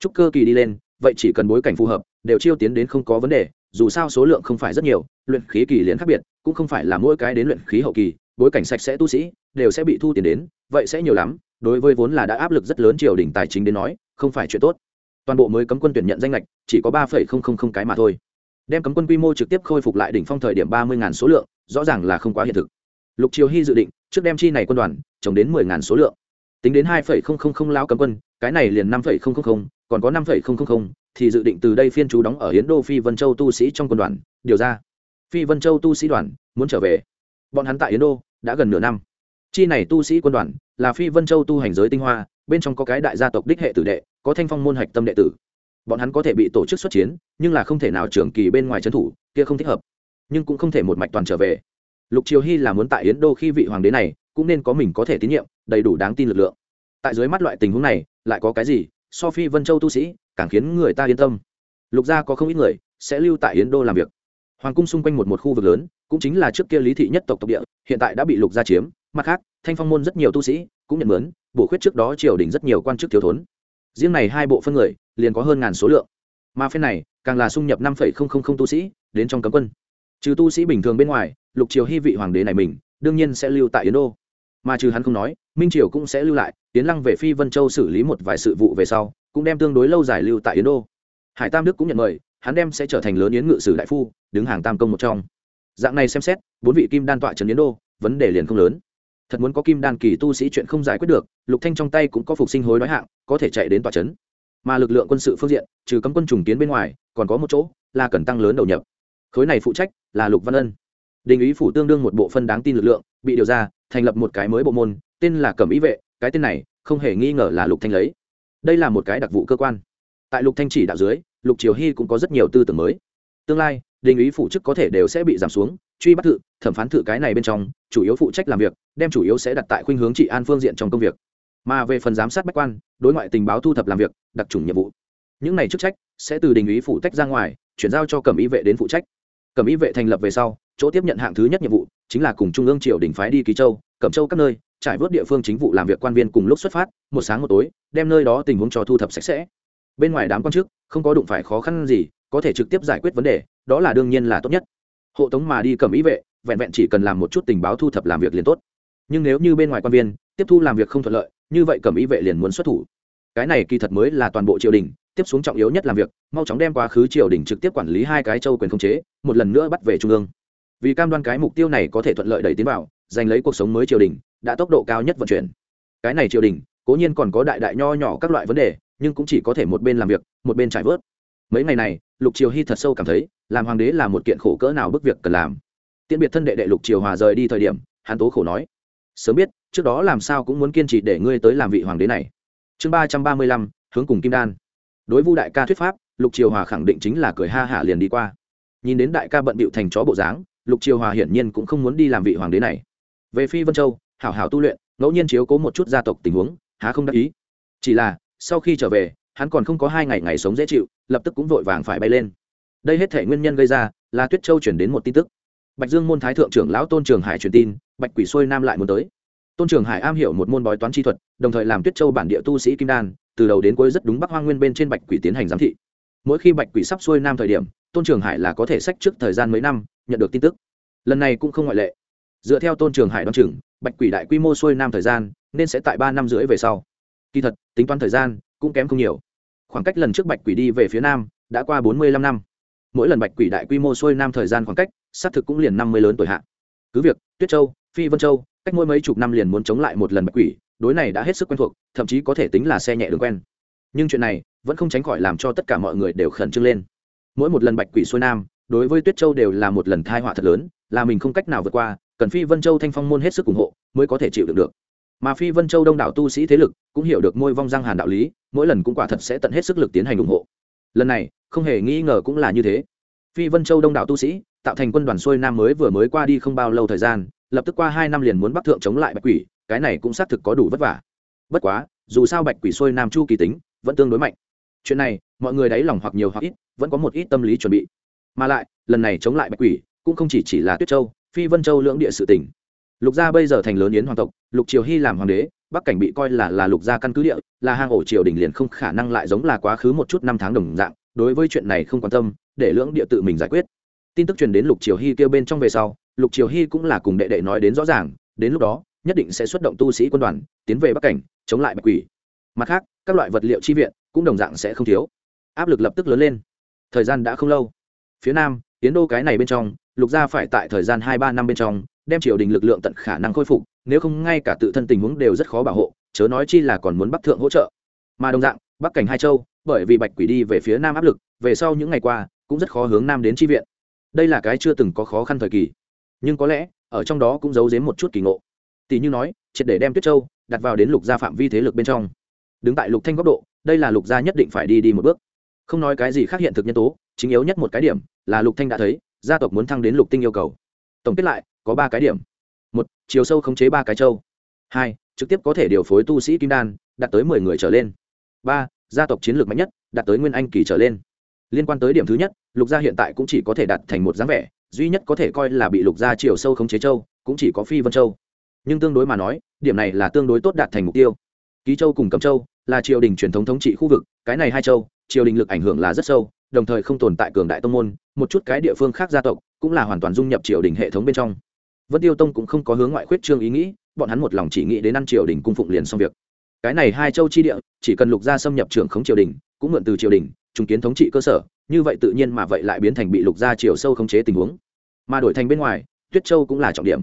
Chúc cơ kỳ đi lên, vậy chỉ cần bối cảnh phù hợp, đều chiêu tiến đến không có vấn đề, dù sao số lượng không phải rất nhiều, luyện khí kỳ liền khác biệt, cũng không phải là mỗi cái đến luyện khí hậu kỳ, bối cảnh sạch sẽ tu sĩ, đều sẽ bị thu tiền đến, vậy sẽ nhiều lắm, đối với vốn là đã áp lực rất lớn triều đình tài chính đến nói, không phải chuyện tốt. Toàn bộ mới cấm quân tuyển nhận danh lệch, chỉ có ba cái mà thôi. Đem cấm quân quy mô trực tiếp khôi phục lại đỉnh phong thời điểm ba mươi số lượng, rõ ràng là không quá hiện thực. Lục triều hy dự định, trước đem chi này quân đoàn, trồng đến mười số lượng. Tính đến hai lao cấm quân, cái này liền năm còn có năm thì dự định từ đây phiên chú đóng ở hiến đô phi vân châu tu sĩ trong quân đoàn. Điều ra. Phi vân châu tu sĩ đoàn, muốn trở về. Bọn hắn tại hiến đô, đã gần nửa năm. Chi này tu sĩ quân đoàn, là phi vân châu tu hành giới tinh hoa, bên trong có cái đại gia tộc đích hệ tử đệ, có thanh phong môn hạch tâm đệ tử. Bọn hắn có thể bị tổ chức xuất chiến, nhưng là không thể nào trưởng kỳ bên ngoài trấn thủ, kia không thích hợp. Nhưng cũng không thể một mạch toàn trở về. Lục triều hy là muốn tại yến đô khi vị hoàng đế này, cũng nên có mình có thể tín nhiệm, đầy đủ đáng tin lực lượng. Tại dưới mắt loại tình huống này, lại có cái gì so phi vân châu tu sĩ, càng khiến người ta yên tâm. Lục gia có không ít người sẽ lưu tại yến đô làm việc. Hoàng cung xung quanh một một khu vực lớn, cũng chính là trước kia lý thị nhất tộc tộc địa, hiện tại đã bị lục gia chiếm. Mặt khác, thanh phong môn rất nhiều tu sĩ cũng nhận mướn, bổ khuyết trước đó triều đình rất nhiều quan chức thiếu thốn. Riêng này hai bộ phân người liền có hơn ngàn số lượng. Mà phen này, càng là xung nhập năm tu sĩ đến trong cấm quân. Trừ tu sĩ bình thường bên ngoài, lục triều hy vị hoàng đế này mình, đương nhiên sẽ lưu tại yến đô mà trừ hắn không nói, minh triều cũng sẽ lưu lại tiến lăng về phi vân châu xử lý một vài sự vụ về sau, cũng đem tương đối lâu dài lưu tại yến đô. Hải tam đức cũng nhận mời, hắn đem sẽ trở thành lớn yến ngự sử đại phu, đứng hàng tam công một trong. Dạng này xem xét, bốn vị kim đan tọa trần yến đô, vấn đề liền không lớn. Thật muốn có kim đan kỳ tu sĩ chuyện không giải quyết được, lục thanh trong tay cũng có phục sinh hối nói hạng, có thể chạy đến tòa trấn. Mà lực lượng quân sự phương diện, trừ cấm quân trùng kiến bên ngoài, còn có một chỗ là cần tăng lớn đầu nhập. Khối này phụ trách là lục văn ân. Đình ý phủ tương đương một bộ phân đáng tin lực lượng, bị điều ra thành lập một cái mới bộ môn, tên là cẩm ý vệ, cái tên này không hề nghi ngờ là lục thanh lấy. Đây là một cái đặc vụ cơ quan. Tại lục thanh chỉ đạo dưới, lục triều hy cũng có rất nhiều tư tưởng mới. Tương lai, đình ý phụ chức có thể đều sẽ bị giảm xuống, truy bắt thự thẩm phán thự cái này bên trong, chủ yếu phụ trách làm việc, đem chủ yếu sẽ đặt tại khuynh hướng trị an phương diện trong công việc. Mà về phần giám sát bách quan, đối ngoại tình báo thu thập làm việc, đặc trùng nhiệm vụ. Những này chức trách sẽ từ đình ý phụ trách ra ngoài, chuyển giao cho cẩm y vệ đến phụ trách. Cẩm y vệ thành lập về sau chỗ tiếp nhận hạng thứ nhất nhiệm vụ chính là cùng trung ương triều đình phái đi ký châu, cẩm châu các nơi, trải vớt địa phương chính vụ làm việc quan viên cùng lúc xuất phát, một sáng một tối, đem nơi đó tình huống cho thu thập sạch sẽ. Bên ngoài đám quan chức, không có đụng phải khó khăn gì, có thể trực tiếp giải quyết vấn đề, đó là đương nhiên là tốt nhất. Hộ tống mà đi cầm ý vệ, vẹn vẹn chỉ cần làm một chút tình báo thu thập làm việc liền tốt. Nhưng nếu như bên ngoài quan viên, tiếp thu làm việc không thuận lợi, như vậy cầm ý vệ liền muốn xuất thủ. Cái này kỳ thật mới là toàn bộ triều đình, tiếp xuống trọng yếu nhất làm việc, mau chóng đem quá khứ triều đình trực tiếp quản lý hai cái châu quyền không chế, một lần nữa bắt về trung ương vì cam đoan cái mục tiêu này có thể thuận lợi đẩy tiến vào, giành lấy cuộc sống mới triều đình, đã tốc độ cao nhất vận chuyển. Cái này triều đình, cố nhiên còn có đại đại nho nhỏ các loại vấn đề, nhưng cũng chỉ có thể một bên làm việc, một bên trải vớt. Mấy ngày này, lục triều hy thật sâu cảm thấy, làm hoàng đế là một kiện khổ cỡ nào bức việc cần làm. Tiễn biệt thân đệ đệ lục triều hòa rời đi thời điểm, hắn tố khổ nói, sớm biết, trước đó làm sao cũng muốn kiên trì để ngươi tới làm vị hoàng đế này. Chương ba trăm ba mươi lăm, hướng cùng kim đan. Đối vu đại ca thuyết pháp, lục triều hòa khẳng định chính là cười ha hả liền đi qua. Nhìn đến đại ca bận bịu thành chó bộ dáng lục triều hòa hiển nhiên cũng không muốn đi làm vị hoàng đế này. Về phi vân châu, hảo hảo tu luyện, ngẫu nhiên chiếu cố một chút gia tộc tình huống, há không đắc ý. Chỉ là, sau khi trở về, hắn còn không có hai ngày ngày sống dễ chịu, lập tức cũng vội vàng phải bay lên. Đây hết thể nguyên nhân gây ra là tuyết châu chuyển đến một tin tức. Bạch dương môn thái thượng trưởng lão tôn trường hải truyền tin, bạch quỷ xuôi nam lại muốn tới. Tôn trường hải am hiểu một môn bói toán chi thuật, đồng thời làm tuyết châu bản địa tu sĩ kim đan, từ đầu đến cuối rất đúng bắc hoang nguyên bên trên bạch quỷ tiến hành giám thị. Mỗi khi bạch quỷ sắp xuôi nam thời điểm tôn trường hải là có thể sách trước thời gian mấy năm, nhận được tin tức. Lần này cũng không ngoại lệ. Dựa theo tôn trường hải đoán chừng, bạch quỷ đại quy mô xuôi nam thời gian, nên sẽ tại ba năm rưỡi về sau. Kỳ thật, tính toán thời gian cũng kém không nhiều. Khoảng cách lần trước bạch quỷ đi về phía nam đã qua bốn mươi lăm năm. Mỗi lần bạch quỷ đại quy mô xuôi nam thời gian khoảng cách, xác thực cũng liền năm mươi lớn tuổi hạ. Cứ việc, tuyết châu, phi vân châu, cách mỗi mấy chục năm liền muốn chống lại một lần bạch quỷ, đối này đã hết sức quen thuộc, thậm chí có thể tính là xe nhẹ đường quen. Nhưng chuyện này vẫn không tránh khỏi làm cho tất cả mọi người đều khẩn trương lên mỗi một lần bạch quỷ xuôi nam, đối với tuyết châu đều là một lần thai họa thật lớn, là mình không cách nào vượt qua, cần phi vân châu thanh phong môn hết sức ủng hộ mới có thể chịu được được. Mà phi vân châu đông đảo tu sĩ thế lực cũng hiểu được môi vong giang hàn đạo lý, mỗi lần cũng quả thật sẽ tận hết sức lực tiến hành ủng hộ. Lần này, không hề nghi ngờ cũng là như thế. Phi vân châu đông đảo tu sĩ, tạo thành quân đoàn xuôi nam mới vừa mới qua đi không bao lâu thời gian, lập tức qua hai năm liền muốn bắc thượng chống lại bạch quỷ, cái này cũng xác thực có đủ vất vả. Bất quá, dù sao bạch quỷ xuôi nam chu kỳ tính vẫn tương đối mạnh chuyện này, mọi người đáy lòng hoặc nhiều hoặc ít, vẫn có một ít tâm lý chuẩn bị. Mà lại, lần này chống lại bạch quỷ, cũng không chỉ chỉ là tuyết châu, phi vân châu lưỡng địa sự tỉnh lục gia bây giờ thành lớn yến hoàng tộc, lục triều hy làm hoàng đế, bắc cảnh bị coi là là lục gia căn cứ địa, là hang ổ triều đình liền không khả năng lại giống là quá khứ một chút năm tháng đồng dạng, đối với chuyện này không quan tâm, để lưỡng địa tự mình giải quyết. Tin tức truyền đến lục triều hy kêu bên trong về sau, lục triều hy cũng là cùng đệ đệ nói đến rõ ràng, đến lúc đó, nhất định sẽ xuất động tu sĩ quân đoàn, tiến về bắc cảnh, chống lại bạch quỷ mặt khác, các loại vật liệu chi viện cũng đồng dạng sẽ không thiếu. Áp lực lập tức lớn lên. Thời gian đã không lâu. Phía nam tiến đô cái này bên trong, lục gia phải tại thời gian hai ba năm bên trong, đem triều đình lực lượng tận khả năng khôi phục, nếu không ngay cả tự thân tình huống đều rất khó bảo hộ, chớ nói chi là còn muốn bắc thượng hỗ trợ. Mà đồng dạng, bắc cảnh hai châu, bởi vì bạch quỷ đi về phía nam áp lực, về sau những ngày qua cũng rất khó hướng nam đến tri viện. Đây là cái chưa từng có khó khăn thời kỳ. Nhưng có lẽ, ở trong đó cũng giấu giếm một chút kỳ ngộ. Tỷ như nói, triệt để đem tuyết châu đặt vào đến lục gia phạm vi thế lực bên trong đứng tại lục thanh góc độ, đây là lục gia nhất định phải đi đi một bước. Không nói cái gì khác hiện thực nhân tố, chính yếu nhất một cái điểm là lục thanh đã thấy, gia tộc muốn thăng đến lục tinh yêu cầu. Tổng kết lại, có ba cái điểm. Một, chiều sâu khống chế ba cái châu. Hai, trực tiếp có thể điều phối tu sĩ kim đan, đạt tới mười người trở lên. Ba, gia tộc chiến lược mạnh nhất, đạt tới nguyên anh kỳ trở lên. Liên quan tới điểm thứ nhất, lục gia hiện tại cũng chỉ có thể đạt thành một dáng vẻ, duy nhất có thể coi là bị lục gia chiều sâu khống chế châu, cũng chỉ có phi vân châu. Nhưng tương đối mà nói, điểm này là tương đối tốt đạt thành mục tiêu. Ký châu cùng cẩm châu là triều đình truyền thống thống trị khu vực, cái này hai châu, triều đình lực ảnh hưởng là rất sâu, đồng thời không tồn tại cường đại tông môn, một chút cái địa phương khác gia tộc cũng là hoàn toàn dung nhập triều đình hệ thống bên trong. Vân tiêu tông cũng không có hướng ngoại khuyết trương ý nghĩ, bọn hắn một lòng chỉ nghĩ đến ăn triều đình cung phụng liền xong việc. Cái này hai châu chi địa, chỉ cần lục gia xâm nhập trưởng khống triều đình, cũng mượn từ triều đình, trùng kiến thống trị cơ sở, như vậy tự nhiên mà vậy lại biến thành bị lục gia triều sâu khống chế tình huống. Mà đổi thành bên ngoài, tuyết châu cũng là trọng điểm.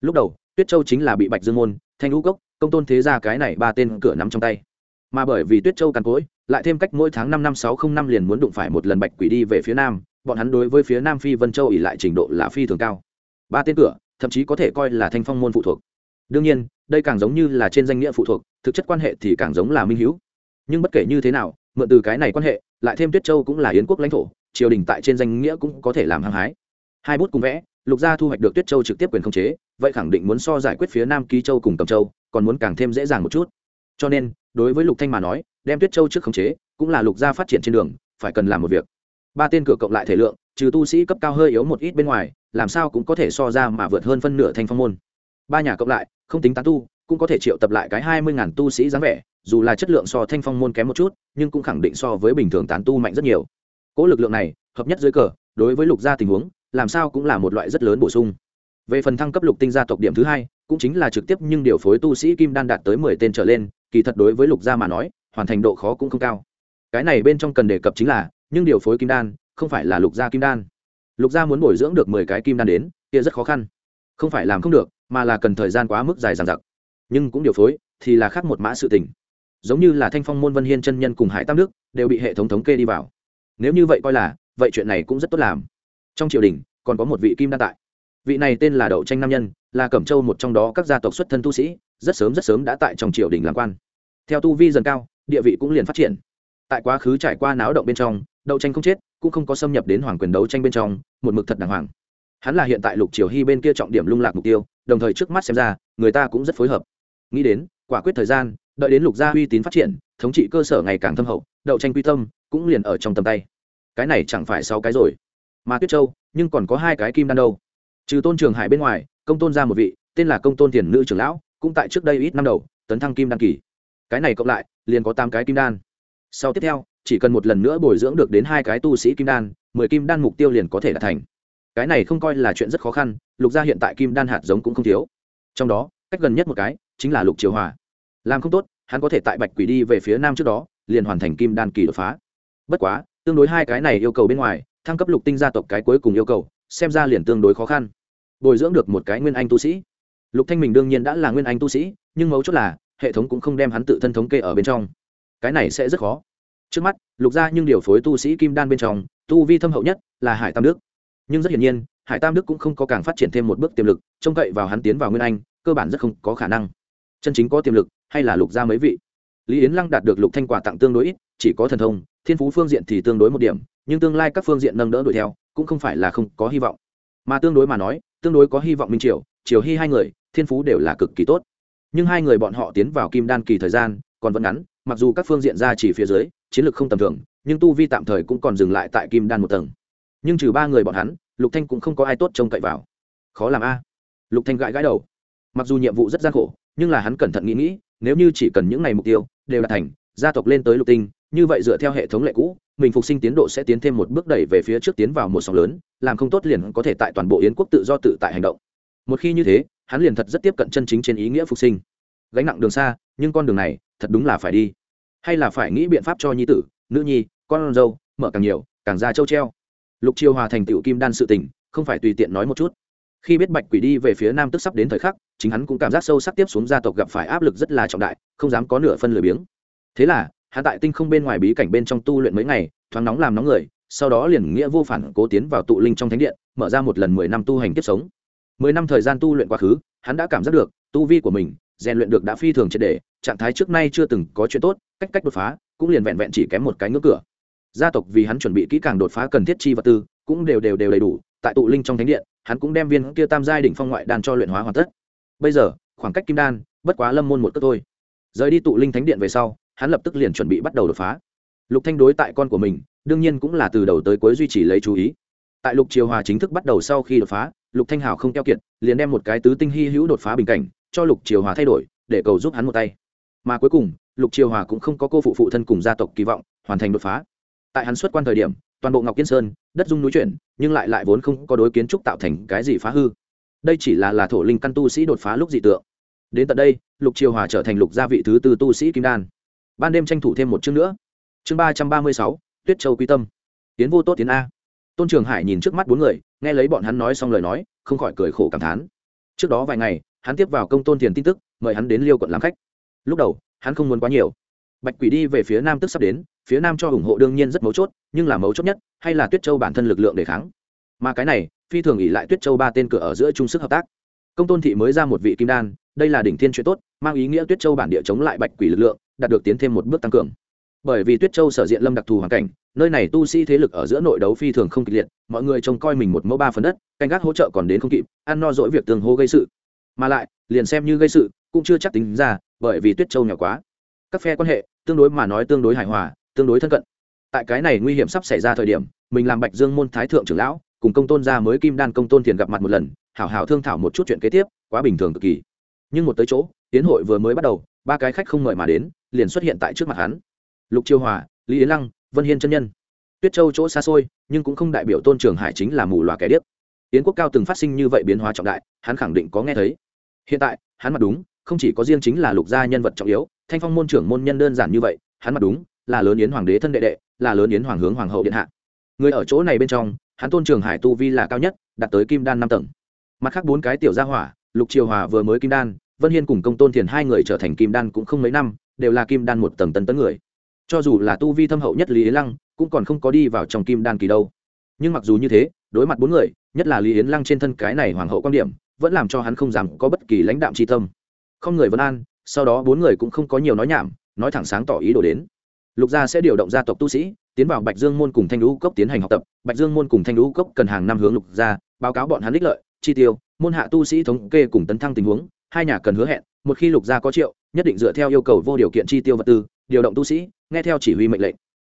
Lúc đầu, tuyết châu chính là bị bạch dương môn, thanh lũ cốc, công tôn thế gia cái này ba tên cửa nắm trong tay mà bởi vì tuyết châu càn cối lại thêm cách mỗi tháng năm năm sáu không năm liền muốn đụng phải một lần bạch quỷ đi về phía nam, bọn hắn đối với phía nam phi vân châu ỉ lại trình độ là phi thường cao. Ba tên cửa, thậm chí có thể coi là thanh phong môn phụ thuộc. Đương nhiên, đây càng giống như là trên danh nghĩa phụ thuộc, thực chất quan hệ thì càng giống là minh hữu. Nhưng bất kể như thế nào, mượn từ cái này quan hệ, lại thêm tuyết châu cũng là yến quốc lãnh thổ, triều đình tại trên danh nghĩa cũng có thể làm hăng hái. Hai bút cùng vẽ, lục gia thu hoạch được tuyết châu trực tiếp quyền khống chế, vậy khẳng định muốn so giải quyết phía nam ký châu cùng cầm châu, còn muốn càng thêm dễ dàng một chút. Cho nên đối với lục thanh mà nói, đem tuyết châu trước khống chế, cũng là lục gia phát triển trên đường, phải cần làm một việc. Ba tên cửa cộng lại thể lượng, trừ tu sĩ cấp cao hơi yếu một ít bên ngoài, làm sao cũng có thể so ra mà vượt hơn phân nửa thanh phong môn. Ba nhà cộng lại, không tính tán tu, cũng có thể triệu tập lại cái hai mươi ngàn tu sĩ dáng vẻ, dù là chất lượng so thanh phong môn kém một chút, nhưng cũng khẳng định so với bình thường tán tu mạnh rất nhiều. Cỗ lực lượng này, hợp nhất dưới cờ, đối với lục gia tình huống, làm sao cũng là một loại rất lớn bổ sung. Về phần thăng cấp lục tinh gia tộc điểm thứ hai, cũng chính là trực tiếp nhưng điều phối tu sĩ kim đan đạt tới mười tên trở lên kỳ thật đối với lục gia mà nói, hoàn thành độ khó cũng không cao. Cái này bên trong cần đề cập chính là, nhưng điều phối kim đan, không phải là lục gia kim đan. Lục gia muốn bồi dưỡng được mười cái kim đan đến, kia rất khó khăn. Không phải làm không được, mà là cần thời gian quá mức dài dằng dặc. Nhưng cũng điều phối, thì là khác một mã sự tình. Giống như là thanh phong môn vân hiên chân nhân cùng hải tam đức, đều bị hệ thống thống kê đi vào. Nếu như vậy coi là, vậy chuyện này cũng rất tốt làm. Trong triều đình, còn có một vị kim đan tại. Vị này tên là đậu tranh nam nhân, là cẩm châu một trong đó các gia tộc xuất thân tu sĩ rất sớm rất sớm đã tại trong triều đình làm quan. Theo tu vi dần cao, địa vị cũng liền phát triển. Tại quá khứ trải qua náo động bên trong đậu tranh không chết, cũng không có xâm nhập đến hoàng quyền đấu tranh bên trong, một mực thật đàng hoàng. Hắn là hiện tại lục triều hy bên kia trọng điểm lung lạc mục tiêu, đồng thời trước mắt xem ra, người ta cũng rất phối hợp. Nghĩ đến, quả quyết thời gian, đợi đến lục gia uy tín phát triển, thống trị cơ sở ngày càng thâm hậu, đậu tranh quy tâm cũng liền ở trong tầm tay. Cái này chẳng phải sáu cái rồi. Mà tuyết châu, nhưng còn có hai cái kim đan đâu. Trừ tôn trường hải bên ngoài, công tôn ra một vị, tên là công tôn tiền nữ trưởng lão cũng tại trước đây ít năm đầu, tấn thăng kim đan kỳ. Cái này cộng lại, liền có tám cái kim đan. Sau tiếp theo, chỉ cần một lần nữa bồi dưỡng được đến hai cái tu sĩ kim đan, mười kim đan mục tiêu liền có thể đạt thành. Cái này không coi là chuyện rất khó khăn, lục gia hiện tại kim đan hạt giống cũng không thiếu. Trong đó, cách gần nhất một cái, chính là lục triều hòa. Làm không tốt, hắn có thể tại bạch quỷ đi về phía nam trước đó, liền hoàn thành kim đan kỳ đột phá. Bất quá, tương đối hai cái này yêu cầu bên ngoài, thăng cấp lục tinh gia tộc cái cuối cùng yêu cầu, xem ra liền tương đối khó khăn. Bồi dưỡng được một cái nguyên anh tu sĩ lục thanh mình đương nhiên đã là nguyên anh tu sĩ, nhưng mấu chốt là, hệ thống cũng không đem hắn tự thân thống kê ở bên trong. Cái này sẽ rất khó. Trước mắt, lục gia nhưng điều phối tu sĩ kim đan bên trong, tu vi thâm hậu nhất là hải tam đức. Nhưng rất hiển nhiên, hải tam đức cũng không có càng phát triển thêm một bước tiềm lực, trông cậy vào hắn tiến vào nguyên anh, cơ bản rất không có khả năng. Chân chính có tiềm lực, hay là lục gia mấy vị? Lý yến lăng đạt được lục thanh quả tặng tương đối ít, chỉ có thần thông, thiên phú phương diện thì tương đối một điểm, nhưng tương lai các phương diện nâng đỡ đuổi theo, cũng không phải là không có hy vọng. Mà tương đối mà nói, tương đối có hy vọng minh triều triều hy hai người thiên phú đều là cực kỳ tốt. Nhưng hai người bọn họ tiến vào kim đan kỳ thời gian còn vẫn ngắn, mặc dù các phương diện ra chỉ phía dưới, chiến lược không tầm thường, nhưng tu vi tạm thời cũng còn dừng lại tại kim đan một tầng. Nhưng trừ ba người bọn hắn, lục thanh cũng không có ai tốt trông cậy vào. Khó làm a. Lục thanh gãi gãi đầu. Mặc dù nhiệm vụ rất gian khổ, nhưng là hắn cẩn thận nghĩ nghĩ, nếu như chỉ cần những ngày mục tiêu đều đạt thành, gia tộc lên tới lục tinh, như vậy dựa theo hệ thống lệ cũ, mình phục sinh tiến độ sẽ tiến thêm một bước đẩy về phía trước tiến vào một sóng lớn, làm không tốt liền có thể tại toàn bộ yến quốc tự do tự tại hành động. Một khi như thế hắn liền thật rất tiếp cận chân chính trên ý nghĩa phục sinh. Gánh nặng đường xa, nhưng con đường này, thật đúng là phải đi. Hay là phải nghĩ biện pháp cho nhi tử, nữ nhi, con dâu, mở càng nhiều, càng ra châu treo. Lục chiêu hòa thành tựu kim đan sự tình, không phải tùy tiện nói một chút. Khi biết bạch quỷ đi về phía nam tức sắp đến thời khắc, chính hắn cũng cảm giác sâu sắc tiếp xuống gia tộc gặp phải áp lực rất là trọng đại, không dám có nửa phân lười biếng. Thế là, hắn tại tinh không bên ngoài bí cảnh bên trong tu luyện mấy ngày, thoáng nóng làm nóng người, sau đó liền nghĩa vô phản cố tiến vào tụ linh trong thánh điện, mở ra một lần mười năm tu hành kiếp sống mười năm thời gian tu luyện quá khứ, hắn đã cảm giác được, tu vi của mình, rèn luyện được đã phi thường triệt đề trạng thái trước nay chưa từng có chuyện tốt, cách cách đột phá, cũng liền vẹn vẹn chỉ kém một cái ngưỡng cửa. Gia tộc vì hắn chuẩn bị kỹ càng đột phá cần thiết chi vật tư, cũng đều đều đều đầy đủ, tại tụ linh trong thánh điện, hắn cũng đem viên kia tam giai đỉnh phong ngoại đan cho luyện hóa hoàn tất. Bây giờ, khoảng cách kim đan, bất quá lâm môn một cất thôi. Rời đi tụ linh thánh điện về sau, hắn lập tức liền chuẩn bị bắt đầu đột phá. Lục thanh đối tại con của mình, đương nhiên cũng là từ đầu tới cuối duy trì lấy chú ý. Tại lục triều hòa chính thức bắt đầu sau khi đột phá lục thanh hào không keo kiệt, liền đem một cái tứ tinh hy hữu đột phá bình cảnh, cho lục triều hòa thay đổi, để cầu giúp hắn một tay. Mà cuối cùng, lục triều hòa cũng không có cô phụ phụ thân cùng gia tộc kỳ vọng, hoàn thành đột phá. Tại hắn xuất quan thời điểm, toàn bộ ngọc kiên sơn, đất dung núi chuyển, nhưng lại lại vốn không có đối kiến trúc tạo thành cái gì phá hư. Đây chỉ là là thổ linh căn tu sĩ đột phá lúc dị tượng. Đến tận đây, lục triều hòa trở thành lục gia vị thứ tư tu sĩ kim đan. Ban đêm tranh thủ thêm một chương nữa. Chương ba trăm ba mươi sáu, tuyết châu quy tâm. Tiến vô tốt tiến a tôn trường hải nhìn trước mắt bốn người, nghe lấy bọn hắn nói xong lời nói, không khỏi cười khổ cảm thán. Trước đó vài ngày, hắn tiếp vào công tôn tiền tin tức, mời hắn đến liêu quận làm khách. Lúc đầu, hắn không muốn quá nhiều. Bạch quỷ đi về phía nam tức sắp đến, phía nam cho ủng hộ đương nhiên rất mấu chốt, nhưng là mấu chốt nhất, hay là tuyết châu bản thân lực lượng để kháng. Mà cái này, phi thường ỉ lại tuyết châu ba tên cửa ở giữa chung sức hợp tác. Công tôn thị mới ra một vị kim đan, đây là đỉnh thiên chuyện tốt, mang ý nghĩa tuyết châu bản địa chống lại bạch quỷ lực lượng, đạt được tiến thêm một bước tăng cường bởi vì tuyết châu sở diện lâm đặc thù hoàn cảnh, nơi này tu sĩ thế lực ở giữa nội đấu phi thường không kịch liệt, mọi người trông coi mình một mẫu ba phần đất, canh gác hỗ trợ còn đến không kịp, ăn no dỗi việc tường hô gây sự. Mà lại, liền xem như gây sự, cũng chưa chắc tính ra, bởi vì tuyết châu nhỏ quá. Các phe quan hệ, tương đối mà nói tương đối hài hòa, tương đối thân cận. Tại cái này nguy hiểm sắp xảy ra thời điểm, mình làm bạch dương môn thái thượng trưởng lão, cùng công tôn gia mới kim đan công tôn thiền gặp mặt một lần, hảo hảo thương thảo một chút chuyện kế tiếp, quá bình thường cực kỳ. Nhưng một tới chỗ, tiến hội vừa mới bắt đầu, ba cái khách không mời mà đến, liền xuất hiện tại trước mặt hắn lục chiêu hòa, lý yến lăng, vân hiên chân nhân. Tuyết châu chỗ xa xôi, nhưng cũng không đại biểu tôn trường hải chính là mù loà kẻ điếc. Yến quốc cao từng phát sinh như vậy biến hóa trọng đại, hắn khẳng định có nghe thấy. Hiện tại, hắn mặt đúng, không chỉ có riêng chính là lục gia nhân vật trọng yếu, thanh phong môn trưởng môn nhân đơn giản như vậy, hắn mặt đúng, là lớn yến hoàng đế thân đệ đệ, là lớn yến hoàng hướng hoàng hậu điện hạ. Người ở chỗ này bên trong, hắn tôn trường hải tu vi là cao nhất, đạt tới kim đan năm tầng. Mặt khác bốn cái tiểu gia hỏa, lục triều hòa vừa mới kim đan, vân hiên cùng công tôn thiền hai người trở thành kim đan cũng không mấy năm, đều là kim đan một tầng tân tấn người cho dù là tu vi thâm hậu nhất lý yến lăng, cũng còn không có đi vào trong kim đan kỳ đâu. Nhưng mặc dù như thế, đối mặt bốn người, nhất là lý yến lăng trên thân cái này hoàng hậu quan điểm, vẫn làm cho hắn không dám có bất kỳ lãnh đạm tri tâm. Không người vân an, sau đó bốn người cũng không có nhiều nói nhảm, nói thẳng sáng tỏ ý đồ đến. Lục gia sẽ điều động gia tộc tu sĩ, tiến vào bạch dương môn cùng thanh lũ cốc tiến hành học tập. Bạch dương môn cùng thanh lũ cốc cần hàng năm hướng lục gia, báo cáo bọn hắn ích lợi, chi tiêu, môn hạ tu sĩ thống kê cùng tấn thăng tình huống, hai nhà cần hứa hẹn, một khi lục gia có triệu, nhất định dựa theo yêu cầu vô điều kiện chi tiêu vật tư điều động tu sĩ, nghe theo chỉ huy mệnh lệnh.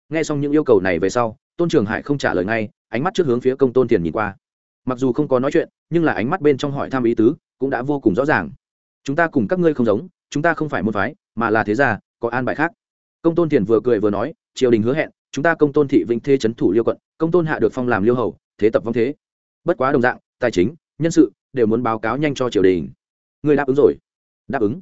Nghe xong những yêu cầu này về sau, tôn trường hải không trả lời ngay, ánh mắt trước hướng phía công tôn tiền nhìn qua. Mặc dù không có nói chuyện, nhưng là ánh mắt bên trong hỏi thăm ý tứ cũng đã vô cùng rõ ràng. Chúng ta cùng các ngươi không giống, chúng ta không phải môn phái, mà là thế gia, có an bài khác. Công tôn tiền vừa cười vừa nói, triều đình hứa hẹn, chúng ta công tôn thị vĩnh thế trấn thủ liêu quận, công tôn hạ được phong làm liêu hầu, thế tập vong thế. Bất quá đồng dạng, tài chính, nhân sự đều muốn báo cáo nhanh cho triều đình. Người đáp ứng rồi. Đáp ứng.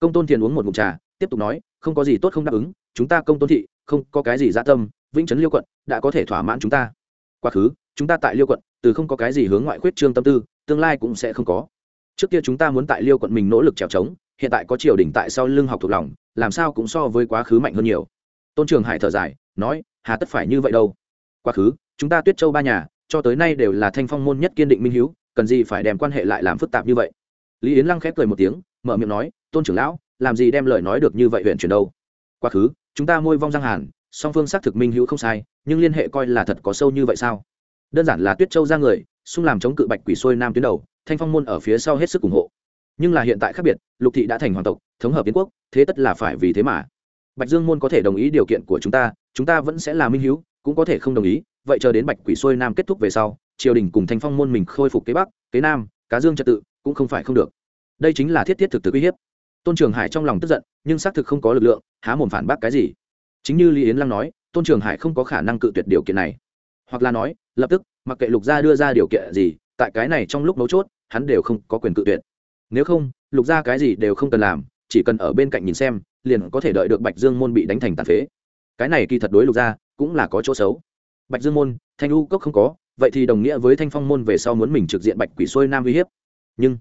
Công tôn thiền uống một mụt trà tiếp tục nói, không có gì tốt không đáp ứng, chúng ta công tôn thị, không có cái gì dã tâm, vĩnh trấn liêu quận, đã có thể thỏa mãn chúng ta. Quá khứ, chúng ta tại liêu quận, từ không có cái gì hướng ngoại khuyết trương tâm tư, tương lai cũng sẽ không có. Trước kia chúng ta muốn tại liêu quận mình nỗ lực trèo trống, hiện tại có triều đình tại sau lưng học thuộc lòng, làm sao cũng so với quá khứ mạnh hơn nhiều. Tôn trường hải thở dài, nói, hà tất phải như vậy đâu. Quá khứ, chúng ta tuyết châu ba nhà, cho tới nay đều là thanh phong môn nhất kiên định minh hiếu, cần gì phải đem quan hệ lại làm phức tạp như vậy? Lý yến lăng khép cười một tiếng, mở miệng nói, tôn trưởng lão làm gì đem lời nói được như vậy huyện chuyển đâu? Quá khứ, chúng ta môi vong giang hàn, song phương xác thực minh hữu không sai, nhưng liên hệ coi là thật có sâu như vậy sao? Đơn giản là tuyết châu ra người, xung làm chống cự bạch quỷ xuôi nam tuyến đầu, thanh phong môn ở phía sau hết sức ủng hộ. Nhưng là hiện tại khác biệt, lục thị đã thành hoàng tộc, thống hợp tiến quốc, thế tất là phải vì thế mà. Bạch dương môn có thể đồng ý điều kiện của chúng ta chúng ta vẫn sẽ là minh hữu, cũng có thể không đồng ý, vậy chờ đến bạch quỷ xuôi nam kết thúc về sau, triều đình cùng thanh phong môn mình khôi phục kế bắc, kế nam, cá dương trật tự, cũng không phải không được. Đây chính là thiết thiết thực thực uy hiếp tôn trường hải trong lòng tức giận, nhưng xác thực không có lực lượng, há mồm phản bác cái gì. Chính như lý yến lăng nói, tôn trường hải không có khả năng cự tuyệt điều kiện này. Hoặc là nói, lập tức, mặc kệ lục gia đưa ra điều kiện gì, tại cái này trong lúc mấu chốt, hắn đều không có quyền cự tuyệt. Nếu không, lục gia cái gì đều không cần làm, chỉ cần ở bên cạnh nhìn xem, liền có thể đợi được bạch dương môn bị đánh thành tàn phế. Cái này kỳ thật đối lục gia, cũng là có chỗ xấu. Bạch dương môn, thanh u cốc không có, vậy thì đồng nghĩa với thanh phong môn về sau muốn mình trực diện bạch quỷ xuôi nam uy hiếp. Nhưng,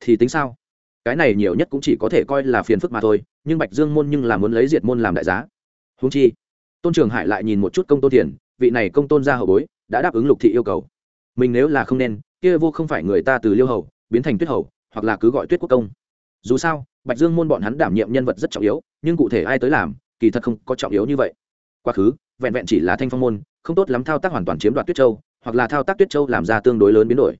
thì tính sao? Cái này nhiều nhất cũng chỉ có thể coi là phiền phức mà thôi, nhưng bạch dương môn nhưng là muốn lấy diệt môn làm đại giá. Húng chi, tôn trường hải lại nhìn một chút công tôn thiền, vị này công tôn ra hậu bối, đã đáp ứng lục thị yêu cầu. Mình nếu là không nên, kia vô không phải người ta từ liêu hầu, biến thành tuyết hầu, hoặc là cứ gọi tuyết quốc công. Dù sao, bạch dương môn bọn hắn đảm nhiệm nhân vật rất trọng yếu, nhưng cụ thể ai tới làm, kỳ thật không có trọng yếu như vậy. Quá khứ, vẹn vẹn chỉ là thanh phong môn, không tốt lắm thao tác hoàn toàn chiếm đoạt tuyết châu, hoặc là thao tác tuyết châu làm ra tương đối lớn biến đổi.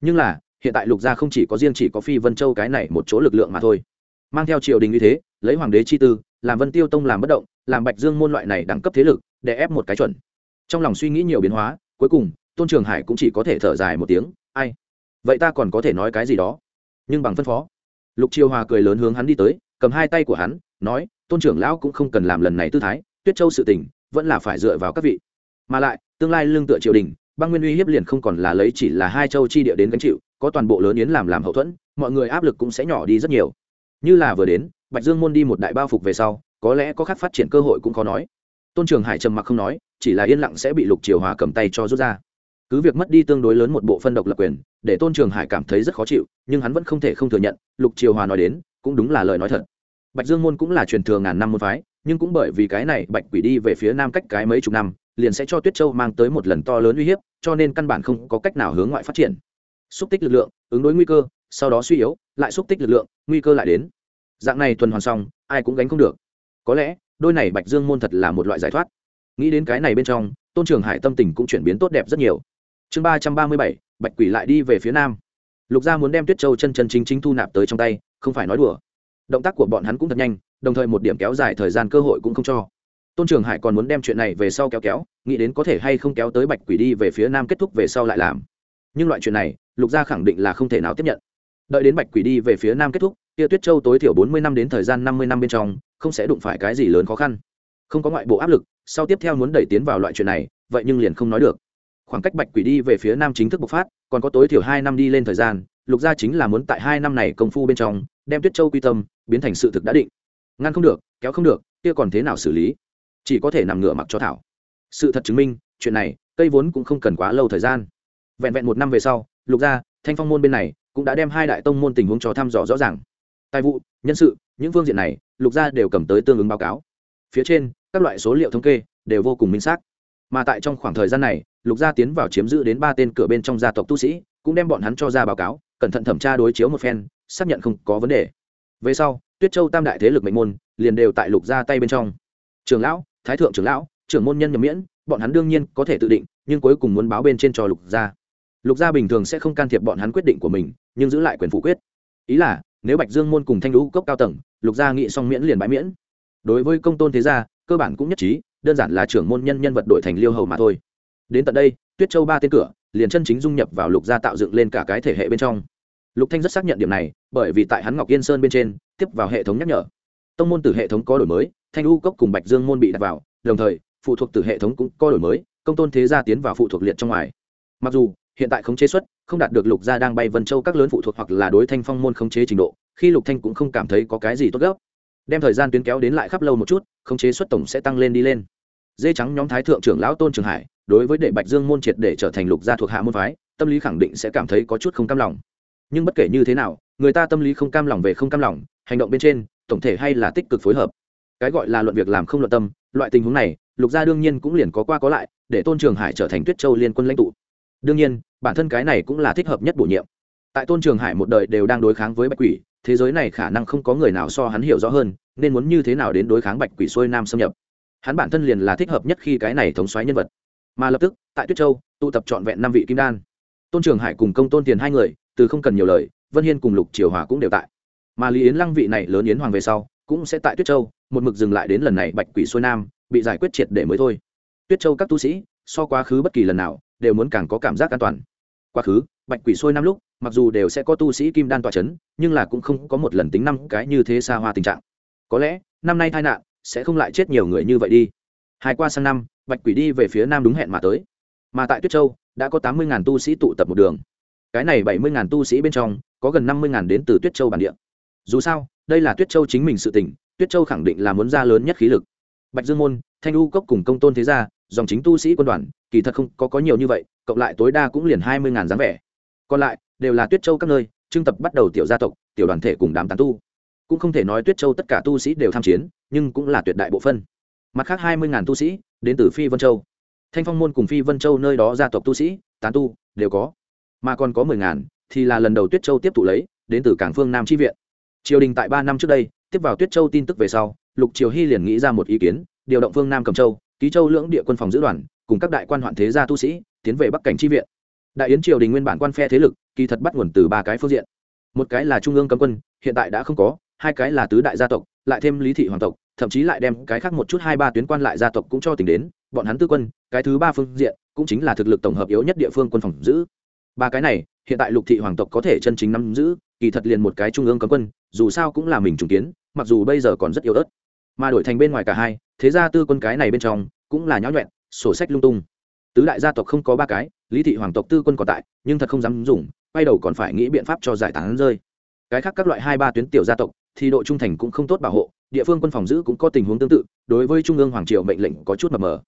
Nhưng là hiện tại lục gia không chỉ có riêng chỉ có phi vân châu cái này một chỗ lực lượng mà thôi. Mang theo triều đình như thế, lấy hoàng đế chi tư, làm vân tiêu tông làm bất động, làm bạch dương môn loại này đẳng cấp thế lực, để ép một cái chuẩn. Trong lòng suy nghĩ nhiều biến hóa, cuối cùng, tôn trường hải cũng chỉ có thể thở dài một tiếng, ai? Vậy ta còn có thể nói cái gì đó? Nhưng bằng phân phó, lục triều hòa cười lớn hướng hắn đi tới, cầm hai tay của hắn, nói, tôn trưởng lão cũng không cần làm lần này tư thái, tuyết châu sự tình, vẫn là phải dựa vào các vị. Mà lại, tương lai lương tựa triều đình băng nguyên uy hiếp liền không còn là lấy chỉ là hai châu chi địa đến gánh chịu, có toàn bộ lớn yến làm làm hậu thuẫn, mọi người áp lực cũng sẽ nhỏ đi rất nhiều. Như là vừa đến, bạch dương môn đi một đại bao phục về sau, có lẽ có khác phát triển cơ hội cũng khó nói. Tôn trường hải trầm mặc không nói, chỉ là yên lặng sẽ bị lục triều hòa cầm tay cho rút ra. Cứ việc mất đi tương đối lớn một bộ phân độc lập quyền, để tôn trường hải cảm thấy rất khó chịu, nhưng hắn vẫn không thể không thừa nhận, lục triều hòa nói đến, cũng đúng là lời nói thật. Bạch dương môn cũng là truyền thừa ngàn năm môn phái, nhưng cũng bởi vì cái này bạch quỷ đi về phía nam cách cái mấy chục năm liền sẽ cho tuyết châu mang tới một lần to lớn uy hiếp, cho nên căn bản không có cách nào hướng ngoại phát triển. Xúc tích lực lượng, ứng đối nguy cơ, sau đó suy yếu, lại xúc tích lực lượng, nguy cơ lại đến. Dạng này tuần hoàn xong, ai cũng gánh không được. Có lẽ, đôi này bạch dương môn thật là một loại giải thoát. Nghĩ đến cái này bên trong, tôn trường hải tâm tình cũng chuyển biến tốt đẹp rất nhiều. Chương ba trăm ba mươi bảy, bạch quỷ lại đi về phía nam. Lục gia muốn đem tuyết châu chân chân chính chính thu nạp tới trong tay, không phải nói đùa. Động tác của bọn hắn cũng thật nhanh, đồng thời một điểm kéo dài thời gian cơ hội cũng không cho tôn trường hải còn muốn đem chuyện này về sau kéo kéo, nghĩ đến có thể hay không kéo tới bạch quỷ đi về phía nam kết thúc về sau lại làm. Nhưng loại chuyện này, lục gia khẳng định là không thể nào tiếp nhận. Đợi đến bạch quỷ đi về phía nam kết thúc tia tuyết châu tối thiểu bốn mươi năm đến thời gian năm mươi năm bên trong, không sẽ đụng phải cái gì lớn khó khăn. Không có ngoại bộ áp lực, sau tiếp theo muốn đẩy tiến vào loại chuyện này, vậy nhưng liền không nói được. Khoảng cách bạch quỷ đi về phía nam chính thức bộc phát, còn có tối thiểu hai năm đi lên thời gian, lục gia chính là muốn tại hai năm này công phu bên trong, đem tuyết châu quy tâm, biến thành sự thực đã định. Ngăn không được, kéo không được, kia còn thế nào xử lý? Chỉ có thể nằm ngửa mặc cho thảo. Sự thật chứng minh, chuyện này, cây vốn cũng không cần quá lâu thời gian. Vẹn vẹn một năm về sau, lục gia, thanh phong môn bên này, cũng đã đem hai đại tông môn tình huống cho thăm dò rõ ràng. Tài vụ, nhân sự, những phương diện này, lục gia đều cầm tới tương ứng báo cáo. Phía trên, các loại số liệu thống kê, đều vô cùng minh xác. Mà tại trong khoảng thời gian này, lục gia tiến vào chiếm giữ đến ba tên cửa bên trong gia tộc tu sĩ, cũng đem bọn hắn cho ra báo cáo, cẩn thận thẩm tra đối chiếu một phen, xác nhận không có vấn đề. Về sau, tuyết châu tam đại thế lực mệnh môn, liền đều tại lục gia tay bên trong. Trường lão thái thượng trưởng lão, trưởng môn nhân nhầm miễn, bọn hắn đương nhiên có thể tự định, nhưng cuối cùng muốn báo bên trên cho lục gia. Lục gia bình thường sẽ không can thiệp bọn hắn quyết định của mình, nhưng giữ lại quyền phủ quyết. Ý là, nếu bạch dương môn cùng thanh lũ cốc cao tầng, lục gia nghị xong miễn liền bãi miễn. Đối với công tôn thế gia, cơ bản cũng nhất trí, đơn giản là trưởng môn nhân nhân vật đổi thành liêu hầu mà thôi. Đến tận đây, tuyết châu ba tên cửa, liền chân chính dung nhập vào lục gia tạo dựng lên cả cái thể hệ bên trong. Lục thanh rất xác nhận điểm này, bởi vì tại hắn ngọc yên sơn bên trên, tiếp vào hệ thống nhắc nhở. Tông môn từ hệ thống có đổi mới thanh u cốc cùng bạch dương môn bị đặt vào, đồng thời, phụ thuộc từ hệ thống cũng có đổi mới, công tôn thế gia tiến vào phụ thuộc liệt trong ngoài. Mặc dù, hiện tại khống chế xuất không đạt được lục gia đang bay vân châu các lớn phụ thuộc hoặc là đối thanh phong môn khống chế trình độ, khi lục thanh cũng không cảm thấy có cái gì tốt gấp đem thời gian tuyến kéo đến lại khắp lâu một chút, khống chế xuất tổng sẽ tăng lên đi lên. Dê trắng nhóm thái thượng trưởng lão tôn trường hải, đối với đệ bạch dương môn triệt để trở thành lục gia thuộc hạ môn phái, tâm lý khẳng định sẽ cảm thấy có chút không cam lòng. Nhưng bất kể như thế nào, người ta tâm lý không cam lòng về không cam lòng, hành động bên trên, tổng thể hay là tích cực phối hợp cái gọi là luận việc làm không luận tâm, loại tình huống này, lục gia đương nhiên cũng liền có qua có lại, để tôn trường hải trở thành tuyết châu liên quân lãnh tụ. Đương nhiên, bản thân cái này cũng là thích hợp nhất bổ nhiệm. Tại tôn trường hải một đời đều đang đối kháng với bạch quỷ, thế giới này khả năng không có người nào so hắn hiểu rõ hơn, nên muốn như thế nào đến đối kháng bạch quỷ xuôi nam xâm nhập. Hắn bản thân liền là thích hợp nhất khi cái này thống xoáy nhân vật. Mà lập tức, tại tuyết châu, tụ tập trọn vẹn năm vị kim đan. Tôn trường hải cùng công tôn tiền hai người, từ không cần nhiều lời, vân hiên cùng lục triều hòa cũng đều tại. Mà lý yến lăng vị này lớn yến hoàng về sau, cũng sẽ tại tuyết châu một mực dừng lại đến lần này bạch quỷ xuôi nam, bị giải quyết triệt để mới thôi. Tuyết châu các tu sĩ, so quá khứ bất kỳ lần nào, đều muốn càng có cảm giác an toàn. Quá khứ, bạch quỷ xuôi năm lúc, mặc dù đều sẽ có tu sĩ kim đan tọa c h ấ n nhưng là cũng không có một lần tính năm cái như thế xa hoa tình trạng. Có lẽ, năm nay tai nạn, sẽ không lại chết nhiều người như vậy đi. Hai qua sang năm, bạch quỷ đi về phía nam đúng hẹn mà tới. Mà tại tuyết châu, đã có tám mươi tu sĩ tụ tập một đường. Cái này bảy mươi tu sĩ bên trong, có gần năm mươi đến từ tuyết châu bản địa. Dù sao, đây là tuyết châu chính mình sự tỉnh tuyết châu khẳng định là muốn ra lớn nhất khí lực. Bạch dương môn thanh u cốc cùng công tôn thế gia dòng chính tu sĩ quân đoàn kỳ thật không có, có nhiều như vậy cộng lại tối đa cũng liền hai mươi ngàn dáng vẻ. Còn lại đều là tuyết châu các nơi trưng tập bắt đầu tiểu gia tộc tiểu đoàn thể cùng đám tán tu. Cũng không thể nói tuyết châu tất cả tu sĩ đều tham chiến nhưng cũng là tuyệt đại bộ phân. Mặt khác hai mươi ngàn tu sĩ đến từ phi vân châu. Thanh phong môn cùng phi vân châu nơi đó gia tộc tu sĩ tán tu đều có. Mà còn có mười ngàn thì là lần đầu tuyết châu tiếp tục lấy đến từ cảng phương nam tri viện. Triều đình tại ba năm trước đây tiếp vào tuyết châu tin tức về sau, lục triều hy liền nghĩ ra một ý kiến, điều động phương nam cầm châu, ký châu lưỡng địa quân phòng giữ đoàn, cùng các đại quan hoạn thế gia tu sĩ, tiến về bắc cảnh tri viện. Đại yến triều đình nguyên bản quan phe thế lực, kỳ thật bắt nguồn từ ba cái phương diện. Một cái là trung ương cấm quân, hiện tại đã không có, hai cái là tứ đại gia tộc, lại thêm lý thị hoàng tộc, thậm chí lại đem cái khác một chút hai ba tuyến quan lại gia tộc cũng cho tỉnh đến, bọn hắn tư quân, cái thứ ba phương diện, cũng chính là thực lực tổng hợp yếu nhất địa phương quân phòng giữ. Ba cái này, hiện tại lục thị hoàng tộc có thể chân chính nắm giữ, kỳ thật liền một cái trung ương cấm quân, dù sao cũng là mình trùng kiến mặc dù bây giờ còn rất yếu ớt, mà đổi thành bên ngoài cả hai, thế ra tư quân cái này bên trong cũng là nhão nhuẹn, sổ sách lung tung. Tứ đại gia tộc không có ba cái, lý thị hoàng tộc tư quân còn tại, nhưng thật không dám dùng, quay đầu còn phải nghĩ biện pháp cho giải tán rơi. Cái khác các loại hai ba tuyến tiểu gia tộc thì độ trung thành cũng không tốt bảo hộ, địa phương quân phòng giữ cũng có tình huống tương tự, đối với trung ương hoàng triều mệnh lệnh có chút mập mờ.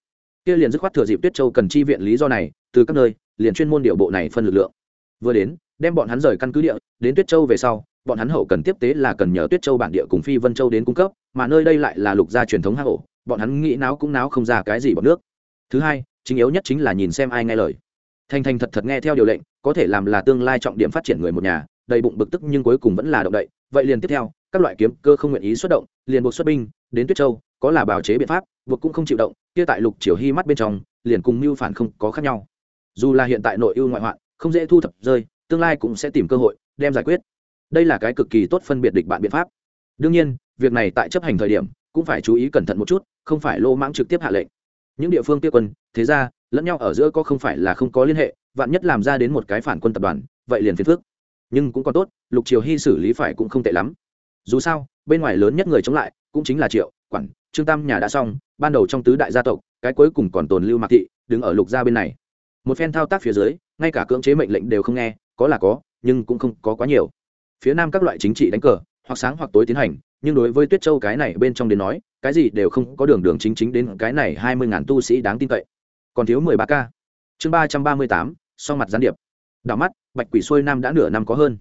Kia liền dứt khoát thừa dịp tuyết châu cần chi viện lý do này, từ các nơi liền chuyên môn điệu bộ này phân lực lượng. Vừa đến, đem bọn hắn rời căn cứ địa, đến tuyết châu về sau bọn hắn hậu cần tiếp tế là cần nhờ tuyết châu bản địa cùng phi vân châu đến cung cấp, mà nơi đây lại là lục gia truyền thống hang ổ, bọn hắn nghĩ náo cũng náo không ra cái gì bọn nước. Thứ hai, chính yếu nhất chính là nhìn xem ai nghe lời. Thành thành thật thật nghe theo điều lệnh, có thể làm là tương lai trọng điểm phát triển người một nhà, đầy bụng bực tức nhưng cuối cùng vẫn là động đậy. Vậy liền tiếp theo, các loại kiếm cơ không nguyện ý xuất động, liền buộc xuất binh, đến tuyết châu, có là bào chế biện pháp, buộc cũng không chịu động, kia tại lục triều hy mắt bên trong, liền cùng mưu phản không có khác nhau. Dù là hiện tại nội ưu ngoại hoạn, không dễ thu thập rơi, tương lai cũng sẽ tìm cơ hội, đem giải quyết đây là cái cực kỳ tốt phân biệt địch bạn biện pháp. Đương nhiên, việc này tại chấp hành thời điểm, cũng phải chú ý cẩn thận một chút, không phải lô mãng trực tiếp hạ lệnh. Những địa phương tiếp quân, thế ra, lẫn nhau ở giữa có không phải là không có liên hệ, vạn nhất làm ra đến một cái phản quân tập đoàn, vậy liền phiền phước nhưng cũng còn tốt, lục triều hy xử lý phải cũng không tệ lắm. Dù sao, bên ngoài lớn nhất người chống lại, cũng chính là triệu, quản, trương tam nhà đã xong, ban đầu trong tứ đại gia tộc, cái cuối cùng còn tồn lưu mạc thị, đứng ở lục gia bên này. Một phen thao tác phía dưới, ngay cả cưỡng chế mệnh lệnh đều không nghe, có là có, nhưng cũng không có quá nhiều phía nam các loại chính trị đánh cờ, hoặc sáng hoặc tối tiến hành, nhưng đối với tuyết châu cái này bên trong đến nói, cái gì đều không có đường đường chính chính đến cái này hai mươi ngàn tu sĩ đáng tin cậy. Còn thiếu mười ba ca. Chương ba trăm ba mươi tám sau mặt gián điệp. Đảo mắt, bạch quỷ xuôi nam đã nửa năm có hơn.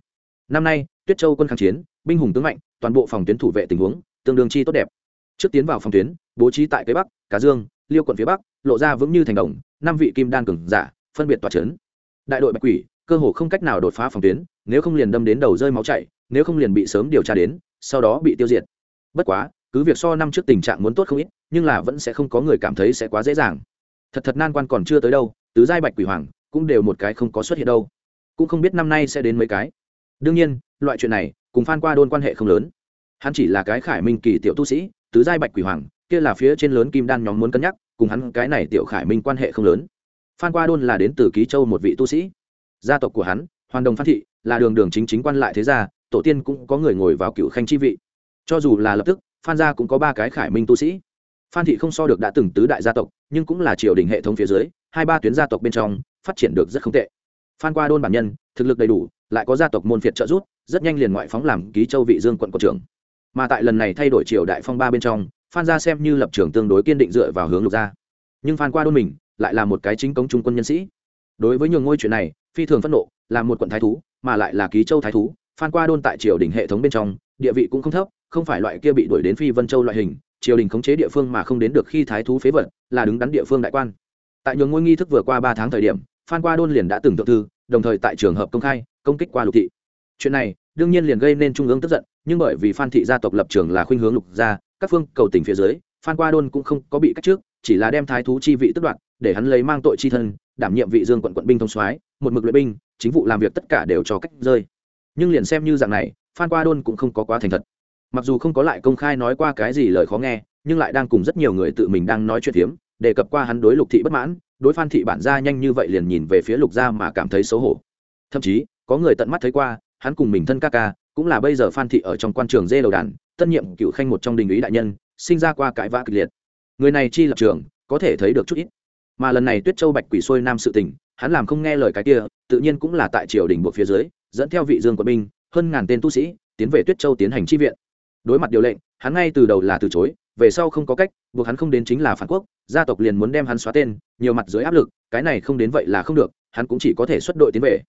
Năm nay, tuyết châu quân kháng chiến, binh hùng tướng mạnh, toàn bộ phòng tuyến thủ vệ tình huống, tương đương chi tốt đẹp. Trước tiến vào phòng tuyến, bố trí tại cây bắc cá dương, liêu quận phía bắc, lộ ra vững như thành đồng, năm vị kim đan cường giả, phân biệt tòa trấn đại đội bạch quỷ, cơ hồ không cách nào đột phá phòng tuyến nếu không liền đâm đến đầu rơi máu chảy, nếu không liền bị sớm điều tra đến, sau đó bị tiêu diệt. Bất quá, cứ việc so năm trước tình trạng muốn tốt không ít, nhưng là vẫn sẽ không có người cảm thấy sẽ quá dễ dàng. Thật thật nan quan còn chưa tới đâu, tứ giai bạch quỷ hoàng cũng đều một cái không có xuất hiện đâu. Cũng không biết năm nay sẽ đến mấy cái. Đương nhiên, loại chuyện này cùng phan qua đôn quan hệ không lớn. Hắn chỉ là cái khải minh kỳ tiểu tu sĩ, tứ giai bạch quỷ hoàng, kia là phía trên lớn kim đan nhóm muốn cân nhắc, cùng hắn cái này tiểu khải minh quan hệ không lớn. Phan qua đôn là đến từ ký châu một vị tu sĩ. Gia tộc của hắn hoàn đồng phan thị là đường đường chính chính quan lại thế gia, tổ tiên cũng có người ngồi vào cựu khanh chi vị. Cho dù là lập tức, phan gia cũng có ba cái khải minh tu sĩ. Phan thị không so được đã từng tứ đại gia tộc, nhưng cũng là triều đình hệ thống phía dưới, hai ba tuyến gia tộc bên trong, phát triển được rất không tệ. Phan qua đôn bản nhân, thực lực đầy đủ, lại có gia tộc môn phiệt trợ giúp, rất nhanh liền ngoại phóng làm ký châu vị dương quận quận trưởng. Mà tại lần này thay đổi triều đại phong ba bên trong, phan gia xem như lập trường tương đối kiên định dựa vào hướng lục gia. Nhưng phan qua đôn mình, lại là một cái chính công trung quân nhân sĩ. Đối với nhường ngôi chuyện này, phi thường phẫn nộ là một quận thái thú, mà lại là ký châu thái thú, phan qua đôn tại triều đình hệ thống bên trong, địa vị cũng không thấp, không phải loại kia bị đuổi đến phi vân châu loại hình, triều đình khống chế địa phương mà không đến được khi thái thú phế vật, là đứng đắn địa phương đại quan. Tại nhường ngôi nghi thức vừa qua ba tháng thời điểm, phan qua đôn liền đã từng thượng thư, đồng thời tại trường hợp công khai, công kích qua lục thị. Chuyện này, đương nhiên liền gây nên trung ương tức giận, nhưng bởi vì phan thị gia tộc lập trường là khuynh hướng lục gia, các phương cầu tình phía dưới phan qua đôn cũng không có bị cách trước chỉ là đem thái thú chi vị tức đoạn để hắn lấy mang tội chi thân đảm nhiệm vị dương quận quận binh thông soái một mực luyện binh chính vụ làm việc tất cả đều cho cách rơi. Nhưng liền xem như dạng này phan qua đôn cũng không có quá thành thật. Mặc dù không có lại công khai nói qua cái gì lời khó nghe nhưng lại đang cùng rất nhiều người tự mình đang nói chuyện hiếm, đề cập qua hắn đối lục thị bất mãn đối phan thị bản gia nhanh như vậy liền nhìn về phía lục gia mà cảm thấy xấu hổ. Thậm chí có người tận mắt thấy qua hắn cùng mình thân ca ca cũng là bây giờ phan thị ở trong quan trường dê đầu đàn tân nhiệm cựu khanh một trong đình ý đại nhân sinh ra qua cãi vã kịch liệt. Người này chi lập trường, có thể thấy được chút ít. Mà lần này tuyết châu bạch quỷ xuôi nam sự tình, hắn làm không nghe lời cái kia, tự nhiên cũng là tại triều đình buộc phía dưới, dẫn theo vị dương quân binh, hơn ngàn tên tu sĩ, tiến về tuyết châu tiến hành chi viện. Đối mặt điều lệnh, hắn ngay từ đầu là từ chối, về sau không có cách, buộc hắn không đến chính là phản quốc, gia tộc liền muốn đem hắn xóa tên, nhiều mặt dưới áp lực, cái này không đến vậy là không được, hắn cũng chỉ có thể xuất đội tiến về.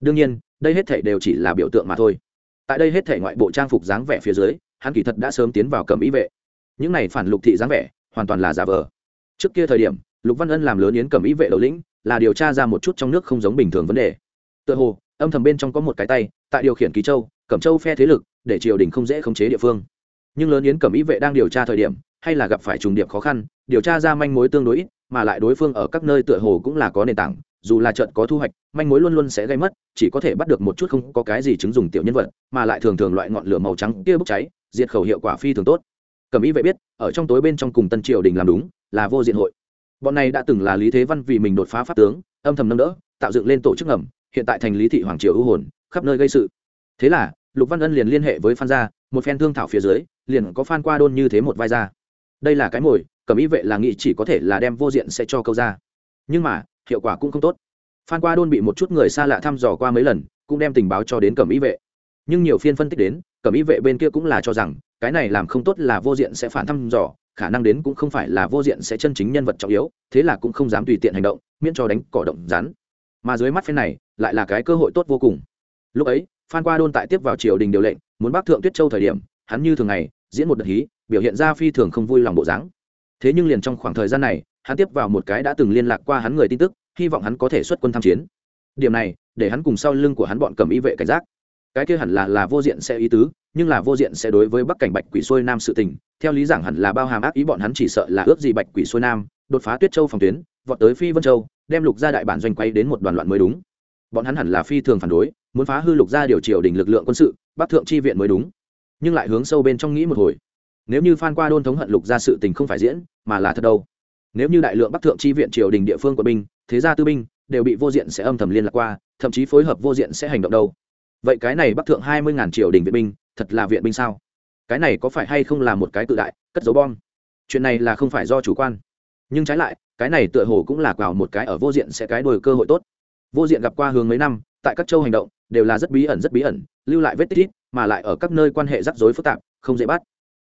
Đương nhiên, đây hết thể đều chỉ là biểu tượng mà thôi. Tại đây hết thể ngoại bộ trang phục dáng vẻ phía dưới, hắn kỳ thật đã sớm tiến vào cầm ý vệ những này phản lục thị dáng vẻ, hoàn toàn là giả vờ. Trước kia thời điểm, lục văn ân làm lớn yến cầm ý vệ đầu lĩnh, là điều tra ra một chút trong nước không giống bình thường vấn đề. Tựa hồ, âm thầm bên trong có một cái tay, tại điều khiển ký châu, cẩm châu phe thế lực, để triều đình không dễ khống chế địa phương. Nhưng lớn yến cẩm ý vệ đang điều tra thời điểm, hay là gặp phải trùng điệp khó khăn, điều tra ra manh mối tương đối ít, mà lại đối phương ở các nơi tựa hồ cũng là có nền tảng, dù là trận có thu hoạch, manh mối luôn luôn sẽ gây mất, chỉ có thể bắt được một chút không có cái gì chứng dùng tiểu nhân vật, mà lại thường thường loại ngọn lửa màu trắng kia bốc cháy, diệt khẩu hiệu quả phi thường tốt cẩm ý vệ biết, ở trong tối bên trong cùng tân triều đình làm đúng, là vô diện hội. Bọn này đã từng là lý thế văn vì mình đột phá pháp tướng, âm thầm nâng đỡ, tạo dựng lên tổ chức ngầm, hiện tại thành lý thị hoàng triều ưu hồn, khắp nơi gây sự. Thế là, lục văn ân liền liên hệ với phan gia, một phen thương thảo phía dưới, liền có phan qua đôn như thế một vai ra. Đây là cái mồi, cẩm ý vệ là nghĩ chỉ có thể là đem vô diện sẽ cho câu ra. Nhưng mà, hiệu quả cũng không tốt. Phan qua đôn bị một chút người xa lạ thăm dò qua mấy lần, cũng đem tình báo cho đến cẩm ý vệ. Nhưng nhiều phiên phân tích đến, cẩm ý vệ bên kia cũng là cho rằng cái này làm không tốt là vô diện sẽ phản thăm dò, khả năng đến cũng không phải là vô diện sẽ chân chính nhân vật trọng yếu, thế là cũng không dám tùy tiện hành động, miễn cho đánh cỏ động rắn. Mà dưới mắt phen này, lại là cái cơ hội tốt vô cùng. Lúc ấy, phan qua đôn tại tiếp vào triều đình điều lệnh, muốn bác thượng tuyết châu thời điểm, hắn như thường ngày, diễn một đợt hí, biểu hiện ra phi thường không vui lòng bộ dáng. Thế nhưng liền trong khoảng thời gian này, hắn tiếp vào một cái đã từng liên lạc qua hắn người tin tức, hy vọng hắn có thể xuất quân tham chiến. Điểm này, để hắn cùng sau lưng của hắn bọn cầm y vệ cảnh giác cái kia hẳn là là vô diện sẽ ý tứ, nhưng là vô diện sẽ đối với bắc cảnh bạch quỷ xuôi nam sự tình, theo lý giảng hẳn là bao hàm ác ý bọn hắn chỉ sợ là ước gì bạch quỷ xuôi nam, đột phá tuyết châu phòng tuyến, vọt tới phi vân châu, đem lục gia đại bản doanh quay đến một đoàn loạn mới đúng. Bọn hắn hẳn là phi thường phản đối, muốn phá hư lục gia điều triều đình lực lượng quân sự, bắc thượng tri viện mới đúng. Nhưng lại hướng sâu bên trong nghĩ một hồi. Nếu như phan qua đôn thống hận lục gia sự tình không phải diễn, mà là thật đâu? Nếu như đại lượng bắc thượng tri viện triều đình địa phương của binh, thế gia tư binh, đều bị vô diện sẽ âm thầm liên lạc qua, thậm chí phối hợp vô diện sẽ hành động đâu? Vậy cái này bắc thượng hai mươi ngàn triệu đình viện binh, thật là viện binh sao? Cái này có phải hay không là một cái tự đại, cất dấu bom? Chuyện này là không phải do chủ quan. Nhưng trái lại, cái này tựa hồ cũng là vào một cái ở vô diện sẽ cái đổi cơ hội tốt. Vô diện gặp qua hướng mấy năm, tại các châu hành động, đều là rất bí ẩn, rất bí ẩn, lưu lại vết tích ít, mà lại ở các nơi quan hệ rắc rối phức tạp, không dễ bắt.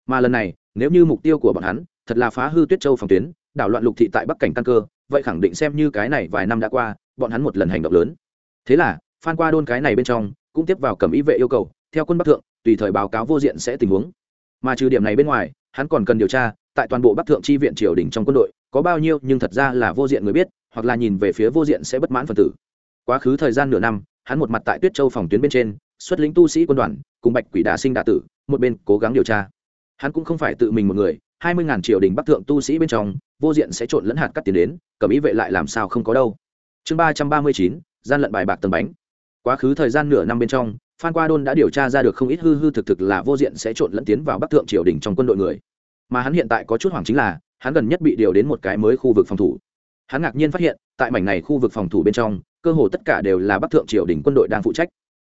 Mà lần này, nếu như mục tiêu của bọn hắn, thật là phá hư tuyết châu phòng tuyến, đảo loạn lục thị tại bắc cảnh căn cơ, vậy khẳng định xem như cái này vài năm đã qua, bọn hắn một lần hành động lớn. Thế là, phan qua đôn cái này bên trong cũng tiếp vào cầm ý vệ yêu cầu, theo quân bắc thượng, tùy thời báo cáo vô diện sẽ tình huống. Mà trừ điểm này bên ngoài, hắn còn cần điều tra, tại toàn bộ bắc thượng tri viện triều đình trong quân đội, có bao nhiêu nhưng thật ra là vô diện người biết, hoặc là nhìn về phía vô diện sẽ bất mãn phần tử. Quá khứ thời gian nửa năm, hắn một mặt tại tuyết châu phòng tuyến bên trên, xuất lĩnh tu sĩ quân đoàn, cùng bạch quỷ đà sinh đà tử, một bên cố gắng điều tra. Hắn cũng không phải tự mình một người, hai mươi ngàn triều đình bắc thượng tu sĩ bên trong, vô diện sẽ trộn lẫn hạt cắt tiền đến, cầm ý vệ lại làm sao không có đâu. Chương ba trăm ba mươi chín, gian lận bài bạc tầm bánh quá khứ thời gian nửa năm bên trong, phan qua đôn đã điều tra ra được không ít hư hư thực thực là vô diện sẽ trộn lẫn tiến vào bắc thượng triều đình trong quân đội người. Mà hắn hiện tại có chút hoảng chính là, hắn gần nhất bị điều đến một cái mới khu vực phòng thủ. Hắn ngạc nhiên phát hiện, tại mảnh này khu vực phòng thủ bên trong, cơ hồ tất cả đều là bắc thượng triều đình quân đội đang phụ trách.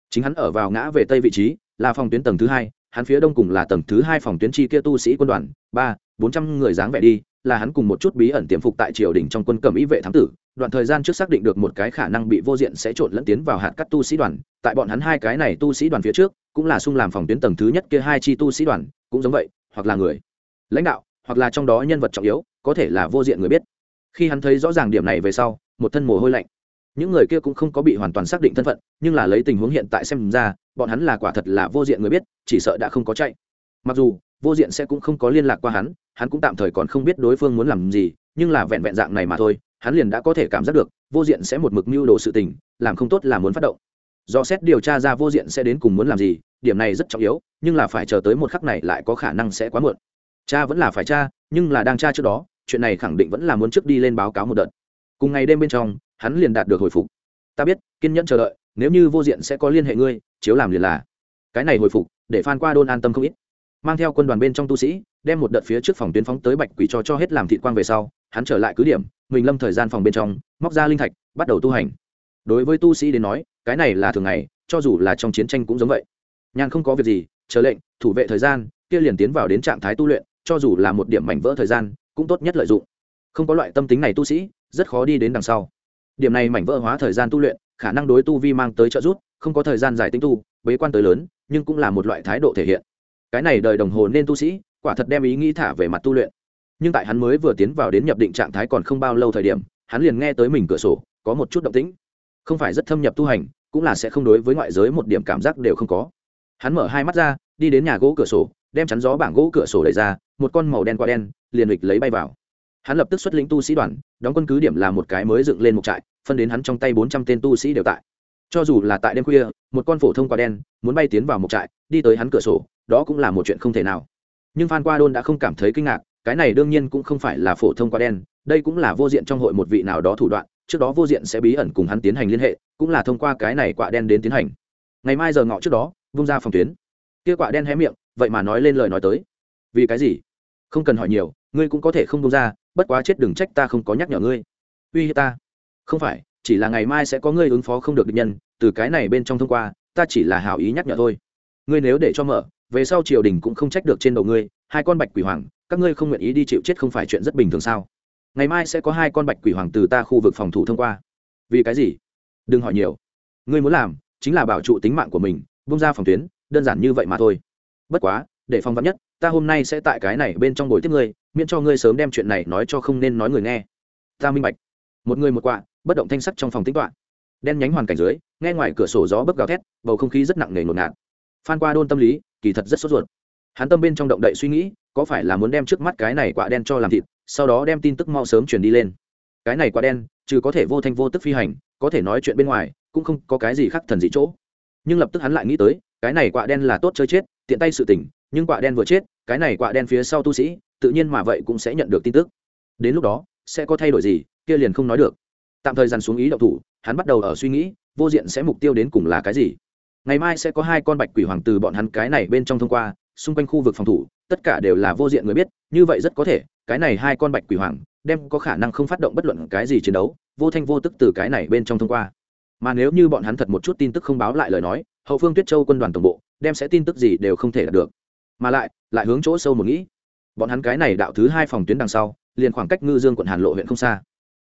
Chính hắn ở vào ngã về tây vị trí, là phòng tuyến tầng thứ hai, hắn phía đông cùng là tầng thứ hai phòng tuyến chi kia tu sĩ quân đoàn, ba, bốn trăm người dáng vẻ đi là hắn cùng một chút bí ẩn tiềm phục tại triều đình trong quân cầm ý vệ thám tử, đoạn thời gian trước xác định được một cái khả năng bị vô diện sẽ trộn lẫn tiến vào hạt cắt tu sĩ đoàn, tại bọn hắn hai cái này tu sĩ đoàn phía trước, cũng là sung làm phòng tuyến tầng thứ nhất kia hai chi tu sĩ đoàn, cũng giống vậy, hoặc là người lãnh đạo, hoặc là trong đó nhân vật trọng yếu, có thể là vô diện người biết. Khi hắn thấy rõ ràng điểm này về sau, một thân mồ hôi lạnh. Những người kia cũng không có bị hoàn toàn xác định thân phận, nhưng là lấy tình huống hiện tại xem ra, bọn hắn là quả thật là vô diện người biết, chỉ sợ đã không có chạy. Mặc dù vô diện sẽ cũng không có liên lạc qua hắn hắn cũng tạm thời còn không biết đối phương muốn làm gì, nhưng là vẹn vẹn dạng này mà thôi, hắn liền đã có thể cảm giác được, vô diện sẽ một mực mưu đồ sự tình, làm không tốt là muốn phát động. Do xét điều tra ra vô diện sẽ đến cùng muốn làm gì, điểm này rất trọng yếu, nhưng là phải chờ tới một khắc này lại có khả năng sẽ quá muộn. Cha vẫn là phải cha, nhưng là đang cha trước đó, chuyện này khẳng định vẫn là muốn trước đi lên báo cáo một đợt. Cùng ngày đêm bên trong, hắn liền đạt được hồi phục. Ta biết, kiên nhẫn chờ đợi, nếu như vô diện sẽ có liên hệ ngươi, chiếu làm liền là. Cái này hồi phục, để phan qua đôn an tâm không ít mang theo quân đoàn bên trong tu sĩ, đem một đợt phía trước phòng tuyến phóng tới bạch quỷ cho cho hết làm thị quang về sau, hắn trở lại cứ điểm, mình lâm thời gian phòng bên trong, móc ra linh thạch, bắt đầu tu hành. Đối với tu sĩ đến nói, cái này là thường ngày, cho dù là trong chiến tranh cũng giống vậy. Nhàn không có việc gì, chờ lệnh, thủ vệ thời gian, kia liền tiến vào đến trạng thái tu luyện, cho dù là một điểm mảnh vỡ thời gian, cũng tốt nhất lợi dụng. Không có loại tâm tính này tu sĩ, rất khó đi đến đằng sau. Điểm này mảnh vỡ hóa thời gian tu luyện, khả năng đối tu vi mang tới trợ giúp, không có thời gian dài tính tu, bế quan tới lớn, nhưng cũng là một loại thái độ thể hiện cái này đời đồng hồ nên tu sĩ, quả thật đem ý nghĩ thả về mặt tu luyện. Nhưng tại hắn mới vừa tiến vào đến nhập định trạng thái còn không bao lâu thời điểm, hắn liền nghe tới mình cửa sổ, có một chút động tĩnh. Không phải rất thâm nhập tu hành, cũng là sẽ không đối với ngoại giới một điểm cảm giác đều không có. Hắn mở hai mắt ra, đi đến nhà gỗ cửa sổ, đem chắn gió bảng gỗ cửa sổ đẩy ra, một con màu đen qua đen, liền lịch lấy bay vào. Hắn lập tức xuất lĩnh tu sĩ đoàn, đóng quân cứ điểm là một cái mới dựng lên một trại, phân đến hắn trong tay bốn trăm tên tu sĩ đều tại cho dù là tại đêm khuya, một con phổ thông quả đen muốn bay tiến vào một trại, đi tới hắn cửa sổ, đó cũng là một chuyện không thể nào. Nhưng phan qua đôn đã không cảm thấy kinh ngạc, cái này đương nhiên cũng không phải là phổ thông quả đen, đây cũng là vô diện trong hội một vị nào đó thủ đoạn, trước đó vô diện sẽ bí ẩn cùng hắn tiến hành liên hệ, cũng là thông qua cái này quả đen đến tiến hành. Ngày mai giờ ngọ trước đó, vung ra phòng tuyến. Kia quả đen hé miệng, vậy mà nói lên lời nói tới. Vì cái gì? Không cần hỏi nhiều, ngươi cũng có thể không vung ra, bất quá chết đừng trách ta không có nhắc nhở ngươi. Uy hiếp ta. Không phải chỉ là ngày mai sẽ có ngươi ứng phó không được địch nhân, từ cái này bên trong thông qua, ta chỉ là hảo ý nhắc nhở thôi. Ngươi nếu để cho mở, về sau triều đình cũng không trách được trên đầu ngươi, hai con bạch quỷ hoàng, các ngươi không nguyện ý đi chịu chết không phải chuyện rất bình thường sao? Ngày mai sẽ có hai con bạch quỷ hoàng từ ta khu vực phòng thủ thông qua. Vì cái gì? Đừng hỏi nhiều. Ngươi muốn làm, chính là bảo trụ tính mạng của mình bung ra phòng tuyến, đơn giản như vậy mà thôi. Bất quá, để phòng vắn nhất, ta hôm nay sẽ tại cái này bên trong buổi tiếp ngươi, miễn cho ngươi sớm đem chuyện này nói cho không nên nói người nghe. Ta minh bạch. Một người một quạ bất động thanh sắc trong phòng tính toán đen nhánh hoàn cảnh dưới, nghe ngoài cửa sổ gió bấc gào thét, bầu không khí rất nặng nề ngột ngạt. Phan qua đôn tâm lý, kỳ thật rất sốt ruột. Hắn tâm bên trong động đậy suy nghĩ, có phải là muốn đem trước mắt cái này quả đen cho làm thịt, sau đó đem tin tức mau sớm truyền đi lên. Cái này quả đen, trừ có thể vô thanh vô tức phi hành, có thể nói chuyện bên ngoài, cũng không có cái gì khác thần dị chỗ. Nhưng lập tức hắn lại nghĩ tới, cái này quả đen là tốt chơi chết, tiện tay sự tình, nhưng quả đen vừa chết, cái này quả đen phía sau tu sĩ, tự nhiên mà vậy cũng sẽ nhận được tin tức. Đến lúc đó, sẽ có thay đổi gì, kia liền không nói được tạm thời dằn xuống ý động thủ, hắn bắt đầu ở suy nghĩ, vô diện sẽ mục tiêu đến cùng là cái gì. Ngày mai sẽ có hai con bạch quỷ hoàng từ bọn hắn cái này bên trong thông qua, xung quanh khu vực phòng thủ, tất cả đều là vô diện người biết, như vậy rất có thể, cái này hai con bạch quỷ hoàng đem có khả năng không phát động bất luận cái gì chiến đấu, vô thanh vô tức từ cái này bên trong thông qua. Mà nếu như bọn hắn thật một chút tin tức không báo lại lời nói, hậu phương tuyết châu quân đoàn tổng bộ đem sẽ tin tức gì đều không thể đạt được. Mà lại lại hướng chỗ sâu một nghĩ, bọn hắn cái này đạo thứ hai phòng tuyến đằng sau, liền khoảng cách ngư dương quận hàn lộ huyện không xa.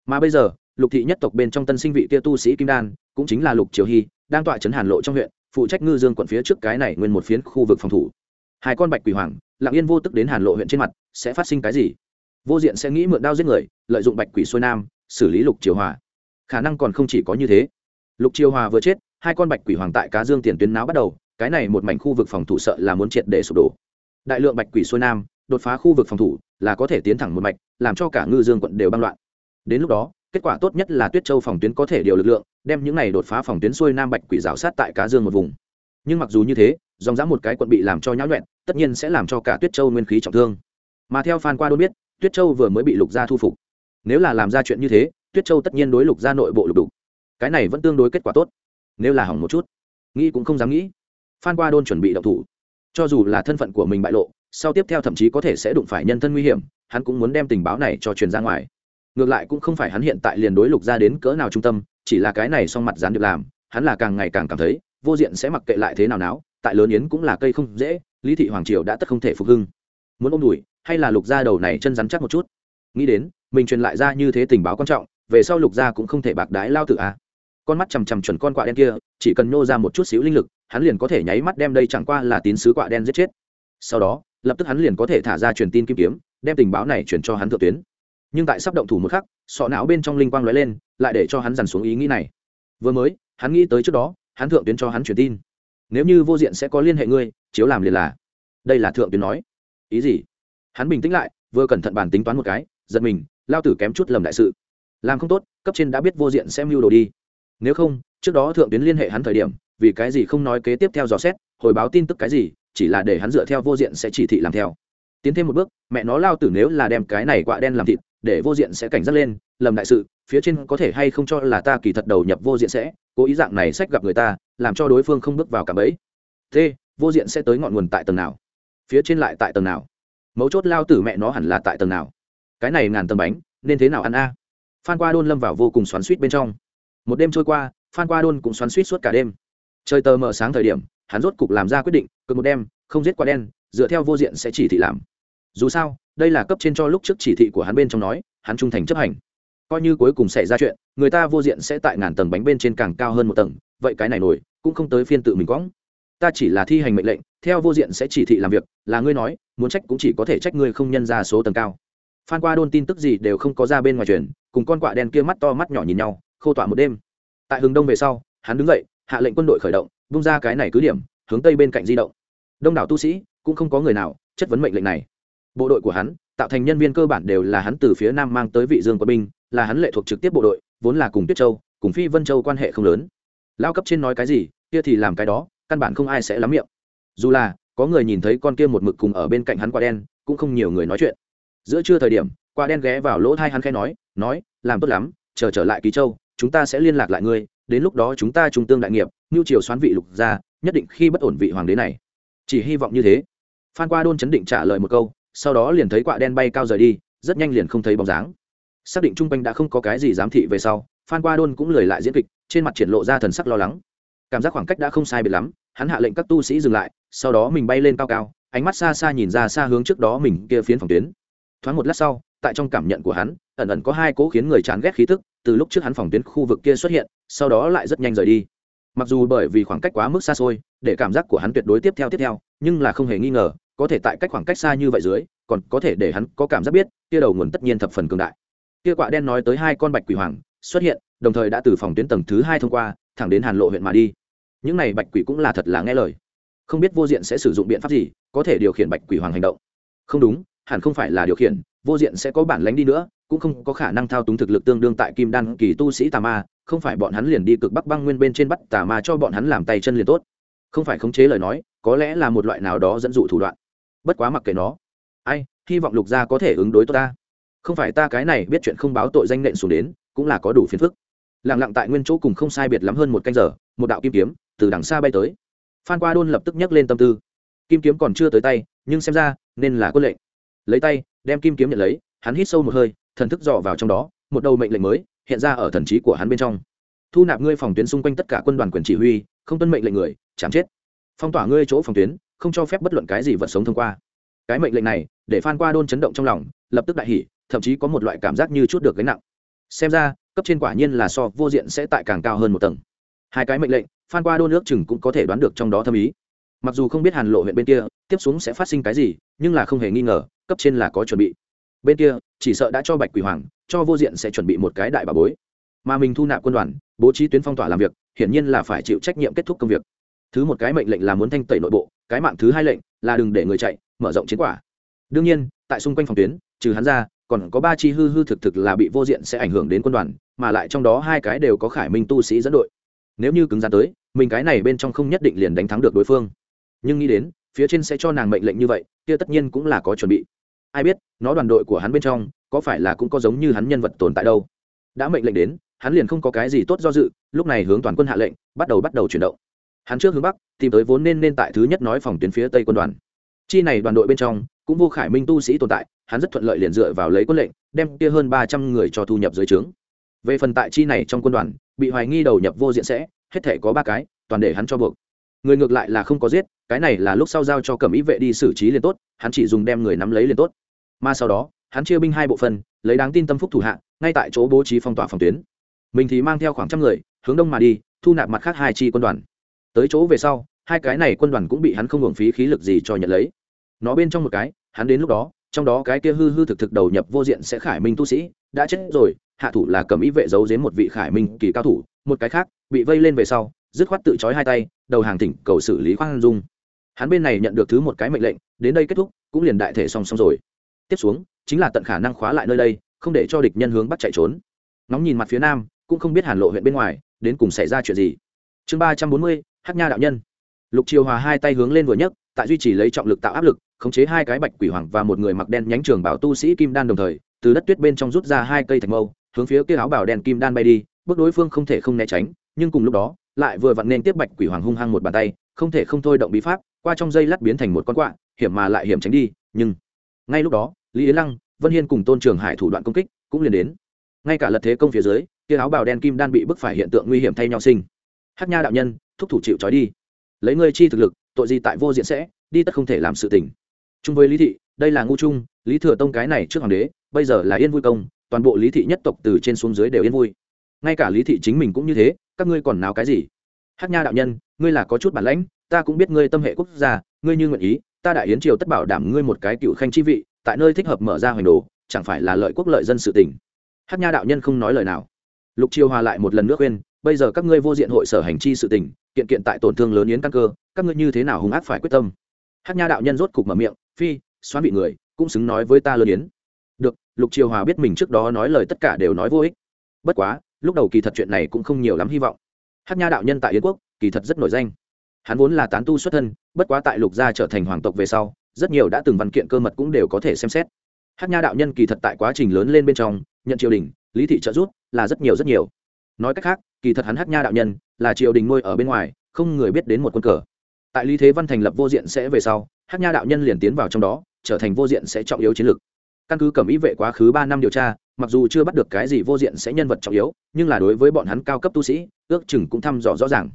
Mà bây giờ lục thị nhất tộc bên trong tân sinh vị kia tu sĩ kim đan, cũng chính là lục triều hy, đang tọa trấn hàn lộ trong huyện, phụ trách ngư dương quận phía trước cái này nguyên một phiến khu vực phòng thủ. Hai con bạch quỷ hoàng, lặng yên vô tức đến hàn lộ huyện trên mặt, sẽ phát sinh cái gì? Vô diện sẽ nghĩ mượn đao giết người, lợi dụng bạch quỷ xuôi nam, xử lý lục triều hòa. Khả năng còn không chỉ có như thế. Lục triều hòa vừa chết, hai con bạch quỷ hoàng tại cá dương tiền tuyến náo bắt đầu, cái này một mảnh khu vực phòng thủ sợ là muốn triệt để sụp đổ. Đại lượng bạch quỷ xuôi nam, đột phá khu vực phòng thủ, là có thể tiến thẳng một mạch, làm cho cả ngư dương quận đều băng loạn. Đến lúc đó kết quả tốt nhất là tuyết châu phòng tuyến có thể điều lực lượng, đem những này đột phá phòng tuyến xuôi nam bạch quỷ rào sát tại cá dương một vùng. Nhưng mặc dù như thế, dòng dã một cái quận bị làm cho nhão nhuẹn tất nhiên sẽ làm cho cả tuyết châu nguyên khí trọng thương. Mà theo phan qua đôn biết, tuyết châu vừa mới bị lục gia thu phục. Nếu là làm ra chuyện như thế, tuyết châu tất nhiên đối lục gia nội bộ lục đục. Cái này vẫn tương đối kết quả tốt. Nếu là hỏng một chút, nghĩ cũng không dám nghĩ. Phan qua đôn chuẩn bị động thủ. Cho dù là thân phận của mình bại lộ, sau tiếp theo thậm chí có thể sẽ đụng phải nhân thân nguy hiểm, hắn cũng muốn đem tình báo này cho truyền ra ngoài ngược lại cũng không phải hắn hiện tại liền đối lục ra đến cỡ nào trung tâm, chỉ là cái này song mặt gián được làm, hắn là càng ngày càng cảm thấy, vô diện sẽ mặc kệ lại thế nào náo, tại lớn yến cũng là cây không dễ, lý thị hoàng triều đã tất không thể phục hưng. Muốn ôm đùi, hay là lục gia đầu này chân rắn chắc một chút? Nghĩ đến, mình truyền lại ra như thế tình báo quan trọng, về sau lục gia cũng không thể bạc đái lao tự a à. con mắt chằm chằm chuẩn con quạ đen kia, chỉ cần nhô ra một chút xíu linh lực, hắn liền có thể nháy mắt đem đây chẳng qua là tín sứ quạ đen giết chết. Sau đó, lập tức hắn liền có thể thả ra truyền tin kim kiếm, đem tình báo này chuyển cho hắn thượng tuyến nhưng tại sắp động thủ một khắc, sọ não bên trong linh quang lóe lên, lại để cho hắn dằn xuống ý nghĩ này. Vừa mới, hắn nghĩ tới trước đó, hắn thượng tuyến cho hắn truyền tin. Nếu như vô diện sẽ có liên hệ ngươi, chiếu làm liền là. Đây là thượng tuyến nói. Ý gì? Hắn bình tĩnh lại, vừa cẩn thận bàn tính toán một cái, giật mình, lao tử kém chút lầm đại sự. Làm không tốt, cấp trên đã biết vô diện xem mưu đồ đi. Nếu không, trước đó thượng tuyến liên hệ hắn thời điểm, vì cái gì không nói kế tiếp theo dò xét, hồi báo tin tức cái gì, chỉ là để hắn dựa theo vô diện sẽ chỉ thị làm theo. Tiến thêm một bước, mẹ nó lao tử nếu là đem cái này quạ đen làm thịt để vô diện sẽ cảnh giác lên, lầm đại sự, phía trên có thể hay không cho là ta kỳ thật đầu nhập vô diện sẽ, cố ý dạng này sách gặp người ta, làm cho đối phương không bước vào cả bẫy. T, vô diện sẽ tới ngọn nguồn tại tầng nào? Phía trên lại tại tầng nào? Mấu chốt lao tử mẹ nó hẳn là tại tầng nào? Cái này ngàn tầng bánh, nên thế nào ăn a? Phan qua đôn lâm vào vô cùng xoắn suýt bên trong. Một đêm trôi qua, phan qua đôn cũng xoắn suýt suốt cả đêm. Trời tờ mờ sáng thời điểm, hắn rốt cục làm ra quyết định cực một đêm, không giết quá đen, dựa theo vô diện sẽ chỉ thị làm dù sao, đây là cấp trên cho lúc trước chỉ thị của hắn bên trong nói, hắn trung thành chấp hành. Coi như cuối cùng xảy ra chuyện, người ta vô diện sẽ tại ngàn tầng bánh bên trên càng cao hơn một tầng, vậy cái này nổi, cũng không tới phiên tự mình quõng. Ta chỉ là thi hành mệnh lệnh, theo vô diện sẽ chỉ thị làm việc, là ngươi nói, muốn trách cũng chỉ có thể trách ngươi không nhân ra số tầng cao. Phan qua đôn tin tức gì đều không có ra bên ngoài truyền, cùng con quạ đen kia mắt to mắt nhỏ nhìn nhau, khô tỏa một đêm. Tại hướng đông về sau, hắn đứng dậy, hạ lệnh quân đội khởi động, bung ra cái này cứ điểm, hướng tây bên cạnh di động. Đông đảo tu sĩ, cũng không có người nào chất vấn mệnh lệnh này bộ đội của hắn, tạo thành nhân viên cơ bản đều là hắn từ phía nam mang tới vị dương quân binh, là hắn lệ thuộc trực tiếp bộ đội, vốn là cùng tuyết châu, cùng phi vân châu quan hệ không lớn. Lao cấp trên nói cái gì, kia thì làm cái đó, căn bản không ai sẽ lắm miệng. Dù là, có người nhìn thấy con kia một mực cùng ở bên cạnh hắn quả đen, cũng không nhiều người nói chuyện. Giữa trưa thời điểm, quả đen ghé vào lỗ thai hắn khai nói nói, làm tốt lắm, chờ trở lại ký châu, chúng ta sẽ liên lạc lại ngươi, đến lúc đó chúng ta trung tương đại nghiệp ngưu triều xoán vị lục ra nhất định khi bất ổn vị hoàng đế này. Chỉ hy vọng như thế. Phan qua đôn chấn định trả lời một câu sau đó liền thấy quạ đen bay cao rời đi, rất nhanh liền không thấy bóng dáng. Xác định chung quanh đã không có cái gì giám thị về sau, phan qua đôn cũng lười lại diễn kịch, trên mặt triển lộ ra thần sắc lo lắng. Cảm giác khoảng cách đã không sai biệt lắm, hắn hạ lệnh các tu sĩ dừng lại, sau đó mình bay lên cao cao, ánh mắt xa xa nhìn ra xa hướng trước đó mình kia phiến phòng tuyến. Thoáng một lát sau, tại trong cảm nhận của hắn, ẩn ẩn có hai cỗ khiến người chán ghét khí tức từ lúc trước hắn phòng tuyến khu vực kia xuất hiện, sau đó lại rất nhanh rời đi. Mặc dù bởi vì khoảng cách quá mức xa xôi, để cảm giác của hắn tuyệt đối tiếp theo tiếp theo, nhưng là không hề nghi ngờ có thể tại cách khoảng cách xa như vậy dưới, còn có thể để hắn có cảm giác biết, kia đầu nguồn tất nhiên thập phần cường đại. Kia quạ đen nói tới hai con bạch quỷ hoàng xuất hiện, đồng thời đã từ phòng tuyến tầng thứ hai thông qua, thẳng đến hàn lộ huyện mà đi. Những này bạch quỷ cũng là thật là nghe lời. Không biết vô diện sẽ sử dụng biện pháp gì, có thể điều khiển bạch quỷ hoàng hành động. Không đúng, hẳn không phải là điều khiển, vô diện sẽ có bản lánh đi nữa, cũng không có khả năng thao túng thực lực tương đương tại kim đan kỳ tu sĩ tà ma, không phải bọn hắn liền đi cực bắc băng nguyên bên trên bắt tà ma cho bọn hắn làm tay chân liền tốt. Không phải khống chế lời nói, có lẽ là một loại nào đó dẫn dụ thủ đoạn bất quá mặc kệ nó. Ai, hy vọng lục gia có thể ứng đối tốt ta. Không phải ta cái này biết chuyện không báo tội danh nện xuống đến, cũng là có đủ phiền phức. Lẳng lặng tại nguyên chỗ cùng không sai biệt lắm hơn một canh giờ, một đạo kim kiếm từ đằng xa bay tới. Phan qua đôn lập tức nhấc lên tâm tư. Kim kiếm còn chưa tới tay, nhưng xem ra, nên là quân lệnh. Lấy tay, đem kim kiếm nhận lấy, hắn hít sâu một hơi, thần thức dò vào trong đó, một đầu mệnh lệnh mới, hiện ra ở thần trí của hắn bên trong. Thu nạp ngươi phòng tuyến xung quanh tất cả quân đoàn quyền chỉ huy, không tuân mệnh lệnh người, chém chết. Phong tỏa ngươi chỗ phòng tuyến không cho phép bất luận cái gì vật sống thông qua. Cái mệnh lệnh này, để phan qua đôn chấn động trong lòng, lập tức đại hỉ, thậm chí có một loại cảm giác như chút được gánh nặng. Xem ra, cấp trên quả nhiên là so vô diện sẽ tại càng cao hơn một tầng. Hai cái mệnh lệnh, phan qua đôn nước chừng cũng có thể đoán được trong đó thâm ý. Mặc dù không biết hàn lộ huyện bên kia, tiếp xuống sẽ phát sinh cái gì, nhưng là không hề nghi ngờ, cấp trên là có chuẩn bị. Bên kia, chỉ sợ đã cho bạch quỷ hoàng, cho vô diện sẽ chuẩn bị một cái đại bà bối. Mà mình thu nạp quân đoàn, bố trí tuyến phong tỏa làm việc, hiển nhiên là phải chịu trách nhiệm kết thúc công việc thứ một cái mệnh lệnh là muốn thanh tẩy nội bộ, cái mạng thứ hai lệnh là đừng để người chạy, mở rộng chiến quả. Đương nhiên, tại xung quanh phòng tuyến, trừ hắn ra, còn có ba chi hư hư thực thực là bị vô diện sẽ ảnh hưởng đến quân đoàn, mà lại trong đó hai cái đều có khải minh tu sĩ dẫn đội. Nếu như cứng rắn tới, mình cái này bên trong không nhất định liền đánh thắng được đối phương. Nhưng nghĩ đến, phía trên sẽ cho nàng mệnh lệnh như vậy, kia tất nhiên cũng là có chuẩn bị. Ai biết, nó đoàn đội của hắn bên trong, có phải là cũng có giống như hắn nhân vật tồn tại đâu? Đã mệnh lệnh đến, hắn liền không có cái gì tốt do dự, lúc này hướng toàn quân hạ lệnh, bắt đầu bắt đầu chuyển động hắn trước hướng bắc, tìm tới vốn nên nên tại thứ nhất nói phòng tuyến phía tây quân đoàn. Chi này đoàn đội bên trong, cũng vô khải minh tu sĩ tồn tại, hắn rất thuận lợi liền dựa vào lấy quân lệnh, đem kia hơn ba trăm người cho thu nhập dưới trướng. Về phần tại chi này trong quân đoàn, bị hoài nghi đầu nhập vô diện sẽ, hết thể có ba cái, toàn để hắn cho buộc. Người ngược lại là không có giết, cái này là lúc sau giao cho cẩm ý vệ đi xử trí liền tốt, hắn chỉ dùng đem người nắm lấy liền tốt. Mà sau đó, hắn chia binh hai bộ phân lấy đáng tin tâm phúc thủ hạ, ngay tại chỗ bố trí phong tỏa phòng tuyến. Mình thì mang theo khoảng trăm người, hướng đông mà đi, thu nạp mặt khác hai chi quân đoàn tới chỗ về sau, hai cái này quân đoàn cũng bị hắn không hưởng phí khí lực gì cho nhận lấy. Nó bên trong một cái, hắn đến lúc đó, trong đó cái kia hư hư thực thực đầu nhập vô diện sẽ khải minh tu sĩ, đã chết rồi, hạ thủ là cầm ý vệ giấu giếm một vị khải minh kỳ cao thủ, một cái khác, bị vây lên về sau, dứt khoát tự trói hai tay, đầu hàng tỉnh cầu xử lý khoan dung. Hắn bên này nhận được thứ một cái mệnh lệnh, đến đây kết thúc, cũng liền đại thể song song rồi. Tiếp xuống, chính là tận khả năng khóa lại nơi đây, không để cho địch nhân hướng bắt chạy trốn. Nóng nhìn mặt phía nam, cũng không biết hàn lộ huyện bên ngoài, đến cùng xảy ra chuyện gì. Chương ba trăm bốn mươi hát nha đạo nhân. Lục triều hòa hai tay hướng lên vừa nhấc, tại duy trì lấy trọng lực tạo áp lực, khống chế hai cái bạch quỷ hoàng và một người mặc đen nhánh trường bảo tu sĩ kim đan đồng thời, từ đất tuyết bên trong rút ra hai cây thạch mâu, hướng phía kia áo bảo đen kim đan bay đi, bước đối phương không thể không né tránh, nhưng cùng lúc đó, lại vừa vặn nên tiếp bạch quỷ hoàng hung hăng một bàn tay, không thể không thôi động bí pháp, qua trong dây lát biến thành một con quạ, hiểm mà lại hiểm tránh đi, nhưng ngay lúc đó, lý yến lăng, vân hiên cùng tôn trường hải thủ đoạn công kích cũng liền đến. Ngay cả lật thế công phía dưới, kia áo bào đen kim đan bị bức phải hiện tượng nguy hiểm thay nhau sinh. Hát nha đạo nhân thúc thủ chịu trói đi. Lấy ngươi chi thực lực, tội gì tại vô diện sẽ, đi tất không thể làm sự tình. Chung với lý thị, đây là ngu trung lý thừa tông cái này trước hoàng đế, bây giờ là yên vui công, toàn bộ lý thị nhất tộc từ trên xuống dưới đều yên vui. Ngay cả lý thị chính mình cũng như thế, các ngươi còn nào cái gì? Hát nha đạo nhân, ngươi là có chút bản lãnh, ta cũng biết ngươi tâm hệ quốc gia, ngươi như nguyện ý, ta đại yến triều tất bảo đảm ngươi một cái cựu khanh chi vị, tại nơi thích hợp mở ra hoành đồ, chẳng phải là lợi quốc lợi dân sự tình. Hát nha đạo nhân không nói lời nào. Lục triều hòa lại một lần nước khuyên bây giờ các ngươi vô diện hội sở hành chi sự tình, kiện kiện tại tổn thương lớn yến căn cơ, các ngươi như thế nào hung ác phải quyết tâm? Hát nha đạo nhân rốt cục mở miệng, phi, xoán bị người, cũng xứng nói với ta lớn yến. Được, lục triều hòa biết mình trước đó nói lời tất cả đều nói vô ích. Bất quá, lúc đầu kỳ thật chuyện này cũng không nhiều lắm hy vọng. Hát nha đạo nhân tại yến quốc, kỳ thật rất nổi danh. Hắn vốn là tán tu xuất thân, bất quá tại lục gia trở thành hoàng tộc về sau, rất nhiều đã từng văn kiện cơ mật cũng đều có thể xem xét. Hát nha đạo nhân kỳ thật tại quá trình lớn lên bên trong, nhận triều đình, lý thị trợ giúp là rất nhiều rất nhiều. Nói cách khác kỳ thật hắn hát nha đạo nhân, là triều đình nuôi ở bên ngoài, không người biết đến một quân cờ. Tại lý thế văn thành lập vô diện sẽ về sau, hát nha đạo nhân liền tiến vào trong đó, trở thành vô diện sẽ trọng yếu chiến lược. Căn cứ cẩm ý vệ quá khứ ba năm điều tra, mặc dù chưa bắt được cái gì vô diện sẽ nhân vật trọng yếu, nhưng là đối với bọn hắn cao cấp tu sĩ, ước chừng cũng thăm dò rõ ràng.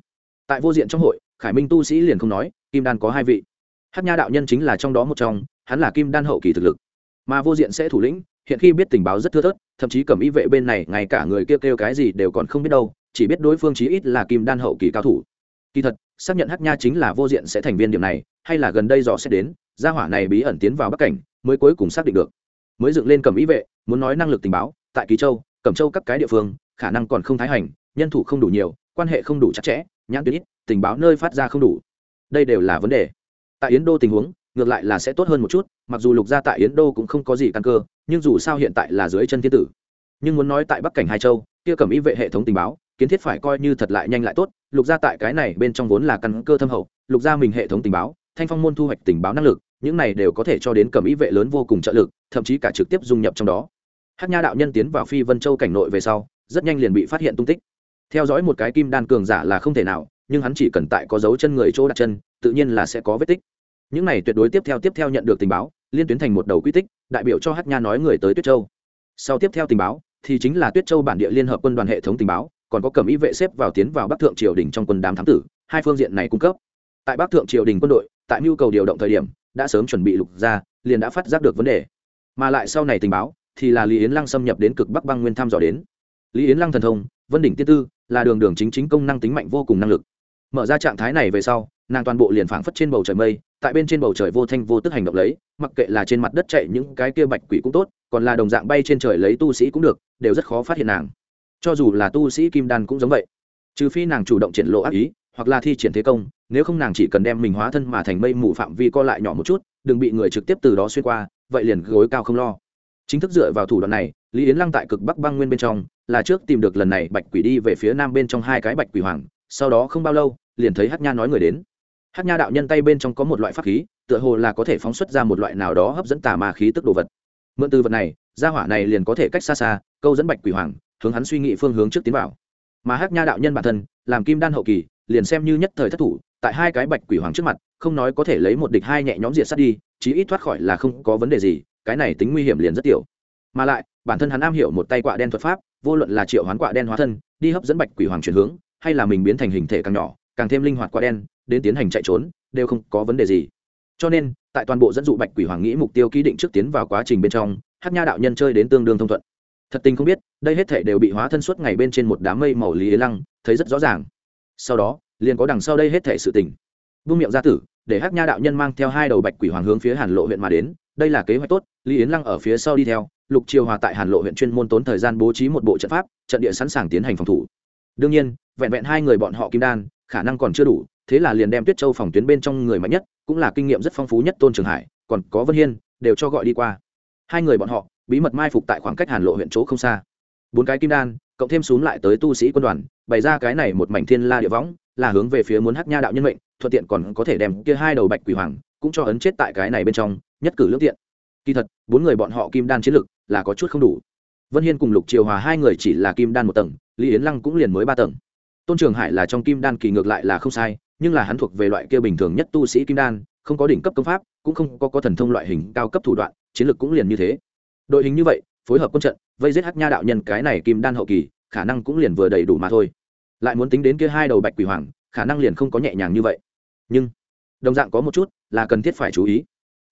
Tại vô diện trong hội, khải minh tu sĩ liền không nói, kim đan có hai vị. Hát nha đạo nhân chính là trong đó một trong, hắn là kim đan hậu kỳ thực lực. Mà vô diện sẽ thủ lĩnh, hiện khi biết tình báo rất thưa thớt, thậm chí cẩm ý vệ bên này, ngay cả người kêu kêu cái gì đều còn không biết đâu chỉ biết đối phương chí ít là kim đan hậu kỳ cao thủ. Kỳ thật, xác nhận hát nha chính là vô diện sẽ thành viên điểm này, hay là gần đây dò sẽ đến, gia hỏa này bí ẩn tiến vào bắc cảnh, mới cuối cùng xác định được. Mới dựng lên cầm ý vệ, muốn nói năng lực tình báo, tại ký châu, cẩm châu các cái địa phương, khả năng còn không thái hành, nhân thủ không đủ nhiều, quan hệ không đủ chặt chẽ, nhãn tuyến ít, tình báo nơi phát ra không đủ. Đây đều là vấn đề. Tại yến đô tình huống, ngược lại là sẽ tốt hơn một chút, mặc dù lục gia tại yến đô cũng không có gì căn cơ, nhưng dù sao hiện tại là dưới chân thiên tử. Nhưng muốn nói tại bắc cảnh hai châu, kia cầm ý vệ hệ thống tình báo kiến thiết phải coi như thật lại nhanh lại tốt, lục gia tại cái này bên trong vốn là căn cơ thâm hậu, lục gia mình hệ thống tình báo, thanh phong môn thu hoạch tình báo năng lực, những này đều có thể cho đến cầm ý vệ lớn vô cùng trợ lực, thậm chí cả trực tiếp dung nhập trong đó. Hát nha đạo nhân tiến vào phi vân châu cảnh nội về sau, rất nhanh liền bị phát hiện tung tích. Theo dõi một cái kim đan cường giả là không thể nào, nhưng hắn chỉ cần tại có dấu chân người chỗ đặt chân, tự nhiên là sẽ có vết tích. Những này tuyệt đối tiếp theo tiếp theo nhận được tình báo, liên tuyến thành một đầu quy tích, đại biểu cho hát nha nói người tới tuyết châu. Sau tiếp theo tình báo, thì chính là tuyết châu bản địa liên hợp quân đoàn hệ thống tình báo còn có cầm ý vệ xếp vào tiến vào bắc thượng triều đình trong quân đám thám tử, hai phương diện này cung cấp. Tại bắc thượng triều đình quân đội, tại nhu cầu điều động thời điểm, đã sớm chuẩn bị lục ra, liền đã phát giác được vấn đề. Mà lại sau này tình báo, thì là lý yến lăng xâm nhập đến cực bắc băng nguyên thăm dò đến. Lý yến lăng thần thông, vân đỉnh tiên tư, là đường đường chính chính công năng tính mạnh vô cùng năng lực. Mở ra trạng thái này về sau, nàng toàn bộ liền phảng phất trên bầu trời mây, tại bên trên bầu trời vô thanh vô tức hành động lấy, mặc kệ là trên mặt đất chạy những cái kia bạch quỷ cũng tốt, còn là đồng dạng bay trên trời lấy tu sĩ cũng được, đều rất khó phát hiện nàng cho dù là tu sĩ kim đan cũng giống vậy. Trừ phi nàng chủ động triển lộ ác ý, hoặc là thi triển thế công, nếu không nàng chỉ cần đem mình hóa thân mà thành mây mù phạm vi co lại nhỏ một chút, đừng bị người trực tiếp từ đó xuyên qua, vậy liền gối cao không lo. Chính thức dựa vào thủ đoạn này, lý yến lăng tại cực bắc băng nguyên bên trong, là trước tìm được lần này bạch quỷ đi về phía nam bên trong hai cái bạch quỷ hoàng, sau đó không bao lâu, liền thấy hát nha nói người đến. Hát nha đạo nhân tay bên trong có một loại pháp khí, tựa hồ là có thể phóng xuất ra một loại nào đó hấp dẫn tà ma khí tức đồ vật. Mượn từ vật này, gia hỏa này liền có thể cách xa xa, câu dẫn bạch quỷ hoàng hướng hắn suy nghĩ phương hướng trước tiến vào. Mà hát nha đạo nhân bản thân, làm kim đan hậu kỳ, liền xem như nhất thời thất thủ, tại hai cái bạch quỷ hoàng trước mặt, không nói có thể lấy một địch hai nhẹ nhõm diệt sát đi, chí ít thoát khỏi là không có vấn đề gì, cái này tính nguy hiểm liền rất tiểu. Mà lại, bản thân hắn am hiểu một tay quạ đen thuật pháp, vô luận là triệu hoán quạ đen hóa thân, đi hấp dẫn bạch quỷ hoàng chuyển hướng, hay là mình biến thành hình thể càng nhỏ, càng thêm linh hoạt quạ đen, đến tiến hành chạy trốn, đều không có vấn đề gì. Cho nên, tại toàn bộ dẫn dụ bạch quỷ hoàng nghĩ mục tiêu ký định trước tiến vào quá trình bên trong hát nha đạo nhân chơi đến tương đương thông thuận thật tình không biết, đây hết thể đều bị hóa thân suốt ngày bên trên một đám mây màu lý ế lăng, thấy rất rõ ràng. Sau đó, liền có đằng sau đây hết thể sự tình. Buông miệng ra tử, để hát nha đạo nhân mang theo hai đầu bạch quỷ hoàng hướng phía hàn lộ huyện mà đến, đây là kế hoạch tốt, lý yến lăng ở phía sau đi theo, lục triều hòa tại hàn lộ huyện chuyên môn tốn thời gian bố trí một bộ trận pháp, trận địa sẵn sàng tiến hành phòng thủ. Đương nhiên, vẹn vẹn hai người bọn họ kim đan, khả năng còn chưa đủ, thế là liền đem tuyết châu phòng tuyến bên trong người mạnh nhất, cũng là kinh nghiệm rất phong phú nhất tôn trường hải, còn có vân hiên, đều cho gọi đi qua. Hai người bọn họ bí mật mai phục tại khoảng cách hàn lộ huyện chỗ không xa. Bốn cái kim đan cộng thêm xuống lại tới tu sĩ quân đoàn bày ra cái này một mảnh thiên la địa võng là hướng về phía muốn hát nha đạo nhân mệnh thuận tiện còn có thể đem kia hai đầu bạch quỷ hoàng cũng cho ấn chết tại cái này bên trong nhất cử lương tiện. Kỳ thật bốn người bọn họ kim đan chiến lực là có chút không đủ. Vân hiên cùng lục triều hòa hai người chỉ là kim đan một tầng lý yến lăng cũng liền mới ba tầng. Tôn trường hải là trong kim đan kỳ ngược lại là không sai nhưng là hắn thuộc về loại kia bình thường nhất tu sĩ kim đan không có đỉnh cấp công pháp cũng không có, có thần thông loại hình cao cấp thủ đoạn chiến lược cũng liền như thế đội hình như vậy, phối hợp quân trận, vây giết hắc nha đạo nhân cái này kim đan hậu kỳ, khả năng cũng liền vừa đầy đủ mà thôi. Lại muốn tính đến kia hai đầu bạch quỷ hoàng, khả năng liền không có nhẹ nhàng như vậy. Nhưng, đồng dạng có một chút là cần thiết phải chú ý.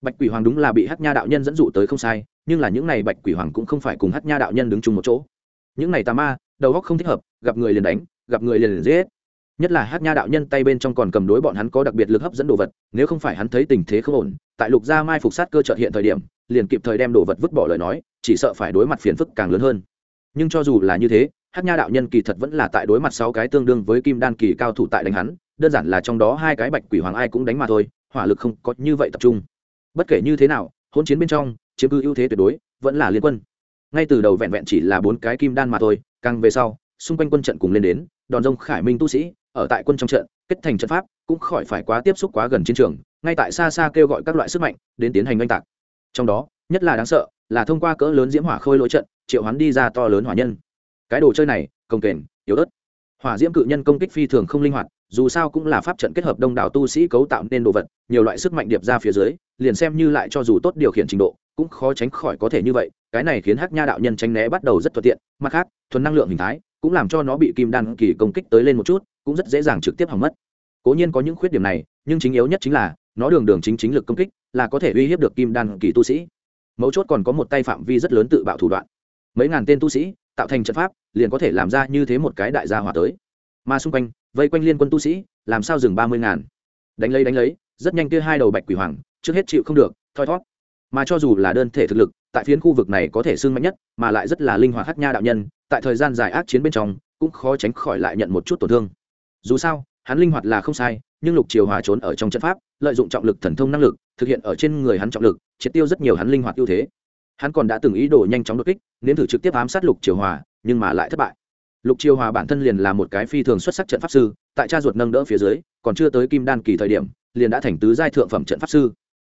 Bạch quỷ hoàng đúng là bị hát nha đạo nhân dẫn dụ tới không sai, nhưng là những n à y bạch quỷ hoàng cũng không phải cùng hát nha đạo nhân đứng chung một chỗ. Những n à y tà ma, đầu góc không thích hợp, gặp người liền đánh, gặp người liền liền giết. Nhất là hát nha đạo nhân tay bên trong còn cầm đối bọn hắn có đặc biệt lực hấp dẫn đồ vật, nếu không phải hắn thấy tình thế không ổn, tại lục gia mai phục sát cơ trợt hiện thời điểm liền kịp thời đem đồ vật vứt bỏ lời nói, chỉ sợ phải đối mặt phiền phức càng lớn hơn. Nhưng cho dù là như thế hát nha đạo nhân kỳ thật vẫn là tại đối mặt sáu cái tương đương với kim đan kỳ cao thủ tại đánh hắn, đơn giản là trong đó hai cái bạch quỷ hoàng ai cũng đánh mà thôi, hỏa lực không có như vậy tập trung. Bất kể như thế nào hôn chiến bên trong, chiếm cư ưu thế tuyệt đối, vẫn là liên quân. Ngay từ đầu vẹn vẹn chỉ là bốn cái kim đan mà thôi, càng về sau, xung quanh quân trận cùng lên đến, đòn rông khải minh tu sĩ, ở tại quân trong trận, kết thành trận pháp, cũng khỏi phải quá tiếp xúc quá gần chiến trường, ngay tại xa xa kêu gọi các loại sức mạnh, đến tiến hành oanh tạc trong đó, nhất là đáng sợ, là thông qua cỡ lớn diễm hỏa khôi lỗi trận, triệu hoán đi ra to lớn hỏa nhân. Cái đồ chơi này, công kềnh yếu ớt. Hỏa diễm cự nhân công kích phi thường không linh hoạt, dù sao cũng là pháp trận kết hợp đông đảo tu sĩ cấu tạo nên đồ vật, nhiều loại sức mạnh điệp ra phía dưới, liền xem như lại cho dù tốt điều khiển trình độ, cũng khó tránh khỏi có thể như vậy, cái này khiến hắc nha đạo nhân tránh né bắt đầu rất thuận tiện, mặt khác, thuần năng lượng hình thái, cũng làm cho nó bị kim đan kỳ công kích tới lên một chút, cũng rất dễ dàng trực tiếp hỏng mất. Cố nhiên có những khuyết điểm này, nhưng chính yếu nhất chính là, nó đường đường chính chính lực công kích là có thể uy hiếp được kim đan kỳ tu sĩ. Mấu chốt còn có một tay phạm vi rất lớn tự bạo thủ đoạn. Mấy ngàn tên tu sĩ, tạo thành trận pháp, liền có thể làm ra như thế một cái đại gia hỏa tới. Mà xung quanh, vây quanh liên quân tu sĩ, làm sao dừng ba mươi ngàn? Đánh lấy đánh lấy, rất nhanh kia hai đầu bạch quỷ hoàng, trước hết chịu không được, thoi thót mà cho dù là đơn thể thực lực, tại phiến khu vực này có thể xưng mạnh nhất, mà lại rất là linh hoạt hát nha đạo nhân, tại thời gian dài ác chiến bên trong, cũng khó tránh khỏi lại nhận một chút tổn thương. Dù sao, hắn linh hoạt là không sai, nhưng lục triều hòa trốn ở trong trận pháp, lợi dụng trọng lực thần thông năng lực thực hiện ở trên người hắn trọng lực, triệt tiêu rất nhiều hắn linh hoạt ưu thế. Hắn còn đã từng ý đồ nhanh chóng đột kích nếm thử trực tiếp ám sát lục triều hòa, nhưng mà lại thất bại. Lục triều hòa bản thân liền là một cái phi thường xuất sắc trận pháp sư, tại cha ruột nâng đỡ phía dưới, còn chưa tới kim đan kỳ thời điểm, liền đã thành tứ giai thượng phẩm trận pháp sư.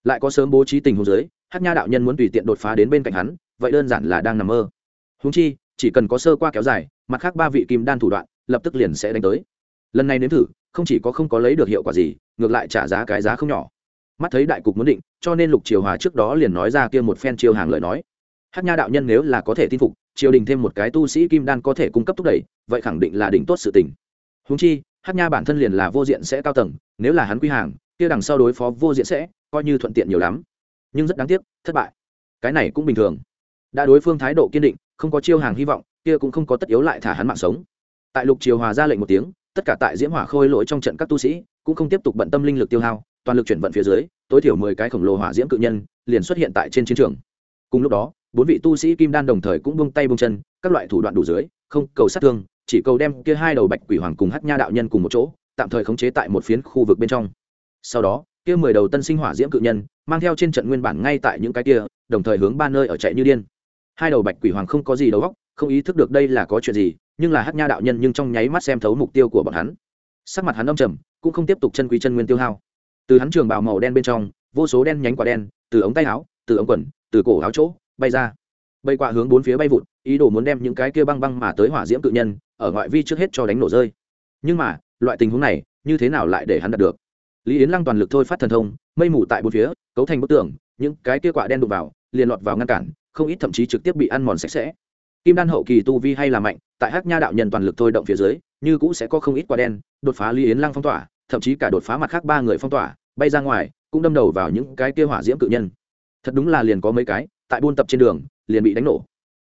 Lại có sớm bố trí tình huống dưới hát nha đạo nhân muốn tùy tiện đột phá đến bên cạnh hắn, vậy đơn giản là đang nằm mơ. Húng chi, chỉ cần có sơ qua kéo dài, mặt khác ba vị kim đan thủ đoạn, lập tức liền sẽ đánh tới. Lần này nếm thử, không chỉ có không có lấy được hiệu quả gì, ngược lại trả giá cái giá không nhỏ mắt thấy đại cục muốn định, cho nên lục triều hòa trước đó liền nói ra kia một phen chiêu hàng lời nói. Hát nha đạo nhân nếu là có thể tin phục, triều đình thêm một cái tu sĩ kim đan có thể cung cấp thúc đẩy, vậy khẳng định là đỉnh tốt sự tình. Húng chi, hát nha bản thân liền là vô diện sẽ cao tầng, nếu là hắn quy hàng, kia đằng sau đối phó vô diện sẽ, coi như thuận tiện nhiều lắm. Nhưng rất đáng tiếc, thất bại. Cái này cũng bình thường. Đã đối phương thái độ kiên định, không có chiêu hàng hy vọng, kia cũng không có tất yếu lại thả hắn mạng sống. Tại lục triều hòa ra lệnh một tiếng, tất cả tại diễm hỏa khôi lỗi trong trận các tu sĩ, cũng không tiếp tục bận tâm linh lực tiêu hao toàn lực chuyển vận phía dưới, tối thiểu mười cái khổng lồ hỏa diễm cự nhân liền xuất hiện tại trên chiến trường. Cùng lúc đó, bốn vị tu sĩ kim đan đồng thời cũng bung tay bung chân, các loại thủ đoạn đủ dưới, không cầu sát thương, chỉ cầu đem kia hai đầu bạch quỷ hoàng cùng hắc nha đạo nhân cùng một chỗ, tạm thời khống chế tại một phiến khu vực bên trong. Sau đó, kia mười đầu tân sinh hỏa diễm cự nhân mang theo trên trận nguyên bản ngay tại những cái kia, đồng thời hướng ba nơi ở chạy như điên. Hai đầu bạch quỷ hoàng không có gì đầu óc, không ý thức được đây là có chuyện gì, nhưng là hắc nha đạo nhân nhưng trong nháy mắt xem thấu mục tiêu của bọn hắn. Sắc mặt hắn âm trầm, cũng không tiếp tục chân quý chân nguyên tiêu hao từ hắn trường bào màu đen bên trong, vô số đen nhánh quả đen, từ ống tay áo, từ ống quần, từ cổ áo chỗ, bay ra. Bay qua hướng bốn phía bay vụt, ý đồ muốn đem những cái kia băng băng mà tới hỏa diễm cự nhân, ở ngoại vi trước hết cho đánh nổ rơi. Nhưng mà, loại tình huống này, như thế nào lại để hắn đạt được? Lý yến lăng toàn lực thôi phát thần thông, mây mù tại bốn phía, cấu thành bức tường, những cái kia quả đen đụng vào, liền lọt vào ngăn cản, không ít thậm chí trực tiếp bị ăn mòn sạch sẽ. Kim đan hậu kỳ tu vi hay là mạnh, tại hắc nha đạo nhân toàn lực thôi động phía dưới, như cũ sẽ có không ít quả đen, đột phá lý yến lăng phong tỏa thậm chí cả đột phá mặt khác ba người phong tỏa, bay ra ngoài, cũng đâm đầu vào những cái kia hỏa diễm cự nhân. Thật đúng là liền có mấy cái, tại buôn tập trên đường, liền bị đánh nổ.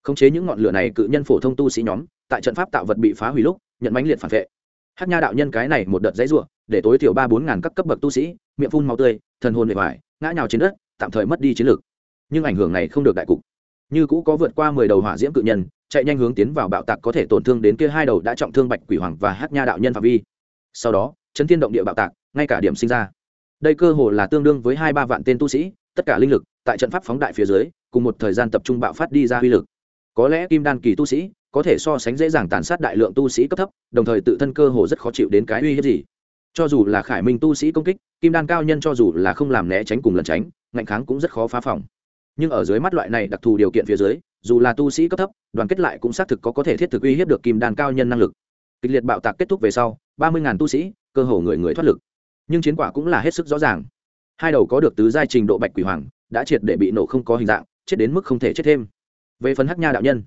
Khống chế những ngọn lửa này cự nhân phổ thông tu sĩ nhóm, tại trận pháp tạo vật bị phá hủy lúc, nhận mãnh liệt phản vệ. Hát nha đạo nhân cái này một đợt dãy ruộng để tối thiểu ba bốn ngàn các cấp bậc tu sĩ, miệng phun màu tươi, thần hồn bề ngoài ngã nhào trên đất, tạm thời mất đi chiến lược. Nhưng ảnh hưởng này không được đại cục. Như cũ có vượt qua mười đầu hỏa diễm cự nhân, chạy nhanh hướng tiến vào bạo tạc có thể tổn thương đến kia hai đầu đã trọng thương bạch quỷ hoàng và hát nha đạo nhân phạm vi. Sau đó chấn thiên động địa bạo tạc, ngay cả điểm sinh ra. Đây cơ hồ là tương đương với hai ba vạn tên tu sĩ, tất cả linh lực tại trận pháp phóng đại phía dưới, cùng một thời gian tập trung bạo phát đi ra uy lực. Có lẽ kim đan kỳ tu sĩ có thể so sánh dễ dàng tàn sát đại lượng tu sĩ cấp thấp, đồng thời tự thân cơ hồ rất khó chịu đến cái uy hiếp gì. Cho dù là khải minh tu sĩ công kích, kim đan cao nhân cho dù là không làm né tránh cùng lần tránh, ngạnh kháng cũng rất khó phá phòng. Nhưng ở dưới mắt loại này đặc thù điều kiện phía dưới, dù là tu sĩ cấp thấp, đoàn kết lại cũng xác thực có có thể thiết thực uy hiếp được kim đan cao nhân năng lực. Kịch liệt bạo tạc kết thúc về sau ba mươi ngàn tu sĩ, cơ hồ người người thoát lực. Nhưng chiến quả cũng là hết sức rõ ràng. Hai đầu có được tứ giai trình độ bạch quỷ hoàng, đã triệt để bị nổ không có hình dạng, chết đến mức không thể chết thêm. Về phần hắc nha đạo nhân,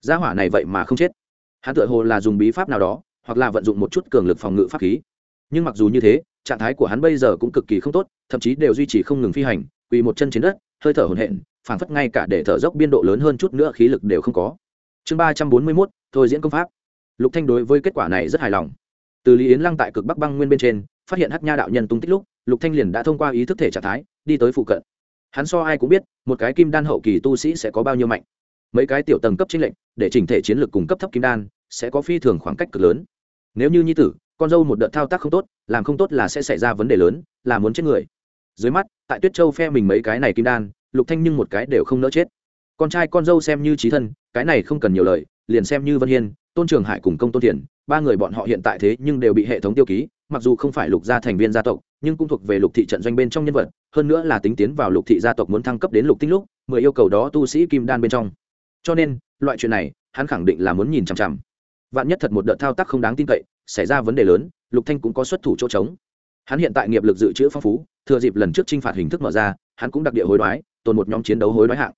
gia hỏa này vậy mà không chết. Hắn tự hồ là dùng bí pháp nào đó, hoặc là vận dụng một chút cường lực phòng ngự pháp khí. Nhưng mặc dù như thế, trạng thái của hắn bây giờ cũng cực kỳ không tốt, thậm chí đều duy trì không ngừng phi hành, quỳ một chân trên đất, hơi thở hồn hển, phảng phất ngay cả để thở dốc biên độ lớn hơn chút nữa khí lực đều không có. Chương ba trăm bốn mươi mốt, thôi diễn công pháp. Lục thanh đối với kết quả này rất hài lòng từ lý yến lăng tại cực bắc băng nguyên bên trên, phát hiện hắc nha đạo nhân tung tích lúc, lục thanh liền đã thông qua ý thức thể trạng thái, đi tới phụ cận. Hắn so ai cũng biết, một cái kim đan hậu kỳ tu sĩ sẽ có bao nhiêu mạnh. Mấy cái tiểu tầng cấp chính lệnh để chỉnh thể chiến lược cùng cấp thấp kim đan, sẽ có phi thường khoảng cách cực lớn. Nếu như nhi tử, con dâu một đợt thao tác không tốt, làm không tốt là sẽ xảy ra vấn đề lớn, là muốn chết người. Dưới mắt, tại tuyết châu phe mình mấy cái này kim đan, lục thanh nhưng một cái đều không nỡ chết. Con trai con dâu xem như trí thân, cái này không cần nhiều lời, liền xem như vân hiên tôn trường hải cùng công tôn thiền ba người bọn họ hiện tại thế nhưng đều bị hệ thống tiêu ký, mặc dù không phải lục gia thành viên gia tộc, nhưng cũng thuộc về lục thị trận doanh bên trong nhân vật, hơn nữa là tính tiến vào lục thị gia tộc muốn thăng cấp đến lục tinh lúc, mười yêu cầu đó tu sĩ kim đan bên trong. Cho nên, loại chuyện này, hắn khẳng định là muốn nhìn chằm chằm. Vạn nhất thật một đợt thao tác không đáng tin cậy, xảy ra vấn đề lớn, lục thanh cũng có xuất thủ chỗ trống. Hắn hiện tại nghiệp lực dự trữ phong phú, thừa dịp lần trước trinh phạt hình thức mở ra, hắn cũng đặc địa hối đoái, tồn một nhóm chiến đấu hối đoái hạng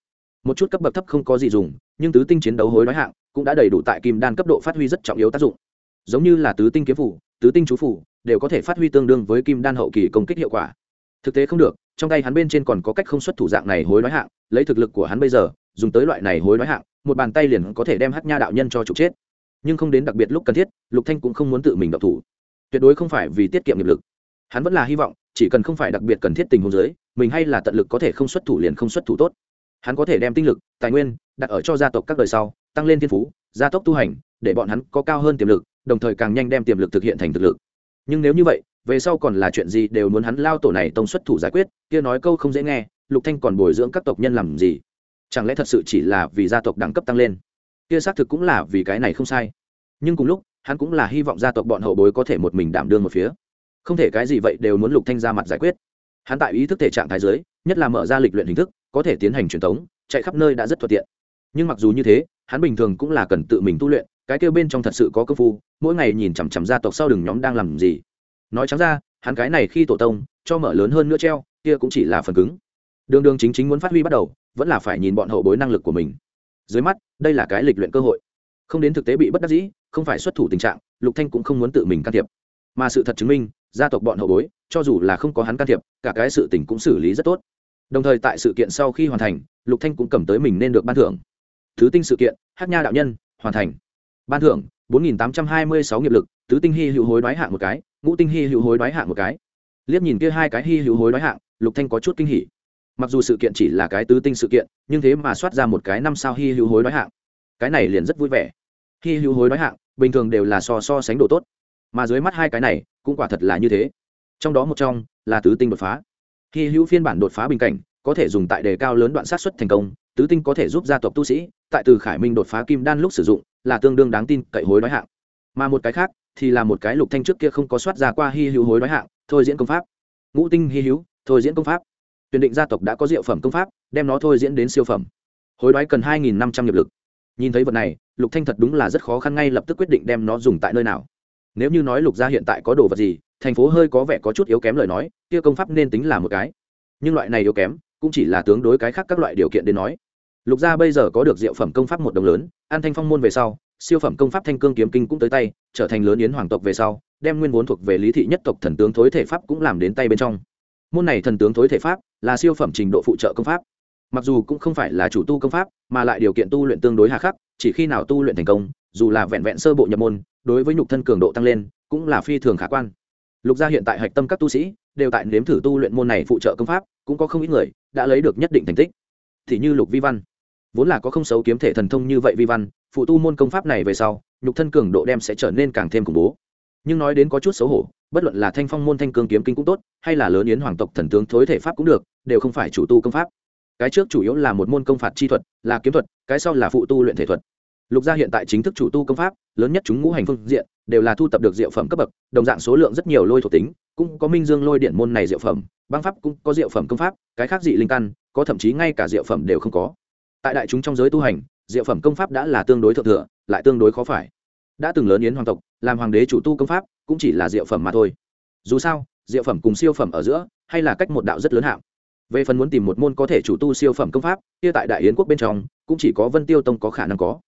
một chút cấp bậc thấp không có gì dùng, nhưng tứ tinh chiến đấu hối nói hạng cũng đã đầy đủ tại kim đan cấp độ phát huy rất trọng yếu tác dụng. Giống như là tứ tinh kiếm phủ, tứ tinh chú phủ đều có thể phát huy tương đương với kim đan hậu kỳ công kích hiệu quả. Thực tế không được, trong tay hắn bên trên còn có cách không xuất thủ dạng này hối nói hạng, lấy thực lực của hắn bây giờ, dùng tới loại này hối nói hạng, một bàn tay liền có thể đem hát nha đạo nhân cho trục chết. Nhưng không đến đặc biệt lúc cần thiết, lục thanh cũng không muốn tự mình độc thủ. Tuyệt đối không phải vì tiết kiệm nghiệp lực. Hắn vẫn là hy vọng, chỉ cần không phải đặc biệt cần thiết tình huống giới mình hay là tận lực có thể không xuất thủ liền không xuất thủ tốt hắn có thể đem tinh lực, tài nguyên đặt ở cho gia tộc các đời sau, tăng lên thiên phú, gia tốc tu hành, để bọn hắn có cao hơn tiềm lực, đồng thời càng nhanh đem tiềm lực thực hiện thành thực lực. Nhưng nếu như vậy, về sau còn là chuyện gì đều muốn hắn lao tổ này tông xuất thủ giải quyết, kia nói câu không dễ nghe, lục thanh còn bồi dưỡng các tộc nhân làm gì? Chẳng lẽ thật sự chỉ là vì gia tộc đẳng cấp tăng lên? Kia xác thực cũng là vì cái này không sai. Nhưng cùng lúc, hắn cũng là hy vọng gia tộc bọn hậu bối có thể một mình đảm đương một phía. Không thể cái gì vậy đều muốn lục thanh ra mặt giải quyết. Hắn tại ý thức thể trạng thái giới nhất là mở ra lịch luyện hình thức có thể tiến hành truyền thống chạy khắp nơi đã rất thuận tiện. Nhưng mặc dù như thế, hắn bình thường cũng là cần tự mình tu luyện, cái kêu bên trong thật sự có công phu, mỗi ngày nhìn chằm chằm gia tộc sau đường nhóm đang làm gì. Nói trắng ra, hắn cái này khi tổ tông, cho mở lớn hơn nữa treo, kia cũng chỉ là phần cứng. Đường đường chính chính muốn phát huy bắt đầu, vẫn là phải nhìn bọn hậu bối năng lực của mình. Dưới mắt, đây là cái lịch luyện cơ hội. Không đến thực tế bị bất đắc dĩ, không phải xuất thủ tình trạng, lục thanh cũng không muốn tự mình can thiệp. Mà sự thật chứng minh, gia tộc bọn hậu bối, cho dù là không có hắn can thiệp, cả cái sự tình cũng xử lý rất tốt đồng thời tại sự kiện sau khi hoàn thành, lục thanh cũng cầm tới mình nên được ban thưởng. Thứ tinh sự kiện, hát nha đạo nhân, hoàn thành. Ban thưởng, bốn nghìn tám trăm hai mươi sáu nghiệp lực, tứ tinh hy hữu hối đoái hạng một cái, ngũ tinh hy hữu hối đoái hạng một cái. Liếc nhìn kia hai cái hy hữu hối đoái hạng, lục thanh có chút kinh hỉ. Mặc dù sự kiện chỉ là cái tứ tinh sự kiện, nhưng thế mà soát ra một cái năm sao hy hữu hối đoái hạng. Cái này liền rất vui vẻ. Hy hữu hối đoái hạng, bình thường đều là so so sánh độ tốt. Mà dưới mắt hai cái này, cũng quả thật là như thế. Trong đó một trong là tứ tinh đột phá hy hữu phiên bản đột phá bình cảnh, có thể dùng tại đề cao lớn đoạn sát xuất thành công, tứ tinh có thể giúp gia tộc tu sĩ, tại từ khải minh đột phá kim đan lúc sử dụng, là tương đương đáng tin cậy hối đoái hạng. Mà một cái khác, thì là một cái lục thanh trước kia không có soát ra qua hy hữu hối đoái hạng, thôi diễn công pháp. Ngũ tinh hy hữu, thôi diễn công pháp. Tuyển định gia tộc đã có diệu phẩm công pháp, đem nó thôi diễn đến siêu phẩm. Hối đoái cần hai nghìn năm trăm nghiệp lực. Nhìn thấy vật này, lục thanh thật đúng là rất khó khăn ngay lập tức quyết định đem nó dùng tại nơi nào. Nếu như nói lục gia hiện tại có đồ vật gì thành phố hơi có vẻ có chút yếu kém lời nói, kia công pháp nên tính là một cái. Nhưng loại này yếu kém, cũng chỉ là tướng đối cái khác các loại điều kiện đến nói. Lục gia bây giờ có được diệu phẩm công pháp một đồng lớn, an thanh phong môn về sau, siêu phẩm công pháp thanh cương kiếm kinh cũng tới tay, trở thành lớn yến hoàng tộc về sau, đem nguyên vốn thuộc về lý thị nhất tộc thần tướng thối thể pháp cũng làm đến tay bên trong. Môn này thần tướng thối thể pháp, là siêu phẩm trình độ phụ trợ công pháp. Mặc dù cũng không phải là chủ tu công pháp, mà lại điều kiện tu luyện tương đối hà khắc, chỉ khi nào tu luyện thành công, dù là vẹn vẹn sơ bộ nhập môn, đối với nhục thân cường độ tăng lên, cũng là phi thường khả quan lục gia hiện tại hạch tâm các tu sĩ, đều tại nếm thử tu luyện môn này phụ trợ công pháp, cũng có không ít người đã lấy được nhất định thành tích. Thì như lục vi văn, vốn là có không xấu kiếm thể thần thông như vậy vi văn, phụ tu môn công pháp này về sau, nhục thân cường độ đem sẽ trở nên càng thêm khủng bố. Nhưng nói đến có chút xấu hổ, bất luận là thanh phong môn thanh cương kiếm kinh cũng tốt, hay là lớn yến hoàng tộc thần tướng thối thể pháp cũng được, đều không phải chủ tu công pháp. Cái trước chủ yếu là một môn công phạt chi thuật, là kiếm thuật, cái sau là phụ tu luyện thể thuật lục gia hiện tại chính thức chủ tu công pháp, lớn nhất chúng ngũ hành phương diện, đều là thu tập được diệu phẩm cấp bậc, đồng dạng số lượng rất nhiều lôi thuộc tính, cũng có minh dương lôi điện môn này diệu phẩm, băng pháp cũng có diệu phẩm công pháp, cái khác dị linh căn, có thậm chí ngay cả diệu phẩm đều không có. Tại đại chúng trong giới tu hành, diệu phẩm công pháp đã là tương đối thượng thừa, lại tương đối khó phải. Đã từng lớn yến hoàng tộc, làm hoàng đế chủ tu công pháp, cũng chỉ là diệu phẩm mà thôi. Dù sao, diệu phẩm cùng siêu phẩm ở giữa, hay là cách một đạo rất lớn hạng. Về phần muốn tìm một môn có thể chủ tu siêu phẩm công pháp, kia tại đại yến quốc bên trong, cũng chỉ có vân tiêu tông có khả năng có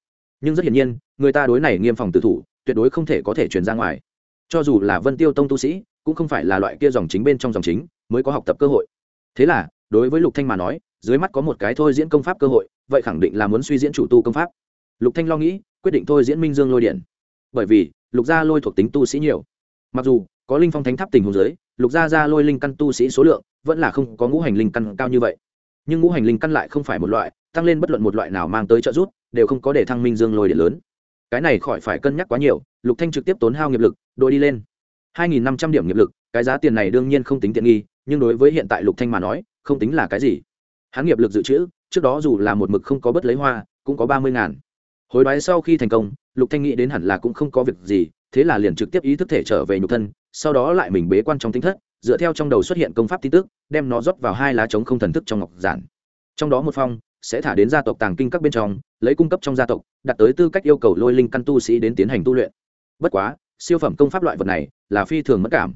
nhưng rất hiển nhiên, người ta đối này nghiêm phòng tự thủ, tuyệt đối không thể có thể truyền ra ngoài. Cho dù là vân tiêu tông tu sĩ, cũng không phải là loại kia dòng chính bên trong dòng chính, mới có học tập cơ hội. Thế là, đối với lục thanh mà nói, dưới mắt có một cái thôi diễn công pháp cơ hội, vậy khẳng định là muốn suy diễn chủ tu công pháp. Lục thanh lo nghĩ, quyết định thôi diễn minh dương lôi điện. Bởi vì, lục gia lôi thuộc tính tu sĩ nhiều. Mặc dù, có linh phong thánh tháp tình huống dưới, lục gia gia lôi linh căn tu sĩ số lượng, vẫn là không có ngũ hành linh căn cao như vậy. Nhưng ngũ hành linh căn lại không phải một loại, tăng lên bất luận một loại nào mang tới trợ giúp đều không có để thăng minh dương lôi điện lớn. Cái này khỏi phải cân nhắc quá nhiều, lục thanh trực tiếp tốn hao nghiệp lực, đội đi lên. 2.500 điểm nghiệp lực, cái giá tiền này đương nhiên không tính tiện nghi, nhưng đối với hiện tại lục thanh mà nói, không tính là cái gì. Hắn nghiệp lực dự trữ, trước đó dù là một mực không có bất lấy hoa, cũng có ba mươi ngàn. Hồi đoái sau khi thành công, lục thanh nghĩ đến hẳn là cũng không có việc gì, thế là liền trực tiếp ý thức thể trở về nhục thân, sau đó lại mình bế quan trong tinh thất, dựa theo trong đầu xuất hiện công pháp tin tức, đem nó rót vào hai lá trống không thần thức trong ngọc giản. Trong đó một phong sẽ thả đến gia tộc tàng kinh các bên trong, lấy cung cấp trong gia tộc đặt tới tư cách yêu cầu lôi linh căn tu sĩ đến tiến hành tu luyện. Bất quá, siêu phẩm công pháp loại vật này là phi thường mất cảm.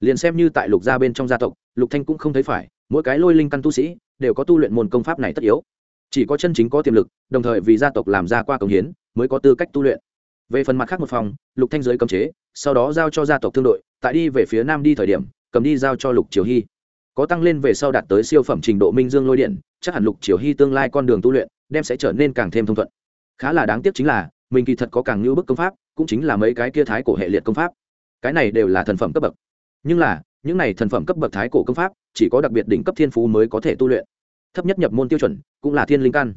Liền xem như tại lục gia bên trong gia tộc, lục thanh cũng không thấy phải, mỗi cái lôi linh căn tu sĩ đều có tu luyện môn công pháp này tất yếu. Chỉ có chân chính có tiềm lực, đồng thời vì gia tộc làm ra qua công hiến, mới có tư cách tu luyện. Về phần mặt khác một phòng, lục thanh giới cấm chế, sau đó giao cho gia tộc thương đội, tại đi về phía nam đi thời điểm, cầm đi giao cho lục triều hy có tăng lên về sau đạt tới siêu phẩm trình độ minh dương lôi điện, chắc hẳn lục triều hy tương lai con đường tu luyện đem sẽ trở nên càng thêm thông thuận. Khá là đáng tiếc chính là, mình kỳ thật có càng ngưu bức công pháp, cũng chính là mấy cái kia thái cổ hệ liệt công pháp. Cái này đều là thần phẩm cấp bậc. Nhưng là, những này thần phẩm cấp bậc thái cổ công pháp, chỉ có đặc biệt đỉnh cấp thiên phú mới có thể tu luyện. Thấp nhất nhập môn tiêu chuẩn, cũng là thiên linh căn.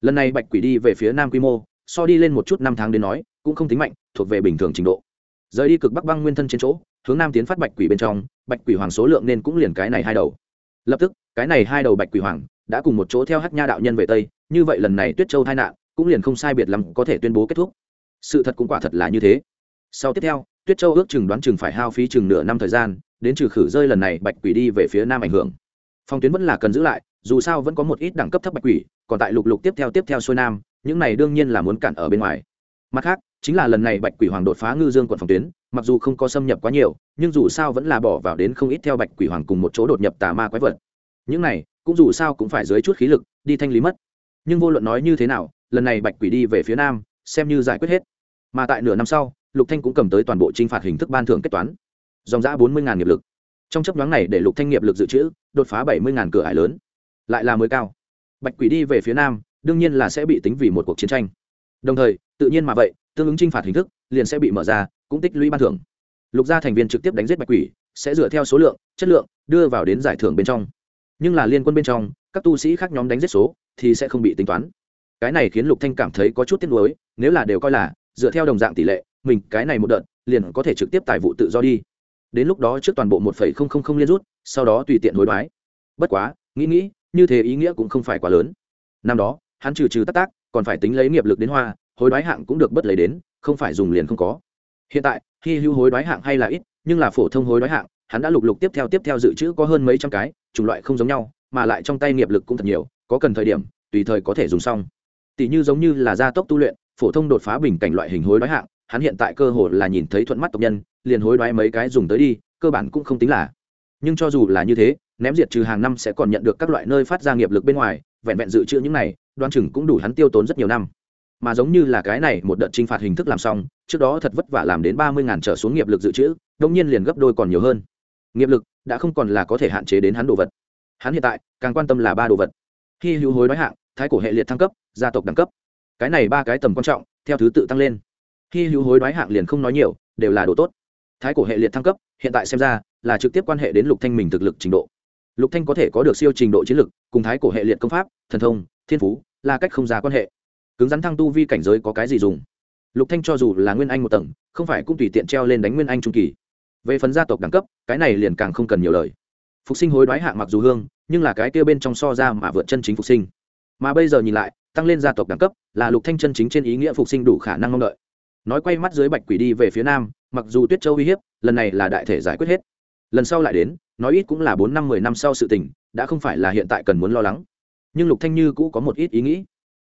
Lần này bạch quỷ đi về phía nam quy mô, so đi lên một chút năm tháng đến nói, cũng không tính mạnh, thuộc về bình thường trình độ. Rời đi cực bắc băng nguyên thân trên chỗ, hướng nam tiến phát bạch quỷ bên trong bạch quỷ hoàng số lượng nên cũng liền cái này hai đầu. Lập tức, cái này hai đầu bạch quỷ hoàng đã cùng một chỗ theo hát nha đạo nhân về tây, như vậy lần này tuyết châu tai nạn cũng liền không sai biệt lắm có thể tuyên bố kết thúc. Sự thật cũng quả thật là như thế. Sau tiếp theo, tuyết châu ước chừng đoán chừng phải hao phí chừng nửa năm thời gian, đến trừ khử rơi lần này bạch quỷ đi về phía nam ảnh hưởng. Phong tuyến vẫn là cần giữ lại, dù sao vẫn có một ít đẳng cấp thấp bạch quỷ, còn tại lục lục tiếp theo tiếp theo xuôi nam, những này đương nhiên là muốn cản ở bên ngoài. Mặt khác chính là lần này bạch quỷ hoàng đột phá ngư dương quận phòng tuyến, mặc dù không có xâm nhập quá nhiều, nhưng dù sao vẫn là bỏ vào đến không ít theo bạch quỷ hoàng cùng một chỗ đột nhập tà ma quái vật. Những này, cũng dù sao cũng phải dưới chút khí lực, đi thanh lý mất. Nhưng vô luận nói như thế nào, lần này bạch quỷ đi về phía nam, xem như giải quyết hết. Mà tại nửa năm sau, lục thanh cũng cầm tới toàn bộ trinh phạt hình thức ban thưởng kết toán. Dòng giã bốn mươi nghiệp lực. Trong chấp nhoáng này để lục thanh nghiệp lực dự trữ, đột phá bảy mươi cửa ải lớn. Lại là mới cao. Bạch quỷ đi về phía nam, đương nhiên là sẽ bị tính vì một cuộc chiến tranh. Đồng thời, tự nhiên mà vậy tương ứng t r i n h phạt hình thức liền sẽ bị mở ra, cũng tích lũy ban thưởng. Lục gia thành viên trực tiếp đánh giết bạch quỷ, sẽ dựa theo số lượng, chất lượng, đưa vào đến giải thưởng bên trong. Nhưng là liên quân bên trong, các tu sĩ khác nhóm đánh giết số thì sẽ không bị tính toán. Cái này khiến lục thanh cảm thấy có chút tiếc nuối, nếu là đều coi là dựa theo đồng dạng tỷ lệ, mình cái này một đợt liền có thể trực tiếp tài vụ tự do đi. Đến lúc đó trước toàn bộ một phẩy không không không liên rút, sau đó tùy tiện hối đoái. Bất quá, nghĩ nghĩ, như thế ý nghĩa cũng không phải quá lớn. Năm đó, hắn trừ trừ tác tác, còn phải tính lấy nghiệp lực đến hoa hối đoái hạng cũng được bất lấy đến, không phải dùng liền không có. Hiện tại khi hưu hối đoái hạng hay là ít, nhưng là phổ thông hối đoái hạng, hắn đã lục lục tiếp theo tiếp theo dự trữ có hơn mấy trăm cái, chủng loại không giống nhau, mà lại trong tay nghiệp lực cũng thật nhiều, có cần thời điểm, tùy thời có thể dùng xong. Tỷ như giống như là gia tốc tu luyện, phổ thông đột phá bình cảnh loại hình hối đoái hạng, hắn hiện tại cơ hội là nhìn thấy thuận mắt tộc nhân, liền hối đoái mấy cái dùng tới đi, cơ bản cũng không tính là. Nhưng cho dù là như thế, ném diệt trừ hàng năm sẽ còn nhận được các loại nơi phát ra nghiệp lực bên ngoài, vẹn vẹn dự trữ những này, đoan chừng cũng đủ hắn tiêu tốn rất nhiều năm mà giống như là cái này một đợt trinh phạt hình thức làm xong, trước đó thật vất vả làm đến ba mươi ngàn trở xuống nghiệp lực dự trữ đông nhiên liền gấp đôi còn nhiều hơn. Nghiệp lực đã không còn là có thể hạn chế đến hắn đồ vật. Hắn hiện tại càng quan tâm là ba đồ vật. Khi hữu hối nói hạng, thái cổ hệ liệt thăng cấp, gia tộc đẳng cấp. Cái này ba cái tầm quan trọng, theo thứ tự tăng lên. Khi hữu hối nói hạng liền không nói nhiều, đều là đồ tốt. Thái cổ hệ liệt thăng cấp, hiện tại xem ra là trực tiếp quan hệ đến lục thanh mình thực lực trình độ. Lục thanh có thể có được siêu trình độ chiến lực, cùng thái cổ hệ liệt công pháp, thần thông, thiên phú là cách không ra quan hệ cứng rắn thăng tu vi cảnh giới có cái gì dùng? Lục thanh cho dù là nguyên anh một tầng, không phải cũng tùy tiện treo lên đánh nguyên anh trung kỳ. Về phần gia tộc đẳng cấp, cái này liền càng không cần nhiều lời. Phục sinh hối đoái hạng mặc dù hương, nhưng là cái kia bên trong so ra mà vượt chân chính phục sinh. Mà bây giờ nhìn lại, tăng lên gia tộc đẳng cấp, là lục thanh chân chính trên ý nghĩa phục sinh đủ khả năng mong đợi. Nói quay mắt dưới bạch quỷ đi về phía nam, mặc dù tuyết châu uy hiếp, lần này là đại thể giải quyết hết. Lần sau lại đến, nói ít cũng là bốn năm mười năm sau sự tình, đã không phải là hiện tại cần muốn lo lắng. Nhưng lục thanh như cũ có một ít ý nghĩ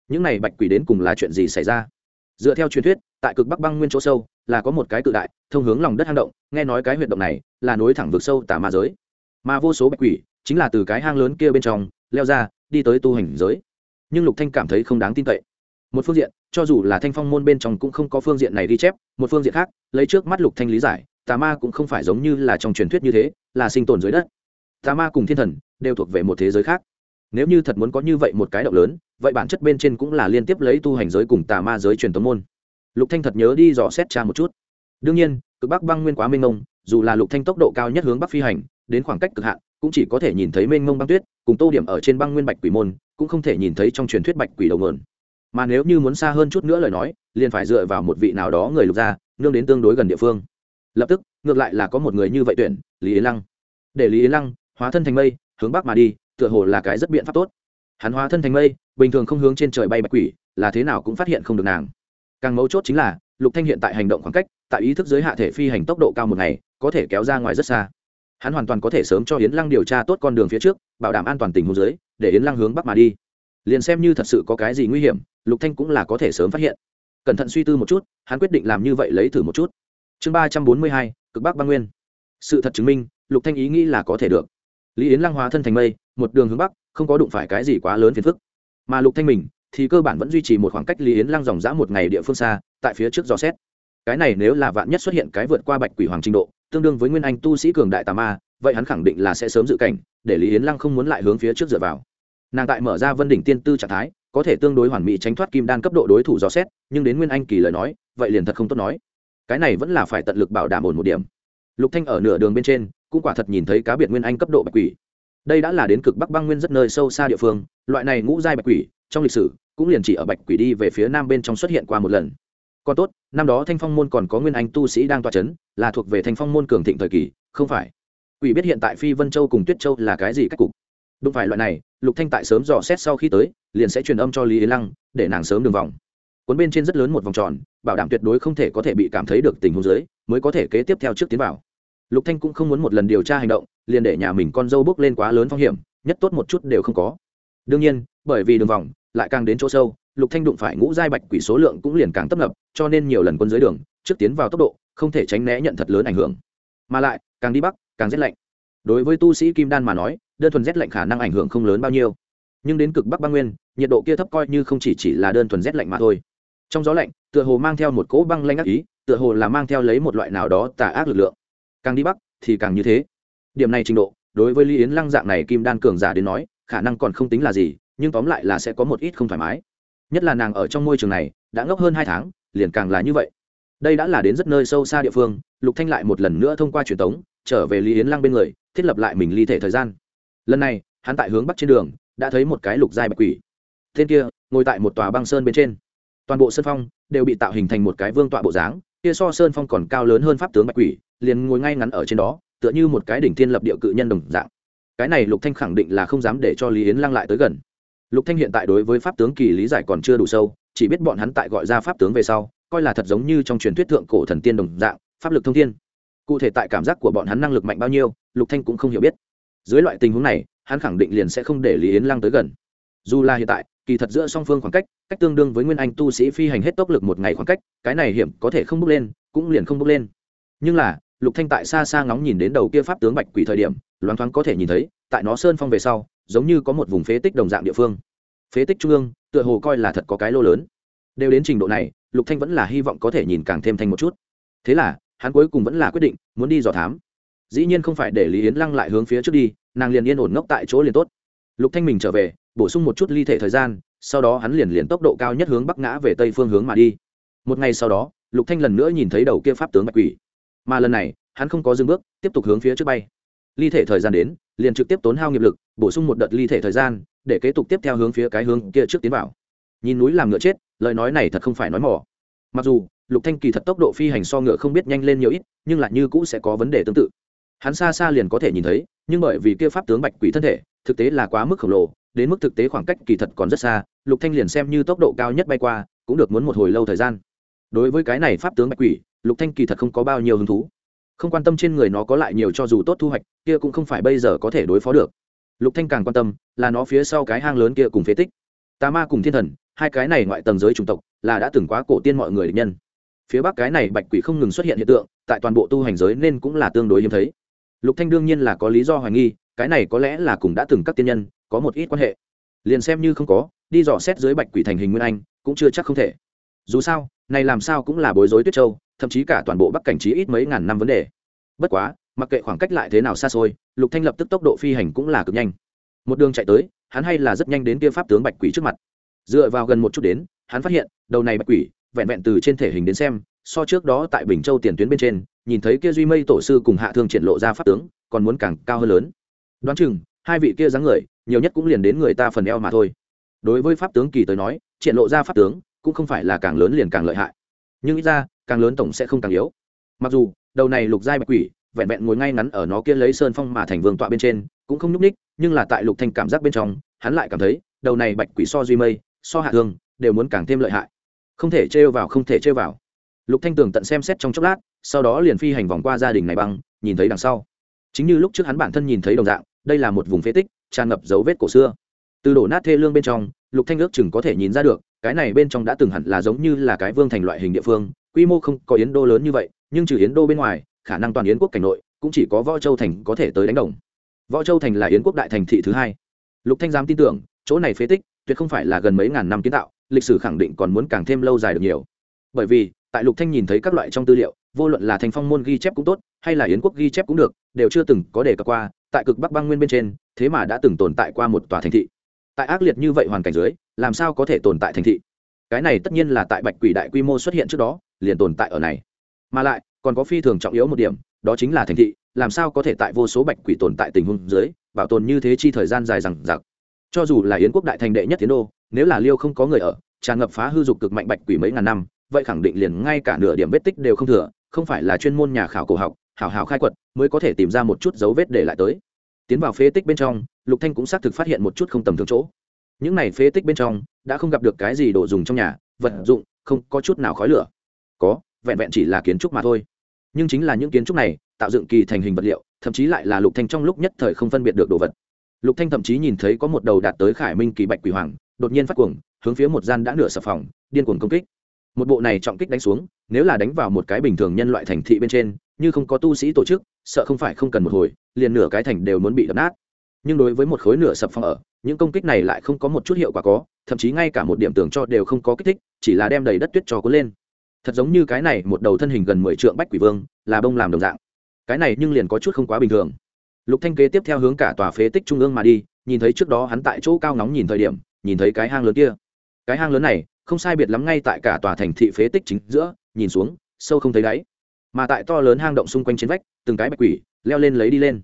những này bạch quỷ đến cùng là chuyện gì xảy ra? Dựa theo truyền thuyết, tại cực bắc băng nguyên chỗ sâu, là có một cái cự đại, thông hướng lòng đất hang động, nghe nói cái huyệt động này là nối thẳng vực sâu tà ma giới. Mà vô số bạch quỷ chính là từ cái hang lớn kia bên trong, leo ra, đi tới tu hành giới. Nhưng lục thanh cảm thấy không đáng tin cậy. Một phương diện, cho dù là thanh phong môn bên trong cũng không có phương diện này ghi chép, một phương diện khác, lấy trước mắt lục thanh lý giải, tà ma cũng không phải giống như là trong truyền thuyết như thế, là sinh tồn dưới đất. Tà ma cùng thiên thần đều thuộc về một thế giới khác nếu như thật muốn có như vậy một cái động lớn, vậy bản chất bên trên cũng là liên tiếp lấy tu hành giới cùng tà ma giới truyền tống môn. Lục thanh thật nhớ đi dò xét tra một chút. Đương nhiên, cực bắc băng nguyên quá mênh mông, dù là lục thanh tốc độ cao nhất hướng bắc phi hành, đến khoảng cách cực hạn, cũng chỉ có thể nhìn thấy mênh mông băng tuyết, cùng tô điểm ở trên băng nguyên bạch quỷ môn, cũng không thể nhìn thấy trong truyền thuyết bạch quỷ đầu nguồn. Mà nếu như muốn xa hơn chút nữa lời nói, liền phải dựa vào một vị nào đó người lục gia, nương đến tương đối gần địa phương. Lập tức, ngược lại là có một người như vậy tuyển, lý yến lăng. Để lý yến lăng hóa thân thành mây, hướng bắc mà đi tựa hồ là cái rất biện pháp tốt. Hắn hóa thân thành mây, bình thường không hướng trên trời bay bạch quỷ, là thế nào cũng phát hiện không được nàng. Càng mấu chốt chính là, lục thanh hiện tại hành động khoảng cách, tại ý thức giới hạ thể phi hành tốc độ cao một ngày, có thể kéo ra ngoài rất xa. Hắn hoàn toàn có thể sớm cho yến lăng điều tra tốt con đường phía trước, bảo đảm an toàn tình huống dưới, để yến lăng hướng bắc mà đi. Liền xem như thật sự có cái gì nguy hiểm, lục thanh cũng là có thể sớm phát hiện. Cẩn thận suy tư một chút, hắn quyết định làm như vậy lấy thử một chút. Chương ba trăm bốn mươi hai, cực bắc băng nguyên. Sự thật chứng minh, lục thanh ý nghĩ là có thể được. Lý yến lăng hóa thân thành mây một đường hướng bắc, không có đụng phải cái gì quá lớn phiền phức. Mà lục thanh mình thì cơ bản vẫn duy trì một khoảng cách lý yến lăng dòng dã một ngày địa phương xa, tại phía trước dò xét. Cái này nếu là vạn nhất xuất hiện cái vượt qua bạch quỷ hoàng trình độ, tương đương với nguyên anh tu sĩ cường đại tà ma, vậy hắn khẳng định là sẽ sớm dự cảnh, để lý yến lăng không muốn lại hướng phía trước dựa vào. Nàng tại mở ra vân đỉnh tiên tư trạng thái, có thể tương đối hoàn mỹ tránh thoát kim đan cấp độ đối thủ dò xét, nhưng đến nguyên anh kỳ lời nói, vậy liền thật không tốt nói. Cái này vẫn là phải tận lực bảo đảm ổn một điểm. Lục thanh ở nửa đường bên trên, cũng quả thật nhìn thấy cá biệt nguyên anh cấp độ bạch quỷ đây đã là đến cực bắc băng nguyên rất nơi sâu xa địa phương, loại này ngũ giai bạch quỷ, trong lịch sử, cũng liền chỉ ở bạch quỷ đi về phía nam bên trong xuất hiện qua một lần. Còn tốt, năm đó thanh phong môn còn có nguyên anh tu sĩ đang toa c h ấ n là thuộc về thanh phong môn cường thịnh thời kỳ, không phải? Quỷ biết hiện tại phi vân châu cùng tuyết châu là cái gì cách cục? Đúng phải loại này, lục thanh tại sớm dò xét sau khi tới, liền sẽ truyền âm cho lý yến lăng, để nàng sớm đường vòng. Cuốn bên trên rất lớn một vòng tròn, bảo đảm tuyệt đối không thể có thể bị cảm thấy được tình huống dưới, mới có thể kế tiếp theo trước tiến vào lục thanh cũng không muốn một lần điều tra hành động, liền để nhà mình con dâu bước lên quá lớn phong hiểm, nhất tốt một chút đều không có. Đương nhiên, bởi vì đường vòng lại càng đến chỗ sâu, lục thanh đụng phải ngũ giai bạch quỷ số lượng cũng liền càng tấp nập, cho nên nhiều lần quân dưới đường, trước tiến vào tốc độ, không thể tránh né nhận thật lớn ảnh hưởng. Mà lại, càng đi bắc, càng rét lạnh. Đối với tu sĩ kim đan mà nói, đơn thuần rét lạnh khả năng ảnh hưởng không lớn bao nhiêu. Nhưng đến cực bắc băng nguyên, nhiệt độ kia thấp coi như không chỉ chỉ là đơn thuần rét lạnh mà thôi. Trong gió lạnh, tựa hồ mang theo một cỗ băng lanh ác ý, tựa hồ là mang theo lấy một loại nào đó tà ác lực lượng càng đi bắc thì càng như thế. Điểm này trình độ, đối với lý yến lăng dạng này kim đan cường giả đến nói, khả năng còn không tính là gì, nhưng tóm lại là sẽ có một ít không thoải mái. Nhất là nàng ở trong môi trường này, đã ngốc hơn hai tháng, liền càng là như vậy. Đây đã là đến rất nơi sâu xa địa phương, lục thanh lại một lần nữa thông qua truyền tống, trở về lý yến lăng bên người, thiết lập lại mình ly thể thời gian. Lần này, hắn tại hướng bắc trên đường, đã thấy một cái lục giai bạch quỷ. Tên kia, ngồi tại một tòa băng sơn bên trên. Toàn bộ sơn phong, đều bị tạo hình thành một cái vương tọa bộ dáng, kia so sơn phong còn cao lớn hơn pháp tướng bạch quỷ liền ngồi ngay ngắn ở trên đó, tựa như một cái đỉnh thiên lập địa cự nhân đồng dạng. Cái này lục thanh khẳng định là không dám để cho lý yến lăng lại tới gần. Lục thanh hiện tại đối với pháp tướng kỳ lý giải còn chưa đủ sâu, chỉ biết bọn hắn tại gọi ra pháp tướng về sau, coi là thật giống như trong truyền thuyết thượng cổ thần tiên đồng dạng, pháp lực thông thiên. Cụ thể tại cảm giác của bọn hắn năng lực mạnh bao nhiêu, lục thanh cũng không hiểu biết. Dưới loại tình huống này, hắn khẳng định liền sẽ không để lý yến lăng tới gần. Dù là hiện tại, kỳ thật giữa song phương khoảng cách cách tương đương với nguyên anh tu sĩ phi hành hết tốc lực một ngày khoảng cách, cái này hiểm có thể không bước lên, cũng liền không bước lên. Nhưng là lục thanh tại xa xa ngóng nhìn đến đầu kia pháp tướng bạch quỷ thời điểm, loáng thoáng có thể nhìn thấy, tại nó sơn phong về sau, giống như có một vùng phế tích đồng dạng địa phương. Phế tích trung ương, tựa hồ coi là thật có cái lô lớn. Đều đến trình độ này, lục thanh vẫn là hy vọng có thể nhìn càng thêm thanh một chút. Thế là, hắn cuối cùng vẫn là quyết định, muốn đi dò thám. Dĩ nhiên không phải để lý yến lăng lại hướng phía trước đi, nàng liền yên ổn ngốc tại chỗ liền tốt. Lục thanh mình trở về, bổ sung một chút ly thể thời gian, sau đó hắn liền liền tốc độ cao nhất hướng bắc ngã về tây phương hướng mà đi. Một ngày sau đó, lục thanh lần nữa nhìn thấy đầu kia pháp tướng bạch quỷ mà lần này, hắn không có dừng bước, tiếp tục hướng phía trước bay. Ly thể thời gian đến, liền trực tiếp tốn hao nghiệp lực, bổ sung một đợt ly thể thời gian, để kế tục tiếp theo hướng phía cái hướng kia trước tiến vào. Nhìn núi làm ngựa chết, lời nói này thật không phải nói mỏ. Mặc dù, lục thanh kỳ thật tốc độ phi hành so ngựa không biết nhanh lên nhiều ít, nhưng lại như cũ sẽ có vấn đề tương tự. Hắn xa xa liền có thể nhìn thấy, nhưng bởi vì kia pháp tướng bạch quỷ thân thể, thực tế là quá mức khổng lồ, đến mức thực tế khoảng cách kỳ thật còn rất xa, lục thanh liền xem như tốc độ cao nhất bay qua, cũng được muốn một hồi lâu thời gian. Đối với cái này pháp tướng bạch quỷ lục thanh kỳ thật không có bao nhiêu hứng thú. Không quan tâm trên người nó có lại nhiều cho dù tốt thu hoạch, kia cũng không phải bây giờ có thể đối phó được. Lục thanh càng quan tâm, là nó phía sau cái hang lớn kia cùng phế tích. Tà ma cùng thiên thần, hai cái này ngoại tầng giới chủng tộc, là đã từng quá cổ tiên mọi người địch nhân. Phía bắc cái này bạch quỷ không ngừng xuất hiện hiện tượng, tại toàn bộ tu hành giới nên cũng là tương đối hiếm thấy. Lục thanh đương nhiên là có lý do hoài nghi, cái này có lẽ là cùng đã từng các tiên nhân, có một ít quan hệ. Liền xem như không có, đi dò xét dưới bạch quỷ thành hình nguyên anh, cũng chưa chắc không thể. Dù sao, này làm sao cũng là bối rối tuyết châu thậm chí cả toàn bộ bắc cảnh trí ít mấy ngàn năm vấn đề. Bất quá, mặc kệ khoảng cách lại thế nào xa xôi, lục thanh lập tức tốc độ phi hành cũng là cực nhanh. Một đường chạy tới, hắn hay là rất nhanh đến kia pháp tướng bạch quỷ trước mặt. Dựa vào gần một chút đến, hắn phát hiện, đầu này bạch quỷ, vẹn vẹn từ trên thể hình đến xem, so trước đó tại bình châu tiền tuyến bên trên, nhìn thấy kia duy mây tổ sư cùng hạ thương triển lộ ra pháp tướng, còn muốn càng cao hơn lớn. Đoán chừng, hai vị kia dáng người, nhiều nhất cũng liền đến người ta phần eo mà thôi. Đối với pháp tướng kỳ tới nói, triển lộ ra pháp tướng, cũng không phải là càng lớn liền càng lợi hại. Nhưng ít ra càng lớn tổng sẽ không càng yếu. Mặc dù, đầu này lục giai bạch quỷ, vẹn vẹn ngồi ngay ngắn ở nó kia lấy sơn phong mà thành vương tọa bên trên, cũng không nhúc ních nhưng là tại lục thanh cảm giác bên trong, hắn lại cảm thấy, đầu này bạch quỷ so duy mây, so hạ thương, đều muốn càng thêm lợi hại. Không thể trêu vào, không thể trêu vào. Lục thanh tường tận xem xét trong chốc lát, sau đó liền phi hành vòng qua gia đình này băng, nhìn thấy đằng sau. Chính như lúc trước hắn bản thân nhìn thấy đồng dạng, đây là một vùng phế tích, tràn ngập dấu vết cổ xưa. Từ đổ nát thê lương bên trong, lục thanh ước chừng có thể nhìn ra được, cái này bên trong đã từng hẳn là giống như là cái vương thành loại hình địa phương quy mô không có yến đô lớn như vậy, nhưng trừ yến đô bên ngoài, khả năng toàn yến quốc cảnh nội cũng chỉ có võ châu thành có thể tới đánh đồng. Võ châu thành là yến quốc đại thành thị thứ hai. Lục thanh dám tin tưởng, chỗ này phế tích tuyệt không phải là gần mấy ngàn năm kiến tạo, lịch sử khẳng định còn muốn càng thêm lâu dài được nhiều. Bởi vì, tại lục thanh nhìn thấy các loại trong tư liệu, vô luận là thành phong môn ghi chép cũng tốt, hay là yến quốc ghi chép cũng được, đều chưa từng có đề cập qua, tại cực bắc băng nguyên bên trên, thế mà đã từng tồn tại qua một tòa thành thị. Tại ác liệt như vậy hoàn cảnh dưới, làm sao có thể tồn tại thành thị? Cái này tất nhiên là tại bạch quỷ đại quy mô xuất hiện trước đó liền tồn tại ở này. Mà lại, còn có phi thường trọng yếu một điểm, đó chính là thành thị, làm sao có thể tại vô số bạch quỷ tồn tại tình huống dưới, bảo tồn như thế chi thời gian dài rằng giặc cho dù là yến quốc đại thành đệ nhất tiến đô, nếu là liêu không có người ở, tràn ngập phá hư dục cực mạnh bạch quỷ mấy ngàn năm, vậy khẳng định liền ngay cả nửa điểm vết tích đều không thừa, không phải là chuyên môn nhà khảo cổ học, hảo hảo khai quật, mới có thể tìm ra một chút dấu vết để lại tới. Tiến vào phế tích bên trong, lục thanh cũng xác thực phát hiện một chút không tầm thường chỗ. Những này phế tích bên trong, đã không gặp được cái gì đồ dùng trong nhà, vật dụng, không có chút nào khói lửa có, vẹn vẹn chỉ là kiến trúc mà thôi. Nhưng chính là những kiến trúc này, tạo dựng kỳ thành hình vật liệu, thậm chí lại là lục thanh trong lúc nhất thời không phân biệt được đồ vật. Lục thanh thậm chí nhìn thấy có một đầu đạt tới khải minh kỳ bạch quỷ hoàng, đột nhiên phát cuồng, hướng phía một gian đã nửa sập phòng, điên cuồng công kích. Một bộ này trọng kích đánh xuống, nếu là đánh vào một cái bình thường nhân loại thành thị bên trên, như không có tu sĩ tổ chức, sợ không phải không cần một hồi, liền nửa cái thành đều muốn bị đập nát. Nhưng đối với một khối nửa sập phòng ở, những công kích này lại không có một chút hiệu quả có, thậm chí ngay cả một điểm tường cho đều không có kích thích, chỉ là đem đầy đất tuyết trò cuốn lên thật giống như cái này một đầu thân hình gần mười trượng bách quỷ vương, là bông làm đồng dạng. Cái này nhưng liền có chút không quá bình thường. Lục thanh kế tiếp theo hướng cả tòa phế tích trung ương mà đi, nhìn thấy trước đó hắn tại chỗ cao nóng nhìn thời điểm, nhìn thấy cái hang lớn kia. Cái hang lớn này, không sai biệt lắm ngay tại cả tòa thành thị phế tích chính giữa, nhìn xuống, sâu không thấy đáy. Mà tại to lớn hang động xung quanh trên vách, từng cái bạch quỷ leo lên lấy đi lên.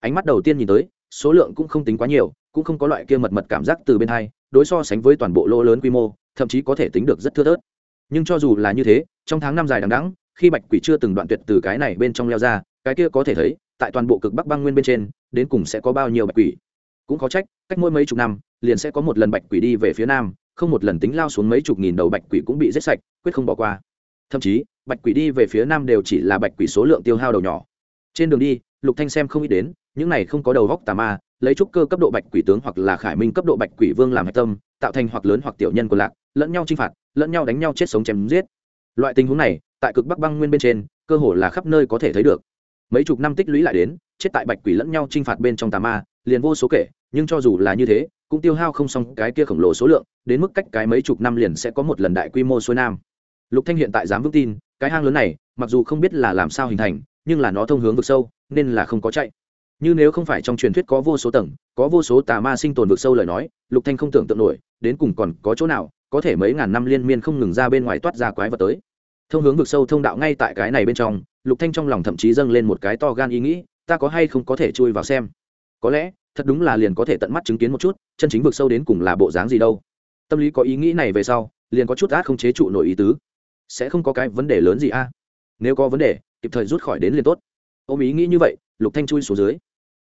Ánh mắt đầu tiên nhìn tới, số lượng cũng không tính quá nhiều, cũng không có loại kia mật mật cảm giác từ bên hai, đối so sánh với toàn bộ lỗ lớn quy mô, thậm chí có thể tính được rất thưa thớt nhưng cho dù là như thế, trong tháng năm dài đằng đẵng, khi bạch quỷ chưa từng đoạn tuyệt từ cái này bên trong leo ra, cái kia có thể thấy, tại toàn bộ cực bắc băng nguyên bên trên, đến cùng sẽ có bao nhiêu bạch quỷ. Cũng có trách, cách mỗi mấy chục năm, liền sẽ có một lần bạch quỷ đi về phía nam, không một lần tính lao xuống mấy chục nghìn đầu bạch quỷ cũng bị giết sạch, quyết không bỏ qua. Thậm chí, bạch quỷ đi về phía nam đều chỉ là bạch quỷ số lượng tiêu hao đầu nhỏ. Trên đường đi, lục thanh xem không ít đến, những này không có đầu góc tà ma, lấy trúc cơ cấp độ bạch quỷ tướng hoặc là khải minh cấp độ bạch quỷ vương làm hạch tâm, tạo thành hoặc lớn hoặc tiểu nhân của lạc, lẫn nhau chinh phạt lẫn nhau đánh nhau chết sống chém giết. Loại tình huống này, tại cực bắc băng nguyên bên trên, cơ hồ là khắp nơi có thể thấy được. Mấy chục năm tích lũy lại đến, chết tại bạch quỷ lẫn nhau trinh phạt bên trong tà ma, liền vô số kể, nhưng cho dù là như thế, cũng tiêu hao không xong cái kia khổng lồ số lượng, đến mức cách cái mấy chục năm liền sẽ có một lần đại quy mô xuôi nam. Lục thanh hiện tại dám vững tin, cái hang lớn này, mặc dù không biết là làm sao hình thành, nhưng là nó thông hướng vực sâu, nên là không có chạy. Như nếu không phải trong truyền thuyết có vô số tầng, có vô số tà ma sinh tồn vực sâu lời nói, lục thanh không tưởng tượng nổi, đến cùng còn có chỗ nào có thể mấy ngàn năm liên miên không ngừng ra bên ngoài toát ra quái vật tới. Thông hướng vực sâu thông đạo ngay tại cái này bên trong, lục thanh trong lòng thậm chí dâng lên một cái to gan ý nghĩ, ta có hay không có thể chui vào xem? Có lẽ, thật đúng là liền có thể tận mắt chứng kiến một chút, chân chính vực sâu đến cùng là bộ dáng gì đâu. Tâm lý có ý nghĩ này về sau, liền có chút át không chế trụ nổi ý tứ. Sẽ không có cái vấn đề lớn gì a? Nếu có vấn đề, kịp thời rút khỏi đến liền tốt. Ôm ý nghĩ như vậy, lục thanh chui xuống dưới.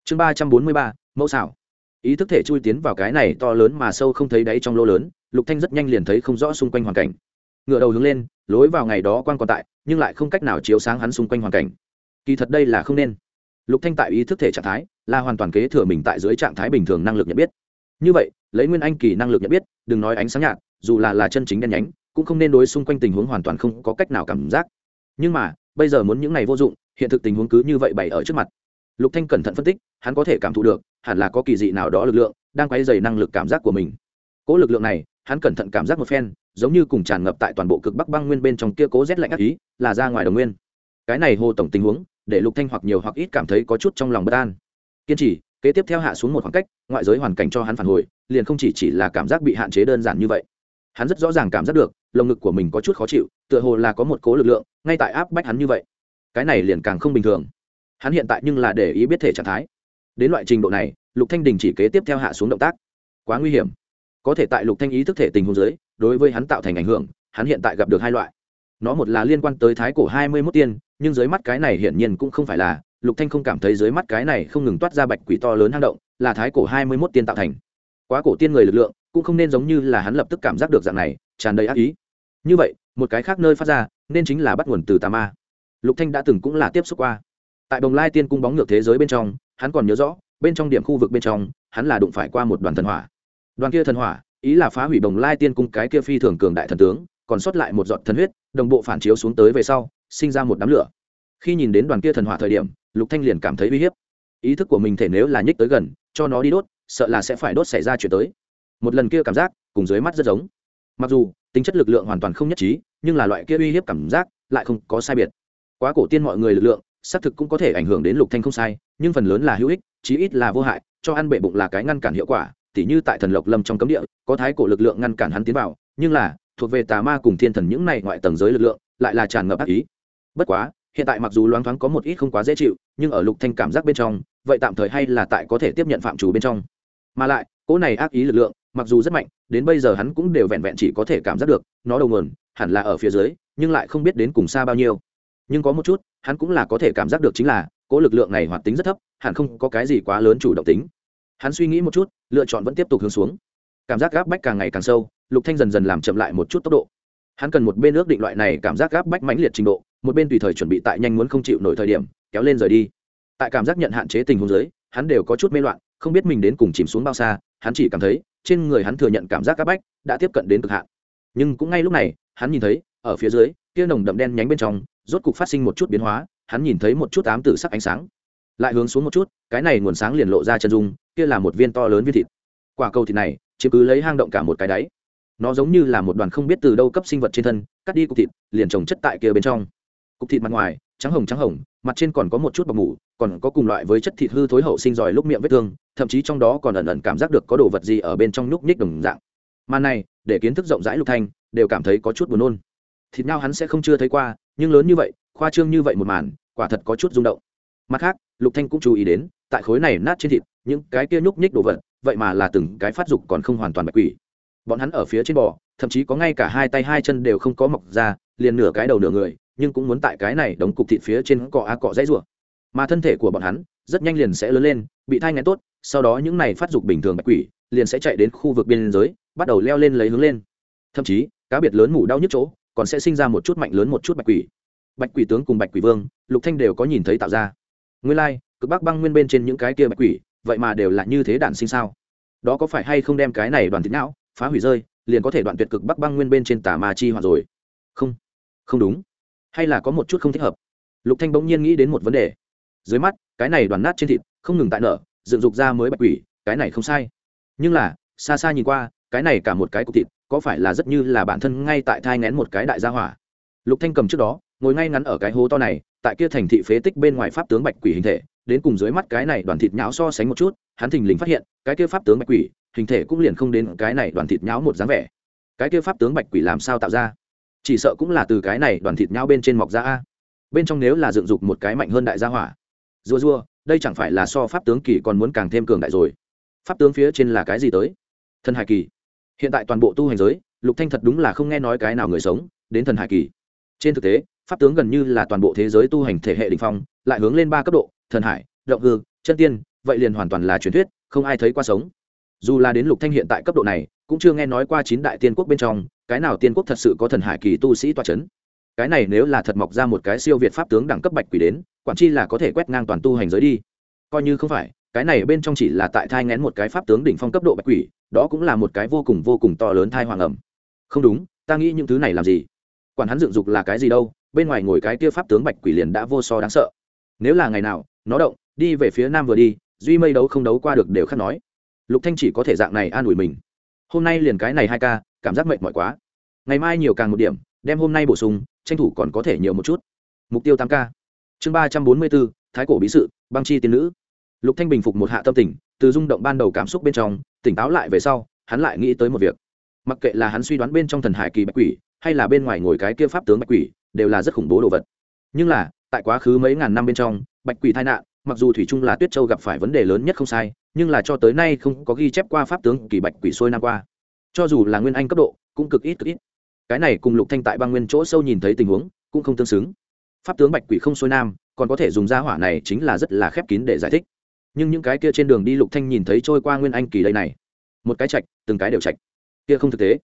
Chương ba trăm bốn mươi ba, mẫu xảo. Ý thức thể chui tiến vào cái này to lớn mà sâu không thấy đáy trong lô lớn lục thanh rất nhanh liền thấy không rõ xung quanh hoàn cảnh. Ngựa đầu hướng lên, lối vào ngày đó quan còn tại, nhưng lại không cách nào chiếu sáng hắn xung quanh hoàn cảnh. Kỳ thật đây là không nên. Lục thanh tại ý thức thể trạng thái, là hoàn toàn kế thừa mình tại dưới trạng thái bình thường năng lực nhận biết. Như vậy, lấy nguyên anh kỳ năng lực nhận biết, đừng nói ánh sáng nhạt, dù là là chân chính đen nhánh, cũng không nên đối xung quanh tình huống hoàn toàn không có cách nào cảm giác. Nhưng mà, bây giờ muốn những này vô dụng, hiện thực tình huống cứ như vậy bày ở trước mặt. Lục thanh cẩn thận phân tích, hắn có thể cảm thụ được, hẳn là có kỳ dị nào đó lực lượng, đang quấy dày năng lực cảm giác của mình. Cố lực lượng này hắn cẩn thận cảm giác một phen, giống như cùng tràn ngập tại toàn bộ cực bắc băng nguyên bên trong kia cố rét lạnh ác ý, là ra ngoài đồng nguyên. Cái này hồ tổng tình huống, để lục thanh hoặc nhiều hoặc ít cảm thấy có chút trong lòng bất an. Kiên trì, kế tiếp theo hạ xuống một khoảng cách, ngoại giới hoàn cảnh cho hắn phản hồi, liền không chỉ chỉ là cảm giác bị hạn chế đơn giản như vậy. Hắn rất rõ ràng cảm giác được, lồng ngực của mình có chút khó chịu, tựa hồ là có một cố lực lượng, ngay tại áp bách hắn như vậy. Cái này liền càng không bình thường. Hắn hiện tại nhưng là để ý biết thể trạng thái. Đến loại trình độ này, lục thanh đình chỉ kế tiếp theo hạ xuống động tác. Quá nguy hiểm có thể tại lục thanh ý thức thể tình huống dưới đối với hắn tạo thành ảnh hưởng, hắn hiện tại gặp được hai loại. Nó một là liên quan tới thái cổ hai mươi 21 tiên, nhưng dưới mắt cái này hiển nhiên cũng không phải là, lục thanh không cảm thấy dưới mắt cái này không ngừng toát ra bạch quỷ to lớn hang động, là thái cổ hai mươi 21 tiên tạo thành. Quá cổ tiên người lực lượng, cũng không nên giống như là hắn lập tức cảm giác được dạng này, tràn đầy ác ý. Như vậy, một cái khác nơi phát ra, nên chính là bắt nguồn từ tà ma. Lục thanh đã từng cũng là tiếp xúc qua. Tại đồng lai tiên cung bóng ngược thế giới bên trong, hắn còn nhớ rõ, bên trong điểm khu vực bên trong, hắn là đụng phải qua một đoàn thần hỏa đoàn kia thần hỏa, ý là phá hủy đồng lai tiên cung cái kia phi thường cường đại thần tướng, còn sót lại một giọt thần huyết, đồng bộ phản chiếu xuống tới về sau, sinh ra một đám lửa. Khi nhìn đến đoàn kia thần hỏa thời điểm, lục thanh liền cảm thấy uy hiếp. Ý thức của mình thể nếu là nhích tới gần, cho nó đi đốt, sợ là sẽ phải đốt xảy ra chuyện tới. Một lần kia cảm giác, cùng dưới mắt rất giống. Mặc dù, tính chất lực lượng hoàn toàn không nhất trí, nhưng là loại kia uy hiếp cảm giác, lại không có sai biệt. Quá cổ tiên mọi người lực lượng, xác thực cũng có thể ảnh hưởng đến lục thanh không sai, nhưng phần lớn là hữu ích, chí ít là vô hại, cho ăn bệ bụng là cái ngăn cản hiệu quả tỉ như tại thần lộc lâm trong cấm địa, có thái cổ lực lượng ngăn cản hắn tiến vào, nhưng là, thuộc về tà ma cùng thiên thần những này ngoại tầng giới lực lượng, lại là tràn ngập ác ý. Bất quá, hiện tại mặc dù loáng thoáng có một ít không quá dễ chịu, nhưng ở lục thanh cảm giác bên trong, vậy tạm thời hay là tại có thể tiếp nhận phạm chủ bên trong. Mà lại, cỗ này ác ý lực lượng, mặc dù rất mạnh, đến bây giờ hắn cũng đều vẹn vẹn chỉ có thể cảm giác được, nó đầu nguồn, hẳn là ở phía dưới, nhưng lại không biết đến cùng xa bao nhiêu. Nhưng có một chút, hắn cũng là có thể cảm giác được chính là, cỗ lực lượng này hoạt tính rất thấp, hẳn không có cái gì quá lớn chủ động tính. Hắn suy nghĩ một chút lựa chọn vẫn tiếp tục hướng xuống. Cảm giác gáp bách càng ngày càng sâu, lục thanh dần dần làm chậm lại một chút tốc độ. Hắn cần một bên ước định loại này cảm giác gáp bách mãnh liệt trình độ, một bên tùy thời chuẩn bị tại nhanh muốn không chịu nổi thời điểm, kéo lên rời đi. Tại cảm giác nhận hạn chế tình huống dưới, hắn đều có chút mê loạn, không biết mình đến cùng chìm xuống bao xa, hắn chỉ cảm thấy, trên người hắn thừa nhận cảm giác gáp bách đã tiếp cận đến cực hạn. Nhưng cũng ngay lúc này, hắn nhìn thấy, ở phía dưới kia nồng đậm đen nhánh bên trong, rốt cục phát sinh một chút biến hóa, hắn nhìn thấy một chút ám tử sắc ánh sáng. Lại hướng xuống một chút, cái này nguồn sáng liền lộ ra chân dung kia là một viên to lớn viên thịt. Quả cầu thịt này, chiếm cứ lấy hang động cả một cái đáy. Nó giống như là một đoàn không biết từ đâu cấp sinh vật trên thân, cắt đi cục thịt, liền trồng chất tại kia bên trong. Cục thịt mặt ngoài, trắng hồng trắng hồng, mặt trên còn có một chút bọc mủ, còn có cùng loại với chất thịt hư thối hậu sinh giỏi lúc miệng vết thương, thậm chí trong đó còn ẩn ẩn cảm giác được có đồ vật gì ở bên trong nhúc nhích đồng dạng. Mà này, để kiến thức rộng rãi lục thanh, đều cảm thấy có chút buồn nôn. Thịt nhau hắn sẽ không chưa thấy qua, nhưng lớn như vậy, khoa trương như vậy một màn, quả thật có chút rung động. Mặt khác, lục thanh cũng chú ý đến tại khối này nát trên thịt những cái kia nhúc nhích đồ vật vậy mà là từng cái phát dục còn không hoàn toàn bạch quỷ. Bọn hắn ở phía trên bò thậm chí có ngay cả hai tay hai chân đều không có mọc ra liền nửa cái đầu nửa người nhưng cũng muốn tại cái này đóng cục thịt phía trên cọ a cọ dãy rủa. Mà thân thể của bọn hắn rất nhanh liền sẽ lớn lên bị thai ngén tốt sau đó những này phát dục bình thường bạch quỷ liền sẽ chạy đến khu vực biên giới bắt đầu leo lên lấy hướng lên. Thậm chí cá biệt lớn mủ đau nhức chỗ còn sẽ sinh ra một chút mạnh lớn một chút bạch quỷ. Bạch quỷ tướng cùng bạch quỷ vương lục thanh đều có nhìn thấy tạo ra. Nguyên lai like, cực bắc băng nguyên bên trên những cái kia bạch quỷ, vậy mà đều là như thế đản sinh sao? Đó có phải hay không đem cái này đoàn thịt não, phá hủy rơi, liền có thể đoạn tuyệt cực bắc băng nguyên bên trên tà ma chi hoặc rồi? Không không đúng. Hay là có một chút không thích hợp? Lục thanh bỗng nhiên nghĩ đến một vấn đề. Dưới mắt, cái này đoàn nát trên thịt, không ngừng tại nở, dựng dục ra mới bạch quỷ, cái này không sai. Nhưng là, xa xa nhìn qua, cái này cả một cái cục thịt, có phải là rất như là bản thân ngay tại thai ngén một cái đại gia hỏa? Lục thanh cầm trước đó, ngồi ngay ngắn ở cái hố to này, tại kia thành thị phế tích bên ngoài pháp tướng bạch quỷ hình thể đến cùng dưới mắt cái này đoàn thịt nhão so sánh một chút, hắn thình lình phát hiện, cái kia pháp tướng bạch quỷ, hình thể cũng liền không đến cái này đoàn thịt nhão một dáng vẻ. Cái kia pháp tướng bạch quỷ làm sao tạo ra? Chỉ sợ cũng là từ cái này đoàn thịt nhão bên trên mọc ra a. Bên trong nếu là dựng dục một cái mạnh hơn đại gia hỏa. Rua rua đây chẳng phải là so pháp tướng kỳ còn muốn càng thêm cường đại rồi. Pháp tướng phía trên là cái gì tới? Thần hải kỳ. Hiện tại toàn bộ tu hành giới, lục thanh thật đúng là không nghe nói cái nào người sống, đến thần hải kỳ. Trên thực tế, pháp tướng gần như là toàn bộ thế giới tu hành thể hệ đỉnh phong, lại hướng lên ba cấp độ thần hải, động hư, chân tiên, vậy liền hoàn toàn là truyền thuyết, không ai thấy qua sống. Dù là đến lục thanh hiện tại cấp độ này, cũng chưa nghe nói qua chín đại tiên quốc bên trong, cái nào tiên quốc thật sự có thần hải kỳ tu sĩ toa chấn. cái này nếu là thật mọc ra một cái siêu việt pháp tướng đẳng cấp bạch quỷ đến, quản chi là có thể quét ngang toàn tu hành giới đi. Coi như không phải, cái này bên trong chỉ là tại thai ngén một cái pháp tướng đỉnh phong cấp độ bạch quỷ, đó cũng là một cái vô cùng vô cùng to lớn thai hoàng ẩm. Không đúng, ta nghĩ những thứ này làm gì? Quản hắn dựng dục là cái gì đâu, bên ngoài ngồi cái kia pháp tướng bạch quỷ liền đã vô so đáng sợ. Nếu là ngày nào nó động, đi về phía nam vừa đi, duy mây đấu không đấu qua được đều khắc nói. Lục thanh chỉ có thể dạng này an ủi mình. Hôm nay liền cái này hai ca, cảm giác mệt mỏi quá. Ngày mai nhiều càng một điểm, đem hôm nay bổ sung, tranh thủ còn có thể nhiều một chút. Mục tiêu tám ca. Chương ba trăm bốn mươi bốn, thái cổ bí sự, băng chi tiên nữ. Lục thanh bình phục một hạ tâm tình, từ rung động ban đầu cảm xúc bên trong, tỉnh táo lại về sau, hắn lại nghĩ tới một việc. Mặc kệ là hắn suy đoán bên trong thần hải kỳ bạch quỷ, hay là bên ngoài ngồi cái kia pháp tướng bạch quỷ, đều là rất khủng bố đồ vật. Nhưng là, tại quá khứ mấy ngàn năm bên trong bạch quỷ tai nạn, mặc dù thủy trung là tuyết châu gặp phải vấn đề lớn nhất không sai, nhưng là cho tới nay không có ghi chép qua pháp tướng kỳ bạch quỷ sôi nam qua. Cho dù là nguyên anh cấp độ, cũng cực ít cực ít. Cái này cùng lục thanh tại băng nguyên chỗ sâu nhìn thấy tình huống, cũng không tương xứng. Pháp tướng bạch quỷ không xuôi nam, còn có thể dùng gia hỏa này chính là rất là khép kín để giải thích. Nhưng những cái kia trên đường đi lục thanh nhìn thấy trôi qua nguyên anh kỳ đây này. Một cái chạch từng cái đều chạch kia không thực tế.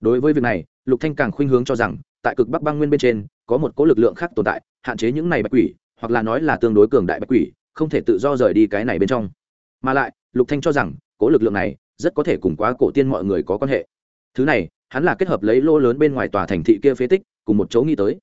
Đối với việc này, lục thanh càng khuynh hướng cho rằng, tại cực bắc băng nguyên bên trên, có một cỗ lực lượng khác tồn tại, hạn chế những này bạch quỷ hoặc là nói là tương đối cường đại bạch quỷ, không thể tự do rời đi cái này bên trong. Mà lại, lục thanh cho rằng, cố lực lượng này rất có thể cùng quá cổ tiên mọi người có quan hệ. Thứ này, hắn là kết hợp lấy lô lớn bên ngoài tòa thành thị kia phế tích, cùng một chỗ nghĩ tới.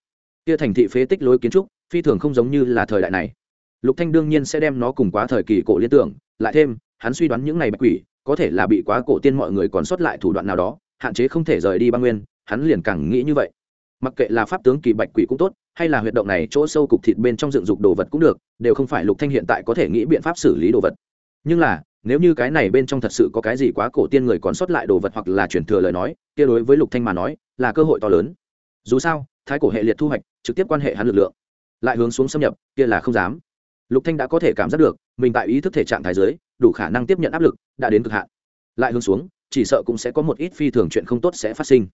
Kia thành thị phế tích lối kiến trúc, phi thường không giống như là thời đại này. Lục thanh đương nhiên sẽ đem nó cùng quá thời kỳ cổ liên tưởng, lại thêm, hắn suy đoán những này bạch quỷ, có thể là bị quá cổ tiên mọi người còn sót lại thủ đoạn nào đó, hạn chế không thể rời đi băng nguyên, hắn liền càng nghĩ như vậy mặc kệ là pháp tướng kỳ bạch quỷ cũng tốt, hay là huyệt động này chỗ sâu cục thịt bên trong dựng dục đồ vật cũng được, đều không phải lục thanh hiện tại có thể nghĩ biện pháp xử lý đồ vật. Nhưng là, nếu như cái này bên trong thật sự có cái gì quá cổ tiên người còn sót lại đồ vật hoặc là truyền thừa lời nói, kia đối với lục thanh mà nói, là cơ hội to lớn. Dù sao, thái cổ hệ liệt thu hoạch, trực tiếp quan hệ hắn lực lượng. Lại hướng xuống xâm nhập, kia là không dám. Lục thanh đã có thể cảm giác được, mình tại ý thức thể trạng thái dưới, đủ khả năng tiếp nhận áp lực, đã đến cực hạn. Lại hướng xuống, chỉ sợ cũng sẽ có một ít phi thường chuyện không tốt sẽ phát sinh.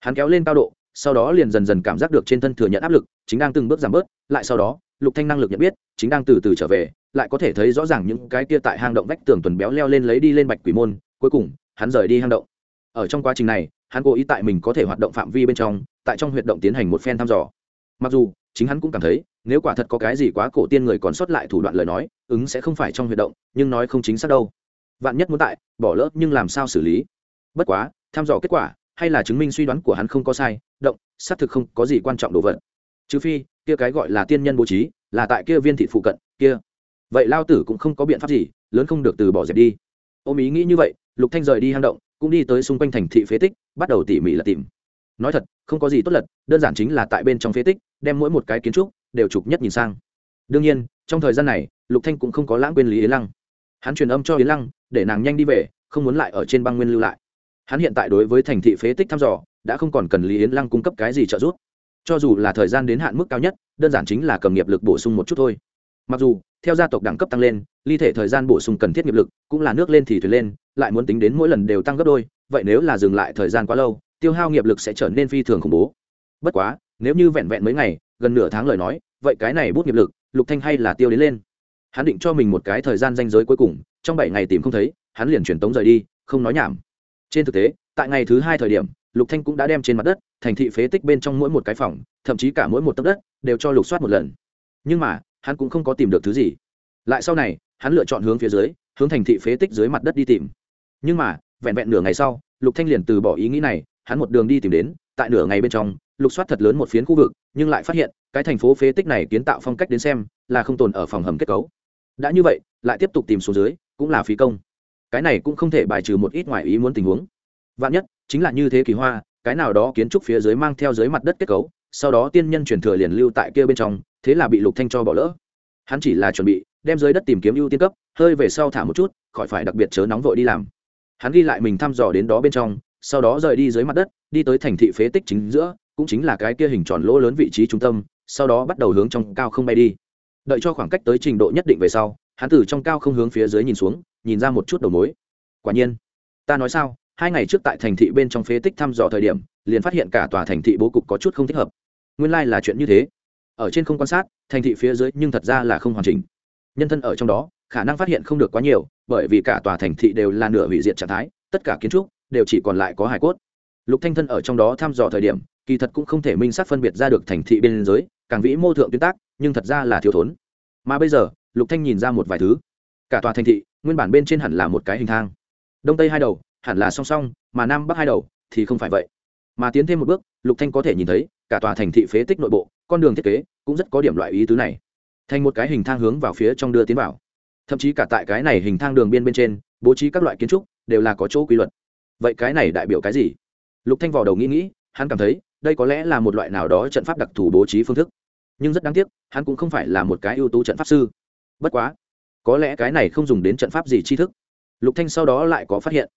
Hắn kéo lên cao độ sau đó liền dần dần cảm giác được trên thân thừa nhận áp lực, chính đang từng bước giảm bớt, lại sau đó, lục thanh năng lực nhận biết, chính đang từ từ trở về, lại có thể thấy rõ ràng những cái kia tại hang động vách tường tuần béo leo lên lấy đi lên bạch quỷ môn, cuối cùng, hắn rời đi hang động. Ở trong quá trình này, hắn cố ý tại mình có thể hoạt động phạm vi bên trong, tại trong huyệt động tiến hành một phen thăm dò. Mặc dù, chính hắn cũng cảm thấy, nếu quả thật có cái gì quá cổ tiên người còn sót lại thủ đoạn lời nói, ứng sẽ không phải trong huyệt động, nhưng nói không chính xác đâu. Vạn nhất muốn tại, bỏ lỡ nhưng làm sao xử lý? Bất quá, thăm dò kết quả, hay là chứng minh suy đoán của hắn không có sai động, xác thực không có gì quan trọng đồ vật. Trừ phi, kia cái gọi là tiên nhân bố trí, là tại kia viên thị phụ cận, kia. Vậy lao tử cũng không có biện pháp gì, lớn không được từ bỏ dẹp đi. Ôm ý nghĩ như vậy, lục thanh rời đi hang động, cũng đi tới xung quanh thành thị phế tích, bắt đầu tỉ mỉ là tìm. Nói thật, không có gì tốt lật, đơn giản chính là tại bên trong phế tích, đem mỗi một cái kiến trúc, đều chụp nhất nhìn sang. Đương nhiên, trong thời gian này, lục thanh cũng không có lãng quên lý yến lăng. Hắn truyền âm cho yến lăng, để nàng nhanh đi về, không muốn lại ở trên băng nguyên lưu lại. Hắn hiện tại đối với thành thị phế tích thăm dò đã không còn cần lý yến lăng cung cấp cái gì trợ giúp. Cho dù là thời gian đến hạn mức cao nhất, đơn giản chính là cầm nghiệp lực bổ sung một chút thôi. Mặc dù, theo gia tộc đẳng cấp tăng lên, ly thể thời gian bổ sung cần thiết nghiệp lực, cũng là nước lên thì thuyền lên, lại muốn tính đến mỗi lần đều tăng gấp đôi, vậy nếu là dừng lại thời gian quá lâu, tiêu hao nghiệp lực sẽ trở nên phi thường khủng bố. Bất quá, nếu như vẹn vẹn mấy ngày, gần nửa tháng lời nói, vậy cái này bút nghiệp lực, lục thanh hay là tiêu đến lên. Hắn định cho mình một cái thời gian danh giới cuối cùng, trong bảy ngày tìm không thấy, hắn liền chuyển tống rời đi, không nói nhảm. Trên thực tế, tại ngày thứ hai thời điểm lục thanh cũng đã đem trên mặt đất, thành thị phế tích bên trong mỗi một cái phòng, thậm chí cả mỗi một tấc đất, đều cho lục soát một lần. Nhưng mà, hắn cũng không có tìm được thứ gì. Lại sau này, hắn lựa chọn hướng phía dưới, hướng thành thị phế tích dưới mặt đất đi tìm. Nhưng mà, vẹn vẹn nửa ngày sau, lục thanh liền từ bỏ ý nghĩ này, hắn một đường đi tìm đến, tại nửa ngày bên trong, lục soát thật lớn một phiến khu vực, nhưng lại phát hiện, cái thành phố phế tích này kiến tạo phong cách đến xem, là không tồn ở phòng hầm kết cấu. Đã như vậy, lại tiếp tục tìm xuống dưới, cũng là phí công. Cái này cũng không thể bài trừ một ít ngoài ý muốn tình huống. Vạn nhất chính là như thế kỳ hoa, cái nào đó kiến trúc phía dưới mang theo dưới mặt đất kết cấu, sau đó tiên nhân truyền thừa liền lưu tại kia bên trong, thế là bị lục thanh cho bỏ lỡ. Hắn chỉ là chuẩn bị đem dưới đất tìm kiếm ưu tiên cấp, hơi về sau thả một chút, khỏi phải đặc biệt chớ nóng vội đi làm. Hắn ghi lại mình thăm dò đến đó bên trong, sau đó rời đi dưới mặt đất, đi tới thành thị phế tích chính giữa, cũng chính là cái kia hình tròn lỗ lớn vị trí trung tâm, sau đó bắt đầu hướng trong cao không bay đi. Đợi cho khoảng cách tới trình độ nhất định về sau, hắn từ trong cao không hướng phía dưới nhìn xuống, nhìn ra một chút đầu mối. Quả nhiên, ta nói sao? Hai ngày trước tại thành thị bên trong phế tích thăm dò thời điểm, liền phát hiện cả tòa thành thị bố cục có chút không thích hợp. Nguyên lai、like、là chuyện như thế. Ở trên không quan sát, thành thị phía dưới nhưng thật ra là không hoàn chỉnh. Nhân thân ở trong đó, khả năng phát hiện không được quá nhiều, bởi vì cả tòa thành thị đều là nửa hủy diệt trạng thái, tất cả kiến trúc đều chỉ còn lại có hải cốt. Lục thanh thân ở trong đó thăm dò thời điểm, kỳ thật cũng không thể minh xác phân biệt ra được thành thị bên dưới, càng vĩ mô thượng tuyến tác, nhưng thật ra là thiếu thốn. Mà bây giờ, lục thanh nhìn ra một vài thứ. Cả tòa thành thị, nguyên bản bên trên hẳn là một cái hình thang. Đông tây hai đầu hẳn là song song, mà nam bắc hai đầu thì không phải vậy. Mà tiến thêm một bước, lục thanh có thể nhìn thấy, cả tòa thành thị phế tích nội bộ, con đường thiết kế cũng rất có điểm loại ý tứ này. Thành một cái hình thang hướng vào phía trong đưa tiến vào. Thậm chí cả tại cái này hình thang đường biên bên trên, bố trí các loại kiến trúc đều là có chỗ quy luật. Vậy cái này đại biểu cái gì? Lục thanh vào đầu nghĩ nghĩ, hắn cảm thấy, đây có lẽ là một loại nào đó trận pháp đặc thù bố trí phương thức. Nhưng rất đáng tiếc, hắn cũng không phải là một cái ưu tú trận pháp sư. Bất quá, có lẽ cái này không dùng đến trận pháp gì tri thức. Lục thanh sau đó lại có phát hiện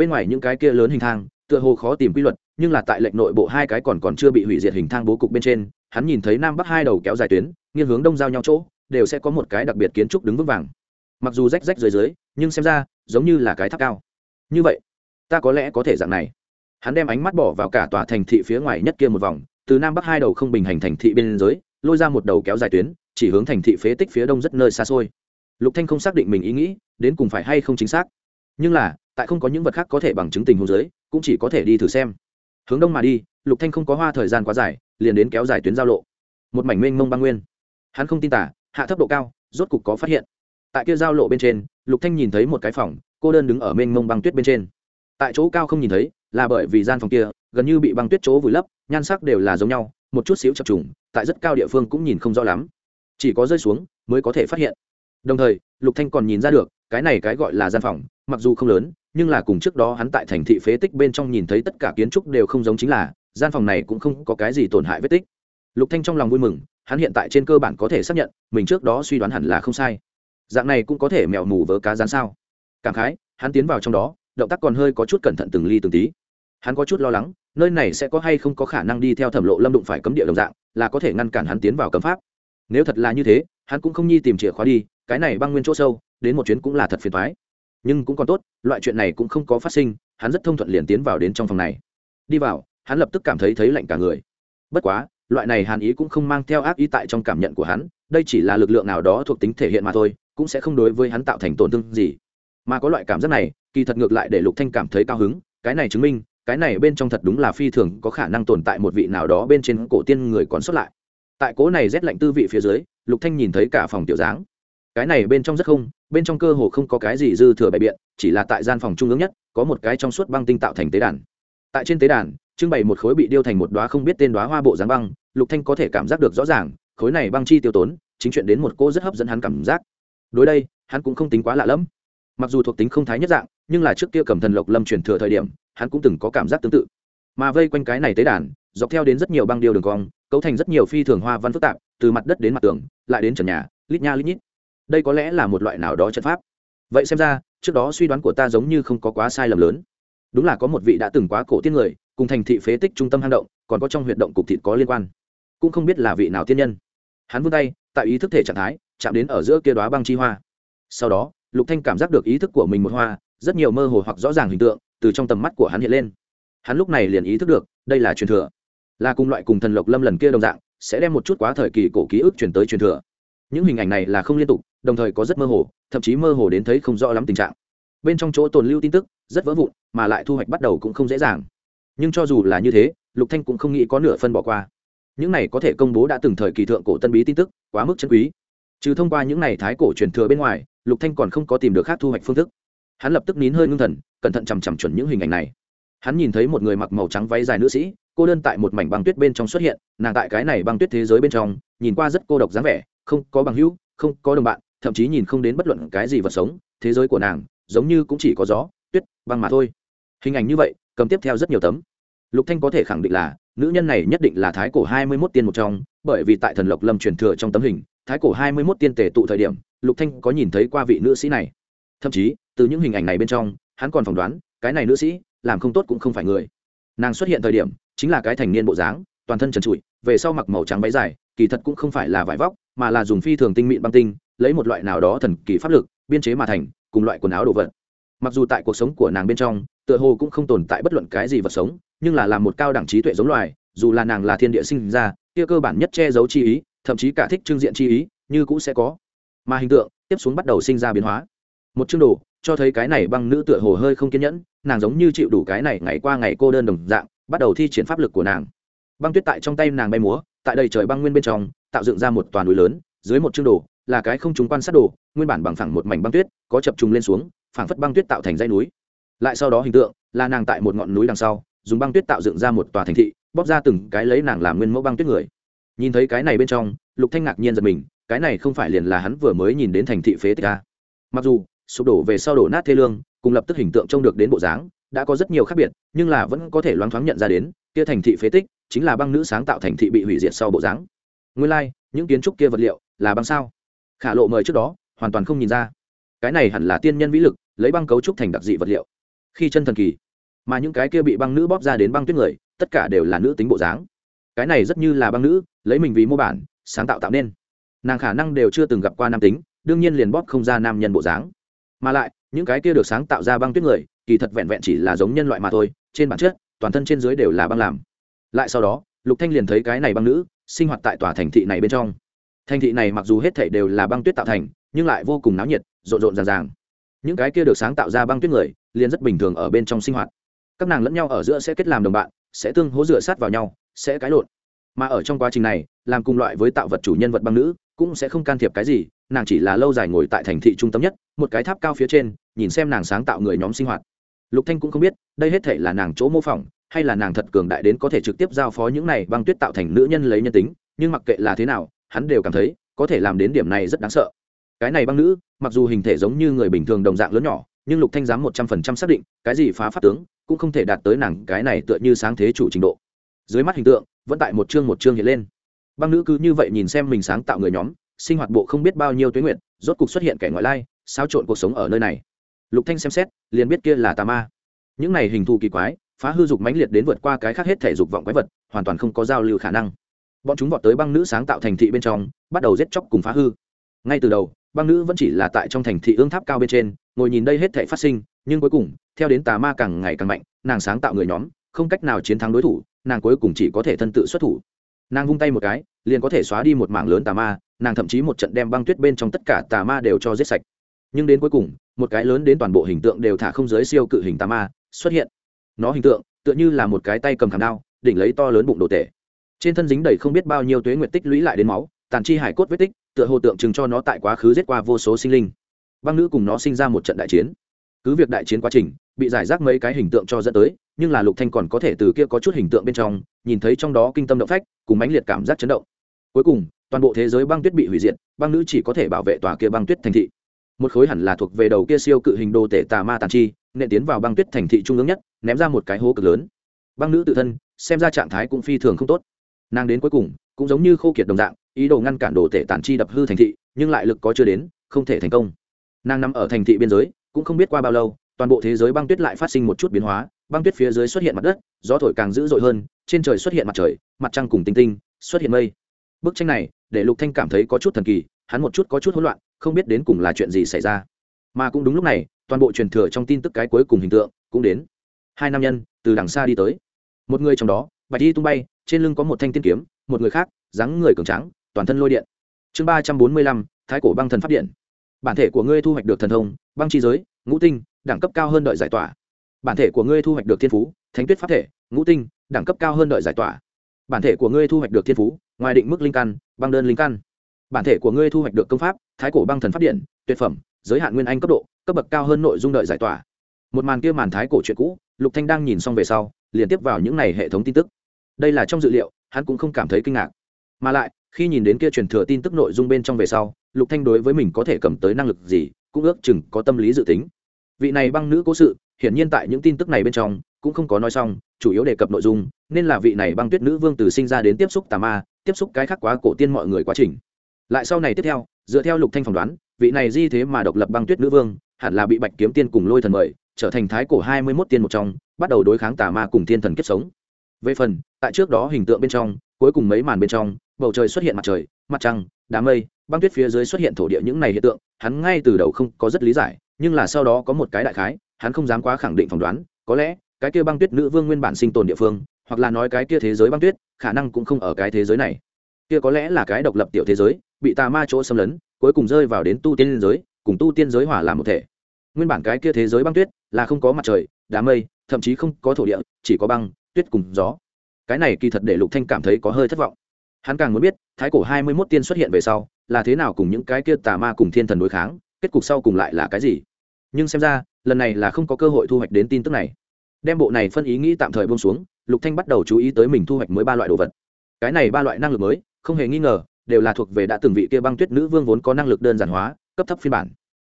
bên ngoài những cái kia lớn hình thang, tựa hồ khó tìm quy luật, nhưng là tại lệnh nội bộ hai cái còn còn chưa bị hủy diệt hình thang bố cục bên trên, hắn nhìn thấy nam bắc hai đầu kéo dài tuyến, nghiêng hướng đông giao nhau chỗ, đều sẽ có một cái đặc biệt kiến trúc đứng vững vàng. Mặc dù rách rách dưới dưới, nhưng xem ra, giống như là cái tháp cao. Như vậy, ta có lẽ có thể dạng này. Hắn đem ánh mắt bỏ vào cả tòa thành thị phía ngoài nhất kia một vòng, từ nam bắc hai đầu không bình hành thành thị bên dưới, lôi ra một đầu kéo dài tuyến, chỉ hướng thành thị phế tích phía đông rất nơi xa xôi. Lục thanh không xác định mình ý nghĩ, đến cùng phải hay không chính xác nhưng là, tại không có những vật khác có thể bằng chứng tình hồ dưới, cũng chỉ có thể đi thử xem. Hướng đông mà đi, lục thanh không có hoa thời gian quá dài, liền đến kéo dài tuyến giao lộ. Một mảnh mênh mông băng nguyên. Hắn không tin tả hạ thấp độ cao, rốt cục có phát hiện. Tại kia giao lộ bên trên, lục thanh nhìn thấy một cái phòng, cô đơn đứng ở mênh mông băng tuyết bên trên. Tại chỗ cao không nhìn thấy, là bởi vì gian phòng kia, gần như bị băng tuyết chỗ vùi lấp, nhan sắc đều là giống nhau, một chút xíu chập trùng, tại rất cao địa phương cũng nhìn không rõ lắm. Chỉ có rơi xuống, mới có thể phát hiện. Đồng thời, lục thanh còn nhìn ra được cái này cái gọi là gian phòng, mặc dù không lớn, nhưng là cùng trước đó hắn tại thành thị phế tích bên trong nhìn thấy tất cả kiến trúc đều không giống chính là, gian phòng này cũng không có cái gì tổn hại vết tích. Lục thanh trong lòng vui mừng, hắn hiện tại trên cơ bản có thể xác nhận, mình trước đó suy đoán hẳn là không sai. Dạng này cũng có thể mèo mù vớ cá rán sao? Cảm khái, hắn tiến vào trong đó, động tác còn hơi có chút cẩn thận từng ly từng tí. Hắn có chút lo lắng, nơi này sẽ có hay không có khả năng đi theo thẩm lộ lâm đụng phải cấm địa đồng dạng, là có thể ngăn cản hắn tiến vào cấm pháp. Nếu thật là như thế, hắn cũng không nhi tìm chìa khóa đi, cái này băng nguyên chỗ sâu đến một chuyến cũng là thật phiền thoái. Nhưng cũng còn tốt, loại chuyện này cũng không có phát sinh, hắn rất thông thuận liền tiến vào đến trong phòng này. Đi vào, hắn lập tức cảm thấy thấy lạnh cả người. Bất quá, loại này hàn ý cũng không mang theo ác ý tại trong cảm nhận của hắn, đây chỉ là lực lượng nào đó thuộc tính thể hiện mà thôi, cũng sẽ không đối với hắn tạo thành tổn thương gì. Mà có loại cảm giác này, kỳ thật ngược lại để lục thanh cảm thấy cao hứng, cái này chứng minh, cái này bên trong thật đúng là phi thường có khả năng tồn tại một vị nào đó bên trên cổ tiên người còn xuất lại. Tại cố này rét lạnh tư vị phía dưới, lục thanh nhìn thấy cả phòng tiểu dáng cái này bên trong rất không, bên trong cơ hồ không có cái gì dư thừa bày biện, chỉ là tại gian phòng trung ương nhất, có một cái trong suốt băng tinh tạo thành tế đàn. Tại trên tế đàn, trưng bày một khối bị điêu thành một đóa không biết tên đóa hoa bộ dáng băng, lục thanh có thể cảm giác được rõ ràng, khối này băng chi tiêu tốn, chính chuyện đến một cô rất hấp dẫn hắn cảm giác. Đối đây, hắn cũng không tính quá lạ lẫm. Mặc dù thuộc tính không thái nhất dạng, nhưng là trước kia cầm thần lộc lâm truyền thừa thời điểm, hắn cũng từng có cảm giác tương tự. Mà vây quanh cái này tế đàn, dọc theo đến rất nhiều băng điêu đường cong, cấu thành rất nhiều phi thường hoa văn phức tạp, từ mặt đất đến mặt tường, lại đến trần nhà, lít nha lít nhít đây có lẽ là một loại nào đó trận pháp. Vậy xem ra, trước đó suy đoán của ta giống như không có quá sai lầm lớn. Đúng là có một vị đã từng quá cổ tiên người, cùng thành thị phế tích trung tâm hang động, còn có trong huyệt động cục thịt có liên quan. Cũng không biết là vị nào tiên nhân. Hắn vươn tay, tại ý thức thể trạng thái, chạm đến ở giữa kia đoá băng chi hoa. Sau đó, lục thanh cảm giác được ý thức của mình một hoa, rất nhiều mơ hồ hoặc rõ ràng hình tượng từ trong tầm mắt của hắn hiện lên. Hắn lúc này liền ý thức được, đây là truyền thừa. Là cùng loại cùng thần lộc lâm lần kia đồng dạng, sẽ đem một chút quá thời kỳ cổ ký ức truyền tới truyền thừa. Những hình ảnh này là không liên tục đồng thời có rất mơ hồ, thậm chí mơ hồ đến thấy không rõ lắm tình trạng. Bên trong chỗ tồn lưu tin tức rất vỡ vụn, mà lại thu hoạch bắt đầu cũng không dễ dàng. Nhưng cho dù là như thế, lục thanh cũng không nghĩ có nửa phân bỏ qua. Những này có thể công bố đã từng thời kỳ thượng cổ tân bí tin tức, quá mức chân quý. Trừ thông qua những này thái cổ truyền thừa bên ngoài, lục thanh còn không có tìm được khác thu hoạch phương thức. Hắn lập tức nín hơi ngưng thần, cẩn thận chằm chằm chuẩn những hình ảnh này. Hắn nhìn thấy một người mặc màu trắng váy dài nữ sĩ, cô đơn tại một mảnh băng tuyết bên trong xuất hiện, nàng tại cái này băng tuyết thế giới bên trong, nhìn qua rất cô độc dáng vẻ, không có bằng hữu, không có đồng bạn thậm chí nhìn không đến bất luận cái gì vật sống, thế giới của nàng giống như cũng chỉ có gió, tuyết, băng mà thôi. Hình ảnh như vậy, cầm tiếp theo rất nhiều tấm. Lục thanh có thể khẳng định là, nữ nhân này nhất định là thái cổ hai mươi 21 tiên một trong, bởi vì tại thần lộc lâm truyền thừa trong tấm hình, thái cổ hai mươi 21 tiên tề tụ thời điểm, lục thanh có nhìn thấy qua vị nữ sĩ này. Thậm chí, từ những hình ảnh này bên trong, hắn còn phỏng đoán, cái này nữ sĩ, làm không tốt cũng không phải người. Nàng xuất hiện thời điểm, chính là cái thành niên bộ dáng, toàn thân trần trụi, về sau mặc màu trắng váy dài, kỳ thật cũng không phải là vải vóc, mà là dùng phi thường tinh mịn băng tinh lấy một loại nào đó thần kỳ pháp lực, biên chế mà thành, cùng loại quần áo đồ vật. Mặc dù tại cuộc sống của nàng bên trong, tựa hồ cũng không tồn tại bất luận cái gì vật sống, nhưng là làm một cao đẳng trí tuệ giống loài, dù là nàng là thiên địa sinh ra, kia cơ bản nhất che giấu chi ý, thậm chí cả thích trưng diện chi ý, như cũng sẽ có. Mà hình tượng tiếp xuống bắt đầu sinh ra biến hóa. Một chương đồ, cho thấy cái này băng nữ tựa hồ hơi không kiên nhẫn, nàng giống như chịu đủ cái này ngày qua ngày cô đơn đồng dạng, bắt đầu thi triển pháp lực của nàng. Băng tuyết tại trong tay nàng bay múa, tại đầy trời băng nguyên bên trong, tạo dựng ra một toàn núi lớn, dưới một chương đồ là cái không chúng quan sát đồ nguyên bản bằng phẳng một mảnh băng tuyết có chập trùng lên xuống phảng phất băng tuyết tạo thành dãy núi. Lại sau đó hình tượng là nàng tại một ngọn núi đằng sau dùng băng tuyết tạo dựng ra một tòa thành thị bóp ra từng cái lấy nàng làm nguyên mẫu băng tuyết người. Nhìn thấy cái này bên trong lục thanh ngạc nhiên giật mình cái này không phải liền là hắn vừa mới nhìn đến thành thị phế tích a mặc dù sụp đổ về sau đổ nát thê lương cùng lập tức hình tượng trông được đến bộ dáng đã có rất nhiều khác biệt nhưng là vẫn có thể loáng thoáng nhận ra đến kia thành thị phế tích chính là băng nữ sáng tạo thành thị bị hủy diệt sau bộ dáng. Nguyên lai like, những kiến trúc kia vật liệu là băng sao? Khả lộ mời trước đó, hoàn toàn không nhìn ra. Cái này hẳn là tiên nhân vĩ lực, lấy băng cấu trúc thành đặc dị vật liệu. Khi chân thần kỳ, mà những cái kia bị băng nữ bóp ra đến băng tuyết người, tất cả đều là nữ tính bộ dáng. Cái này rất như là băng nữ, lấy mình vì mô bản, sáng tạo tạo nên. Nàng khả năng đều chưa từng gặp qua nam tính, đương nhiên liền bóp không ra nam nhân bộ dáng. Mà lại, những cái kia được sáng tạo ra băng tuyết người, kỳ thật vẹn vẹn chỉ là giống nhân loại mà thôi, trên bản chất, toàn thân trên dưới đều là băng làm. Lại sau đó, lục thanh liền thấy cái này băng nữ, sinh hoạt tại tòa thành thị này bên trong thành thị này mặc dù hết thảy đều là băng tuyết tạo thành, nhưng lại vô cùng náo nhiệt, rộn rộn ràng ràng. Những cái kia được sáng tạo ra băng tuyết người, liền rất bình thường ở bên trong sinh hoạt. Các nàng lẫn nhau ở giữa sẽ kết làm đồng bạn, sẽ tương hỗ dựa sát vào nhau, sẽ cãi lộn. Mà ở trong quá trình này, làm cùng loại với tạo vật chủ nhân vật băng nữ, cũng sẽ không can thiệp cái gì, nàng chỉ là lâu dài ngồi tại thành thị trung tâm nhất, một cái tháp cao phía trên, nhìn xem nàng sáng tạo người nhóm sinh hoạt. Lục thanh cũng không biết, đây hết thể là nàng chỗ mô phỏng, hay là nàng thật cường đại đến có thể trực tiếp giao phó những này băng tuyết tạo thành nữ nhân lấy nhân tính, nhưng mặc kệ là thế nào hắn đều cảm thấy có thể làm đến điểm này rất đáng sợ. Cái này băng nữ, mặc dù hình thể giống như người bình thường đồng dạng lớn nhỏ, nhưng lục thanh dám một trăm phần trăm xác định, cái gì phá pháp tướng cũng không thể đạt tới nàng cái này tựa như sáng thế chủ trình độ. Dưới mắt hình tượng, vẫn tại một chương một chương hiện lên. Băng nữ cứ như vậy nhìn xem mình sáng tạo người nhóm, sinh hoạt bộ không biết bao nhiêu tuyến nguyện rốt cục xuất hiện kẻ ngoại lai, xáo trộn cuộc sống ở nơi này. Lục thanh xem xét, liền biết kia là tà ma. Những này hình thù kỳ quái, phá hư dục mãnh liệt đến vượt qua cái khác hết thể dục vọng quái vật, hoàn toàn không có giao lưu khả năng bọn chúng vọt tới băng nữ sáng tạo thành thị bên trong, bắt đầu giết chóc cùng phá hư. Ngay từ đầu, băng nữ vẫn chỉ là tại trong thành thị ương tháp cao bên trên, ngồi nhìn đây hết thể phát sinh, nhưng cuối cùng, theo đến tà ma càng ngày càng mạnh, nàng sáng tạo người nhóm, không cách nào chiến thắng đối thủ, nàng cuối cùng chỉ có thể thân tự xuất thủ. Nàng vung tay một cái, liền có thể xóa đi một mảng lớn tà ma, nàng thậm chí một trận đem băng tuyết bên trong tất cả tà ma đều cho giết sạch. Nhưng đến cuối cùng, một cái lớn đến toàn bộ hình tượng đều thả không giới siêu cự hình tà ma xuất hiện. Nó hình tượng, tựa như là một cái tay cầm khảm đao, đỉnh lấy to lớn bụng đồ tể trên thân dính đầy không biết bao nhiêu tuế nguyệt tích lũy lại đến máu, tàn chi hải cốt vết tích, tựa hồ tượng trưng cho nó tại quá khứ giết qua vô số sinh linh. Băng nữ cùng nó sinh ra một trận đại chiến. Cứ việc đại chiến quá trình, bị giải rác mấy cái hình tượng cho dẫn tới, nhưng là lục thanh còn có thể từ kia có chút hình tượng bên trong, nhìn thấy trong đó kinh tâm động phách, cùng mãnh liệt cảm giác chấn động. Cuối cùng, toàn bộ thế giới băng tuyết bị hủy diệt, băng nữ chỉ có thể bảo vệ tòa kia băng tuyết thành thị. Một khối hẳn là thuộc về đầu kia siêu cự hình đồ tể tà ma tàn chi nện tiến vào băng tuyết thành thị trung ương nhất, ném ra một cái hố cực lớn. Băng nữ tự thân, xem ra trạng thái cũng phi thường không tốt nàng đến cuối cùng, cũng giống như khô kiệt đồng dạng, ý đồ ngăn cản đồ tể tàn chi đập hư thành thị, nhưng lại lực có chưa đến, không thể thành công. Nàng nằm ở thành thị biên giới, cũng không biết qua bao lâu, toàn bộ thế giới băng tuyết lại phát sinh một chút biến hóa. Băng tuyết phía dưới xuất hiện mặt đất, gió thổi càng dữ dội hơn, trên trời xuất hiện mặt trời, mặt trăng cùng tinh tinh, xuất hiện mây. Bức tranh này, để lục thanh cảm thấy có chút thần kỳ, hắn một chút có chút hỗn loạn, không biết đến cùng là chuyện gì xảy ra. Mà cũng đúng lúc này, toàn bộ truyền thừa trong tin tức cái cuối cùng hình tượng cũng đến. Hai nam nhân từ đằng xa đi tới. Một người trong đó, bạch y tung bay trên lưng có một thanh tiên kiếm, một người khác, dáng người cường tráng, toàn thân lôi điện. Chương ba trăm bốn mươi lăm, thái cổ băng thần pháp điện. Bản thể của ngươi thu hoạch được thần thông, băng chi giới, ngũ tinh, đẳng cấp cao hơn đợi giải tỏa. Bản thể của ngươi thu hoạch được thiên phú, thánh tuyết pháp thể, ngũ tinh, đẳng cấp cao hơn đợi giải tỏa. Bản thể của ngươi thu hoạch được thiên phú, ngoài định mức linh căn, băng đơn linh căn. Bản thể của ngươi thu hoạch được công pháp, thái cổ băng thần pháp điện, tuyệt phẩm, giới hạn nguyên anh cấp độ, cấp bậc cao hơn nội dung đợi giải tỏa. Một màn kia màn thái cổ chuyện cũ, lục thanh đang nhìn xong về sau, liền tiếp vào những này hệ thống tin tức đây là trong dự liệu, hắn cũng không cảm thấy kinh ngạc. Mà lại, khi nhìn đến kia truyền thừa tin tức nội dung bên trong về sau, lục thanh đối với mình có thể cầm tới năng lực gì, cũng ước chừng có tâm lý dự tính. Vị này băng nữ cố sự, hiển nhiên tại những tin tức này bên trong, cũng không có nói xong, chủ yếu đề cập nội dung, nên là vị này băng tuyết nữ vương từ sinh ra đến tiếp xúc tà ma, tiếp xúc cái khác quá cổ tiên mọi người quá trình. Lại sau này tiếp theo, dựa theo lục thanh phỏng đoán, vị này di thế mà độc lập băng tuyết nữ vương, hẳn là bị bạch kiếm tiên cùng lôi thần mời, trở thành thái cổ hai mươi 21 tiên một trong, bắt đầu đối kháng tà ma cùng thiên thần kết sống về phần, tại trước đó hình tượng bên trong, cuối cùng mấy màn bên trong, bầu trời xuất hiện mặt trời, mặt trăng đám mây, băng tuyết phía dưới xuất hiện thổ địa những này hiện tượng, hắn ngay từ đầu không có rất lý giải, nhưng là sau đó có một cái đại khái, hắn không dám quá khẳng định phỏng đoán, có lẽ, cái kia băng tuyết nữ vương nguyên bản sinh tồn địa phương, hoặc là nói cái kia thế giới băng tuyết, khả năng cũng không ở cái thế giới này. Kia có lẽ là cái độc lập tiểu thế giới, bị tà ma chỗ xâm lấn, cuối cùng rơi vào đến tu tiên giới, cùng tu tiên giới hòa làm một thể. Nguyên bản cái kia thế giới băng tuyết là không có mặt trời đám mây, thậm chí không có thổ địa, chỉ có băng tuyết cùng gió. Cái này kỳ thật để lục thanh cảm thấy có hơi thất vọng. Hắn càng muốn biết, thái cổ hai mươi 21 tiên xuất hiện về sau, là thế nào cùng những cái kia tà ma cùng thiên thần đối kháng, kết cục sau cùng lại là cái gì? Nhưng xem ra, lần này là không có cơ hội thu hoạch đến tin tức này. Đem bộ này phân ý nghĩ tạm thời buông xuống, lục thanh bắt đầu chú ý tới mình thu hoạch mới ba loại đồ vật. Cái này ba loại năng lực mới, không hề nghi ngờ, đều là thuộc về đã từng vị kia băng tuyết nữ vương vốn có năng lực đơn giản hóa, cấp thấp phiên bản.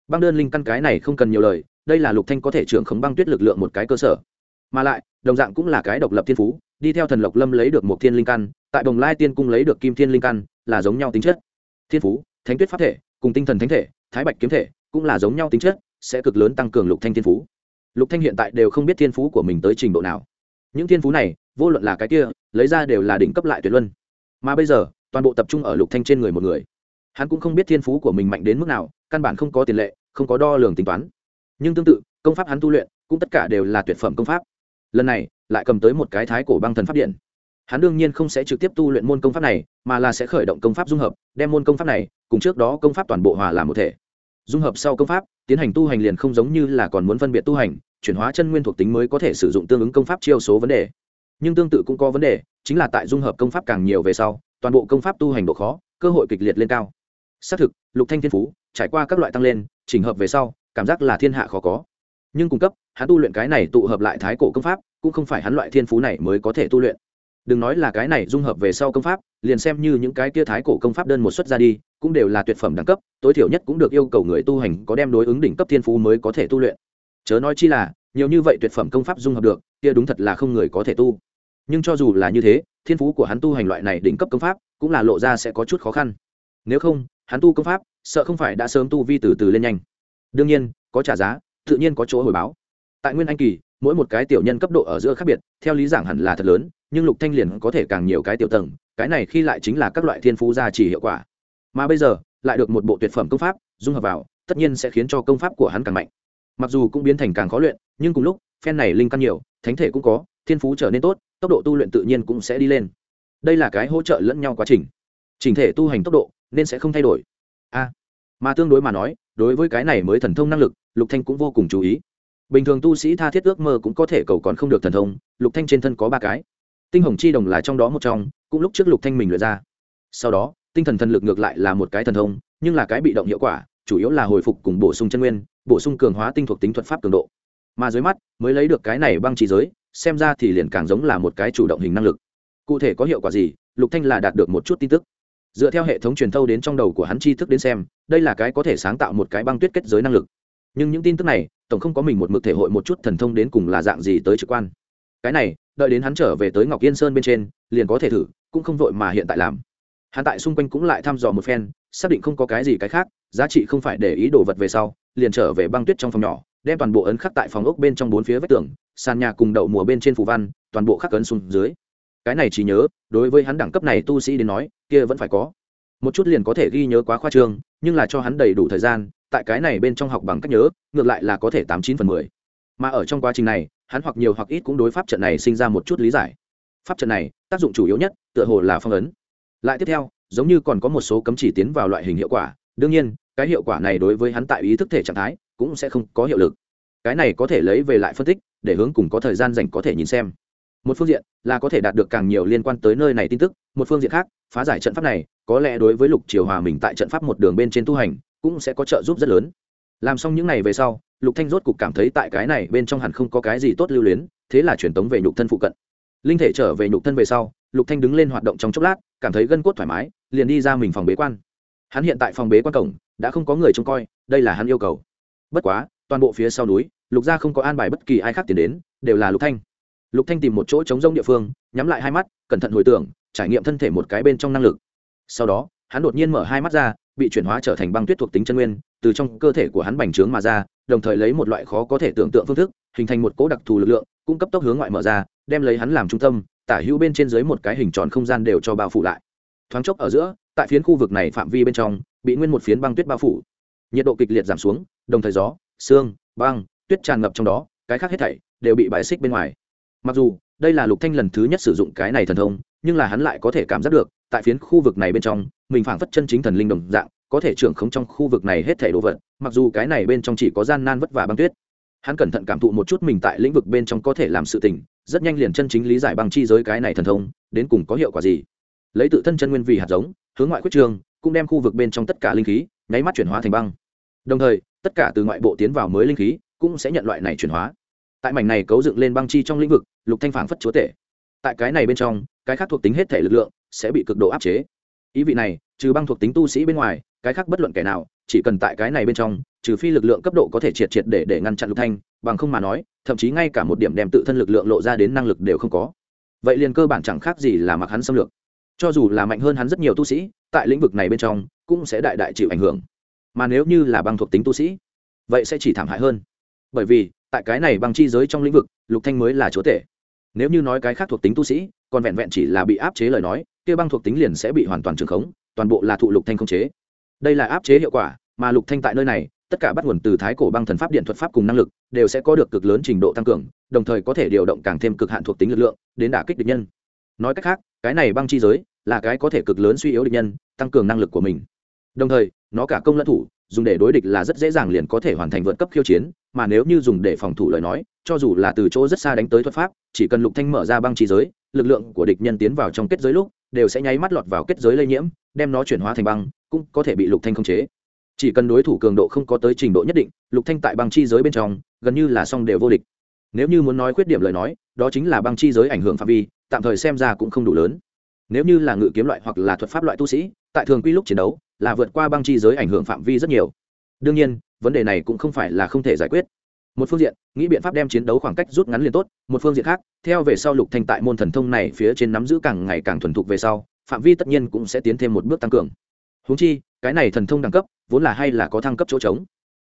Băng đơn linh căn cái này không cần nhiều lời, đây là lục thanh có thể trưởng khống băng tuyết lực lượng một cái cơ sở. Mà lại đồng dạng cũng là cái độc lập thiên phú, đi theo thần lộc lâm lấy được một thiên linh căn, tại đồng lai tiên cung lấy được kim thiên linh căn, là giống nhau tính chất. Thiên phú, thánh tuyết pháp thể, cùng tinh thần thánh thể, thái bạch kiếm thể, cũng là giống nhau tính chất, sẽ cực lớn tăng cường lục thanh thiên phú. Lục thanh hiện tại đều không biết thiên phú của mình tới trình độ nào. Những thiên phú này, vô luận là cái kia, lấy ra đều là đỉnh cấp lại tuyệt luân. Mà bây giờ, toàn bộ tập trung ở lục thanh trên người một người. Hắn cũng không biết thiên phú của mình mạnh đến mức nào, căn bản không có tiền lệ, không có đo lường tính toán. Nhưng tương tự, công pháp hắn tu luyện, cũng tất cả đều là tuyệt phẩm công pháp lần này lại cầm tới một cái thái cổ băng thần pháp điện. Hắn đương nhiên không sẽ trực tiếp tu luyện môn công pháp này, mà là sẽ khởi động công pháp dung hợp, đem môn công pháp này cùng trước đó công pháp toàn bộ hòa làm một thể. Dung hợp sau công pháp, tiến hành tu hành liền không giống như là còn muốn phân biệt tu hành, chuyển hóa chân nguyên thuộc tính mới có thể sử dụng tương ứng công pháp chiêu số vấn đề. Nhưng tương tự cũng có vấn đề, chính là tại dung hợp công pháp càng nhiều về sau, toàn bộ công pháp tu hành độ khó, cơ hội kịch liệt lên cao. Xác thực, lục thanh thiên phú, trải qua các loại tăng lên, chỉnh hợp về sau, cảm giác là thiên hạ khó có. Nhưng cung cấp hắn tu luyện cái này tụ hợp lại thái cổ công pháp, cũng không phải hắn loại thiên phú này mới có thể tu luyện. Đừng nói là cái này dung hợp về sau công pháp, liền xem như những cái kia thái cổ công pháp đơn một xuất ra đi, cũng đều là tuyệt phẩm đẳng cấp, tối thiểu nhất cũng được yêu cầu người tu hành có đem đối ứng đỉnh cấp thiên phú mới có thể tu luyện. Chớ nói chi là, nhiều như vậy tuyệt phẩm công pháp dung hợp được, kia đúng thật là không người có thể tu. Nhưng cho dù là như thế, thiên phú của hắn tu hành loại này đỉnh cấp công pháp, cũng là lộ ra sẽ có chút khó khăn. Nếu không, hắn tu công pháp, sợ không phải đã sớm tu vi từ từ lên nhanh. Đương nhiên, có trả giá, tự nhiên có chỗ hồi báo tại nguyên anh kỳ, mỗi một cái tiểu nhân cấp độ ở giữa khác biệt, theo lý giảng hẳn là thật lớn, nhưng lục thanh liền có thể càng nhiều cái tiểu tầng, cái này khi lại chính là các loại thiên phú gia trì hiệu quả. Mà bây giờ, lại được một bộ tuyệt phẩm công pháp, dung hợp vào, tất nhiên sẽ khiến cho công pháp của hắn càng mạnh. Mặc dù cũng biến thành càng khó luyện, nhưng cùng lúc, phen này linh căn nhiều, thánh thể cũng có, thiên phú trở nên tốt, tốc độ tu luyện tự nhiên cũng sẽ đi lên. Đây là cái hỗ trợ lẫn nhau quá trình. Chỉnh thể tu hành tốc độ nên sẽ không thay đổi. A mà tương đối mà nói, đối với cái này mới thần thông năng lực, lục thanh cũng vô cùng chú ý bình thường tu sĩ tha thiết ước mơ cũng có thể cầu còn không được thần thông, lục thanh trên thân có ba cái. Tinh hồng chi đồng là trong đó một trong, cũng lúc trước lục thanh mình luyện ra. Sau đó, tinh thần thần lực ngược lại là một cái thần thông, nhưng là cái bị động hiệu quả, chủ yếu là hồi phục cùng bổ sung chân nguyên, bổ sung cường hóa tinh thuộc tính thuật pháp cường độ. Mà dưới mắt, mới lấy được cái này băng chỉ giới, xem ra thì liền càng giống là một cái chủ động hình năng lực. Cụ thể có hiệu quả gì, lục thanh là đạt được một chút tin tức. Dựa theo hệ thống truyền thâu đến trong đầu của hắn tri thức đến xem, đây là cái có thể sáng tạo một cái băng tuyết kết giới năng lực. Nhưng những tin tức này tổng không có mình một mực thể hội một chút thần thông đến cùng là dạng gì tới trực quan. Cái này, đợi đến hắn trở về tới ngọc yên sơn bên trên, liền có thể thử, cũng không vội mà hiện tại làm. Hắn tại xung quanh cũng lại thăm dò một phen, xác định không có cái gì cái khác, giá trị không phải để ý đồ vật về sau, liền trở về băng tuyết trong phòng nhỏ, đem toàn bộ ấn khắc tại phòng ốc bên trong bốn phía vách tường, sàn nhà cùng đậu mùa bên trên phù văn, toàn bộ khắc ấn xuống dưới. Cái này chỉ nhớ, đối với hắn đẳng cấp này tu sĩ đến nói, kia vẫn phải có. Một chút liền có thể ghi nhớ quá khoa trương, nhưng là cho hắn đầy đủ thời gian tại cái này bên trong học bằng cách nhớ, ngược lại là có thể tám chín phần mười. Mà ở trong quá trình này, hắn hoặc nhiều hoặc ít cũng đối pháp trận này sinh ra một chút lý giải. Pháp trận này, tác dụng chủ yếu nhất, tựa hồ là phong ấn. Lại tiếp theo, giống như còn có một số cấm chỉ tiến vào loại hình hiệu quả, đương nhiên, cái hiệu quả này đối với hắn tại ý thức thể trạng thái, cũng sẽ không có hiệu lực. Cái này có thể lấy về lại phân tích, để hướng cùng có thời gian dành có thể nhìn xem. Một phương diện là có thể đạt được càng nhiều liên quan tới nơi này tin tức, một phương diện khác, phá giải trận pháp này, có lẽ đối với lục triều hòa mình tại trận pháp một đường bên trên tu hành cũng sẽ có trợ giúp rất lớn. Làm xong những n à y về sau, lục thanh rốt cục cảm thấy tại cái này bên trong hẳn không có cái gì tốt lưu luyến, thế là truyền tống về nhục thân phụ cận. Linh thể trở về nhục thân về sau, lục thanh đứng lên hoạt động trong chốc lát, cảm thấy gân cốt thoải mái, liền đi ra mình phòng bế quan. Hắn hiện tại phòng bế quan cổng, đã không có người trông coi, đây là hắn yêu cầu. Bất quá, toàn bộ phía sau núi, lục gia không có an bài bất kỳ ai khác tiến đến, đều là lục thanh. Lục thanh tìm một chỗ chống rông địa phương, nhắm lại hai mắt, cẩn thận hồi tưởng, trải nghiệm thân thể một cái bên trong năng lực. Sau đó, hắn đột nhiên mở hai mắt ra bị chuyển hóa trở thành băng tuyết thuộc tính chân nguyên, từ trong cơ thể của hắn bành trướng mà ra, đồng thời lấy một loại khó có thể tưởng tượng phương thức, hình thành một cỗ đặc thù lực lượng, cung cấp tốc hướng ngoại mở ra, đem lấy hắn làm trung tâm, tả hữu bên trên dưới một cái hình tròn không gian đều cho bao phủ lại. Thoáng chốc ở giữa, tại phiến khu vực này phạm vi bên trong, bị nguyên một phiến băng tuyết bao phủ. Nhiệt độ kịch liệt giảm xuống, đồng thời gió, sương, băng, tuyết tràn ngập trong đó, cái khác hết thảy đều bị bài xích bên ngoài. Mặc dù, đây là lục thanh lần thứ nhất sử dụng cái này thần thông, nhưng là hắn lại có thể cảm giác được tại phiến khu vực này bên trong, mình phảng phất chân chính thần linh đồng dạng, có thể trưởng khống trong khu vực này hết thể đồ vật, mặc dù cái này bên trong chỉ có gian nan vất vả băng tuyết. Hắn cẩn thận cảm thụ một chút mình tại lĩnh vực bên trong có thể làm sự tình, rất nhanh liền chân chính lý giải băng chi giới cái này thần thông, đến cùng có hiệu quả gì. Lấy tự thân chân nguyên vì hạt giống, hướng ngoại quyết trường, cũng đem khu vực bên trong tất cả linh khí, nháy mắt chuyển hóa thành băng. Đồng thời, tất cả từ ngoại bộ tiến vào mới linh khí, cũng sẽ nhận loại này chuyển hóa. Tại mảnh này cấu dựng lên băng chi trong lĩnh vực, lục thanh phảng phất chúa tể. Tại cái này bên trong, cái khác thuộc tính hết thể lực lượng sẽ bị cực độ áp chế. Ý vị này, trừ băng thuộc tính tu sĩ bên ngoài, cái khác bất luận kẻ nào, chỉ cần tại cái này bên trong, trừ phi lực lượng cấp độ có thể triệt triệt để để ngăn chặn lục thanh, bằng không mà nói, thậm chí ngay cả một điểm đem tự thân lực lượng lộ ra đến năng lực đều không có. Vậy liền cơ bản chẳng khác gì là mặc hắn xâm lược. Cho dù là mạnh hơn hắn rất nhiều tu sĩ, tại lĩnh vực này bên trong, cũng sẽ đại đại chịu ảnh hưởng. Mà nếu như là băng thuộc tính tu sĩ, vậy sẽ chỉ thảm hại hơn. Bởi vì, tại cái này băng chi giới trong lĩnh vực, lục thanh mới là chúa tể. Nếu như nói cái khác thuộc tính tu sĩ, còn vẹn vẹn chỉ là bị áp chế lời nói kia băng thuộc tính liền sẽ bị hoàn toàn trường khống, toàn bộ là thụ lục thanh không chế. Đây là áp chế hiệu quả, mà lục thanh tại nơi này, tất cả bắt nguồn từ thái cổ băng thần pháp điện thuật pháp cùng năng lực, đều sẽ có được cực lớn trình độ tăng cường, đồng thời có thể điều động càng thêm cực hạn thuộc tính lực lượng, đến đả kích địch nhân. Nói cách khác, cái này băng chi giới, là cái có thể cực lớn suy yếu địch nhân, tăng cường năng lực của mình. Đồng thời, nó cả công lẫn thủ, dùng để đối địch là rất dễ dàng liền có thể hoàn thành vượt cấp khiêu chiến, mà nếu như dùng để phòng thủ lời nói, cho dù là từ chỗ rất xa đánh tới thuật pháp, chỉ cần lục thanh mở ra băng chi giới, lực lượng của địch nhân tiến vào trong kết giới lúc đều sẽ nháy mắt lọt vào kết giới lây nhiễm, đem nó chuyển hóa thành băng, cũng có thể bị lục thanh khống chế. Chỉ cần đối thủ cường độ không có tới trình độ nhất định, lục thanh tại băng chi giới bên trong, gần như là song đều vô địch. Nếu như muốn nói khuyết điểm lời nói, đó chính là băng chi giới ảnh hưởng phạm vi, tạm thời xem ra cũng không đủ lớn. Nếu như là ngự kiếm loại hoặc là thuật pháp loại tu sĩ, tại thường quy lúc chiến đấu, là vượt qua băng chi giới ảnh hưởng phạm vi rất nhiều. Đương nhiên, vấn đề này cũng không phải là không thể giải quyết một phương diện, nghĩ biện pháp đem chiến đấu khoảng cách rút ngắn liền tốt, một phương diện khác, theo về sau lục thanh tại môn thần thông này phía trên nắm giữ càng ngày càng thuần thục về sau, phạm vi tất nhiên cũng sẽ tiến thêm một bước tăng cường. Huống chi, cái này thần thông đẳng cấp, vốn là hay là có thăng cấp chỗ trống.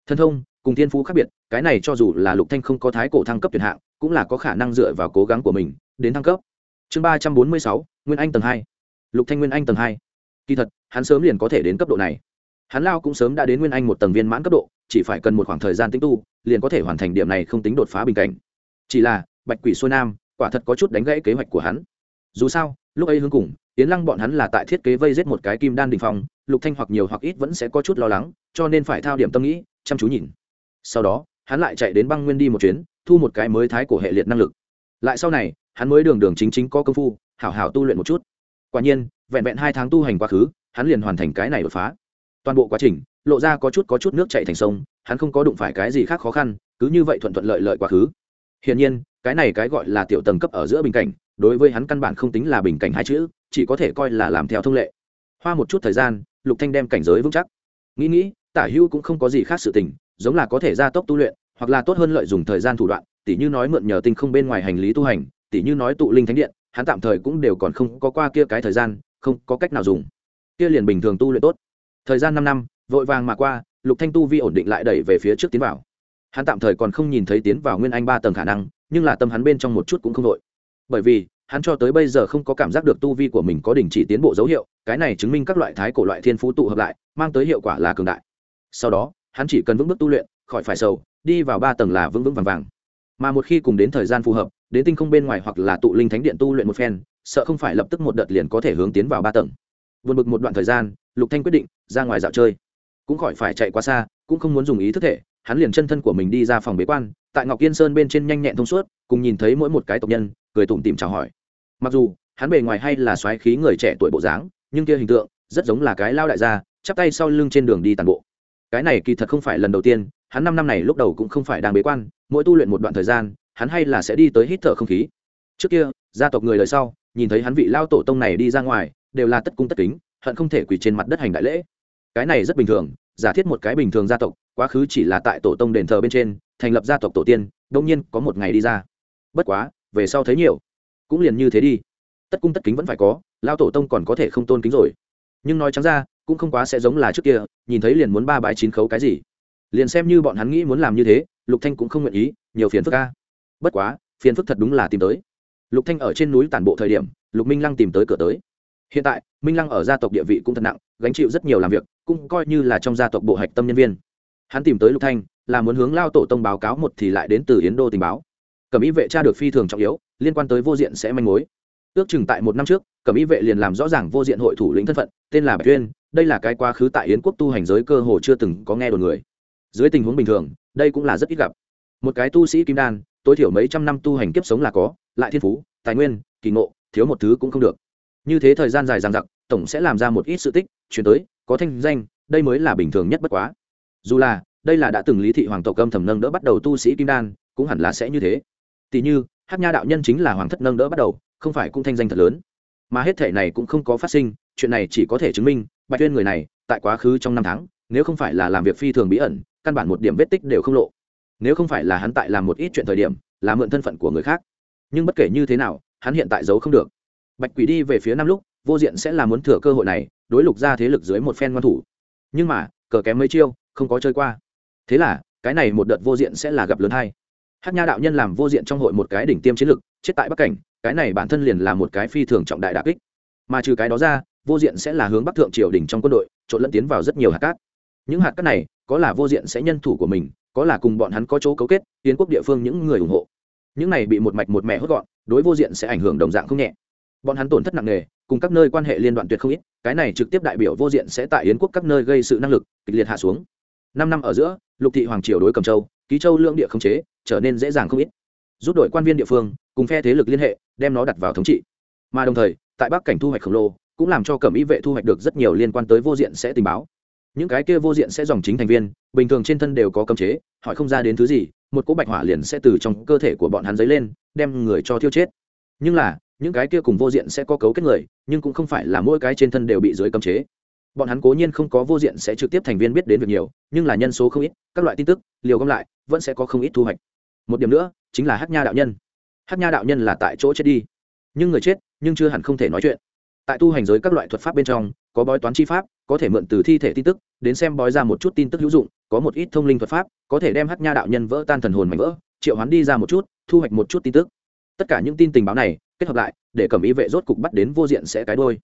Thần thông, cùng thiên phú khác biệt, cái này cho dù là lục thanh không có thái cổ thăng cấp tuyệt hạng, cũng là có khả năng dựa vào cố gắng của mình, đến thăng cấp. Chương ba trăm bốn mươi sáu, nguyên anh tầng hai. Lục thanh nguyên anh tầng hai. Kỳ thật, hắn sớm liền có thể đến cấp độ này hắn lao cũng sớm đã đến nguyên anh một tầng viên mãn cấp độ, chỉ phải cần một khoảng thời gian tính tu, liền có thể hoàn thành điểm này không tính đột phá bình cảnh. Chỉ là, bạch quỷ xuôi nam, quả thật có chút đánh gãy kế hoạch của hắn. Dù sao, lúc ấy hướng cùng, yến lăng bọn hắn là tại thiết kế vây giết một cái kim đan đình phong, lục thanh hoặc nhiều hoặc ít vẫn sẽ có chút lo lắng, cho nên phải thao điểm tâm nghĩ, chăm chú nhìn. Sau đó, hắn lại chạy đến băng nguyên đi một chuyến, thu một cái mới thái của hệ liệt năng lực. Lại sau này, hắn mới đường đường chính chính có công phu, hảo hảo tu luyện một chút. Quả nhiên, vẹn vẹn hai tháng tu hành quá khứ, hắn liền hoàn thành cái này đột phá toàn bộ quá trình, lộ ra có chút có chút nước chạy thành sông, hắn không có đụng phải cái gì khác khó khăn, cứ như vậy thuận thuận lợi lợi quá khứ. Hiển nhiên, cái này cái gọi là tiểu tầng cấp ở giữa bình cảnh, đối với hắn căn bản không tính là bình cảnh hai chữ, chỉ có thể coi là làm theo thông lệ. Hoa một chút thời gian, lục thanh đem cảnh giới vững chắc. Nghĩ nghĩ, tả Hưu cũng không có gì khác sự tình, giống là có thể gia tốc tu luyện, hoặc là tốt hơn lợi dụng thời gian thủ đoạn, tỉ như nói mượn nhờ tinh không bên ngoài hành lý tu hành, tỉ như nói tụ linh thánh điện, hắn tạm thời cũng đều còn không có qua kia cái thời gian, không có cách nào dùng. Kia liền bình thường tu luyện tốt thời gian năm năm, vội vàng mà qua, lục thanh tu vi ổn định lại đẩy về phía trước tiến vào. Hắn tạm thời còn không nhìn thấy tiến vào nguyên anh ba tầng khả năng, nhưng là tâm hắn bên trong một chút cũng không vội. bởi vì, hắn cho tới bây giờ không có cảm giác được tu vi của mình có đình chỉ tiến bộ dấu hiệu, cái này chứng minh các loại thái cổ loại thiên phú tụ hợp lại, mang tới hiệu quả là cường đại. Sau đó, hắn chỉ cần vững bước tu luyện, khỏi phải sầu, đi vào ba tầng là vững vững vàng vàng. Mà một khi cùng đến thời gian phù hợp, đến tinh không bên ngoài hoặc là tụ linh thánh điện tu luyện một phen, sợ không phải lập tức một đợt liền có thể hướng tiến vào ba tầng. Vượt bực một đoạn thời gian lục thanh quyết định, ra ngoài dạo chơi. Cũng khỏi phải chạy quá xa, cũng không muốn dùng ý thức thể, hắn liền chân thân của mình đi ra phòng bế quan, tại ngọc yên sơn bên trên nhanh nhẹn thông suốt, cùng nhìn thấy mỗi một cái tộc nhân, cười tủm tỉm chào hỏi. Mặc dù, hắn bề ngoài hay là xoáy khí người trẻ tuổi bộ dáng, nhưng kia hình tượng, rất giống là cái lao đại gia, chắp tay sau lưng trên đường đi tàn bộ. Cái này kỳ thật không phải lần đầu tiên, hắn năm năm này lúc đầu cũng không phải đang bế quan, mỗi tu luyện một đoạn thời gian, hắn hay là sẽ đi tới hít thở không khí. Trước kia, gia tộc người đời sau, nhìn thấy hắn vị lao tổ tông này đi ra ngoài, đều là tất cung tất kính hận không thể quỳ trên mặt đất hành đại lễ. Cái này rất bình thường, giả thiết một cái bình thường gia tộc, quá khứ chỉ là tại tổ tông đền thờ bên trên, thành lập gia tộc tổ tiên đông nhiên có một ngày đi ra. Bất quá, về sau thấy nhiều. Cũng liền như thế đi. Tất cung tất kính vẫn phải có, lao tổ tông còn có thể không tôn kính rồi. Nhưng nói trắng ra, cũng không quá sẽ giống là trước kia, nhìn thấy liền muốn ba bãi chín khấu cái gì. Liền xem như bọn hắn nghĩ muốn làm như thế, lục thanh cũng không nguyện ý, nhiều phiền phức ca bất quá, phiền phức thật đúng là tìm tới. Lục thanh ở trên núi tản bộ thời điểm, lục minh lăng tìm tới cửa tới hiện tại, minh lăng ở gia tộc địa vị cũng thật nặng, gánh chịu rất nhiều làm việc, cũng coi như là trong gia tộc bộ hạch tâm nhân viên. Hắn tìm tới lục thanh, là muốn hướng lao tổ tông báo cáo một thì lại đến từ yến đô tình báo. Cẩm Y vệ tra được phi thường trọng yếu, liên quan tới vô diện sẽ manh mối. Ước chừng tại một năm trước, cẩm Y vệ liền làm rõ ràng vô diện hội thủ lĩnh thân phận, tên là bạch tuyên đây là cái quá khứ tại yến quốc tu hành giới cơ hồ chưa từng có nghe đồn người. Dưới tình huống bình thường, đây cũng là rất ít gặp. Một cái tu sĩ kim đan, tối thiểu mấy trăm năm tu hành kiếp sống là có, lại thiên phú, tài nguyên, kỳ ngộ, thiếu một thứ cũng không được như thế thời gian dài dằng dặc, tổng sẽ làm ra một ít sự tích, chuyển tới, có thanh danh, đây mới là bình thường nhất bất quá. Dù là, đây là đã từng lý thị hoàng tộc âm thầm nâng đỡ bắt đầu tu sĩ kim đan, cũng hẳn là sẽ như thế. Tỷ như hát nha đạo nhân chính là hoàng thất nâng đỡ bắt đầu, không phải cũng thanh danh thật lớn. Mà hết thể này cũng không có phát sinh, chuyện này chỉ có thể chứng minh, bạch tuyên người này, tại quá khứ trong năm tháng, nếu không phải là làm việc phi thường bí ẩn, căn bản một điểm vết tích đều không lộ. Nếu không phải là hắn tại làm một ít chuyện thời điểm, là mượn thân phận của người khác. Nhưng bất kể như thế nào, hắn hiện tại giấu không được bạch quỷ đi về phía nam lúc, vô diện sẽ là muốn thừa cơ hội này, đối lục ra thế lực dưới một phen ngoan thủ. Nhưng mà, cờ kém mấy chiêu, không có chơi qua. Thế là, cái này một đợt vô diện sẽ là gặp lớn hay hát nha đạo nhân làm vô diện trong hội một cái đỉnh tiêm chiến lực, chết tại bắc cảnh, cái này bản thân liền là một cái phi thường trọng đại đà kích. Mà trừ cái đó ra, vô diện sẽ là hướng bắc thượng triều đình trong quân đội, trộn lẫn tiến vào rất nhiều hạt cát. Những hạt cát này, có là vô diện sẽ nhân thủ của mình, có là cùng bọn hắn có chỗ cấu kết tiến quốc địa phương những người ủng hộ. Những này bị một mạch một mẹ hốt gọn, đối vô diện sẽ ảnh hưởng đồng dạng không nhẹ bọn hắn tổn thất nặng nề, cùng các nơi quan hệ liên đoạn tuyệt không ít, cái này trực tiếp đại biểu vô diện sẽ tại yến quốc các nơi gây sự năng lực, kịch liệt hạ xuống. Năm năm ở giữa, lục thị hoàng triều đối cầm châu, ký châu lưỡng địa không chế, trở nên dễ dàng không ít. Rút đổi quan viên địa phương, cùng phe thế lực liên hệ, đem nó đặt vào thống trị. Mà đồng thời, tại bắc cảnh thu hoạch khổng lồ, cũng làm cho cẩm y vệ thu hoạch được rất nhiều liên quan tới vô diện sẽ tình báo. Những cái kia vô diện sẽ dòng chính thành viên, bình thường trên thân đều có cấm chế, hỏi không ra đến thứ gì, một cỗ bạch hỏa liền sẽ từ trong cơ thể của bọn hắn dấy lên, đem người cho thiêu chết. Nhưng là những cái kia cùng vô diện sẽ có cấu kết người, nhưng cũng không phải là mỗi cái trên thân đều bị dưới cấm chế. Bọn hắn cố nhiên không có vô diện sẽ trực tiếp thành viên biết đến việc nhiều, nhưng là nhân số không ít, các loại tin tức, liều gom lại, vẫn sẽ có không ít thu hoạch. Một điểm nữa, chính là hát nha đạo nhân. Hát nha đạo nhân là tại chỗ chết đi. Nhưng người chết, nhưng chưa hẳn không thể nói chuyện. Tại tu hành giới các loại thuật pháp bên trong, có bói toán chi pháp, có thể mượn từ thi thể tin tức, đến xem bói ra một chút tin tức hữu dụng, có một ít thông linh thuật pháp, có thể đem hát nha đạo nhân vỡ tan thần hồn mạnh vỡ, triệu hắn đi ra một chút, thu hoạch một chút tin tức tất cả những tin tình báo này, kết hợp lại, để cẩm ý vệ rốt cục bắt đến vô diện sẽ cái đôi.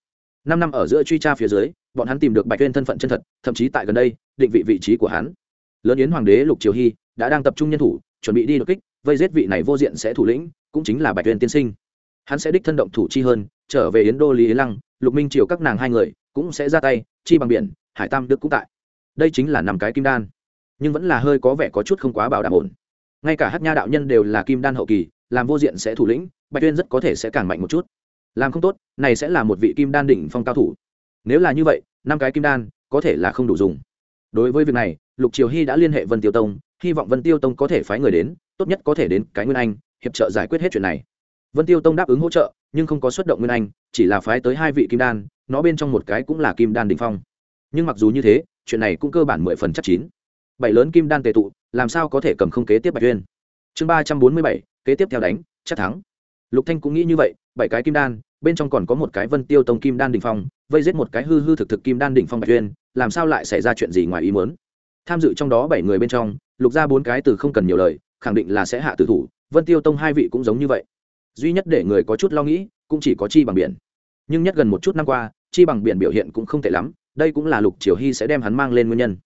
Năm năm ở giữa truy tra phía dưới, bọn hắn tìm được bạch tuyên thân phận chân thật, thậm chí tại gần đây, định vị vị trí của hắn. Lớn yến hoàng đế lục triều hy đã đang tập trung nhân thủ, chuẩn bị đi đột kích, vây giết vị này vô diện sẽ thủ lĩnh, cũng chính là bạch tuyên tiên sinh. Hắn sẽ đích thân động thủ chi hơn, trở về yến đô lý yến lăng, lục minh triều các nàng hai người cũng sẽ ra tay, chi bằng biển, hải tam đức cũng tại. Đây chính là năm cái kim đan, nhưng vẫn là hơi có vẻ có chút không quá bảo đảm ổn. Ngay cả hát nha đạo nhân đều là kim đan hậu kỳ làm vô diện sẽ thủ lĩnh, bạch tuyên rất có thể sẽ càng mạnh một chút. Làm không tốt, này sẽ là một vị kim đan đỉnh phong cao thủ. Nếu là như vậy, năm cái kim đan có thể là không đủ dùng. Đối với việc này, lục triều hy đã liên hệ vân tiêu tông, hy vọng vân tiêu tông có thể phái người đến, tốt nhất có thể đến cái nguyên anh, hiệp trợ giải quyết hết chuyện này. Vân tiêu tông đáp ứng hỗ trợ, nhưng không có xuất động nguyên anh, chỉ là phái tới hai vị kim đan, nó bên trong một cái cũng là kim đan đình phong. Nhưng mặc dù như thế, chuyện này cũng cơ bản mười phần chắc chín. Bảy lớn kim đan tề tụ, làm sao có thể cầm không kế tiếp bạch tuyên chương ba trăm bốn mươi bảy kế tiếp theo đánh, chắc thắng. Lục thanh cũng nghĩ như vậy, bảy cái kim đan, bên trong còn có một cái vân tiêu tông kim đan đỉnh phong, vây giết một cái hư hư thực thực kim đan đỉnh phong bạch tuyên làm sao lại xảy ra chuyện gì ngoài ý muốn? Tham dự trong đó bảy người bên trong, lục ra bốn cái từ không cần nhiều lời, khẳng định là sẽ hạ tử thủ, vân tiêu tông hai vị cũng giống như vậy. Duy nhất để người có chút lo nghĩ, cũng chỉ có chi bằng biển. Nhưng nhất gần một chút năm qua, chi bằng biển biểu hiện cũng không tệ lắm, đây cũng là lục triều hy sẽ đem hắn mang lên nguyên nhân.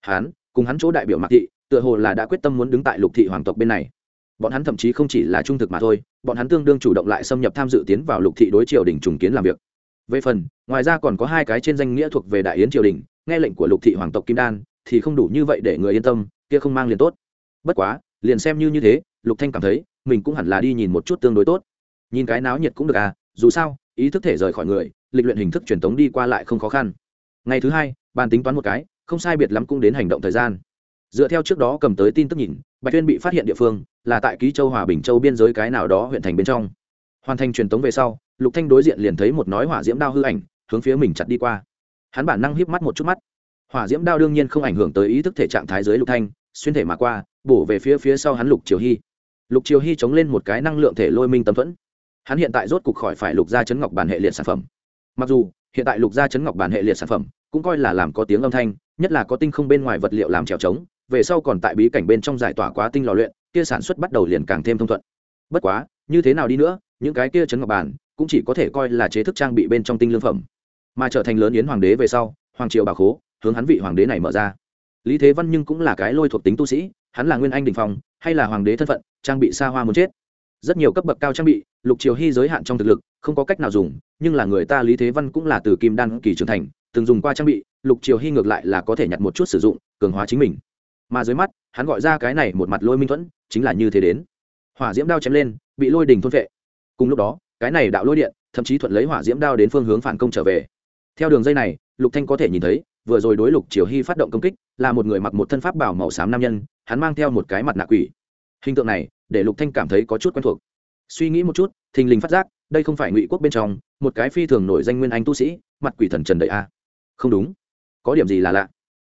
Hắn, cùng hắn chỗ đại biểu mạc thị, tựa hồ là đã quyết tâm muốn đứng tại lục thị hoàng tộc bên này bọn hắn thậm chí không chỉ là trung thực mà thôi, bọn hắn tương đương chủ động lại xâm nhập tham dự tiến vào lục thị đối triều đình trùng kiến làm việc. Về phần, ngoài ra còn có hai cái trên danh nghĩa thuộc về đại yến triều đình, nghe lệnh của lục thị hoàng tộc kim đan, thì không đủ như vậy để người yên tâm, kia không mang liền tốt. Bất quá, liền xem như như thế, lục thanh cảm thấy, mình cũng hẳn là đi nhìn một chút tương đối tốt. Nhìn cái náo nhiệt cũng được à dù sao, ý thức thể rời khỏi người, lịch luyện hình thức truyền thống đi qua lại không khó khăn. Ngày thứ hai, bàn tính toán một cái, không sai biệt lắm cũng đến hành động thời gian. Dựa theo trước đó cầm tới tin tức nhìn bạch tuyên bị phát hiện địa phương là tại ký châu hòa bình châu biên giới cái nào đó huyện thành bên trong. Hoàn thành truyền tống về sau, lục thanh đối diện liền thấy một nói hỏa diễm đao hư ảnh hướng phía mình chặt đi qua. Hắn bản năng híp mắt một chút mắt. Hỏa diễm đao đương nhiên không ảnh hưởng tới ý thức thể trạng thái dưới lục thanh, xuyên thể mà qua, bổ về phía phía sau hắn lục triều hy. Lục triều hy chống lên một cái năng lượng thể lôi minh tấm thuẫn. Hắn hiện tại rốt cục khỏi phải lục gia chấn ngọc bản hệ liệt sản phẩm. Mặc dù, hiện tại lục gia chấn ngọc bản hệ liệt sản phẩm cũng coi là làm có tiếng âm thanh, nhất là có tinh không bên ngoài vật liệu làm trèo trống về sau còn tại bí cảnh bên trong giải tỏa quá tinh lò luyện, kia sản xuất bắt đầu liền càng thêm thông thuận. Bất quá, như thế nào đi nữa, những cái kia chấn ngọc bản cũng chỉ có thể coi là chế thức trang bị bên trong tinh lương phẩm. Mà trở thành lớn yến hoàng đế về sau, hoàng triều bà khố, hướng hắn vị hoàng đế này mở ra. Lý thế văn nhưng cũng là cái lôi thuộc tính tu sĩ, hắn là nguyên anh đình phong, hay là hoàng đế thân phận, trang bị xa hoa muốn chết. Rất nhiều cấp bậc cao trang bị, lục triều hy giới hạn trong thực lực, không có cách nào dùng, nhưng là người ta lý thế văn cũng là từ kim đan kỳ trưởng thành, từng dùng qua trang bị, lục triều hy ngược lại là có thể nhặt một chút sử dụng, cường hóa chính mình mà dưới mắt, hắn gọi ra cái này một mặt lôi minh thuẫn, chính là như thế đến. Hỏa diễm đao chém lên, bị lôi đình thôn vệ. Cùng lúc đó, cái này đạo lôi điện, thậm chí thuận lấy hỏa diễm đao đến phương hướng phản công trở về. Theo đường dây này, lục thanh có thể nhìn thấy, vừa rồi đối lục triều hy phát động công kích, là một người mặc một thân pháp bảo màu xám nam nhân, hắn mang theo một cái mặt nạ quỷ. Hình tượng này, để lục thanh cảm thấy có chút quen thuộc. Suy nghĩ một chút, thình lình phát giác, đây không phải ngụy quốc bên trong, một cái phi thường nổi danh nguyên anh tu sĩ, mặt quỷ thần trần đầy a. Không đúng. Có điểm gì là lạ?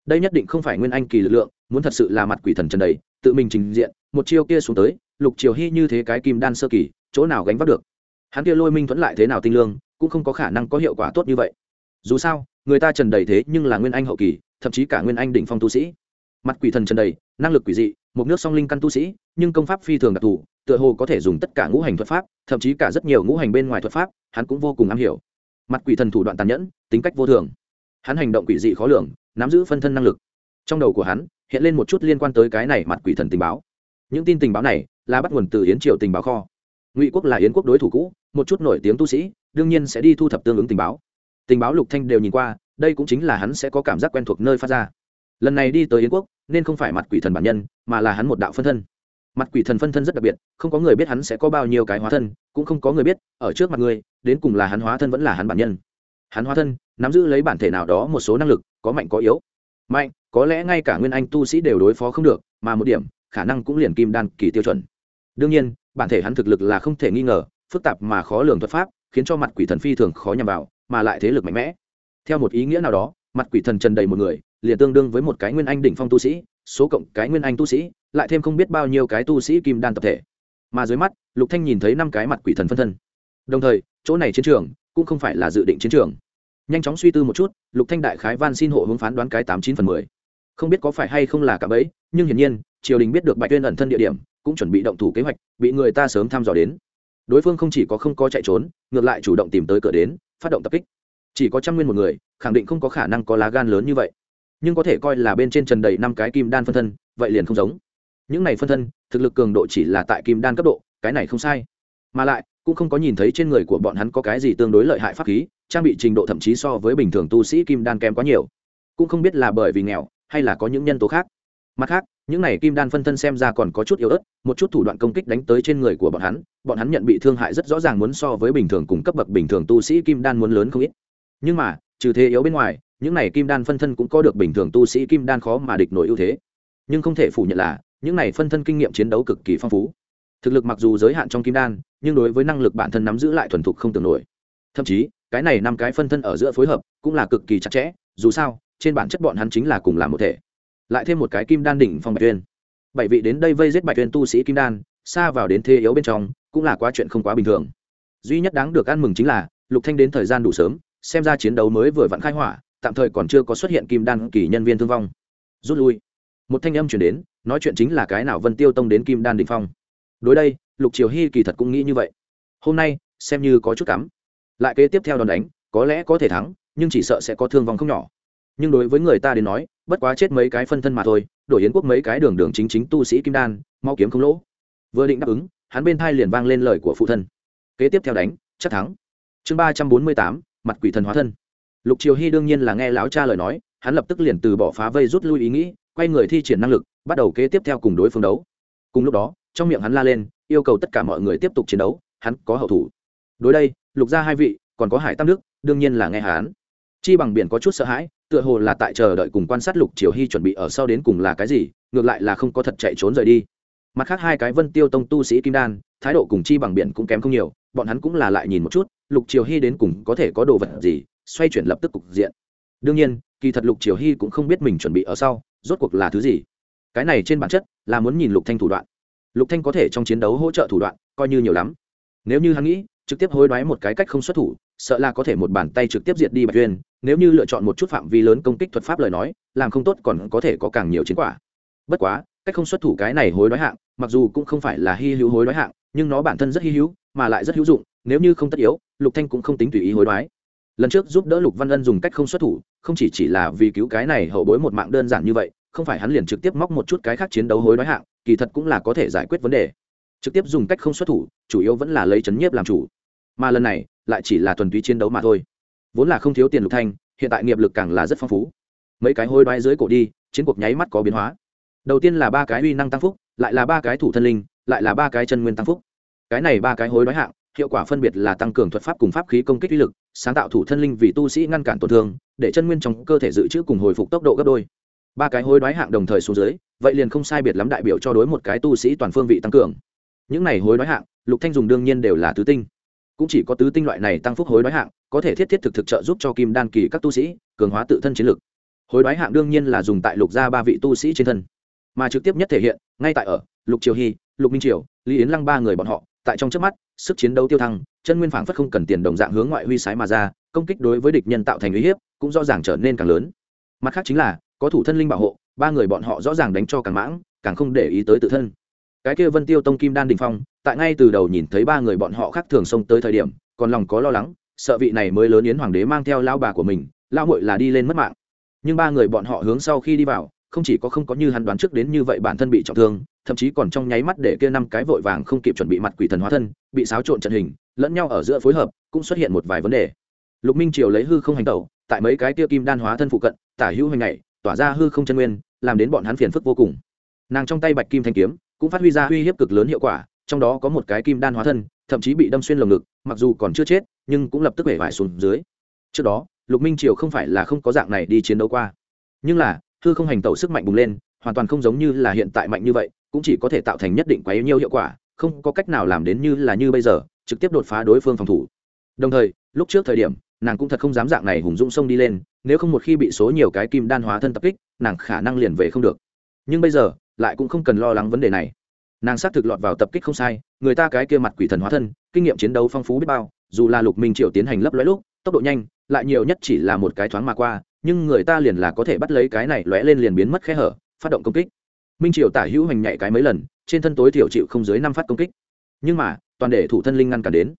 Đây nhất định không phải nguyên anh kỳ lực lượng, muốn thật sự là mặt quỷ thần trần đầy, tự mình trình diện, một chiêu kia xuống tới, lục triều hy như thế cái kim đan sơ kỳ, chỗ nào gánh vác được? Hắn kia lôi minh thuẫn lại thế nào tinh lương, cũng không có khả năng có hiệu quả tốt như vậy. Dù sao, người ta trần đầy thế nhưng là nguyên anh hậu kỳ, thậm chí cả nguyên anh đỉnh phong tu sĩ. Mặt quỷ thần trần đầy, năng lực quỷ dị, một nước song linh căn tu sĩ, nhưng công pháp phi thường đặc thù, tựa hồ có thể dùng tất cả ngũ hành thuật pháp, thậm chí cả rất nhiều ngũ hành bên ngoài thuật pháp, hắn cũng vô cùng am hiểu. Mặt quỷ thần thủ đoạn tàn nhẫn, tính cách vô thường hắn hành động quỷ dị khó lường, nắm giữ phân thân năng lực. Trong đầu của hắn, hiện lên một chút liên quan tới cái này mặt quỷ thần tình báo. Những tin tình báo này là bắt nguồn từ yến triều tình báo kho. Ngụy quốc là yến quốc đối thủ cũ, một chút nổi tiếng tu sĩ, đương nhiên sẽ đi thu thập tương ứng tình báo. Tình báo lục thanh đều nhìn qua, đây cũng chính là hắn sẽ có cảm giác quen thuộc nơi phát ra. Lần này đi tới yến quốc, nên không phải mặt quỷ thần bản nhân, mà là hắn một đạo phân thân. Mặt quỷ thần phân thân rất đặc biệt, không có người biết hắn sẽ có bao nhiêu cái hóa thân, cũng không có người biết, ở trước mặt người, đến cùng là hắn hóa thân vẫn là hắn bản nhân. Hắn hóa thân nắm giữ lấy bản thể nào đó một số năng lực, có mạnh có yếu. Mạnh, có lẽ ngay cả nguyên anh tu sĩ đều đối phó không được, mà một điểm, khả năng cũng liền kim đan kỳ tiêu chuẩn. Đương nhiên, bản thể hắn thực lực là không thể nghi ngờ, phức tạp mà khó lường thuật pháp, khiến cho mặt quỷ thần phi thường khó nhằm vào, mà lại thế lực mạnh mẽ. Theo một ý nghĩa nào đó, mặt quỷ thần trần đầy một người, liền tương đương với một cái nguyên anh đỉnh phong tu sĩ, số cộng cái nguyên anh tu sĩ, lại thêm không biết bao nhiêu cái tu sĩ kim đan tập thể. Mà dưới mắt, lục thanh nhìn thấy năm cái mặt quỷ thần phân thân. Đồng thời, chỗ này chiến trường cũng không phải là dự định chiến trường nhanh chóng suy tư một chút, lục thanh đại khái van xin hộ hướng phán đoán cái tám chín phần mười. Không biết có phải hay không là cả bấy nhưng hiển nhiên, triều đình biết được bạch tuyên ẩn thân địa điểm, cũng chuẩn bị động thủ kế hoạch, bị người ta sớm thăm dò đến. Đối phương không chỉ có không có chạy trốn, ngược lại chủ động tìm tới cửa đến, phát động tập kích. Chỉ có trăm nguyên một người, khẳng định không có khả năng có lá gan lớn như vậy. Nhưng có thể coi là bên trên trần đầy năm cái kim đan phân thân, vậy liền không giống. Những này phân thân, thực lực cường độ chỉ là tại kim đan cấp độ, cái này không sai. Mà lại, cũng không có nhìn thấy trên người của bọn hắn có cái gì tương đối lợi hại pháp khí trang bị trình độ thậm chí so với bình thường tu sĩ kim đan kém quá nhiều. Cũng không biết là bởi vì nghèo, hay là có những nhân tố khác. Mặt khác, những này kim đan phân thân xem ra còn có chút yếu ớt, một chút thủ đoạn công kích đánh tới trên người của bọn hắn bọn hắn nhận bị thương hại rất rõ ràng muốn so với bình thường cùng cấp bậc bình thường tu sĩ kim đan muốn lớn không ít. Nhưng mà, trừ thế yếu bên ngoài, những này kim đan phân thân cũng có được bình thường tu sĩ kim đan khó mà địch nổi ưu thế. Nhưng không thể phủ nhận là, những này phân thân kinh nghiệm chiến đấu cực kỳ phong phú. Thực lực mặc dù giới hạn trong kim đan, nhưng đối với năng lực bản thân nắm giữ lại thuần thục không tưởng nổi. Thậm chí cái này năm cái phân thân ở giữa phối hợp cũng là cực kỳ chặt chẽ, dù sao, trên bản chất bọn hắn chính là cùng làm một thể. Lại thêm một cái kim đan đỉnh phong bạch tuyên. Bảy vị đến đây vây giết bạch tuyên tu sĩ kim đan, xa vào đến thế yếu bên trong, cũng là quá chuyện không quá bình thường. Duy nhất đáng được ăn mừng chính là, lục thanh đến thời gian đủ sớm, xem ra chiến đấu mới vừa vặn khai hỏa, tạm thời còn chưa có xuất hiện kim đan kỳ nhân viên thương vong. Rút lui. Một thanh âm chuyển đến, nói chuyện chính là cái nào vân tiêu tông đến kim đan đỉnh phong. Đối đây, lục triều hy kỳ thật cũng nghĩ như vậy. Hôm nay, xem như có chút cắm lại kế tiếp theo đòn đánh, có lẽ có thể thắng, nhưng chỉ sợ sẽ có thương vong không nhỏ. Nhưng đối với người ta đến nói, bất quá chết mấy cái phân thân mà thôi, đổi yến quốc mấy cái đường đường chính chính tu sĩ kim đan, mau kiếm không lỗ. Vừa định đáp ứng, hắn bên thai liền vang lên lời của phụ thân. Kế tiếp theo đánh, chắc thắng. Chương ba trăm bốn mươi tám, mặt quỷ thần hóa thân. Lục triều hy đương nhiên là nghe lão cha lời nói, hắn lập tức liền từ bỏ phá vây rút lui ý nghĩ, quay người thi triển năng lực, bắt đầu kế tiếp theo cùng đối phương đấu. Cùng lúc đó, trong miệng hắn la lên, yêu cầu tất cả mọi người tiếp tục chiến đấu, hắn có hậu thủ. Đối đây lục gia hai vị, còn có hải tam đức, đương nhiên là nghe hắn. Chi bằng biển có chút sợ hãi, tựa hồ là tại chờ đợi cùng quan sát lục triều hy chuẩn bị ở sau đến cùng là cái gì, ngược lại là không có thật chạy trốn rời đi. Mặt khác hai cái vân tiêu tông tu sĩ kim đan, thái độ cùng chi bằng biển cũng kém không nhiều, bọn hắn cũng là lại nhìn một chút, lục triều hy đến cùng có thể có đồ vật gì, xoay chuyển lập tức cục diện. Đương nhiên, kỳ thật lục triều hy cũng không biết mình chuẩn bị ở sau, rốt cuộc là thứ gì. Cái này trên bản chất là muốn nhìn lục thanh thủ đoạn. Lục thanh có thể trong chiến đấu hỗ trợ thủ đoạn, coi như nhiều lắm. Nếu như hắn nghĩ trực tiếp hối đoái một cái cách không xuất thủ, sợ là có thể một bàn tay trực tiếp diệt đi bạch tuyên nếu như lựa chọn một chút phạm vi lớn công kích thuật pháp lời nói, làm không tốt còn có thể có càng nhiều chiến quả. Bất quá, cách không xuất thủ cái này hối đoái hạng, mặc dù cũng không phải là hy hữu hối đoái hạng, nhưng nó bản thân rất hy hữu, mà lại rất hữu dụng, nếu như không tất yếu, lục thanh cũng không tính tùy ý hối đoái. Lần trước giúp đỡ lục văn ân dùng cách không xuất thủ, không chỉ chỉ là vì cứu cái này hậu bối một mạng đơn giản như vậy, không phải hắn liền trực tiếp móc một chút cái khác chiến đấu hối đoái hạng, kỳ thật cũng là có thể giải quyết vấn đề. Trực tiếp dùng cách không xuất thủ, chủ yếu vẫn là lấy chấn nhiếp làm chủ mà lần này lại chỉ là thuần túy chiến đấu mà thôi. Vốn là không thiếu tiền lục thanh, hiện tại nghiệp lực càng là rất phong phú. Mấy cái hôi đoái dưới cổ đi, chiến cuộc nháy mắt có biến hóa. Đầu tiên là ba cái uy năng tăng phúc, lại là ba cái thủ thân linh, lại là ba cái chân nguyên tăng phúc. Cái này ba cái hối đoái hạng, hiệu quả phân biệt là tăng cường thuật pháp cùng pháp khí công kích uy lực, sáng tạo thủ thân linh vì tu sĩ ngăn cản tổn thương, để chân nguyên trong cơ thể dự trữ cùng hồi phục tốc độ gấp đôi. Ba cái hối đoái hạng đồng thời xuống dưới, vậy liền không sai biệt lắm đại biểu cho đối một cái tu sĩ toàn phương vị tăng cường. Những này hối đoái hạng, lục thanh dùng đương nhiên đều là tứ tinh cũng chỉ có tứ tinh loại này tăng phúc hối đoái hạng, có thể thiết thiết thực thực trợ giúp cho kim đan kỳ các tu sĩ cường hóa tự thân chiến lực. Hối đoái hạng đương nhiên là dùng tại lục gia ba vị tu sĩ trên thân, mà trực tiếp nhất thể hiện ngay tại ở lục triều hy lục minh triều, lý yến lăng ba người bọn họ, tại trong trước mắt, sức chiến đấu tiêu thăng, chân nguyên phảng phất không cần tiền đồng dạng hướng ngoại huy sái mà ra, công kích đối với địch nhân tạo thành uy hiếp cũng rõ ràng trở nên càng lớn. Mặt khác chính là, có thủ thân linh bảo hộ, ba người bọn họ rõ ràng đánh cho càng mãng, càng không để ý tới tự thân cái kia vân tiêu tông kim đan đình phong, tại ngay từ đầu nhìn thấy ba người bọn họ khác thường xông tới thời điểm, còn lòng có lo lắng, sợ vị này mới lớn yến hoàng đế mang theo lao bà của mình lao muội là đi lên mất mạng. Nhưng ba người bọn họ hướng sau khi đi vào, không chỉ có không có như hắn đoán trước đến như vậy bản thân bị trọng thương, thậm chí còn trong nháy mắt để kia năm cái vội vàng không kịp chuẩn bị mặt quỷ thần hóa thân, bị xáo trộn trận hình, lẫn nhau ở giữa phối hợp, cũng xuất hiện một vài vấn đề. Lục minh triều lấy hư không hành tẩu, tại mấy cái kia kim đan hóa thân phụ cận, tả hữu hành này tỏa ra hư không chân nguyên, làm đến bọn hắn phiền phức vô cùng. Nàng trong tay bạch kim thanh kiếm cũng phát huy ra uy hiếp cực lớn hiệu quả, trong đó có một cái kim đan hóa thân, thậm chí bị đâm xuyên lồng ngực, mặc dù còn chưa chết, nhưng cũng lập tức bể vải xuống dưới. Trước đó, lục minh triều không phải là không có dạng này đi chiến đấu qua. Nhưng là thư không hành tẩu sức mạnh bùng lên, hoàn toàn không giống như là hiện tại mạnh như vậy, cũng chỉ có thể tạo thành nhất định quá nhiều hiệu quả, không có cách nào làm đến như là như bây giờ, trực tiếp đột phá đối phương phòng thủ. Đồng thời, lúc trước thời điểm, nàng cũng thật không dám dạng này hùng dũng sông đi lên, nếu không một khi bị số nhiều cái kim đan hóa thân tập kích, nàng khả năng liền về không được. Nhưng bây giờ lại cũng không cần lo lắng vấn đề này. Nàng xác thực lọt vào tập kích không sai, người ta cái kia mặt quỷ thần hóa thân, kinh nghiệm chiến đấu phong phú biết bao, dù là lục minh triệu tiến hành lấp lóe lúc, tốc độ nhanh, lại nhiều nhất chỉ là một cái thoáng mà qua, nhưng người ta liền là có thể bắt lấy cái này lóe lên liền biến mất khe hở, phát động công kích. Minh triều tả hữu hành nhạy cái mấy lần, trên thân tối thiểu chịu không dưới năm phát công kích. Nhưng mà, toàn để thủ thân linh ngăn cản đến.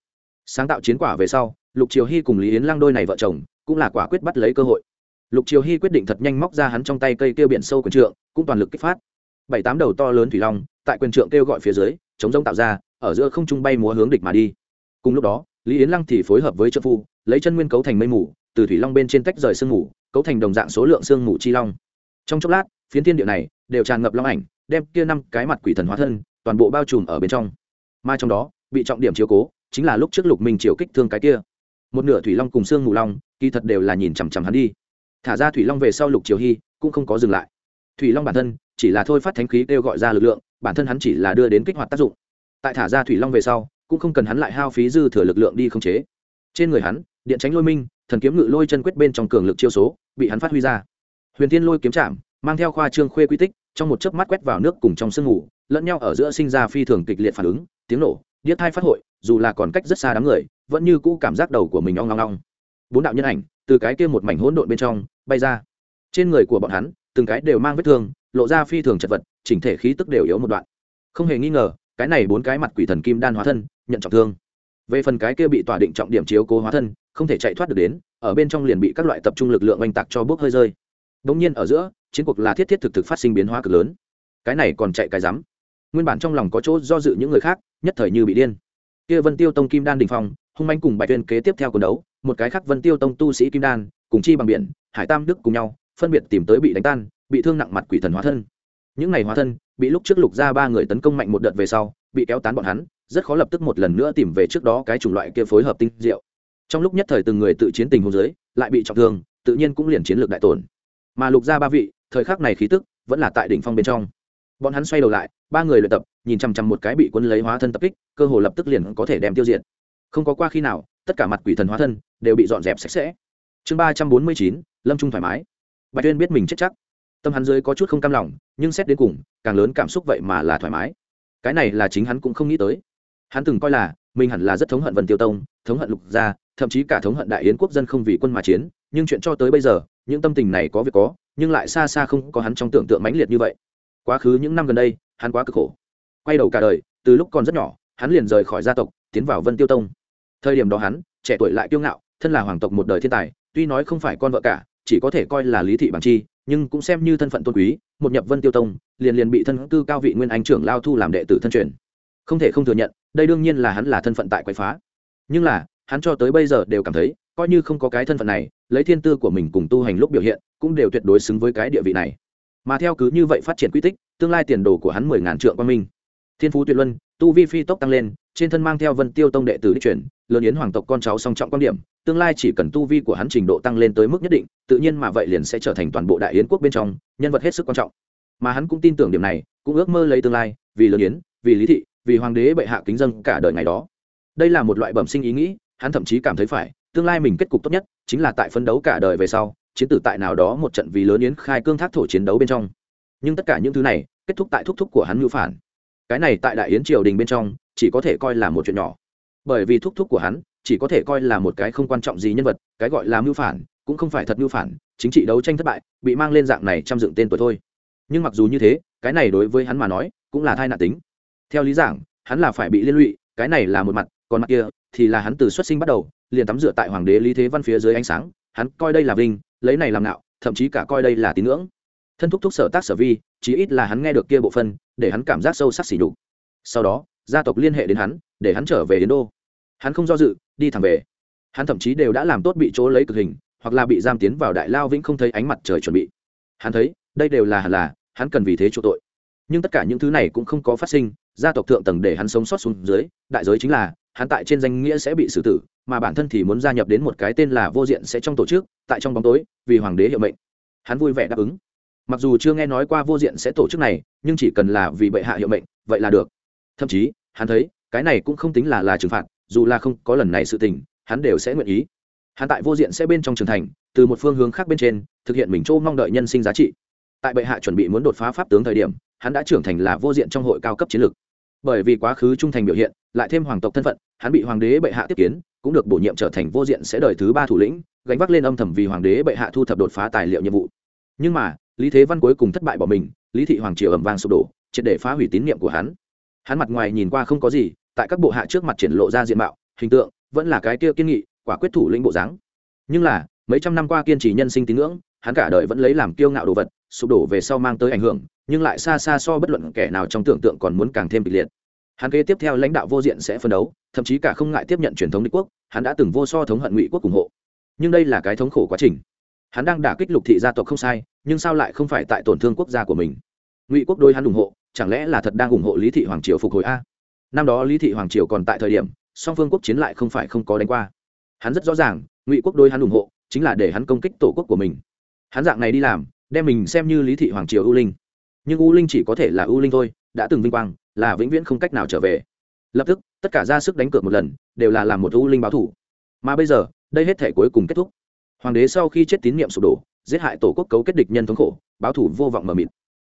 Sáng tạo chiến quả về sau, lục triều hy cùng lý yến lang đôi này vợ chồng, cũng là quả quyết bắt lấy cơ hội. Lục triều hy quyết định thật nhanh móc ra hắn trong tay cây kêu biển sâu quần trượng, cũng toàn lực kích phát bảy tám đầu to lớn thủy long tại quyền trượng kêu gọi phía dưới, chống rông tạo ra, ở giữa không trung bay múa hướng địch mà đi. Cùng lúc đó, lý yến lăng thì phối hợp với trợ phu, lấy chân nguyên cấu thành mây mù, từ thủy long bên trên tách rời sương mù, cấu thành đồng dạng số lượng sương mù chi long. Trong chốc lát, phiến thiên địa này đều tràn ngập long ảnh, đem kia năm cái mặt quỷ thần hóa thân, toàn bộ bao trùm ở bên trong. Mà trong đó, bị trọng điểm chiếu cố, chính là lúc trước lục minh chiều kích thương cái kia. Một nửa thủy long cùng sương mù long, kỳ thật đều là nhìn chằm chằm hắn đi. Thả ra thủy long về sau lục triều hy cũng không có dừng lại. Thủy long bản thân chỉ là thôi phát thánh khí kêu gọi ra lực lượng, bản thân hắn chỉ là đưa đến kích hoạt tác dụng. Tại thả ra thủy long về sau, cũng không cần hắn lại hao phí dư thừa lực lượng đi khống chế. Trên người hắn, điện tránh lôi minh, thần kiếm ngự lôi chân quyết bên trong cường lực chiêu số, bị hắn phát huy ra. Huyền tiên lôi kiếm chạm, mang theo khoa trương khuê quy tích, trong một chớp mắt quét vào nước cùng trong sương ngủ lẫn nhau ở giữa sinh ra phi thường kịch liệt phản ứng, tiếng nổ, điếc thai phát hội, dù là còn cách rất xa đám người, vẫn như cũ cảm giác đầu của mình ong ong ong. Bốn đạo nhân ảnh, từ cái kia một mảnh hỗn độn bên trong, bay ra. Trên người của bọn hắn, từng cái đều mang vết thương lộ ra phi thường chật vật, chỉnh thể khí tức đều yếu một đoạn. Không hề nghi ngờ, cái này bốn cái mặt quỷ thần kim đan hóa thân, nhận trọng thương. Về phần cái kia bị tỏa định trọng điểm chiếu cố hóa thân, không thể chạy thoát được đến, ở bên trong liền bị các loại tập trung lực lượng oanh tạc cho bước hơi rơi. Đ nhiên ở giữa, chiến cuộc là thiết thiết thực thực phát sinh biến hóa cực lớn. Cái này còn chạy cái rắm. Nguyên bản trong lòng có chỗ do dự những người khác, nhất thời như bị điên. Kia vân tiêu tông kim đan đình phong, hung manh cùng bạch tuyên kế tiếp theo quần đấu, một cái khác vân tiêu tông tu sĩ kim đan, cùng chi bằng biển, hải tam đức cùng nhau, phân biệt tìm tới bị đánh tan bị thương nặng mặt quỷ thần hóa thân. Những ngày hóa thân, bị lúc trước lục ra ba người tấn công mạnh một đợt về sau, bị kéo tán bọn hắn, rất khó lập tức một lần nữa tìm về trước đó cái chủng loại kia phối hợp tinh diệu. Trong lúc nhất thời từng người tự chiến tình hôn giới lại bị trọng thương, tự nhiên cũng liền chiến lược đại tổn. Mà lục ra ba vị, thời khắc này khí tức vẫn là tại đỉnh phong bên trong. Bọn hắn xoay đầu lại, ba người luyện tập, nhìn chằm chằm một cái bị quân lấy hóa thân tập kích, cơ hồ lập tức liền có thể đem tiêu diệt. Không có qua khi nào, tất cả mặt quỷ thần hóa thân đều bị dọn dẹp sạch sẽ. Chương ba trăm bốn mươi chín, lâm trung thoải mái. Bạch tuyên biết mình chết chắc tâm hắn dưới có chút không cam lòng, nhưng xét đến cùng, càng lớn cảm xúc vậy mà là thoải mái. Cái này là chính hắn cũng không nghĩ tới. Hắn từng coi là, mình hẳn là rất thống hận vần tiêu tông, thống hận lục gia, thậm chí cả thống hận đại yến quốc dân không vì quân mà chiến, nhưng chuyện cho tới bây giờ, những tâm tình này có việc có, nhưng lại xa xa không có hắn trong tưởng tượng mãnh liệt như vậy. Quá khứ những năm gần đây, hắn quá cực khổ. Quay đầu cả đời, từ lúc còn rất nhỏ, hắn liền rời khỏi gia tộc, tiến vào vân tiêu tông. Thời điểm đó hắn, trẻ tuổi lại kiêu ngạo, thân là hoàng tộc một đời thiên tài, tuy nói không phải con vợ cả chỉ có thể coi là lý thị bằng chi, nhưng cũng xem như thân phận tôn quý, một nhập vân tiêu tông, liền liền bị thân cư cao vị nguyên anh trưởng lao thu làm đệ tử thân truyền. Không thể không thừa nhận, đây đương nhiên là hắn là thân phận tại quậy phá. Nhưng là, hắn cho tới bây giờ đều cảm thấy, coi như không có cái thân phận này, lấy thiên tư của mình cùng tu hành lúc biểu hiện, cũng đều tuyệt đối xứng với cái địa vị này. Mà theo cứ như vậy phát triển quy tích, tương lai tiền đồ của hắn mười ngàn trượng quan minh thiên phú tuyệt luân, tu vi phi tốc tăng lên, trên thân mang theo vân tiêu tông đệ tử đi chuyển lớn yến hoàng tộc con cháu song trọng quan điểm, tương lai chỉ cần tu vi của hắn trình độ tăng lên tới mức nhất định, tự nhiên mà vậy liền sẽ trở thành toàn bộ đại yến quốc bên trong, nhân vật hết sức quan trọng. Mà hắn cũng tin tưởng điểm này, cũng ước mơ lấy tương lai, vì lớn yến, vì lý thị, vì hoàng đế bệ hạ kính dân cả đời ngày đó. Đây là một loại bẩm sinh ý nghĩ, hắn thậm chí cảm thấy phải, tương lai mình kết cục tốt nhất, chính là tại phấn đấu cả đời về sau, chiến tử tại nào đó một trận vì lớn yến khai cương thác thổ chiến đấu bên trong. Nhưng tất cả những thứ này, kết thúc tại thúc thúc của hắn ngữ phản. Cái này tại đại yến triều đình bên trong, chỉ có thể coi là một chuyện nhỏ bởi vì thúc thúc của hắn chỉ có thể coi là một cái không quan trọng gì nhân vật, cái gọi là mưu phản, cũng không phải thật mưu phản, chính trị đấu tranh thất bại, bị mang lên dạng này chăm dựng tên tuổi thôi. Nhưng mặc dù như thế, cái này đối với hắn mà nói, cũng là thai nạn tính. Theo lý giảng, hắn là phải bị liên lụy, cái này là một mặt, còn mặt kia, thì là hắn từ xuất sinh bắt đầu, liền tắm rửa tại hoàng đế lý thế văn phía dưới ánh sáng, hắn coi đây là vinh, lấy này làm nạo thậm chí cả coi đây là tín ngưỡng. Thân thúc thúc sở tác sở vi, chí ít là hắn nghe được kia bộ phân, để hắn cảm giác sâu sắc xỉ đục sau đó, gia tộc liên hệ đến hắn để hắn trở về yến đô. Hắn không do dự, đi thẳng về. Hắn thậm chí đều đã làm tốt bị chỗ lấy cực hình, hoặc là bị giam tiến vào đại lao vĩnh không thấy ánh mặt trời chuẩn bị. Hắn thấy, đây đều là hẳn là, hắn cần vì thế chỗ tội. Nhưng tất cả những thứ này cũng không có phát sinh, gia tộc thượng tầng để hắn sống sót xuống dưới, đại giới chính là, hắn tại trên danh nghĩa sẽ bị xử tử, mà bản thân thì muốn gia nhập đến một cái tên là vô diện sẽ trong tổ chức, tại trong bóng tối, vì hoàng đế hiệu mệnh. Hắn vui vẻ đáp ứng. Mặc dù chưa nghe nói qua vô diện sẽ tổ chức này, nhưng chỉ cần là vì bệ hạ hiệu mệnh, vậy là được. Thậm chí, hắn thấy cái này cũng không tính là là trừng phạt, dù là không có lần này sự tình, hắn đều sẽ nguyện ý. Hắn tại vô diện sẽ bên trong trường thành, từ một phương hướng khác bên trên, thực hiện mình chỗ mong đợi nhân sinh giá trị. Tại bệ hạ chuẩn bị muốn đột phá pháp tướng thời điểm, hắn đã trưởng thành là vô diện trong hội cao cấp chiến lược. Bởi vì quá khứ trung thành biểu hiện, lại thêm hoàng tộc thân phận, hắn bị hoàng đế bệ hạ tiếp kiến, cũng được bổ nhiệm trở thành vô diện sẽ đời thứ ba thủ lĩnh, gánh vác lên âm thầm vì hoàng đế bệ hạ thu thập đột phá tài liệu nhiệm vụ. Nhưng mà, lý thế văn cuối cùng thất bại bỏ mình, lý thị hoàng triều ẩm vang sụp đổ, triệt để phá hủy tín nhiệm của hắn. Hắn mặt ngoài nhìn qua không có gì tại các bộ hạ trước mặt triển lộ ra diện mạo, hình tượng, vẫn là cái kia kiên nghị, quả quyết thủ lĩnh bộ dáng. Nhưng là, mấy trăm năm qua kiên trì nhân sinh tín ngưỡng, hắn cả đời vẫn lấy làm kiêu ngạo đồ vật, sụp đổ về sau mang tới ảnh hưởng, nhưng lại xa xa so bất luận kẻ nào trong tưởng tượng còn muốn càng thêm kịch liệt. Hắn kế tiếp theo lãnh đạo vô diện sẽ phân đấu, thậm chí cả không ngại tiếp nhận truyền thống đế quốc, hắn đã từng vô so thống hận ngụy quốc ủng hộ. Nhưng đây là cái thống khổ quá trình. Hắn đang đả kích lục thị gia tộc không sai, nhưng sao lại không phải tại tổn thương quốc gia của mình? Ngụy quốc đôi hắn ủng hộ, chẳng lẽ là thật đang ủng hộ lý thị hoàng triều phục hồi a? Năm đó lý thị hoàng triều còn tại thời điểm, song phương quốc chiến lại không phải không có đánh qua. Hắn rất rõ ràng, ngụy quốc đôi hắn ủng hộ, chính là để hắn công kích tổ quốc của mình. Hắn dạng này đi làm, đem mình xem như lý thị hoàng triều ưu linh. Nhưng ưu linh chỉ có thể là ưu linh thôi, đã từng vinh quang, là vĩnh viễn không cách nào trở về. Lập tức, tất cả ra sức đánh cược một lần, đều là làm một ưu linh báo thủ. Mà bây giờ, đây hết thể cuối cùng kết thúc. Hoàng đế sau khi chết tín nhiệm sụp đổ, giết hại tổ quốc cấu kết địch nhân thống khổ, báo thủ vô vọng mờ mịt.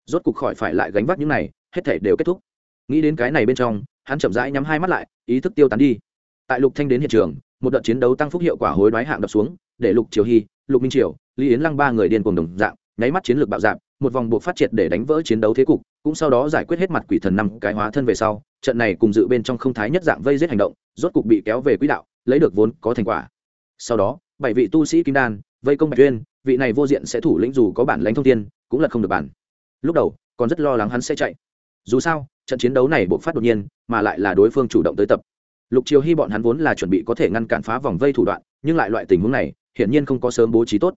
Rốt cục khỏi phải lại gánh vác những này, hết thể đều kết thúc. Nghĩ đến cái này bên trong hắn chậm rãi nhắm hai mắt lại, ý thức tiêu tán đi. Tại lục thanh đến hiện trường, một đợt chiến đấu tăng phúc hiệu quả hối đoái hạng đập xuống, để lục triều hy, lục minh triều, lý yến lăng ba người điên cùng đồng dạng, nháy mắt chiến lược bạo dạng một vòng buộc phát triệt để đánh vỡ chiến đấu thế cục, cũng sau đó giải quyết hết mặt quỷ thần năm cái hóa thân về sau, trận này cùng dự bên trong không thái nhất dạng vây giết hành động, rốt cục bị kéo về quỹ đạo, lấy được vốn có thành quả. Sau đó, bảy vị tu sĩ kim đan, vây công bạch tuyên vị này vô diện sẽ thủ lĩnh dù có bản lãnh thông thiên, cũng là không được bản. Lúc đầu, còn rất lo lắng hắn sẽ chạy. Dù sao trận chiến đấu này buộc phát đột nhiên, mà lại là đối phương chủ động tới tập. Lục triều hy bọn hắn vốn là chuẩn bị có thể ngăn cản phá vòng vây thủ đoạn, nhưng lại loại tình huống này, hiển nhiên không có sớm bố trí tốt.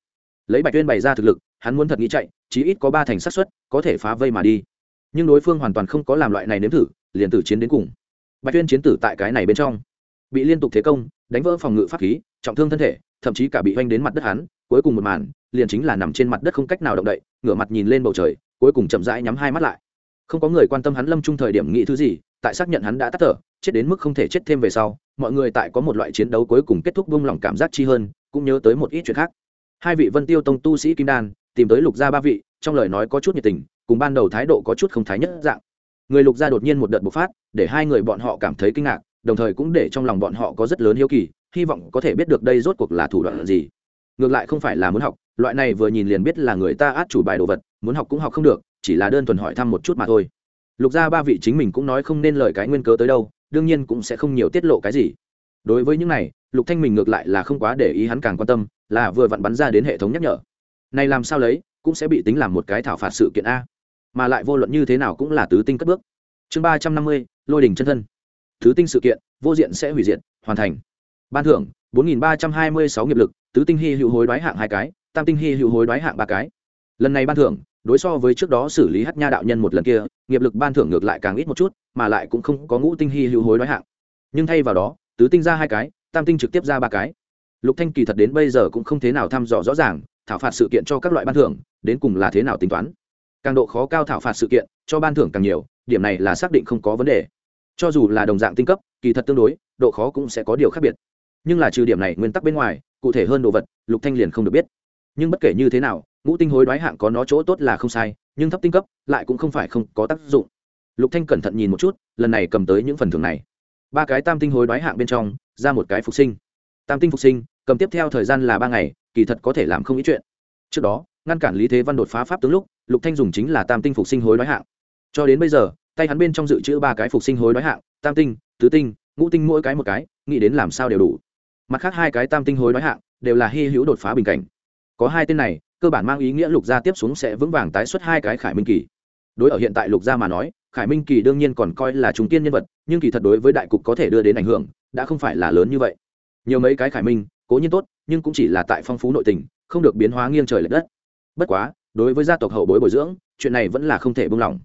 Lấy bạch tuyên bày ra thực lực, hắn muốn thật nghĩ chạy, chí ít có ba thành xác suất, có thể phá vây mà đi. Nhưng đối phương hoàn toàn không có làm loại này nếm thử, liền tử chiến đến cùng. Bạch tuyên chiến tử tại cái này bên trong, bị liên tục thế công, đánh vỡ phòng ngự pháp khí, trọng thương thân thể, thậm chí cả bị oanh đến mặt đất hắn, cuối cùng một màn, liền chính là nằm trên mặt đất không cách nào động đậy, ngửa mặt nhìn lên bầu trời, cuối cùng chậm rãi nhắm hai mắt lại không có người quan tâm hắn lâm chung thời điểm nghĩ thứ gì, tại xác nhận hắn đã tắt thở, chết đến mức không thể chết thêm về sau, mọi người tại có một loại chiến đấu cuối cùng kết thúc buông lỏng cảm giác chi hơn, cũng nhớ tới một ít chuyện khác. Hai vị vân tiêu tông tu sĩ kim đan, tìm tới lục gia ba vị, trong lời nói có chút nhiệt tình, cùng ban đầu thái độ có chút không thái nhất dạng. Người lục gia đột nhiên một đợt bộc phát, để hai người bọn họ cảm thấy kinh ngạc, đồng thời cũng để trong lòng bọn họ có rất lớn hiếu kỳ, hy vọng có thể biết được đây rốt cuộc là thủ đoạn gì. Ngược lại không phải là muốn học, loại này vừa nhìn liền biết là người ta át chủ bài đồ vật, muốn học cũng học không được chỉ là đơn thuần hỏi thăm một chút mà thôi. Lục gia ba vị chính mình cũng nói không nên lời cái nguyên cớ tới đâu, đương nhiên cũng sẽ không nhiều tiết lộ cái gì. Đối với những này, lục thanh mình ngược lại là không quá để ý hắn càng quan tâm, là vừa vặn bắn ra đến hệ thống nhắc nhở. Này làm sao lấy, cũng sẽ bị tính làm một cái thảo phạt sự kiện a. Mà lại vô luận như thế nào cũng là tứ tinh cất bước. Chương ba trăm năm mươi, lôi đỉnh chân thân. Tứ tinh sự kiện, vô diện sẽ hủy diệt, hoàn thành. Ban thưởng, bốn nghìn ba trăm hai mươi sáu nghiệp lực, tứ tinh hy hữu hối đoái hạng hai cái, tam tinh hy hữu hối đoái hạng ba cái. Lần này ban thưởng đối so với trước đó xử lý hát nha đạo nhân một lần kia, nghiệp lực ban thưởng ngược lại càng ít một chút, mà lại cũng không có ngũ tinh hy hữu hối đói hạng. Nhưng thay vào đó, tứ tinh ra hai cái, tam tinh trực tiếp ra ba cái. Lục thanh kỳ thật đến bây giờ cũng không thế nào thăm dò rõ ràng, thảo phạt sự kiện cho các loại ban thưởng, đến cùng là thế nào tính toán. Càng độ khó cao thảo phạt sự kiện, cho ban thưởng càng nhiều, điểm này là xác định không có vấn đề. Cho dù là đồng dạng tinh cấp, kỳ thật tương đối, độ khó cũng sẽ có điều khác biệt. Nhưng là trừ điểm này nguyên tắc bên ngoài, cụ thể hơn đồ vật, lục thanh liền không được biết. Nhưng bất kể như thế nào ngũ tinh hối đoái hạng có nó chỗ tốt là không sai, nhưng thấp tinh cấp lại cũng không phải không có tác dụng. Lục thanh cẩn thận nhìn một chút, lần này cầm tới những phần thưởng này. Ba cái tam tinh hối đoái hạng bên trong, ra một cái phục sinh. Tam tinh phục sinh, cầm tiếp theo thời gian là ba ngày, kỳ thật có thể làm không ít chuyện. Trước đó, ngăn cản lý thế văn đột phá pháp tướng lúc, lục thanh dùng chính là tam tinh phục sinh hối đoái hạng. Cho đến bây giờ, tay hắn bên trong dự trữ ba cái phục sinh hối đoái hạng, tam tinh, tứ tinh, ngũ tinh mỗi cái một cái, nghĩ đến làm sao đều đủ. Mặt khác hai cái tam tinh hối đoái hạng đều là hy hữu đột phá bình cảnh. Có hai tên này cơ bản mang ý nghĩa lục gia tiếp xuống sẽ vững vàng tái xuất hai cái khải minh kỳ. Đối ở hiện tại lục gia mà nói, khải minh kỳ đương nhiên còn coi là trung tiên nhân vật, nhưng kỳ thật đối với đại cục có thể đưa đến ảnh hưởng, đã không phải là lớn như vậy. Nhiều mấy cái khải minh, cố nhiên tốt, nhưng cũng chỉ là tại phong phú nội tình, không được biến hóa nghiêng trời l ệ đất. Bất quá, đối với gia tộc hậu bối bồi dưỡng, chuyện này vẫn là không thể buông lỏng.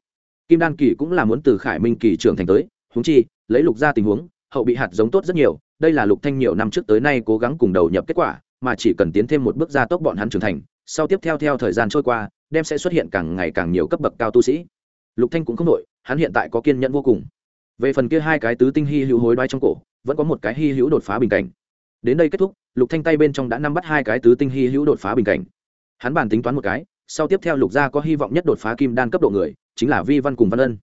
Kim đan kỳ cũng là muốn từ khải minh kỳ trưởng thành tới húng chi, lấy lục ra tình huống, hậu bị hạt giống tốt rất nhiều, đây là lục thanh nhiều năm trước tới nay cố gắng cùng đầu nhập kết quả, mà chỉ cần tiến thêm một bước gia tốc bọn hắn trưởng thành sau tiếp theo theo thời gian trôi qua, đem sẽ xuất hiện càng ngày càng nhiều cấp bậc cao tu sĩ. Lục thanh cũng không nội hắn hiện tại có kiên nhẫn vô cùng. Về phần kia hai cái tứ tinh hy hữu hối đoái trong cổ, vẫn có một cái hy hữu đột phá bình cảnh. Đến đây kết thúc, lục thanh tay bên trong đã nắm bắt hai cái tứ tinh hy hữu đột phá bình cảnh. Hắn bàn tính toán một cái, sau tiếp theo lục gia có hy vọng nhất đột phá kim đan cấp độ người, chính là vi văn cùng văn ân.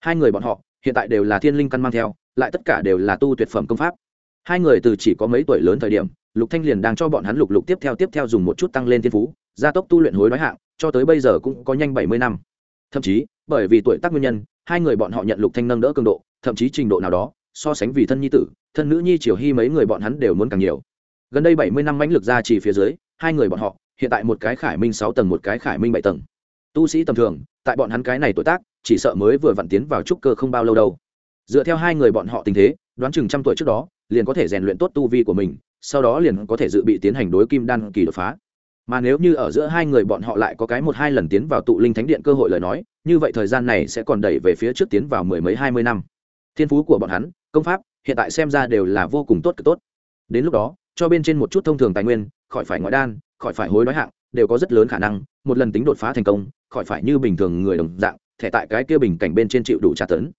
Hai người bọn họ, hiện tại đều là thiên linh căn mang theo, lại tất cả đều là tu tuyệt phẩm công pháp. Hai người từ chỉ có mấy tuổi lớn thời điểm lục thanh liền đang cho bọn hắn lục lục tiếp theo tiếp theo dùng một chút tăng lên thiên phú, gia tốc tu luyện hối đoái hạng, cho tới bây giờ cũng có nhanh bảy mươi năm. Thậm chí, bởi vì tuổi tác nguyên nhân, hai người bọn họ nhận lục thanh nâng đỡ cường độ, thậm chí trình độ nào đó, so sánh vì thân nhi tử, thân nữ nhi triều hy mấy người bọn hắn đều muốn càng nhiều. Gần đây bảy mươi năm mãnh lực ra chỉ phía dưới, hai người bọn họ, hiện tại một cái khải minh sáu tầng, một cái khải minh bảy tầng. Tu sĩ tầm thường, tại bọn hắn cái này tuổi tác, chỉ sợ mới vừa vặn tiến vào trúc cơ không bao lâu đâu. Dựa theo hai người bọn họ tình thế, đoán chừng trăm tuổi trước đó, liền có thể rèn luyện tốt tu vi của mình sau đó liền có thể dự bị tiến hành đối kim đan kỳ đột phá. Mà nếu như ở giữa hai người bọn họ lại có cái một hai lần tiến vào tụ linh thánh điện cơ hội lời nói, như vậy thời gian này sẽ còn đẩy về phía trước tiến vào mười mấy hai mươi năm. Thiên phú của bọn hắn, công pháp, hiện tại xem ra đều là vô cùng tốt cực tốt. Đến lúc đó, cho bên trên một chút thông thường tài nguyên, khỏi phải ngoại đan, khỏi phải hối đoái hạng, đều có rất lớn khả năng, một lần tính đột phá thành công, khỏi phải như bình thường người đồng dạng, thẻ tại cái kia bình cảnh bên trên chịu đủ tra tấn.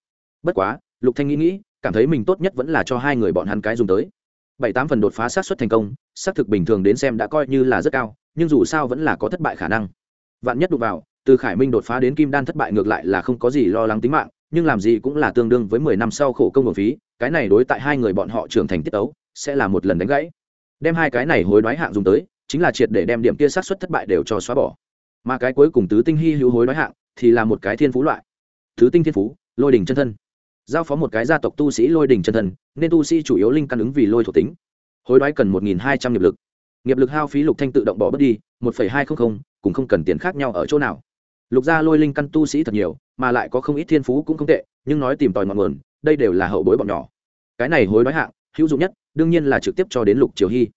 Bất quá, lục thanh nghĩ nghĩ, cảm thấy mình tốt nhất vẫn là cho hai người bọn hắn cái dùng tới bảy tám phần đột phá sát xuất thành công, xác thực bình thường đến xem đã coi như là rất cao, nhưng dù sao vẫn là có thất bại khả năng. Vạn nhất đụng vào, từ khải minh đột phá đến kim đan thất bại ngược lại là không có gì lo lắng tính mạng, nhưng làm gì cũng là tương đương với mười năm sau khổ công bổng phí, cái này đối tại hai người bọn họ trưởng thành tiết ấu sẽ là một lần đánh gãy. Đem hai cái này hối đoái hạng dùng tới, chính là triệt để đem điểm kia sát xuất thất bại đều cho xóa bỏ. Mà cái cuối cùng tứ tinh hy hữu hối đoái hạng thì là một cái thiên phú loại. Tứ tinh thiên phú, lôi đỉnh chân thân giao phó một cái gia tộc tu sĩ lôi đỉnh chân thần, nên tu sĩ chủ yếu linh căn ứng vì lôi thuộc tính. Hối đoái cần một nghìn hai trăm nghiệp lực. Nghiệp lực hao phí lục thanh tự động bỏ bớt đi một phẩy hai không không cũng không cần tiền khác nhau ở chỗ nào. Lục gia lôi linh căn tu sĩ thật nhiều mà lại có không ít thiên phú cũng không tệ nhưng nói tìm tòi ngọn nguồn đây đều là hậu bối bọn nhỏ. Cái này hối đoái hạng hữu dụng nhất đương nhiên là trực tiếp cho đến lục triều hy.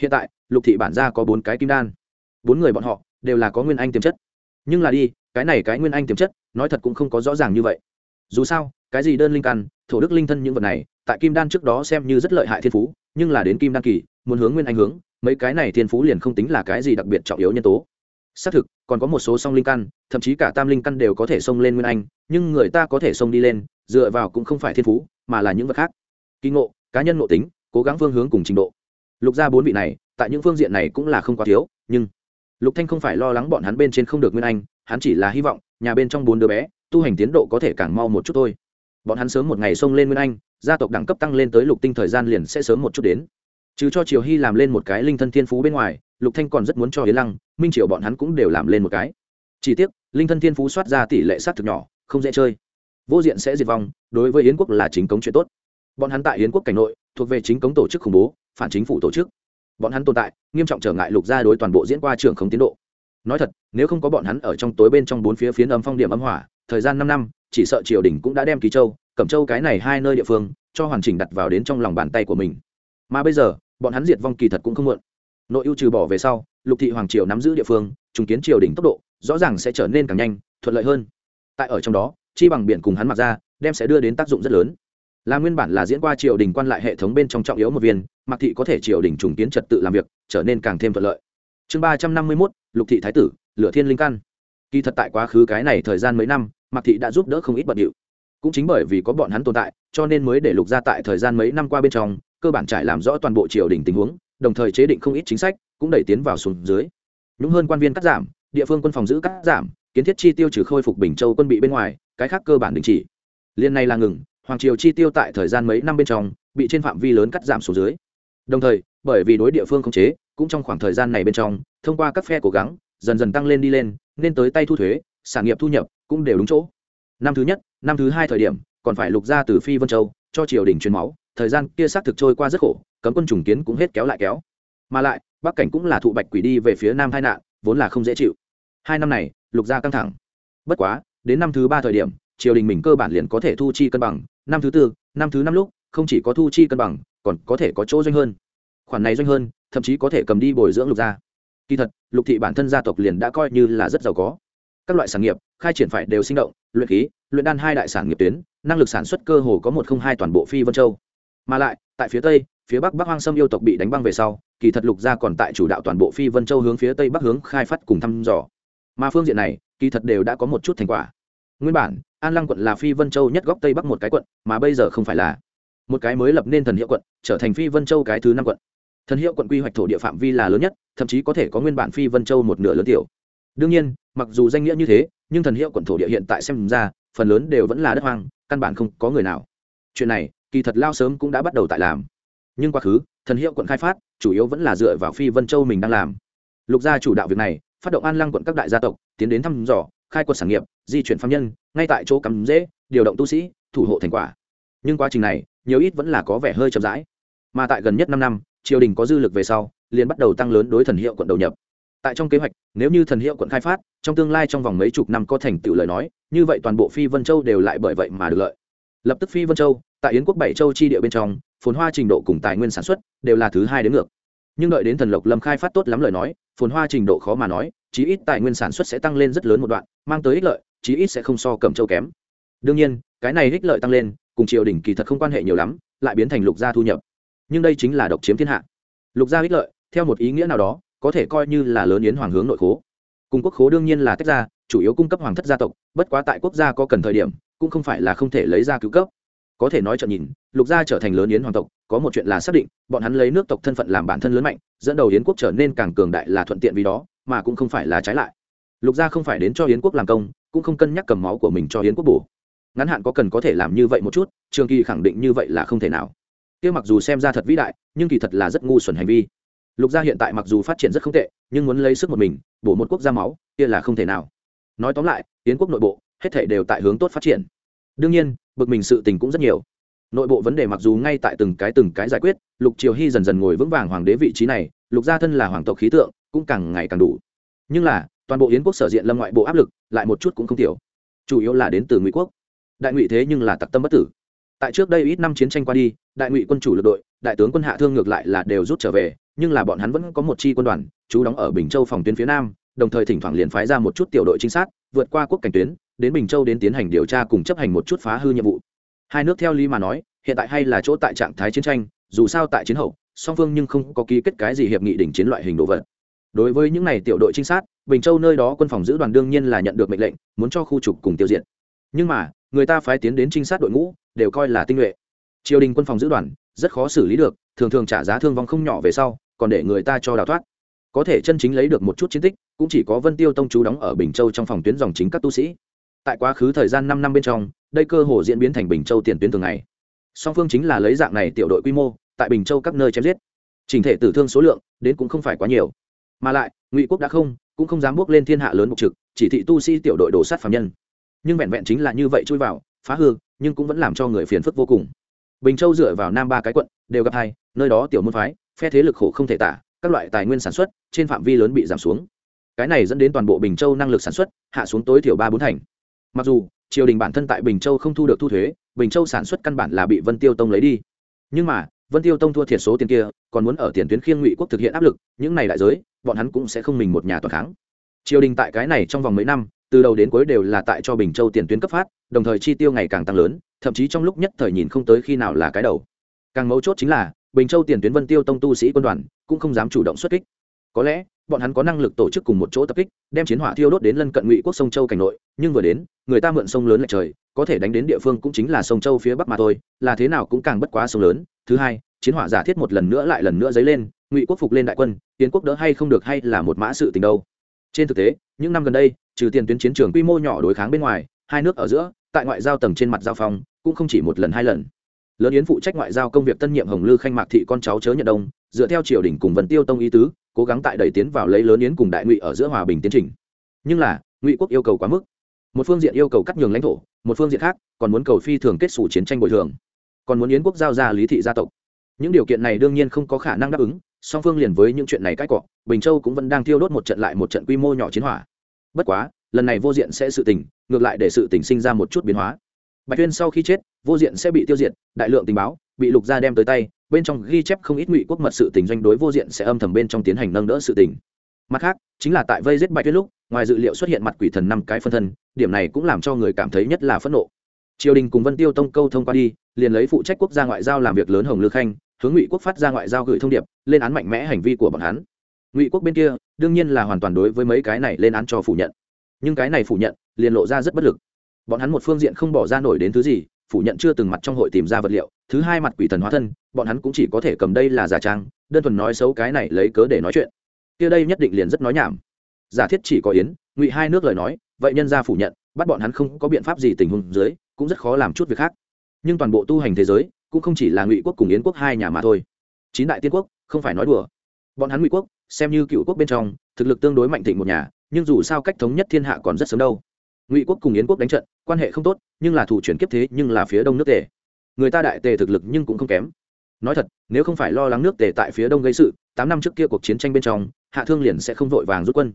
Hiện tại lục thị bản gia có bốn cái kim đan. Bốn người bọn họ đều là có nguyên anh tiềm chất. Nhưng là đi cái này cái nguyên anh tiềm chất nói thật cũng không có rõ ràng như vậy. Dù sao cái gì đơn linh căn, thổ đức linh thân những vật này, tại kim đan trước đó xem như rất lợi hại thiên phú, nhưng là đến kim đan kỳ, muốn hướng nguyên anh hướng, mấy cái này thiên phú liền không tính là cái gì đặc biệt trọng yếu nhân tố. Xác thực, còn có một số song linh căn, thậm chí cả tam linh căn đều có thể xông lên nguyên anh, nhưng người ta có thể xông đi lên, dựa vào cũng không phải thiên phú, mà là những vật khác. Kỳ ngộ, cá nhân ngộ tính, cố gắng phương hướng cùng trình độ. Lục gia bốn vị này, tại những phương diện này cũng là không quá thiếu, nhưng lục thanh không phải lo lắng bọn hắn bên trên không được nguyên anh, hắn chỉ là hy vọng, nhà bên trong bốn đứa bé, tu hành tiến độ có thể càng mau một chút thôi bọn hắn sớm một ngày xông lên nguyên anh, gia tộc đẳng cấp tăng lên tới lục tinh thời gian liền sẽ sớm một chút đến. Trừ cho triều hy làm lên một cái linh thân thiên phú bên ngoài, lục thanh còn rất muốn cho yến lăng, minh triều bọn hắn cũng đều làm lên một cái. Chỉ tiếc, linh thân thiên phú soát ra tỷ lệ sát thực nhỏ, không dễ chơi. Vô diện sẽ diệt vong, đối với yến quốc là chính cống chuyện tốt. Bọn hắn tại yến quốc cảnh nội, thuộc về chính cống tổ chức khủng bố, phản chính phủ tổ chức. Bọn hắn tồn tại, nghiêm trọng trở ngại lục gia đối toàn bộ diễn qua trường không tiến độ. Nói thật, nếu không có bọn hắn ở trong tối bên trong bốn phía phiến âm phong điểm âm hỏa, thời gian năm năm chỉ sợ triều đình cũng đã đem kỳ châu, cẩm châu cái này hai nơi địa phương cho hoàn chỉnh đặt vào đến trong lòng bàn tay của mình. Mà bây giờ, bọn hắn diệt vong kỳ thật cũng không muộn. Nội ưu trừ bỏ về sau, lục thị hoàng triều nắm giữ địa phương chứng kiến triều đình tốc độ, rõ ràng sẽ trở nên càng nhanh, thuận lợi hơn. Tại ở trong đó, chi bằng biển cùng hắn mặc ra, đem sẽ đưa đến tác dụng rất lớn. Là nguyên bản là diễn qua triều đình quan lại hệ thống bên trong trọng yếu một viên, mặc thị có thể triều đình trùng kiến trật tự làm việc, trở nên càng thêm thuận lợi. Chương ba trăm năm mươi mốt, lục thị thái tử, lửa thiên linh căn. Kỳ thật tại quá khứ cái này thời gian mấy năm Mạc thị đã giúp đỡ không ít bận điệu. Cũng chính bởi vì có bọn hắn tồn tại, cho nên mới để lục ra tại thời gian mấy năm qua bên trong, cơ bản trải làm rõ toàn bộ triều đình tình huống, đồng thời chế định không ít chính sách, cũng đẩy tiến vào xuống dưới. Nhúng hơn quan viên cắt giảm, địa phương quân phòng giữ cắt giảm, kiến thiết chi tiêu trừ khôi phục bình châu quân bị bên ngoài, cái khác cơ bản đình chỉ. Liên này là ngừng, hoàng triều chi tiêu tại thời gian mấy năm bên trong, bị trên phạm vi lớn cắt giảm xuống dưới. Đồng thời, bởi vì đối địa phương khống chế, cũng trong khoảng thời gian này bên trong, thông qua các phe cố gắng, dần dần tăng lên đi lên, nên tới tay thu thuế, sản nghiệp thu nhập cũng đều đúng chỗ. Năm thứ nhất, năm thứ hai thời điểm, còn phải lục ra từ phi vân châu, cho triều đình truyền máu, thời gian kia xác thực trôi qua rất khổ, cấm quân trùng kiến cũng hết kéo lại kéo. Mà lại, bắc cảnh cũng là thụ bạch quỷ đi về phía nam hai nạn, vốn là không dễ chịu. Hai năm này, lục gia căng thẳng. Bất quá, đến năm thứ ba thời điểm, triều đình mình cơ bản liền có thể thu chi cân bằng. Năm thứ tư, năm thứ năm lúc, không chỉ có thu chi cân bằng, còn có thể có chỗ doanh hơn. Khoản này doanh hơn, thậm chí có thể cầm đi bồi dưỡng lục gia. Kỳ thật, lục thị bản thân gia tộc liền đã coi như là rất giàu có các loại sản nghiệp, khai triển phải đều sinh động, luyện khí, luyện đan hai đại sản nghiệp tuyến, năng lực sản xuất cơ hồ có một không hai toàn bộ phi vân châu. Mà lại, tại phía tây, phía bắc bắc hoang sâm yêu tộc bị đánh băng về sau, kỳ thật lục gia còn tại chủ đạo toàn bộ phi vân châu hướng phía tây bắc hướng khai phát cùng thăm dò. Mà phương diện này, kỳ thật đều đã có một chút thành quả. Nguyên bản, an lăng quận là phi vân châu nhất góc tây bắc một cái quận, mà bây giờ không phải là. Một cái mới lập nên thần hiệu quận, trở thành phi vân châu cái thứ năm quận. Thần hiệu quận quy hoạch thổ địa phạm vi là lớn nhất, thậm chí có thể có nguyên bản phi vân châu một nửa lớn tiểu. Đương nhiên mặc dù danh nghĩa như thế, nhưng thần hiệu quận thổ địa hiện tại xem ra, phần lớn đều vẫn là đất hoang, căn bản không có người nào. Chuyện này, kỳ thật lao sớm cũng đã bắt đầu tại làm. Nhưng quá khứ, thần hiệu quận khai phát, chủ yếu vẫn là dựa vào phi vân châu mình đang làm. Lục gia chủ đạo việc này, phát động an lăng quận các đại gia tộc, tiến đến thăm dò, khai quật sản nghiệp, di chuyển phạm nhân, ngay tại chỗ cắm dễ điều động tu sĩ, thủ hộ thành quả. Nhưng quá trình này, nhiều ít vẫn là có vẻ hơi chậm rãi. Mà tại gần nhất năm năm, triều đình có dư lực về sau, liền bắt đầu tăng lớn đối thần hiệu quận đầu nhập tại trong kế hoạch, nếu như thần hiệu quận khai phát, trong tương lai trong vòng mấy chục năm có thành tựu lời nói, như vậy toàn bộ phi vân châu đều lại bởi vậy mà được lợi. Lập tức phi vân châu, tại yến quốc bảy châu chi địa bên trong, phồn hoa trình độ cùng tài nguyên sản xuất đều là thứ hai đến ngược. Nhưng đợi đến thần lộc lâm khai phát tốt lắm lời nói, phồn hoa trình độ khó mà nói, chí ít tài nguyên sản xuất sẽ tăng lên rất lớn một đoạn, mang tới ích lợi, chí ít sẽ không so cầm châu kém. Đương nhiên, cái này ích lợi tăng lên, cùng triều đình kỳ thật không quan hệ nhiều lắm, lại biến thành lục gia thu nhập. Nhưng đây chính là độc chiếm thiên hạ. Lục gia ích lợi, theo một ý nghĩa nào đó có thể coi như là lớn yến hoàng hướng nội khố. Cùng quốc khố đương nhiên là tách ra, chủ yếu cung cấp hoàng thất gia tộc, bất quá tại quốc gia có cần thời điểm, cũng không phải là không thể lấy ra cứu cấp. Có thể nói trợn nhìn, lục gia trở thành lớn yến hoàng tộc, có một chuyện là xác định, bọn hắn lấy nước tộc thân phận làm bản thân lớn mạnh, dẫn đầu yến quốc trở nên càng cường đại là thuận tiện vì đó, mà cũng không phải là trái lại. Lục gia không phải đến cho yến quốc làm công, cũng không cân nhắc cầm máu của mình cho yến quốc bổ. Ngắn hạn có cần có thể làm như vậy một chút, trường kỳ khẳng định như vậy là không thể nào. Kia mặc dù xem ra thật vĩ đại, nhưng kỳ thật là rất ngu xuẩn hành vi lục gia hiện tại mặc dù phát triển rất không tệ, nhưng muốn lấy sức một mình, bổ một quốc gia máu, kia là không thể nào. Nói tóm lại, yến quốc nội bộ, hết thể đều tại hướng tốt phát triển. Đương nhiên, bực mình sự tình cũng rất nhiều. Nội bộ vấn đề mặc dù ngay tại từng cái từng cái giải quyết, lục triều hy dần dần ngồi vững vàng hoàng đế vị trí này, lục gia thân là hoàng tộc khí tượng, cũng càng ngày càng đủ. Nhưng là, toàn bộ yến quốc sở diện lâm ngoại bộ áp lực, lại một chút cũng không tiểu. Chủ yếu là đến từ ngụy quốc. Đại ngụy thế nhưng là tặc tâm bất tử. Tại trước đây ít năm chiến tranh qua đi, đại ngụy quân chủ lực đội, đại tướng quân hạ thương ngược lại là đều rút trở về nhưng là bọn hắn vẫn có một chi quân đoàn chú đóng ở bình châu phòng tuyến phía nam, đồng thời thỉnh thoảng liền phái ra một chút tiểu đội trinh sát, vượt qua quốc cảnh tuyến, đến bình châu đến tiến hành điều tra cùng chấp hành một chút phá hư nhiệm vụ. Hai nước theo lý mà nói, hiện tại hay là chỗ tại trạng thái chiến tranh, dù sao tại chiến hậu, song phương nhưng không có ký kết cái gì hiệp nghị đỉnh chiến loại hình đồ vật. Đối với những này tiểu đội trinh sát, bình châu nơi đó quân phòng giữ đoàn đương nhiên là nhận được mệnh lệnh, muốn cho khu trục cùng tiêu diệt. Nhưng mà, người ta phái tiến đến trinh sát đội ngũ, đều coi là tinh nhuệ. Triều đình quân phòng giữ đoàn, rất khó xử lý được, thường thường trả giá thương vong không nhỏ về sau còn để người ta cho đào thoát. Có thể chân chính lấy được một chút chiến tích, cũng chỉ có vân tiêu tông chú đóng ở bình châu trong phòng tuyến dòng chính các tu sĩ. Tại quá khứ thời gian năm năm bên trong, đây cơ hồ diễn biến thành bình châu tiền tuyến thường ngày. Song phương chính là lấy dạng này tiểu đội quy mô, tại bình châu các nơi chém giết. Trình thể tử thương số lượng, đến cũng không phải quá nhiều. Mà lại, ngụy quốc đã không, cũng không dám bước lên thiên hạ lớn mục trực, chỉ thị tu sĩ tiểu đội đổ sát phạm nhân. Nhưng vẹn vẹn chính là như vậy chui vào, phá hư, nhưng cũng vẫn làm cho người phiền phức vô cùng. Bình châu dựa vào nam ba cái quận, đều gặp hai, nơi đó tiểu môn phái phe thế lực khổ không thể tả, các loại tài nguyên sản xuất trên phạm vi lớn bị giảm xuống. Cái này dẫn đến toàn bộ bình châu năng lực sản xuất hạ xuống tối thiểu ba bốn thành. Mặc dù, triều đình bản thân tại bình châu không thu được thu thuế, bình châu sản xuất căn bản là bị vân tiêu tông lấy đi. Nhưng mà, vân tiêu tông thua thiệt số tiền kia, còn muốn ở tiền tuyến khiêng ngụy quốc thực hiện áp lực, những này đại giới, bọn hắn cũng sẽ không mình một nhà toàn kháng triều đình tại cái này trong vòng mấy năm, từ đầu đến cuối đều là tại cho bình châu tiền tuyến cấp phát, đồng thời chi tiêu ngày càng tăng lớn, thậm chí trong lúc nhất thời nhìn không tới khi nào là cái đầu. Càng mấu chốt chính là bình châu tiền tuyến vân tiêu tông tu sĩ quân đoàn cũng không dám chủ động xuất kích. Có lẽ, bọn hắn có năng lực tổ chức cùng một chỗ tập kích, đem chiến hỏa thiêu đốt đến lân cận ngụy quốc sông châu cảnh nội, nhưng vừa đến, người ta mượn sông lớn lệch trời, có thể đánh đến địa phương cũng chính là sông châu phía bắc mà thôi, là thế nào cũng càng bất quá sông lớn. Thứ hai, chiến hỏa giả thiết một lần nữa lại lần nữa dấy lên, ngụy quốc phục lên đại quân, tiến quốc đỡ hay không được hay là một mã sự tình đâu. Trên thực tế, những năm gần đây, trừ tiền tuyến chiến trường quy mô nhỏ đối kháng bên ngoài, hai nước ở giữa, tại ngoại giao tầng trên mặt giao phong, cũng không chỉ một lần hai lần lớn yến phụ trách ngoại giao công việc tân nhiệm hồng lư khanh mạc thị con cháu chớ nhận đông, dựa theo triều đình cùng vân tiêu tông ý tứ, cố gắng tại đẩy tiến vào lấy lớn yến cùng đại ngụy ở giữa hòa bình tiến trình. Nhưng là, ngụy quốc yêu cầu quá mức. Một phương diện yêu cầu cắt nhường lãnh thổ, một phương diện khác, còn muốn cầu phi thường kết xù chiến tranh bồi thường. Còn muốn yến quốc giao ra lý thị gia tộc. Những điều kiện này đương nhiên không có khả năng đáp ứng, song phương liền với những chuyện này cãi cọ, bình châu cũng vẫn đang thiêu đốt một trận lại một trận quy mô nhỏ chiến hỏa. Bất quá, lần này vô diện sẽ sự tình, ngược lại để sự tình sinh ra một chút biến hóa bạch tuyên sau khi chết, vô diện sẽ bị tiêu diệt, đại lượng tình báo bị lục gia đem tới tay, bên trong ghi chép không ít ngụy quốc mật sự tình doanh đối vô diện sẽ âm thầm bên trong tiến hành nâng đỡ sự tình. Mặt khác, chính là tại vây giết bạch tuyết lúc, ngoài dự liệu xuất hiện mặt quỷ thần năm cái phân thân, điểm này cũng làm cho người cảm thấy nhất là phẫn nộ. Triều đình cùng vân tiêu tông câu thông qua đi, liền lấy phụ trách quốc gia ngoại giao làm việc lớn hồng lư khanh, hướng ngụy quốc phát ra ngoại giao gửi thông điệp, lên án mạnh mẽ hành vi của bọn hắn. Ngụy quốc bên kia, đương nhiên là hoàn toàn đối với mấy cái này lên án cho phủ nhận. Nhưng cái này phủ nhận, liền lộ ra rất bất lực bọn hắn một phương diện không bỏ ra nổi đến thứ gì, phủ nhận chưa từng mặt trong hội tìm ra vật liệu, thứ hai mặt quỷ thần hóa thân, bọn hắn cũng chỉ có thể cầm đây là giả trang, đơn thuần nói xấu cái này lấy cớ để nói chuyện. Kia đây nhất định liền rất nói nhảm. Giả thiết chỉ có yến, ngụy hai nước lời nói, vậy nhân ra phủ nhận, bắt bọn hắn không có biện pháp gì tình huống dưới, cũng rất khó làm chút việc khác. Nhưng toàn bộ tu hành thế giới, cũng không chỉ là ngụy quốc cùng yến quốc hai nhà mà thôi. Chín đại tiên quốc, không phải nói đùa. Bọn hắn ngụy quốc, xem như cựu quốc bên trong, thực lực tương đối mạnh thịnh một nhà, nhưng dù sao cách thống nhất thiên hạ còn rất sớm đâu ngụy quốc cùng yến quốc đánh trận, quan hệ không tốt, nhưng là thủ chuyển kiếp thế, nhưng là phía đông nước tề. Người ta đại tề thực lực nhưng cũng không kém. Nói thật, nếu không phải lo lắng nước tề tại phía đông gây sự, tám năm trước kia cuộc chiến tranh bên trong, hạ thương liền sẽ không vội vàng rút quân.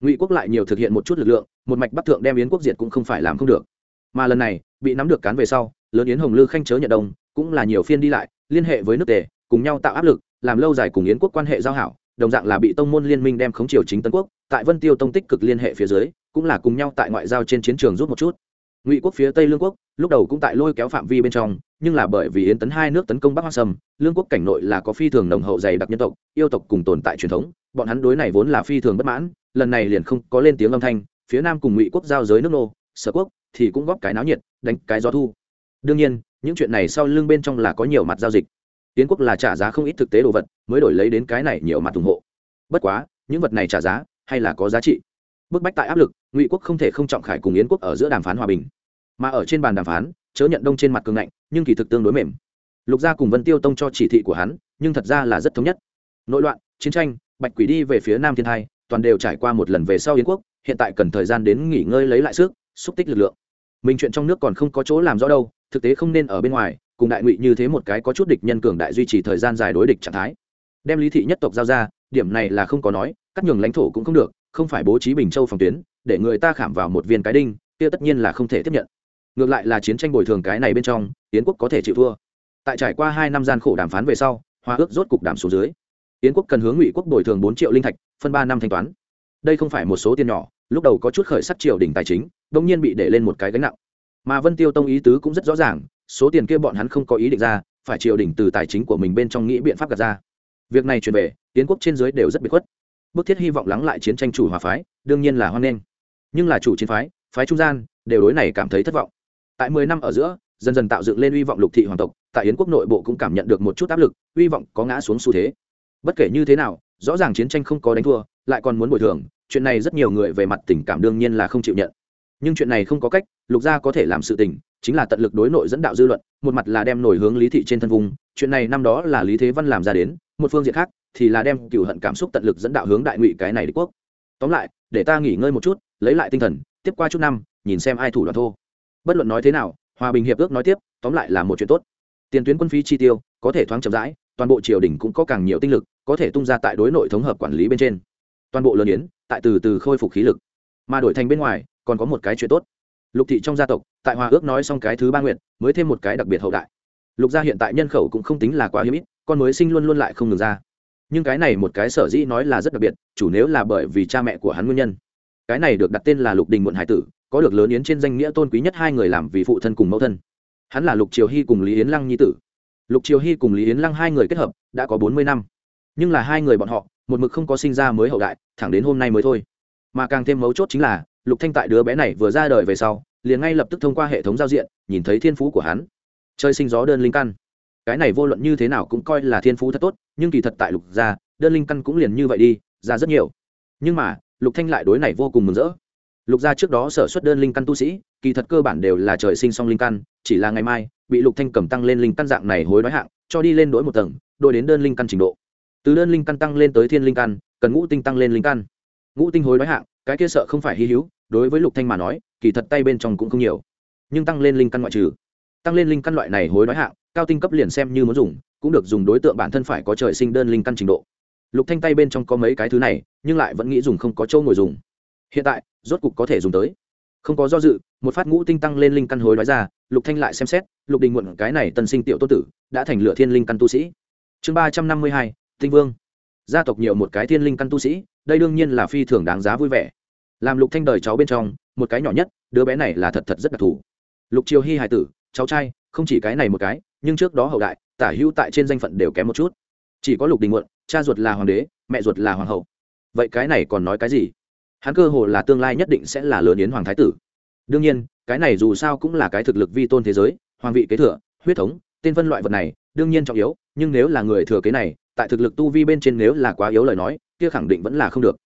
Ngụy quốc lại nhiều thực hiện một chút lực lượng, một mạch bắc thượng đem yến quốc diệt cũng không phải làm không được. Mà lần này, bị nắm được cán về sau, lớn yến hồng lư khanh chớ nhận đông cũng là nhiều phiên đi lại, liên hệ với nước tề, cùng nhau tạo áp lực, làm lâu dài cùng yến quốc quan hệ giao hảo, đồng dạng là bị tông môn liên minh đem khống triều chính tân quốc, tại vân tiêu tông tích cực liên hệ phía dưới cũng là cùng nhau tại ngoại giao trên chiến trường rút một chút. Ngụy quốc phía tây lương quốc, lúc đầu cũng tại lôi kéo phạm vi bên trong, nhưng là bởi vì yến tấn hai nước tấn công bắc hoa sâm lương quốc cảnh nội là có phi thường nồng hậu dày đặc nhân tộc, yêu tộc cùng tồn tại truyền thống, bọn hắn đối này vốn là phi thường bất mãn, lần này liền không có lên tiếng âm thanh, phía nam cùng ngụy quốc giao giới nước nô, sở quốc thì cũng góp cái náo nhiệt, đánh cái gió thu. Đương nhiên, những chuyện này sau lưng bên trong là có nhiều mặt giao dịch. Tiến quốc là trả giá không ít thực tế đồ vật, mới đổi lấy đến cái này nhiều mặt ủng hộ. Bất quá, những vật này trả giá hay là có giá trị? Bức bách tại áp lực, ngụy quốc không thể không trọng khải cùng yến quốc ở giữa đàm phán hòa bình. Mà ở trên bàn đàm phán, chớ nhận đông trên mặt cường ngạnh, nhưng kỳ thực tương đối mềm. Lục gia cùng vân tiêu tông cho chỉ thị của hắn, nhưng thật ra là rất thống nhất. Nội loạn, chiến tranh, bạch quỷ đi về phía nam thiên thai toàn đều trải qua một lần về sau yến quốc, hiện tại cần thời gian đến nghỉ ngơi lấy lại sức, xúc tích lực lượng. Mình chuyện trong nước còn không có chỗ làm rõ đâu, thực tế không nên ở bên ngoài, cùng đại ngụy như thế một cái có chút địch nhân cường đại duy trì thời gian dài đối địch trạng thái. Đem lý thị nhất tộc giao ra, điểm này là không có nói, cắt nhường lãnh thổ cũng không được không phải bố trí bình châu phòng tuyến, để người ta khảm vào một viên cái đinh, kia tất nhiên là không thể tiếp nhận. Ngược lại là chiến tranh bồi thường cái này bên trong, yến quốc có thể chịu thua. Tại trải qua hai năm gian khổ đàm phán về sau hòa ước rốt cục đàm xuống dưới. Yến quốc cần hướng ngụy quốc bồi thường bốn triệu linh thạch, phân ba năm thanh toán. Đây không phải một số tiền nhỏ, lúc đầu có chút khởi sắc triều đỉnh tài chính đông nhiên bị để lên một cái gánh nặng. Mà vân tiêu tông ý tứ cũng rất rõ ràng, số tiền kia bọn hắn không có ý định ra, phải triều đình từ tài chính của mình bên trong nghĩ biện pháp gạt ra. Việc này truyền về tiến quốc trên dưới đều rất bị khuất bức thiết hy vọng lắng lại chiến tranh chủ hòa phái, đương nhiên là hoan nghênh. Nhưng là chủ chiến phái phái trung gian, đều đối này cảm thấy thất vọng. Tại mười năm ở giữa, dần dần tạo dựng lên uy vọng lục thị hoàng tộc, tại yến quốc nội bộ cũng cảm nhận được một chút áp lực uy vọng có ngã xuống xu thế. Bất kể như thế nào, rõ ràng chiến tranh không có đánh thua, lại còn muốn bồi thường, chuyện này rất nhiều người về mặt tình cảm đương nhiên là không chịu nhận. Nhưng chuyện này không có cách, lục gia có thể làm sự tình, chính là tận lực đối nội dẫn đạo dư luận, một mặt là đem nổi hướng lý thị trên thân vùng, chuyện này năm đó là lý thế văn làm ra đến, một phương diện khác thì là đem cựu hận cảm xúc tận lực dẫn đạo hướng đại ngụy cái này đế quốc. Tóm lại, để ta nghỉ ngơi một chút, lấy lại tinh thần, tiếp qua chút năm, nhìn xem ai thủ đoạn thô. Bất luận nói thế nào, hòa bình hiệp ước nói tiếp, tóm lại là một chuyện tốt. Tiền tuyến quân phí chi tiêu, có thể thoáng chậm rãi, toàn bộ triều đình cũng có càng nhiều tinh lực, có thể tung ra tại đối nội thống hợp quản lý bên trên. Toàn bộ lớn yến, tại từ từ khôi phục khí lực. Mà đổi thành bên ngoài, còn có một cái chuyện tốt. Lục thị trong gia tộc, tại hòa ước nói xong cái thứ ba nguyện, mới thêm một cái đặc biệt hậu đại. Lục gia hiện tại nhân khẩu cũng không tính là quá hiếm ít, con mới sinh luôn luôn lại không ngừng ra nhưng cái này một cái sở dĩ nói là rất đặc biệt, chủ nếu là bởi vì cha mẹ của hắn nguyên nhân. Cái này được đặt tên là lục đình muộn hải tử, có được lớn yến trên danh nghĩa tôn quý nhất hai người làm vì phụ thân cùng mẫu thân. Hắn là lục triều hy cùng lý yến lăng nhi tử. Lục triều hy cùng lý yến lăng hai người kết hợp, đã có bốn mươi năm. Nhưng là hai người bọn họ, một mực không có sinh ra mới hậu đại, thẳng đến hôm nay mới thôi. Mà càng thêm mấu chốt chính là, lục thanh tại đứa bé này vừa ra đời về sau, liền ngay lập tức thông qua hệ thống giao diện, nhìn thấy thiên phú của hắn. Chơi sinh gió đơn linh căn cái này vô luận như thế nào cũng coi là thiên phú thật tốt, nhưng kỳ thật tại lục gia, đơn linh căn cũng liền như vậy đi, ra rất nhiều. Nhưng mà, lục thanh lại đối này vô cùng mừng rỡ. Lục gia trước đó sở xuất đơn linh căn tu sĩ, kỳ thật cơ bản đều là trời sinh song linh căn, chỉ là ngày mai, bị lục thanh cầm tăng lên linh căn dạng này hối đoái hạng, cho đi lên đổi một tầng, đổi đến đơn linh căn trình độ. Từ đơn linh căn tăng lên tới thiên linh căn, cần ngũ tinh tăng lên linh căn. Ngũ tinh hối đoái hạng, cái kia sợ không phải hy hữu, đối với lục thanh mà nói, kỳ thật tay bên trong cũng không nhiều. Nhưng tăng lên linh căn ngoại trừ. Tăng lên linh căn loại này hối đoái hạng cao tinh cấp liền xem như muốn dùng, cũng được dùng đối tượng bản thân phải có trời sinh đơn linh căn trình độ. Lục thanh tay bên trong có mấy cái thứ này, nhưng lại vẫn nghĩ dùng không có châu ngồi dùng. Hiện tại, rốt cục có thể dùng tới. Không có do dự, một phát ngũ tinh tăng lên linh căn hối nói ra, lục thanh lại xem xét, lục đình muộn cái này tân sinh tiểu tô tử, đã thành lửa thiên linh căn tu sĩ. Chương ba trăm năm mươi hai, tinh vương. Gia tộc nhiều một cái thiên linh căn tu sĩ, đây đương nhiên là phi thường đáng giá vui vẻ. Làm lục thanh đời cháu bên trong, một cái nhỏ nhất, đứa bé này là thật thật rất đặc thù. Lục triều hy hải tử, cháu trai không chỉ cái này một cái, nhưng trước đó hậu đại, tả hữu tại trên danh phận đều kém một chút. Chỉ có lục đình muộn, cha ruột là hoàng đế, mẹ ruột là hoàng hậu. Vậy cái này còn nói cái gì? Hắn cơ hồ là tương lai nhất định sẽ là lớn yến hoàng thái tử. Đương nhiên, cái này dù sao cũng là cái thực lực vi tôn thế giới, hoàng vị kế thừa, huyết thống, tên phân loại vật này, đương nhiên trọng yếu, nhưng nếu là người thừa kế này, tại thực lực tu vi bên trên nếu là quá yếu lời nói, kia khẳng định vẫn là không được.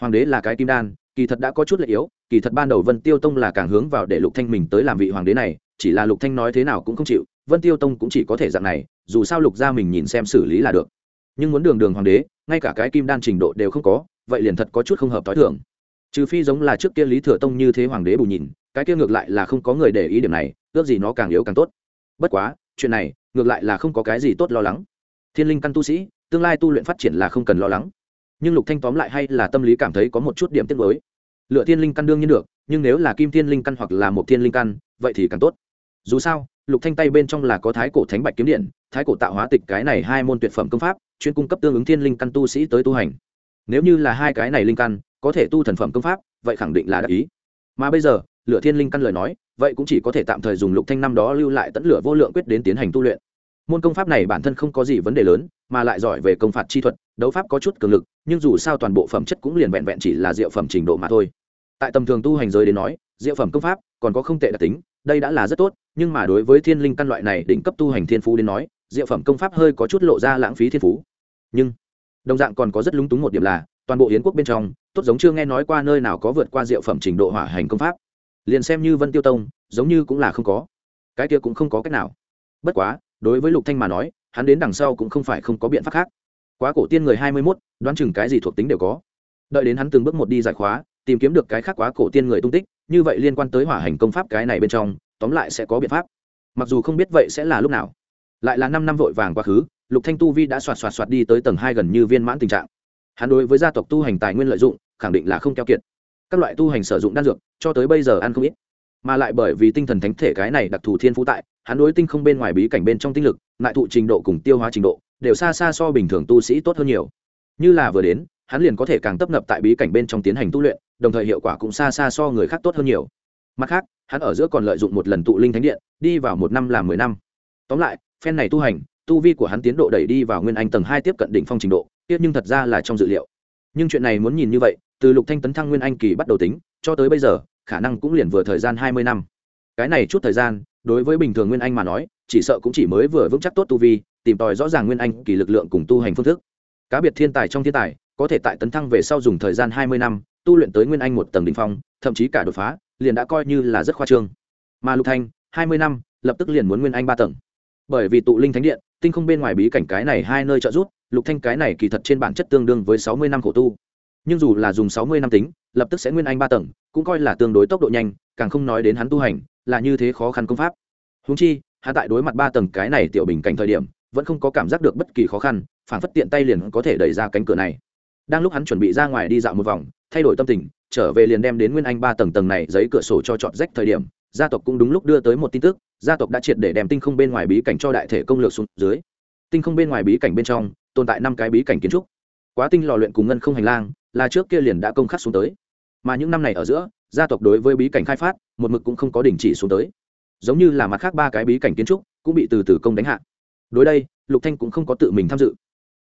Hoàng đế là cái kim đan, kỳ thật đã có chút lệ yếu, kỳ thật ban đầu vân tiêu tông là càng hướng vào để lục thanh mình tới làm vị hoàng đế này chỉ là lục thanh nói thế nào cũng không chịu, vân tiêu tông cũng chỉ có thể dạng này, dù sao lục gia mình nhìn xem xử lý là được. Nhưng muốn đường đường hoàng đế, ngay cả cái kim đan trình độ đều không có, vậy liền thật có chút không hợp tối thượng trừ phi giống là trước kia lý thừa tông như thế hoàng đế bù nhìn, cái kia ngược lại là không có người để ý điểm này, ước gì nó càng yếu càng tốt. Bất quá, chuyện này, ngược lại là không có cái gì tốt lo lắng. Thiên linh căn tu sĩ, tương lai tu luyện phát triển là không cần lo lắng. Nhưng lục thanh tóm lại hay là tâm lý cảm thấy có một chút điểm tiếc nuối. Lựa thiên linh căn đương nhiên được, nhưng nếu là kim thiên linh căn hoặc là một thiên linh căn, vậy thì càng tốt dù sao, lục thanh tay bên trong là có thái cổ thánh bạch kiếm điện, thái cổ tạo hóa tịch cái này hai môn tuyệt phẩm công pháp, chuyên cung cấp tương ứng thiên linh căn tu sĩ tới tu hành. Nếu như là hai cái này linh căn, có thể tu thần phẩm công pháp, vậy khẳng định là đặc ý. Mà bây giờ, lửa thiên linh căn lời nói, vậy cũng chỉ có thể tạm thời dùng lục thanh năm đó lưu lại tẫn lửa vô lượng quyết đến tiến hành tu luyện. Môn công pháp này bản thân không có gì vấn đề lớn, mà lại giỏi về công phạt chi thuật, đấu pháp có chút cường lực, nhưng dù sao toàn bộ phẩm chất cũng liền vẹn vẹn chỉ là diệu phẩm trình độ mà thôi. Tại tầm thường tu hành giới đến nói, diệu phẩm công pháp còn có không tệ đặc tính đây đã là rất tốt nhưng mà đối với thiên linh căn loại này đỉnh cấp tu hành thiên phú đến nói diệu phẩm công pháp hơi có chút lộ ra lãng phí thiên phú. Nhưng đồng dạng còn có rất lúng túng một điểm là toàn bộ yến quốc bên trong tốt giống chưa nghe nói qua nơi nào có vượt qua diệu phẩm trình độ hỏa hành công pháp. Liền xem như vân tiêu tông giống như cũng là không có. Cái kia cũng không có cách nào. Bất quá đối với lục thanh mà nói hắn đến đằng sau cũng không phải không có biện pháp khác. Quá cổ tiên người hai mươi 21, đoán chừng cái gì thuộc tính đều có. Đợi đến hắn từng bước một đi giải khóa tìm kiếm được cái khác quá cổ tiên người tung tích như vậy liên quan tới hỏa hành công pháp cái này bên trong, tóm lại sẽ có biện pháp. Mặc dù không biết vậy sẽ là lúc nào. Lại là năm năm vội vàng quá khứ, lục thanh tu vi đã xoạt xoạt xoạt đi tới tầng hai gần như viên mãn tình trạng. Hắn đối với gia tộc tu hành tài nguyên lợi dụng, khẳng định là không keo kiệt. Các loại tu hành sử dụng đan dược, cho tới bây giờ ăn không ít. Mà lại bởi vì tinh thần thánh thể cái này đặc thù thiên phú tại, hắn đối tinh không bên ngoài bí cảnh bên trong tinh lực lại thụ trình độ cùng tiêu hóa trình độ, đều xa xa so bình thường tu sĩ tốt hơn nhiều. Như là vừa đến hắn liền có thể càng tấp nập tại bí cảnh bên trong tiến hành tu luyện, đồng thời hiệu quả cũng xa xa so người khác tốt hơn nhiều. Mặt khác, hắn ở giữa còn lợi dụng một lần tụ linh thánh điện, đi vào một năm làm mười năm. Tóm lại, phen này tu hành, tu vi của hắn tiến độ đẩy đi vào nguyên anh tầng hai tiếp cận đỉnh phong trình độ tiếp nhưng thật ra là trong dự liệu. Nhưng chuyện này muốn nhìn như vậy, từ lục thanh tấn thăng nguyên anh kỳ bắt đầu tính, cho tới bây giờ, khả năng cũng liền vừa thời gian hai mươi năm. Cái này chút thời gian, đối với bình thường nguyên anh mà nói, chỉ sợ cũng chỉ mới vừa vững chắc tốt tu vi, tìm tòi rõ ràng nguyên anh kỳ lực lượng cùng tu hành phương thức. Cá biệt thiên tài trong thiên tài có thể tại tấn thăng về sau dùng thời gian hai mươi năm, tu luyện tới nguyên anh một tầng đỉnh phong, thậm chí cả đột phá, liền đã coi như là rất khoa trương. Mà lục thanh, hai mươi năm, lập tức liền muốn nguyên anh ba tầng. Bởi vì tụ linh thánh điện, tinh không bên ngoài bí cảnh cái này hai nơi trợ giúp, lục thanh cái này kỳ thật trên bản chất tương đương với sáu mươi năm khổ tu. Nhưng dù là dùng sáu mươi năm tính, lập tức sẽ nguyên anh ba tầng, cũng coi là tương đối tốc độ nhanh, càng không nói đến hắn tu hành, là như thế khó khăn công pháp. Húng chi, hắn tại đối mặt ba tầng cái này tiểu bình cảnh thời điểm, vẫn không có cảm giác được bất kỳ khó khăn phản phất tiện tay liền có thể đẩy ra cánh cửa này đang lúc hắn chuẩn bị ra ngoài đi dạo một vòng, thay đổi tâm tình, trở về liền đem đến nguyên anh ba tầng tầng này giấy cửa sổ cho chọn rách thời điểm, gia tộc cũng đúng lúc đưa tới một tin tức, gia tộc đã triệt để đem tinh không bên ngoài bí cảnh cho đại thể công lược xuống dưới. Tinh không bên ngoài bí cảnh bên trong, tồn tại năm cái bí cảnh kiến trúc. Quá tinh lò luyện cùng ngân không hành lang, là trước kia liền đã công khắc xuống tới. Mà những năm này ở giữa, gia tộc đối với bí cảnh khai phát, một mực cũng không có đình chỉ xuống tới. Giống như là mặt khác ba cái bí cảnh kiến trúc, cũng bị từ từ công đánh hạ. Đối đây, lục thanh cũng không có tự mình tham dự.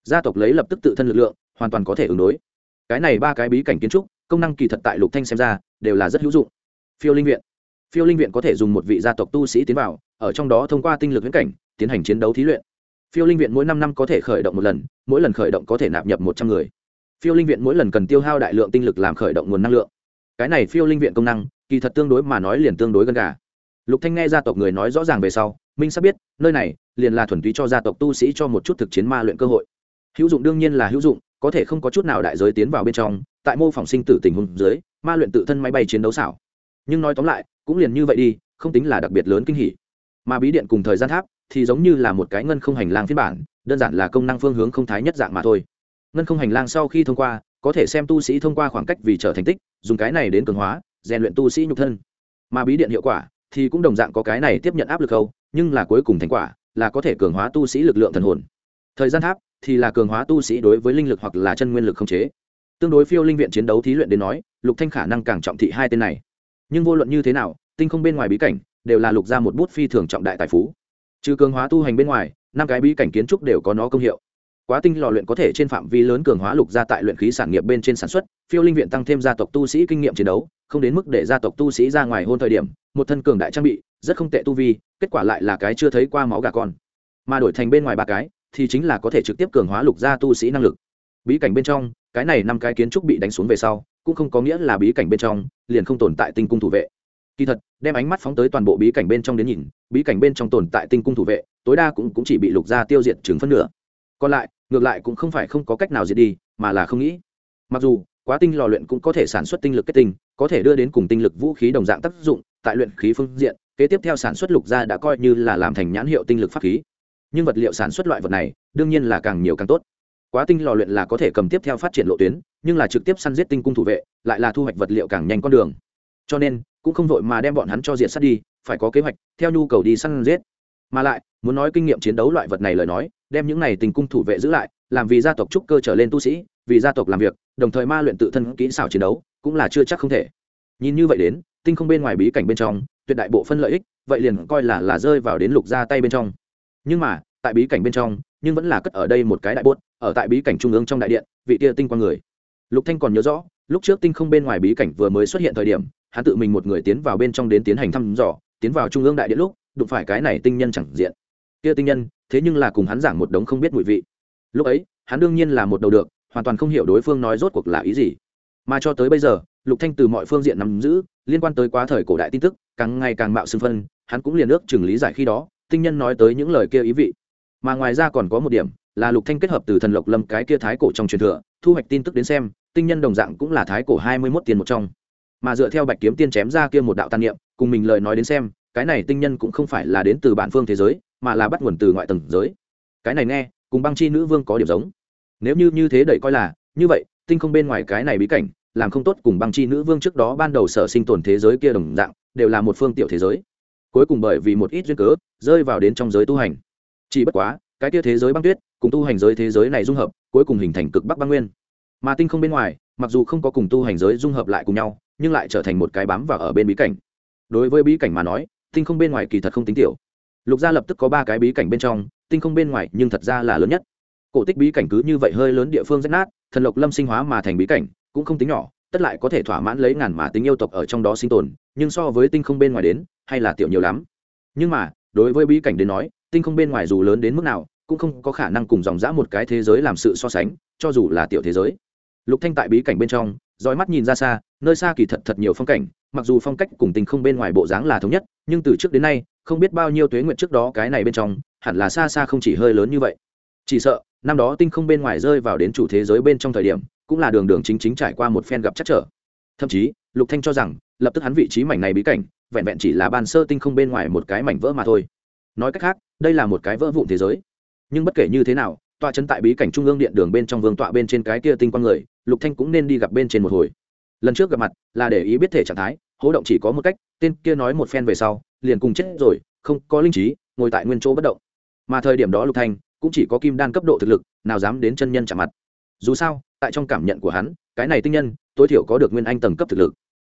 Gia tộc lấy lập tức tự thân lực lượng hoàn toàn có thể ứng đối. Cái này ba cái bí cảnh kiến trúc, công năng kỳ thật tại lục thanh xem ra đều là rất hữu dụng. Phiêu linh viện. Phiêu linh viện có thể dùng một vị gia tộc tu sĩ tiến vào, ở trong đó thông qua tinh lực viễn cảnh, tiến hành chiến đấu thí luyện. Phiêu linh viện mỗi năm năm có thể khởi động một lần, mỗi lần khởi động có thể nạp nhập một trăm người. Phiêu linh viện mỗi lần cần tiêu hao đại lượng tinh lực làm khởi động nguồn năng lượng. Cái này phiêu linh viện công năng, kỳ thật tương đối mà nói liền tương đối gần cả lục thanh nghe gia tộc người nói rõ ràng về sau, minh sắp biết, nơi này liền là thuần túy cho gia tộc tu sĩ cho một chút thực chiến ma luyện cơ hội. Hữu dụng đương nhiên là hữu dụng có thể không có chút nào đại giới tiến vào bên trong, tại mô phỏng sinh tử tình huống dưới, ma luyện tự thân máy bay chiến đấu xảo. Nhưng nói tóm lại, cũng liền như vậy đi, không tính là đặc biệt lớn kinh hỉ. Mà bí điện cùng thời gian tháp thì giống như là một cái ngân không hành lang phiên bản, đơn giản là công năng phương hướng không thái nhất dạng mà thôi. Ngân không hành lang sau khi thông qua, có thể xem tu sĩ thông qua khoảng cách vì trở thành tích, dùng cái này đến cường hóa, rèn luyện tu sĩ nhục thân. Mà bí điện hiệu quả thì cũng đồng dạng có cái này tiếp nhận áp lực khâu, nhưng là cuối cùng thành quả là có thể cường hóa tu sĩ lực lượng thần hồn. Thời gian tháp thì là cường hóa tu sĩ đối với linh lực hoặc là chân nguyên lực không chế. Tương đối phiêu linh viện chiến đấu thí luyện đến nói, lục thanh khả năng càng trọng thị hai tên này. Nhưng vô luận như thế nào, tinh không bên ngoài bí cảnh đều là lục ra một bút phi thường trọng đại tài phú. Trừ cường hóa tu hành bên ngoài, năm cái bí cảnh kiến trúc đều có nó công hiệu. Quá tinh lò luyện có thể trên phạm vi lớn cường hóa lục gia tại luyện khí sản nghiệp bên trên sản xuất, phiêu linh viện tăng thêm gia tộc tu sĩ kinh nghiệm chiến đấu, không đến mức để gia tộc tu sĩ ra ngoài hôn thời điểm, một thân cường đại trang bị, rất không tệ tu vi, kết quả lại là cái chưa thấy qua máu gà con. Mà đổi thành bên ngoài ba cái thì chính là có thể trực tiếp cường hóa lục gia tu sĩ năng lực. Bí cảnh bên trong cái này năm cái kiến trúc bị đánh xuống về sau cũng không có nghĩa là bí cảnh bên trong liền không tồn tại tinh cung thủ vệ. Kỳ thật đem ánh mắt phóng tới toàn bộ bí cảnh bên trong đến nhìn bí cảnh bên trong tồn tại tinh cung thủ vệ tối đa cũng, cũng chỉ bị lục gia tiêu diệt chừng phân nửa. Còn lại ngược lại cũng không phải không có cách nào diệt đi mà là không nghĩ. Mặc dù quá tinh lò luyện cũng có thể sản xuất tinh lực kết tinh có thể đưa đến cùng tinh lực vũ khí đồng dạng tác dụng tại luyện khí phương diện kế tiếp theo sản xuất lục gia đã coi như là làm thành nhãn hiệu tinh lực pháp khí nhưng vật liệu sản xuất loại vật này, đương nhiên là càng nhiều càng tốt. Quá tinh lò luyện là có thể cầm tiếp theo phát triển lộ tuyến, nhưng là trực tiếp săn giết tinh cung thủ vệ, lại là thu hoạch vật liệu càng nhanh con đường. Cho nên, cũng không vội mà đem bọn hắn cho diện sát đi, phải có kế hoạch, theo nhu cầu đi săn giết. Mà lại, muốn nói kinh nghiệm chiến đấu loại vật này lời nói, đem những này tình cung thủ vệ giữ lại, làm vì gia tộc trúc cơ trở lên tu sĩ, vì gia tộc làm việc, đồng thời ma luyện tự thân kỹ xảo chiến đấu, cũng là chưa chắc không thể. Nhìn như vậy đến, tinh không bên ngoài bí cảnh bên trong, tuyệt đại bộ phân lợi ích, vậy liền coi là là rơi vào đến lục ra tay bên trong nhưng mà, tại bí cảnh bên trong, nhưng vẫn là cất ở đây một cái đại bốt, ở tại bí cảnh trung ương trong đại điện, vị tia tinh quang người. Lục thanh còn nhớ rõ, lúc trước tinh không bên ngoài bí cảnh vừa mới xuất hiện thời điểm, hắn tự mình một người tiến vào bên trong đến tiến hành thăm dò, tiến vào trung ương đại điện lúc, đụng phải cái này tinh nhân chẳng diện. Kia tinh nhân, thế nhưng là cùng hắn giảng một đống không biết mùi vị. Lúc ấy, hắn đương nhiên là một đầu được, hoàn toàn không hiểu đối phương nói rốt cuộc là ý gì. Mà cho tới bây giờ, lục thanh từ mọi phương diện nắm giữ, liên quan tới quá thời cổ đại tin tức, càng ngày càng mạo xưng phân, hắn cũng liền ước chừng lý giải khi đó tinh nhân nói tới những lời kia ý vị. Mà ngoài ra còn có một điểm, là lục thanh kết hợp từ thần lộc lâm cái kia thái cổ trong truyền thừa, thu hoạch tin tức đến xem, tinh nhân đồng dạng cũng là thái cổ hai mươi 21 tiền một trong. Mà dựa theo bạch kiếm tiên chém ra kia một đạo tàn niệm, cùng mình lời nói đến xem, cái này tinh nhân cũng không phải là đến từ bản phương thế giới, mà là bắt nguồn từ ngoại tầng giới. Cái này nghe, cùng băng chi nữ vương có điểm giống. Nếu như như thế đẩy coi là, như vậy, tinh không bên ngoài cái này bí cảnh, làm không tốt cùng băng chi nữ vương trước đó ban đầu sở sinh tồn thế giới kia đồng dạng, đều là một phương tiểu thế giới. Cuối cùng bởi vì một ít duyên cớ rơi vào đến trong giới tu hành. Chỉ bất quá, cái kia thế giới băng tuyết cùng tu hành giới thế giới này dung hợp, cuối cùng hình thành cực bắc băng nguyên. Mà tinh không bên ngoài, mặc dù không có cùng tu hành giới dung hợp lại cùng nhau, nhưng lại trở thành một cái bám vào ở bên bí cảnh. Đối với bí cảnh mà nói, tinh không bên ngoài kỳ thật không tính tiểu. Lục gia lập tức có ba cái bí cảnh bên trong, tinh không bên ngoài nhưng thật ra là lớn nhất. Cổ tích bí cảnh cứ như vậy hơi lớn địa phương rách nát, thần lộc lâm sinh hóa mà thành bí cảnh, cũng không tính nhỏ, tất lại có thể thỏa mãn lấy ngàn mà tính yêu tộc ở trong đó sinh tồn, nhưng so với tinh không bên ngoài đến, hay là tiểu nhiều lắm. Nhưng mà đối với bí cảnh đến nói, tinh không bên ngoài dù lớn đến mức nào, cũng không có khả năng cùng dòng dã một cái thế giới làm sự so sánh, cho dù là tiểu thế giới. Lục thanh tại bí cảnh bên trong, dõi mắt nhìn ra xa, nơi xa kỳ thật thật nhiều phong cảnh, mặc dù phong cách cùng tinh không bên ngoài bộ dáng là thống nhất, nhưng từ trước đến nay, không biết bao nhiêu tuế nguyện trước đó cái này bên trong, hẳn là xa xa không chỉ hơi lớn như vậy. Chỉ sợ, năm đó tinh không bên ngoài rơi vào đến chủ thế giới bên trong thời điểm, cũng là đường đường chính chính trải qua một phen gặp chắc trở. Thậm chí, lục thanh cho rằng, lập tức hắn vị trí mảnh này bí cảnh vẹn vẹn chỉ là ban sơ tinh không bên ngoài một cái mảnh vỡ mà thôi. Nói cách khác, đây là một cái vỡ vụn thế giới. Nhưng bất kể như thế nào, tọa chân tại bí cảnh trung ương điện đường bên trong vương tọa bên trên cái kia tinh quang người, lục thanh cũng nên đi gặp bên trên một hồi. Lần trước gặp mặt, là để ý biết thể trạng thái, hố động chỉ có một cách, tên kia nói một phen về sau, liền cùng chết rồi, không có linh trí, ngồi tại nguyên chỗ bất động. Mà thời điểm đó lục thanh cũng chỉ có kim đan cấp độ thực lực, nào dám đến chân nhân chạm mặt. Dù sao, tại trong cảm nhận của hắn, cái này tinh nhân, tối thiểu có được nguyên anh tầng cấp thực lực.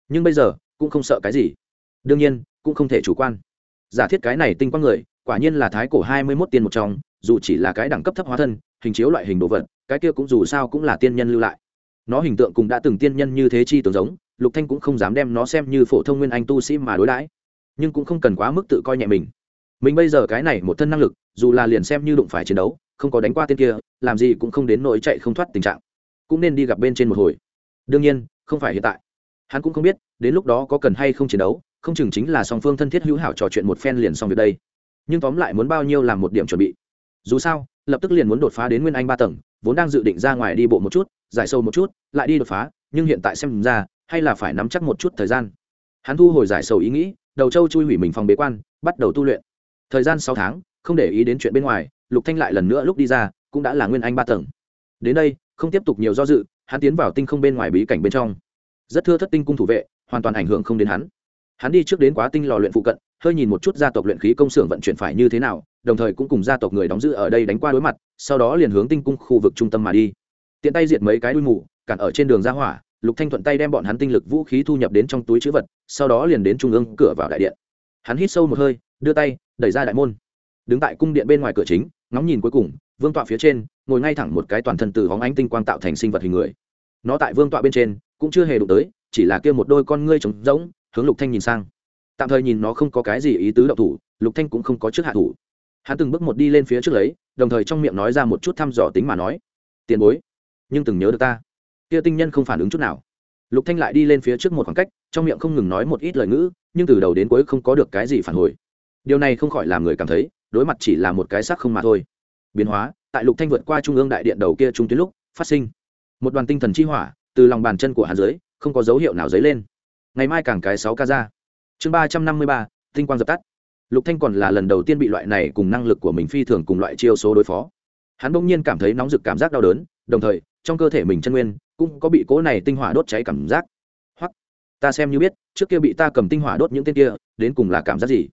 Nhưng bây giờ, cũng không sợ cái gì đương nhiên, cũng không thể chủ quan. Giả thiết cái này tinh quang người, quả nhiên là thái cổ hai mươi mốt tiên một trong, dù chỉ là cái đẳng cấp thấp hóa thân, hình chiếu loại hình đồ vật, cái kia cũng dù sao cũng là tiên nhân lưu lại. Nó hình tượng cũng đã từng tiên nhân như thế chi tưởng giống, lục thanh cũng không dám đem nó xem như phổ thông nguyên anh tu sĩ mà đối đãi. Nhưng cũng không cần quá mức tự coi nhẹ mình. Mình bây giờ cái này một thân năng lực, dù là liền xem như đụng phải chiến đấu, không có đánh qua tên kia, làm gì cũng không đến nỗi chạy không thoát tình trạng. Cũng nên đi gặp bên trên một hồi. Đương nhiên, không phải hiện tại. Hắn cũng không biết, đến lúc đó có cần hay không chiến đấu không chừng chính là song phương thân thiết hữu hảo trò chuyện một phen liền xong việc đây. Nhưng tóm lại muốn bao nhiêu làm một điểm chuẩn bị. Dù sao, lập tức liền muốn đột phá đến nguyên anh ba tầng, vốn đang dự định ra ngoài đi bộ một chút, giải sâu một chút, lại đi đột phá, nhưng hiện tại xem ra, hay là phải nắm chắc một chút thời gian. Hắn thu hồi giải sầu ý nghĩ, đầu châu chui hủy mình phòng bế quan, bắt đầu tu luyện. Thời gian sáu tháng, không để ý đến chuyện bên ngoài, lục thanh lại lần nữa lúc đi ra, cũng đã là nguyên anh ba tầng. Đến đây, không tiếp tục nhiều do dự, hắn tiến vào tinh không bên ngoài bí cảnh bên trong. Rất thưa thất tinh cung thủ vệ, hoàn toàn ảnh hưởng không đến hắn hắn đi trước đến quá tinh lò luyện phụ cận, hơi nhìn một chút gia tộc luyện khí công xưởng vận chuyển phải như thế nào, đồng thời cũng cùng gia tộc người đóng giữ ở đây đánh qua đối mặt, sau đó liền hướng tinh cung khu vực trung tâm mà đi. Tiện tay diệt mấy cái đuôi mù, cản ở trên đường ra hỏa, lục thanh thuận tay đem bọn hắn tinh lực vũ khí thu nhập đến trong túi chữ vật, sau đó liền đến trung ương cửa vào đại điện. Hắn hít sâu một hơi, đưa tay, đẩy ra đại môn. Đứng tại cung điện bên ngoài cửa chính, ngóng nhìn cuối cùng, vương tọa phía trên, ngồi ngay thẳng một cái toàn thân từ hóng ánh tinh quang tạo thành sinh vật hình người. Nó tại vương tọa bên trên, cũng chưa hề đụng tới, chỉ là kia một đôi con ngươi trống rỗng hướng lục thanh nhìn sang. Tạm thời nhìn nó không có cái gì ý tứ động thủ, lục thanh cũng không có trước hạ thủ. Hắn từng bước một đi lên phía trước lấy, đồng thời trong miệng nói ra một chút thăm dò tính mà nói. Tiền bối, nhưng từng nhớ được ta. Kia tinh nhân không phản ứng chút nào. Lục thanh lại đi lên phía trước một khoảng cách, trong miệng không ngừng nói một ít lời ngữ, nhưng từ đầu đến cuối không có được cái gì phản hồi. Điều này không khỏi làm người cảm thấy, đối mặt chỉ là một cái xác không mà thôi. Biến hóa, tại lục thanh vượt qua trung ương đại điện đầu kia trung tuyến lúc, phát sinh. Một đoàn tinh thần chi hỏa, từ lòng bàn chân của hắn dưới, không có dấu hiệu nào dấy lên ngày mai càng cái sáu ca ra. Chương ba trăm năm mươi ba, tinh quang dập tắt. Lục thanh còn là lần đầu tiên bị loại này cùng năng lực của mình phi thường cùng loại chiêu số đối phó. Hắn bỗng nhiên cảm thấy nóng rực cảm giác đau đớn, đồng thời, trong cơ thể mình chân nguyên cũng có bị cố này tinh hỏa đốt cháy cảm giác. Hoặc, ta xem như biết, trước kia bị ta cầm tinh hỏa đốt những tên kia, đến cùng là cảm giác gì?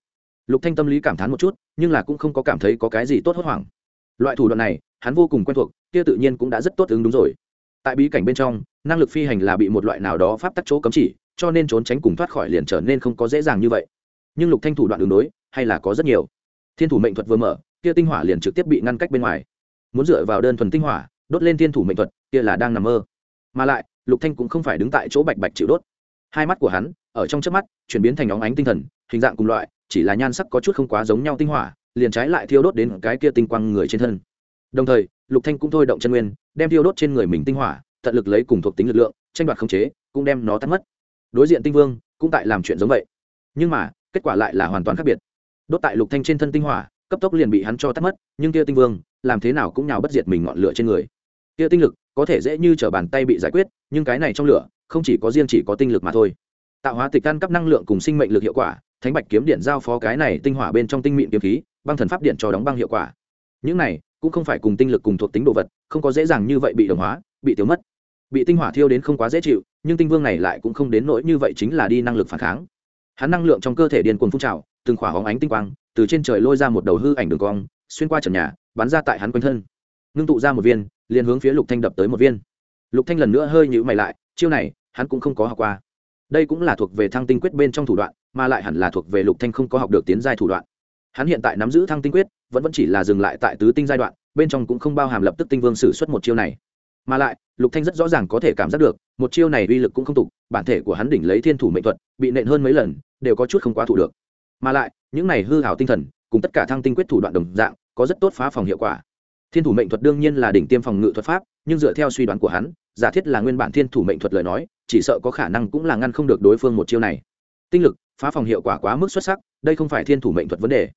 Lục thanh tâm lý cảm thán một chút, nhưng là cũng không có cảm thấy có cái gì tốt hốt hoảng. Loại thủ đoạn này, hắn vô cùng quen thuộc, kia tự nhiên cũng đã rất tốt ứng đúng rồi. Tại bí cảnh bên trong, năng lực phi hành là bị một loại nào đó pháp tắc chỗ cấm chỉ cho nên trốn tránh cùng thoát khỏi liền trở nên không có dễ dàng như vậy. Nhưng lục thanh thủ đoạn đường đối, hay là có rất nhiều. Thiên thủ mệnh thuật vừa mở, kia tinh hỏa liền trực tiếp bị ngăn cách bên ngoài. Muốn dựa vào đơn thuần tinh hỏa, đốt lên thiên thủ mệnh thuật, kia là đang nằm mơ. Mà lại, lục thanh cũng không phải đứng tại chỗ bạch bạch chịu đốt. Hai mắt của hắn, ở trong chớp mắt, chuyển biến thành óng ánh tinh thần, hình dạng cùng loại, chỉ là nhan sắc có chút không quá giống nhau tinh hỏa, liền trái lại thiêu đốt đến cái kia tinh quang người trên thân. Đồng thời, lục thanh cũng thôi động chân nguyên, đem thiêu đốt trên người mình tinh hỏa, tận lực lấy cùng thuộc tính lực lượng, tranh đoạt khống chế, cũng đem nó tắt mất đối diện tinh vương cũng tại làm chuyện giống vậy. Nhưng mà, kết quả lại là hoàn toàn khác biệt. Đốt tại lục thanh trên thân tinh hỏa, cấp tốc liền bị hắn cho tắt mất, nhưng kia tinh vương, làm thế nào cũng nhào bất diệt mình ngọn lửa trên người. Kia tinh lực có thể dễ như trở bàn tay bị giải quyết, nhưng cái này trong lửa, không chỉ có riêng chỉ có tinh lực mà thôi. Tạo hóa tịch căn cấp năng lượng cùng sinh mệnh lực hiệu quả, thánh bạch kiếm điện giao phó cái này tinh hỏa bên trong tinh mịn kiếm khí, băng thần pháp điện cho đóng băng hiệu quả. Những này cũng không phải cùng tinh lực cùng thuộc tính đồ vật, không có dễ dàng như vậy bị đồng hóa, bị tiêu mất. Bị tinh hỏa thiêu đến không quá dễ chịu nhưng tinh vương này lại cũng không đến nỗi như vậy chính là đi năng lực phản kháng. Hắn năng lượng trong cơ thể điên cuồng phun trào, từng khỏa hóng ánh tinh quang từ trên trời lôi ra một đầu hư ảnh đường cong, xuyên qua trần nhà, bắn ra tại hắn quanh thân. Ngưng tụ ra một viên, liền hướng phía lục thanh đập tới một viên. Lục thanh lần nữa hơi nhũ mày lại, chiêu này, hắn cũng không có học qua. Đây cũng là thuộc về thăng tinh quyết bên trong thủ đoạn, mà lại hẳn là thuộc về lục thanh không có học được tiến giai thủ đoạn. Hắn hiện tại nắm giữ thăng tinh quyết, vẫn vẫn chỉ là dừng lại tại tứ tinh giai đoạn, bên trong cũng không bao hàm lập tức tinh vương sử xuất một chiêu này. Mà lại lục thanh rất rõ ràng có thể cảm giác được, một chiêu này uy lực cũng không tục, bản thể của hắn đỉnh lấy thiên thủ mệnh thuật, bị nện hơn mấy lần, đều có chút không quá thủ được. Mà lại, những này hư hảo tinh thần, cùng tất cả thăng tinh quyết thủ đoạn đồng dạng, có rất tốt phá phòng hiệu quả. Thiên thủ mệnh thuật đương nhiên là đỉnh tiêm phòng ngự thuật pháp, nhưng dựa theo suy đoán của hắn, giả thiết là nguyên bản thiên thủ mệnh thuật lời nói, chỉ sợ có khả năng cũng là ngăn không được đối phương một chiêu này. Tinh lực, phá phòng hiệu quả quá mức xuất sắc, đây không phải thiên thủ mệnh thuật vấn đề.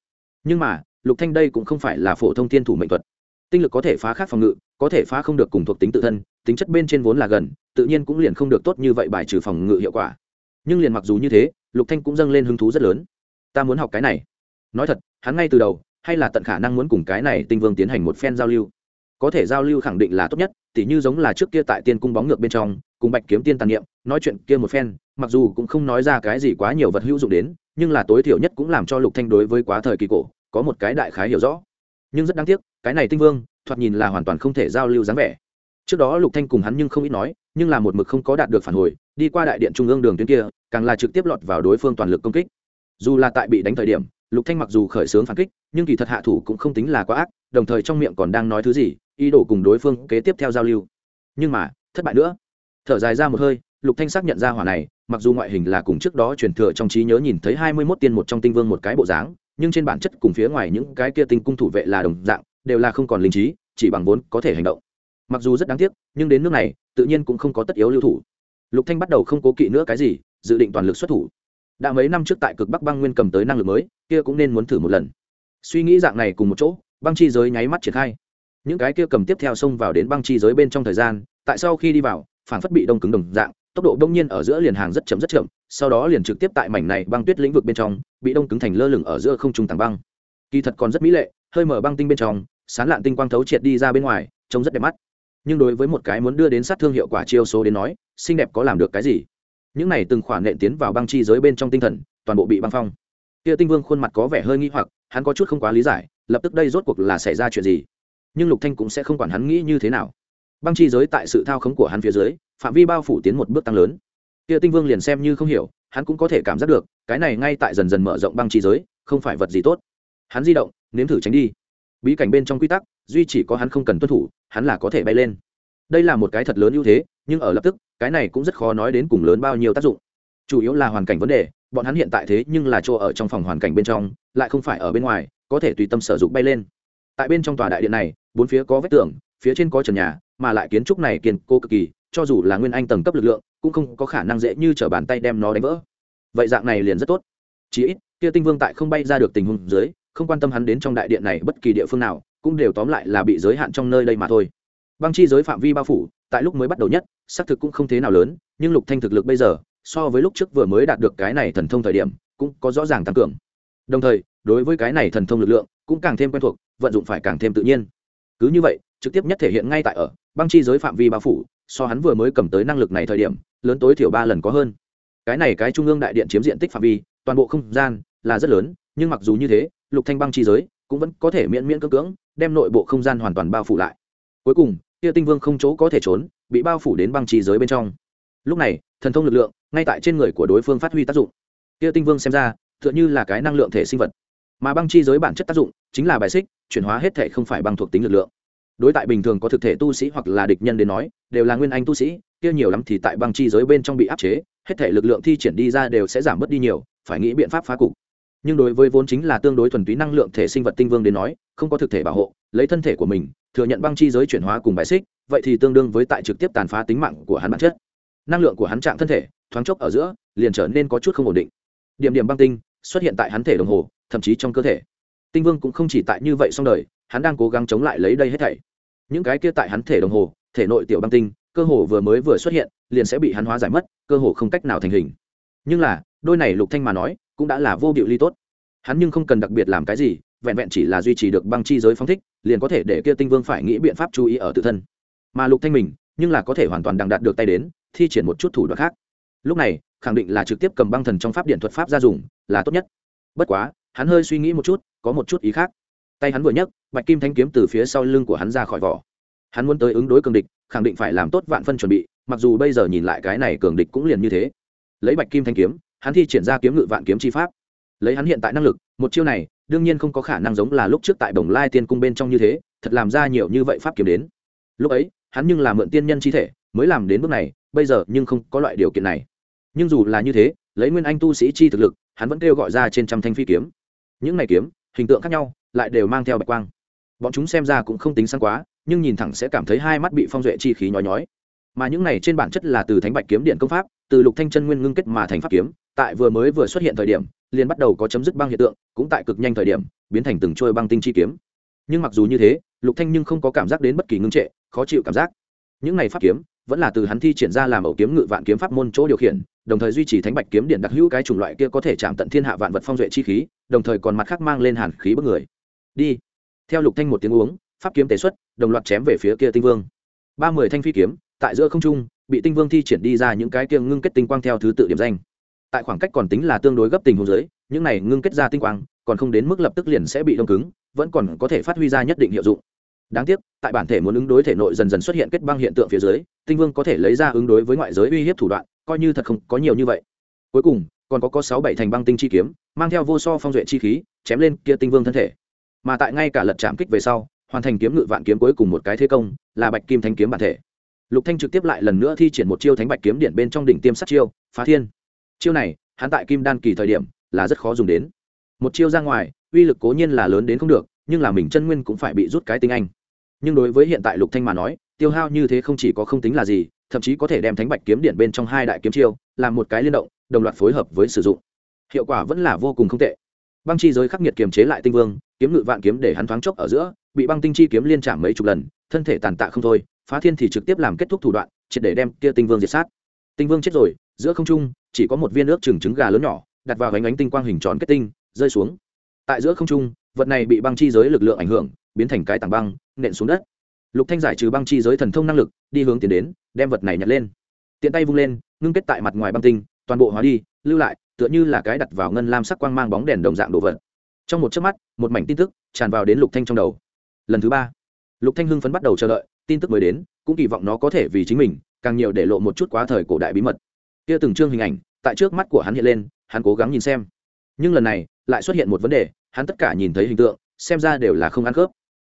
Nhưng mà, lục thanh đây cũng không phải là phổ thông thiên thủ mệnh thuật tinh lực có thể phá khác phòng ngự, có thể phá không được cùng thuộc tính tự thân, tính chất bên trên vốn là gần, tự nhiên cũng liền không được tốt như vậy bài trừ phòng ngự hiệu quả. Nhưng liền mặc dù như thế, lục thanh cũng dâng lên hứng thú rất lớn. Ta muốn học cái này. Nói thật, hắn ngay từ đầu, hay là tận khả năng muốn cùng cái này tinh vương tiến hành một phen giao lưu. Có thể giao lưu khẳng định là tốt nhất, tỉ như giống là trước kia tại tiên cung bóng ngược bên trong, cùng bạch kiếm tiên tàn niệm, nói chuyện kia một phen, mặc dù cũng không nói ra cái gì quá nhiều vật hữu dụng đến, nhưng là tối thiểu nhất cũng làm cho lục thanh đối với quá thời kỳ cổ, có một cái đại khái hiểu rõ nhưng rất đáng tiếc, cái này tinh vương, thoạt nhìn là hoàn toàn không thể giao lưu dáng vẻ. Trước đó lục thanh cùng hắn nhưng không ít nói, nhưng là một mực không có đạt được phản hồi, đi qua đại điện trung ương đường tuyến kia, càng là trực tiếp lọt vào đối phương toàn lực công kích. Dù là tại bị đánh thời điểm, lục thanh mặc dù khởi sướng phản kích, nhưng kỳ thật hạ thủ cũng không tính là quá ác, đồng thời trong miệng còn đang nói thứ gì, ý đồ cùng đối phương kế tiếp theo giao lưu. Nhưng mà, thất bại nữa. Thở dài ra một hơi, lục thanh xác nhận ra hỏa này, mặc dù ngoại hình là cùng trước đó truyền thừa trong trí nhớ nhìn thấy hai mươi 21 tiên một trong tinh vương một cái bộ dáng nhưng trên bản chất cùng phía ngoài những cái kia tinh cung thủ vệ là đồng dạng, đều là không còn linh trí, chỉ bằng vốn có thể hành động. Mặc dù rất đáng tiếc, nhưng đến nước này, tự nhiên cũng không có tất yếu lưu thủ. Lục thanh bắt đầu không cố kỵ nữa cái gì, dự định toàn lực xuất thủ. Đã mấy năm trước tại cực bắc băng nguyên cầm tới năng lực mới, kia cũng nên muốn thử một lần. Suy nghĩ dạng này cùng một chỗ, băng chi giới nháy mắt triển khai. Những cái kia cầm tiếp theo xông vào đến băng chi giới bên trong thời gian, tại sau khi đi vào, phản phất bị đông cứng đồng dạng, tốc độ đông nhiên ở giữa liền hàng rất chậm rất chậm, sau đó liền trực tiếp tại mảnh này băng tuyết lĩnh vực bên trong bị đông cứng thành lơ lửng ở giữa không trung tảng băng. Kỳ thật còn rất mỹ lệ, hơi mở băng tinh bên trong, sán lạn tinh quang thấu triệt đi ra bên ngoài, trông rất đẹp mắt. Nhưng đối với một cái muốn đưa đến sát thương hiệu quả chiêu số đến nói, xinh đẹp có làm được cái gì? Những này từng khoản nện tiến vào băng chi giới bên trong tinh thần, toàn bộ bị băng phong. Kia tinh vương khuôn mặt có vẻ hơi nghi hoặc, hắn có chút không quá lý giải, lập tức đây rốt cuộc là xảy ra chuyện gì? Nhưng lục thanh cũng sẽ không quản hắn nghĩ như thế nào. Băng chi giới tại sự thao khống của hắn phía dưới, phạm vi bao phủ tiến một bước tăng lớn kia tinh vương liền xem như không hiểu, hắn cũng có thể cảm giác được, cái này ngay tại dần dần mở rộng băng chi giới, không phải vật gì tốt. Hắn di động, nếm thử tránh đi. Bí cảnh bên trong quy tắc, duy chỉ có hắn không cần tuân thủ, hắn là có thể bay lên. Đây là một cái thật lớn ưu thế, nhưng ở lập tức, cái này cũng rất khó nói đến cùng lớn bao nhiêu tác dụng. Chủ yếu là hoàn cảnh vấn đề, bọn hắn hiện tại thế nhưng là chỗ ở trong phòng hoàn cảnh bên trong, lại không phải ở bên ngoài, có thể tùy tâm sử dụng bay lên. Tại bên trong tòa đại điện này, bốn phía có vách tường, phía trên có trần nhà, mà lại kiến trúc này kiên cố cực kỳ cho dù là nguyên anh tầng cấp lực lượng, cũng không có khả năng dễ như t r ở bàn tay đem nó đánh vỡ. Vậy dạng này liền rất tốt. Chí ít, kia tinh vương tại không bay ra được tình huống dưới, không quan tâm hắn đến trong đại điện này bất kỳ địa phương nào, cũng đều tóm lại là bị giới hạn trong nơi đây mà thôi. Băng chi giới phạm vi bao phủ, tại lúc mới bắt đầu nhất, xác thực cũng không thế nào lớn, nhưng lục thanh thực lực bây giờ, so với lúc trước vừa mới đạt được cái này thần thông thời điểm, cũng có rõ ràng tăng cường. Đồng thời, đối với cái này thần thông lực lượng, cũng càng thêm quen thuộc, vận dụng phải càng thêm tự nhiên. Cứ như vậy, trực tiếp nhất thể hiện ngay tại ở, băng chi giới phạm vi bao phủ so hắn vừa mới cầm tới năng lực này thời điểm, lớn tối thiểu ba lần có hơn. Cái này cái trung ương đại điện chiếm diện tích phạm vi, toàn bộ không gian là rất lớn, nhưng mặc dù như thế, lục thanh băng chi giới cũng vẫn có thể miễn miễn cưỡng cưỡng đem nội bộ không gian hoàn toàn bao phủ lại. Cuối cùng, kia tinh vương không chỗ có thể trốn, bị bao phủ đến băng chi giới bên trong. Lúc này, thần thông lực lượng ngay tại trên người của đối phương phát huy tác dụng. Kia tinh vương xem ra, tựa như là cái năng lượng thể sinh vật. Mà băng chi giới bản chất tác dụng chính là bài xích, chuyển hóa hết thể không phải băng thuộc tính lực lượng đối tại bình thường có thực thể tu sĩ hoặc là địch nhân đến nói, đều là nguyên anh tu sĩ, kia nhiều lắm thì tại băng chi giới bên trong bị áp chế, hết thể lực lượng thi triển đi ra đều sẽ giảm bớt đi nhiều, phải nghĩ biện pháp phá cục. Nhưng đối với vốn chính là tương đối thuần túy năng lượng thể sinh vật tinh vương đến nói, không có thực thể bảo hộ, lấy thân thể của mình, thừa nhận băng chi giới chuyển hóa cùng bài xích, vậy thì tương đương với tại trực tiếp tàn phá tính mạng của hắn bản chất. Năng lượng của hắn trạng thân thể, thoáng chốc ở giữa, liền trở nên có chút không ổn định. Điểm điểm băng tinh xuất hiện tại hắn thể đồng hồ, thậm chí trong cơ thể. Tinh vương cũng không chỉ tại như vậy xong đời, hắn đang cố gắng chống lại lấy đây hết thảy những cái kia tại hắn thể đồng hồ, thể nội tiểu băng tinh, cơ hồ vừa mới vừa xuất hiện, liền sẽ bị hắn hóa giải mất, cơ hồ không cách nào thành hình. Nhưng là, đôi này lục thanh mà nói, cũng đã là vô biểu ly tốt. Hắn nhưng không cần đặc biệt làm cái gì, vẹn vẹn chỉ là duy trì được băng chi giới phong thích, liền có thể để kia tinh vương phải nghĩ biện pháp chú ý ở tự thân. Mà lục thanh mình, nhưng là có thể hoàn toàn đằng đạt được tay đến, thi triển một chút thủ đoạn khác. Lúc này, khẳng định là trực tiếp cầm băng thần trong pháp điện thuật pháp ra dùng, là tốt nhất. Bất quá, hắn hơi suy nghĩ một chút, có một chút ý khác tay hắn vừa nhấc, bạch kim thanh kiếm từ phía sau lưng của hắn ra khỏi vỏ. Hắn muốn tới ứng đối cường địch, khẳng định phải làm tốt vạn phân chuẩn bị, mặc dù bây giờ nhìn lại cái này cường địch cũng liền như thế. Lấy bạch kim thanh kiếm, hắn thi triển ra kiếm ngự vạn kiếm chi pháp. Lấy hắn hiện tại năng lực, một chiêu này, đương nhiên không có khả năng giống là lúc trước tại đồng lai tiên cung bên trong như thế, thật làm ra nhiều như vậy pháp kiếm đến. Lúc ấy, hắn nhưng là mượn tiên nhân chi thể, mới làm đến bước này, bây giờ nhưng không có loại điều kiện này. Nhưng dù là như thế, lấy nguyên anh tu sĩ chi thực lực, hắn vẫn kêu gọi ra trên trăm thanh phi kiếm. Những này kiếm, hình tượng khác nhau lại đều mang theo bạch quang. Bọn chúng xem ra cũng không tính sáng quá, nhưng nhìn thẳng sẽ cảm thấy hai mắt bị phong duệ chi khí nhói nhói. Mà những này trên bản chất là từ thánh bạch kiếm điện công pháp, từ lục thanh chân nguyên ngưng kết mà thành pháp kiếm, tại vừa mới vừa xuất hiện thời điểm, liền bắt đầu có chấm dứt băng hiện tượng, cũng tại cực nhanh thời điểm, biến thành từng trôi băng tinh chi kiếm. Nhưng mặc dù như thế, lục thanh nhưng không có cảm giác đến bất kỳ ngưng trệ, khó chịu cảm giác. Những này pháp kiếm, vẫn là từ hắn thi triển ra làm ẩu kiếm ngự vạn kiếm pháp môn chỗ điều khiển, đồng thời duy trì thánh bạch kiếm điện đặc hữu cái chủng loại kia có thể chạm tận thiên hạ vạn vật phong duệ chi khí, đồng thời còn mặt khác mang lên hàn khí bức người đi. Theo lục thanh một tiếng uống, pháp kiếm tế xuất, đồng loạt chém về phía kia tinh vương. Ba mươi thanh phi kiếm, tại giữa không trung, bị tinh vương thi triển đi ra những cái kia ngưng kết tinh quang theo thứ tự điểm danh. Tại khoảng cách còn tính là tương đối gấp tình hồ dưới, những này ngưng kết ra tinh quang, còn không đến mức lập tức liền sẽ bị đông cứng, vẫn còn có thể phát huy ra nhất định hiệu dụng. Đáng tiếc, tại bản thể muốn ứng đối thể nội dần dần xuất hiện kết băng hiện tượng phía dưới, tinh vương có thể lấy ra ứng đối với ngoại giới uy hiếp thủ đoạn, coi như thật không có nhiều như vậy. Cuối cùng, còn có có sáu bảy thành băng tinh chi kiếm, mang theo vô so phong duệ chi khí, chém lên kia tinh vương thân thể mà tại ngay cả lật chạm kích về sau, hoàn thành kiếm ngự vạn kiếm cuối cùng một cái thế công, là bạch kim thanh kiếm bản thể. Lục thanh trực tiếp lại lần nữa thi triển một chiêu thánh bạch kiếm điện bên trong đỉnh tiêm sát chiêu, phá thiên. Chiêu này, hắn tại kim đan kỳ thời điểm, là rất khó dùng đến. Một chiêu ra ngoài, uy lực cố nhiên là lớn đến không được, nhưng là mình chân nguyên cũng phải bị rút cái tinh anh. Nhưng đối với hiện tại lục thanh mà nói, tiêu hao như thế không chỉ có không tính là gì, thậm chí có thể đem thánh bạch kiếm điện bên trong hai đại kiếm chiêu, làm một cái liên động, đồng loạt phối hợp với sử dụng. Hiệu quả vẫn là vô cùng không tệ băng chi giới khắc nghiệt kiềm chế lại tinh vương, kiếm ngự vạn kiếm để hắn thoáng chốc ở giữa, bị băng tinh chi kiếm liên chạm mấy chục lần, thân thể tàn tạ không thôi, phá thiên thì trực tiếp làm kết thúc thủ đoạn, triệt để đem kia tinh vương diệt sát. Tinh vương chết rồi, giữa không trung, chỉ có một viên nước trừng trứng gà lớn nhỏ, đặt vào gánh ánh tinh quang hình tròn kết tinh, rơi xuống. Tại giữa không trung, vật này bị băng chi giới lực lượng ảnh hưởng, biến thành cái tảng băng, nện xuống đất. Lục thanh giải trừ băng chi giới thần thông năng lực, đi hướng tiến đến, đem vật này nhặt lên. Tiện tay vung lên, ngưng kết tại mặt ngoài băng tinh, toàn bộ hóa đi, lưu lại tựa như là cái đặt vào ngân lam sắc quang mang bóng đèn đồng dạng đồ vật. Trong một chớp mắt, một mảnh tin tức tràn vào đến lục thanh trong đầu. Lần thứ ba, lục thanh hưng phấn bắt đầu chờ đợi, tin tức mới đến, cũng kỳ vọng nó có thể vì chính mình, càng nhiều để lộ một chút quá thời cổ đại bí mật. Kia từng chương hình ảnh, tại trước mắt của hắn hiện lên, hắn cố gắng nhìn xem. Nhưng lần này, lại xuất hiện một vấn đề, hắn tất cả nhìn thấy hình tượng, xem ra đều là không ăn khớp.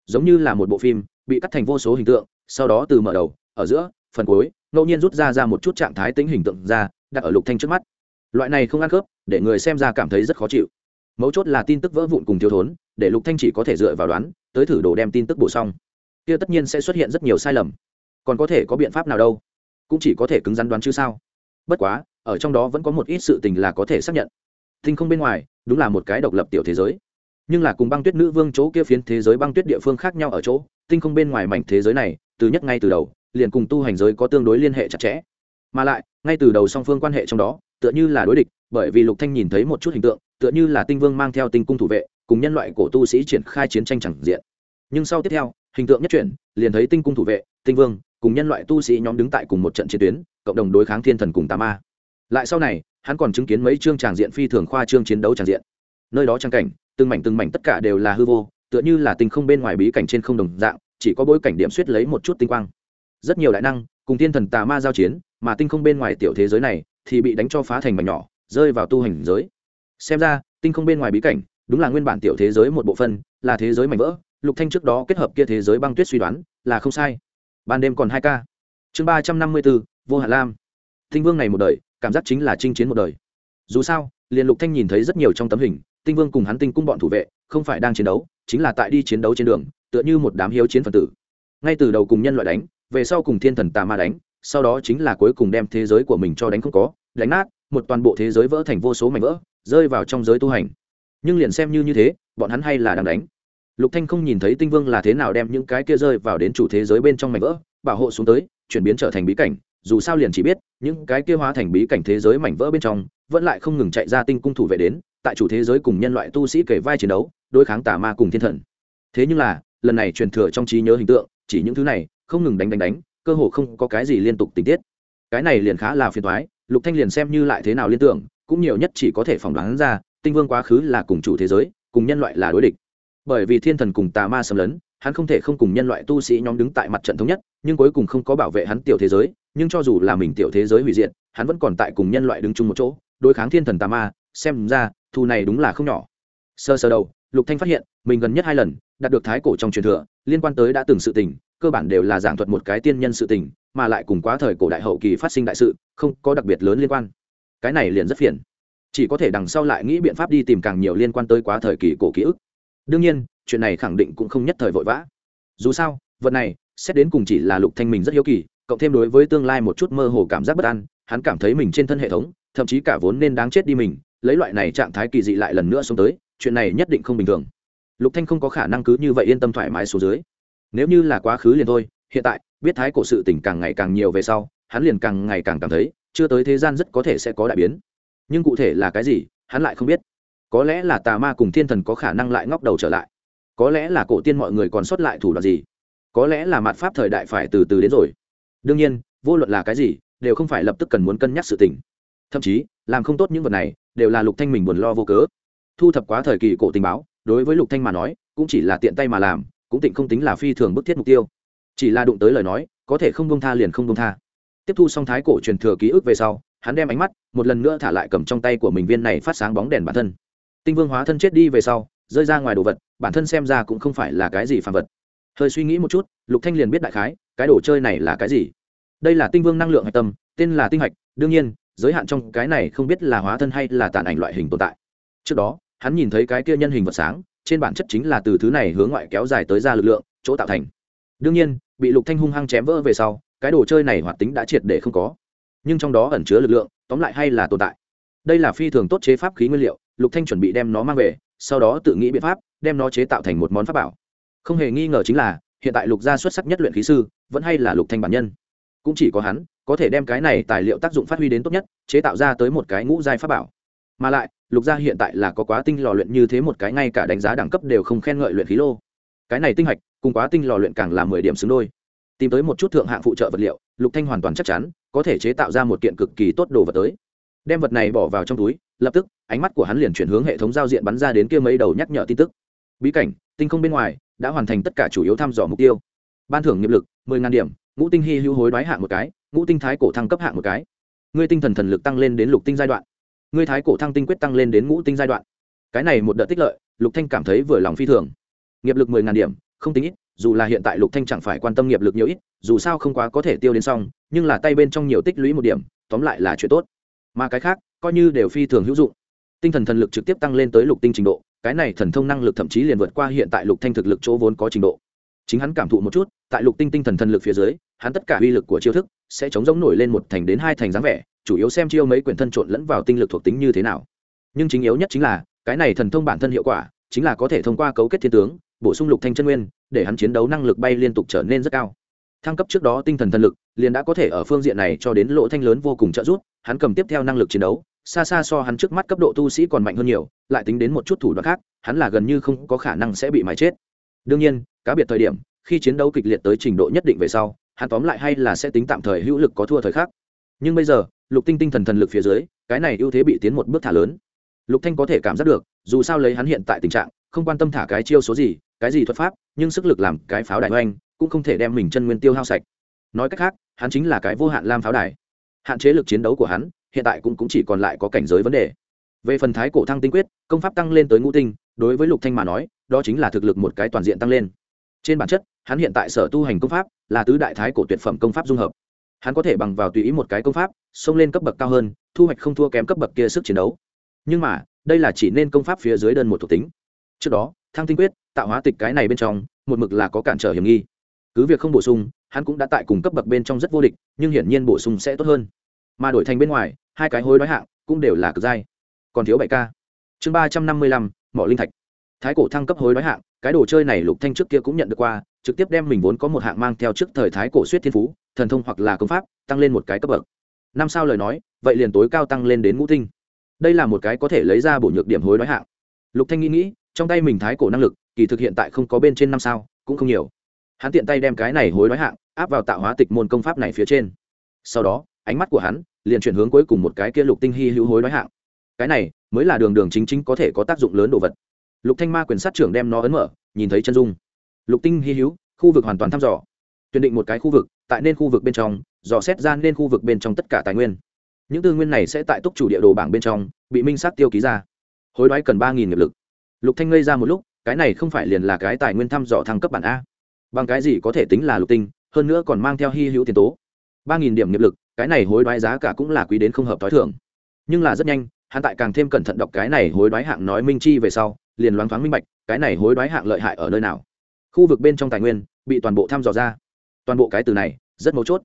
Giống như là một bộ phim, bị cắt thành vô số hình tượng, sau đó từ mở đầu, ở giữa, phần cuối, ngẫu nhiên rút ra ra một chút trạng thái tính hình tượng ra, đặt ở lục thanh trước mắt loại này không ăn khớp, để người xem ra cảm thấy rất khó chịu. Mấu chốt là tin tức vỡ vụn cùng thiếu thốn, để lục thanh chỉ có thể dựa vào đoán, tới thử đồ đem tin tức bổ xong. Kia tất nhiên sẽ xuất hiện rất nhiều sai lầm. Còn có thể có biện pháp nào đâu? Cũng chỉ có thể cứng rắn đoán chứ sao? Bất quá, ở trong đó vẫn có một ít sự tình là có thể xác nhận. Tinh không bên ngoài, đúng là một cái độc lập tiểu thế giới. Nhưng là cùng băng tuyết nữ vương chỗ kia phiến thế giới băng tuyết địa phương khác nhau ở chỗ, tinh không bên ngoài mảnh thế giới này, từ nhất ngay từ đầu, liền cùng tu hành giới có tương đối liên hệ chặt chẽ. Mà lại, ngay từ đầu song phương quan hệ trong đó tựa như là đối địch, bởi vì lục thanh nhìn thấy một chút hình tượng, tựa như là tinh vương mang theo tinh cung thủ vệ, cùng nhân loại cổ tu sĩ triển khai chiến tranh chẳng diện. Nhưng sau tiếp theo, hình tượng nhất chuyển, liền thấy tinh cung thủ vệ, tinh vương, cùng nhân loại tu sĩ nhóm đứng tại cùng một trận chiến tuyến, cộng đồng đối kháng thiên thần cùng tà ma. Lại sau này, hắn còn chứng kiến mấy chương tràng diện phi thường khoa trương chiến đấu tràng diện. Nơi đó trang cảnh, từng mảnh từng mảnh tất cả đều là hư vô, tựa như là tinh không bên ngoài bí cảnh trên không đồng dạng, chỉ có bối cảnh điểm suýt lấy một chút tinh quang. Rất nhiều đại năng, cùng thiên thần tà ma giao chiến, mà tinh không bên ngoài tiểu thế giới này thì bị đánh cho phá thành mảnh nhỏ, rơi vào tu hành giới. Xem ra, tinh không bên ngoài bí cảnh, đúng là nguyên bản tiểu thế giới một bộ phân là thế giới mảnh vỡ, lục thanh trước đó kết hợp kia thế giới băng tuyết suy đoán, là không sai. Ban đêm còn hai ca. Chương ba trăm năm mươi bốn, vô hạ lam. Tinh vương này một đời, cảm giác chính là chinh chiến một đời. Dù sao, liền lục thanh nhìn thấy rất nhiều trong tấm hình, tinh vương cùng hắn tinh cung bọn thủ vệ, không phải đang chiến đấu, chính là tại đi chiến đấu trên đường, tựa như một đám hiếu chiến phần tử. Ngay từ đầu cùng nhân loại đánh, về sau cùng thiên thần tà ma đánh sau đó chính là cuối cùng đem thế giới của mình cho đánh không có, đánh nát, một toàn bộ thế giới vỡ thành vô số mảnh vỡ, rơi vào trong giới tu hành. Nhưng liền xem như như thế, bọn hắn hay là đang đánh. Lục thanh không nhìn thấy tinh vương là thế nào đem những cái kia rơi vào đến chủ thế giới bên trong mảnh vỡ, bảo hộ xuống tới, chuyển biến trở thành bí cảnh. Dù sao liền chỉ biết, những cái kia hóa thành bí cảnh thế giới mảnh vỡ bên trong, vẫn lại không ngừng chạy ra tinh cung thủ vệ đến, tại chủ thế giới cùng nhân loại tu sĩ kể vai chiến đấu, đối kháng tà ma cùng thiên thần. Thế nhưng là, lần này truyền thừa trong trí nhớ hình tượng, chỉ những thứ này, không ngừng đánh đánh đánh cơ hồ không có cái gì liên tục tình tiết. Cái này liền khá là phiền toái, lục thanh liền xem như lại thế nào liên tưởng, cũng nhiều nhất chỉ có thể phỏng đoán ra, tinh vương quá khứ là cùng chủ thế giới, cùng nhân loại là đối địch. Bởi vì thiên thần cùng tà ma xâm lấn, hắn không thể không cùng nhân loại tu sĩ nhóm đứng tại mặt trận thống nhất, nhưng cuối cùng không có bảo vệ hắn tiểu thế giới, nhưng cho dù là mình tiểu thế giới hủy diệt, hắn vẫn còn tại cùng nhân loại đứng chung một chỗ, đối kháng thiên thần tà ma, xem ra, thù này đúng là không nhỏ. Sơ sơ đầu, lục thanh phát hiện, mình gần nhất hai lần, đạt được thái cổ trong truyền thừa, liên quan tới đã từng sự tình cơ bản đều là giảng thuật một cái tiên nhân sự tình, mà lại cùng quá thời cổ đại hậu kỳ phát sinh đại sự, không có đặc biệt lớn liên quan. Cái này liền rất phiền. Chỉ có thể đằng sau lại nghĩ biện pháp đi tìm càng nhiều liên quan tới quá thời kỳ cổ ký ức. Đương nhiên, chuyện này khẳng định cũng không nhất thời vội vã. Dù sao, vật này, xét đến cùng chỉ là lục thanh mình rất hiếu kỳ, cộng thêm đối với tương lai một chút mơ hồ cảm giác bất an, hắn cảm thấy mình trên thân hệ thống, thậm chí cả vốn nên đáng chết đi mình, lấy loại này trạng thái kỳ dị lại lần nữa xuống tới, chuyện này nhất định không bình thường. Lục thanh không có khả năng cứ như vậy yên tâm thoải mái xuống dưới nếu như là quá khứ liền thôi, hiện tại, biết thái cổ sự tình càng ngày càng nhiều về sau, hắn liền càng ngày càng cảm thấy, chưa tới thế gian rất có thể sẽ có đại biến. Nhưng cụ thể là cái gì, hắn lại không biết. Có lẽ là tà ma cùng thiên thần có khả năng lại ngóc đầu trở lại. Có lẽ là cổ tiên mọi người còn sót lại thủ đoạn gì. Có lẽ là mặt pháp thời đại phải từ từ đến rồi. Đương nhiên, vô luận là cái gì, đều không phải lập tức cần muốn cân nhắc sự tình. Thậm chí, làm không tốt những vật này, đều là lục thanh mình buồn lo vô cớ. Thu thập quá thời kỳ cổ tình báo, đối với lục thanh mà nói, cũng chỉ là tiện tay mà làm cũng tịnh không tính là phi thường bức thiết mục tiêu. Chỉ là đụng tới lời nói, có thể không bông tha liền không bông tha. Tiếp thu xong thái cổ truyền thừa ký ức về sau, hắn đem ánh mắt một lần nữa thả lại cầm trong tay của mình viên này phát sáng bóng đèn bản thân. Tinh vương hóa thân chết đi về sau, rơi ra ngoài đồ vật, bản thân xem ra cũng không phải là cái gì phản vật. Hơi suy nghĩ một chút, lục thanh liền biết đại khái, cái đồ chơi này là cái gì. Đây là tinh vương năng lượng hạch tâm, tên là tinh hạch, đương nhiên, giới hạn trong cái này không biết là hóa thân hay là tàn ảnh loại hình tồn tại. Trước đó, hắn nhìn thấy cái kia nhân hình vật sáng trên bản chất chính là từ thứ này hướng ngoại kéo dài tới ra lực lượng, chỗ tạo thành. Đương nhiên, bị lục thanh hung hăng chém vỡ về sau, cái đồ chơi này hoạt tính đã triệt để không có. Nhưng trong đó ẩn chứa lực lượng, tóm lại hay là tồn tại. Đây là phi thường tốt chế pháp khí nguyên liệu, lục thanh chuẩn bị đem nó mang về, sau đó tự nghĩ biện pháp, đem nó chế tạo thành một món pháp bảo. Không hề nghi ngờ chính là, hiện tại lục gia xuất sắc nhất luyện khí sư, vẫn hay là lục thanh bản nhân. Cũng chỉ có hắn, có thể đem cái này tài liệu tác dụng phát huy đến tốt nhất, chế tạo ra tới một cái ngũ giai pháp bảo mà lại, lục gia hiện tại là có quá tinh lò luyện như thế một cái ngay cả đánh giá đẳng cấp đều không khen ngợi luyện khí lô. Cái này tinh hạch, cùng quá tinh lò luyện càng là mười điểm xứng đôi. Tìm tới một chút thượng hạng phụ trợ vật liệu, lục thanh hoàn toàn chắc chắn, có thể chế tạo ra một kiện cực kỳ tốt đồ vật tới. Đem vật này bỏ vào trong túi, lập tức, ánh mắt của hắn liền chuyển hướng hệ thống giao diện bắn ra đến kia mấy đầu nhắc nhở tin tức. Bí cảnh, tinh không bên ngoài, đã hoàn thành tất cả chủ yếu thăm dò mục tiêu. Ban thưởng nghiệp lực, mười ngàn điểm, ngũ tinh hy hữu hối đoái hạng một cái, ngũ tinh thái cổ thăng cấp hạng một cái. Ngươi tinh thần thần lực tăng lên đến lục tinh giai đoạn ngươi thái cổ thăng tinh quyết tăng lên đến ngũ tinh giai đoạn. Cái này một đợt tích lợi, lục thanh cảm thấy vừa lòng phi thường. Nghiệp lực mười ngàn điểm, không tính ít, dù là hiện tại lục thanh chẳng phải quan tâm nghiệp lực nhiều ít, dù sao không quá có thể tiêu đến xong, nhưng là tay bên trong nhiều tích lũy một điểm, tóm lại là chuyện tốt. Mà cái khác, coi như đều phi thường hữu dụng. Tinh thần thần lực trực tiếp tăng lên tới lục tinh trình độ, cái này thần thông năng lực thậm chí liền vượt qua hiện tại lục thanh thực lực chỗ vốn có trình độ. Chính hắn cảm thụ một chút, tại lục tinh tinh thần thần lực phía dưới, hắn tất cả uy lực của chiêu thức sẽ chống giống nổi lên một thành đến hai thành dáng vẻ chủ yếu xem chiêu mấy quyển thân trộn lẫn vào tinh lực thuộc tính như thế nào. Nhưng chính yếu nhất chính là, cái này thần thông bản thân hiệu quả, chính là có thể thông qua cấu kết thiên tướng, bổ sung lục thanh chân nguyên, để hắn chiến đấu năng lực bay liên tục trở nên rất cao. Thăng cấp trước đó tinh thần thần lực, liền đã có thể ở phương diện này cho đến lỗ thanh lớn vô cùng trợ giúp, hắn cầm tiếp theo năng lực chiến đấu, xa xa so hắn trước mắt cấp độ tu sĩ còn mạnh hơn nhiều, lại tính đến một chút thủ đoạn khác, hắn là gần như không có khả năng sẽ bị mái chết. Đương nhiên, cá biệt thời điểm, khi chiến đấu kịch liệt tới trình độ nhất định về sau, hắn tóm lại hay là sẽ tính tạm thời hữu lực có thua thời khắc nhưng bây giờ lục tinh tinh thần thần lực phía dưới cái này ưu thế bị tiến một bước thả lớn. Lục thanh có thể cảm giác được dù sao lấy hắn hiện tại tình trạng không quan tâm thả cái chiêu số gì cái gì thuật pháp nhưng sức lực làm cái pháo đài oanh cũng không thể đem mình chân nguyên tiêu hao sạch. Nói cách khác hắn chính là cái vô hạn lam pháo đài. Hạn chế lực chiến đấu của hắn hiện tại cũng, cũng chỉ còn lại có cảnh giới vấn đề. Về phần thái cổ thăng tinh quyết công pháp tăng lên tới ngũ tinh đối với lục thanh mà nói đó chính là thực lực một cái toàn diện tăng lên. Trên bản chất hắn hiện tại sở tu hành công pháp là tứ đại thái cổ tuyệt phẩm công pháp dung hợp hắn có thể bằng vào tùy ý một cái công pháp, xông lên cấp bậc cao hơn, thu hoạch không thua kém cấp bậc kia sức chiến đấu. Nhưng mà, đây là chỉ nên công pháp phía dưới đơn một thuộc tính. Trước đó, thăng tinh quyết, tạo hóa tịch cái này bên trong, một mực là có cản trở hiểm nghi. Cứ việc không bổ sung, hắn cũng đã tại cùng cấp bậc bên trong rất vô địch, nhưng hiển nhiên bổ sung sẽ tốt hơn. Mà đổi thành bên ngoài, hai cái hối đói hạng cũng đều là cực dai còn thiếu bảy k. Chương ba trăm năm mươi lăm, mỏ linh thạch thái cổ thăng cấp hối đoái hạng, cái đồ chơi này lục thanh trước kia cũng nhận được qua, trực tiếp đem mình vốn có một hạng mang theo trước thời thái cổ suýt thiên phú, thần thông hoặc là công pháp, tăng lên một cái cấp bậc. Năm sao lời nói, vậy liền tối cao tăng lên đến ngũ tinh. Đây là một cái có thể lấy ra bổ nhược điểm hối đoái hạng. Lục thanh nghĩ nghĩ, trong tay mình thái cổ năng lực, kỳ thực hiện tại không có bên trên năm sao, cũng không nhiều. Hắn tiện tay đem cái này hối đoái hạng, áp vào tạo hóa tịch môn công pháp này phía trên. Sau đó, ánh mắt của hắn liền chuyển hướng cuối cùng một cái kia lục tinh hy hữu hối đoái hạng. Cái này mới là đường đường chính chính có thể có tác dụng lớn đồ vật lục thanh ma quyền sát trưởng đem nó ấn mở, nhìn thấy chân dung. Lục tinh hy hữu, khu vực hoàn toàn thăm dò. Tuyển định một cái khu vực, tại nên khu vực bên trong, dò xét ra nên khu vực bên trong tất cả tài nguyên. Những tư nguyên này sẽ tại túc chủ địa đồ bảng bên trong, bị minh sát tiêu ký ra. Hối đoái cần ba nghìn nghiệp lực. Lục thanh ngây ra một lúc, cái này không phải liền là cái tài nguyên thăm dò thăng cấp bản a. Bằng cái gì có thể tính là lục tinh, hơn nữa còn mang theo hy hữu tiền tố. ba nghìn điểm nghiệp lực, cái này hối đoái giá cả cũng là quý đến không hợp t h ó i thưởng nhưng là rất nhanh hắn tại càng thêm cẩn thận đọc cái này hối đoái hạng nói minh chi về sau, liền loáng thoáng minh bạch, cái này hối đoái hạng lợi hại ở nơi nào. Khu vực bên trong tài nguyên, bị toàn bộ thăm dò ra. Toàn bộ cái từ này, rất mấu chốt.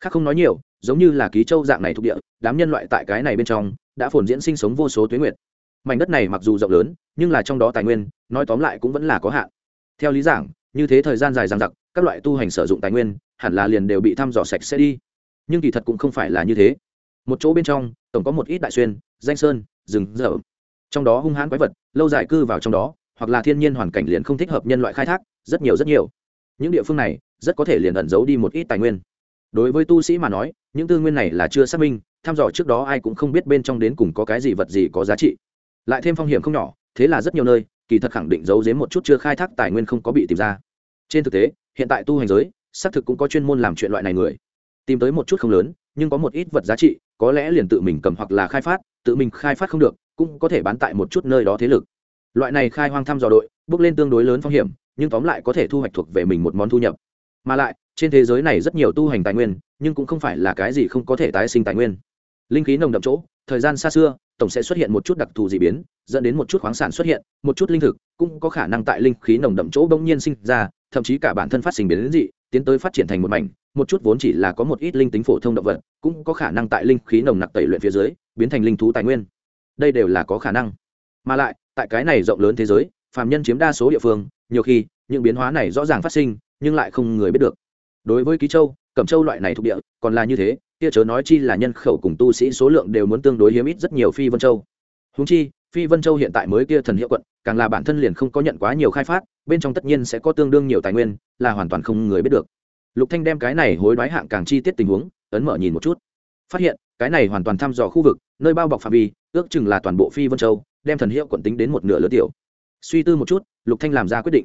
Khác không nói nhiều, giống như là ký châu dạng này thuộc địa, đám nhân loại tại cái này bên trong, đã phồn diễn sinh sống vô số tuyến nguyệt. Mảnh đất này mặc dù rộng lớn, nhưng là trong đó tài nguyên, nói tóm lại cũng vẫn là có hạn. Theo lý giảng, như thế thời gian dài dằng dặc, các loại tu hành sử dụng tài nguyên, hẳn là liền đều bị thăm dò sạch sẽ đi. Nhưng kỳ thật cũng không phải là như thế. Một chỗ bên trong tổng có một ít đại xuyên, danh sơn, rừng, dở. Trong đó hung hãn quái vật, lâu dài cư vào trong đó, hoặc là thiên nhiên hoàn cảnh liền không thích hợp nhân loại khai thác, rất nhiều rất nhiều. Những địa phương này, rất có thể liền ẩn giấu đi một ít tài nguyên. Đối với tu sĩ mà nói, những tư nguyên này là chưa xác minh, thăm dò trước đó ai cũng không biết bên trong đến cùng có cái gì vật gì có giá trị. Lại thêm phong hiểm không nhỏ, thế là rất nhiều nơi, kỳ thật khẳng định giấu giếm một chút chưa khai thác tài nguyên không có bị tìm ra. Trên thực tế, hiện tại tu hành giới, xác thực cũng có chuyên môn làm chuyện loại này người. Tìm tới một chút không lớn, nhưng có một ít vật giá trị có lẽ liền tự mình cầm hoặc là khai phát, tự mình khai phát không được, cũng có thể bán tại một chút nơi đó thế lực. Loại này khai hoang thăm dò đội, bước lên tương đối lớn phong hiểm, nhưng tóm lại có thể thu hoạch thuộc về mình một món thu nhập. Mà lại, trên thế giới này rất nhiều tu hành tài nguyên, nhưng cũng không phải là cái gì không có thể tái sinh tài nguyên. Linh khí nồng đậm chỗ, thời gian xa xưa, tổng sẽ xuất hiện một chút đặc thù dị biến, dẫn đến một chút khoáng sản xuất hiện, một chút linh thực cũng có khả năng tại linh khí nồng đậm chỗ bỗng nhiên sinh ra, thậm chí cả bản thân phát sinh biến đến dị, tiến tới phát triển thành một mảnh một chút vốn chỉ là có một ít linh tính phổ thông động vật, cũng có khả năng tại linh khí nồng nặc tẩy luyện phía dưới, biến thành linh thú tài nguyên. Đây đều là có khả năng. Mà lại, tại cái này rộng lớn thế giới, phàm nhân chiếm đa số địa phương, nhiều khi, những biến hóa này rõ ràng phát sinh, nhưng lại không người biết được. Đối với ký châu, cẩm châu loại này thuộc địa, còn là như thế, kia chớ nói chi là nhân khẩu cùng tu sĩ số lượng đều muốn tương đối hiếm ít rất nhiều phi vân châu. Húng chi, phi vân châu hiện tại mới kia thần hiệu quận, càng là bản thân liền không có nhận quá nhiều khai phát, bên trong tất nhiên sẽ có tương đương nhiều tài nguyên, là hoàn toàn không người biết được lục thanh đem cái này hối đoái hạng càng chi tiết tình huống, ấn mở nhìn một chút. Phát hiện, cái này hoàn toàn thăm dò khu vực, nơi bao bọc phạm vi, ước chừng là toàn bộ phi vân châu, đem thần hiệu quận tính đến một nửa lứa tiểu. Suy tư một chút, lục thanh làm ra quyết định.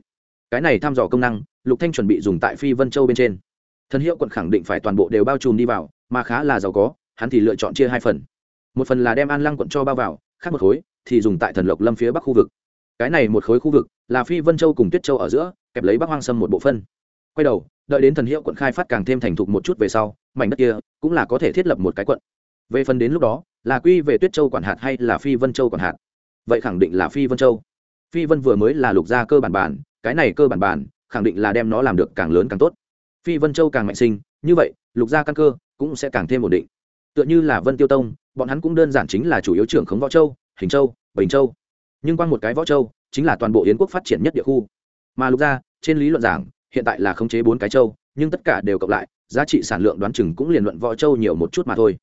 Cái này thăm dò công năng, lục thanh chuẩn bị dùng tại phi vân châu bên trên. Thần hiệu quận khẳng định phải toàn bộ đều bao trùm đi vào, mà khá là giàu có, hắn thì lựa chọn chia hai phần. Một phần là đem an lăng quận cho bao vào, khác một khối thì dùng tại thần lộc lâm phía bắc khu vực. Cái này một khối khu vực là phi vân châu cùng tuyết châu ở giữa, kẹp lấy bắc hoang sâm một bộ phân quay đầu, đợi đến thần hiệu quận khai phát càng thêm thành thục một chút về sau, mảnh đất kia cũng là có thể thiết lập một cái quận. Về phần đến lúc đó, là quy về tuyết châu quản hạt hay là phi vân châu quản hạt? Vậy khẳng định là phi vân châu. Phi vân vừa mới là lục gia cơ bản bản, cái này cơ bản bản, khẳng định là đem nó làm được càng lớn càng tốt. Phi vân châu càng mạnh sinh, như vậy, lục gia căn cơ cũng sẽ càng thêm ổn định. Tựa như là vân tiêu tông, bọn hắn cũng đơn giản chính là chủ yếu trưởng khống võ châu, hình châu, bình châu. Nhưng quan một cái võ châu chính là toàn bộ yến quốc phát triển nhất địa khu. Mà lục gia, trên lý luận giảng hiện tại là khống chế bốn cái châu, nhưng tất cả đều cộng lại, giá trị sản lượng đoán chừng cũng liền luận võ châu nhiều một chút mà thôi.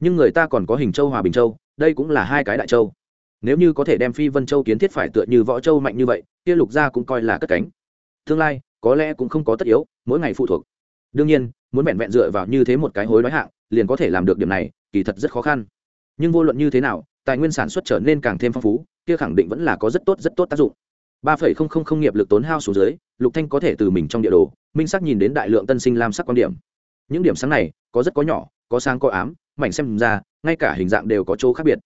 Nhưng người ta còn có hình châu hòa bình châu, đây cũng là hai cái đại châu. Nếu như có thể đem phi vân châu kiến thiết phải tựa như võ châu mạnh như vậy, kia lục gia cũng coi là cất cánh. Tương lai, có lẽ cũng không có tất yếu, mỗi ngày phụ thuộc. Đương nhiên, muốn vẹn vẹn dựa vào như thế một cái hối đoái hạng, liền có thể làm được điểm này, kỳ thật rất khó khăn. Nhưng vô luận như thế nào, tài nguyên sản xuất trở nên càng thêm phong phú, kia khẳng định vẫn là có rất tốt rất tốt tác dụng ba phẩy không không không nghiệp lực tốn hao xuống dưới, lục thanh có thể từ mình trong địa đồ, minh sắc nhìn đến đại lượng tân sinh lam sắc quan điểm. Những điểm sáng này, có rất có nhỏ, có sáng có ám, mảnh xem ra, ngay cả hình dạng đều có chỗ khác biệt.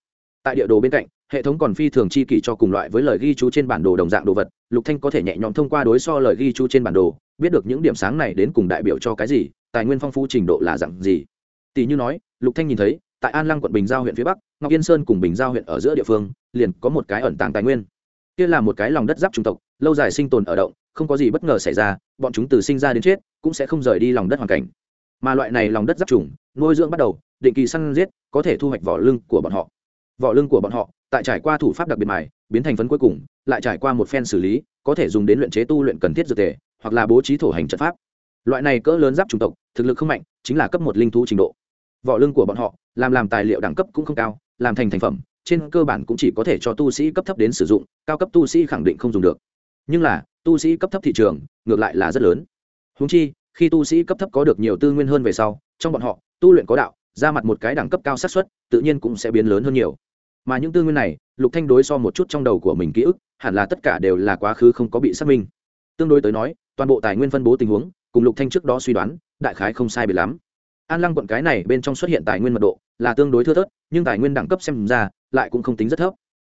Tại địa đồ bên cạnh, hệ thống còn phi thường chi kỷ cho cùng loại với lời ghi chú trên bản đồ đồng dạng đồ vật, lục thanh có thể nhẹ nhõm thông qua đối so lời ghi chú trên bản đồ, biết được những điểm sáng này đến cùng đại biểu cho cái gì, tài nguyên phong phú trình độ là dạng gì. Tỷ như nói, lục thanh nhìn thấy, tại an lăng quận bình giao huyện phía bắc, ngọc yên sơn cùng bình giao huyện ở giữa địa phương, liền có một cái ẩn tàng tài nguyên kia là một cái lòng đất giáp trung tộc, lâu dài sinh tồn ở động, không có gì bất ngờ xảy ra, bọn chúng từ sinh ra đến chết, cũng sẽ không rời đi lòng đất hoàn cảnh. Mà loại này lòng đất giáp trùng nuôi dưỡng bắt đầu, định kỳ săn giết, có thể thu hoạch vỏ lưng của bọn họ. Vỏ lưng của bọn họ, tại trải qua thủ pháp đặc biệt mài, biến thành phấn cuối cùng, lại trải qua một phen xử lý, có thể dùng đến luyện chế tu luyện cần thiết dược tề, hoặc là bố trí thổ hành trận pháp. Loại này cỡ lớn giáp chủng tộc, thực lực không mạnh, chính là cấp một linh thú trình độ. Vỏ lưng của bọn họ, làm làm tài liệu đẳng cấp cũng không cao, làm thành thành phẩm trên cơ bản cũng chỉ có thể cho tu sĩ cấp thấp đến sử dụng, cao cấp tu sĩ khẳng định không dùng được. Nhưng là, tu sĩ cấp thấp thị trường, ngược lại là rất lớn. Húng chi, khi tu sĩ cấp thấp có được nhiều tư nguyên hơn về sau, trong bọn họ, tu luyện có đạo, ra mặt một cái đẳng cấp cao xác suất, tự nhiên cũng sẽ biến lớn hơn nhiều. Mà những tư nguyên này, lục thanh đối so một chút trong đầu của mình ký ức, hẳn là tất cả đều là quá khứ không có bị xác minh. Tương đối tới nói, toàn bộ tài nguyên phân bố tình huống, cùng lục thanh trước đó suy đoán, đại khái không sai biệt lắm an lăng quận cái này bên trong xuất hiện tài nguyên mật độ là tương đối thưa thớt, nhưng tài nguyên đẳng cấp xem ra lại cũng không tính rất thấp.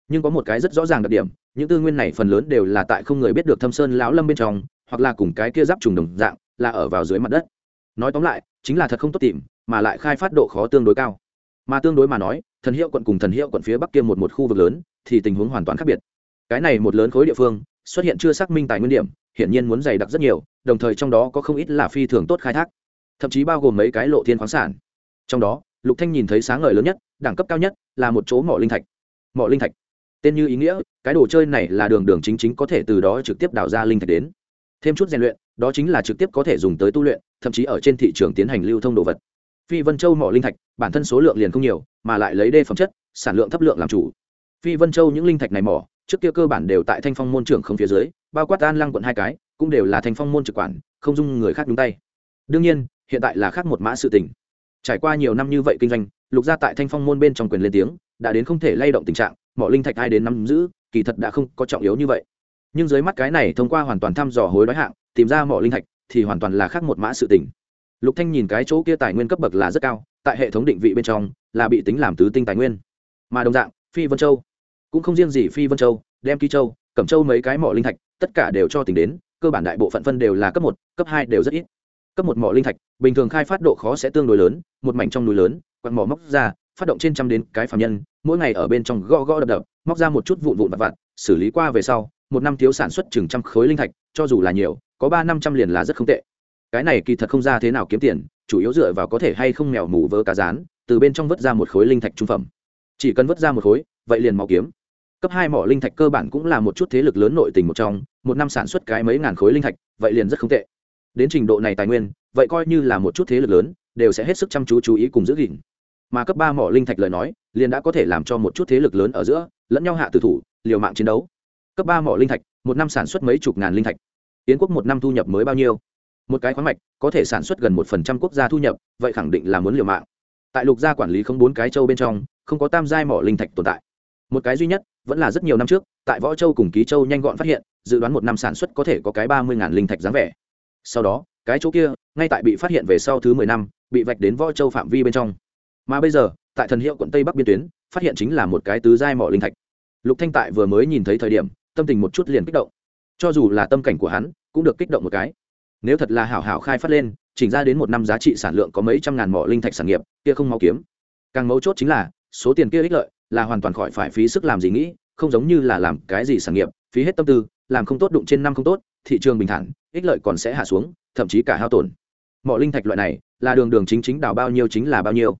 Nhưng có một cái rất rõ ràng đặc điểm, những tư nguyên này phần lớn đều là tại không người biết được thâm sơn lão lâm bên trong, hoặc là cùng cái kia giáp trùng đồng dạng, là ở vào dưới mặt đất. Nói tóm lại, chính là thật không tốt tìm, mà lại khai phát độ khó tương đối cao. Mà tương đối mà nói, thần hiệu quận cùng thần hiệu quận phía bắc kia một một khu vực lớn, thì tình huống hoàn toàn khác biệt. Cái này một lớn khối địa phương, xuất hiện chưa xác minh tài nguyên điểm, hiển nhiên muốn dày đặc rất nhiều, đồng thời trong đó có không ít là phi thường tốt khai thác thậm chí bao gồm mấy cái lộ thiên khoáng sản. Trong đó, lục thanh nhìn thấy sáng ngời lớn nhất, đẳng cấp cao nhất là một chỗ mỏ linh thạch. Mỏ linh thạch. Tên như ý nghĩa, cái đồ chơi này là đường đường chính chính có thể từ đó trực tiếp đào ra linh thạch đến. Thêm chút rèn luyện, đó chính là trực tiếp có thể dùng tới tu luyện, thậm chí ở trên thị trường tiến hành lưu thông đồ vật. Phi vân châu mỏ linh thạch, bản thân số lượng liền không nhiều, mà lại lấy đê phẩm chất, sản lượng thấp lượng làm chủ. Phi vân châu những linh thạch này mỏ, trước kia cơ bản đều tại thanh phong môn trưởng không phía dưới, bao quát an lăng quận hai cái, cũng đều là thanh phong môn trực quản, không dung người khác đúng tay. Đương nhiên hiện tại là khác một mã sự tình. Trải qua nhiều năm như vậy kinh doanh, lục gia tại thanh phong môn bên trong quyền lên tiếng, đã đến không thể lay động tình trạng, mỏ linh thạch hai đến năm giữ, kỳ thật đã không có trọng yếu như vậy. Nhưng dưới mắt cái này thông qua hoàn toàn thăm dò hối đoái hạng, tìm ra mỏ linh thạch thì hoàn toàn là khác một mã sự tình. Lục thanh nhìn cái chỗ kia tài nguyên cấp bậc là rất cao, tại hệ thống định vị bên trong là bị tính làm tứ tinh tài nguyên. Mà đồng dạng, phi vân châu, cũng không riêng gì phi vân châu, đem kỳ châu, cẩm châu mấy cái mỏ linh thạch, tất cả đều cho tính đến, cơ bản đại bộ phận phân đều là cấp một, cấp hai đều rất ít cấp một mỏ linh thạch, bình thường khai phát độ khó sẽ tương đối lớn, một mảnh trong núi lớn quặn mỏ móc ra, phát động trên trăm đến cái phạm nhân, mỗi ngày ở bên trong gõ gõ đập đập, móc ra một chút vụn vụn vặt vặt, xử lý qua về sau, một năm thiếu sản xuất chừng trăm khối linh thạch, cho dù là nhiều, có ba năm trăm liền là rất không tệ. Cái này kỳ thật không ra thế nào kiếm tiền, chủ yếu dựa vào có thể hay không mèo mù vỡ cá rán, từ bên trong vớt ra một khối linh thạch trung phẩm. Chỉ cần vớt ra một khối, vậy liền máu kiếm. Cấp hai mỏ linh thạch cơ bản cũng là một chút thế lực lớn nội tình một trong, một năm sản xuất cái mấy ngàn khối linh thạch, vậy liền rất không tệ đến trình độ này tài nguyên, vậy coi như là một chút thế lực lớn, đều sẽ hết sức chăm chú chú ý cùng giữ gìn. Mà cấp ba mỏ linh thạch lời nói, liền đã có thể làm cho một chút thế lực lớn ở giữa, lẫn nhau hạ tử thủ, liều mạng chiến đấu. Cấp ba mỏ linh thạch, một năm sản xuất mấy chục ngàn linh thạch. Yến quốc một năm thu nhập mới bao nhiêu? Một cái khoáng mạch, có thể sản xuất gần một phần trăm quốc gia thu nhập, vậy khẳng định là muốn liều mạng. Tại lục gia quản lý không bốn cái châu bên trong, không có tam giai mỏ linh thạch tồn tại. Một cái duy nhất, vẫn là rất nhiều năm trước, tại võ châu cùng ký châu nhanh gọn phát hiện, dự đoán một năm sản xuất có thể có cái ba mươi linh thạch dáng vẻ sau đó, cái chỗ kia, ngay tại bị phát hiện về sau thứ mười năm, bị vạch đến võ châu phạm vi bên trong. Mà bây giờ, tại thần hiệu quận tây bắc biên tuyến, phát hiện chính là một cái tứ giai mỏ linh thạch. Lục thanh tại vừa mới nhìn thấy thời điểm, tâm tình một chút liền kích động. Cho dù là tâm cảnh của hắn, cũng được kích động một cái. Nếu thật là hảo hảo khai phát lên, chỉnh ra đến một năm giá trị sản lượng có mấy trăm ngàn mỏ linh thạch sản nghiệp, kia không mau kiếm. Càng mấu chốt chính là, số tiền kia ích lợi, là hoàn toàn khỏi phải phí sức làm gì nghĩ, không giống như là làm cái gì sản nghiệp, phí hết tâm tư, làm không tốt đụng trên năm không tốt thị trường bình thản, ích lợi còn sẽ hạ xuống, thậm chí cả hao tổn. Mỏ linh thạch loại này, là đường đường chính chính đào bao nhiêu chính là bao nhiêu.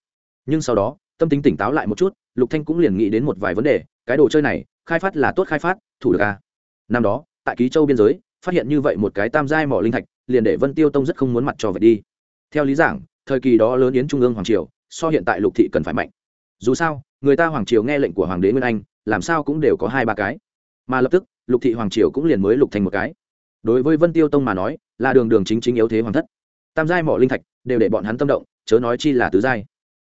Nhưng sau đó, tâm tính tỉnh táo lại một chút, lục thanh cũng liền nghĩ đến một vài vấn đề, cái đồ chơi này, khai phát là tốt khai phát, thủ được à. năm đó, tại ký châu biên giới, phát hiện như vậy một cái tam giai mỏ linh thạch, liền để vân tiêu tông rất không muốn mặt cho vậy đi. Theo lý giảng, thời kỳ đó lớn yến trung ương hoàng triều, so hiện tại lục thị cần phải mạnh. Dù sao, người ta hoàng triều nghe lệnh của hoàng đế nguyên anh, làm sao cũng đều có hai ba cái. Mà lập tức, lục thị hoàng triều cũng liền mới lục thành một cái đối với vân tiêu tông mà nói, là đường đường chính chính yếu thế hoàng thất. Tam giai mỏ linh thạch đều để bọn hắn tâm động, chớ nói chi là tứ giai.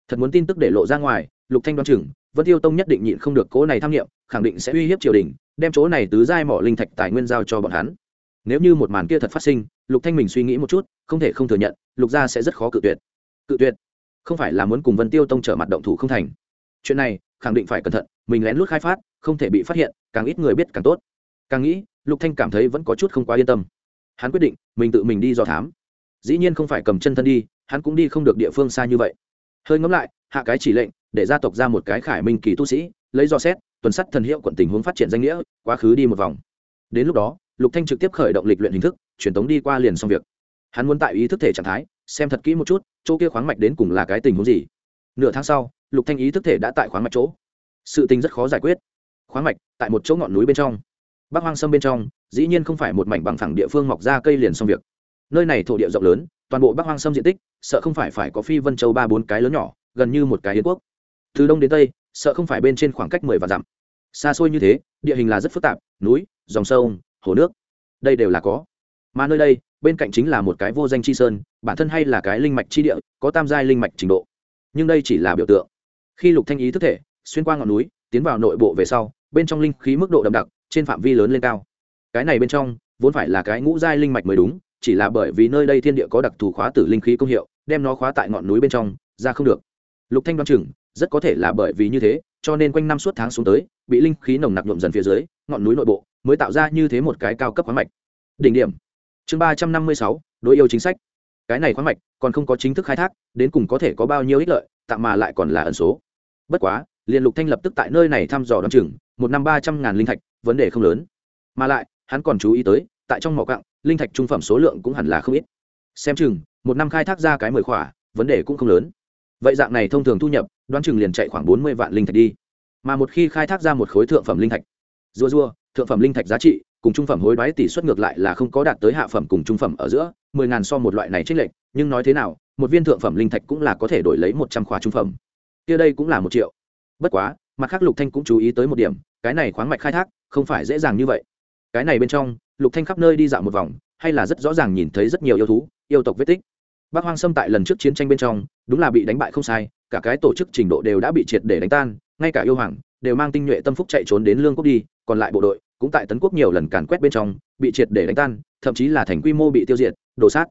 Thật muốn tin tức để lộ ra ngoài, lục thanh đoán chừng, vân tiêu tông nhất định nhịn không được cố này tham nghiệm, khẳng định sẽ uy hiếp triều đình, đem chỗ này tứ giai mỏ linh thạch tài nguyên giao cho bọn hắn. Nếu như một màn kia thật phát sinh, lục thanh mình suy nghĩ một chút, không thể không thừa nhận, lục gia sẽ rất khó cự tuyệt. Cự tuyệt? Không phải là muốn cùng vân tiêu tông trở mặt động thủ không thành. Chuyện này, khẳng định phải cẩn thận, mình lén lút khai phát, không thể bị phát hiện, càng ít người biết càng tốt. Càng nghĩ lục thanh cảm thấy vẫn có chút không quá yên tâm. Hắn quyết định, mình tự mình đi do thám. Dĩ nhiên không phải cầm chân thân đi, hắn cũng đi không được địa phương xa như vậy. Hơi ngẫm lại, hạ cái chỉ lệnh, để gia tộc ra một cái khải minh kỳ tu sĩ, lấy do xét, tuần sắt thần hiệu quận tình huống phát triển danh nghĩa, quá khứ đi một vòng. Đến lúc đó, lục thanh trực tiếp khởi động lịch luyện hình thức, truyền tống đi qua liền xong việc. Hắn muốn tại ý thức thể trạng thái, xem thật kỹ một chút, chỗ kia khoáng mạch đến cùng là cái tình huống gì. Nửa tháng sau, lục thanh ý thức thể đã tại khoáng mạch chỗ. Sự tình rất khó giải quyết. Khoáng mạch, tại một chỗ ngọn núi bên trong bắc hoang sâm bên trong, dĩ nhiên không phải một mảnh bằng phẳng địa phương mọc ra cây liền xong việc. Nơi này thổ địa rộng lớn, toàn bộ bắc hoang sâm diện tích, sợ không phải phải có phi vân châu ba bốn cái lớn nhỏ, gần như một cái yến quốc. Từ đông đến tây, sợ không phải bên trên khoảng cách mười và dặm. Xa xôi như thế, địa hình là rất phức tạp, núi, dòng sông, hồ nước. Đây đều là có. Mà nơi đây, bên cạnh chính là một cái vô danh chi sơn, bản thân hay là cái linh mạch chi địa, có tam giai linh mạch trình độ. Nhưng đây chỉ là biểu tượng. Khi lục thanh ý thức thể, xuyên qua ngọn núi, tiến vào nội bộ về sau, bên trong linh khí mức độ đậm đặc trên phạm vi lớn lên cao. Cái này bên trong, vốn phải là cái ngũ giai linh mạch mới đúng, chỉ là bởi vì nơi đây thiên địa có đặc thù khóa tử linh khí công hiệu, đem nó khóa tại ngọn núi bên trong, ra không được. Lục thanh đoán chừng, rất có thể là bởi vì như thế, cho nên quanh năm suốt tháng xuống tới, bị linh khí nồng nặc nhuộm dần phía dưới, ngọn núi nội bộ mới tạo ra như thế một cái cao cấp khoáng mạch. Đỉnh điểm. Chương ba trăm năm mươi sáu, đối yêu chính sách. Cái này khoáng mạch còn không có chính thức khai thác, đến cùng có thể có bao nhiêu ích lợi, tạm mà lại còn là ẩn số. Bất quá, liền lục thanh lập tức tại nơi này thăm dò đoan chừng, một năm ba trăm ngàn linh thạch vấn đề không lớn. Mà lại, hắn còn chú ý tới, tại trong mỏ cặng linh thạch trung phẩm số lượng cũng hẳn là không ít. Xem chừng, một năm khai thác ra cái mười khỏa, vấn đề cũng không lớn. Vậy dạng này thông thường thu nhập, đoán chừng liền chạy khoảng bốn mươi vạn linh thạch đi. Mà một khi khai thác ra một khối thượng phẩm linh thạch rua rua thượng phẩm linh thạch giá trị, cùng trung phẩm hối đoái tỷ suất ngược lại là không có đạt tới hạ phẩm cùng trung phẩm ở giữa, mười ngàn so một loại này trích lệch, nhưng nói thế nào, một viên thượng phẩm linh thạch cũng là có thể đổi lấy một trăm khóa trung phẩm. Kia đây cũng là một triệu. Bất quá mặt khác lục thanh cũng chú ý tới một điểm, cái này khoáng mạch khai thác, không phải dễ dàng như vậy. Cái này bên trong, lục thanh khắp nơi đi dạo một vòng, hay là rất rõ ràng nhìn thấy rất nhiều yêu thú, yêu tộc vết tích. Bác hoang sâm tại lần trước chiến tranh bên trong, đúng là bị đánh bại không sai, cả cái tổ chức trình độ đều đã bị triệt để đánh tan, ngay cả yêu hoàng đều mang tinh nhuệ tâm phúc chạy trốn đến lương quốc đi, còn lại bộ đội cũng tại tấn quốc nhiều lần càn quét bên trong, bị triệt để đánh tan, thậm chí là thành quy mô bị tiêu diệt, đổ sát.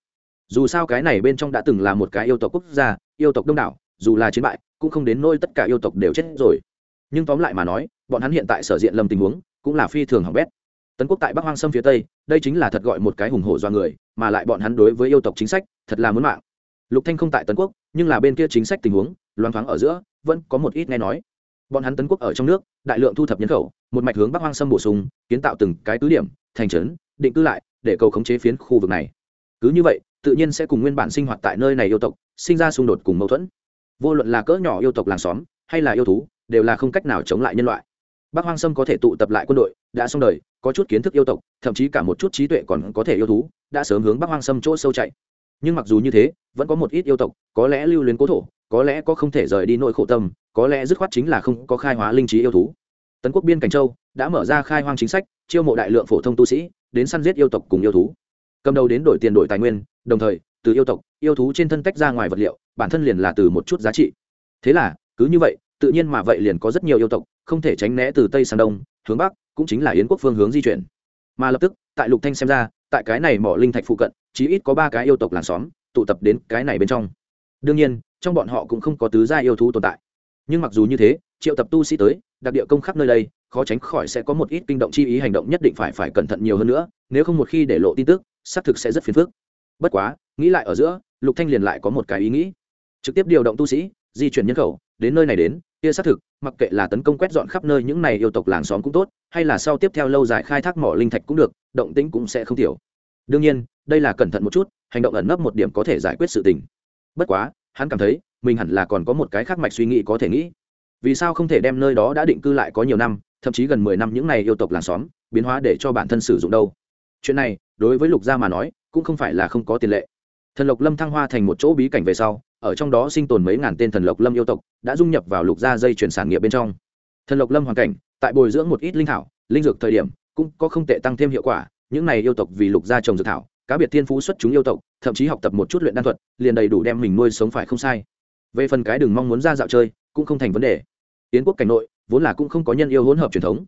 Dù sao cái này bên trong đã từng là một cái yêu tộc quốc gia, yêu tộc đông đảo, dù là chiến bại, cũng không đến nôi tất cả yêu tộc đều chết rồi nhưng tóm lại mà nói, bọn hắn hiện tại sở diện lầm tình huống, cũng là phi thường hỏng bét. Tấn quốc tại bắc hoang sâm phía tây, đây chính là thật gọi một cái hùng hổ do người, mà lại bọn hắn đối với yêu tộc chính sách, thật là muốn mạng. Lục thanh không tại tấn quốc, nhưng là bên kia chính sách tình huống loan thoáng ở giữa, vẫn có một ít nghe nói. Bọn hắn tấn quốc ở trong nước, đại lượng thu thập nhân khẩu, một mạch hướng bắc hoang sâm bổ sung, kiến tạo từng cái cứ điểm, thành trấn, định cư lại, để cầu khống chế phiến khu vực này. Cứ như vậy, tự nhiên sẽ cùng nguyên bản sinh hoạt tại nơi này yêu tộc, sinh ra xung đột cùng mâu thuẫn. Vô luận là cỡ nhỏ yêu tộc làng xóm, hay là yêu thú đều là không cách nào chống lại nhân loại. Bắc hoang sâm có thể tụ tập lại quân đội, đã xong đời, có chút kiến thức yêu tộc, thậm chí cả một chút trí tuệ còn có thể yêu thú, đã sớm hướng bắc hoang sâm chỗ sâu chạy. Nhưng mặc dù như thế, vẫn có một ít yêu tộc, có lẽ lưu luyến cố thổ, có lẽ có không thể rời đi nỗi khổ tâm, có lẽ dứt khoát chính là không có khai hóa linh trí yêu thú. Tấn quốc biên cảnh châu đã mở ra khai hoang chính sách, chiêu mộ đại lượng phổ thông tu sĩ, đến săn giết yêu tộc cùng yêu thú. Cầm đầu đến đổi tiền đổi tài nguyên, đồng thời, từ yêu tộc, yêu thú trên thân tách ra ngoài vật liệu, bản thân liền là từ một chút giá trị. Thế là, cứ như vậy tự nhiên mà vậy liền có rất nhiều yêu tộc, không thể tránh né từ tây sang đông, hướng bắc, cũng chính là yến quốc phương hướng di chuyển. Mà lập tức, tại lục thanh xem ra, tại cái này mỏ linh thạch phụ cận, chí ít có ba cái yêu tộc làng xóm, tụ tập đến cái này bên trong. Đương nhiên, trong bọn họ cũng không có tứ gia yêu thú tồn tại. Nhưng mặc dù như thế, triệu tập tu sĩ tới, đặc địa công khắp nơi đây, khó tránh khỏi sẽ có một ít kinh động chi ý hành động nhất định phải phải cẩn thận nhiều hơn nữa, nếu không một khi để lộ tin tức, xác thực sẽ rất phiền phức. Bất quá, nghĩ lại ở giữa, lục thanh liền lại có một cái ý nghĩ. Trực tiếp điều động tu sĩ, di chuyển nhân khẩu, đến nơi này đến kia xác thực, mặc kệ là tấn công quét dọn khắp nơi những này yêu tộc làng xóm cũng tốt, hay là sau tiếp theo lâu dài khai thác mỏ linh thạch cũng được, động tĩnh cũng sẽ không thiểu đương nhiên, đây là cẩn thận một chút, hành động ẩn nấp một điểm có thể giải quyết sự tình. Bất quá, hắn cảm thấy, mình hẳn là còn có một cái khác mạch suy nghĩ có thể nghĩ. Vì sao không thể đem nơi đó đã định cư lại có nhiều năm, thậm chí gần mười năm những này yêu tộc làng xóm, biến hóa để cho bản thân sử dụng đâu? Chuyện này, đối với lục gia mà nói, cũng không phải là không có tiền lệ. Thần lộc lâm thăng hoa thành một chỗ bí cảnh về sau ở trong đó sinh tồn mấy ngàn tên thần lộc lâm yêu tộc, đã dung nhập vào lục gia dây chuyển sản nghiệp bên trong. Thần lộc lâm hoàn cảnh, tại bồi dưỡng một ít linh thảo, linh dược thời điểm, cũng có không tệ tăng thêm hiệu quả, những này yêu tộc vì lục gia trồng dược thảo, cá biệt thiên phú xuất chúng yêu tộc, thậm chí học tập một chút luyện đan thuật, liền đầy đủ đem mình nuôi sống phải không sai. Về phần cái đừng mong muốn ra dạo chơi, cũng không thành vấn đề. Yến quốc cảnh nội, vốn là cũng không có nhân yêu hỗn hợp truyền thống.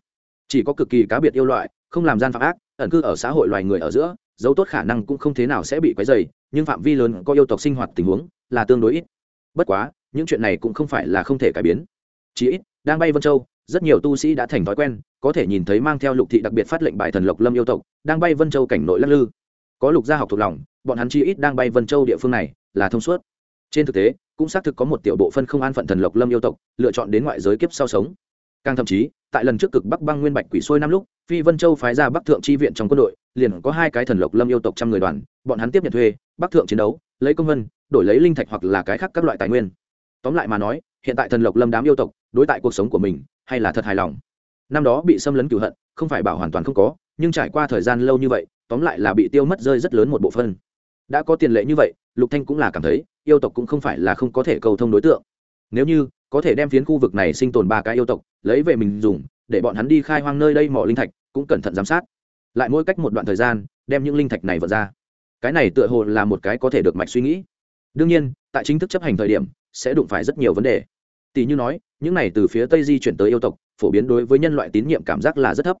Chỉ có cực kỳ cá biệt yêu loại, không làm gian phạm ác, ẩn cư ở xã hội loài người ở giữa, dấu tốt khả năng cũng không thế nào sẽ bị quấy dày nhưng phạm vi lớn có yêu tộc sinh hoạt tình huống là tương đối ít. Bất quá, những chuyện này cũng không phải là không thể cải biến. Chỉ ít, đang bay vân châu, rất nhiều tu sĩ đã thành thói quen, có thể nhìn thấy mang theo lục thị đặc biệt phát lệnh bài thần lộc lâm yêu tộc, đang bay vân châu cảnh nội lắc lư. Có lục gia học thuộc lòng, bọn hắn chi ít đang bay vân châu địa phương này, là thông suốt. Trên thực tế, cũng xác thực có một tiểu bộ phân không an phận thần lộc lâm yêu tộc, lựa chọn đến ngoại giới kiếp sau sống. Càng thậm chí, tại lần trước cực bắc băng nguyên bạch quỷ xôi năm lúc, phi vân châu phái ra bắc thượng chi viện trong quân đội, liền có hai cái thần lộc lâm yêu tộc trăm người đoàn, bọn hắn tiếp nhận thuê, bắc thượng chiến đấu lấy công vân, đổi lấy linh thạch hoặc là cái khác các loại tài nguyên. Tóm lại mà nói, hiện tại thần lộc lâm đám yêu tộc, đối tại cuộc sống của mình, hay là thật hài lòng. Năm đó bị xâm lấn cửu hận, không phải bảo hoàn toàn không có, nhưng trải qua thời gian lâu như vậy, tóm lại là bị tiêu mất rơi rất lớn một bộ phân đã có tiền lệ như vậy, lục thanh cũng là cảm thấy, yêu tộc cũng không phải là không có thể cầu thông đối tượng. Nếu như, có thể đem phiến khu vực này sinh tồn ba cái yêu tộc, lấy về mình dùng, để bọn hắn đi khai hoang nơi đây mỏ linh thạch, cũng cẩn thận giám sát. Lại mỗi cách một đoạn thời gian, đem những linh thạch này vận ra cái này tựa hồ là một cái có thể được mạch suy nghĩ. Đương nhiên, tại chính thức chấp hành thời điểm, sẽ đụng phải rất nhiều vấn đề. Tỷ như nói, những này từ phía tây di chuyển tới yêu tộc, phổ biến đối với nhân loại tín nhiệm cảm giác là rất thấp.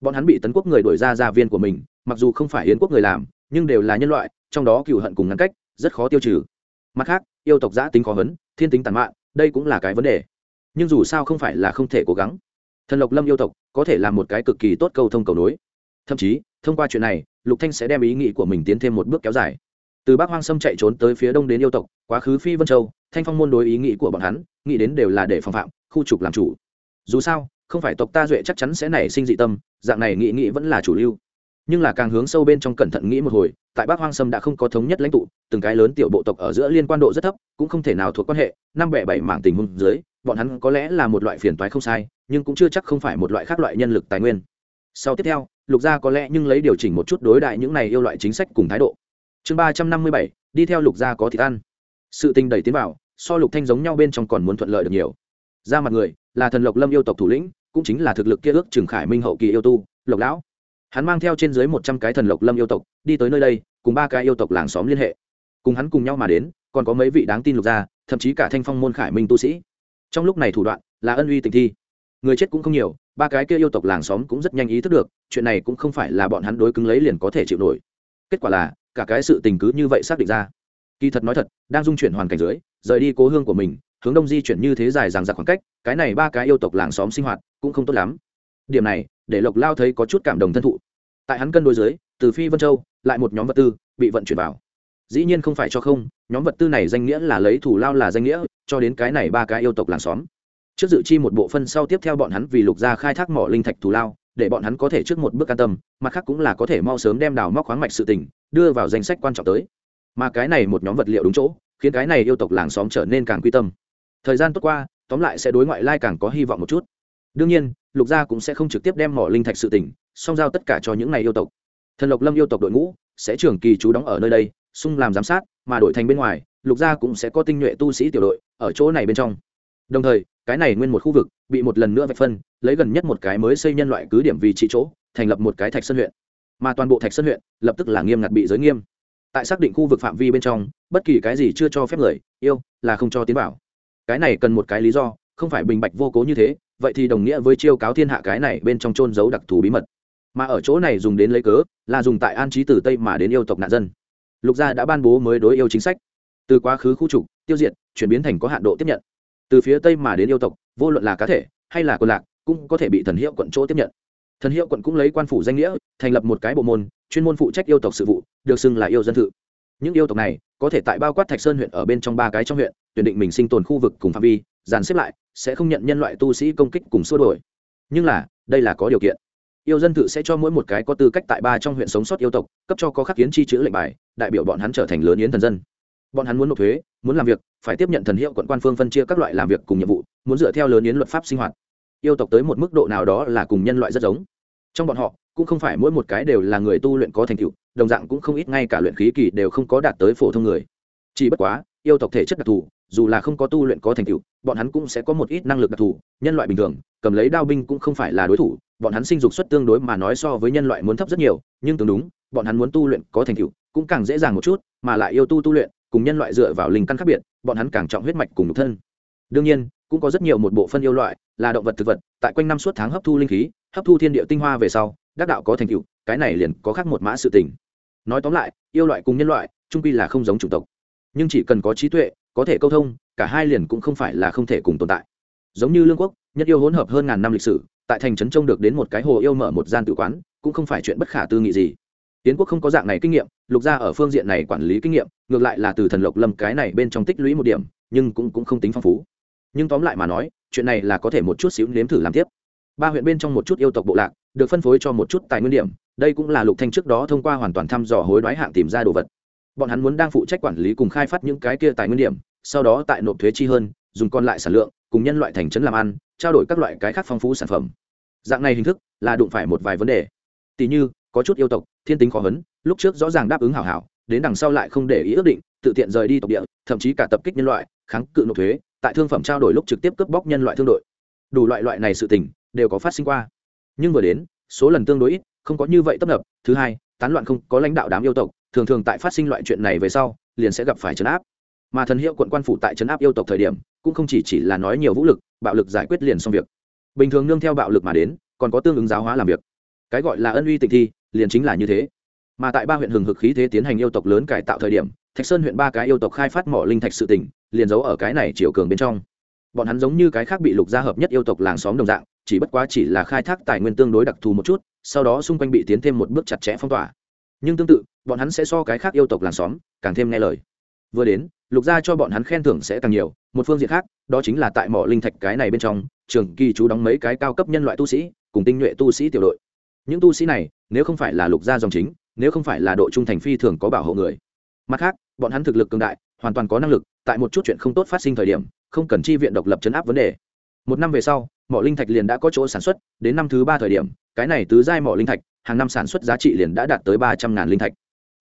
Bọn hắn bị tấn quốc người đổi ra gia viên của mình, mặc dù không phải yến quốc người làm, nhưng đều là nhân loại, trong đó cựu hận cùng ngăn cách, rất khó tiêu trừ. Mặt khác, yêu tộc giã tính khó hấn, thiên tính tàn mạn, đây cũng là cái vấn đề. Nhưng dù sao không phải là không thể cố gắng. Thần lộc lâm yêu tộc có thể là một cái cực kỳ tốt câu thông cầu nối. Thậm chí thông qua chuyện này, lục thanh sẽ đem ý nghĩ của mình tiến thêm một bước kéo dài. Từ bắc hoang sâm chạy trốn tới phía đông đến yêu tộc, quá khứ phi vân châu, thanh phong môn đối ý nghĩ của bọn hắn, nghĩ đến đều là để phòng phạm, khu trục làm chủ. Dù sao, không phải tộc ta duệ chắc chắn sẽ nảy sinh dị tâm, dạng này nghĩ nghĩ vẫn là chủ lưu. Nhưng là càng hướng sâu bên trong cẩn thận nghĩ một hồi, tại bắc hoang sâm đã không có thống nhất lãnh tụ, từng cái lớn tiểu bộ tộc ở giữa liên quan độ rất thấp, cũng không thể nào thuộc quan hệ, năm bẻ bảy mảng tình huống dưới, bọn hắn có lẽ là một loại phiền toái không sai, nhưng cũng chưa chắc không phải một loại khác loại nhân lực tài nguyên. Sau tiếp theo lục gia có lẽ nhưng lấy điều chỉnh một chút đối đại những này yêu loại chính sách cùng thái độ. Chương ba trăm năm mươi bảy, đi theo lục gia có thịt ăn. Sự tình đẩy tiến vào, so lục thanh giống nhau bên trong còn muốn thuận lợi được nhiều. Ra mặt người, là thần lộc lâm yêu tộc thủ lĩnh, cũng chính là thực lực kia ước trường khải minh hậu kỳ yêu tu, lộc lão. Hắn mang theo trên dưới một trăm cái thần lộc lâm yêu tộc, đi tới nơi đây, cùng ba cái yêu tộc làng xóm liên hệ. Cùng hắn cùng nhau mà đến, còn có mấy vị đáng tin lục gia, thậm chí cả thanh phong môn khải minh tu sĩ. Trong lúc này thủ đoạn, là ân uy tình thi. Người chết cũng không nhiều ba cái kia yêu tộc làng xóm cũng rất nhanh ý thức được, chuyện này cũng không phải là bọn hắn đối cứng lấy liền có thể chịu nổi. Kết quả là, cả cái sự tình cứ như vậy xác định ra. Kỳ thật nói thật, đang dung chuyển hoàn cảnh dưới, rời đi cố hương của mình, hướng đông di chuyển như thế dài rằng giặc khoảng cách, cái này ba cái yêu tộc làng xóm sinh hoạt cũng không tốt lắm. Điểm này, để lộc lao thấy có chút cảm đồng thân thụ. Tại hắn cân đối dưới, từ phi vân châu, lại một nhóm vật tư bị vận chuyển vào. Dĩ nhiên không phải cho không, nhóm vật tư này danh nghĩa là lấy thủ lao là danh nghĩa, cho đến cái này ba cái yêu tộc làng xóm trước dự chi một bộ phân sau tiếp theo bọn hắn vì lục gia khai thác mỏ linh thạch thủ lao, để bọn hắn có thể trước một bước an tâm, mặt khác cũng là có thể mau sớm đem đào móc khoáng mạch sự tỉnh đưa vào danh sách quan trọng tới. Mà cái này một nhóm vật liệu đúng chỗ, khiến cái này yêu tộc làng xóm trở nên càng quy tâm. Thời gian tốt qua, tóm lại sẽ đối ngoại lai càng có hy vọng một chút. Đương nhiên, lục gia cũng sẽ không trực tiếp đem mỏ linh thạch sự tỉnh song giao tất cả cho những này yêu tộc. Thần lộc lâm yêu tộc đội ngũ sẽ trường kỳ trú đóng ở nơi đây sung làm giám sát, mà đổi thành bên ngoài, lục gia cũng sẽ có tinh nhuệ tu sĩ tiểu đội ở chỗ này bên trong đồng thời, cái này nguyên một khu vực bị một lần nữa vạch phân, lấy gần nhất một cái mới xây nhân loại cứ điểm vì trị chỗ, thành lập một cái thạch sân huyện. Mà toàn bộ thạch sân huyện lập tức là nghiêm ngặt bị giới nghiêm. Tại xác định khu vực phạm vi bên trong, bất kỳ cái gì chưa cho phép người, yêu, là không cho tiến vào. Cái này cần một cái lý do, không phải bình bạch vô cố như thế, vậy thì đồng nghĩa với chiêu cáo thiên hạ cái này bên trong trôn giấu đặc thù bí mật. Mà ở chỗ này dùng đến lấy cớ, là dùng tại an trí từ tây mà đến yêu tộc nạn dân. Lục gia đã ban bố mới đối yêu chính sách. Từ quá khứ khu trục, tiêu diệt, chuyển biến thành có hạn độ tiếp nhận từ phía tây mà đến yêu tộc, vô luận là cá thể hay là quân lạc, cũng có thể bị thần hiệu quận chỗ tiếp nhận. Thần hiệu quận cũng lấy quan phủ danh nghĩa, thành lập một cái bộ môn, chuyên môn phụ trách yêu tộc sự vụ, được xưng là yêu dân thự. Những yêu tộc này có thể tại bao quát thạch sơn huyện ở bên trong ba cái trong huyện, tuyển định mình sinh tồn khu vực cùng phạm vi, dàn xếp lại, sẽ không nhận nhân loại tu sĩ công kích cùng xua đổi nhưng là, đây là có điều kiện. Yêu dân tự sẽ cho mỗi một cái có tư cách tại ba trong huyện sống sót yêu tộc, cấp cho có khắc kiến chi chữ lệnh bài, đại biểu bọn hắn trở thành lớn yến thần dân bọn hắn muốn nộp thuế, muốn làm việc, phải tiếp nhận thần hiệu quận quan phương phân chia các loại làm việc cùng nhiệm vụ, muốn dựa theo lớn yến luật pháp sinh hoạt. Yêu tộc tới một mức độ nào đó là cùng nhân loại rất giống. Trong bọn họ, cũng không phải mỗi một cái đều là người tu luyện có thành tựu, đồng dạng cũng không ít ngay cả luyện khí kỳ đều không có đạt tới phổ thông người. Chỉ bất quá, yêu tộc thể chất đặc thù, dù là không có tu luyện có thành tựu, bọn hắn cũng sẽ có một ít năng lực đặc thù, nhân loại bình thường, cầm lấy đao binh cũng không phải là đối thủ, bọn hắn sinh dục xuất tương đối mà nói so với nhân loại muốn thấp rất nhiều, nhưng tương đúng, bọn hắn muốn tu luyện có thành tựu, cũng càng dễ dàng một chút, mà lại yêu tu tu luyện cùng nhân loại dựa vào linh căn khác biệt, bọn hắn càng trọng huyết mạch cùng nhục thân. Đương nhiên, cũng có rất nhiều một bộ phân yêu loại, là động vật thực vật, tại quanh năm suốt tháng hấp thu linh khí, hấp thu thiên địa tinh hoa về sau, đắc đạo có thành tựu, cái này liền có khác một mã sự tình. Nói tóm lại, yêu loại cùng nhân loại trung quy là không giống chủng tộc. Nhưng chỉ cần có trí tuệ, có thể câu thông, cả hai liền cũng không phải là không thể cùng tồn tại. Giống như lương quốc, nhất yêu hỗn hợp hơn ngàn năm lịch sử, tại thành trấn trông được đến một cái hồ yêu mở một gian tự quán, cũng không phải chuyện bất khả tư nghị gì tiến quốc không có dạng này kinh nghiệm, lục gia ở phương diện này quản lý kinh nghiệm, ngược lại là từ thần lộc lâm cái này bên trong tích lũy một điểm, nhưng cũng cũng không tính phong phú. Nhưng tóm lại mà nói, chuyện này là có thể một chút xíu nếm thử làm tiếp. Ba huyện bên trong một chút yêu tộc bộ lạc, được phân phối cho một chút tài nguyên điểm, đây cũng là lục thanh trước đó thông qua hoàn toàn thăm dò hối đoái hạng tìm ra đồ vật. Bọn hắn muốn đang phụ trách quản lý cùng khai phát những cái kia tài nguyên điểm, sau đó tại nộp thuế chi hơn, dùng còn lại sản lượng, cùng nhân loại thành trấn làm ăn, trao đổi các loại cái khác phong phú sản phẩm. Dạng này hình thức là đụng phải một vài vấn đề. Tỷ như có chút yêu tộc, thiên tính khó hấn lúc trước rõ ràng đáp ứng hảo hảo, đến đằng sau lại không để ý ước định, tự tiện rời đi tộc địa, thậm chí cả tập kích nhân loại, kháng cự nộp thuế, tại thương phẩm trao đổi lúc trực tiếp cướp bóc nhân loại thương đội. Đủ loại loại này sự tình, đều có phát sinh qua. Nhưng vừa đến, số lần tương đối ít, không có như vậy tấp nập. Thứ hai, tán loạn không có lãnh đạo đám yêu tộc, thường thường tại phát sinh loại chuyện này về sau, liền sẽ gặp phải trấn áp. Mà thần hiệu quận quan phủ tại trấn áp yêu tộc thời điểm, cũng không chỉ chỉ là nói nhiều vũ lực, bạo lực giải quyết liền xong việc. Bình thường nương theo bạo lực mà đến, còn có tương ứng giáo hóa làm việc cái gọi là ân uy tịnh thi, liền chính là như thế. Mà tại ba huyện hừng hực khí thế tiến hành yêu tộc lớn cải tạo thời điểm, thạch sơn huyện ba cái yêu tộc khai phát mỏ linh thạch sự tỉnh liền giấu ở cái này chiều cường bên trong. Bọn hắn giống như cái khác bị lục gia hợp nhất yêu tộc làng xóm đồng dạng, chỉ bất quá chỉ là khai thác tài nguyên tương đối đặc thù một chút, sau đó xung quanh bị tiến thêm một bước chặt chẽ phong tỏa. Nhưng tương tự, bọn hắn sẽ so cái khác yêu tộc làng xóm càng thêm nghe lời. Vừa đến, lục gia cho bọn hắn khen thưởng sẽ càng nhiều, một phương diện khác, đó chính là tại mỏ linh thạch cái này bên trong, trường kỳ chú đóng mấy cái cao cấp nhân loại tu sĩ, cùng tinh nhuệ tu sĩ tiểu đội những tu sĩ này, nếu không phải là lục gia dòng chính, nếu không phải là độ trung thành phi thường có bảo hộ người. Mặt khác, bọn hắn thực lực cường đại, hoàn toàn có năng lực, tại một chút chuyện không tốt phát sinh thời điểm, không cần chi viện độc lập chấn áp vấn đề. Một năm về sau, mỏ linh thạch liền đã có chỗ sản xuất, đến năm thứ ba thời điểm, cái này tứ giai mỏ linh thạch, hàng năm sản xuất giá trị liền đã đạt tới ba trăm ngàn linh thạch.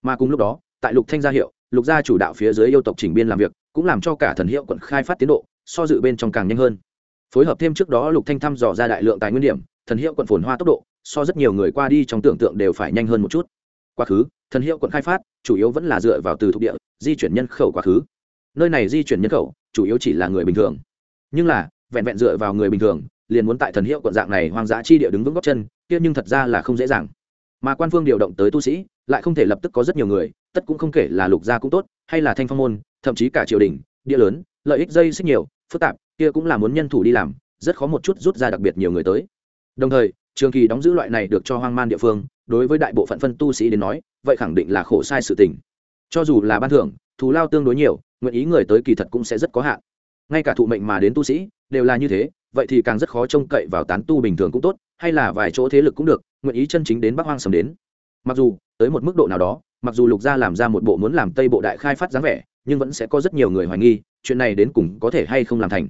Mà cùng lúc đó, tại lục thanh gia hiệu, lục gia chủ đạo phía dưới yêu tộc chỉnh biên làm việc, cũng làm cho cả thần hiệu quận khai phát tiến độ, so dự bên trong càng nhanh hơn. Phối hợp thêm trước đó lục thanh thăm dò ra đại lượng tài nguyên điểm, thần hiệu quận phồn hoa tốc độ so rất nhiều người qua đi trong tưởng tượng đều phải nhanh hơn một chút. Quá khứ, thần hiệu quận khai phát, chủ yếu vẫn là dựa vào từ thuộc địa, di chuyển nhân khẩu quá khứ. Nơi này di chuyển nhân khẩu, chủ yếu chỉ là người bình thường. Nhưng là, vẹn vẹn dựa vào người bình thường, liền muốn tại thần hiệu quận dạng này hoang dã chi địa đứng vững góc chân, kia nhưng thật ra là không dễ dàng. Mà quan phương điều động tới tu sĩ, lại không thể lập tức có rất nhiều người, tất cũng không kể là lục gia cũng tốt, hay là thanh phong môn, thậm chí cả triều đình, địa lớn, lợi ích dây xích nhiều, phức tạp, kia cũng là muốn nhân thủ đi làm, rất khó một chút rút ra đặc biệt nhiều người tới. Đồng thời trường kỳ đóng giữ loại này được cho hoang man địa phương, đối với đại bộ phận phân tu sĩ đến nói, vậy khẳng định là khổ sai sự tình. Cho dù là ban thưởng, thù lao tương đối nhiều, nguyện ý người tới kỳ thật cũng sẽ rất có hạn. Ngay cả thụ mệnh mà đến tu sĩ, đều là như thế, vậy thì càng rất khó trông cậy vào tán tu bình thường cũng tốt, hay là vài chỗ thế lực cũng được, nguyện ý chân chính đến bắc hoang sầm đến. Mặc dù, tới một mức độ nào đó, mặc dù lục gia làm ra một bộ muốn làm tây bộ đại khai phát dáng vẻ, nhưng vẫn sẽ có rất nhiều người hoài nghi, chuyện này đến cùng có thể hay không làm thành.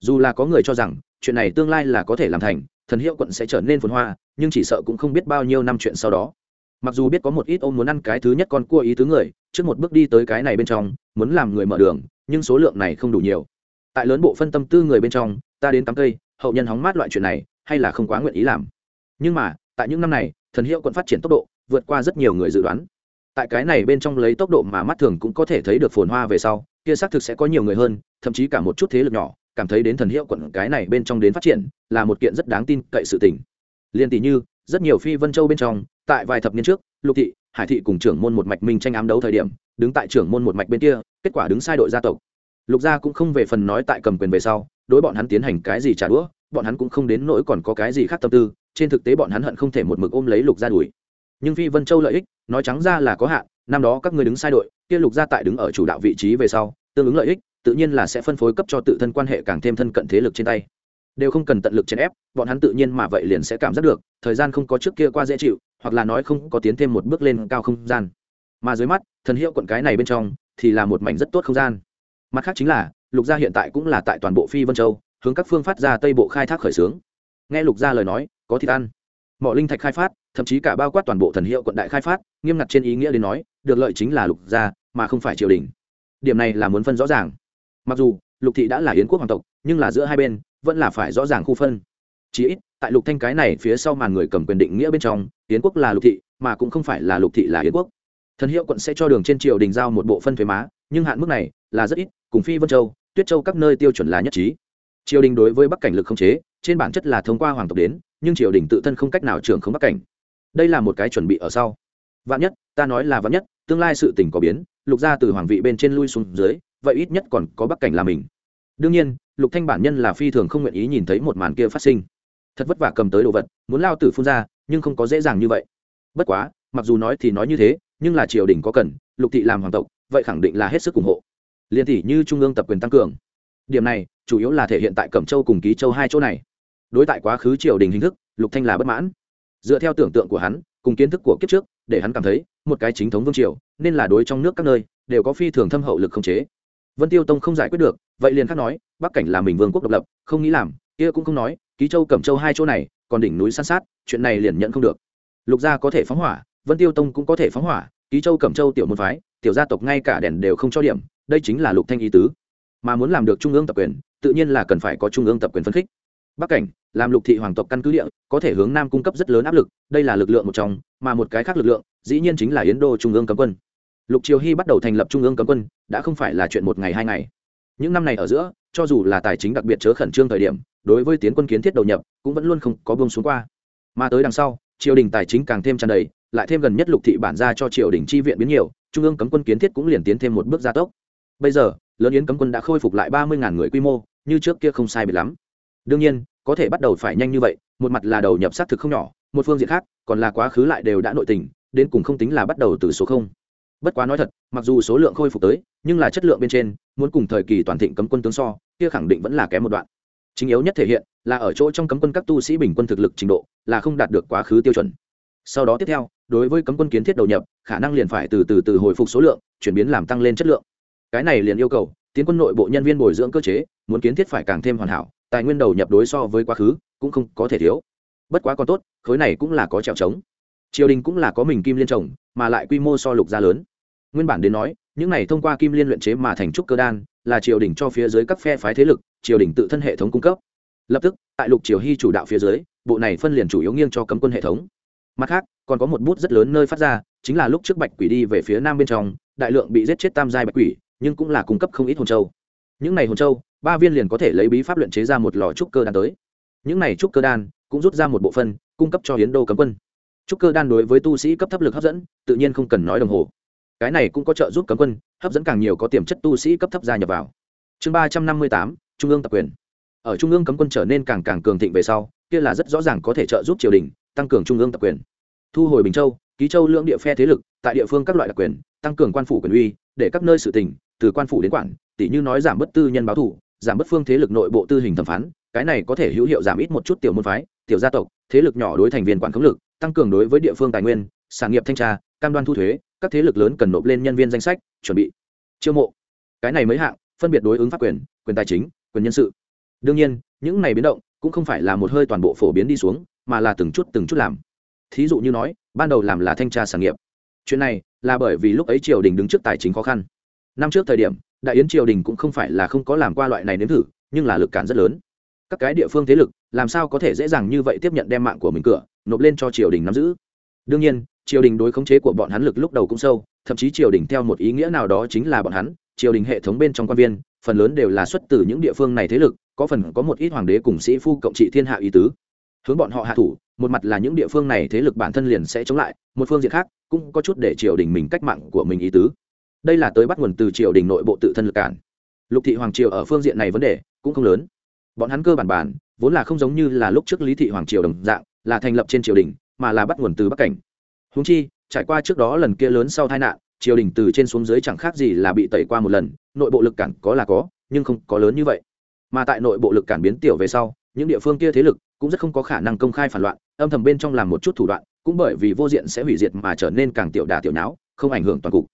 Dù là có người cho rằng, chuyện này tương lai là có thể làm thành thần hiệu quận sẽ trở nên phồn hoa, nhưng chỉ sợ cũng không biết bao nhiêu năm chuyện sau đó. Mặc dù biết có một ít ôm muốn ăn cái thứ nhất con cua ý tứ người, trước một bước đi tới cái này bên trong, muốn làm người mở đường, nhưng số lượng này không đủ nhiều. Tại lớn bộ phân tâm tư người bên trong, ta đến tắm cây, hậu nhân hóng mát loại chuyện này, hay là không quá nguyện ý làm. Nhưng mà, tại những năm này, thần hiệu quận phát triển tốc độ, vượt qua rất nhiều người dự đoán. Tại cái này bên trong lấy tốc độ mà mắt thường cũng có thể thấy được phồn hoa về sau, kia xác thực sẽ có nhiều người hơn, thậm chí cả một chút thế lực nhỏ cảm thấy đến thần hiệu quận cái này bên trong đến phát triển là một kiện rất đáng tin cậy sự tình. Liên tỷ như, rất nhiều phi vân châu bên trong, tại vài thập niên trước, lục thị, hải thị cùng trưởng môn một mạch minh tranh ám đấu thời điểm, đứng tại trưởng môn một mạch bên kia, kết quả đứng sai đội gia tộc. Lục gia cũng không về phần nói tại cầm quyền về sau, đối bọn hắn tiến hành cái gì trả đũa, bọn hắn cũng không đến nỗi còn có cái gì khác tâm tư, trên thực tế bọn hắn hận không thể một mực ôm lấy lục gia đuổi. Nhưng phi vân châu lợi ích, nói trắng ra là có hạn, năm đó các người đứng sai đội, kia lục gia tại đứng ở chủ đạo vị trí về sau, tương ứng lợi ích tự nhiên là sẽ phân phối cấp cho tự thân quan hệ càng thêm thân cận thế lực trên tay. Đều không cần tận lực chèn ép, bọn hắn tự nhiên mà vậy liền sẽ cảm giác được, thời gian không có trước kia qua dễ chịu, hoặc là nói không có tiến thêm một bước lên cao không gian. Mà dưới mắt, thần hiệu quận cái này bên trong, thì là một mảnh rất tốt không gian. Mặt khác chính là, lục gia hiện tại cũng là tại toàn bộ phi vân châu, hướng các phương phát ra tây bộ khai thác khởi xướng. Nghe lục gia lời nói, có thịt ăn. Mỏ linh thạch khai phát, thậm chí cả bao quát toàn bộ thần hiệu quận đại khai phát, nghiêm ngặt trên ý nghĩa đến nói, được lợi chính là lục gia, mà không phải triều đình. Điểm này là muốn phân rõ ràng mặc dù, lục thị đã là yến quốc hoàng tộc, nhưng là giữa hai bên, vẫn là phải rõ ràng khu phân. Chí ít, tại lục thanh cái này phía sau màn người cầm quyền định nghĩa bên trong, yến quốc là lục thị, mà cũng không phải là lục thị là yến quốc. Thần hiệu quận sẽ cho đường trên triều đình giao một bộ phân thuế má, nhưng hạn mức này là rất ít, cùng phi vân châu, tuyết châu các nơi tiêu chuẩn là nhất trí. Triều đình đối với bắc cảnh lực không chế, trên bản chất là thông qua hoàng tộc đến, nhưng triều đình tự thân không cách nào trưởng không bắc cảnh. Đây là một cái chuẩn bị ở sau. Vạn nhất, ta nói là vạn nhất, tương lai sự tình có biến, lục gia từ hoàng vị bên trên lui xuống dưới vậy ít nhất còn có bắc cảnh là mình. Đương nhiên, lục thanh bản nhân là phi thường không nguyện ý nhìn thấy một màn kia phát sinh. Thật vất vả cầm tới đồ vật, muốn lao tử phun ra, nhưng không có dễ dàng như vậy. Bất quá, mặc dù nói thì nói như thế, nhưng là triều đình có cần, lục thị làm hoàng tộc, vậy khẳng định là hết sức ủng hộ. Liên tỷ như trung ương tập quyền tăng cường. Điểm này, chủ yếu là thể hiện tại cẩm châu cùng ký châu hai chỗ này. Đối tại quá khứ triều đình hình thức, lục thanh là bất mãn. Dựa theo tưởng tượng của hắn, cùng kiến thức của kiếp trước, để hắn cảm thấy, một cái chính thống vương triều, nên là đối trong nước các nơi, đều có phi thường thâm hậu lực không chế vân tiêu tông không giải quyết được, vậy liền khác nói, bắc cảnh là mình vương quốc độc lập, không nghĩ làm, kia cũng không nói, ký châu, cẩm châu hai chỗ này, còn đỉnh núi san sát, chuyện này liền nhận không được. Lục gia có thể phóng hỏa, vân tiêu tông cũng có thể phóng hỏa, ký châu, cẩm châu tiểu môn phái, tiểu gia tộc ngay cả đèn đều không cho điểm, đây chính là lục thanh ý tứ. Mà muốn làm được trung ương tập quyền, tự nhiên là cần phải có trung ương tập quyền phân khích. Bắc cảnh, làm lục thị hoàng tộc căn cứ địa, có thể hướng nam cung cấp rất lớn áp lực, đây là lực lượng một trong, mà một cái khác lực lượng, dĩ nhiên chính là yến đô trung ương cấm quân lục triều hy bắt đầu thành lập trung ương cấm quân, đã không phải là chuyện một ngày hai ngày. Những năm này ở giữa, cho dù là tài chính đặc biệt chớ khẩn trương thời điểm, đối với tiến quân kiến thiết đầu nhập, cũng vẫn luôn không có bông xuống qua. Mà tới đằng sau, triều đình tài chính càng thêm tràn đầy, lại thêm gần nhất lục thị bản ra cho triều đình chi viện biến nhiều, trung ương cấm quân kiến thiết cũng liền tiến thêm một bước gia tốc. Bây giờ, lớn yến cấm quân đã khôi phục lại ba mươi người quy mô, như trước kia không sai biệt lắm. Đương nhiên, có thể bắt đầu phải nhanh như vậy, một mặt là đầu nhập xác thực không nhỏ, một phương diện khác, còn là quá khứ lại đều đã nội tình, đến cùng không tính là bắt đầu từ số không bất quá nói thật, mặc dù số lượng khôi phục tới, nhưng là chất lượng bên trên, muốn cùng thời kỳ toàn thịnh cấm quân tướng so, kia khẳng định vẫn là kém một đoạn. Chính yếu nhất thể hiện, là ở chỗ trong cấm quân các tu sĩ bình quân thực lực trình độ, là không đạt được quá khứ tiêu chuẩn. Sau đó tiếp theo, đối với cấm quân kiến thiết đầu nhập, khả năng liền phải từ từ từ hồi phục số lượng, chuyển biến làm tăng lên chất lượng. Cái này liền yêu cầu, tiến quân nội bộ nhân viên bồi dưỡng cơ chế, muốn kiến thiết phải càng thêm hoàn hảo, tài nguyên đầu nhập đối so với quá khứ, cũng không có thể thiếu. Bất quá còn tốt, khối này cũng là có trèo trống triều đình cũng là có mình kim liên trồng, mà lại quy mô so lục gia lớn. Nguyên bản đến nói, những này thông qua kim liên luyện chế mà thành trúc cơ đan, là triều đình cho phía dưới các phe phái thế lực, triều đình tự thân hệ thống cung cấp. Lập tức, tại lục triều hy chủ đạo phía dưới, bộ này phân liền chủ yếu nghiêng cho cấm quân hệ thống. Mặt khác, còn có một bút rất lớn nơi phát ra, chính là lúc trước bạch quỷ đi về phía nam bên trong, đại lượng bị giết chết tam giai bạch quỷ, nhưng cũng là cung cấp không ít hồn châu. Những này hồn châu, ba viên liền có thể lấy bí pháp luyện chế ra một lò trúc cơ đan tới. Những này trúc cơ đan, cũng rút ra một bộ phân, cung cấp cho hiến đô cấm quân trúc cơ đan đối với tu sĩ cấp thấp lực hấp dẫn, tự nhiên không cần nói đồng hồ. Cái này cũng có trợ giúp cấm quân, hấp dẫn càng nhiều có tiềm chất tu sĩ cấp thấp gia nhập vào. Chương ba trăm năm mươi tám, trung ương tập quyền. Ở trung ương cấm quân trở nên càng càng cường thịnh về sau, kia là rất rõ ràng có thể trợ giúp triều đình, tăng cường trung ương tập quyền. Thu hồi bình châu, ký châu lưỡng địa phe thế lực, tại địa phương các loại đặc quyền, tăng cường quan phủ quyền uy, để các nơi sự tỉnh từ quan phủ đến quản tỷ như nói giảm bất tư nhân báo thủ, giảm bất phương thế lực nội bộ tư hình thẩm phán, cái này có thể hữu hiệu giảm ít một chút tiểu môn phái, tiểu gia tộc, thế lực nhỏ đối thành viên quản khống lực tăng cường đối với địa phương tài nguyên, sản nghiệp thanh tra, cam đoan thu thuế, các thế lực lớn cần nộp lên nhân viên danh sách, chuẩn bị. Chiêu mộ. Cái này mới hạng, phân biệt đối ứng pháp quyền quyền tài chính, quyền nhân sự. Đương nhiên, những này biến động cũng không phải là một hơi toàn bộ phổ biến đi xuống, mà là từng chút từng chút làm. Thí dụ như nói, ban đầu làm là thanh tra sản nghiệp. Chuyện này là bởi vì lúc ấy triều đình đứng trước tài chính khó khăn. Năm trước thời điểm, đại yến triều đình cũng không phải là không có làm qua loại này nếm thử, nhưng là lực cản rất lớn các cái địa phương thế lực, làm sao có thể dễ dàng như vậy tiếp nhận đem mạng của mình cửa, nộp lên cho triều đình nắm giữ? Đương nhiên, triều đình đối khống chế của bọn hắn lực lúc đầu cũng sâu, thậm chí triều đình theo một ý nghĩa nào đó chính là bọn hắn, triều đình hệ thống bên trong quan viên, phần lớn đều là xuất từ những địa phương này thế lực, có phần có một ít hoàng đế cùng sĩ phu cộng trị thiên hạ ý tứ. Hướng bọn họ hạ thủ, một mặt là những địa phương này thế lực bản thân liền sẽ chống lại, một phương diện khác cũng có chút để triều đình mình cách mạng của mình ý tứ. Đây là tới bắt nguồn từ triều đình nội bộ tự thân lực cản. Lục thị hoàng triều ở phương diện này vấn đề cũng không lớn bọn hắn cơ bản bản vốn là không giống như là lúc trước lý thị hoàng triều đồng dạng, là thành lập trên triều đình, mà là bắt nguồn từ bắc cảnh. Húng chi, trải qua trước đó lần kia lớn sau tai nạn, triều đình từ trên xuống dưới chẳng khác gì là bị tẩy qua một lần, nội bộ lực cản có là có, nhưng không có lớn như vậy. Mà tại nội bộ lực cản biến tiểu về sau, những địa phương kia thế lực cũng rất không có khả năng công khai phản loạn, âm thầm bên trong làm một chút thủ đoạn, cũng bởi vì vô diện sẽ hủy diệt mà trở nên càng tiểu đà tiểu não không ảnh hưởng toàn cục.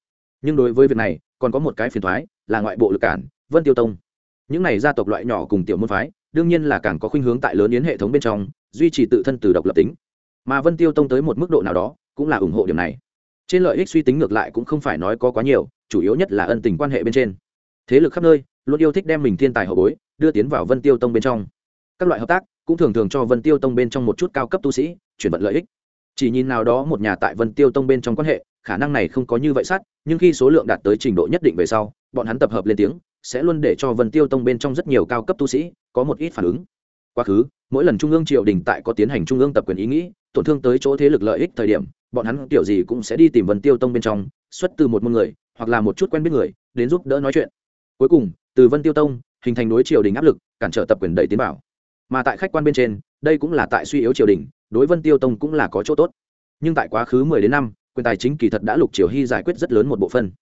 Nhưng đối với việc này, còn có một cái phiền thoái, là ngoại bộ lực cản, vân tiêu tông những này gia tộc loại nhỏ cùng tiểu môn phái, đương nhiên là càng có khuynh hướng tại lớn yến hệ thống bên trong, duy trì tự thân từ độc lập tính. Mà vân tiêu tông tới một mức độ nào đó, cũng là ủng hộ điểm này. Trên lợi ích suy tính ngược lại cũng không phải nói có quá nhiều, chủ yếu nhất là ân tình quan hệ bên trên. Thế lực khắp nơi, luôn yêu thích đem mình thiên tài hậu bối, đưa tiến vào vân tiêu tông bên trong. Các loại hợp tác, cũng thường thường cho vân tiêu tông bên trong một chút cao cấp tu sĩ, chuyển vận lợi ích. Chỉ nhìn nào đó một nhà tại vân tiêu tông bên trong quan hệ, khả năng này không có như vậy sát, nhưng khi số lượng đạt tới trình độ nhất định về sau, bọn hắn tập hợp lên tiếng sẽ luôn để cho vân tiêu tông bên trong rất nhiều cao cấp tu sĩ có một ít phản ứng. Quá khứ, mỗi lần trung ương triều đình tại có tiến hành trung ương tập quyền ý nghĩ, tổn thương tới chỗ thế lực lợi ích thời điểm, bọn hắn kiểu gì cũng sẽ đi tìm vân tiêu tông bên trong, xuất từ một môn người, hoặc là một chút quen biết người, đến giúp đỡ nói chuyện. Cuối cùng, từ vân tiêu tông, hình thành đối triều đình áp lực, cản trở tập quyền đẩy tiến bảo mà tại khách quan bên trên, đây cũng là tại suy yếu triều đình, đối vân tiêu tông cũng là có chỗ tốt. Nhưng tại quá khứ mười đến năm, quyền tài chính kỳ thật đã lục triều hy giải quyết rất lớn một bộ phân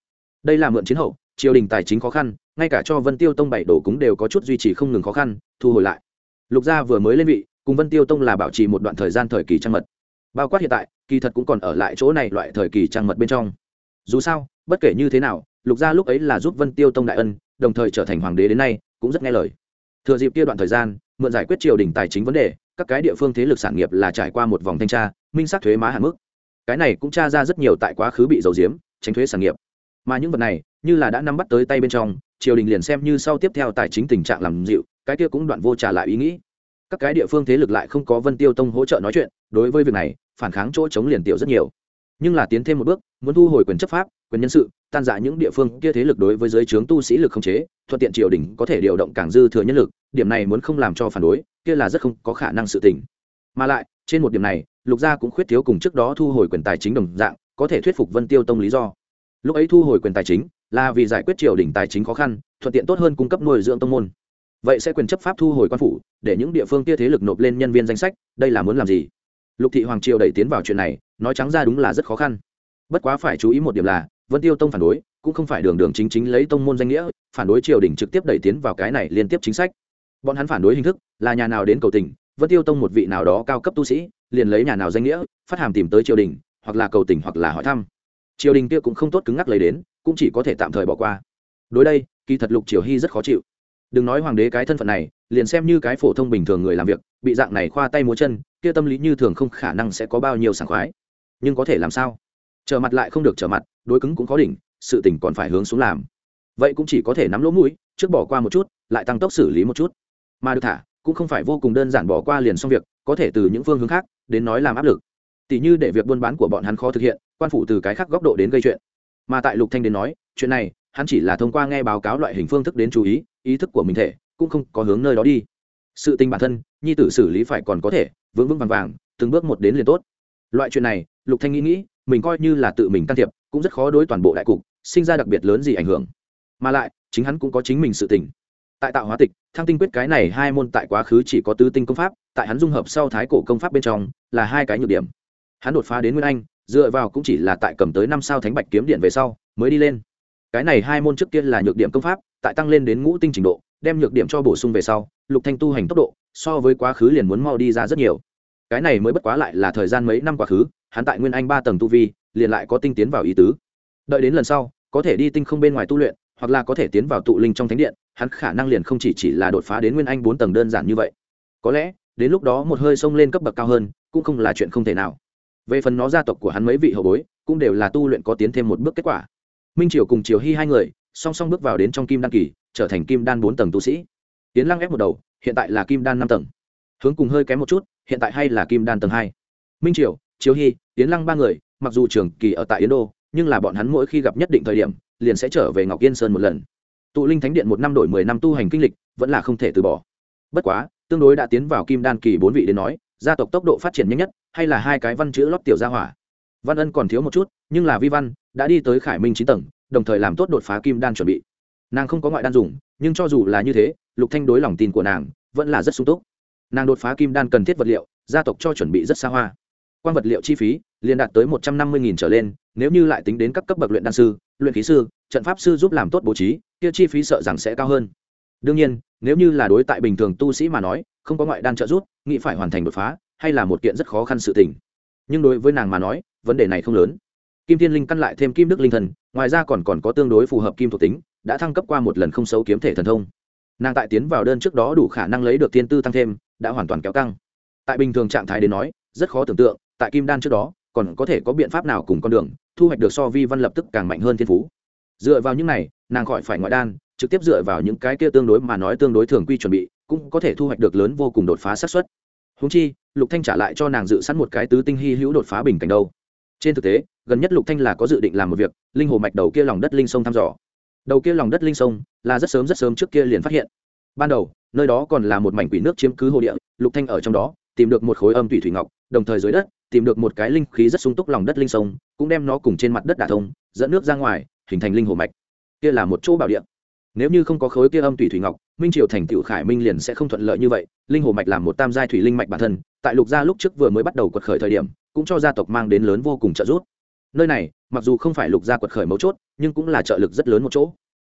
đây là mượn chiến hậu, triều đình tài chính khó khăn ngay cả cho vân tiêu tông bảy đồ cúng đều có chút duy trì không ngừng khó khăn, thu hồi lại. Lục gia vừa mới lên vị, cùng vân tiêu tông là bảo trì một đoạn thời gian thời kỳ trăng mật. Bao quát hiện tại, kỳ thật cũng còn ở lại chỗ này loại thời kỳ trăng mật bên trong. Dù sao, bất kể như thế nào, lục gia lúc ấy là giúp vân tiêu tông đại ân, đồng thời trở thành hoàng đế đến nay, cũng rất nghe lời. Thừa dịp kia đoạn thời gian, mượn giải quyết triều đình tài chính vấn đề, các cái địa phương thế lực sản nghiệp là trải qua một vòng thanh tra, minh xác thuế má hạn mức. Cái này cũng tra ra rất nhiều tại quá khứ bị dầu diếm, tránh thuế sản nghiệp. Mà những vật này, như là đã nắm bắt tới tay bên trong triều đình liền xem như sau tiếp theo tài chính tình trạng làm dịu, cái kia cũng đoạn vô trả lại ý nghĩ. Các cái địa phương thế lực lại không có vân tiêu tông hỗ trợ nói chuyện, đối với việc này, phản kháng chỗ chống liền tiểu rất nhiều. Nhưng là tiến thêm một bước, muốn thu hồi quyền chấp pháp, quyền nhân sự, tan dã những địa phương kia thế lực đối với giới trướng tu sĩ lực không chế, thuận tiện triều đình có thể điều động càng dư thừa nhân lực, điểm này muốn không làm cho phản đối, kia là rất không có khả năng sự tình. Mà lại, trên một điểm này, lục gia cũng khuyết thiếu cùng trước đó thu hồi quyền tài chính đồng dạng, có thể thuyết phục vân tiêu tông lý do. Lúc ấy thu hồi quyền tài chính là vì giải quyết triều đình tài chính khó khăn, thuận tiện tốt hơn cung cấp nuôi dưỡng tông môn. Vậy sẽ quyền chấp pháp thu hồi quan phủ, để những địa phương kia thế lực nộp lên nhân viên danh sách, đây là muốn làm gì? Lục thị hoàng triều đẩy tiến vào chuyện này, nói trắng ra đúng là rất khó khăn. Bất quá phải chú ý một điểm là, vân tiêu tông phản đối, cũng không phải đường đường chính chính lấy tông môn danh nghĩa, phản đối triều đình trực tiếp đẩy tiến vào cái này liên tiếp chính sách. Bọn hắn phản đối hình thức là nhà nào đến cầu tình, vân tiêu tông một vị nào đó cao cấp tu sĩ, liền lấy nhà nào danh nghĩa, phát hàm tìm tới triều đình, hoặc là cầu tình hoặc là hỏi thăm. Triều đình kia cũng không tốt cứng ngắc lấy đến cũng chỉ có thể tạm thời bỏ qua. Đối đây, kỳ thật lục triều hy rất khó chịu. Đừng nói hoàng đế cái thân phận này, liền xem như cái phổ thông bình thường người làm việc, bị dạng này khoa tay múa chân, kia tâm lý như thường không khả năng sẽ có bao nhiêu sảng khoái. Nhưng có thể làm sao? Trở mặt lại không được trở mặt, đối cứng cũng có đỉnh, sự tình còn phải hướng xuống làm. Vậy cũng chỉ có thể nắm lỗ mũi, trước bỏ qua một chút, lại tăng tốc xử lý một chút. Mà được thả, cũng không phải vô cùng đơn giản bỏ qua liền xong việc, có thể từ những phương hướng khác, đến nói làm áp lực. Tỷ như để việc buôn bán của bọn hắn khó thực hiện, quan phủ từ cái khác góc độ đến gây chuyện mà tại lục thanh đến nói, chuyện này, hắn chỉ là thông qua nghe báo cáo loại hình phương thức đến chú ý ý thức của mình thể, cũng không có hướng nơi đó đi. Sự tình bản thân, nhi tử xử lý phải còn có thể, vững vững vàng vàng, từng bước một đến liền tốt. Loại chuyện này, lục thanh nghĩ nghĩ, mình coi như là tự mình can thiệp, cũng rất khó đối toàn bộ đại cục, sinh ra đặc biệt lớn gì ảnh hưởng. Mà lại, chính hắn cũng có chính mình sự tình. Tại tạo hóa tịch, thăng tinh quyết cái này hai môn tại quá khứ chỉ có tứ tinh công pháp, tại hắn dung hợp sau thái cổ công pháp bên trong, là hai cái nhược điểm. Hắn đột phá đến nguyên anh dựa vào cũng chỉ là tại cầm tới năm sao thánh bạch kiếm điện về sau, mới đi lên. Cái này hai môn trước tiên là nhược điểm công pháp, tại tăng lên đến ngũ tinh trình độ, đem nhược điểm cho bổ sung về sau, lục thanh tu hành tốc độ, so với quá khứ liền muốn mau đi ra rất nhiều. Cái này mới bất quá lại là thời gian mấy năm quá khứ, hắn tại nguyên anh ba tầng tu vi, liền lại có tinh tiến vào ý tứ. Đợi đến lần sau, có thể đi tinh không bên ngoài tu luyện, hoặc là có thể tiến vào tụ linh trong thánh điện, hắn khả năng liền không chỉ chỉ là đột phá đến nguyên anh bốn tầng đơn giản như vậy. Có lẽ, đến lúc đó một hơi xông lên cấp bậc cao hơn, cũng không là chuyện không thể nào về phần nó gia tộc của hắn mấy vị hậu bối, cũng đều là tu luyện có tiến thêm một bước kết quả. Minh triều cùng triều hy hai người, song song bước vào đến trong kim đan kỳ, trở thành kim đan bốn tầng tu sĩ. Tiến lăng ép một đầu, hiện tại là kim đan năm tầng. Hướng cùng hơi kém một chút, hiện tại hay là kim đan tầng hai. Minh triều triều hy tiến lăng ba người, mặc dù trường kỳ ở tại yến đô, nhưng là bọn hắn mỗi khi gặp nhất định thời điểm, liền sẽ trở về ngọc yên sơn một lần. Tụ linh thánh điện một năm đổi mười năm tu hành kinh lịch, vẫn là không thể từ bỏ. Bất quá, tương đối đã tiến vào kim đan kỳ bốn vị đến nói gia tộc tốc độ phát triển nhanh nhất, hay là hai cái văn chữ lót tiểu gia hỏa? Văn ân còn thiếu một chút, nhưng là vi văn đã đi tới khải minh chín tầng, đồng thời làm tốt đột phá kim đan chuẩn bị. Nàng không có ngoại đan dùng, nhưng cho dù là như thế, lục thanh đối lòng tin của nàng vẫn là rất sung túc. Nàng đột phá kim đan cần thiết vật liệu, gia tộc cho chuẩn bị rất xa hoa. Quan vật liệu chi phí liền đạt tới một trăm năm mươi trở lên, nếu như lại tính đến các cấp bậc luyện đan sư, luyện khí sư, trận pháp sư giúp làm tốt bố trí, kia chi phí sợ rằng sẽ cao hơn. Đương nhiên, nếu như là đối tại bình thường tu sĩ mà nói, không có ngoại đan trợ giúp nghĩ phải hoàn thành đột phá, hay là một kiện rất khó khăn sự tình. Nhưng đối với nàng mà nói, vấn đề này không lớn. Kim thiên linh căn lại thêm kim đức linh thần, ngoài ra còn còn có tương đối phù hợp kim thuộc tính, đã thăng cấp qua một lần không xấu kiếm thể thần thông. Nàng tại tiến vào đơn trước đó đủ khả năng lấy được tiên tư tăng thêm, đã hoàn toàn kéo căng. Tại bình thường trạng thái đến nói, rất khó tưởng tượng, tại kim đan trước đó, còn có thể có biện pháp nào cùng con đường, thu hoạch được so vi văn lập tức càng mạnh hơn thiên phú. Dựa vào những này, nàng khỏi phải ngoại đan, trực tiếp dựa vào những cái kia tương đối mà nói tương đối thường quy chuẩn bị cũng có thể thu hoạch được lớn vô cùng đột phá xác suất. Húng chi, lục thanh trả lại cho nàng dự sẵn một cái tứ tinh hy hữu đột phá bình cảnh đâu. Trên thực tế, gần nhất lục thanh là có dự định làm một việc, linh hồ mạch đầu kia lòng đất linh sông thăm dò. Đầu kia lòng đất linh sông là rất sớm rất sớm trước kia liền phát hiện. Ban đầu, nơi đó còn là một mảnh quỷ nước chiếm cứ hồ địa, lục thanh ở trong đó, tìm được một khối âm thủy thủy ngọc, đồng thời dưới đất, tìm được một cái linh khí rất sung túc lòng đất linh sông, cũng đem nó cùng trên mặt đất đả thông, dẫn nước ra ngoài, hình thành linh hồ mạch. Kia là một chỗ bảo địa nếu như không có khối kia âm thủy thủy ngọc, minh triều thành tựu khải minh liền sẽ không thuận lợi như vậy, linh hồ mạch làm một tam giai thủy linh mạch bản thân, tại lục gia lúc trước vừa mới bắt đầu quật khởi thời điểm, cũng cho gia tộc mang đến lớn vô cùng trợ giúp. Nơi này, mặc dù không phải lục gia quật khởi mấu chốt, nhưng cũng là trợ lực rất lớn một chỗ.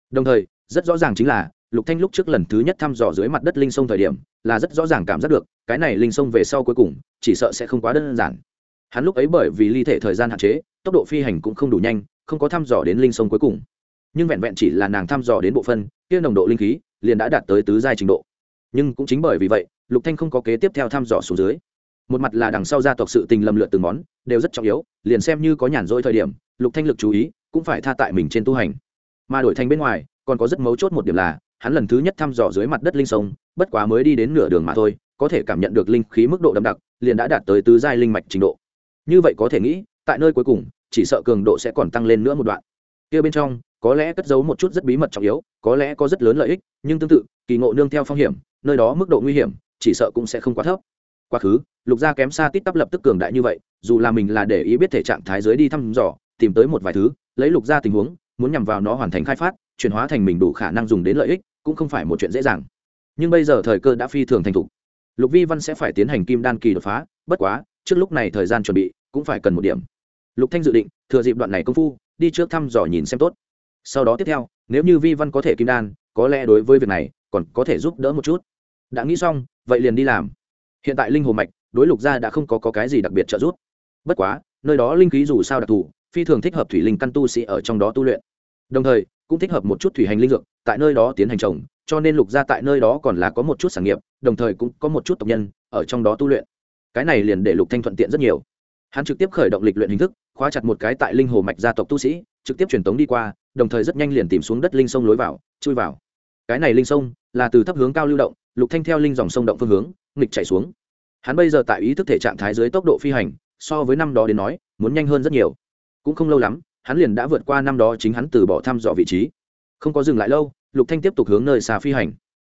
Đồng thời, rất rõ ràng chính là, lục thanh lúc trước lần thứ nhất thăm dò dưới mặt đất linh sông thời điểm, là rất rõ ràng cảm giác được, cái này linh sông về sau cuối cùng, chỉ sợ sẽ không quá đơn giản. Hắn lúc ấy bởi vì ly thể thời gian hạn chế, tốc độ phi hành cũng không đủ nhanh, không có thăm dò đến linh sông cuối cùng nhưng vẹn vẹn chỉ là nàng thăm dò đến bộ phân, kia nồng độ linh khí liền đã đạt tới tứ giai trình độ. Nhưng cũng chính bởi vì vậy, lục thanh không có kế tiếp theo thăm dò xuống dưới. Một mặt là đằng sau gia tộc sự tình lầm lượt từng món, đều rất trọng yếu, liền xem như có nhàn rỗi thời điểm, lục thanh lực chú ý cũng phải tha tại mình trên tu hành. Mà đổi thành bên ngoài, còn có rất mấu chốt một điểm là, hắn lần thứ nhất thăm dò dưới mặt đất linh sông, bất quá mới đi đến nửa đường mà thôi, có thể cảm nhận được linh khí mức độ đậm đặc, liền đã đạt tới tứ giai linh mạch trình độ. Như vậy có thể nghĩ, tại nơi cuối cùng, chỉ sợ cường độ sẽ còn tăng lên nữa một đoạn. Kia bên trong có lẽ cất giấu một chút rất bí mật trọng yếu, có lẽ có rất lớn lợi ích, nhưng tương tự, kỳ ngộ nương theo phong hiểm, nơi đó mức độ nguy hiểm, chỉ sợ cũng sẽ không quá thấp. Quá khứ, lục gia kém xa tít tắp lập tức cường đại như vậy, dù là mình là để ý biết thể trạng thái giới đi thăm dò, tìm tới một vài thứ, lấy lục gia tình huống, muốn nhằm vào nó hoàn thành khai phát, chuyển hóa thành mình đủ khả năng dùng đến lợi ích, cũng không phải một chuyện dễ dàng. Nhưng bây giờ thời cơ đã phi thường thành thục. Lục vi văn sẽ phải tiến hành kim đan kỳ đột phá, bất quá, trước lúc này thời gian chuẩn bị cũng phải cần một điểm. Lục thanh dự định, thừa dịp đoạn này công phu, đi trước thăm dò nhìn xem tốt sau đó tiếp theo nếu như vi văn có thể kim đan có lẽ đối với việc này còn có thể giúp đỡ một chút. Đã nghĩ xong vậy liền đi làm. Hiện tại linh hồ mạch đối lục gia đã không có, có cái gì đặc biệt trợ giúp. Bất quá nơi đó linh khí dù sao đặc thù phi thường thích hợp thủy linh căn tu sĩ ở trong đó tu luyện. Đồng thời cũng thích hợp một chút thủy hành linh dược tại nơi đó tiến hành trồng cho nên lục gia tại nơi đó còn là có một chút sản nghiệp đồng thời cũng có một chút tộc nhân ở trong đó tu luyện. Cái này liền để lục thanh thuận tiện rất nhiều. Hắn trực tiếp khởi động lịch luyện hình thức khóa chặt một cái tại linh hồ mạch gia tộc tu sĩ trực tiếp truyền tống đi qua, đồng thời rất nhanh liền tìm xuống đất linh sông lối vào, chui vào. Cái này linh sông là từ thấp hướng cao lưu động, lục thanh theo linh dòng sông động phương hướng, nghịch chạy xuống. Hắn bây giờ tại ý thức thể trạng thái dưới tốc độ phi hành, so với năm đó đến nói, muốn nhanh hơn rất nhiều. Cũng không lâu lắm, hắn liền đã vượt qua năm đó chính hắn từ bỏ thăm dò vị trí. Không có dừng lại lâu, lục thanh tiếp tục hướng nơi xa phi hành.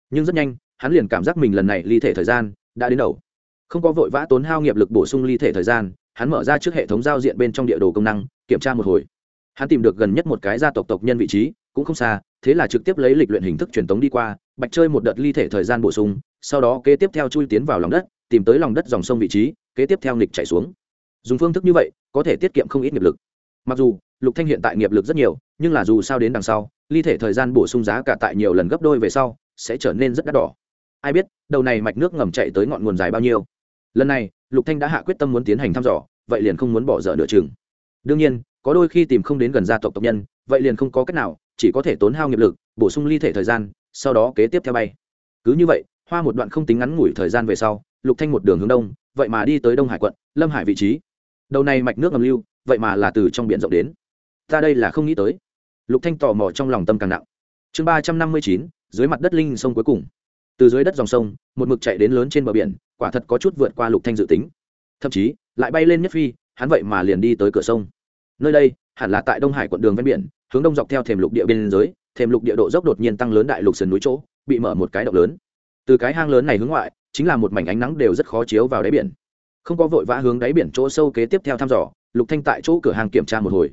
Nhưng rất nhanh, hắn liền cảm giác mình lần này ly thể thời gian đã đến đầu. Không có vội vã tốn hao nghiệp lực bổ sung ly thể thời gian, hắn mở ra trước hệ thống giao diện bên trong địa đồ công năng, kiểm tra một hồi hắn tìm được gần nhất một cái gia tộc tộc nhân vị trí, cũng không xa, thế là trực tiếp lấy lịch luyện hình thức truyền tống đi qua, bạch chơi một đợt ly thể thời gian bổ sung, sau đó kế tiếp theo chui tiến vào lòng đất, tìm tới lòng đất dòng sông vị trí, kế tiếp theo nghịch chạy xuống. Dùng phương thức như vậy, có thể tiết kiệm không ít nghiệp lực. Mặc dù, lục thanh hiện tại nghiệp lực rất nhiều, nhưng là dù sao đến đằng sau, ly thể thời gian bổ sung giá cả tại nhiều lần gấp đôi về sau, sẽ trở nên rất đắt đỏ. Ai biết, đầu này mạch nước ngầm chạy tới ngọn nguồn dài bao nhiêu. Lần này, lục thanh đã hạ quyết tâm muốn tiến hành thăm dò, vậy liền không muốn bỏ dở nửa chừng. Đương nhiên có đôi khi tìm không đến gần gia tộc tộc nhân, vậy liền không có cách nào, chỉ có thể tốn hao nghiệp lực, bổ sung ly thể thời gian, sau đó kế tiếp theo bay. Cứ như vậy, hoa một đoạn không tính ngắn ngủi thời gian về sau, lục thanh một đường hướng đông, vậy mà đi tới đông hải quận, lâm hải vị trí. Đầu này mạch nước ngầm lưu, vậy mà là từ trong biển rộng đến. Ta đây là không nghĩ tới. Lục thanh tò mò trong lòng tâm càng nặng. Chương ba trăm năm mươi chín, dưới mặt đất linh sông cuối cùng. Từ dưới đất dòng sông, một mực chạy đến lớn trên bờ biển, quả thật có chút vượt qua lục thanh dự tính. Thậm chí, lại bay lên nhất phi, hắn vậy mà liền đi tới cửa sông nơi đây hẳn là tại đông hải quận đường ven biển hướng đông dọc theo thềm lục địa biên giới thềm lục địa độ dốc đột nhiên tăng lớn đại lục sườn núi chỗ bị mở một cái động lớn từ cái hang lớn này hướng ngoại chính là một mảnh ánh nắng đều rất khó chiếu vào đáy biển không có vội vã hướng đáy biển chỗ sâu kế tiếp theo thăm dò lục thanh tại chỗ cửa hàng kiểm tra một hồi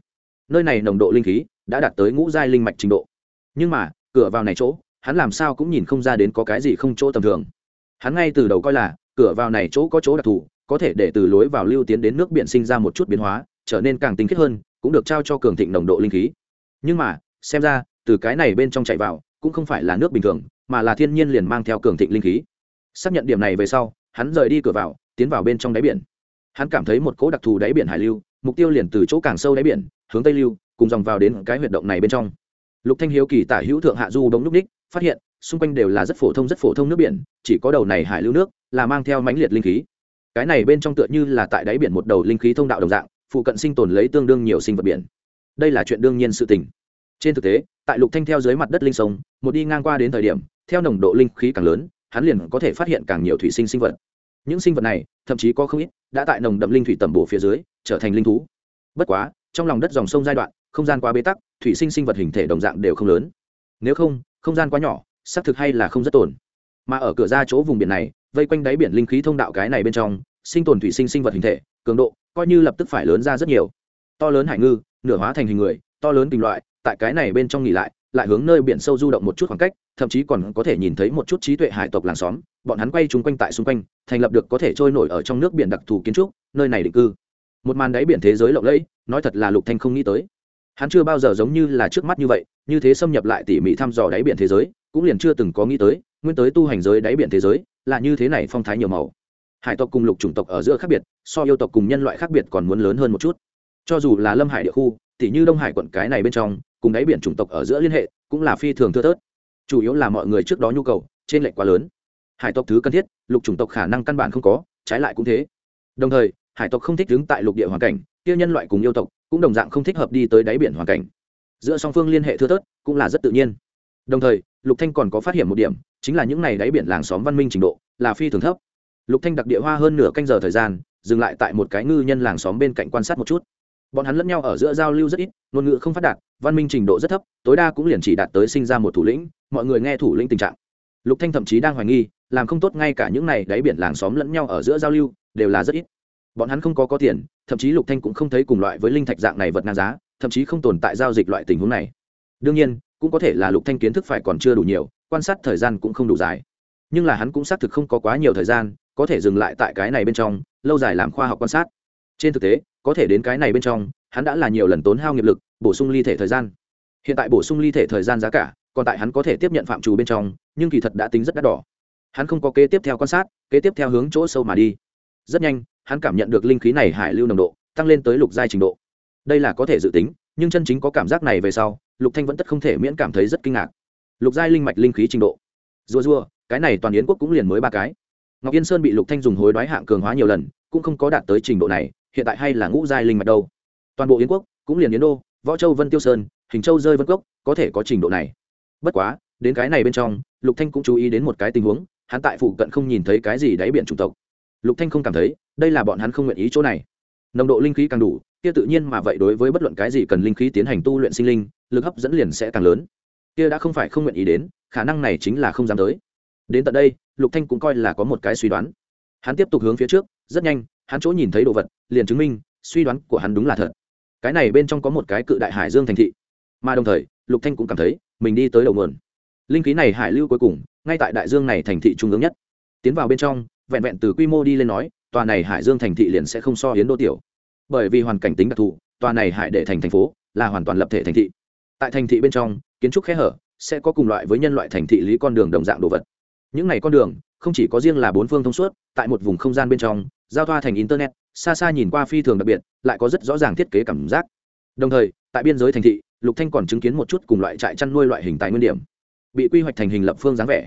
nơi này nồng độ linh khí đã đạt tới ngũ giai linh mạch trình độ nhưng mà cửa vào này chỗ hắn làm sao cũng nhìn không ra đến có cái gì không chỗ tầm thường hắn ngay từ đầu coi là cửa vào này chỗ có chỗ đặc thù có thể để từ lối vào lưu tiến đến nước biển sinh ra một chút biến hóa trở nên càng tinh khiết hơn, cũng được trao cho cường thịnh nồng độ linh khí. Nhưng mà, xem ra, từ cái này bên trong chạy vào, cũng không phải là nước bình thường, mà là thiên nhiên liền mang theo cường thịnh linh khí. Xác nhận điểm này về sau, hắn rời đi cửa vào, tiến vào bên trong đáy biển. Hắn cảm thấy một cỗ đặc thù đáy biển hải lưu, mục tiêu liền từ chỗ càng sâu đáy biển, hướng tây lưu, cùng dòng vào đến cái huyệt động này bên trong. Lục thanh hiếu kỳ tả hữu thượng hạ du đống núc ních phát hiện, xung quanh đều là rất phổ thông rất phổ thông nước biển, chỉ có đầu này hải lưu nước, là mang theo mãnh liệt linh khí. Cái này bên trong tựa như là tại đáy biển một đầu linh khí thông đạo đồng dạng phụ cận sinh tồn lấy tương đương nhiều sinh vật biển. Đây là chuyện đương nhiên sự tình. Trên thực tế, tại lục thanh theo dưới mặt đất linh sông, một đi ngang qua đến thời điểm, theo nồng độ linh khí càng lớn, hắn liền có thể phát hiện càng nhiều thủy sinh sinh vật. Những sinh vật này, thậm chí có không ít, đã tại nồng đậm linh thủy tầm bổ phía dưới, trở thành linh thú. Bất quá, trong lòng đất dòng sông giai đoạn, không gian quá bế tắc, thủy sinh sinh vật hình thể đồng dạng đều không lớn. Nếu không không gian quá nhỏ, xác thực hay là không rất tồn. Mà ở cửa ra chỗ vùng biển này, vây quanh đáy biển linh khí thông đạo cái này bên trong, sinh tồn thủy sinh sinh vật hình thể, cường độ coi như lập tức phải lớn ra rất nhiều. To lớn hải ngư, nửa hóa thành hình người, to lớn tình loại, tại cái này bên trong nghỉ lại lại hướng nơi biển sâu du động một chút khoảng cách, thậm chí còn có thể nhìn thấy một chút trí tuệ hải tộc làng xóm. Bọn hắn quay chung quanh tại xung quanh, thành lập được có thể trôi nổi ở trong nước biển đặc thù kiến trúc, nơi này định cư. Một màn đáy biển thế giới lộng lẫy, nói thật là lục thanh không nghĩ tới. Hắn chưa bao giờ giống như là trước mắt như vậy, như thế xâm nhập lại tỉ mỉ thăm dò đáy biển thế giới, cũng liền chưa từng có nghĩ tới, nguyên tới tu hành giới đáy biển thế giới, là như thế này phong thái nhiều màu hải tộc cùng lục chủng tộc ở giữa khác biệt, so yêu tộc cùng nhân loại khác biệt còn muốn lớn hơn một chút. Cho dù là lâm hải địa khu, tỉ như đông hải quận cái này bên trong, cùng đáy biển chủng tộc ở giữa liên hệ, cũng là phi thường thưa thớt. Chủ yếu là mọi người trước đó nhu cầu trên lệnh quá lớn. Hải tộc thứ cần thiết, lục chủng tộc khả năng căn bản không có, trái lại cũng thế. Đồng thời, hải tộc không thích đứng tại lục địa hoàn cảnh, kia nhân loại cùng yêu tộc cũng đồng dạng không thích hợp đi tới đáy biển hoàn cảnh. Giữa song phương liên hệ thưa thớt cũng là rất tự nhiên. Đồng thời, lục thanh còn có phát hiện một điểm, chính là những này đáy biển làng xóm văn minh trình độ là phi thường thấp lục thanh đặc địa hoa hơn nửa canh giờ thời gian, dừng lại tại một cái ngư nhân làng xóm bên cạnh quan sát một chút. Bọn hắn lẫn nhau ở giữa giao lưu rất ít, ngôn ngữ không phát đạt, văn minh trình độ rất thấp, tối đa cũng liền chỉ đạt tới sinh ra một thủ lĩnh, mọi người nghe thủ lĩnh tình trạng. Lục thanh thậm chí đang hoài nghi, làm không tốt ngay cả những này đáy biển làng xóm lẫn nhau ở giữa giao lưu, đều là rất ít. Bọn hắn không có có tiền, thậm chí lục thanh cũng không thấy cùng loại với linh thạch dạng này vật ngang giá, thậm chí không tồn tại giao dịch loại tình huống này. Đương nhiên, cũng có thể là lục thanh kiến thức phải còn chưa đủ nhiều, quan sát thời gian cũng không đủ dài. Nhưng là hắn cũng xác thực không có quá nhiều thời gian có thể dừng lại tại cái này bên trong, lâu dài làm khoa học quan sát. Trên thực tế, có thể đến cái này bên trong, hắn đã là nhiều lần tốn hao nghiệp lực, bổ sung ly thể thời gian. Hiện tại bổ sung ly thể thời gian giá cả, còn tại hắn có thể tiếp nhận phạm trù bên trong, nhưng kỳ thật đã tính rất đắt đỏ. Hắn không có kế tiếp theo quan sát, kế tiếp theo hướng chỗ sâu mà đi. Rất nhanh, hắn cảm nhận được linh khí này hải lưu nồng độ, tăng lên tới lục giai trình độ. Đây là có thể dự tính, nhưng chân chính có cảm giác này về sau, lục thanh vẫn tất không thể miễn cảm thấy rất kinh ngạc. Lục giai linh mạch linh khí trình độ. Rùa rùa, cái này toàn yến quốc cũng liền mới ba cái ngọc yên sơn bị lục thanh dùng hối đoái hạng cường hóa nhiều lần, cũng không có đạt tới trình độ này, hiện tại hay là ngũ giai linh mạch đâu. Toàn bộ yến quốc, cũng liền yến đô, võ châu vân tiêu sơn, hình châu rơi vân cốc, có thể có trình độ này. Bất quá, đến cái này bên trong, lục thanh cũng chú ý đến một cái tình huống, hắn tại phụ cận không nhìn thấy cái gì đáy biển chủng tộc. Lục thanh không cảm thấy, đây là bọn hắn không nguyện ý chỗ này. Nồng độ linh khí càng đủ, kia tự nhiên mà vậy đối với bất luận cái gì cần linh khí tiến hành tu luyện sinh linh, lực hấp dẫn liền sẽ càng lớn. Kia đã không phải không nguyện ý đến, khả năng này chính là không dám tới. Đến tận đây lục thanh cũng coi là có một cái suy đoán. Hắn tiếp tục hướng phía trước, rất nhanh, hắn chỗ nhìn thấy đồ vật, liền chứng minh, suy đoán của hắn đúng là thật. Cái này bên trong có một cái cự đại hải dương thành thị. Mà đồng thời, lục thanh cũng cảm thấy, mình đi tới đầu nguồn. Linh khí này hải lưu cuối cùng, ngay tại đại dương này thành thị trung ương nhất. Tiến vào bên trong, vẹn vẹn từ quy mô đi lên nói, tòa này hải dương thành thị liền sẽ không so hiến đô tiểu. Bởi vì hoàn cảnh tính đặc thù, tòa này hải đệ thành thành phố, là hoàn toàn lập thể thành thị. Tại thành thị bên trong, kiến trúc khe hở, sẽ có cùng loại với nhân loại thành thị lý con đường đồng dạng đồ vật những này con đường, không chỉ có riêng là bốn phương thông suốt, tại một vùng không gian bên trong, giao thoa thành internet, xa xa nhìn qua phi thường đặc biệt, lại có rất rõ ràng thiết kế cảm giác. Đồng thời, tại biên giới thành thị, lục thanh còn chứng kiến một chút cùng loại trại chăn nuôi loại hình tài nguyên điểm, bị quy hoạch thành hình lập phương dáng vẻ.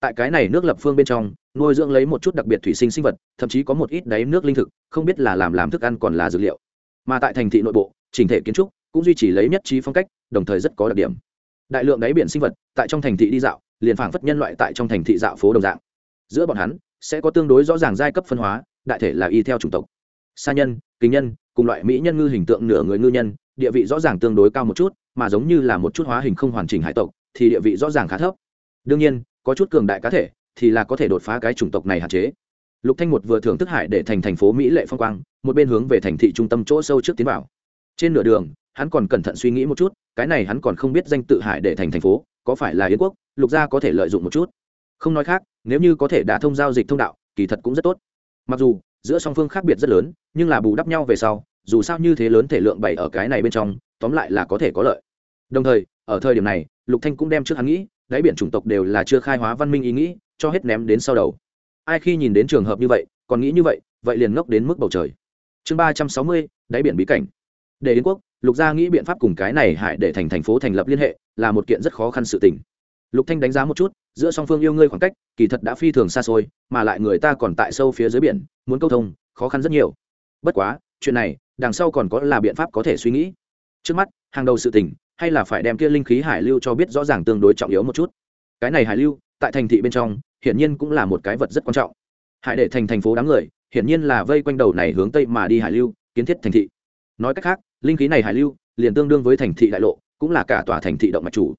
Tại cái này nước lập phương bên trong, nuôi dưỡng lấy một chút đặc biệt thủy sinh sinh vật, thậm chí có một ít đáy nước linh thực, không biết là làm làm thức ăn còn là dược liệu. Mà tại thành thị nội bộ, chỉnh thể kiến trúc cũng duy trì lấy nhất trí phong cách, đồng thời rất có đặc điểm. Đại lượng đáy biển sinh vật, tại trong thành thị đi dạo liền phảng phất nhân loại tại trong thành thị dạo phố đồng dạng. Giữa bọn hắn, sẽ có tương đối rõ ràng giai cấp phân hóa, đại thể là y theo chủng tộc. Sa nhân kính nhân, cùng loại mỹ nhân ngư hình tượng nửa người ngư nhân, địa vị rõ ràng tương đối cao một chút, mà giống như là một chút hóa hình không hoàn chỉnh hải tộc, thì địa vị rõ ràng khá thấp. Đương nhiên, có chút cường đại cá thể, thì là có thể đột phá cái chủng tộc này hạn chế. Lục thanh một vừa thưởng thức hải để thành thành phố mỹ lệ phong quang, một bên hướng về thành thị trung tâm chỗ sâu trước tiến vào. Trên nửa đường, hắn còn cẩn thận suy nghĩ một chút, cái này hắn còn không biết danh tự hải để thành thành phố có phải là yến quốc, lục gia có thể lợi dụng một chút? Không nói khác, nếu như có thể đã thông giao dịch thông đạo, kỳ thật cũng rất tốt. Mặc dù, giữa song phương khác biệt rất lớn, nhưng là bù đắp nhau về sau, dù sao như thế lớn thể lượng bày ở cái này bên trong, tóm lại là có thể có lợi. Đồng thời, ở thời điểm này, lục thanh cũng đem trước hắn nghĩ, đáy biển chủng tộc đều là chưa khai hóa văn minh ý nghĩ, cho hết ném đến sau đầu. Ai khi nhìn đến trường hợp như vậy, còn nghĩ như vậy vậy liền ngốc đến mức bầu trời. Chương ba trăm sáu mươi, đáy biển bí cảnh để đến quốc, lục gia nghĩ biện pháp cùng cái này hại để thành thành phố thành lập liên hệ, là một kiện rất khó khăn sự tình. Lục thanh đánh giá một chút, giữa song phương yêu ngươi khoảng cách, kỳ thật đã phi thường xa xôi, mà lại người ta còn tại sâu phía dưới biển, muốn câu thông, khó khăn rất nhiều. Bất quá, chuyện này, đằng sau còn có là biện pháp có thể suy nghĩ. Trước mắt, hàng đầu sự tình, hay là phải đem kia linh khí hải lưu cho biết rõ ràng tương đối trọng yếu một chút. Cái này hải lưu, tại thành thị bên trong, hiển nhiên cũng là một cái vật rất quan trọng. Hải để thành thành phố đám người, hiển nhiên là vây quanh đầu này hướng tây mà đi hải lưu, kiến thiết thành thị. Nói cách khác linh khí này hải lưu, liền tương đương với thành thị đại lộ, cũng là cả tòa thành thị động mạch chủ.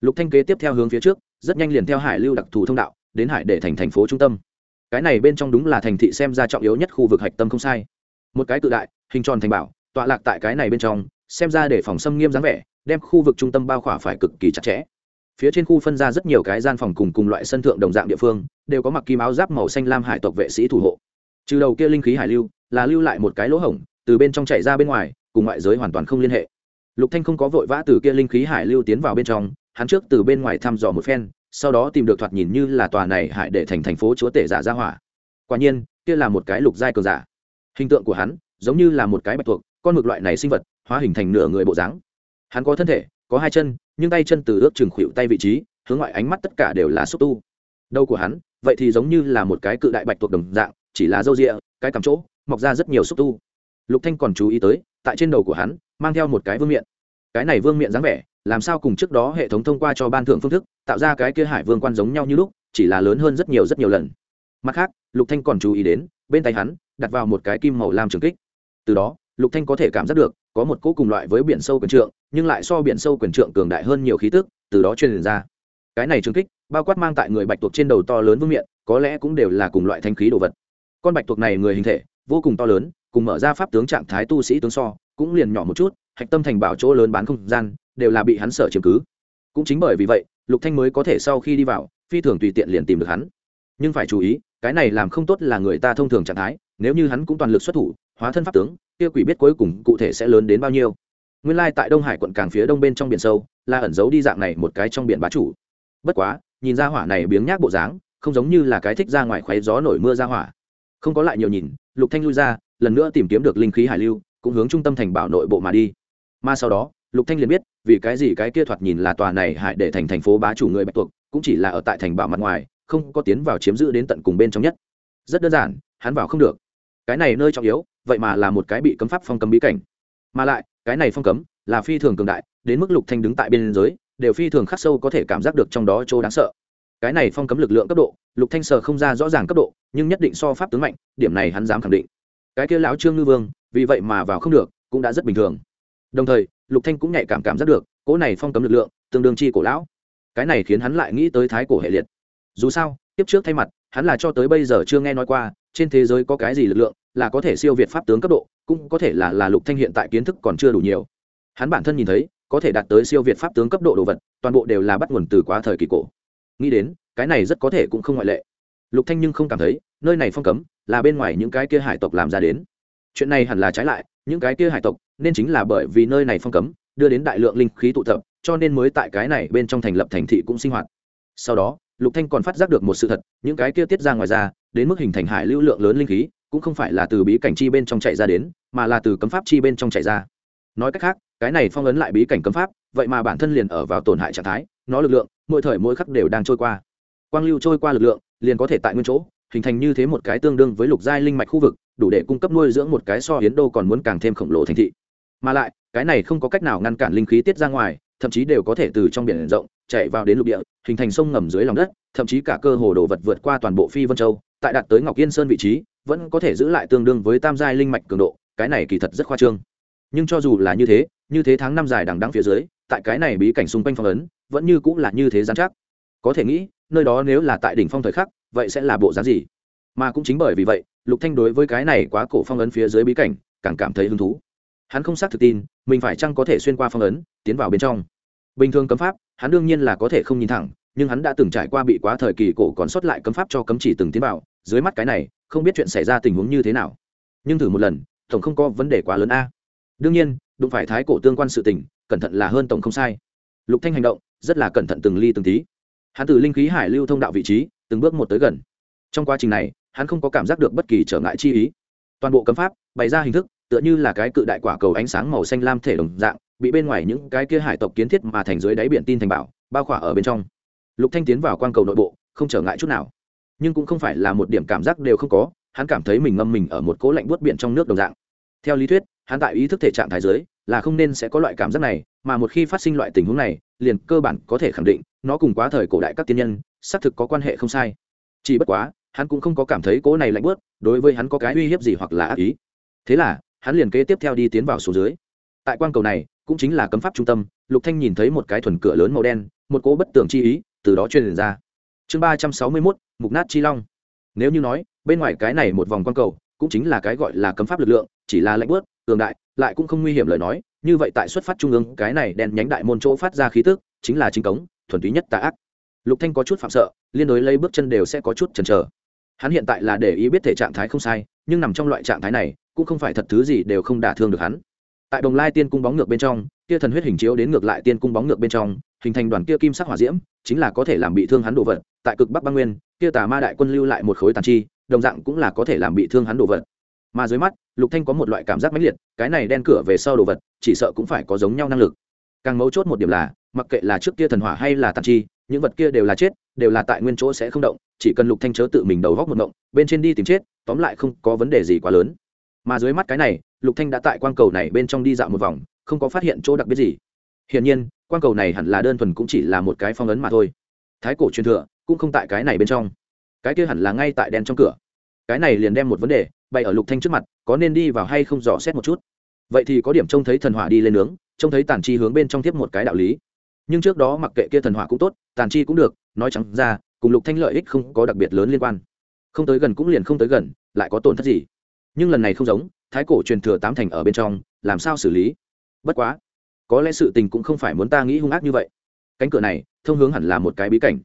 Lục thanh kế tiếp theo hướng phía trước, rất nhanh liền theo hải lưu đặc thù thông đạo, đến hải để thành thành phố trung tâm. Cái này bên trong đúng là thành thị xem ra trọng yếu nhất khu vực hạch tâm không sai. Một cái tự đại, hình tròn thành bảo, tọa lạc tại cái này bên trong, xem ra để phòng xâm nghiêm dáng vẻ, đem khu vực trung tâm bao khỏa phải cực kỳ chặt chẽ. Phía trên khu phân ra rất nhiều cái gian phòng cùng cùng loại sân thượng đồng dạng địa phương, đều có mặc kim áo giáp màu xanh lam hải tộc vệ sĩ thủ hộ. Trừ đầu kia linh khí hải lưu, là lưu lại một cái lỗ hổng, từ bên trong chạy ra bên ngoài cùng ngoại giới hoàn toàn không liên hệ. Lục thanh không có vội vã từ kia linh khí hải lưu tiến vào bên trong, hắn trước từ bên ngoài thăm dò một phen, sau đó tìm được thoạt nhìn như là tòa này hải để thành thành phố chúa tể giả ra hỏa. Quả nhiên, kia là một cái lục giai cường giả. Hình tượng của hắn giống như là một cái bạch tuộc, con mực loại này sinh vật, hóa hình thành nửa người bộ dáng. Hắn có thân thể, có hai chân, nhưng tay chân từ ước chừng khuỵu tay vị trí, hướng ngoại ánh mắt tất cả đều là xúc tu. Đầu của hắn, vậy thì giống như là một cái cự đại bạch tuộc đồng dạng, chỉ là râu rịa, cái cằm chỗ, mọc ra rất nhiều xúc tu. Lục thanh còn chú ý tới tại trên đầu của hắn, mang theo một cái vương miện. Cái này vương miện dáng vẻ, làm sao cùng trước đó hệ thống thông qua cho ban thượng phương thức, tạo ra cái kia hải vương quan giống nhau như lúc, chỉ là lớn hơn rất nhiều rất nhiều lần. Mặt khác, lục thanh còn chú ý đến, bên tay hắn, đặt vào một cái kim màu lam trường kích. Từ đó, lục thanh có thể cảm giác được, có một cỗ cùng loại với biển sâu quyền trượng, nhưng lại so biển sâu quyền trượng cường đại hơn nhiều khí tức, từ đó truyền ra. Cái này trường kích, bao quát mang tại người bạch tuộc trên đầu to lớn vương miện, có lẽ cũng đều là cùng loại thanh khí đồ vật. Con bạch tuộc này người hình thể, vô cùng to lớn cùng mở ra pháp tướng trạng thái tu sĩ tướng so, cũng liền nhỏ một chút, hạch tâm thành bảo chỗ lớn bán không gian, đều là bị hắn sở chiếm cứ. Cũng chính bởi vì vậy, lục thanh mới có thể sau khi đi vào, phi thường tùy tiện liền tìm được hắn. Nhưng phải chú ý, cái này làm không tốt là người ta thông thường trạng thái, nếu như hắn cũng toàn lực xuất thủ, hóa thân pháp tướng, kia quỷ biết cuối cùng cụ thể sẽ lớn đến bao nhiêu. Nguyên lai tại đông hải quận càng phía đông bên trong biển sâu, là ẩn giấu đi dạng này một cái trong biển bá chủ. Bất quá, nhìn ra hỏa này biếng nhác bộ dáng, không giống như là cái thích ra ngoài khoái gió nổi mưa ra hỏa. Không có lại nhiều nhìn, lục thanh lui ra lần nữa tìm kiếm được linh khí hải lưu, cũng hướng trung tâm thành bảo nội bộ mà đi. Mà sau đó, lục thanh liền biết, vì cái gì cái kia thoạt nhìn là tòa này hại để thành thành phố bá chủ người bạch tuộc, cũng chỉ là ở tại thành bảo mặt ngoài, không có tiến vào chiếm giữ đến tận cùng bên trong nhất. Rất đơn giản, hắn vào không được. Cái này nơi trọng yếu, vậy mà là một cái bị cấm pháp phong cấm bí cảnh. Mà lại, cái này phong cấm là phi thường cường đại, đến mức lục thanh đứng tại biên giới, đều phi thường khắc sâu có thể cảm giác được trong đó chỗ đáng sợ. Cái này phong cấm lực lượng cấp độ, lục thanh sờ không ra rõ ràng cấp độ, nhưng nhất định so pháp tướng mạnh, điểm này hắn dám khẳng định cái kia lão trương ngư vương, vì vậy mà vào không được, cũng đã rất bình thường. Đồng thời, lục thanh cũng nhạy cảm cảm giác được, cỗ này phong cấm lực lượng, tương đương chi cổ lão. Cái này khiến hắn lại nghĩ tới thái cổ hệ liệt. Dù sao, tiếp trước thay mặt, hắn là cho tới bây giờ chưa nghe nói qua, trên thế giới có cái gì lực lượng là có thể siêu việt pháp tướng cấp độ, cũng có thể là là lục thanh hiện tại kiến thức còn chưa đủ nhiều. Hắn bản thân nhìn thấy, có thể đạt tới siêu việt pháp tướng cấp độ đồ vật, toàn bộ đều là bắt nguồn từ quá thời kỳ cổ. Nghĩ đến, cái này rất có thể cũng không ngoại lệ. Lục thanh nhưng không cảm thấy, nơi này phong cấm là bên ngoài những cái kia hải tộc làm ra đến. Chuyện này hẳn là trái lại, những cái kia hải tộc nên chính là bởi vì nơi này phong cấm, đưa đến đại lượng linh khí tụ tập, cho nên mới tại cái này bên trong thành lập thành thị cũng sinh hoạt. Sau đó, lục thanh còn phát giác được một sự thật, những cái kia tiết ra ngoài ra, đến mức hình thành hải lưu lượng lớn linh khí, cũng không phải là từ bí cảnh chi bên trong chạy ra đến, mà là từ cấm pháp chi bên trong chạy ra. Nói cách khác, cái này phong ấn lại bí cảnh cấm pháp, vậy mà bản thân liền ở vào tổn hại trạng thái, nó lực lượng, mỗi thời mỗi khắc đều đang trôi qua. Quang lưu trôi qua lực lượng, liền có thể tại nguyên chỗ hình thành như thế một cái tương đương với lục giai linh mạch khu vực, đủ để cung cấp nuôi dưỡng một cái so hiến đô còn muốn càng thêm khổng lồ thành thị. Mà lại, cái này không có cách nào ngăn cản linh khí tiết ra ngoài, thậm chí đều có thể từ trong biển rộng, chạy vào đến lục địa, hình thành sông ngầm dưới lòng đất, thậm chí cả cơ hồ đồ vật vượt qua toàn bộ phi vân châu, tại đạt tới ngọc yên sơn vị trí, vẫn có thể giữ lại tương đương với tam giai linh mạch cường độ, cái này kỳ thật rất khoa trương. Nhưng cho dù là như thế như thế tháng năm dài đằng đắng phía dưới, tại cái này bí cảnh xung quanh phong ấn, vẫn như cũng là như thế giám chắc. Có thể nghĩ nơi đó nếu là tại đỉnh phong thời khắc, vậy sẽ là bộ giá gì? Mà cũng chính bởi vì vậy, lục thanh đối với cái này quá cổ phong ấn phía dưới bí cảnh, càng cảm thấy hứng thú. Hắn không xác thực tin, mình phải chăng có thể xuyên qua phong ấn, tiến vào bên trong. Bình thường cấm pháp, hắn đương nhiên là có thể không nhìn thẳng, nhưng hắn đã từng trải qua bị quá thời kỳ cổ còn sót lại cấm pháp cho cấm chỉ từng tiến vào, dưới mắt cái này, không biết chuyện xảy ra tình huống như thế nào. Nhưng thử một lần, tổng không có vấn đề quá lớn a. Đương nhiên, đụng phải thái cổ tương quan sự tình, cẩn thận là hơn tổng không sai. Lục thanh hành động, rất là cẩn thận từng ly từng tí hắn từ linh khí hải lưu thông đạo vị trí, từng bước một tới gần. Trong quá trình này, hắn không có cảm giác được bất kỳ trở ngại chi ý. Toàn bộ cấm pháp bày ra hình thức, tựa như là cái cự đại quả cầu ánh sáng màu xanh lam thể đồng dạng, bị bên ngoài những cái kia hải tộc kiến thiết mà thành dưới đáy biển tin thành bảo, bao khỏa ở bên trong. Lục thanh tiến vào quang cầu nội bộ, không trở ngại chút nào. Nhưng cũng không phải là một điểm cảm giác đều không có, hắn cảm thấy mình ngâm mình ở một cố lạnh buốt biển trong nước đồng dạng. Theo lý thuyết, hắn tại ý thức thể trạng thái giới là không nên sẽ có loại cảm giác này, mà một khi phát sinh loại tình huống này, liền cơ bản có thể khẳng định nó cùng quá thời cổ đại các tiên nhân xác thực có quan hệ không sai. Chỉ bất quá hắn cũng không có cảm thấy cỗ này lạnh bớt đối với hắn có cái uy hiếp gì hoặc là ác ý. Thế là hắn liền kế tiếp theo đi tiến vào số dưới. Tại quan cầu này cũng chính là cấm pháp trung tâm lục thanh nhìn thấy một cái thuần cửa lớn màu đen một cỗ bất tường chi ý từ đó truyền ra. Chương ba trăm sáu mươi 361, mục nát chi long. Nếu như nói bên ngoài cái này một vòng quan cầu cũng chính là cái gọi là cấm pháp lực lượng chỉ là lạnh bớt cường đại lại cũng không nguy hiểm lời nói như vậy tại xuất phát trung ương cái này đen nhánh đại môn chỗ phát ra khí tức chính là chính cống thuần túy nhất tà ác. Lục thanh có chút phạm sợ, liên đối lấy bước chân đều sẽ có chút chần chờ. Hắn hiện tại là để ý biết thể trạng thái không sai, nhưng nằm trong loại trạng thái này, cũng không phải thật thứ gì đều không đả thương được hắn. Tại đồng lai tiên cung bóng ngược bên trong, kia thần huyết hình chiếu đến ngược lại tiên cung bóng ngược bên trong, hình thành đoàn kia kim sắc hỏa diễm, chính là có thể làm bị thương hắn đồ vật. Tại cực bắc băng nguyên, kia tà ma đại quân lưu lại một khối tàn chi, đồng dạng cũng là có thể làm bị thương hắn đồ vật. Mà dưới mắt, lục thanh có một loại cảm giác mãnh liệt, cái này đen cửa về sau đồ vật, chỉ sợ cũng phải có giống nhau năng lực. Càng mấu chốt một điểm là mặc kệ là trước kia thần hỏa hay là tàn chi, những vật kia đều là chết, đều là tại nguyên chỗ sẽ không động, chỉ cần lục thanh chớ tự mình đầu góc một động bên trên đi tìm chết, tóm lại không có vấn đề gì quá lớn. Mà dưới mắt cái này, lục thanh đã tại quang cầu này bên trong đi dạo một vòng, không có phát hiện chỗ đặc biệt gì. Hiển nhiên, quang cầu này hẳn là đơn thuần cũng chỉ là một cái phong ấn mà thôi. Thái cổ truyền thừa cũng không tại cái này bên trong. Cái kia hẳn là ngay tại đèn trong cửa. Cái này liền đem một vấn đề bày ở lục thanh trước mặt, có nên đi vào hay không dò xét một chút. Vậy thì có điểm trông thấy thần hỏa đi lên nướng, trông thấy tản chi hướng bên trong tiếp một cái đạo lý nhưng trước đó mặc kệ kia thần hỏa cũng tốt, tàn chi cũng được, nói chẳng ra, cùng lục thanh lợi ích không có đặc biệt lớn liên quan. Không tới gần cũng liền không tới gần, lại có tổn thất gì? Nhưng lần này không giống, thái cổ truyền thừa tám thành ở bên trong, làm sao xử lý? Bất quá, có lẽ sự tình cũng không phải muốn ta nghĩ hung ác như vậy. Cánh cửa này, thông hướng hẳn là một cái bí cảnh.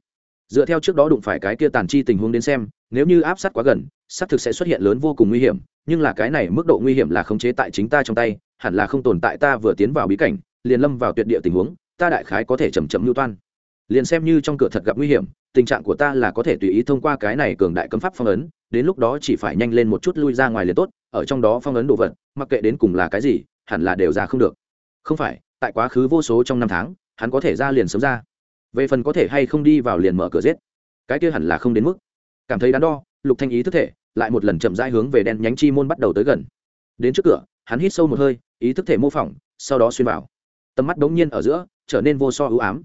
Dựa theo trước đó đụng phải cái kia tàn chi tình huống đến xem, nếu như áp sát quá gần, xác thực sẽ xuất hiện lớn vô cùng nguy hiểm, nhưng là cái này mức độ nguy hiểm là khống chế tại chính ta trong tay, hẳn là không tồn tại ta vừa tiến vào bí cảnh, liền lâm vào tuyệt địa tình huống ta đại khái có thể chầm chậm lưu toan. Liền xem như trong cửa thật gặp nguy hiểm, tình trạng của ta là có thể tùy ý thông qua cái này cường đại cấm pháp phong ấn, đến lúc đó chỉ phải nhanh lên một chút lui ra ngoài liền tốt, ở trong đó phong ấn đồ vật, mặc kệ đến cùng là cái gì, hẳn là đều ra không được. Không phải, tại quá khứ vô số trong năm tháng, hắn có thể ra liền sớm ra. Về phần có thể hay không đi vào liền mở cửa giết, cái kia hẳn là không đến mức. Cảm thấy đắn đo, lục thanh ý thức thể, lại một lần chậm rãi hướng về đen nhánh chi môn bắt đầu tới gần. Đến trước cửa, hắn hít sâu một hơi, ý thức thể mô phỏng, sau đó xuyên vào tầm mắt đống nhiên ở giữa, trở nên vô so ưu ám.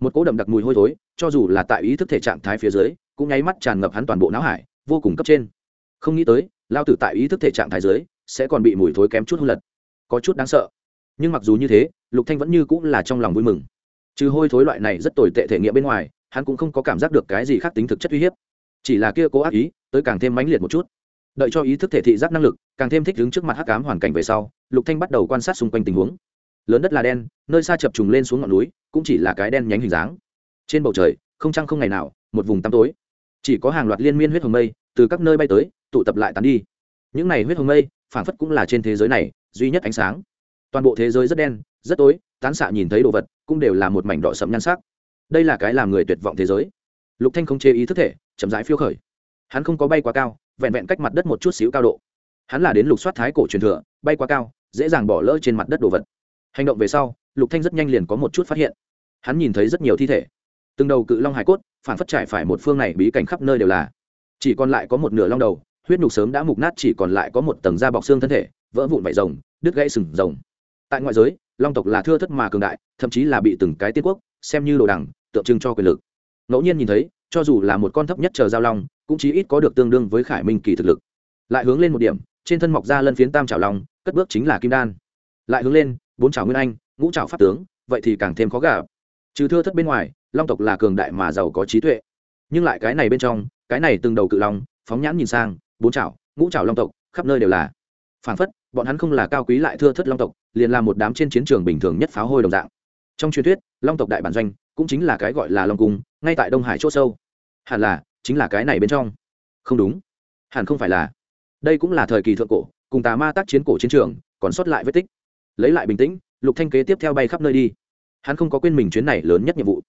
Một cỗ đậm đặc mùi hôi thối, cho dù là tại ý thức thể trạng thái phía dưới, cũng nháy mắt tràn ngập hắn toàn bộ não hải, vô cùng cấp trên. Không nghĩ tới lao tử tại ý thức thể trạng thái dưới, sẽ còn bị mùi thối kém chút hôn lật. Có chút đáng sợ. Nhưng mặc dù như thế, lục thanh vẫn như cũng là trong lòng vui mừng. Trừ hôi thối loại này rất tồi tệ thể nghiệm bên ngoài, hắn cũng không có cảm giác được cái gì khác tính thực chất uy hiếp. Chỉ là kia cố ác ý, tới càng thêm mãnh liệt một chút. Đợi cho ý thức thể thị giác năng lực, càng thêm thích đứng trước mặt hắc ám hoàn cảnh về sau, lục thanh bắt đầu quan sát xung quanh tình huống lớn đất là đen, nơi xa chập trùng lên xuống ngọn núi, cũng chỉ là cái đen nhánh hình dáng. Trên bầu trời, không trăng không ngày nào, một vùng tăm tối. Chỉ có hàng loạt liên miên huyết hồng mây từ các nơi bay tới, tụ tập lại tán đi. Những này huyết hồng mây phản phất cũng là trên thế giới này duy nhất ánh sáng. Toàn bộ thế giới rất đen, rất tối, tán xạ nhìn thấy đồ vật, cũng đều là một mảnh đỏ sẫm nhan sắc. Đây là cái làm người tuyệt vọng thế giới. Lục thanh không chế ý thức thể, chậm rãi phiêu khởi. Hắn không có bay quá cao, vẹn vẹn cách mặt đất một chút xíu cao độ. Hắn là đến lục soát thái cổ truyền thừa, bay quá cao, dễ dàng bỏ lỡ trên mặt đất đồ vật hành động về sau, lục thanh rất nhanh liền có một chút phát hiện. Hắn nhìn thấy rất nhiều thi thể. Từng đầu cự long hải cốt phản phất trải phải một phương này bí cảnh khắp nơi đều là. Chỉ còn lại có một nửa long đầu, huyết nhục sớm đã mục nát, chỉ còn lại có một tầng da bọc xương thân thể, vỡ vụn vảy rồng, đứt gãy sừng rồng. Tại ngoại giới, long tộc là thưa thất mà cường đại, thậm chí là bị từng cái tiên quốc, xem như đồ đằng tượng trưng cho quyền lực. Ngẫu nhiên nhìn thấy, cho dù là một con thấp nhất chờ giao long, cũng chí ít có được tương đương với khải minh kỳ thực lực. Lại hướng lên một điểm, trên thân mọc ra lân phiến tam chảo long, cất bước chính là kim đan. Lại hướng lên bốn trào nguyên anh, ngũ trào pháp tướng, vậy thì càng thêm khó gà trừ thưa thất bên ngoài, long tộc là cường đại mà giàu có trí tuệ. Nhưng lại cái này bên trong, cái này từng đầu cự long, phóng nhãn nhìn sang, bốn trào ngũ trào long tộc, khắp nơi đều là. Phản phất, bọn hắn không là cao quý lại thưa thất long tộc, liền là một đám trên chiến trường bình thường nhất pháo hôi đồng dạng. Trong truyền thuyết, long tộc đại bản doanh cũng chính là cái gọi là long cung, ngay tại đông hải c h ỗ sâu. Hẳn là, chính là cái này bên trong. Không đúng. Hẳn không phải là. Đây cũng là thời kỳ thượng cổ, cùng tà ma tác chiến cổ chiến trường, còn sót lại vết tích lấy lại bình tĩnh, lục thanh kế tiếp theo bay khắp nơi đi. Hắn không có quên mình chuyến này lớn nhất nhiệm vụ.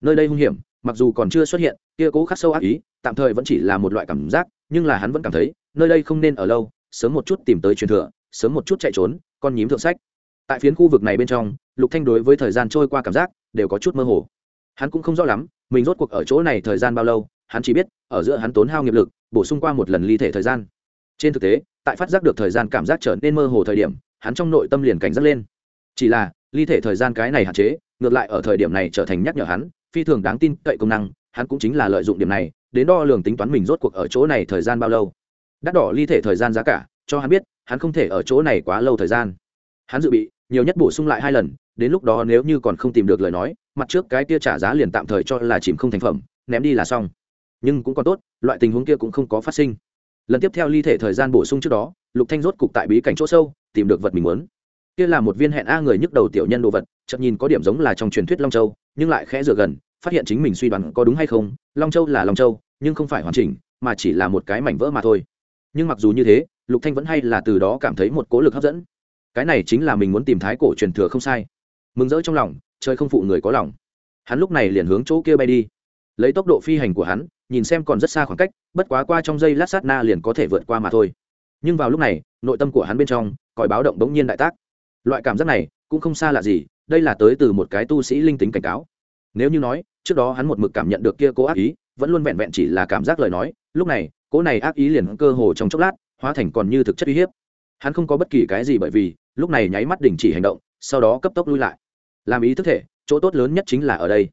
Nơi đây hung hiểm, mặc dù còn chưa xuất hiện, kia cố khắc sâu ác ý, tạm thời vẫn chỉ là một loại cảm giác, nhưng là hắn vẫn cảm thấy, nơi đây không nên ở lâu, sớm một chút tìm tới truyền thừa, sớm một chút chạy trốn, con nhím thượng sách. Tại phiến khu vực này bên trong, lục thanh đối với thời gian trôi qua cảm giác đều có chút mơ hồ. Hắn cũng không rõ lắm, mình rốt cuộc ở chỗ này thời gian bao lâu, hắn chỉ biết, ở giữa hắn tốn hao nghiệp lực, bổ sung qua một lần ly thể thời gian. Trên thực tế, tại phát giác được thời gian cảm giác trở nên mơ hồ thời điểm hắn trong nội tâm liền cảnh giác lên. Chỉ là, ly thể thời gian cái này hạn chế, ngược lại ở thời điểm này trở thành nhắc nhở hắn, phi thường đáng tin cậy công năng, hắn cũng chính là lợi dụng điểm này, đến đo lường tính toán mình rốt cuộc ở chỗ này thời gian bao lâu. Đắt đỏ ly thể thời gian giá cả, cho hắn biết, hắn không thể ở chỗ này quá lâu thời gian. Hắn dự bị, nhiều nhất bổ sung lại hai lần, đến lúc đó nếu như còn không tìm được lời nói, mặt trước cái kia trả giá liền tạm thời cho là chìm không thành phẩm, ném đi là xong. Nhưng cũng còn tốt, loại tình huống kia cũng không có phát sinh. Lần tiếp theo ly thể thời gian bổ sung trước đó, lục thanh rốt cục tại bí cảnh chỗ sâu tìm được vật mình muốn. Kia là một viên hẹn a người nhức đầu tiểu nhân đồ vật, chợt nhìn có điểm giống là trong truyền thuyết long châu, nhưng lại khẽ dựa gần, phát hiện chính mình suy đoán có đúng hay không, long châu là long châu, nhưng không phải hoàn chỉnh, mà chỉ là một cái mảnh vỡ mà thôi. Nhưng mặc dù như thế, lục thanh vẫn hay là từ đó cảm thấy một cố lực hấp dẫn. Cái này chính là mình muốn tìm thái cổ truyền thừa không sai. Mừng rỡ trong lòng, trời không phụ người có lòng. Hắn lúc này liền hướng chỗ kia bay đi. Lấy tốc độ phi hành của hắn, nhìn xem còn rất xa khoảng cách, bất quá qua trong giây lát sát na liền có thể vượt qua mà thôi nhưng vào lúc này, nội tâm của hắn bên trong còi báo động bỗng nhiên đại tác. Loại cảm giác này cũng không xa lạ gì, đây là tới từ một cái tu sĩ linh tính cảnh cáo. Nếu như nói, trước đó hắn một mực cảm nhận được kia cố ác ý, vẫn luôn vẹn vẹn chỉ là cảm giác lời nói, lúc này, cố này ác ý liền cơ hồ trong chốc lát hóa thành còn như thực chất uy hiếp. Hắn không có bất kỳ cái gì bởi vì, lúc này nháy mắt đình chỉ hành động, sau đó cấp tốc lui lại. Làm ý thức thể, chỗ tốt lớn nhất chính là ở đây.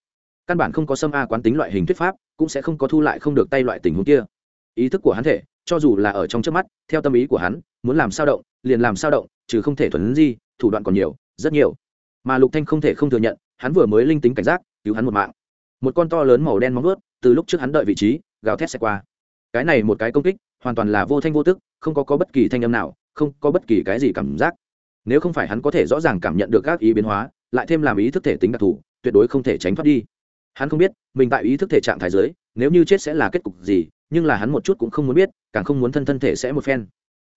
Căn bản không có xâm a quán tính loại hình thuyết pháp, cũng sẽ không có thu lại không được tay loại tình huống kia. Ý thức của hắn thể cho dù là ở trong trước mắt, theo tâm ý của hắn, muốn làm sao động, liền làm sao động chứ không thể thuần di, thủ đoạn còn nhiều, rất nhiều. Mà lục thanh không thể không thừa nhận, hắn vừa mới linh tính cảnh giác, cứu hắn một mạng. Một con to lớn màu đen móng vuốt, từ lúc trước hắn đợi vị trí, gào thét sẽ qua. Cái này một cái công kích, hoàn toàn là vô thanh vô tức, không có có bất kỳ thanh âm nào, không có bất kỳ cái gì cảm giác. Nếu không phải hắn có thể rõ ràng cảm nhận được các ý biến hóa, lại thêm làm ý thức thể tính đặc thù, tuyệt đối không thể tránh thoát đi. Hắn không biết, mình tại ý thức thể trạng thái giới nếu như chết sẽ là kết cục gì nhưng là hắn một chút cũng không muốn biết, càng không muốn thân thân thể sẽ một phen.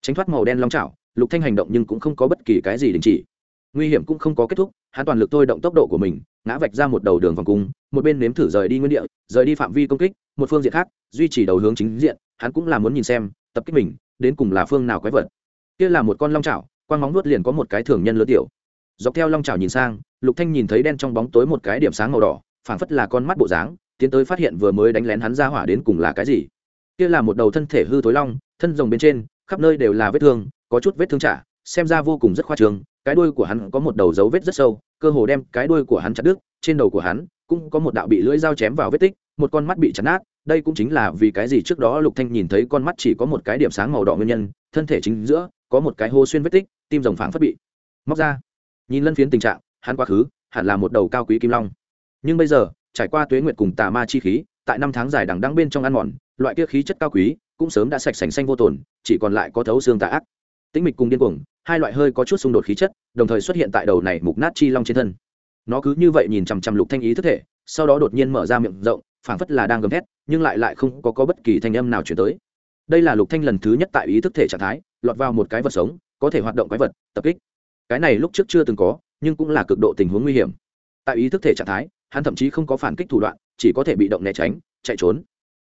Tránh thoát màu đen long chảo, lục thanh hành động nhưng cũng không có bất kỳ cái gì đình chỉ. Nguy hiểm cũng không có kết thúc, hắn toàn lực thôi động tốc độ của mình, ngã vạch ra một đầu đường vòng cung, một bên nếm thử rời đi nguyên địa, rời đi phạm vi công kích, một phương diện khác, duy trì đầu hướng chính diện, hắn cũng là muốn nhìn xem, tập kích mình, đến cùng là phương nào quái vật. Kia là một con long chảo, quang móng nuốt liền có một cái thường nhân lớn tiểu. Dọc theo long chảo nhìn sang, lục thanh nhìn thấy đen trong bóng tối một cái điểm sáng màu đỏ, phảng phất là con mắt bộ dáng, tiến tới phát hiện vừa mới đánh lén hắn ra hỏa đến cùng là cái gì kia là một đầu thân thể hư tối long, thân rồng bên trên, khắp nơi đều là vết thương, có chút vết thương trả xem ra vô cùng rất khoa trương. Cái đuôi của hắn có một đầu dấu vết rất sâu, cơ hồ đem cái đuôi của hắn chặt đứt, trên đầu của hắn cũng có một đạo bị lưỡi dao chém vào vết tích, một con mắt bị chặt nát. Đây cũng chính là vì cái gì trước đó lục thanh nhìn thấy con mắt chỉ có một cái điểm sáng màu đỏ nguyên nhân, thân thể chính giữa có một cái hô xuyên vết tích, tim rồng phảng phất bị móc ra. Nhìn lân phiến tình trạng, hắn quá khứ hẳn là một đầu cao quý kim long. Nhưng bây giờ, trải qua tuế nguyệt cùng tà ma chi khí, tại năm tháng dài đằng đẵng bên trong ăn mòn loại kia khí chất cao quý cũng sớm đã sạch sành xanh vô tồn chỉ còn lại có thấu xương tà ác. Tĩnh mịch cùng điên cuồng hai loại hơi có chút xung đột khí chất đồng thời xuất hiện tại đầu này mục nát chi long trên thân. Nó cứ như vậy nhìn chằm chằm lục thanh ý thức thể sau đó đột nhiên mở ra miệng rộng phảng phất là đang gầm thét nhưng lại lại không có, có bất kỳ thanh âm nào chuyển tới. Đây là lục thanh lần thứ nhất tại ý thức thể trạng thái lọt vào một cái vật sống có thể hoạt động quái vật tập kích. Cái này lúc trước chưa từng có nhưng cũng là cực độ tình huống nguy hiểm. Tại ý thức thể trạng thái hắn thậm chí không có phản kích thủ đoạn chỉ có thể bị động né tránh chạy trốn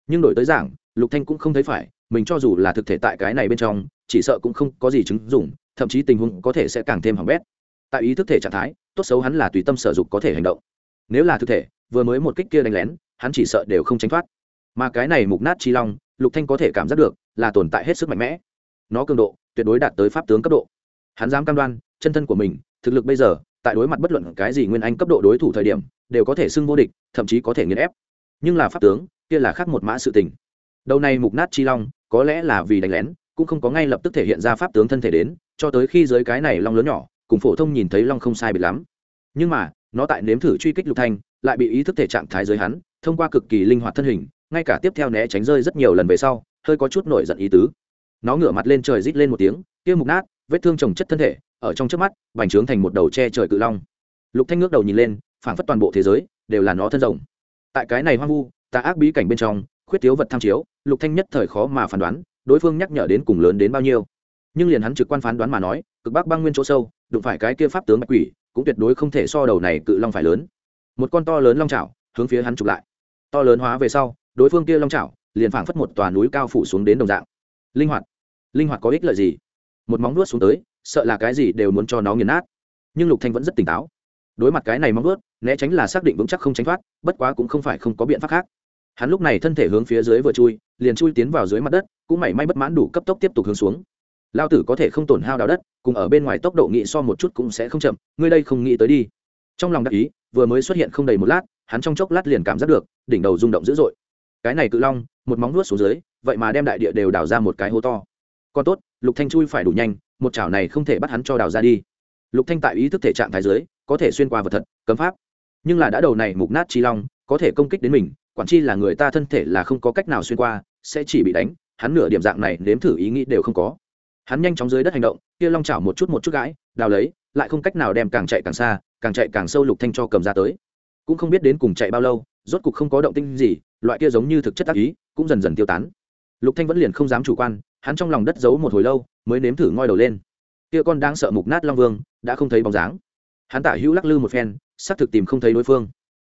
nhưng đổi tới giảng, lục thanh cũng không thấy phải, mình cho dù là thực thể tại cái này bên trong, chỉ sợ cũng không có gì chứng dụng, thậm chí tình huống có thể sẽ càng thêm hỏng bét. Tại ý thức thể trạng thái, tốt xấu hắn là tùy tâm sở dục có thể hành động. Nếu là thực thể, vừa mới một kích kia đánh lén, hắn chỉ sợ đều không tránh thoát. Mà cái này mục nát chi long, lục thanh có thể cảm giác được, là tồn tại hết sức mạnh mẽ. Nó cường độ, tuyệt đối đạt tới pháp tướng cấp độ. Hắn dám cam đoan, chân thân của mình, thực lực bây giờ, tại đối mặt bất luận cái gì nguyên anh cấp độ đối thủ thời điểm, đều có thể xưng vô địch, thậm chí có thể nghiền ép nhưng là pháp tướng, kia là khác một mã sự tình. Đầu này mục nát chi long, có lẽ là vì đánh lén, cũng không có ngay lập tức thể hiện ra pháp tướng thân thể đến, cho tới khi dưới cái này long lớn nhỏ, cùng phổ thông nhìn thấy long không sai biệt lắm. Nhưng mà, nó tại nếm thử truy kích lục thanh, lại bị ý thức thể trạng thái dưới hắn, thông qua cực kỳ linh hoạt thân hình, ngay cả tiếp theo né tránh rơi rất nhiều lần về sau, hơi có chút nổi giận ý tứ. Nó ngửa mặt lên trời rít lên một tiếng, kia mục nát, vết thương trồng chất thân thể, ở trong trước mắt, bành trướng thành một đầu che trời cự long. Lục thanh ngước đầu nhìn lên, phảng phất toàn bộ thế giới, đều là nó thân rồng tại cái này hoang vu, tà ác bí cảnh bên trong, khuyết thiếu vật tham chiếu, lục thanh nhất thời khó mà phán đoán, đối phương nhắc nhở đến cùng lớn đến bao nhiêu. Nhưng liền hắn trực quan phán đoán mà nói, cực bắc băng nguyên chỗ sâu, đụng phải cái kia pháp tướng bạch quỷ, cũng tuyệt đối không thể so đầu này cự long phải lớn. Một con to lớn long chảo, hướng phía hắn chụp lại. To lớn hóa về sau, đối phương kia long chảo, liền phảng phất một tòa núi cao phủ xuống đến đồng dạng. Linh hoạt. Linh hoạt có ích lợi gì? Một móng nuốt xuống tới, sợ là cái gì đều muốn cho nó nghiền nát. Nhưng lục thanh vẫn rất tỉnh táo. Đối mặt cái này móng nuốt né tránh là xác định vững chắc không tránh thoát, bất quá cũng không phải không có biện pháp khác. Hắn lúc này thân thể hướng phía dưới vừa chui, liền chui tiến vào dưới mặt đất, cũng mảy may bất mãn đủ cấp tốc tiếp tục hướng xuống. Lao tử có thể không tổn hao đào đất, cùng ở bên ngoài tốc độ nghị so một chút cũng sẽ không chậm, ngươi đây không nghĩ tới đi. Trong lòng đắc ý, vừa mới xuất hiện không đầy một lát, hắn trong chốc lát liền cảm giác được, đỉnh đầu rung động dữ dội. Cái này cự long, một móng nuốt xuống dưới, vậy mà đem đại địa đều đào ra một cái hố to. Còn tốt, lục thanh chui phải đủ nhanh, một chảo này không thể bắt hắn cho đào ra đi. Lục thanh tại ý thức thể trạng thái dưới, có thể xuyên qua vật thật, cấm pháp nhưng là đã đầu này mục nát chi long, có thể công kích đến mình, quản chi là người ta thân thể là không có cách nào xuyên qua, sẽ chỉ bị đánh, hắn nửa điểm dạng này nếm thử ý nghĩ đều không có. Hắn nhanh chóng dưới đất hành động, kia long chảo một chút một chút gãi, đào lấy, lại không cách nào đem càng chạy càng xa, càng chạy càng sâu lục thanh cho cầm ra tới. Cũng không biết đến cùng chạy bao lâu, rốt cục không có động tinh gì, loại kia giống như thực chất tác ý, cũng dần dần tiêu tán. Lục thanh vẫn liền không dám chủ quan, hắn trong lòng đất giấu một hồi lâu, mới nếm thử ngoi đầu lên. Kia con đang sợ mục nát long vương, đã không thấy bóng dáng. Hắn tả hữu lắc lư một phen xác thực tìm không thấy đối phương.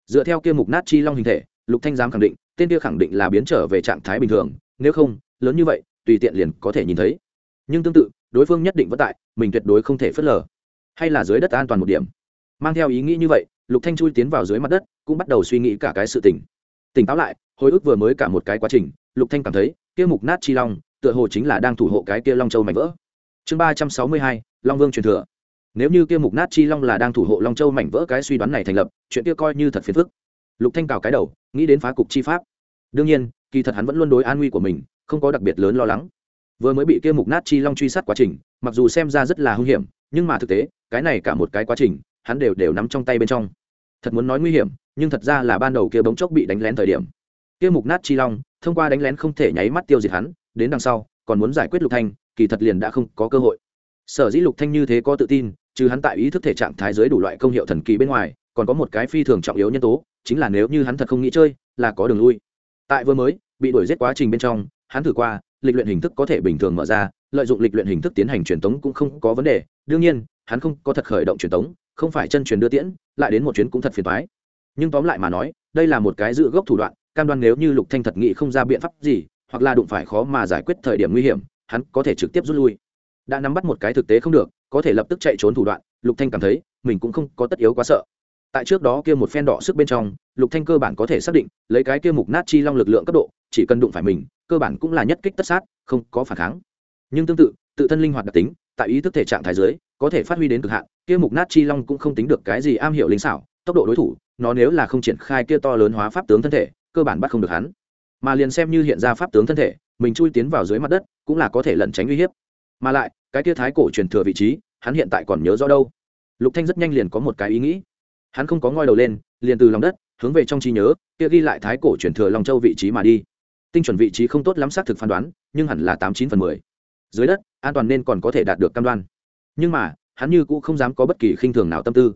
Dựa theo kia mục nát chi long hình thể, lục thanh dám khẳng định, tên kia khẳng định là biến trở về trạng thái bình thường, nếu không, lớn như vậy, tùy tiện liền có thể nhìn thấy. Nhưng tương tự, đối phương nhất định vẫn tại, mình tuyệt đối không thể phớt lờ. Hay là dưới đất an toàn một điểm. Mang theo ý nghĩ như vậy, lục thanh chui tiến vào dưới mặt đất, cũng bắt đầu suy nghĩ cả cái sự tình. Tỉnh táo lại, hồi ức vừa mới cả một cái quá trình, lục thanh cảm thấy, kia mục nát chi long, tựa hồ chính là đang thủ hộ cái kia long châu mảnh vỡ. Chương ba trăm sáu mươi hai, long vương truyền thừa nếu như kia mục nát chi long là đang thủ hộ long châu mảnh vỡ cái suy đoán này thành lập, chuyện kia coi như thật phiền phức. Lục thanh cào cái đầu, nghĩ đến phá cục chi pháp. Đương nhiên, kỳ thật hắn vẫn luôn đối an nguy của mình, không có đặc biệt lớn lo lắng. Vừa mới bị kia mục nát chi long truy sát quá trình, mặc dù xem ra rất là hung hiểm, nhưng mà thực tế, cái này cả một cái quá trình, hắn đều đều nắm trong tay bên trong. Thật muốn nói nguy hiểm, nhưng thật ra là ban đầu kia bỗng chốc bị đánh lén thời điểm. Kia mục nát chi long, thông qua đánh lén không thể nháy mắt tiêu diệt hắn, đến đằng sau, còn muốn giải quyết lục thanh, kỳ thật liền đã không có cơ hội sở dĩ lục thanh như thế có tự tin, trừ hắn tại ý thức thể trạng thái giới đủ loại công hiệu thần kỳ bên ngoài, còn có một cái phi thường trọng yếu nhân tố, chính là nếu như hắn thật không nghĩ chơi, là có đường lui. Tại vừa mới, bị đuổi giết quá trình bên trong, hắn thử qua, lịch luyện hình thức có thể bình thường mở ra, lợi dụng lịch luyện hình thức tiến hành truyền tống cũng không có vấn đề. Đương nhiên, hắn không có thật khởi động truyền tống, không phải chân truyền đưa tiễn, lại đến một chuyến cũng thật phiền toái. Nhưng tóm lại mà nói, đây là một cái dự gốc thủ đoạn, cam đoan nếu như lục thanh thật nghĩ không ra biện pháp gì, hoặc là đụng phải khó mà giải quyết thời điểm nguy hiểm, hắn có thể trực tiếp rút lui đã nắm bắt một cái thực tế không được, có thể lập tức chạy trốn thủ đoạn, lục thanh cảm thấy, mình cũng không có tất yếu quá sợ. Tại trước đó kia một phen đỏ sức bên trong, lục thanh cơ bản có thể xác định, lấy cái kia mục nát chi long lực lượng cấp độ, chỉ cần đụng phải mình, cơ bản cũng là nhất kích tất sát, không có phản kháng. Nhưng tương tự tự thân linh hoạt đặc tính, tại ý thức thể trạng thái dưới, có thể phát huy đến cực hạn, kia mục nát chi long cũng không tính được cái gì am hiểu linh xảo, tốc độ đối thủ, nó nếu là không triển khai kia to lớn hóa pháp tướng thân thể, cơ bản bắt không được hắn. Mà liền xem như hiện ra pháp tướng thân thể, mình chui tiến vào dưới mặt đất, cũng là có thể lẩn tránh uy hiếp mà lại, cái kia thái cổ truyền thừa vị trí, hắn hiện tại còn nhớ rõ đâu. Lục thanh rất nhanh liền có một cái ý nghĩ. Hắn không có ngoi đầu lên, liền từ lòng đất, hướng về trong trí nhớ, kia ghi lại thái cổ truyền thừa long châu vị trí mà đi. Tinh chuẩn vị trí không tốt lắm xác thực phán đoán, nhưng hẳn là tám chín phần mười. Dưới đất, an toàn nên còn có thể đạt được cam đoan. Nhưng mà, hắn như cũ không dám có bất kỳ khinh thường nào tâm tư.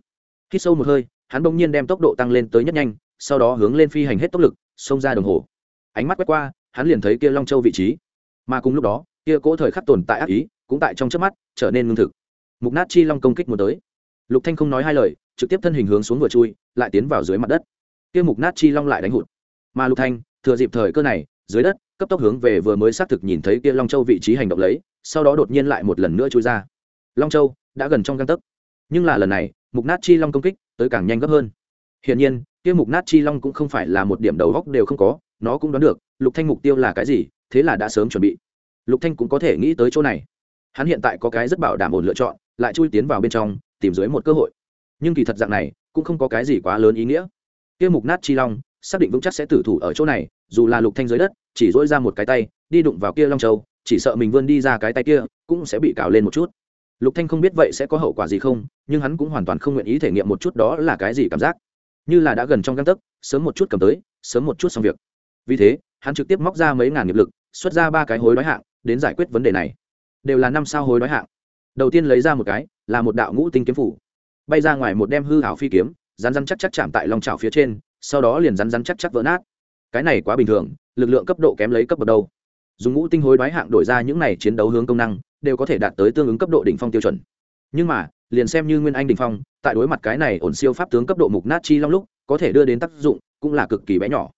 Khi sâu một hơi, hắn bỗng nhiên đem tốc độ tăng lên tới nhất nhanh, sau đó hướng lên phi hành hết tốc lực, xông ra đồng hồ. Ánh mắt quét qua, hắn liền thấy kia long châu vị trí. Mà cùng lúc đó, kia cỗ thời khắc tồn tại ác ý cũng tại trong chớp mắt, trở nên ngưng thực. Mục nát chi long công kích muốn tới. Lục thanh không nói hai lời, trực tiếp thân hình hướng xuống vừa chui, lại tiến vào dưới mặt đất. Kia mục nát chi long lại đánh hụt. Mà lục thanh, thừa dịp thời cơ này, dưới đất, cấp tốc hướng về vừa mới xác thực nhìn thấy kia long châu vị trí hành động lấy, sau đó đột nhiên lại một lần nữa chui ra. Long châu đã gần trong găng tấc. Nhưng là lần này, mục nát chi long công kích tới càng nhanh gấp hơn. Hiển nhiên, kia mục nát chi long cũng không phải là một điểm đầu góc đều không có, nó cũng đoán được, lục thanh mục tiêu là cái gì, thế là đã sớm chuẩn bị. Lục thanh cũng có thể nghĩ tới chỗ này hắn hiện tại có cái rất bảo đảm ổn lựa chọn, lại chui tiến vào bên trong, tìm dưới một cơ hội. Nhưng kỳ thật dạng này, cũng không có cái gì quá lớn ý nghĩa. Kia mục nát chi long, xác định vững chắc sẽ tử thủ ở chỗ này, dù là lục thanh dưới đất, chỉ dỗi ra một cái tay, đi đụng vào kia long châu, chỉ sợ mình vươn đi ra cái tay kia, cũng sẽ bị cào lên một chút. Lục thanh không biết vậy sẽ có hậu quả gì không, nhưng hắn cũng hoàn toàn không nguyện ý thể nghiệm một chút đó là cái gì cảm giác. Như là đã gần trong găng tấc, sớm một chút cầm tới, sớm một chút xong việc. Vì thế, hắn trực tiếp móc ra mấy ngàn nghiệp lực, xuất ra ba cái hối đoái hạng, đến giải quyết vấn đề này đều là năm sao hối đói hạng. Đầu tiên lấy ra một cái, là một đạo ngũ tinh kiếm phủ. Bay ra ngoài một đem hư hảo phi kiếm rán rán chắc chắc chạm tại lòng trào phía trên, sau đó liền rán rán chắc chắc vỡ nát. Cái này quá bình thường, lực lượng cấp độ kém lấy cấp bậc đâu. Dùng ngũ tinh hối đoái hạng đổi ra những này chiến đấu hướng công năng, đều có thể đạt tới tương ứng cấp độ đỉnh phong tiêu chuẩn. Nhưng mà, liền xem như nguyên anh đỉnh phong, tại đối mặt cái này ổn siêu pháp tướng cấp độ mục nát chi long lúc, có thể đưa đến tác dụng cũng là cực kỳ bé nhỏ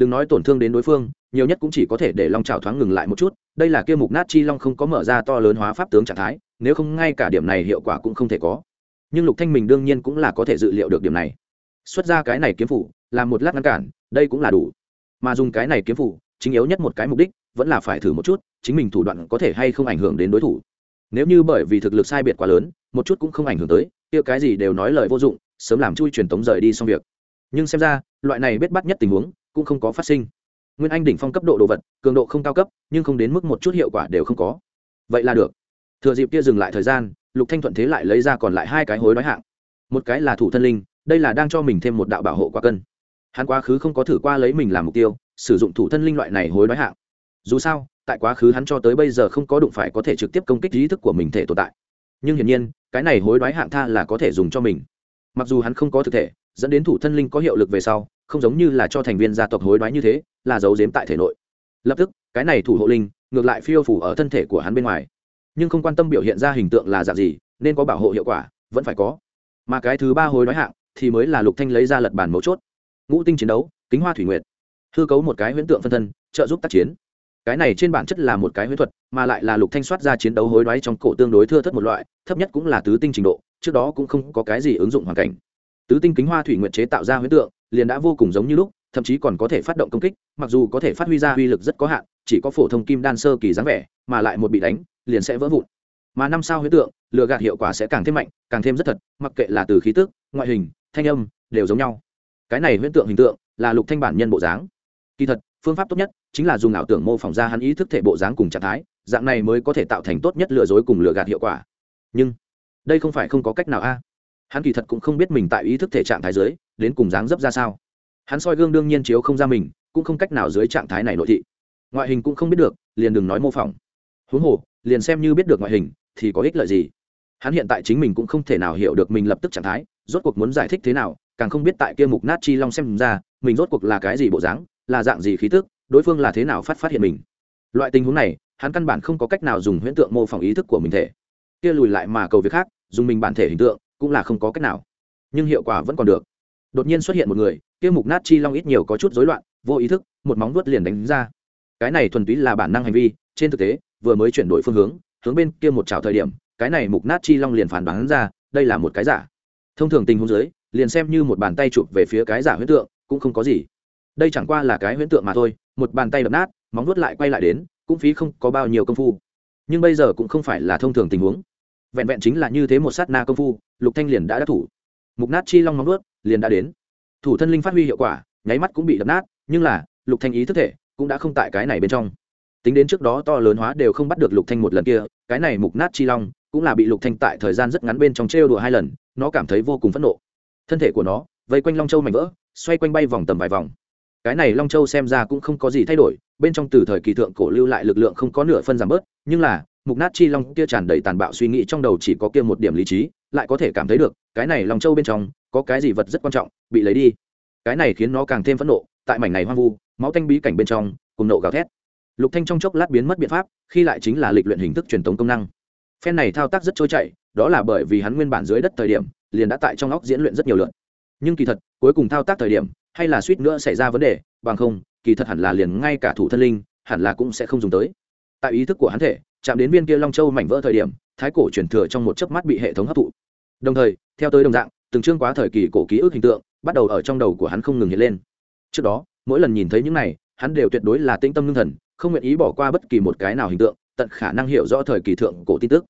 đừng nói tổn thương đến đối phương, nhiều nhất cũng chỉ có thể để long trào thoáng ngừng lại một chút, đây là kia mục nát chi long không có mở ra to lớn hóa pháp tướng trạng thái, nếu không ngay cả điểm này hiệu quả cũng không thể có. Nhưng lục thanh mình đương nhiên cũng là có thể dự liệu được điểm này. Xuất ra cái này kiếm phủ làm một lát ngăn cản, đây cũng là đủ. Mà dùng cái này kiếm phủ, chính yếu nhất một cái mục đích, vẫn là phải thử một chút, chính mình thủ đoạn có thể hay không ảnh hưởng đến đối thủ. Nếu như bởi vì thực lực sai biệt quá lớn, một chút cũng không ảnh hưởng tới, kia cái gì đều nói lời vô dụng, sớm làm chui truyền tống rời đi xong việc. Nhưng xem ra, loại này biết bắt nhất tình huống cũng không có phát sinh. Nguyên anh đỉnh phong cấp độ đồ vật, cường độ không cao cấp, nhưng không đến mức một chút hiệu quả đều không có. Vậy là được. Thừa dịp kia dừng lại thời gian, lục thanh thuận thế lại lấy ra còn lại hai cái hối đói hạng. Một cái là thủ thân linh, đây là đang cho mình thêm một đạo bảo hộ qua cân. Hắn quá khứ không có thử qua lấy mình làm mục tiêu, sử dụng thủ thân linh loại này hối đói hạng. Dù sao, tại quá khứ hắn cho tới bây giờ không có đụng phải có thể trực tiếp công kích ý thức của mình thể tồn tại. Nhưng hiển nhiên, cái này hối đoái hạng tha là có thể dùng cho mình. Mặc dù hắn không có thực thể, dẫn đến thủ thân linh có hiệu lực về sau không giống như là cho thành viên gia tộc hối đoái như thế, là giấu giếm tại thể nội. Lập tức, cái này thủ hộ linh, ngược lại phiêu phủ ở thân thể của hắn bên ngoài. Nhưng không quan tâm biểu hiện ra hình tượng là dạng gì, nên có bảo hộ hiệu quả, vẫn phải có. Mà cái thứ ba hối đoái hạng, thì mới là lục thanh lấy ra lật bàn mấu chốt. Ngũ tinh chiến đấu, kính hoa thủy nguyệt. Hư cấu một cái huyễn tượng phân thân, trợ giúp tác chiến. Cái này trên bản chất là một cái huyễn thuật, mà lại là lục thanh soát ra chiến đấu hối đoái trong cổ tương đối thưa thất một loại, thấp nhất cũng là tứ tinh trình độ, trước đó cũng không có cái gì ứng dụng hoàn cảnh. Tứ tinh kính hoa thủy nguyệt chế tạo ra huyễn tượng liền đã vô cùng giống như lúc, thậm chí còn có thể phát động công kích, mặc dù có thể phát huy ra uy lực rất có hạn, chỉ có phổ thông kim đan sơ kỳ dáng vẻ, mà lại một bị đánh, liền sẽ vỡ vụn. Mà năm sao huyết tượng, lừa gạt hiệu quả sẽ càng thêm mạnh, càng thêm rất thật, mặc kệ là từ khí tức, ngoại hình, thanh âm, đều giống nhau. Cái này huyễn tượng hình tượng, là lục thanh bản nhân bộ dáng. Kỳ thật, phương pháp tốt nhất chính là dùng ảo tưởng mô phỏng ra hắn ý thức thể bộ dáng cùng trạng thái, dạng này mới có thể tạo thành tốt nhất lừa dối cùng lừa gạt hiệu quả. Nhưng, đây không phải không có cách nào a. Hắn kỳ thật cũng không biết mình tại ý thức thể trạng thái dưới đến cùng dáng dấp ra sao? Hắn soi gương đương nhiên chiếu không ra mình, cũng không cách nào dưới trạng thái này nội thị. Ngoại hình cũng không biết được, liền đừng nói mô phỏng. Huống hồ, liền xem như biết được ngoại hình, thì có ích lợi gì? Hắn hiện tại chính mình cũng không thể nào hiểu được mình lập tức trạng thái, rốt cuộc muốn giải thích thế nào, càng không biết tại kia mục nát chi long xem ra, mình rốt cuộc là cái gì bộ dáng, là dạng gì khí tức, đối phương là thế nào phát phát hiện mình. Loại tình huống này, hắn căn bản không có cách nào dùng huyễn tượng mô phỏng ý thức của mình thể. Kia lùi lại mà cầu việc khác, dùng mình bản thể hình tượng, cũng là không có cách nào. Nhưng hiệu quả vẫn còn được đột nhiên xuất hiện một người, kia mục nát chi long ít nhiều có chút rối loạn, vô ý thức, một móng vuốt liền đánh ra. Cái này thuần túy là bản năng hành vi, trên thực tế, vừa mới chuyển đổi phương hướng hướng bên kia một chảo thời điểm, cái này mục nát chi long liền phản đoán ra, đây là một cái giả. Thông thường tình huống dưới, liền xem như một bàn tay chụp về phía cái giả huyễn tượng, cũng không có gì. Đây chẳng qua là cái huyễn tượng mà thôi, một bàn tay đập nát, móng vuốt lại quay lại đến, cũng phí không có bao nhiêu công phu. Nhưng bây giờ cũng không phải là thông thường tình huống. Vẹn vẹn chính là như thế một sát na công phu, lục thanh liền đã đắc thủ. Mục nát chi long móng vuốt liền đã đến. Thủ thân linh phát huy hiệu quả, nháy mắt cũng bị đập nát, nhưng là, lục thanh ý thức thể cũng đã không tại cái này bên trong. Tính đến trước đó to lớn hóa đều không bắt được lục thanh một lần kia, cái này mục nát chi long cũng là bị lục thanh tại thời gian rất ngắn bên trong trêu đùa hai lần, nó cảm thấy vô cùng phẫn nộ. Thân thể của nó vây quanh long châu mảnh vỡ, xoay quanh bay vòng tầm vài vòng. Cái này long châu xem ra cũng không có gì thay đổi, bên trong từ thời kỳ thượng cổ lưu lại lực lượng không có nửa phân giảm bớt, nhưng là, mục nát chi long kia tràn đầy tàn bạo suy nghĩ trong đầu chỉ có kia một điểm lý trí, lại có thể cảm thấy được, cái này long châu bên trong có cái gì vật rất quan trọng, bị lấy đi. Cái này khiến nó càng thêm phẫn nộ, tại mảnh này hoang vu, máu tanh bí cảnh bên trong, cùng nộ gào thét. Lục thanh trong chốc lát biến mất biện pháp, khi lại chính là lịch luyện hình thức truyền thống công năng. Phen này thao tác rất trôi chảy, đó là bởi vì hắn nguyên bản dưới đất thời điểm, liền đã tại trong óc diễn luyện rất nhiều lượt nhưng kỳ thật, cuối cùng thao tác thời điểm, hay là suýt nữa xảy ra vấn đề, bằng không, kỳ thật hẳn là liền ngay cả thủ thân linh, hẳn là cũng sẽ không dùng tới. Tại ý thức của hắn thể, chạm đến viên kia long châu mảnh vỡ thời điểm, thái cổ chuyển thừa trong một chớp mắt bị hệ thống hấp thụ. Đồng thời, theo tới đồng dạng từng chương quá thời kỳ cổ ký ức hình tượng, bắt đầu ở trong đầu của hắn không ngừng hiện lên. Trước đó, mỗi lần nhìn thấy những này, hắn đều tuyệt đối là tĩnh tâm ngưng thần, không nguyện ý bỏ qua bất kỳ một cái nào hình tượng, tận khả năng hiểu rõ thời kỳ thượng cổ tin tức.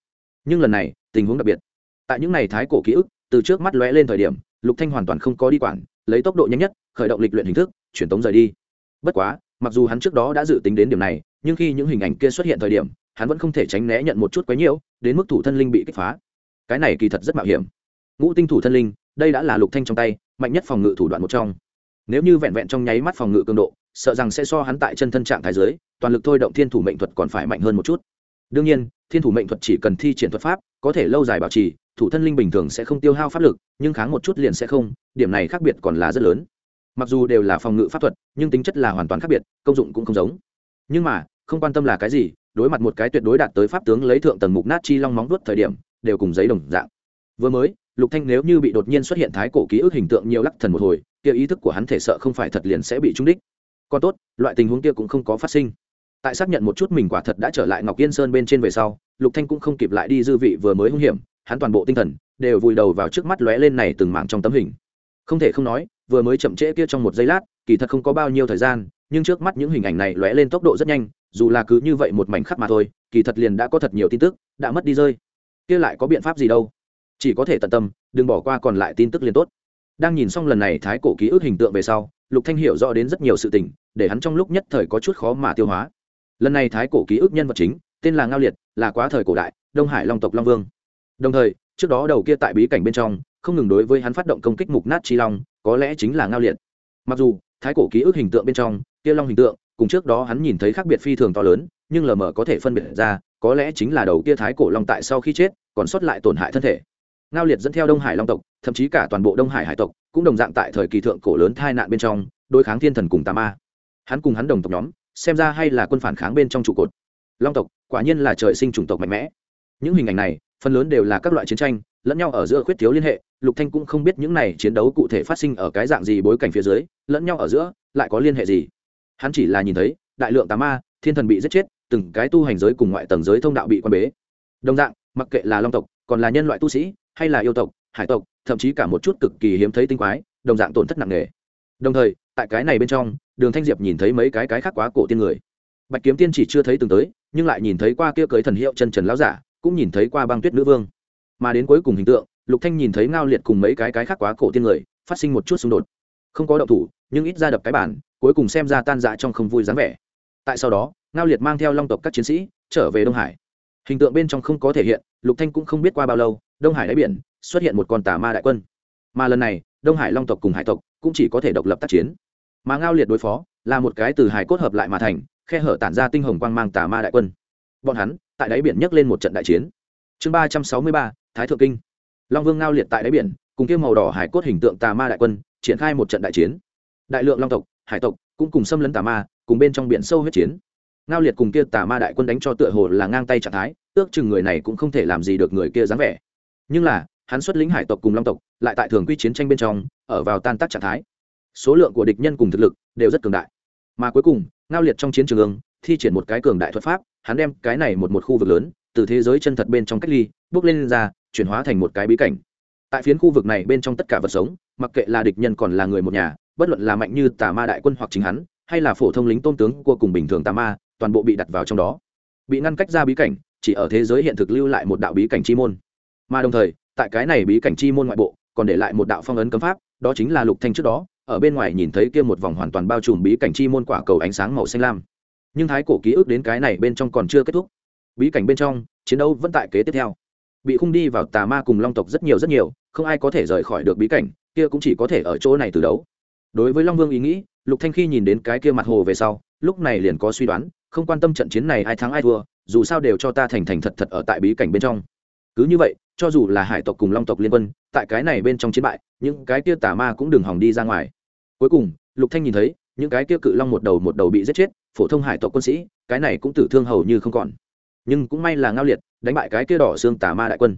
Nhưng lần này, tình huống đặc biệt. Tại những này thái cổ ký ức, từ trước mắt lóe lên thời điểm, lục thanh hoàn toàn không có đi quản, lấy tốc độ nhanh nhất, khởi động lịch luyện hình thức, chuyển tống rời đi. Bất quá, mặc dù hắn trước đó đã dự tính đến điểm này, nhưng khi những hình ảnh kia xuất hiện thời điểm, hắn vẫn không thể tránh né nhận một chút quấy nhiễu, đến mức thủ thân linh bị kích phá. Cái này kỳ thật rất mạo hiểm ngũ tinh thủ thân linh đây đã là lục thanh trong tay mạnh nhất phòng ngự thủ đoạn một trong. Nếu như vẹn vẹn trong nháy mắt phòng ngự cường độ sợ rằng sẽ so hắn tại chân thân trạng thái dưới, toàn lực thôi động thiên thủ mệnh thuật còn phải mạnh hơn một chút. Đương nhiên thiên thủ mệnh thuật chỉ cần thi triển thuật pháp có thể lâu dài bảo trì thủ thân linh bình thường sẽ không tiêu hao pháp lực nhưng kháng một chút liền sẽ không điểm này khác biệt còn là rất lớn. Mặc dù đều là phòng ngự pháp thuật nhưng tính chất là hoàn toàn khác biệt công dụng cũng không giống. Nhưng mà không quan tâm là cái gì đối mặt một cái tuyệt đối đạt tới pháp tướng lấy thượng tầng mục nát chi long móng vuốt thời điểm đều cùng giấy đồng dạng. Vừa mới lục thanh nếu như bị đột nhiên xuất hiện thái cổ ký ức hình tượng nhiều lắc thần một hồi, kia ý thức của hắn thể sợ không phải thật liền sẽ bị trúng đích. Còn tốt, loại tình huống kia cũng không có phát sinh. Tại xác nhận một chút mình quả thật đã trở lại ngọc yên sơn bên trên về sau, lục thanh cũng không kịp lại đi dư vị vừa mới hung hiểm, hắn toàn bộ tinh thần đều vùi đầu vào trước mắt lóe lên này từng mảng trong tấm hình. Không thể không nói, vừa mới chậm trễ kia trong một giây lát, kỳ thật không có bao nhiêu thời gian, nhưng trước mắt những hình ảnh này lóe lên tốc độ rất nhanh, dù là cứ như vậy một mảnh khắc mà thôi, kỳ thật liền đã có thật nhiều tin tức, đã mất đi rơi. Kia lại có biện pháp gì đâu? Chỉ có thể tận tâm, đừng bỏ qua còn lại tin tức liên tốt. Đang nhìn xong lần này thái cổ ký ức hình tượng về sau, lục thanh hiểu rõ đến rất nhiều sự tình, để hắn trong lúc nhất thời có chút khó mà tiêu hóa. Lần này thái cổ ký ức nhân vật chính, tên là ngao liệt, là quá thời cổ đại, đông hải long tộc long vương. Đồng thời, trước đó đầu kia tại bí cảnh bên trong, không ngừng đối với hắn phát động công kích mục nát chi long, có lẽ chính là ngao liệt. Mặc dù, thái cổ ký ức hình tượng bên trong, kia long hình tượng, cùng trước đó hắn nhìn thấy khác biệt phi thường to lớn, nhưng lờ mờ có thể phân biệt ra, có lẽ chính là đầu kia thái cổ long tại sau khi chết, còn sót lại tổn hại thân thể ngao liệt dẫn theo đông hải long tộc, thậm chí cả toàn bộ đông hải hải tộc, cũng đồng dạng tại thời kỳ thượng cổ lớn tai nạn bên trong, đối kháng thiên thần cùng tà ma. Hắn cùng hắn đồng tộc nhóm, xem ra hay là quân phản kháng bên trong trụ cột. Long tộc, quả nhiên là trời sinh chủng tộc mạnh mẽ. Những hình ảnh này, phần lớn đều là các loại chiến tranh, lẫn nhau ở giữa khuyết thiếu liên hệ, lục thanh cũng không biết những này chiến đấu cụ thể phát sinh ở cái dạng gì bối cảnh phía dưới, lẫn nhau ở giữa, lại có liên hệ gì. Hắn chỉ là nhìn thấy, đại lượng tà ma, thiên thần bị giết chết, từng cái tu hành giới cùng ngoại tầng giới thông đạo bị quan bế. Đồng dạng, mặc kệ là long tộc còn là nhân loại tu sĩ, hay là yêu tộc, hải tộc, thậm chí cả một chút cực kỳ hiếm thấy tinh quái, đồng dạng tổn thất nặng nề. Đồng thời, tại cái này bên trong, đường thanh diệp nhìn thấy mấy cái cái khác quá cổ tiên người. Bạch kiếm tiên chỉ chưa thấy từng tới, nhưng lại nhìn thấy qua kia cưới thần hiệu chân trần lão giả, cũng nhìn thấy qua băng tuyết nữ vương. Mà đến cuối cùng hình tượng, lục thanh nhìn thấy ngao liệt cùng mấy cái cái khác quá cổ tiên người, phát sinh một chút xung đột. Không có động thủ, nhưng ít ra đập cái bản cuối cùng xem ra tan dã trong không vui dáng vẻ. Tại sau đó, ngao liệt mang theo long tộc các chiến sĩ, trở về đông hải hình tượng bên trong không có thể hiện, lục thanh cũng không biết qua bao lâu, đông hải đáy biển xuất hiện một con tà ma đại quân. Mà lần này, đông hải long tộc cùng hải tộc cũng chỉ có thể độc lập tác chiến. Mà ngao liệt đối phó là một cái từ hải cốt hợp lại mà thành, khe hở tản ra tinh hồng quang mang tà ma đại quân. Bọn hắn tại đáy biển nhấc lên một trận đại chiến. Chương ba trăm sáu mươi ba, thái thượng kinh. Long vương ngao liệt tại đáy biển, cùng kia màu đỏ hải cốt hình tượng tà ma đại quân triển khai một trận đại chiến. Đại lượng long tộc, hải tộc cũng cùng xâm lấn tà ma, cùng bên trong biển sâu huyết chiến ngao liệt cùng kia tà ma đại quân đánh cho tựa hồ là ngang tay trạng thái ước chừng người này cũng không thể làm gì được người kia dáng vẻ. Nhưng là hắn xuất lĩnh hải tộc cùng long tộc lại tại thường quy chiến tranh bên trong ở vào tan tác trạng thái. Số lượng của địch nhân cùng thực lực đều rất cường đại. Mà cuối cùng ngao liệt trong chiến trường ương thi triển một cái cường đại thuật pháp hắn đem cái này một một khu vực lớn từ thế giới chân thật bên trong cách ly bước lên, lên ra chuyển hóa thành một cái bí cảnh. Tại phiến khu vực này bên trong tất cả vật sống mặc kệ là địch nhân còn là người một nhà bất luận là mạnh như tà ma đại quân hoặc chính hắn hay là phổ thông lính tôn tướng của cùng bình thường tà ma toàn bộ bị đặt vào trong đó. Bị ngăn cách ra bí cảnh, chỉ ở thế giới hiện thực lưu lại một đạo bí cảnh chi môn. Mà đồng thời, tại cái này bí cảnh chi môn ngoại bộ, còn để lại một đạo phong ấn cấm pháp, đó chính là lục thanh trước đó, ở bên ngoài nhìn thấy kia một vòng hoàn toàn bao trùm bí cảnh chi môn quả cầu ánh sáng màu xanh lam. Nhưng thái cổ ký ức đến cái này bên trong còn chưa kết thúc. Bí cảnh bên trong, chiến đấu vẫn tại kế tiếp theo. Bị khung đi vào tà ma cùng long tộc rất nhiều rất nhiều, không ai có thể rời khỏi được bí cảnh, kia cũng chỉ có thể ở chỗ này từ đấu. Đối với long vương ý nghĩ lục thanh khi nhìn đến cái kia mặt hồ về sau, lúc này liền có suy đoán, không quan tâm trận chiến này ai thắng ai thua, dù sao đều cho ta thành thành thật thật ở tại bí cảnh bên trong. Cứ như vậy, cho dù là hải tộc cùng long tộc liên quân, tại cái này bên trong chiến bại, những cái kia tà ma cũng đừng hòng đi ra ngoài. Cuối cùng, lục thanh nhìn thấy, những cái kia cự long một đầu một đầu bị giết chết, phổ thông hải tộc quân sĩ, cái này cũng tử thương hầu như không còn. Nhưng cũng may là ngao liệt, đánh bại cái kia đỏ xương tà ma đại quân.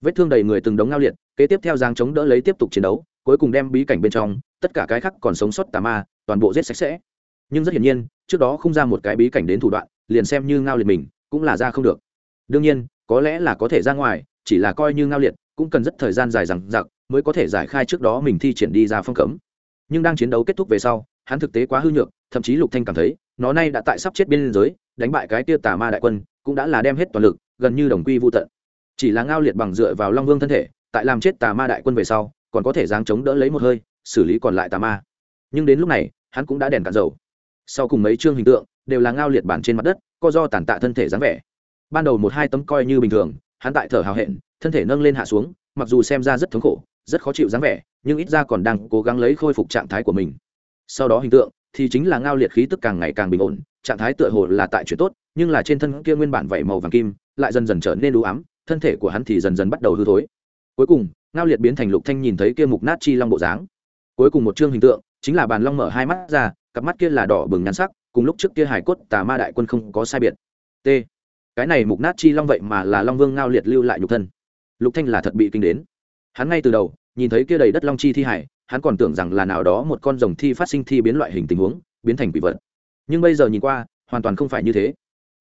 Vết thương đầy người từng đống ngao liệt, kế tiếp theo giang chống đỡ lấy tiếp tục chiến đấu, cuối cùng đem bí cảnh bên trong, tất cả cái khác còn sống sót tà ma toàn bộ giết sạch sẽ. Nhưng rất hiển nhiên, trước đó không ra một cái bí cảnh đến thủ đoạn, liền xem như ngao liệt mình, cũng là ra không được. Đương nhiên, có lẽ là có thể ra ngoài, chỉ là coi như ngao liệt, cũng cần rất thời gian dài rằng giặc mới có thể giải khai trước đó mình thi triển đi ra phong cấm. Nhưng đang chiến đấu kết thúc về sau, hắn thực tế quá hư nhược, thậm chí lục thanh cảm thấy, nó nay đã tại sắp chết biên giới, đánh bại cái tia tà ma đại quân, cũng đã là đem hết toàn lực, gần như đồng quy vô tận. Chỉ là ngao liệt bằng dựa vào long vương thân thể, tại làm chết tà ma đại quân về sau, còn có thể giáng chống đỡ lấy một hơi, xử lý còn lại tà ma nhưng đến lúc này, hắn cũng đã đèn cạn dầu. Sau cùng mấy chương hình tượng đều là ngao liệt bản trên mặt đất, co do tàn tạ thân thể dáng vẻ. Ban đầu một hai tấm coi như bình thường, hắn tại thở hào hẹn, thân thể nâng lên hạ xuống, mặc dù xem ra rất thống khổ, rất khó chịu dáng vẻ, nhưng ít ra còn đang cố gắng lấy khôi phục trạng thái của mình. Sau đó hình tượng thì chính là ngao liệt khí tức càng ngày càng bình ổn, trạng thái tựa hồ là tại chuyện tốt, nhưng là trên thân kia nguyên bản vảy màu vàng kim lại dần dần trở nên đủ ám, thân thể của hắn thì dần dần bắt đầu hư thối. Cuối cùng, ngao liệt biến thành lục thanh nhìn thấy kia mục nát chi long bộ dáng. Cuối cùng một chương hình tượng chính là bàn long mở hai mắt ra, cặp mắt kia là đỏ bừng nhắn sắc, cùng lúc trước kia hải cốt tà ma đại quân không có sai biệt. T. Cái này mục nát chi long vậy mà là long vương ngao liệt lưu lại nhục thân. Lục thanh là thật bị kinh đến. Hắn ngay từ đầu, nhìn thấy kia đầy đất long chi thi hải, hắn còn tưởng rằng là nào đó một con rồng thi phát sinh thi biến loại hình tình huống, biến thành quỷ vật. Nhưng bây giờ nhìn qua, hoàn toàn không phải như thế.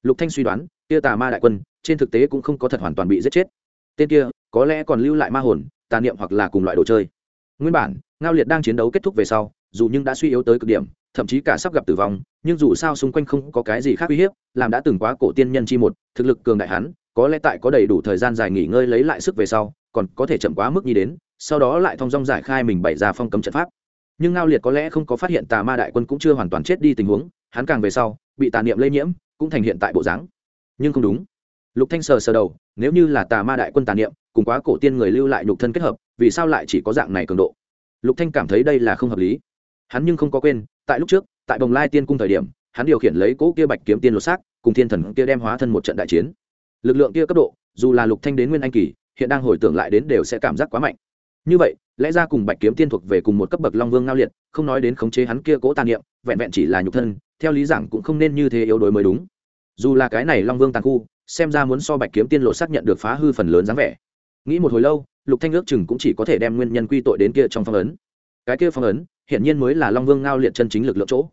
Lục thanh suy đoán, kia tà ma đại quân, trên thực tế cũng không có thật hoàn toàn bị giết chết. Tên kia, có lẽ còn lưu lại ma hồn, tà niệm hoặc là cùng loại đồ chơi nguyên bản, ngao liệt đang chiến đấu kết thúc về sau, dù nhưng đã suy yếu tới cực điểm, thậm chí cả sắp gặp tử vong, nhưng dù sao xung quanh không có cái gì khác uy hiếp, làm đã từng quá cổ tiên nhân chi một, thực lực cường đại hắn, có lẽ tại có đầy đủ thời gian dài nghỉ ngơi lấy lại sức về sau, còn có thể chậm quá mức nhi đến, sau đó lại thong dong giải khai mình bày ra phong cấm trận pháp. Nhưng ngao liệt có lẽ không có phát hiện tà ma đại quân cũng chưa hoàn toàn chết đi tình huống, hắn càng về sau, bị tà niệm lây nhiễm, cũng thành hiện tại bộ dáng. Nhưng không đúng. Lục thanh sờ sờ đầu, nếu như là tà ma đại quân tà niệm cùng quá cổ tiên người lưu lại nhục thân kết hợp, vì sao lại chỉ có dạng này cường độ? Lục thanh cảm thấy đây là không hợp lý. Hắn nhưng không có quên, tại lúc trước, tại bồng lai tiên cung thời điểm, hắn điều khiển lấy cỗ kia bạch kiếm tiên lột xác, cùng thiên thần kia đem hóa thân một trận đại chiến. Lực lượng kia cấp độ, dù là lục thanh đến nguyên anh kỳ, hiện đang hồi tưởng lại đến đều sẽ cảm giác quá mạnh. Như vậy, lẽ ra cùng bạch kiếm tiên thuộc về cùng một cấp bậc long vương ngao liệt, không nói đến khống chế hắn kia cố tàn niệm, vẹn vẹn chỉ là nhục thân, theo lý giảng cũng không nên như thế yếu đuối mới đúng. Dù là cái này long vương tàn khu, xem ra muốn so bạch kiếm tiên lộ xác nhận được phá hư phần lớn dáng vẻ nghĩ một hồi lâu, lục thanh ước chừng cũng chỉ có thể đem nguyên nhân quy tội đến kia trong phong ấn. Cái kia phong ấn hiện nhiên mới là long vương ngao liệt chân chính lực lượng chỗ.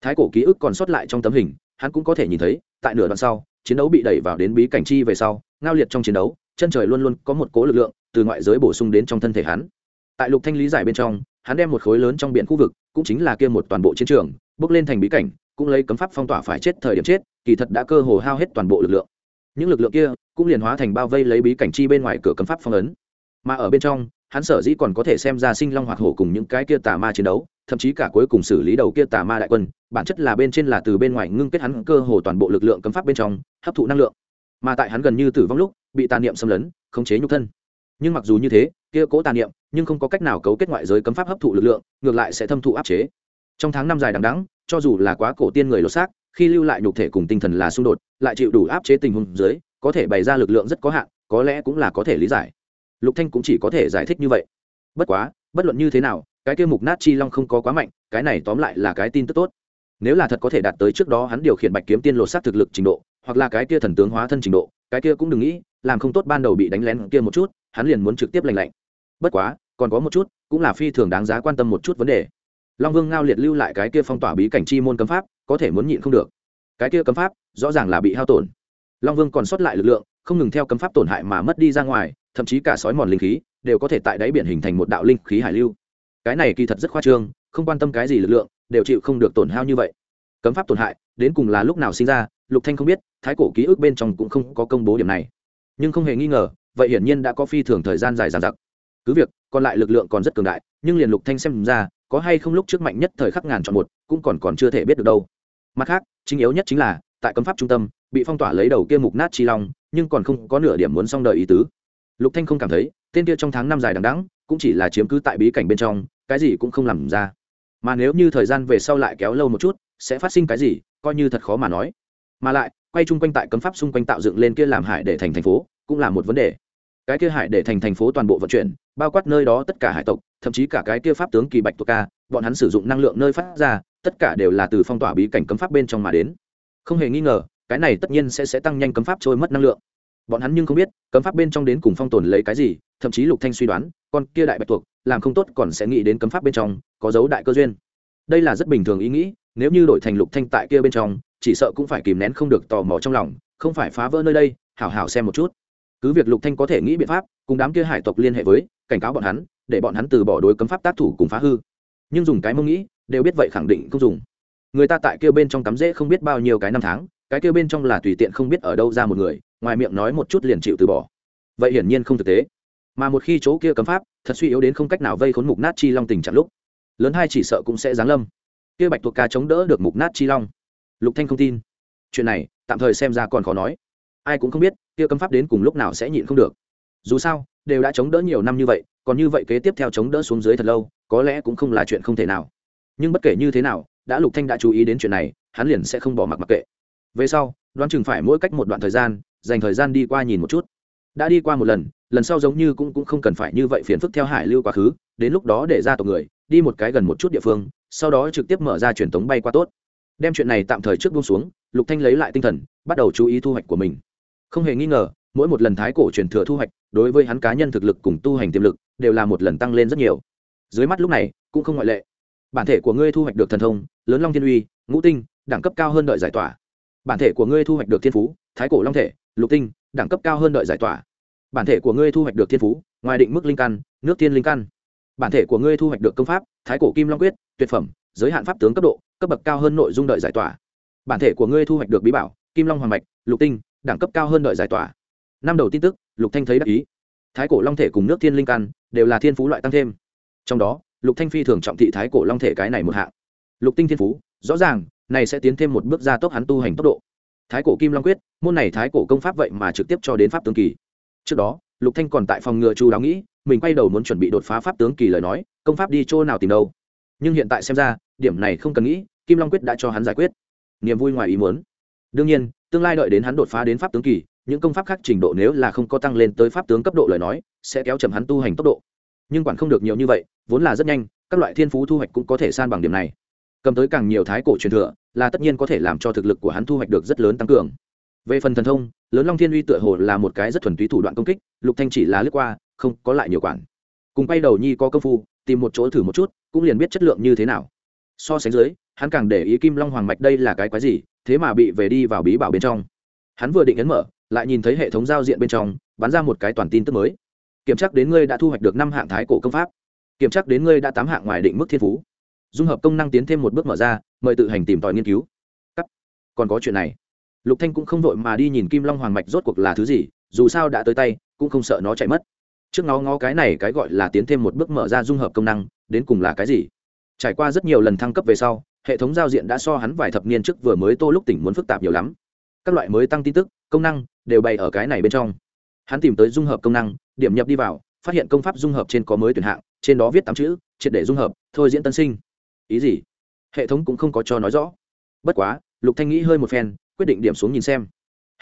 Thái cổ ký ức còn sót lại trong tấm hình, hắn cũng có thể nhìn thấy, tại nửa đoạn sau, chiến đấu bị đẩy vào đến bí cảnh chi về sau, ngao liệt trong chiến đấu, chân trời luôn luôn có một cố lực lượng từ ngoại giới bổ sung đến trong thân thể hắn. Tại lục thanh lý giải bên trong, hắn đem một khối lớn trong biển khu vực, cũng chính là kia một toàn bộ chiến trường, bước lên thành bí cảnh, cũng lấy cấm pháp phong tỏa phải chết thời điểm chết, kỳ thật đã cơ hồ hao hết toàn bộ lực lượng. Những lực lượng kia cũng liền hóa thành bao vây lấy bí cảnh chi bên ngoài cửa cấm pháp phong ấn. Mà ở bên trong, hắn sở dĩ còn có thể xem ra sinh long hoạt hổ cùng những cái kia tà ma chiến đấu, thậm chí cả cuối cùng xử lý đầu kia tà ma đại quân, bản chất là bên trên là từ bên ngoài ngưng kết hắn cơ hồ toàn bộ lực lượng cấm pháp bên trong, hấp thụ năng lượng. Mà tại hắn gần như tử vong lúc, bị tà niệm xâm lấn, khống chế nhục thân. Nhưng mặc dù như thế, kia cố tà niệm, nhưng không có cách nào cấu kết ngoại giới cấm pháp hấp thụ lực lượng, ngược lại sẽ thâm thụ áp chế. Trong tháng năm dài đằng đẵng, cho dù là quá cổ tiên người lột xác, khi lưu lại nhục thể cùng tinh thần là xung đột, lại chịu đủ áp chế tình huống dưới có thể bày ra lực lượng rất có hạn, có lẽ cũng là có thể lý giải. Lục thanh cũng chỉ có thể giải thích như vậy. Bất quá, bất luận như thế nào, cái kia mục nát chi long không có quá mạnh, cái này tóm lại là cái tin tức tốt. Nếu là thật có thể đạt tới trước đó hắn điều khiển bạch kiếm tiên lột xác thực lực trình độ, hoặc là cái kia thần tướng hóa thân trình độ, cái kia cũng đừng nghĩ, làm không tốt ban đầu bị đánh lén kia một chút, hắn liền muốn trực tiếp lành lạnh. Bất quá, còn có một chút, cũng là phi thường đáng giá quan tâm một chút vấn đề. Long vương ngao liệt lưu lại cái kia phong tỏa bí cảnh chi môn cấm pháp, có thể muốn nhịn không được. Cái kia cấm pháp, rõ ràng là bị hao tổn long vương còn sót lại lực lượng, không ngừng theo cấm pháp tổn hại mà mất đi ra ngoài, thậm chí cả sói mòn linh khí đều có thể tại đáy biển hình thành một đạo linh khí hải lưu. Cái này kỳ thật rất khoa trương, không quan tâm cái gì lực lượng, đều chịu không được tổn hao như vậy. Cấm pháp tổn hại, đến cùng là lúc nào sinh ra, lục thanh không biết, thái cổ ký ức bên trong cũng không có công bố điểm này. Nhưng không hề nghi ngờ, vậy hiển nhiên đã có phi thường thời gian dài dằng dặc. Cứ việc, còn lại lực lượng còn rất cường đại, nhưng liền lục thanh xem ra, có hay không lúc trước mạnh nhất thời khắc ngàn chọn một, cũng còn còn chưa thể biết được đâu. Mặt khác, chính yếu nhất chính là, tại cấm pháp trung tâm bị phong tỏa lấy đầu kia mục nát chi long, nhưng còn không có nửa điểm muốn xong đời ý tứ. Lục thanh không cảm thấy, tên kia trong tháng năm dài đằng đẵng, cũng chỉ là chiếm cứ tại bí cảnh bên trong, cái gì cũng không làm ra. Mà nếu như thời gian về sau lại kéo lâu một chút, sẽ phát sinh cái gì, coi như thật khó mà nói. Mà lại, quay chung quanh tại cấm pháp xung quanh tạo dựng lên kia làm hải để thành thành phố, cũng là một vấn đề. Cái kia hải để thành thành phố toàn bộ vận chuyển, bao quát nơi đó tất cả hải tộc, thậm chí cả cái kia pháp tướng kỳ bạch tộc ca, bọn hắn sử dụng năng lượng nơi phát ra, tất cả đều là từ phong tỏa bí cảnh cấm pháp bên trong mà đến. Không hề nghi ngờ cái này tất nhiên sẽ sẽ tăng nhanh cấm pháp trôi mất năng lượng. Bọn hắn nhưng không biết, cấm pháp bên trong đến cùng phong tồn lấy cái gì, thậm chí lục thanh suy đoán, con kia đại bạch tuộc, làm không tốt còn sẽ nghĩ đến cấm pháp bên trong, có dấu đại cơ duyên. Đây là rất bình thường ý nghĩ, nếu như đổi thành lục thanh tại kia bên trong, chỉ sợ cũng phải kìm nén không được tò mò trong lòng, không phải phá vỡ nơi đây, hảo hảo xem một chút. Cứ việc lục thanh có thể nghĩ biện pháp, cùng đám kia hải tộc liên hệ với, cảnh cáo bọn hắn, để bọn hắn từ bỏ đối cấm pháp tác thủ cùng phá hư. Nhưng dùng cái mông nghĩ, đều biết vậy khẳng định không dùng. Người ta tại kia bên trong cắm rễ không biết bao nhiêu cái năm tháng cái kia bên trong là tùy tiện không biết ở đâu ra một người, ngoài miệng nói một chút liền chịu từ bỏ. Vậy hiển nhiên không thực tế. Mà một khi chỗ kia cấm pháp, thật suy yếu đến không cách nào vây khốn mục nát chi long tình trạng lúc. Lớn hai chỉ sợ cũng sẽ giáng lâm. Kia bạch thuộc ca chống đỡ được mục nát chi long. Lục thanh không tin. Chuyện này, tạm thời xem ra còn khó nói. Ai cũng không biết, kia cấm pháp đến cùng lúc nào sẽ nhịn không được. Dù sao, đều đã chống đỡ nhiều năm như vậy, còn như vậy kế tiếp theo chống đỡ xuống dưới thật lâu, có lẽ cũng không là chuyện không thể nào. Nhưng bất kể như thế nào, đã lục thanh đã chú ý đến chuyện này, hắn liền sẽ không bỏ mặc mặc kệ về sau, đoán chừng phải mỗi cách một đoạn thời gian, dành thời gian đi qua nhìn một chút. Đã đi qua một lần lần sau giống như cũng cũng không cần phải như vậy phiền phức theo hải lưu quá khứ, đến lúc đó để ra tộc người, đi một cái gần một chút địa phương, sau đó trực tiếp mở ra truyền thống bay qua tốt. Đem chuyện này tạm thời trước buông xuống, lục thanh lấy lại tinh thần, bắt đầu chú ý thu hoạch của mình. Không hề nghi ngờ, mỗi một lần thái cổ truyền thừa thu hoạch, đối với hắn cá nhân thực lực cùng tu hành tiềm lực, đều là một lần tăng lên rất nhiều. Dưới mắt lúc này, cũng không ngoại lệ. Bản thể của ngươi thu hoạch được thần thông, lớn long thiên uy, ngũ tinh, đẳng cấp cao hơn đợi giải tỏa bản thể của ngươi thu hoạch được thiên phú, thái cổ long thể, lục tinh, đẳng cấp cao hơn đợi giải tỏa. Bản thể của ngươi thu hoạch được thiên phú, ngoài định mức linh căn, nước tiên linh căn. Bản thể của ngươi thu hoạch được công pháp, thái cổ kim long quyết, tuyệt phẩm, giới hạn pháp tướng cấp độ, cấp bậc cao hơn nội dung đợi giải tỏa. Bản thể của ngươi thu hoạch được bí bảo, kim long hoàng mạch, lục tinh, đẳng cấp cao hơn đợi giải tỏa. Năm đầu tin tức, lục thanh thấy đắc ý. Thái cổ long thể cùng nước thiên linh căn đều là thiên phú loại tăng thêm. Trong đó, lục thanh phi thường trọng thị thái cổ long thể cái này một hạng. Lục tinh thiên phú, rõ ràng này sẽ tiến thêm một bước gia tốc hắn tu hành tốc độ. Thái cổ kim long quyết, môn này thái cổ công pháp vậy mà trực tiếp cho đến pháp tướng kỳ. Trước đó, lục thanh còn tại phòng ngừa chu đáo nghĩ, mình quay đầu muốn chuẩn bị đột phá pháp tướng kỳ lời nói, công pháp đi chỗ nào tìm đâu. Nhưng hiện tại xem ra, điểm này không cần nghĩ, kim long quyết đã cho hắn giải quyết. Niềm vui ngoài ý muốn. Đương nhiên, tương lai đợi đến hắn đột phá đến pháp tướng kỳ, những công pháp khác trình độ nếu là không có tăng lên tới pháp tướng cấp độ lời nói, sẽ kéo chậm hắn tu hành tốc độ. Nhưng quản không được nhiều như vậy, vốn là rất nhanh, các loại thiên phú thu hoạch cũng có thể san bằng điểm này. Cầm tới càng nhiều thái cổ truyền thừa là tất nhiên có thể làm cho thực lực của hắn thu hoạch được rất lớn tăng cường. Về phần thần thông, lớn long thiên uy tựa hồ là một cái rất thuần túy thủ đoạn công kích, lục thanh chỉ là lướt qua, không có lại nhiều quản. Cùng quay đầu nhi có công phu, tìm một chỗ thử một chút, cũng liền biết chất lượng như thế nào. So sánh dưới, hắn càng để ý kim long hoàng mạch đây là cái quái gì, thế mà bị về đi vào bí bảo bên trong. Hắn vừa định ấn mở, lại nhìn thấy hệ thống giao diện bên trong, bắn ra một cái toàn tin tức mới. Kiểm tra đến ngươi đã thu hoạch được năm hạng thái cổ công pháp. Kiểm tra đến ngươi đã tám hạng ngoài định mức thiên phú dung hợp công năng tiến thêm một bước mở ra, mời tự hành tìm tòi nghiên cứu. Cắt. còn có chuyện này. Lục thanh cũng không vội mà đi nhìn kim long hoàng mạch rốt cuộc là thứ gì, dù sao đã tới tay, cũng không sợ nó chạy mất. Trước ngó ngó cái này cái gọi là tiến thêm một bước mở ra dung hợp công năng, đến cùng là cái gì? Trải qua rất nhiều lần thăng cấp về sau, hệ thống giao diện đã so hắn vài thập niên trước vừa mới tô lúc tỉnh muốn phức tạp nhiều lắm. Các loại mới tăng tin tức, công năng, đều bày ở cái này bên trong. Hắn tìm tới dung hợp công năng, điểm nhập đi vào, phát hiện công pháp dung hợp trên có mới tuyển hạng, trên đó viết tám chữ, triệt để dung hợp, thôi diễn tân sinh ý gì? Hệ thống cũng không có cho nói rõ. Bất quá, lục thanh nghĩ hơi một phen, quyết định điểm xuống nhìn xem.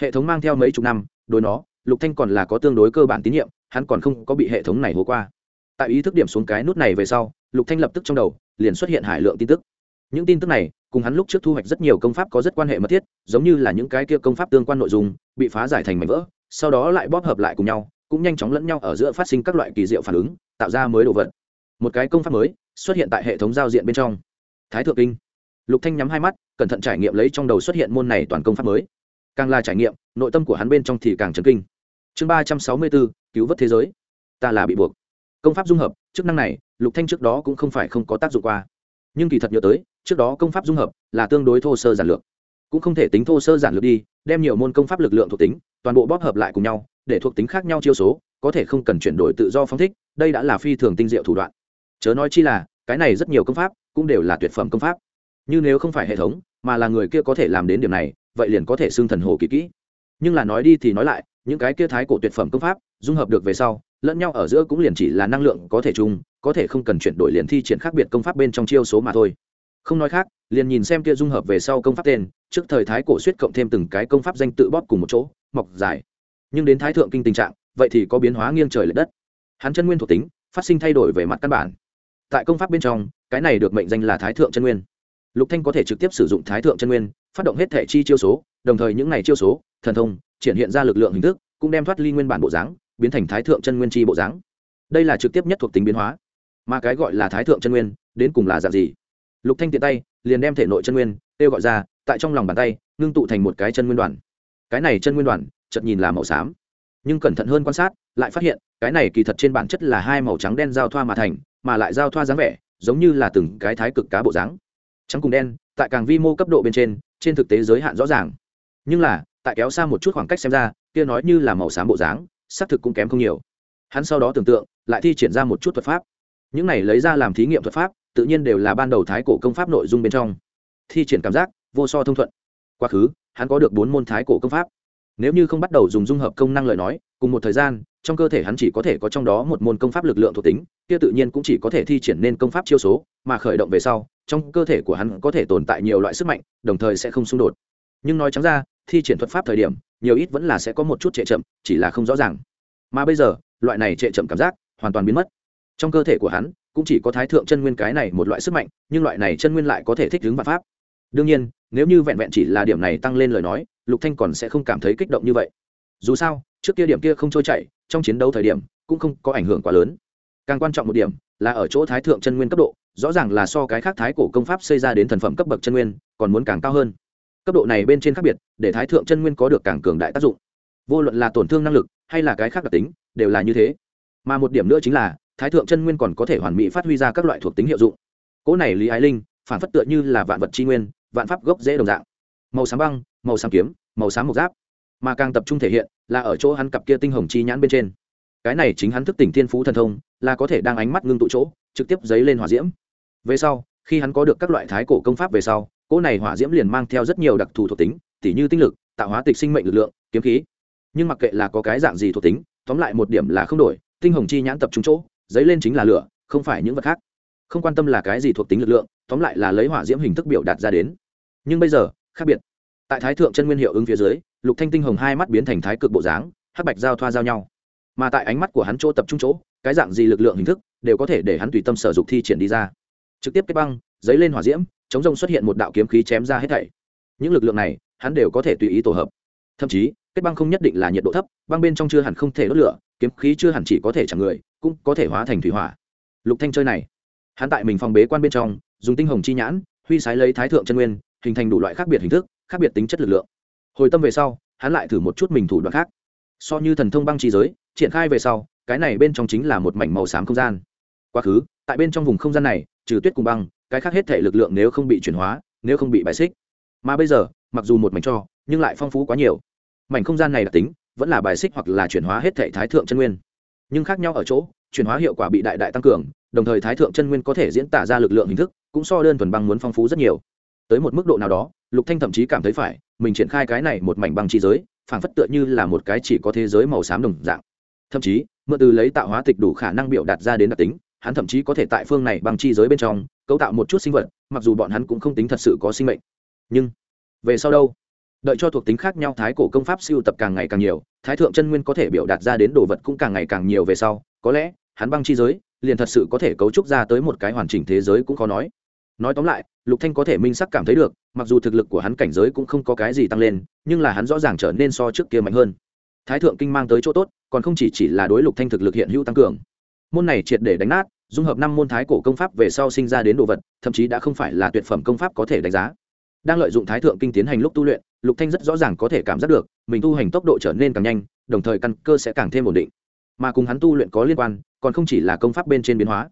Hệ thống mang theo mấy chục năm, đối nó, lục thanh còn là có tương đối cơ bản tín nhiệm, hắn còn không có bị hệ thống này hố qua. Tại ý thức điểm xuống cái nút này về sau, lục thanh lập tức trong đầu, liền xuất hiện hải lượng tin tức. Những tin tức này, cùng hắn lúc trước thu hoạch rất nhiều công pháp có rất quan hệ mật thiết, giống như là những cái kia công pháp tương quan nội dung, bị phá giải thành mảnh vỡ, sau đó lại bóp hợp lại cùng nhau, cũng nhanh chóng lẫn nhau ở giữa phát sinh các loại kỳ diệu phản ứng, tạo ra mới đồ vật. Một cái công pháp mới xuất hiện tại hệ thống giao diện bên trong. Thái thượng kinh. Lục thanh nhắm hai mắt, cẩn thận trải nghiệm lấy trong đầu xuất hiện môn này toàn công pháp mới. Càng là trải nghiệm, nội tâm của hắn bên trong thì càng chấn kinh. Chương ba trăm sáu mươi bốn, cứu vớt thế giới. Ta là bị buộc. Công pháp dung hợp, chức năng này, lục thanh trước đó cũng không phải không có tác dụng qua. Nhưng kỳ thật nhớ tới, trước đó công pháp dung hợp là tương đối thô sơ giản lược. Cũng không thể tính thô sơ giản lược đi, đem nhiều môn công pháp lực lượng thuộc tính, toàn bộ bóp hợp lại cùng nhau, để thuộc tính khác nhau chiêu số, có thể không cần chuyển đổi tự do phong thích, đây đã là phi thường tinh diệu thủ đoạn. Chớ nói chi là cái này rất nhiều công pháp cũng đều là tuyệt phẩm công pháp. Như nếu không phải hệ thống mà là người kia có thể làm đến điểm này, vậy liền có thể xưng thần hồ kỳ kỹ. Nhưng là nói đi thì nói lại, những cái kia thái cổ tuyệt phẩm công pháp dung hợp được về sau, lẫn nhau ở giữa cũng liền chỉ là năng lượng có thể chung, có thể không cần chuyển đổi liền thi triển khác biệt công pháp bên trong chiêu số mà thôi. Không nói khác, liền nhìn xem kia dung hợp về sau công pháp tên, trước thời thái cổ suýt cộng thêm từng cái công pháp danh tự bóp cùng một chỗ, mọc dài. Nhưng đến thái thượng kinh tình trạng, vậy thì có biến hóa nghiêng trời l ệ đất. Hắn chân nguyên thuộc tính, phát sinh thay đổi về mặt căn bản tại công pháp bên trong, cái này được mệnh danh là thái thượng chân nguyên. Lục thanh có thể trực tiếp sử dụng thái thượng chân nguyên, phát động hết thể chi chiêu số, đồng thời những này chiêu số, thần thông, triển hiện ra lực lượng hình thức, cũng đem thoát ly nguyên bản bộ dáng, biến thành thái thượng chân nguyên chi bộ dáng. Đây là trực tiếp nhất thuộc tính biến hóa. Mà cái gọi là thái thượng chân nguyên, đến cùng là dạng gì? Lục thanh tiện tay, liền đem thể nội chân nguyên, kêu gọi ra, tại trong lòng bàn tay, ngưng tụ thành một cái chân nguyên đoàn. Cái này chân nguyên đoàn, chợt nhìn là màu xám. Nhưng cẩn thận hơn quan sát, lại phát hiện, cái này kỳ thật trên bản chất là hai màu trắng đen giao thoa mà thành mà lại giao thoa dáng vẻ, giống như là từng cái thái cực cá bộ dáng. Trắng cùng đen, tại càng vi mô cấp độ bên trên trên thực tế giới hạn rõ ràng. Nhưng là, tại kéo xa một chút khoảng cách xem ra, kia nói như là màu xám bộ dáng, xác thực cũng kém không nhiều. Hắn sau đó tưởng tượng, lại thi triển ra một chút thuật pháp. Những này lấy ra làm thí nghiệm thuật pháp, tự nhiên đều là ban đầu thái cổ công pháp nội dung bên trong. Thi triển cảm giác, vô so thông thuận. Quá khứ, hắn có được bốn môn thái cổ công pháp. Nếu như không bắt đầu dùng dung hợp công năng lời nói, cùng một thời gian trong cơ thể hắn chỉ có thể có trong đó một môn công pháp lực lượng thuộc tính, kia tự nhiên cũng chỉ có thể thi triển nên công pháp chiêu số, mà khởi động về sau, trong cơ thể của hắn có thể tồn tại nhiều loại sức mạnh, đồng thời sẽ không xung đột. Nhưng nói trắng ra, thi triển thuật pháp thời điểm, nhiều ít vẫn là sẽ có một chút trệ chậm, chỉ là không rõ ràng. Mà bây giờ, loại này trệ chậm cảm giác hoàn toàn biến mất. Trong cơ thể của hắn, cũng chỉ có thái thượng chân nguyên cái này một loại sức mạnh, nhưng loại này chân nguyên lại có thể thích ứng vạn pháp. Đương nhiên, nếu như vẹn vẹn chỉ là điểm này tăng lên lời nói, lục thanh còn sẽ không cảm thấy kích động như vậy dù sao, trước kia điểm kia không trôi chảy, trong chiến đấu thời điểm cũng không có ảnh hưởng quá lớn. Càng quan trọng một điểm là ở chỗ thái thượng chân nguyên cấp độ, rõ ràng là so cái khác thái cổ công pháp xây ra đến thần phẩm cấp bậc chân nguyên còn muốn càng cao hơn. Cấp độ này bên trên khác biệt, để thái thượng chân nguyên có được càng cường đại tác dụng. Vô luận là tổn thương năng lực hay là cái khác đặc tính, đều là như thế. Mà một điểm nữa chính là, thái thượng chân nguyên còn có thể hoàn mỹ phát huy ra các loại thuộc tính hiệu dụng. Cỗ này lý ái linh, phản phất tựa như là vạn vật tri nguyên, vạn pháp gốc dễ đồng dạng. Màu xám băng, màu xám kiếm, màu xám mộc giáp mà càng tập trung thể hiện là ở chỗ hắn cặp kia tinh hồng chi nhãn bên trên. Cái này chính hắn thức tỉnh thiên phú thần thông, là có thể đang ánh mắt ngưng tụ chỗ, trực tiếp dấy lên hỏa diễm. Về sau, khi hắn có được các loại thái cổ công pháp về sau, cỗ này hỏa diễm liền mang theo rất nhiều đặc thù thuộc tính, tỉ như tinh lực, tạo hóa tịch sinh mệnh lực lượng, kiếm khí. Nhưng mặc kệ là có cái dạng gì thuộc tính, tóm lại một điểm là không đổi, tinh hồng chi nhãn tập trung chỗ, dấy lên chính là lửa, không phải những vật khác. Không quan tâm là cái gì thuộc tính lực lượng, tóm lại là lấy hỏa diễm hình thức biểu đạt ra đến. Nhưng bây giờ, khác biệt. Tại thái thượng chân nguyên hiệu ứng phía dưới lục thanh tinh hồng hai mắt biến thành thái cực bộ dáng, hắc bạch giao thoa giao nhau. Mà tại ánh mắt của hắn chỗ tập trung chỗ, cái dạng gì lực lượng hình thức đều có thể để hắn tùy tâm sở dục thi triển đi ra. Trực tiếp kết băng, giấy lên hỏa diễm, chống rông xuất hiện một đạo kiếm khí chém ra hết thảy. Những lực lượng này, hắn đều có thể tùy ý tổ hợp. Thậm chí, kết băng không nhất định là nhiệt độ thấp, băng bên trong chưa hẳn không thể đốt lửa, kiếm khí chưa hẳn chỉ có thể chẳng người, cũng có thể hóa thành thủy hỏa. Lục thanh chơi này, hắn tại mình phòng bế quan bên trong, dùng tinh hồng chi nhãn, huy sái lấy thái thượng chân nguyên, hình thành đủ loại khác biệt hình thức, khác biệt tính chất lực lượng hồi tâm về sau, hắn lại thử một chút mình thủ đoạn khác. So như thần thông băng chi giới, triển khai về sau, cái này bên trong chính là một mảnh màu xám không gian. Quá khứ, tại bên trong vùng không gian này, trừ tuyết cùng băng, cái khác hết thể lực lượng nếu không bị chuyển hóa, nếu không bị bài xích. Mà bây giờ, mặc dù một mảnh cho, nhưng lại phong phú quá nhiều. Mảnh không gian này đặc tính, vẫn là bài xích hoặc là chuyển hóa hết thể thái thượng chân nguyên. Nhưng khác nhau ở chỗ, chuyển hóa hiệu quả bị đại đại tăng cường, đồng thời thái thượng chân nguyên có thể diễn tả ra lực lượng hình thức, cũng so đơn thuần băng muốn phong phú rất nhiều. Tới một mức độ nào đó lục thanh thậm chí cảm thấy phải, mình triển khai cái này một mảnh băng chi giới, phảng phất tựa như là một cái chỉ có thế giới màu xám đồng dạng. Thậm chí, mượn từ lấy tạo hóa tịch đủ khả năng biểu đạt ra đến đặc tính, hắn thậm chí có thể tại phương này băng chi giới bên trong, cấu tạo một chút sinh vật, mặc dù bọn hắn cũng không tính thật sự có sinh mệnh. Nhưng, về sau đâu? Đợi cho thuộc tính khác nhau thái cổ công pháp siêu tập càng ngày càng nhiều, thái thượng chân nguyên có thể biểu đạt ra đến đồ vật cũng càng ngày càng nhiều về sau, có lẽ, hắn băng chi giới, liền thật sự có thể cấu trúc ra tới một cái hoàn chỉnh thế giới cũng khó nói nói tóm lại, lục thanh có thể minh sắc cảm thấy được, mặc dù thực lực của hắn cảnh giới cũng không có cái gì tăng lên, nhưng là hắn rõ ràng trở nên so trước kia mạnh hơn. Thái thượng kinh mang tới chỗ tốt, còn không chỉ chỉ là đối lục thanh thực lực hiện hữu tăng cường. Môn này triệt để đánh nát, dung hợp năm môn thái cổ công pháp về sau sinh ra đến đồ vật, thậm chí đã không phải là tuyệt phẩm công pháp có thể đánh giá. Đang lợi dụng thái thượng kinh tiến hành lúc tu luyện, lục thanh rất rõ ràng có thể cảm giác được, mình tu hành tốc độ trở nên càng nhanh, đồng thời căn cơ sẽ càng thêm ổn định. Mà cùng hắn tu luyện có liên quan, còn không chỉ là công pháp bên trên biến hóa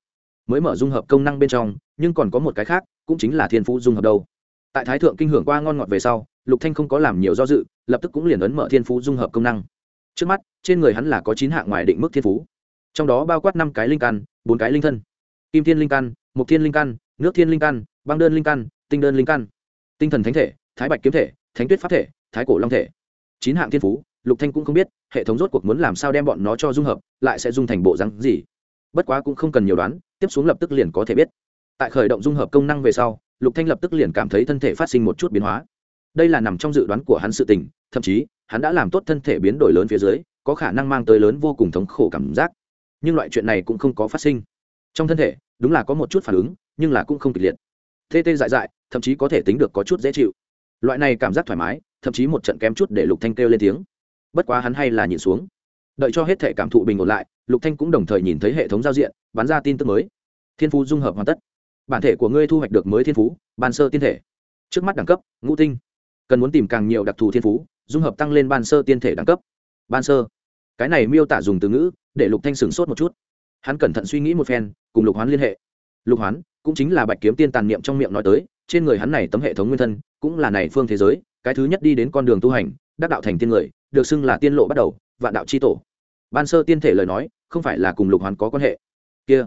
mới mở dung hợp công năng bên trong, nhưng còn có một cái khác, cũng chính là thiên phú dung hợp đâu. Tại thái thượng kinh hưởng qua ngon ngọt về sau, lục thanh không có làm nhiều do dự, lập tức cũng liền ấn mở thiên phú dung hợp công năng. Trước mắt, trên người hắn là có chín hạng ngoài định mức thiên phú. Trong đó bao quát năm cái linh căn, bốn cái linh thân. Kim thiên linh căn mục thiên linh căn, nước thiên linh căn, băng đơn linh căn, tinh đơn linh căn. Tinh thần thánh thể, thái bạch kiếm thể, thánh tuyết pháp thể, thái cổ long thể. Chín hạng thiên phú, lục thanh cũng không biết, hệ thống rốt cuộc muốn làm sao đem bọn nó cho dung hợp, lại sẽ dung thành bộ rắn gì. Bất quá cũng không cần nhiều đoán tiếp xuống lập tức liền có thể biết. Tại khởi động dung hợp công năng về sau, lục thanh lập tức liền cảm thấy thân thể phát sinh một chút biến hóa. Đây là nằm trong dự đoán của hắn sự tình, thậm chí, hắn đã làm tốt thân thể biến đổi lớn phía dưới, có khả năng mang tới lớn vô cùng thống khổ cảm giác. Nhưng loại chuyện này cũng không có phát sinh. Trong thân thể, đúng là có một chút phản ứng, nhưng là cũng không kịch liệt. Tê tê dại dại, thậm chí có thể tính được có chút dễ chịu. Loại này cảm giác thoải mái, thậm chí một trận kém chút để lục thanh kêu lên tiếng. Bất quá hắn hay là nhìn xuống. Đợi cho hết thể cảm thụ bình ổn lại lục thanh cũng đồng thời nhìn thấy hệ thống giao diện, bắn ra tin tức mới. Thiên phú dung hợp hoàn tất. Bản thể của ngươi thu hoạch được mới thiên phú, ban sơ tiên thể. Trước mắt đẳng cấp, ngũ tinh. Cần muốn tìm càng nhiều đặc thù thiên phú, dung hợp tăng lên ban sơ tiên thể đẳng cấp. Ban sơ. Cái này miêu tả dùng từ ngữ, để lục thanh sửng sốt một chút. Hắn cẩn thận suy nghĩ một phen, cùng lục hoán liên hệ. Lục hoán, cũng chính là bạch kiếm tiên tàn niệm trong miệng nói tới, trên người hắn này tấm hệ thống nguyên thân, cũng là này phương thế giới, cái thứ nhất đi đến con đường tu hành, đắc đạo thành tiên người, được xưng là tiên lộ bắt đầu, vạn đạo chi tổ. Ban sơ tiên thể lời nói không phải là cùng lục hoán có quan hệ. Kia,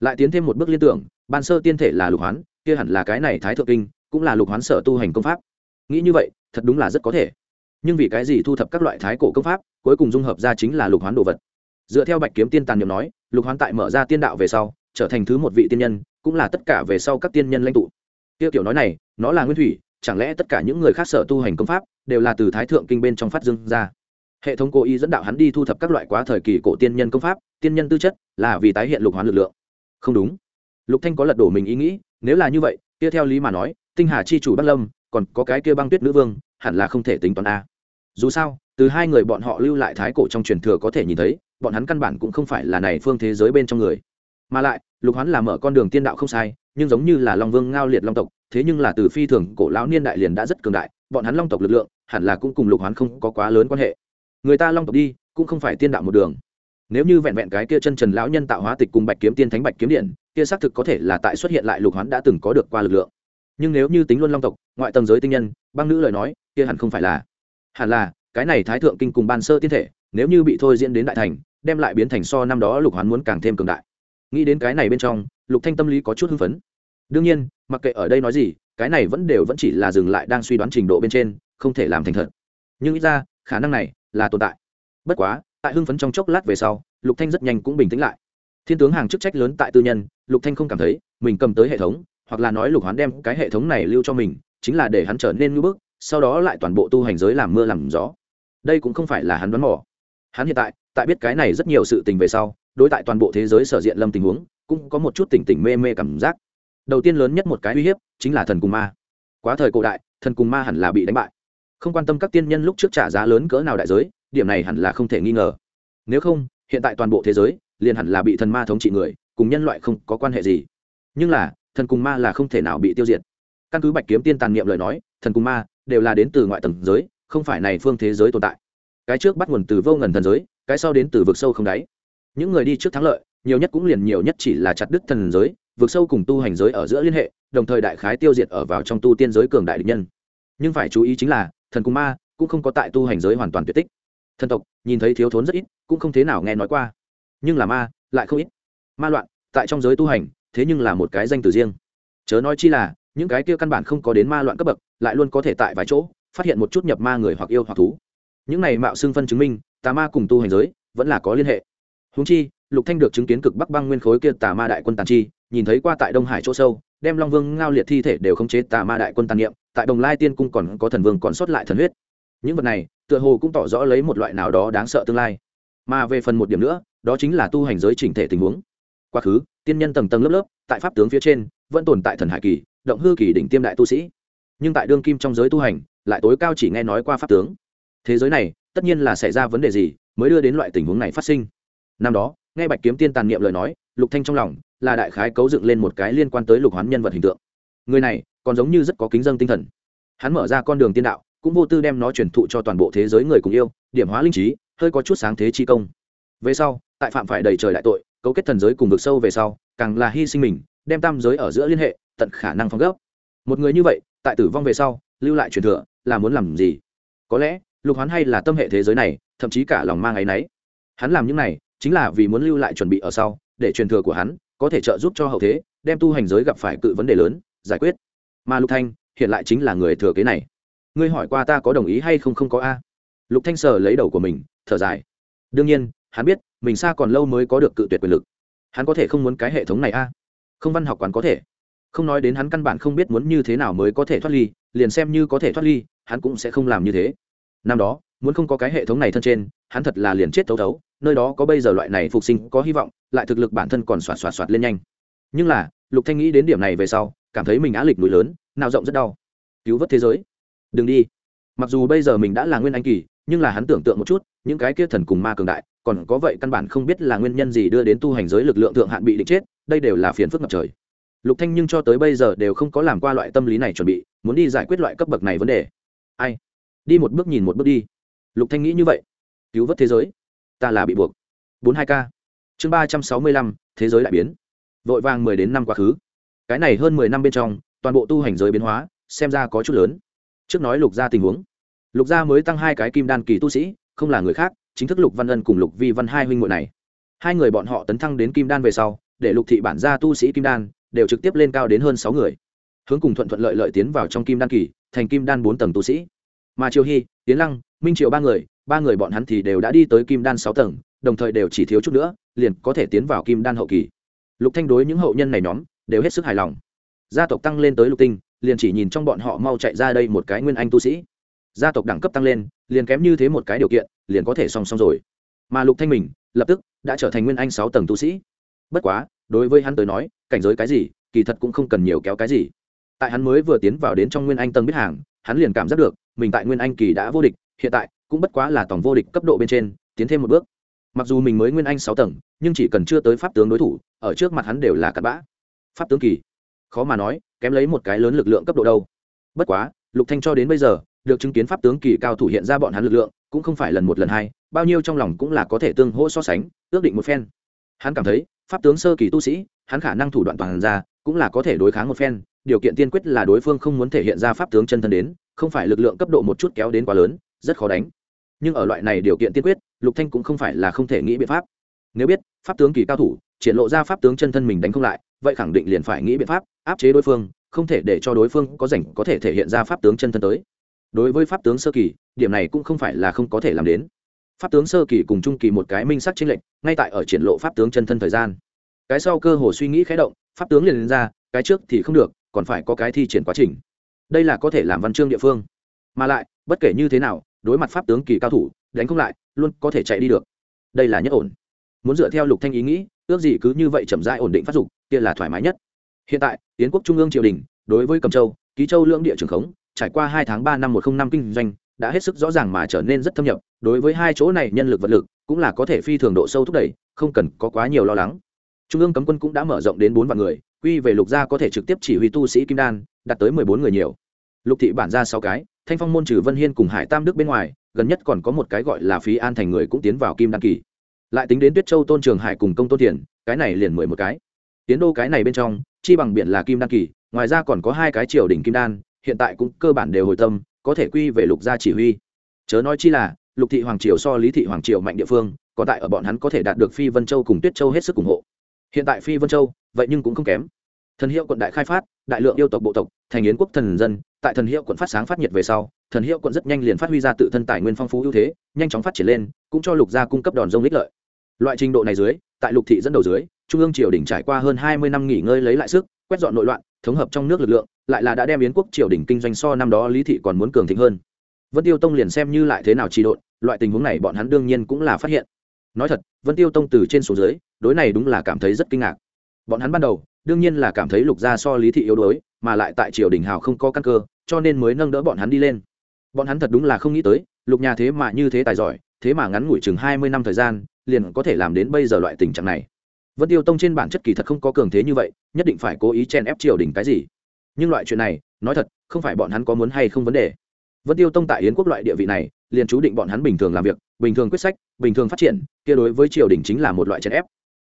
lại tiến thêm một bước liên tưởng, ban sơ tiên thể là lục hoán, kia hẳn là cái này thái thượng kinh, cũng là lục hoán sở tu hành công pháp. Nghĩ như vậy, thật đúng là rất có thể. Nhưng vì cái gì thu thập các loại thái cổ công pháp, cuối cùng dung hợp ra chính là lục hoán đồ vật? Dựa theo bạch kiếm tiên tàn niệm nói, lục hoán tại mở ra tiên đạo về sau, trở thành thứ một vị tiên nhân, cũng là tất cả về sau các tiên nhân lãnh tụ. Tiêu kiểu nói này, nó là nguyên thủy, chẳng lẽ tất cả những người khác sở tu hành công pháp, đều là từ thái thượng kinh bên trong phát dương ra? Hệ thống cố ý dẫn đạo hắn đi thu thập các loại quá thời kỳ cổ tiên nhân công pháp, tiên nhân tư chất là vì tái hiện lục hoán lực lượng. Không đúng. Lục thanh có lật đổ mình ý nghĩ, nếu là như vậy, kia theo lý mà nói, tinh hà chi chủ bắc lâm, còn có cái kia băng tuyết nữ vương, hẳn là không thể tính toán a. Dù sao, từ hai người bọn họ lưu lại thái cổ trong truyền thừa có thể nhìn thấy, bọn hắn căn bản cũng không phải là này phương thế giới bên trong người. Mà lại, lục hoán là mở con đường tiên đạo không sai, nhưng giống như là long vương ngao liệt long tộc, thế nhưng là từ phi thường cổ lão niên đại liền đã rất cường đại, bọn hắn long tộc lực lượng hẳn là cũng cùng lục hoán không có quá lớn quan hệ người ta long tộc đi, cũng không phải tiên đạo một đường. Nếu như vẹn vẹn cái kia chân trần lão nhân tạo hóa tịch cùng bạch kiếm tiên thánh bạch kiếm điện, kia xác thực có thể là tại xuất hiện lại lục hoán đã từng có được qua lực lượng. Nhưng nếu như tính luôn long tộc, ngoại tầng giới tinh nhân, băng nữ lời nói, kia hẳn không phải là. Hẳn là, cái này thái thượng kinh cùng ban sơ tiên thể, nếu như bị thôi diễn đến đại thành, đem lại biến thành so năm đó lục hoán muốn càng thêm cường đại. Nghĩ đến cái này bên trong, lục thanh tâm lý có chút hưng phấn. Đương nhiên, mặc kệ ở đây nói gì, cái này vẫn đều vẫn chỉ là dừng lại đang suy đoán trình độ bên trên, không thể làm thành thật. Nhưng ít ra, khả năng này là tồn tại. Bất quá, tại hưng phấn trong chốc lát về sau, lục thanh rất nhanh cũng bình tĩnh lại. Thiên tướng hàng chức trách lớn tại tư nhân, lục thanh không cảm thấy mình cầm tới hệ thống, hoặc là nói lục hoán đem cái hệ thống này lưu cho mình, chính là để hắn trở nên ngưỡng bức, sau đó lại toàn bộ tu hành giới làm mưa làm gió. Đây cũng không phải là hắn đoán mò. Hắn hiện tại tại biết cái này rất nhiều sự tình về sau, đối tại toàn bộ thế giới sở diện lâm tình huống, cũng có một chút tỉnh tỉnh mê mê cảm giác. Đầu tiên lớn nhất một cái uy hiếp, chính là thần cùng ma. Quá thời cổ đại, thần cùng ma hẳn là bị đánh bại không quan tâm các tiên nhân lúc trước trả giá lớn cỡ nào đại giới, điểm này hẳn là không thể nghi ngờ. Nếu không, hiện tại toàn bộ thế giới liền hẳn là bị thần ma thống trị người, cùng nhân loại không có quan hệ gì. Nhưng là, thần cùng ma là không thể nào bị tiêu diệt. Căn cứ bạch kiếm tiên tàn niệm lời nói, thần cùng ma đều là đến từ ngoại tầng giới, không phải này phương thế giới tồn tại. Cái trước bắt nguồn từ vô ngần thần giới, cái sau đến từ vực sâu không đáy. Những người đi trước thắng lợi, nhiều nhất cũng liền nhiều nhất chỉ là chặt đứt thần giới, vực sâu cùng tu hành giới ở giữa liên hệ, đồng thời đại khái tiêu diệt ở vào trong tu tiên giới cường đại địch nhân. Nhưng phải chú ý chính là thần cùng ma cũng không có tại tu hành giới hoàn toàn tuyệt tích. Thần tộc, nhìn thấy thiếu thốn rất ít, cũng không thế nào nghe nói qua. Nhưng là ma, lại không ít. Ma loạn, tại trong giới tu hành, thế nhưng là một cái danh từ riêng. Chớ nói chi là, những cái kia căn bản không có đến ma loạn cấp bậc, lại luôn có thể tại vài chỗ, phát hiện một chút nhập ma người hoặc yêu hoặc thú. Những này mạo xưng phân chứng minh, tà ma cùng tu hành giới, vẫn là có liên hệ. Húng chi, lục thanh được chứng kiến cực bắc băng nguyên khối kia tà ma đại quân tàn chi, nhìn thấy qua tại đông hải chỗ sâu, đem long vương ngao liệt thi thể đều khống chế tà ma đại quân tàn niệm tại đồng lai tiên cung còn có thần vương còn sót lại thần huyết. Những vật này, tựa hồ cũng tỏ rõ lấy một loại nào đó đáng sợ tương lai. Mà về phần một điểm nữa, đó chính là tu hành giới chỉnh thể tình huống. Quá khứ, tiên nhân tầng tầng lớp lớp, tại pháp tướng phía trên, vẫn tồn tại thần hải kỳ, động hư kỳ đỉnh tiêm đại tu sĩ. Nhưng tại đương kim trong giới tu hành, lại tối cao chỉ nghe nói qua pháp tướng. Thế giới này, tất nhiên là xảy ra vấn đề gì mới đưa đến loại tình huống này phát sinh. Năm đó, nghe bạch kiếm tiên tàn niệm lời nói, lục thanh trong lòng là đại khái cấu dựng lên một cái liên quan tới lục hoán nhân vật hình tượng người này còn giống như rất có kính dân tinh thần. Hắn mở ra con đường tiên đạo, cũng vô tư đem nó truyền thụ cho toàn bộ thế giới người cùng yêu, điểm hóa linh trí, hơi có chút sáng thế chi công. Về sau, tại phạm phải đầy trời đại tội, cấu kết thần giới cùng vực sâu về sau, càng là hy sinh mình, đem tam giới ở giữa liên hệ, tận khả năng phong gấp. một người như vậy, tại tử vong về sau, lưu lại truyền thừa, là muốn làm gì? Có lẽ, lục hoán hay là tâm hệ thế giới này, thậm chí cả lòng mang áy náy. Hắn làm những này, chính là vì muốn lưu lại chuẩn bị ở sau, để truyền thừa của hắn, có thể trợ giúp cho hậu thế, đem tu hành giới gặp phải cự vấn đề lớn giải quyết. Mà lục thanh, hiện lại chính là người thừa kế này. Ngươi hỏi qua ta có đồng ý hay không không có a? Lục thanh sờ lấy đầu của mình, thở dài. Đương nhiên, hắn biết, mình xa còn lâu mới có được cự tuyệt quyền lực. Hắn có thể không muốn cái hệ thống này a? Không văn học quán có thể. Không nói đến hắn căn bản không biết muốn như thế nào mới có thể thoát ly, liền xem như có thể thoát ly, hắn cũng sẽ không làm như thế. Năm đó, muốn không có cái hệ thống này thân trên, hắn thật là liền chết thấu thấu, nơi đó có bây giờ loại này phục sinh có hy vọng, lại thực lực bản thân còn xoạt xoạt xoạt lên nhanh. Nhưng là, lục thanh nghĩ đến điểm này về sau cảm thấy mình á lịch núi lớn, nào rộng rất đau. Cứu vớt thế giới. Đừng đi. Mặc dù bây giờ mình đã là nguyên anh kỳ, nhưng là hắn tưởng tượng một chút, những cái kia thần cùng ma cường đại, còn có vậy căn bản không biết là nguyên nhân gì đưa đến tu hành giới lực lượng thượng hạn bị định chết, đây đều là phiền phức ngập trời. Lục thanh nhưng cho tới bây giờ đều không có làm qua loại tâm lý này chuẩn bị, muốn đi giải quyết loại cấp bậc này vấn đề. Ai? Đi một bước nhìn một bước đi. Lục thanh nghĩ như vậy. Cứu vớt thế giới. Ta là bị buộc. Bốn hai k chương ba trăm sáu mươi lăm, thế giới đại biến. Vội vàng mười đến năm quá khứ cái này hơn mười năm bên trong, toàn bộ tu hành giới biến hóa, xem ra có chút lớn. Trước nói lục gia tình huống. Lục gia mới tăng hai cái kim đan kỳ tu sĩ, không là người khác, chính thức lục văn ân cùng lục vi văn hai huynh muội này. Hai người bọn họ tấn thăng đến kim đan về sau, để lục thị bản gia tu sĩ kim đan, đều trực tiếp lên cao đến hơn sáu người. Hướng cùng thuận thuận lợi lợi tiến vào trong kim đan kỳ, thành kim đan bốn tầng tu sĩ. Mà triều hy tiến lăng, minh triều ba người ba người bọn hắn thì đều đã đi tới kim đan sáu tầng, đồng thời đều chỉ thiếu chút nữa, liền có thể tiến vào kim đan hậu kỳ. Lục thanh đối những hậu nhân này nhóm đều hết sức hài lòng. Gia tộc tăng lên tới lục tinh, liền chỉ nhìn trong bọn họ mau chạy ra đây một cái nguyên anh tu sĩ. Gia tộc đẳng cấp tăng lên, liền kém như thế một cái điều kiện, liền có thể song song rồi. Mà lục thanh mình, lập tức, đã trở thành nguyên anh sáu tầng tu sĩ. Bất quá, đối với hắn tới nói, cảnh giới cái gì, kỳ thật cũng không cần nhiều kéo cái gì. Tại hắn mới vừa tiến vào đến trong nguyên anh tầng biết hàng, hắn liền cảm giác được, mình tại nguyên anh kỳ đã vô địch, hiện tại, cũng bất quá là tổng vô địch cấp độ bên trên, tiến thêm một bước. Mặc dù mình mới nguyên anh sáu tầng, nhưng chỉ cần chưa tới pháp tướng đối thủ, ở trước mặt hắn đều là cặn bã pháp tướng kỳ. Khó mà nói, kém lấy một cái lớn lực lượng cấp độ đâu. Bất quá, lục thanh cho đến bây giờ, được chứng kiến pháp tướng kỳ cao thủ hiện ra bọn hắn lực lượng, cũng không phải lần một lần hai, bao nhiêu trong lòng cũng là có thể tương hỗ so sánh, ước định một phen. Hắn cảm thấy, pháp tướng sơ kỳ tu sĩ, hắn khả năng thủ đoạn toàn ra, cũng là có thể đối kháng một phen, điều kiện tiên quyết là đối phương không muốn thể hiện ra pháp tướng chân thân đến, không phải lực lượng cấp độ một chút kéo đến quá lớn, rất khó đánh. Nhưng ở loại này điều kiện tiên quyết, lục thanh cũng không phải là không thể nghĩ biện pháp. Nếu biết, pháp tướng kỳ cao thủ triển lộ ra pháp tướng chân thân mình đánh không lại, vậy khẳng định liền phải nghĩ biện pháp áp chế đối phương, không thể để cho đối phương có rảnh có thể thể hiện ra pháp tướng chân thân tới. Đối với pháp tướng sơ kỳ, điểm này cũng không phải là không có thể làm đến. Pháp tướng sơ kỳ cùng trung kỳ một cái minh sắc chính lệnh ngay tại ở triển lộ pháp tướng chân thân thời gian. Cái sau cơ hồ suy nghĩ khé động, pháp tướng liền lên ra, cái trước thì không được, còn phải có cái thi triển quá trình. Đây là có thể làm văn chương địa phương. Mà lại, bất kể như thế nào, đối mặt pháp tướng kỳ cao thủ, đánh không lại, luôn có thể chạy đi được. Đây là nhất ổn. Muốn dựa theo lục thanh ý nghĩ ước gì cứ như vậy chậm rãi ổn định phát dục, kia là thoải mái nhất. Hiện tại tiến quốc trung ương triều đình, đối với cầm châu, ký châu lưỡng địa trường khống, trải qua hai tháng ba năm một không năm kinh doanh, đã hết sức rõ ràng mà trở nên rất thâm nhập. Đối với hai chỗ này, nhân lực vật lực cũng là có thể phi thường độ sâu thúc đẩy, không cần có quá nhiều lo lắng. Trung ương cấm quân cũng đã mở rộng đến bốn vạn người, quy về lục gia có thể trực tiếp chỉ huy tu sĩ kim đan, đạt tới mười bốn người nhiều. Lục thị bản ra sáu cái, thanh phong môn trừ vân hiên cùng hải tam đức bên ngoài, gần nhất còn có một cái gọi là phí an thành người cũng tiến vào kim đan kỳ lại tính đến tuyết châu tôn trường hải cùng công tôn tiền cái này liền mười một cái. Tiến đô cái này bên trong, chi bằng biển là kim đan kỳ, ngoài ra còn có hai cái triều đỉnh kim đan, hiện tại cũng cơ bản đều hồi tâm, có thể quy về lục gia chỉ huy. Chớ nói chi là, lục thị hoàng triều so lý thị hoàng triều mạnh địa phương, còn tại ở bọn hắn có thể đạt được phi vân châu cùng tuyết châu hết sức ủng hộ. Hiện tại phi vân châu, vậy nhưng cũng không kém. Thần hiệu quận đại khai phát, đại lượng yêu tộc bộ tộc, thành yến quốc thần dân, tại thần hiệu quận phát sáng phát nhiệt về sau, thần hiệu quận rất nhanh liền phát huy ra tự thân tài nguyên phong phú ưu thế, nhanh chóng phát triển lên, cũng cho lục gia cung cấp đòn rông lích lợi loại trình độ này dưới, tại lục thị dẫn đầu dưới, trung ương triều đình trải qua hơn hai mươi năm nghỉ ngơi lấy lại sức, quét dọn nội loạn, thống hợp trong nước lực lượng, lại là đã đem yến quốc triều đình kinh doanh so năm đó lý thị còn muốn cường thịnh hơn. Vân tiêu tông liền xem như lại thế nào trị độn, loại tình huống này bọn hắn đương nhiên cũng là phát hiện. Nói thật, vân tiêu tông từ trên xuống dưới, đối này đúng là cảm thấy rất kinh ngạc. Bọn hắn ban đầu, đương nhiên là cảm thấy lục gia so lý thị yếu đuối, mà lại tại triều đình hào không có căn cơ, cho nên mới nâng đỡ bọn hắn đi lên. Bọn hắn thật đúng là không nghĩ tới, lục nhà thế mà như thế tài giỏi thế mà ngắn ngủi chừng hai mươi năm thời gian, liền có thể làm đến bây giờ loại tình trạng này. Vân tiêu tông trên bản chất kỳ thật không có cường thế như vậy, nhất định phải cố ý chen ép triều đình cái gì. Nhưng loại chuyện này, nói thật, không phải bọn hắn có muốn hay không vấn đề. Vân tiêu tông tại yến quốc loại địa vị này, liền chú định bọn hắn bình thường làm việc, bình thường quyết sách, bình thường phát triển, kia đối với triều đình chính là một loại chèn ép.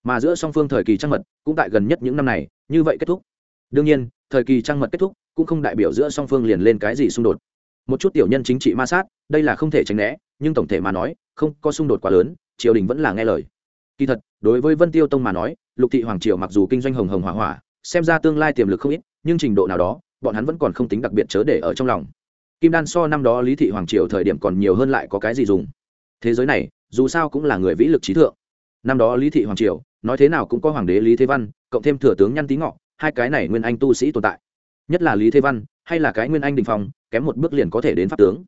Mà giữa song phương thời kỳ trăng mật, cũng tại gần nhất những năm này, như vậy kết thúc. Đương nhiên, thời kỳ trăng mật kết thúc, cũng không đại biểu giữa song phương liền lên cái gì xung đột. Một chút tiểu nhân chính trị ma sát, đây là không thể tránh né nhưng tổng thể mà nói, không có xung đột quá lớn, triều đình vẫn là nghe lời. Kỳ thật, đối với vân tiêu tông mà nói, lục thị hoàng triều mặc dù kinh doanh hồng hồng hỏa hỏa, xem ra tương lai tiềm lực không ít, nhưng trình độ nào đó, bọn hắn vẫn còn không tính đặc biệt chớ để ở trong lòng. Kim đan so năm đó lý thị hoàng triều thời điểm còn nhiều hơn lại có cái gì dùng. Thế giới này, dù sao cũng là người vĩ lực trí thượng. Năm đó lý thị hoàng triều, nói thế nào cũng có hoàng đế lý thế văn, cộng thêm thừa tướng nhăn tý ngọ, hai cái này nguyên anh tu sĩ tồn tại. Nhất là lý thế văn, hay là cái nguyên anh đình phòng kém một bước liền có thể đến pháp tướng.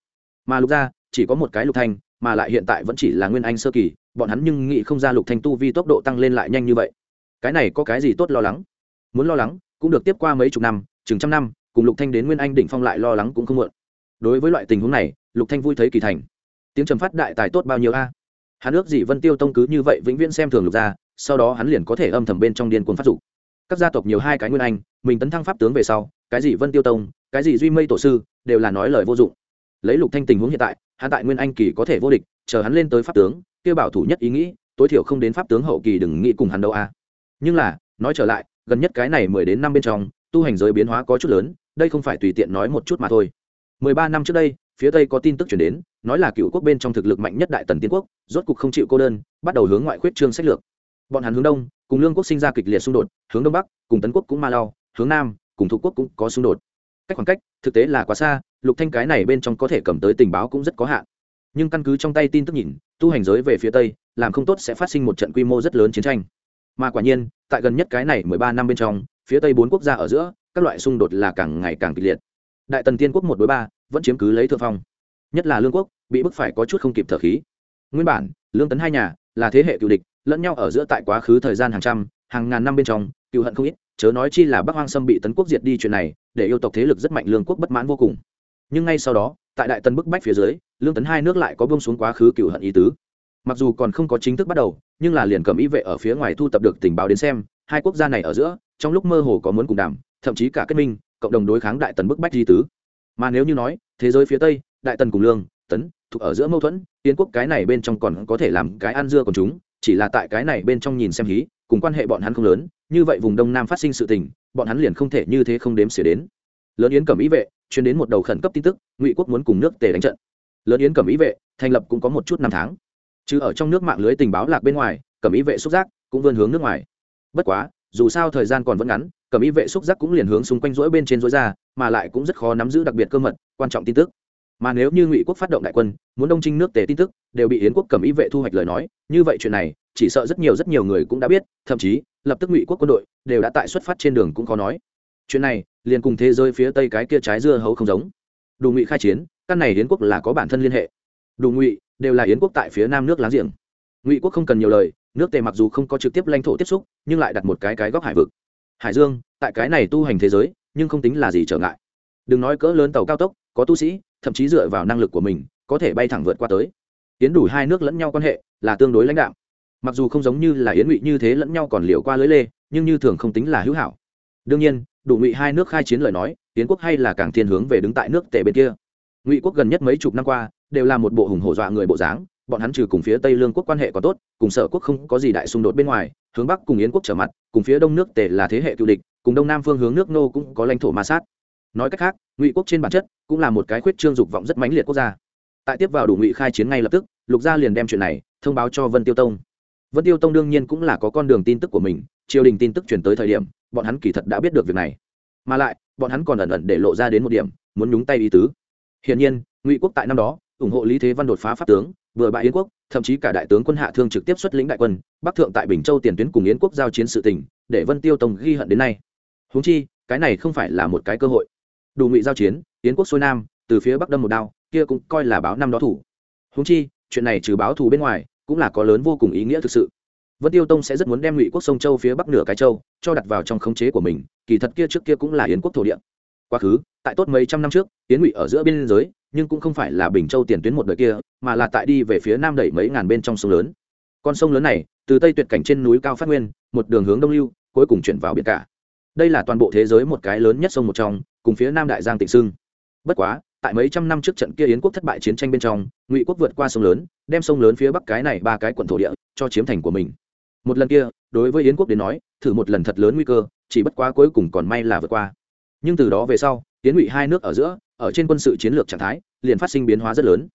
Mà lục gia chỉ có một cái lục thanh, mà lại hiện tại vẫn chỉ là nguyên anh sơ kỳ, bọn hắn nhưng nghĩ không ra lục thanh tu vi tốc độ tăng lên lại nhanh như vậy. Cái này có cái gì tốt lo lắng? Muốn lo lắng, cũng được tiếp qua mấy chục năm, chừng trăm năm, cùng lục thanh đến nguyên anh đỉnh phong lại lo lắng cũng không muộn. Đối với loại tình huống này, lục thanh vui thấy kỳ thành. Tiếng trầm phát đại tài tốt bao nhiêu a? Hắn ước gì vân tiêu tông cứ như vậy vĩnh viễn xem thường lục gia, sau đó hắn liền có thể âm thầm bên trong điên cuồng phát dục. Các gia tộc nhiều hai cái nguyên anh, mình tấn thăng pháp tướng về sau, cái gì vân tiêu tông, cái gì duy mây tổ sư, đều là nói lời vô dụng. Lấy lục thanh tình huống hiện tại hắn tại nguyên anh kỳ có thể vô địch, chờ hắn lên tới pháp tướng, kia bảo thủ nhất ý nghĩ, tối thiểu không đến pháp tướng hậu kỳ đừng nghĩ cùng hắn đâu a. Nhưng là, nói trở lại, gần nhất cái này mười đến năm bên trong, tu hành giới biến hóa có chút lớn, đây không phải tùy tiện nói một chút mà thôi. Mười ba năm trước đây, phía tây có tin tức chuyển đến, nói là cựu quốc bên trong thực lực mạnh nhất đại tần tiên quốc, rốt cục không chịu cô đơn, bắt đầu hướng ngoại khuyết trương sách lược. Bọn hắn hướng đông, cùng lương quốc sinh ra kịch liệt xung đột, hướng đông bắc, cùng tấn quốc cũng ma lao, hướng nam, cùng thuộc quốc cũng có xung đột. Cách khoảng cách, thực tế là quá xa lục thanh cái này bên trong có thể cầm tới tình báo cũng rất có hạn. Nhưng căn cứ trong tay tin tức nhìn, tu hành giới về phía tây, làm không tốt sẽ phát sinh một trận quy mô rất lớn chiến tranh. Mà quả nhiên, tại gần nhất cái này mười ba năm bên trong, phía tây bốn quốc gia ở giữa, các loại xung đột là càng ngày càng kịch liệt. Đại tần tiên quốc một đối ba, vẫn chiếm cứ lấy thượng phong. Nhất là lương quốc, bị bức phải có chút không kịp thở khí. Nguyên bản, lương tấn hai nhà là thế hệ cựu địch, lẫn nhau ở giữa tại quá khứ thời gian hàng trăm, hàng ngàn năm bên trong, cựu hận không ít, chớ nói chi là bắc hoang sâm bị tấn quốc diệt đi chuyện này, để yêu tộc thế lực rất mạnh lương quốc bất mãn vô cùng nhưng ngay sau đó, tại đại tần bức bách phía dưới, lương tấn hai nước lại có bông xuống quá khứ cựu hận ý tứ. Mặc dù còn không có chính thức bắt đầu, nhưng là liền cầm ý vệ ở phía ngoài thu tập được tình báo đến xem, hai quốc gia này ở giữa, trong lúc mơ hồ có muốn cùng đàm, thậm chí cả kết minh, cộng đồng đối kháng đại tần bức bách di tứ. Mà nếu như nói, thế giới phía tây, đại tần cùng lương, tấn, thuộc ở giữa mâu thuẫn tiến quốc cái này bên trong còn có thể làm cái ăn dưa còn chúng, chỉ là tại cái này bên trong nhìn xem hí, cùng quan hệ bọn hắn không lớn, như vậy vùng đông nam phát sinh sự tình, bọn hắn liền không thể như thế không đếm xỉa đến. Lớn yến cầm ý vệ chuyến đến một đầu khẩn cấp tin tức, ngụy quốc muốn cùng nước tề đánh trận. Lớn yến cẩm ý vệ, thành lập cũng có một chút năm tháng. Chứ ở trong nước mạng lưới tình báo lạc bên ngoài, cẩm ý vệ xúc giác cũng vươn hướng nước ngoài. Bất quá, dù sao thời gian còn vẫn ngắn, cẩm ý vệ xúc giác cũng liền hướng xung quanh rỗi bên trên rỗi ra, mà lại cũng rất khó nắm giữ đặc biệt cơ mật, quan trọng tin tức. Mà nếu như ngụy quốc phát động đại quân, muốn đông trinh nước tề tin tức, đều bị yến quốc cẩm ý vệ thu hoạch lời nói, như vậy chuyện này, chỉ sợ rất nhiều rất nhiều người cũng đã biết, thậm chí, lập tức ngụy quốc quân đội đều đã tại xuất phát trên đường cũng có nói chuyện này liền cùng thế giới phía tây cái kia trái dưa hấu không giống. Đủ ngụy khai chiến, căn này yến quốc là có bản thân liên hệ. Đủ ngụy đều là yến quốc tại phía nam nước láng giềng. Ngụy quốc không cần nhiều lời, nước tề mặc dù không có trực tiếp lãnh thổ tiếp xúc, nhưng lại đặt một cái cái góc hải vực. Hải dương, tại cái này tu hành thế giới, nhưng không tính là gì trở ngại. Đừng nói cỡ lớn tàu cao tốc, có tu sĩ, thậm chí dựa vào năng lực của mình, có thể bay thẳng vượt qua tới. Yến đủ hai nước lẫn nhau quan hệ, là tương đối lãnh đạo mặc dù không giống như là yến ngụy như thế lẫn nhau còn liều qua lưới lê, nhưng như thường không tính là hữu hảo. Đương nhiên đủ ngụy hai nước khai chiến lời nói tiến quốc hay là càng thiên hướng về đứng tại nước tề bên kia. Ngụy quốc gần nhất mấy chục năm qua, đều là một bộ hùng hổ dọa người bộ dáng, bọn hắn trừ cùng phía tây lương quốc quan hệ có tốt, cùng sở quốc không có gì đại xung đột bên ngoài, hướng bắc cùng yến quốc trở mặt, cùng phía đông nước tề là thế hệ cựu địch, cùng đông nam phương hướng nước nô cũng có lãnh thổ ma sát. Nói cách khác, ngụy quốc trên bản chất cũng là một cái khuyết trương dục vọng rất mãnh liệt quốc gia. Tại tiếp vào đủ ngụy khai chiến ngay lập tức, lục gia liền đem chuyện này thông báo cho vân tiêu tông. Vân tiêu tông đương nhiên cũng là có con đường tin tức của mình, triều đình tin tức chuyển tới thời điểm bọn hắn kỳ thật đã biết được việc này. Mà lại, bọn hắn còn ẩn ẩn để lộ ra đến một điểm, muốn nhúng tay ý tứ. Hiển nhiên, ngụy quốc tại năm đó, ủng hộ lý thế văn đột phá pháp tướng, vừa bại yến quốc, thậm chí cả đại tướng quân hạ thương trực tiếp xuất lĩnh đại quân, bắc thượng tại bình châu tiền tuyến cùng yến quốc giao chiến sự tình, để vân tiêu tông ghi hận đến nay. Húng chi, cái này không phải là một cái cơ hội. Đủ ngụy giao chiến, yến quốc xuôi nam, từ phía bắc đâm một đao, kia cũng coi là báo năm đó thủ. Húng chi, chuyện này trừ báo thù bên ngoài, cũng là có lớn vô cùng ý nghĩa thực sự vân tiêu tông sẽ rất muốn đem ngụy quốc sông châu phía bắc nửa cái châu cho đặt vào trong khống chế của mình, kỳ thật kia trước kia cũng là yến quốc thổ địa. Quá khứ, tại tốt mấy trăm năm trước, yến ngụy ở giữa biên giới, nhưng cũng không phải là bình châu tiền tuyến một đời kia, mà là tại đi về phía nam đẩy mấy ngàn bên trong sông lớn. Con sông lớn này, từ tây tuyệt cảnh trên núi cao phát nguyên, một đường hướng đông lưu, cuối cùng chuyển vào biển cả. Đây là toàn bộ thế giới một cái lớn nhất sông một trong, cùng phía nam đại giang tịnh sưng bất quá, tại mấy trăm năm trước trận kia yến quốc thất bại chiến tranh bên trong, ngụy quốc vượt qua sông lớn, đem sông lớn phía bắc cái này ba cái quận thổ địa cho chiếm thành của mình một lần kia, đối với yến quốc đến nói, thử một lần thật lớn nguy cơ, chỉ bất quá cuối cùng còn may là vượt qua. Nhưng từ đó về sau, yến ngụy hai nước ở giữa, ở trên quân sự chiến lược trạng thái, liền phát sinh biến hóa rất lớn.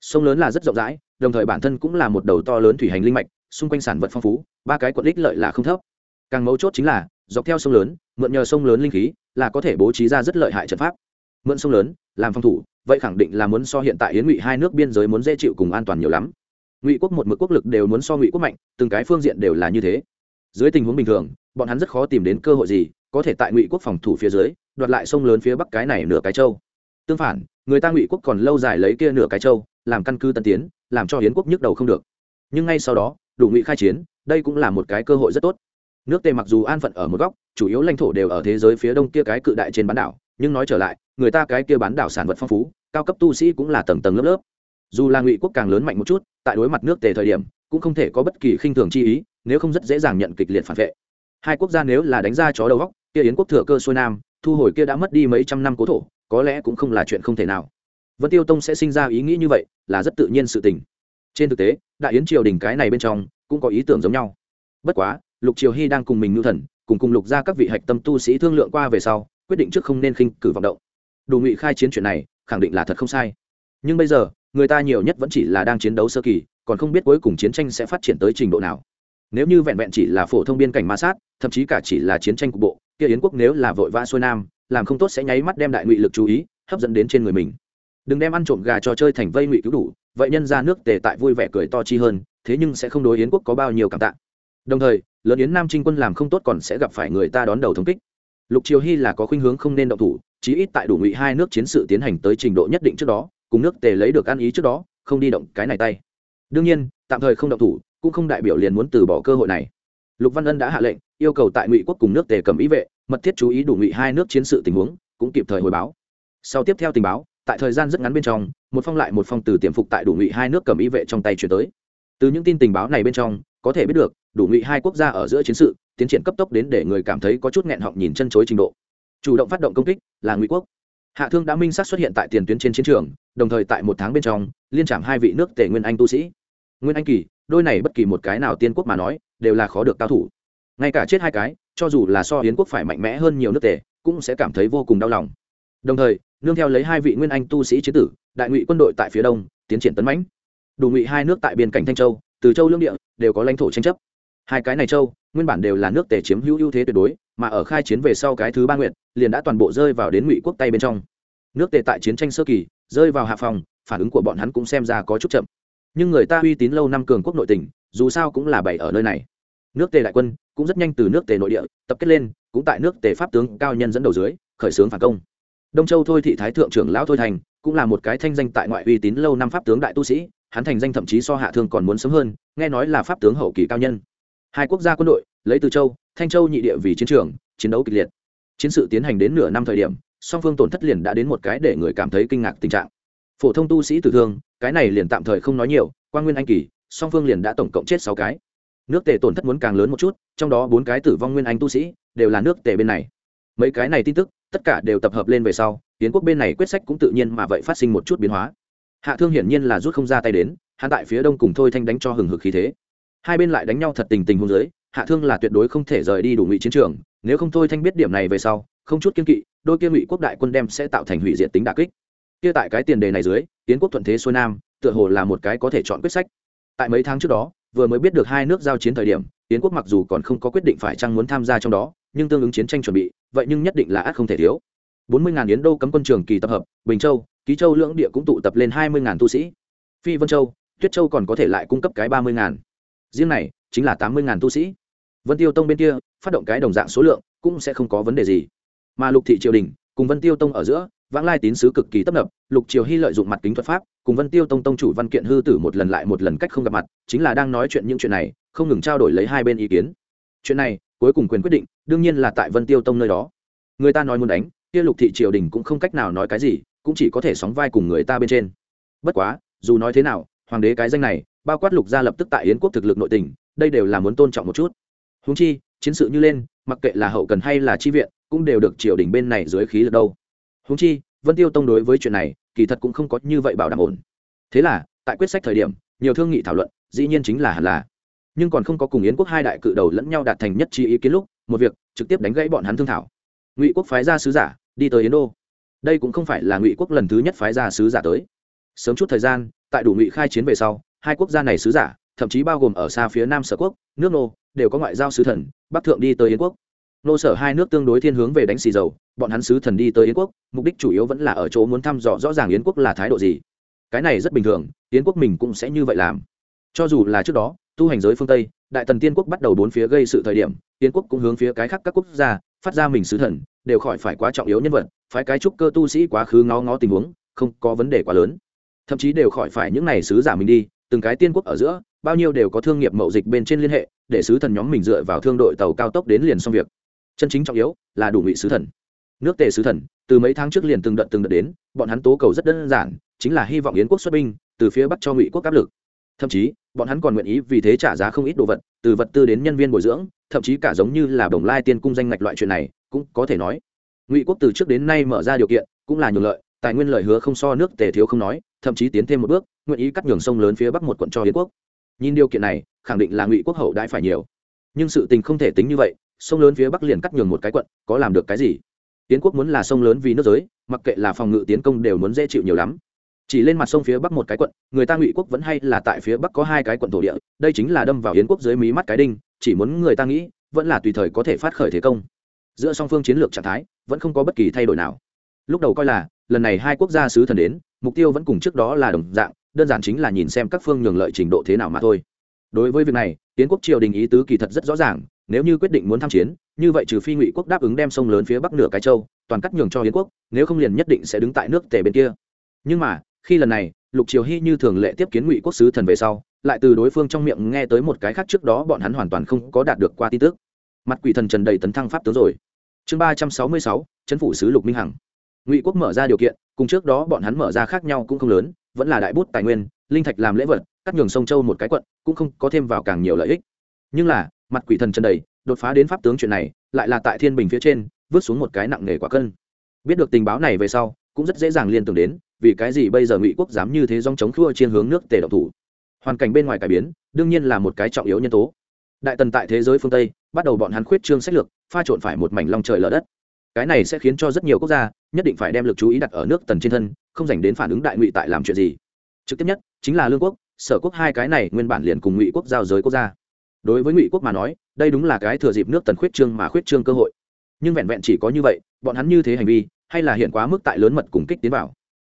Sông lớn là rất rộng rãi, đồng thời bản thân cũng là một đầu to lớn thủy hành linh mạch, xung quanh sản vật phong phú, ba cái quận ích lợi là không thấp. Càng mấu chốt chính là, dọc theo sông lớn, mượn nhờ sông lớn linh khí, là có thể bố trí ra rất lợi hại trận pháp. Mượn sông lớn, làm phòng thủ, vậy khẳng định là muốn so hiện tại yến ngụy hai nước biên giới muốn dễ chịu cùng an toàn nhiều lắm ngụy quốc một mực quốc lực đều muốn so ngụy quốc mạnh, từng cái phương diện đều là như thế. Dưới tình huống bình thường, bọn hắn rất khó tìm đến cơ hội gì, có thể tại ngụy quốc phòng thủ phía dưới, đoạt lại sông lớn phía bắc cái này nửa cái châu. Tương phản, người ta ngụy quốc còn lâu dài lấy kia nửa cái châu, làm căn cứ tân tiến, làm cho hiến quốc nhức đầu không được. Nhưng ngay sau đó, đủ ngụy khai chiến, đây cũng là một cái cơ hội rất tốt. Nước tề mặc dù an phận ở một góc, chủ yếu lãnh thổ đều ở thế giới phía đông kia cái cự đại trên bán đảo, nhưng nói trở lại, người ta cái kia bán đảo sản vật phong phú, cao cấp tu sĩ cũng là tầng tầng lớp lớp dù là ngụy quốc càng lớn mạnh một chút, tại đối mặt nước tề thời điểm, cũng không thể có bất kỳ khinh thường chi ý, nếu không rất dễ dàng nhận kịch liệt phản vệ. Hai quốc gia nếu là đánh ra chó đầu góc kia yến quốc thừa cơ xuôi nam, thu hồi kia đã mất đi mấy trăm năm cố thổ, có lẽ cũng không là chuyện không thể nào. Vân tiêu tông sẽ sinh ra ý nghĩ như vậy, là rất tự nhiên sự tình. Trên thực tế, đại yến triều đình cái này bên trong, cũng có ý tưởng giống nhau. Bất quá, lục triều hy đang cùng mình ngưu thần, cùng cùng lục ra các vị hạch tâm tu sĩ thương lượng qua về sau, quyết định trước không nên khinh cử vọng động. Đủ ngụy khai chiến chuyện này, khẳng định là thật không sai. Nhưng bây giờ người ta nhiều nhất vẫn chỉ là đang chiến đấu sơ kỳ, còn không biết cuối cùng chiến tranh sẽ phát triển tới trình độ nào. Nếu như vẹn vẹn chỉ là phổ thông biên cảnh ma sát, thậm chí cả chỉ là chiến tranh cục bộ, kia yến quốc nếu là vội vã xuôi nam, làm không tốt sẽ nháy mắt đem đại ngụy lực chú ý, hấp dẫn đến trên người mình. Đừng đem ăn trộm gà cho chơi thành vây ngụy cứu đủ, vậy nhân ra nước tề tại vui vẻ cười to chi hơn, thế nhưng sẽ không đối yến quốc có bao nhiêu cảm tạ. Đồng thời, lớn yến nam trinh quân làm không tốt còn sẽ gặp phải người ta đón đầu thống kích. Lục triều hy là có khuynh hướng không nên động thủ, chí ít tại đủ ngụy hai nước chiến sự tiến hành tới trình độ nhất định trước đó cùng nước tề lấy được ăn ý trước đó, không đi động cái này tay. Đương nhiên, tạm thời không động thủ, cũng không đại biểu liền muốn từ bỏ cơ hội này. Lục văn ân đã hạ lệnh, yêu cầu tại ngụy quốc cùng nước tề cầm ý vệ, mật thiết chú ý đủ ngụy hai nước chiến sự tình huống, cũng kịp thời hồi báo. Sau tiếp theo tình báo, tại thời gian rất ngắn bên trong, một phong lại một phong từ tiềm phục tại đủ ngụy hai nước cầm ý vệ trong tay chuyển tới. Từ những tin tình báo này bên trong, có thể biết được, đủ ngụy hai quốc gia ở giữa chiến sự, tiến triển cấp tốc đến để người cảm thấy có chút nghẹn họng nhìn chân chối trình độ. Chủ động phát động công kích là ngụy quốc hạ thương đã minh xác xuất hiện tại tiền tuyến trên chiến trường, đồng thời tại một tháng bên trong, liên trảm hai vị nước tề nguyên anh tu sĩ. Nguyên anh kỳ, đôi này bất kỳ một cái nào tiên quốc mà nói, đều là khó được cao thủ. Ngay cả chết hai cái, cho dù là so hiến quốc phải mạnh mẽ hơn nhiều nước tề, cũng sẽ cảm thấy vô cùng đau lòng. Đồng thời, nương theo lấy hai vị nguyên anh tu sĩ chế tử, đại ngụy quân đội tại phía đông, tiến triển tấn mãnh. Đủ ngụy hai nước tại biên cảnh thanh châu, từ châu lương địa, đều có lãnh thổ tranh chấp. Hai cái này châu, nguyên bản đều là nước tề chiếm hữu ưu thế tuyệt đối mà ở khai chiến về sau cái thứ ba nguyện liền đã toàn bộ rơi vào đến ngụy quốc tay bên trong. Nước tề tại chiến tranh sơ kỳ, rơi vào hạ phòng, phản ứng của bọn hắn cũng xem ra có chút chậm. Nhưng người ta uy tín lâu năm cường quốc nội tỉnh dù sao cũng là bảy ở nơi này. Nước tề đại quân cũng rất nhanh từ nước tề nội địa, tập kết lên, cũng tại nước tề pháp tướng cao nhân dẫn đầu dưới, khởi xướng phản công. Đông châu thôi thị thái thượng trưởng lão thôi thành, cũng là một cái thanh danh tại ngoại uy tín lâu năm pháp tướng đại tu sĩ, hắn thành danh thậm chí so hạ thương còn muốn sớm hơn, nghe nói là pháp tướng hậu kỳ cao nhân. Hai quốc gia quân đội lấy từ châu, thanh châu nhị địa vì chiến trường, chiến đấu kịch liệt. Chiến sự tiến hành đến nửa năm thời điểm, song phương tổn thất liền đã đến một cái để người cảm thấy kinh ngạc tình trạng. Phổ thông tu sĩ tử thương, cái này liền tạm thời không nói nhiều, quan nguyên anh kỳ, song phương liền đã tổng cộng chết sáu cái. Nước tề tổn thất muốn càng lớn một chút, trong đó bốn cái tử vong nguyên anh tu sĩ, đều là nước tề bên này. Mấy cái này tin tức, tất cả đều tập hợp lên về sau tiến quốc bên này quyết sách cũng tự nhiên mà vậy phát sinh một chút biến hóa. Hạ thương hiển nhiên là rút không ra tay đến hạ tại phía đông cùng thôi thanh đánh cho hừng hực khí thế. Hai bên lại đánh nhau thật tình tình hôn giới hạ thương là tuyệt đối không thể rời đi đủ ngụy chiến trường, nếu không thôi thanh biết điểm này về sau, không chút kiên kỵ, đôi kia ngụy quốc đại quân đem sẽ tạo thành hủy diệt tính đà kích. Kia tại cái tiền đề này dưới tiến quốc thuận thế xuôi nam, tựa hồ là một cái có thể chọn quyết sách. Tại mấy tháng trước đó, vừa mới biết được hai nước giao chiến thời điểm tiến quốc mặc dù còn không có quyết định phải chăng muốn tham gia trong đó, nhưng tương ứng chiến tranh chuẩn bị, vậy nhưng nhất định là ác không thể thiếu. Bốn mươi ngàn yến đô cấm quân trường kỳ tập hợp, bình châu, ký châu lưỡng địa cũng tụ tập lên hai mươi ngàn tu sĩ. Phi vân châu, tuyết châu còn có thể lại cung cấp cái ba mươi ngàn. Riêng này, chính là tám mươi ngàn tu sĩ vân tiêu tông bên kia, phát động cái đồng dạng số lượng, cũng sẽ không có vấn đề gì. Mà lục thị triều đình, cùng vân tiêu tông ở giữa, vãng lai tín sứ cực kỳ tấp nập, lục triều hy lợi dụng mặt kính thuật pháp, cùng vân tiêu tông tông chủ văn kiện hư tử một lần lại một lần cách không gặp mặt, chính là đang nói chuyện những chuyện này, không ngừng trao đổi lấy hai bên ý kiến. Chuyện này, cuối cùng quyền quyết định, đương nhiên là tại vân tiêu tông nơi đó. Người ta nói muốn đánh, kia lục thị triều đình cũng không cách nào nói cái gì, cũng chỉ có thể sóng vai cùng người ta bên trên. Bất quá, dù nói thế nào, hoàng đế cái danh này, bao quát lục gia lập tức tại yến quốc thực lực nội tình, đây đều là muốn tôn trọng một chút húng chi, chiến sự như lên, mặc kệ là hậu cần hay là chi viện, cũng đều được triều đình bên này dưới khí lực đâu. Húng chi, vân tiêu tông đối với chuyện này, kỳ thật cũng không có như vậy bảo đảm ổn. Thế là, tại quyết sách thời điểm, nhiều thương nghị thảo luận, dĩ nhiên chính là hẳn là. Nhưng còn không có cùng yến quốc hai đại cự đầu lẫn nhau đạt thành nhất trí ý kiến lúc, một việc, trực tiếp đánh gãy bọn hắn thương thảo. Ngụy quốc phái ra sứ giả, đi tới yến đô. Đây cũng không phải là ngụy quốc lần thứ nhất phái ra sứ giả tới. Sớm chút thời gian, tại đủ ngụy khai chiến về sau, hai quốc gia này sứ giả, thậm chí bao gồm ở xa phía nam sở quốc, nước nô đều có ngoại giao sứ thần, bắc thượng đi tới yến quốc. Nô sở hai nước tương đối thiên hướng về đánh xì dầu, bọn hắn sứ thần đi tới yến quốc, mục đích chủ yếu vẫn là ở chỗ muốn thăm dò rõ ràng yến quốc là thái độ gì. Cái này rất bình thường, yến quốc mình cũng sẽ như vậy làm. Cho dù là trước đó, tu hành giới phương tây, đại tần tiên quốc bắt đầu bốn phía gây sự thời điểm, yến quốc cũng hướng phía cái khác các quốc gia, phát ra mình sứ thần, đều khỏi phải quá trọng yếu nhân vật phải cái trúc cơ tu sĩ quá khứ ngó ngó tình huống, không có vấn đề quá lớn. Thậm chí đều khỏi phải những này sứ giả mình đi, từng cái tiên quốc ở giữa, bao nhiêu đều có thương nghiệp mậu dịch bên trên liên hệ để sứ thần nhóm mình dựa vào thương đội tàu cao tốc đến liền xong việc. Chân chính trọng yếu là đủ ngụy sứ thần. Nước tề sứ thần, từ mấy tháng trước liền từng đợt từng đợt đến, bọn hắn tố cầu rất đơn giản, chính là hy vọng yến quốc xuất binh, từ phía bắc cho ngụy quốc áp lực. Thậm chí, bọn hắn còn nguyện ý vì thế trả giá không ít đồ vật, từ vật tư đến nhân viên bồi dưỡng, thậm chí cả giống như là đồng lai tiên cung danh ngạch loại chuyện này, cũng có thể nói. Ngụy quốc từ trước đến nay mở ra điều kiện, cũng là nhường lợi, tài nguyên lời hứa không so nước tề thiếu không nói, thậm chí tiến thêm một bước, nguyện ý cắt nhường sông lớn phía bắc một quận cho yến quốc. Nhìn điều kiện này khẳng định là ngụy quốc hậu đãi phải nhiều. Nhưng sự tình không thể tính như vậy, sông lớn phía bắc liền cắt nhường một cái quận, có làm được cái gì? Tiến quốc muốn là sông lớn vì nước giới, mặc kệ là phòng ngự tiến công đều muốn dễ chịu nhiều lắm. Chỉ lên mặt sông phía bắc một cái quận, người ta ngụy quốc vẫn hay là tại phía bắc có hai cái quận thổ địa, đây chính là đâm vào yến quốc dưới mí mắt cái đinh, chỉ muốn người ta nghĩ, vẫn là tùy thời có thể phát khởi thế công. Giữa song phương chiến lược trạng thái, vẫn không có bất kỳ thay đổi nào. Lúc đầu coi là, lần này hai quốc gia sứ thần đến, mục tiêu vẫn cùng trước đó là đồng dạng, đơn giản chính là nhìn xem các phương nhường lợi trình độ thế nào mà thôi đối với việc này tiến quốc triều đình ý tứ kỳ thật rất rõ ràng, nếu như quyết định muốn tham chiến, như vậy trừ phi ngụy quốc đáp ứng đem sông lớn phía bắc nửa cái châu, toàn cắt nhường cho yến quốc, nếu không liền nhất định sẽ đứng tại nước tề bên kia. Nhưng mà, khi lần này, lục triều hy như thường lệ tiếp kiến ngụy quốc sứ thần về sau, lại từ đối phương trong miệng nghe tới một cái khác trước đó bọn hắn hoàn toàn không có đạt được qua tin tức. Mặt quỷ thần trần đầy tấn thăng pháp tướng rồi. Chương ba trăm sáu mươi sáu, chấn phủ sứ lục minh hằng. Ngụy quốc mở ra điều kiện, cùng trước đó bọn hắn mở ra khác nhau cũng không lớn, vẫn là đại bút tài nguyên, linh thạch làm lễ vật cắt nhường sông châu một cái quận, cũng không có thêm vào càng nhiều lợi ích. Nhưng là, mặt quỷ thần trần đầy, đột phá đến pháp tướng chuyện này, lại là tại thiên bình phía trên, vứt xuống một cái nặng nề quả cân. Biết được tình báo này về sau, cũng rất dễ dàng liên tưởng đến, vì cái gì bây giờ ngụy quốc dám như thế dòng chống khua trên hướng nước tề độc thủ. Hoàn cảnh bên ngoài cải biến, đương nhiên là một cái trọng yếu nhân tố. Đại tần tại thế giới phương tây, bắt đầu bọn hắn khuyết trương sách lược, pha trộn phải một mảnh long trời lở đất. Cái này sẽ khiến cho rất nhiều quốc gia, nhất định phải đem lực chú ý đặt ở nước tần trên thân, không dành đến phản ứng đại ngụy tại làm chuyện gì. Trực tiếp nhất, chính là lương quốc sở quốc hai cái này nguyên bản liền cùng ngụy quốc giao giới quốc gia. Đối với ngụy quốc mà nói, đây đúng là cái thừa dịp nước tần khuyết trương mà khuyết trương cơ hội. Nhưng vẹn vẹn chỉ có như vậy, bọn hắn như thế hành vi, hay là hiện quá mức tại lớn mật cùng kích tiến vào.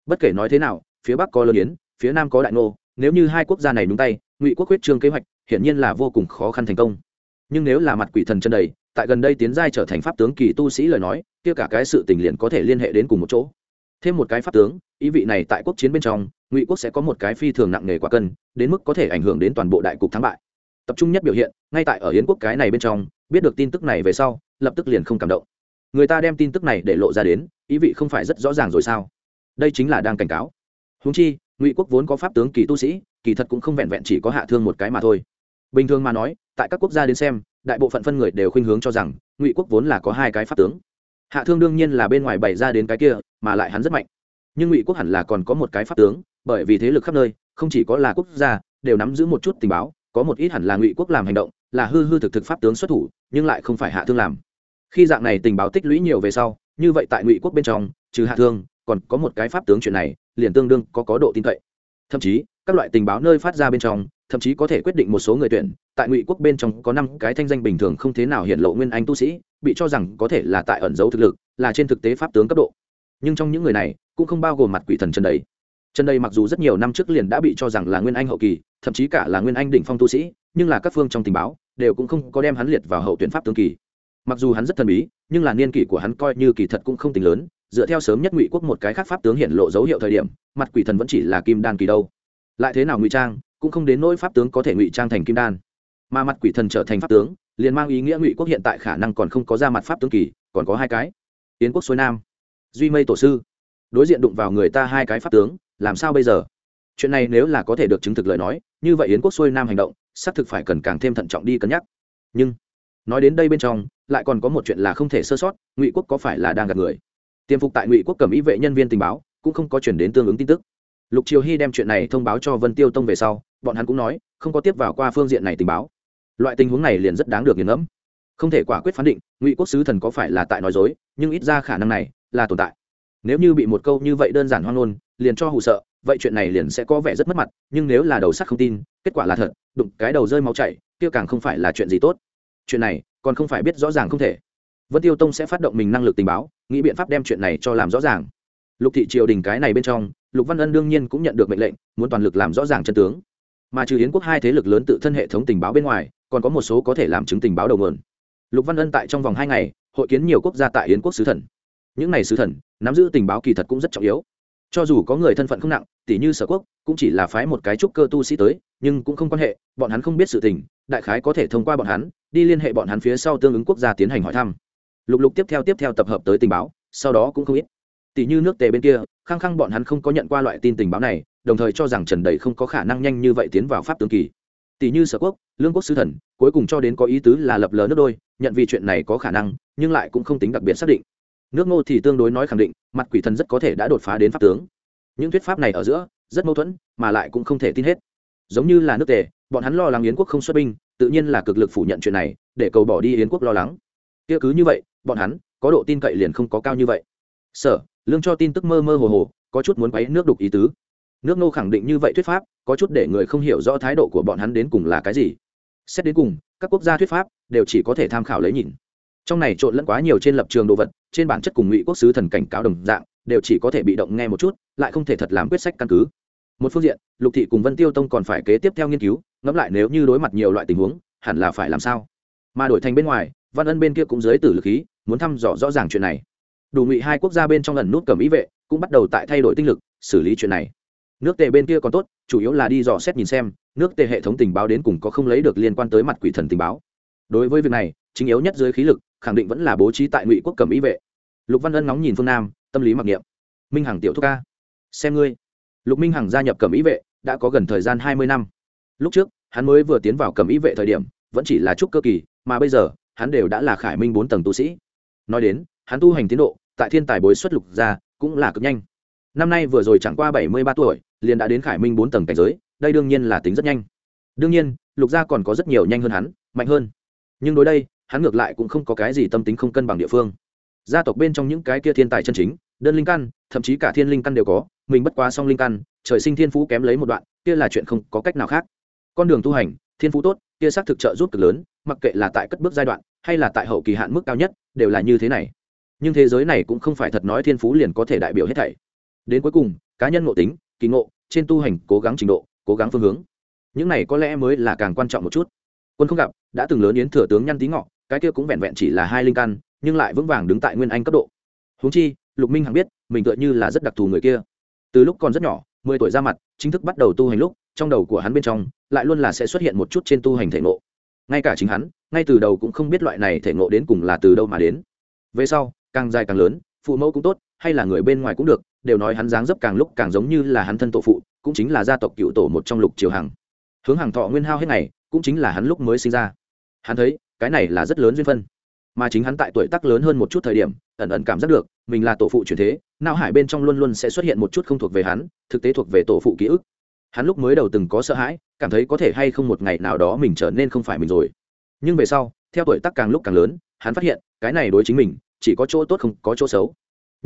Bất kể nói thế nào, phía bắc có lớn yến, phía nam có đại nô nếu như hai quốc gia này đúng tay, ngụy quốc khuyết trương kế hoạch hiển nhiên là vô cùng khó khăn thành công. Nhưng nếu là mặt quỷ thần chân đầy, tại gần đây tiến giai trở thành pháp tướng kỳ tu sĩ lời nói, kia cả cái sự tình liền có thể liên hệ đến cùng một chỗ thêm một cái pháp tướng, ý vị này tại quốc chiến bên trong, ngụy quốc sẽ có một cái phi thường nặng nề quả cân, đến mức có thể ảnh hưởng đến toàn bộ đại cục thắng bại. Tập trung nhất biểu hiện, ngay tại ở yến quốc cái này bên trong, biết được tin tức này về sau, lập tức liền không cảm động. Người ta đem tin tức này để lộ ra đến, ý vị không phải rất rõ ràng rồi sao? Đây chính là đang cảnh cáo. Húng chi, ngụy quốc vốn có pháp tướng kỳ tu sĩ, kỳ thật cũng không vẹn vẹn chỉ có hạ thương một cái mà thôi. Bình thường mà nói, tại các quốc gia đến xem, đại bộ phận phân người đều khuynh hướng cho rằng, ngụy quốc vốn là có hai cái pháp tướng hạ thương đương nhiên là bên ngoài bày ra đến cái kia, mà lại hắn rất mạnh. Nhưng ngụy quốc hẳn là còn có một cái pháp tướng, bởi vì thế lực khắp nơi, không chỉ có là quốc gia, đều nắm giữ một chút tình báo, có một ít hẳn là ngụy quốc làm hành động, là hư hư thực thực pháp tướng xuất thủ, nhưng lại không phải hạ thương làm. Khi dạng này tình báo tích lũy nhiều về sau, như vậy tại ngụy quốc bên trong, trừ hạ thương, còn có một cái pháp tướng chuyện này, liền tương đương có có độ tin cậy. Thậm chí, các loại tình báo nơi phát ra bên trong, thậm chí có thể quyết định một số người tuyển, tại ngụy quốc bên trong có năm cái thanh danh bình thường không thế nào hiện lộ nguyên anh tu sĩ bị cho rằng có thể là tại ẩn dấu thực lực, là trên thực tế pháp tướng cấp độ. Nhưng trong những người này, cũng không bao gồm mặt quỷ thần trần đầy. Trần đầy mặc dù rất nhiều năm trước liền đã bị cho rằng là nguyên anh hậu kỳ, thậm chí cả là nguyên anh đỉnh phong tu sĩ, nhưng là các phương trong tình báo đều cũng không có đem hắn liệt vào hậu tuyển pháp tướng kỳ. Mặc dù hắn rất thần bí, nhưng là niên kỷ của hắn coi như kỳ thật cũng không tính lớn, dựa theo sớm nhất ngụy quốc một cái khác pháp tướng hiện lộ dấu hiệu thời điểm, mặt quỷ thần vẫn chỉ là kim đan kỳ đâu. Lại thế nào ngụy trang, cũng không đến nỗi pháp tướng có thể ngụy trang thành kim đan mà mặt quỷ thần trở thành pháp tướng, liền mang ý nghĩa ngụy quốc hiện tại khả năng còn không có ra mặt pháp tướng kỳ, còn có hai cái. Yến quốc xuôi nam. Duy mây tổ sư. Đối diện đụng vào người ta hai cái pháp tướng, làm sao bây giờ? Chuyện này nếu là có thể được chứng thực lời nói, như vậy yến quốc xuôi nam hành động, xác thực phải cần càng thêm thận trọng đi cân nhắc. Nhưng, nói đến đây bên trong, lại còn có một chuyện là không thể sơ sót, ngụy quốc có phải là đang gặp người? Tiềm phục tại ngụy quốc cầm ý vệ nhân viên tình báo, cũng không có chuyển đến tương ứng tin tức. Lục triều hy đem chuyện này thông báo cho vân tiêu tông về sau, bọn hắn cũng nói, không có tiếp vào qua phương diện này tình báo loại tình huống này liền rất đáng được nghiền ngẫm. Không thể quả quyết phán định, ngụy quốc sứ thần có phải là tại nói dối, nhưng ít ra khả năng này là tồn tại. Nếu như bị một câu như vậy đơn giản hoang ngôn, liền cho hụ sợ, vậy chuyện này liền sẽ có vẻ rất mất mặt, nhưng nếu là đầu sắt không tin, kết quả là thật, đụng cái đầu rơi máu chảy, kia càng không phải là chuyện gì tốt. Chuyện này, còn không phải biết rõ ràng không thể. Vân tiêu tông sẽ phát động mình năng lực tình báo, nghĩ biện pháp đem chuyện này cho làm rõ ràng. Lục thị triều đình cái này bên trong, lục văn ân đương nhiên cũng nhận được mệnh lệnh, muốn toàn lực làm rõ ràng chân tướng. Mà trừ yến quốc hai thế lực lớn tự thân hệ thống tình báo bên ngoài còn có một số có thể làm chứng tình báo đầu nguồn. Lục văn ân tại trong vòng hai ngày, hội kiến nhiều quốc gia tại yến quốc sứ thần. Những n à y sứ thần, nắm giữ tình báo kỳ thật cũng rất trọng yếu. Cho dù có người thân phận không nặng tỷ như sở quốc, cũng chỉ là phái một cái trúc cơ tu sĩ tới, nhưng cũng không quan hệ, bọn hắn không biết sự tình, đại khái có thể thông qua bọn hắn, đi liên hệ bọn hắn phía sau tương ứng quốc gia tiến hành hỏi thăm. Lục lục tiếp theo tiếp theo tập hợp tới tình báo, sau đó cũng không ít. Tỷ như nước tề bên kia, khăng khăng bọn hắn không có nhận qua loại tin tình báo này, đồng thời cho rằng trần đầy không có khả năng nhanh như vậy tiến vào pháp tướng kỳ tỷ như sở quốc, lương quốc sứ thần, cuối cùng cho đến có ý tứ là lập lờ nước đôi, nhận vì chuyện này có khả năng, nhưng lại cũng không tính đặc biệt xác định. Nước ngô thì tương đối nói khẳng định, mặt quỷ thần rất có thể đã đột phá đến pháp tướng. Những thuyết pháp này ở giữa, rất mâu thuẫn, mà lại cũng không thể tin hết. Giống như là nước tề, bọn hắn lo lắng yến quốc không xuất binh, tự nhiên là cực lực phủ nhận chuyện này, để cầu bỏ đi yến quốc lo lắng. Kia cứ như vậy, bọn hắn, có độ tin cậy liền không có cao như vậy. Sở, lương cho tin tức mơ mơ hồ hồ, có chút muốn quấy nước đục ý tứ. Nước nô khẳng định như vậy thuyết pháp có chút để người không hiểu rõ thái độ của bọn hắn đến cùng là cái gì. Xét đến cùng, các quốc gia thuyết pháp đều chỉ có thể tham khảo lấy nhìn. Trong này trộn lẫn quá nhiều trên lập trường đồ vật, trên bản chất cùng ngụy quốc sứ thần cảnh cáo đồng dạng, đều chỉ có thể bị động nghe một chút, lại không thể thật làm quyết sách căn cứ. Một phương diện, lục thị cùng vân tiêu tông còn phải kế tiếp theo nghiên cứu, ngẫm lại nếu như đối mặt nhiều loại tình huống, hẳn là phải làm sao? Mà đổi thành bên ngoài, văn ân bên kia cũng dưới tử lực khí, muốn thăm dò rõ ràng chuyện này. Đủ ngụy hai quốc gia bên trong lần nút cầm ý vệ, cũng bắt đầu tại thay đổi tinh lực, xử lý chuyện này nước tề bên kia còn tốt, chủ yếu là đi dò xét nhìn xem, nước tề hệ thống tình báo đến cùng có không lấy được liên quan tới mặt quỷ thần tình báo. Đối với việc này, chính yếu nhất dưới khí lực, khẳng định vẫn là bố trí tại ngụy quốc cầm ý vệ. Lục văn ân ngóng nhìn phương nam, tâm lý mặc niệm. Minh hằng tiểu thúc ca, xem ngươi. Lục minh hằng gia nhập cầm ý vệ, đã có gần thời gian hai mươi năm. Lúc trước, hắn mới vừa tiến vào cầm ý vệ thời điểm, vẫn chỉ là trúc cơ kỳ, mà bây giờ, hắn đều đã là khải minh bốn tầng tu sĩ. Nói đến, hắn tu hành tiến độ, tại thiên tài bối xuất lục gia cũng là cực nhanh. Năm nay vừa rồi chẳng qua bảy mươi ba tuổi liền đã đến khải minh bốn tầng cảnh giới, đây đương nhiên là tính rất nhanh. Đương nhiên, lục gia còn có rất nhiều nhanh hơn hắn, mạnh hơn. Nhưng đối đây, hắn ngược lại cũng không có cái gì tâm tính không cân bằng địa phương. Gia tộc bên trong những cái kia thiên tài chân chính, đơn linh căn, thậm chí cả thiên linh căn đều có, mình bất quá song linh căn, trời sinh thiên phú kém lấy một đoạn, kia là chuyện không có cách nào khác. Con đường tu hành, thiên phú tốt, kia xác thực trợ giúp cực lớn, mặc kệ là tại cất bước giai đoạn, hay là tại hậu kỳ hạn mức cao nhất, đều là như thế này. Nhưng thế giới này cũng không phải thật nói thiên phú liền có thể đại biểu hết thảy. Đến cuối cùng, cá nhân ngộ tính kỳ ngộ, trên tu hành cố gắng trình độ, cố gắng phương hướng. Những này có lẽ mới là càng quan trọng một chút. Quân không gặp, đã từng lớn yến thừa tướng nhăn tí ngọ, cái kia cũng vẹn vẹn chỉ là hai linh căn, nhưng lại vững vàng đứng tại nguyên anh cấp độ. Huống chi, lục minh hằng biết, mình tựa như là rất đặc thù người kia. Từ lúc còn rất nhỏ, mười tuổi ra mặt, chính thức bắt đầu tu hành lúc, trong đầu của hắn bên trong, lại luôn là sẽ xuất hiện một chút trên tu hành thể ngộ. Ngay cả chính hắn, ngay từ đầu cũng không biết loại này thể ngộ đến cùng là từ đâu mà đến. Về sau, càng dài càng lớn, phụ mẫu cũng tốt hay là người bên ngoài cũng được, đều nói hắn dáng dấp càng lúc càng giống như là hắn thân tổ phụ, cũng chính là gia tộc cựu tổ một trong lục triều hằng. Hướng hàng thọ nguyên hao hết ngày, cũng chính là hắn lúc mới sinh ra. Hắn thấy, cái này là rất lớn duyên phân. Mà chính hắn tại tuổi tác lớn hơn một chút thời điểm, ẩn ẩn cảm giác được, mình là tổ phụ truyền thế, não hải bên trong luôn luôn sẽ xuất hiện một chút không thuộc về hắn, thực tế thuộc về tổ phụ ký ức. Hắn lúc mới đầu từng có sợ hãi, cảm thấy có thể hay không một ngày nào đó mình trở nên không phải mình rồi. Nhưng về sau, theo tuổi tác càng lúc càng lớn, hắn phát hiện, cái này đối chính mình, chỉ có chỗ tốt không có chỗ xấu